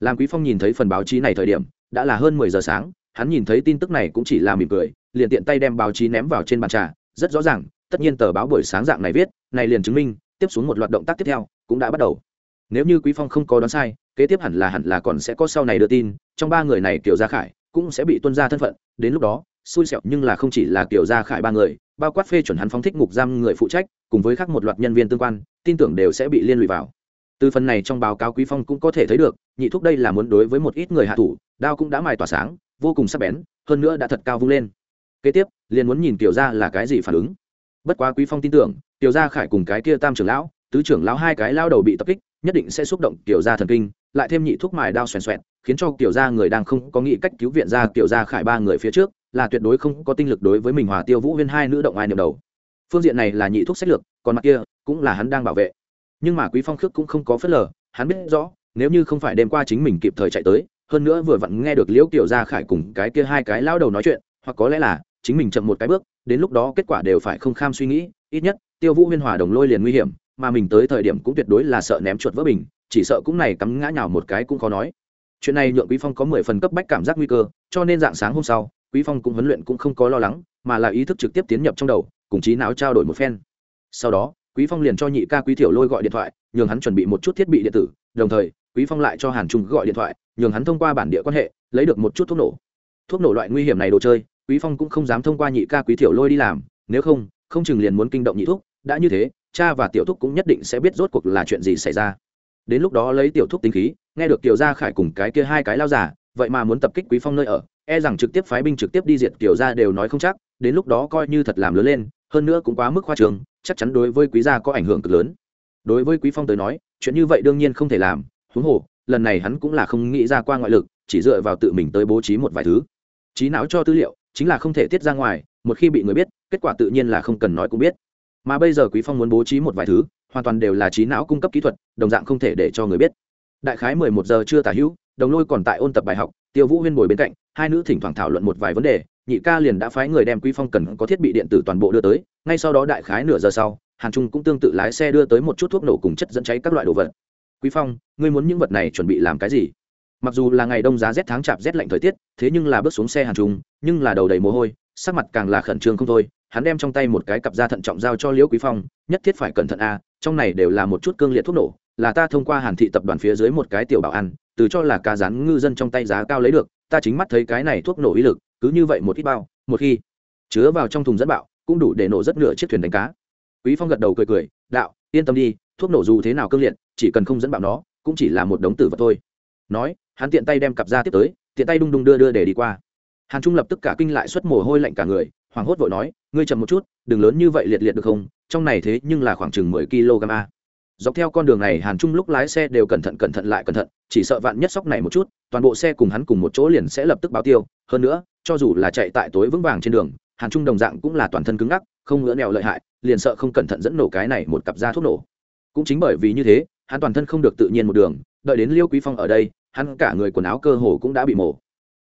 Làm quý phong nhìn thấy phần báo chí này thời điểm, đã là hơn mười giờ sáng, hắn nhìn thấy tin tức này cũng chỉ là mỉm cười, liền tiện tay đem báo chí ném vào trên bàn trà, rất rõ ràng, tất nhiên tờ báo buổi sáng dạng này viết, này liền chứng minh, tiếp xuống một loạt động tác tiếp theo, cũng đã bắt đầu. Nếu như quý phong không có đoán sai, kế tiếp hẳn là hẳn là còn sẽ có sau này đưa tin, trong ba người này kiểu gia khải cũng sẽ bị tuân ra thân phận, đến lúc đó, xui xẻo nhưng là không chỉ là kiểu gia khải ba người, bao quát phê chuẩn hắn phóng thích ngục giam người phụ trách, cùng với khác một loạt nhân viên tương quan, tin tưởng đều sẽ bị liên lụy vào từ phần này trong báo cáo quý phong cũng có thể thấy được, nhị thúc đây là muốn đối với một ít người hạ thủ, đao cũng đã mài tỏa sáng, vô cùng sắc bén, hơn nữa đã thật cao vung lên. Kế tiếp, liền muốn nhìn tiểu gia là cái gì phản ứng. Bất quá quý phong tin tưởng, tiểu gia khải cùng cái kia tam trưởng lão, tứ trưởng lão hai cái lao đầu bị tập kích, nhất định sẽ xúc động tiểu gia thần kinh, lại thêm nhị thuốc mài đao xoèn xoẹn khiến cho tiểu gia người đang không có nghĩ cách cứu viện ra tiểu gia khải ba người phía trước, là tuyệt đối không có tinh lực đối với mình hòa tiêu vũ huyên hai nữ động ai niệm đầu. Phương diện này là nhị thuốc sách lược, còn mặt kia, cũng là hắn đang bảo vệ nhưng mà quý phong khước cũng không có phớt lờ, hắn biết rõ, nếu như không phải đêm qua chính mình kịp thời chạy tới, hơn nữa vừa vặn nghe được liễu tiểu gia khải cùng cái kia hai cái lao đầu nói chuyện, hoặc có lẽ là chính mình chậm một cái bước, đến lúc đó kết quả đều phải không kham suy nghĩ, ít nhất, tiêu vũ huyên hòa đồng lôi liền nguy hiểm, mà mình tới thời điểm cũng tuyệt đối là sợ ném chuột vỡ bình, chỉ sợ cũng này cắm ngã nhào một cái cũng khó nói. Chuyện này nhượng quý phong có mười phần cấp bách cảm giác nguy cơ, cho nên dạng sáng hôm sau, quý phong cũng huấn luyện cũng không có lo lắng, mà là ý thức trực tiếp tiến nhập trong đầu, cùng trí não trao đổi một phen. Sau đó quý phong liền cho nhị ca quý thiểu lôi gọi điện thoại, nhường hắn chuẩn bị một chút thiết bị điện tử, đồng thời, quý phong lại cho hàn trung gọi điện thoại, nhường hắn thông qua bản địa quan hệ, lấy được một chút thuốc nổ. Thuốc nổ loại nguy hiểm này đồ chơi, quý phong cũng không dám thông qua nhị ca quý thiểu lôi đi làm, nếu không không chừng liền muốn kinh động nhị thúc, đã như thế, cha và tiểu thúc cũng nhất định sẽ biết rốt cuộc là chuyện gì xảy ra. Đến lúc đó lấy tiểu thúc tính khí, nghe được tiểu gia khải cùng cái kia hai cái lao giả vậy mà muốn tập kích quý phong nơi ở e rằng trực tiếp phái binh trực tiếp đi diệt tiểu gia đều nói không chắc, đến lúc đó coi như thật làm lớn lên, hơn nữa cũng quá mức khoa trường chắc chắn đối với quý gia có ảnh hưởng cực lớn. Đối với quý phong tới nói, chuyện như vậy đương nhiên không thể làm, huống hồ, lần này hắn cũng là không nghĩ ra qua ngoại lực, chỉ dựa vào tự mình tới bố trí một vài thứ. Trí não cho tư liệu, chính là không thể tiết ra ngoài, một khi bị người biết, kết quả tự nhiên là không cần nói cũng biết. Mà bây giờ quý phong muốn bố trí một vài thứ, hoàn toàn đều là trí não cung cấp kỹ thuật, đồng dạng không thể để cho người biết. Đại khái mười một giờ chưa tả hữu, đồng lôi còn tại ôn tập bài học, tiêu vũ huyên bồi bên cạnh, hai nữ thỉnh thoảng thảo luận một vài vấn đề nhị ca liền đã phái người đem quý phong cần có thiết bị điện tử toàn bộ đưa tới, ngay sau đó đại khái nửa giờ sau, hàn trung cũng tương tự lái xe đưa tới một chút thuốc nổ cùng chất dẫn cháy các loại đồ vật. Quý phong, ngươi muốn những vật này chuẩn bị làm cái gì? Mặc dù là ngày đông giá rét tháng chạp rét lạnh thời tiết, thế nhưng là bước xuống xe hàn trung, nhưng là đầu đầy mồ hôi, sắc mặt càng là khẩn trương không thôi. Hắn đem trong tay một cái cặp da thận trọng giao cho liễu quý phong, nhất thiết phải cẩn thận a, trong này đều là một chút cương liệt thuốc nổ, là ta thông qua hàn thị tập đoàn phía dưới một cái tiểu bảo ăn, từ cho là cá rán ngư dân trong tay giá cao lấy được, ta chính mắt thấy cái này thuốc nổ ý lực cứ như vậy một ít bao, một khi chứa vào trong thùng dẫn bạo, cũng đủ để nổ rất nửa chiếc thuyền đánh cá. Quý phong gật đầu cười cười, đạo, yên tâm đi, thuốc nổ dù thế nào cương liệt, chỉ cần không dẫn bạo nó, cũng chỉ là một đống tử vật thôi. Nói, hắn tiện tay đem cặp ra tiếp tới, tiện tay đung đung đưa đưa để đi qua. Hàn trung lập tức cả kinh lại xuất mồ hôi lạnh cả người, hoảng hốt vội nói, ngươi chậm một chút, đừng lớn như vậy liệt liệt được không? Trong này thế nhưng là khoảng chừng mười kg a dọc theo con đường này hàn trung lúc lái xe đều cẩn thận cẩn thận lại cẩn thận, chỉ sợ vạn nhất sóc này một chút, toàn bộ xe cùng hắn cùng một chỗ liền sẽ lập tức báo tiêu. Hơn nữa, cho dù là chạy tại tối vững vàng trên đường, hàn trung đồng dạng cũng là toàn thân cứng ngắc, không ngỡ nèo lợi hại, liền sợ không cẩn thận dẫn nổ cái này một cặp da thuốc nổ. Cũng chính bởi vì như thế, hắn toàn thân không được tự nhiên một đường, đợi đến liêu quý phong ở đây, hắn cả người quần áo cơ hồ cũng đã bị mổ.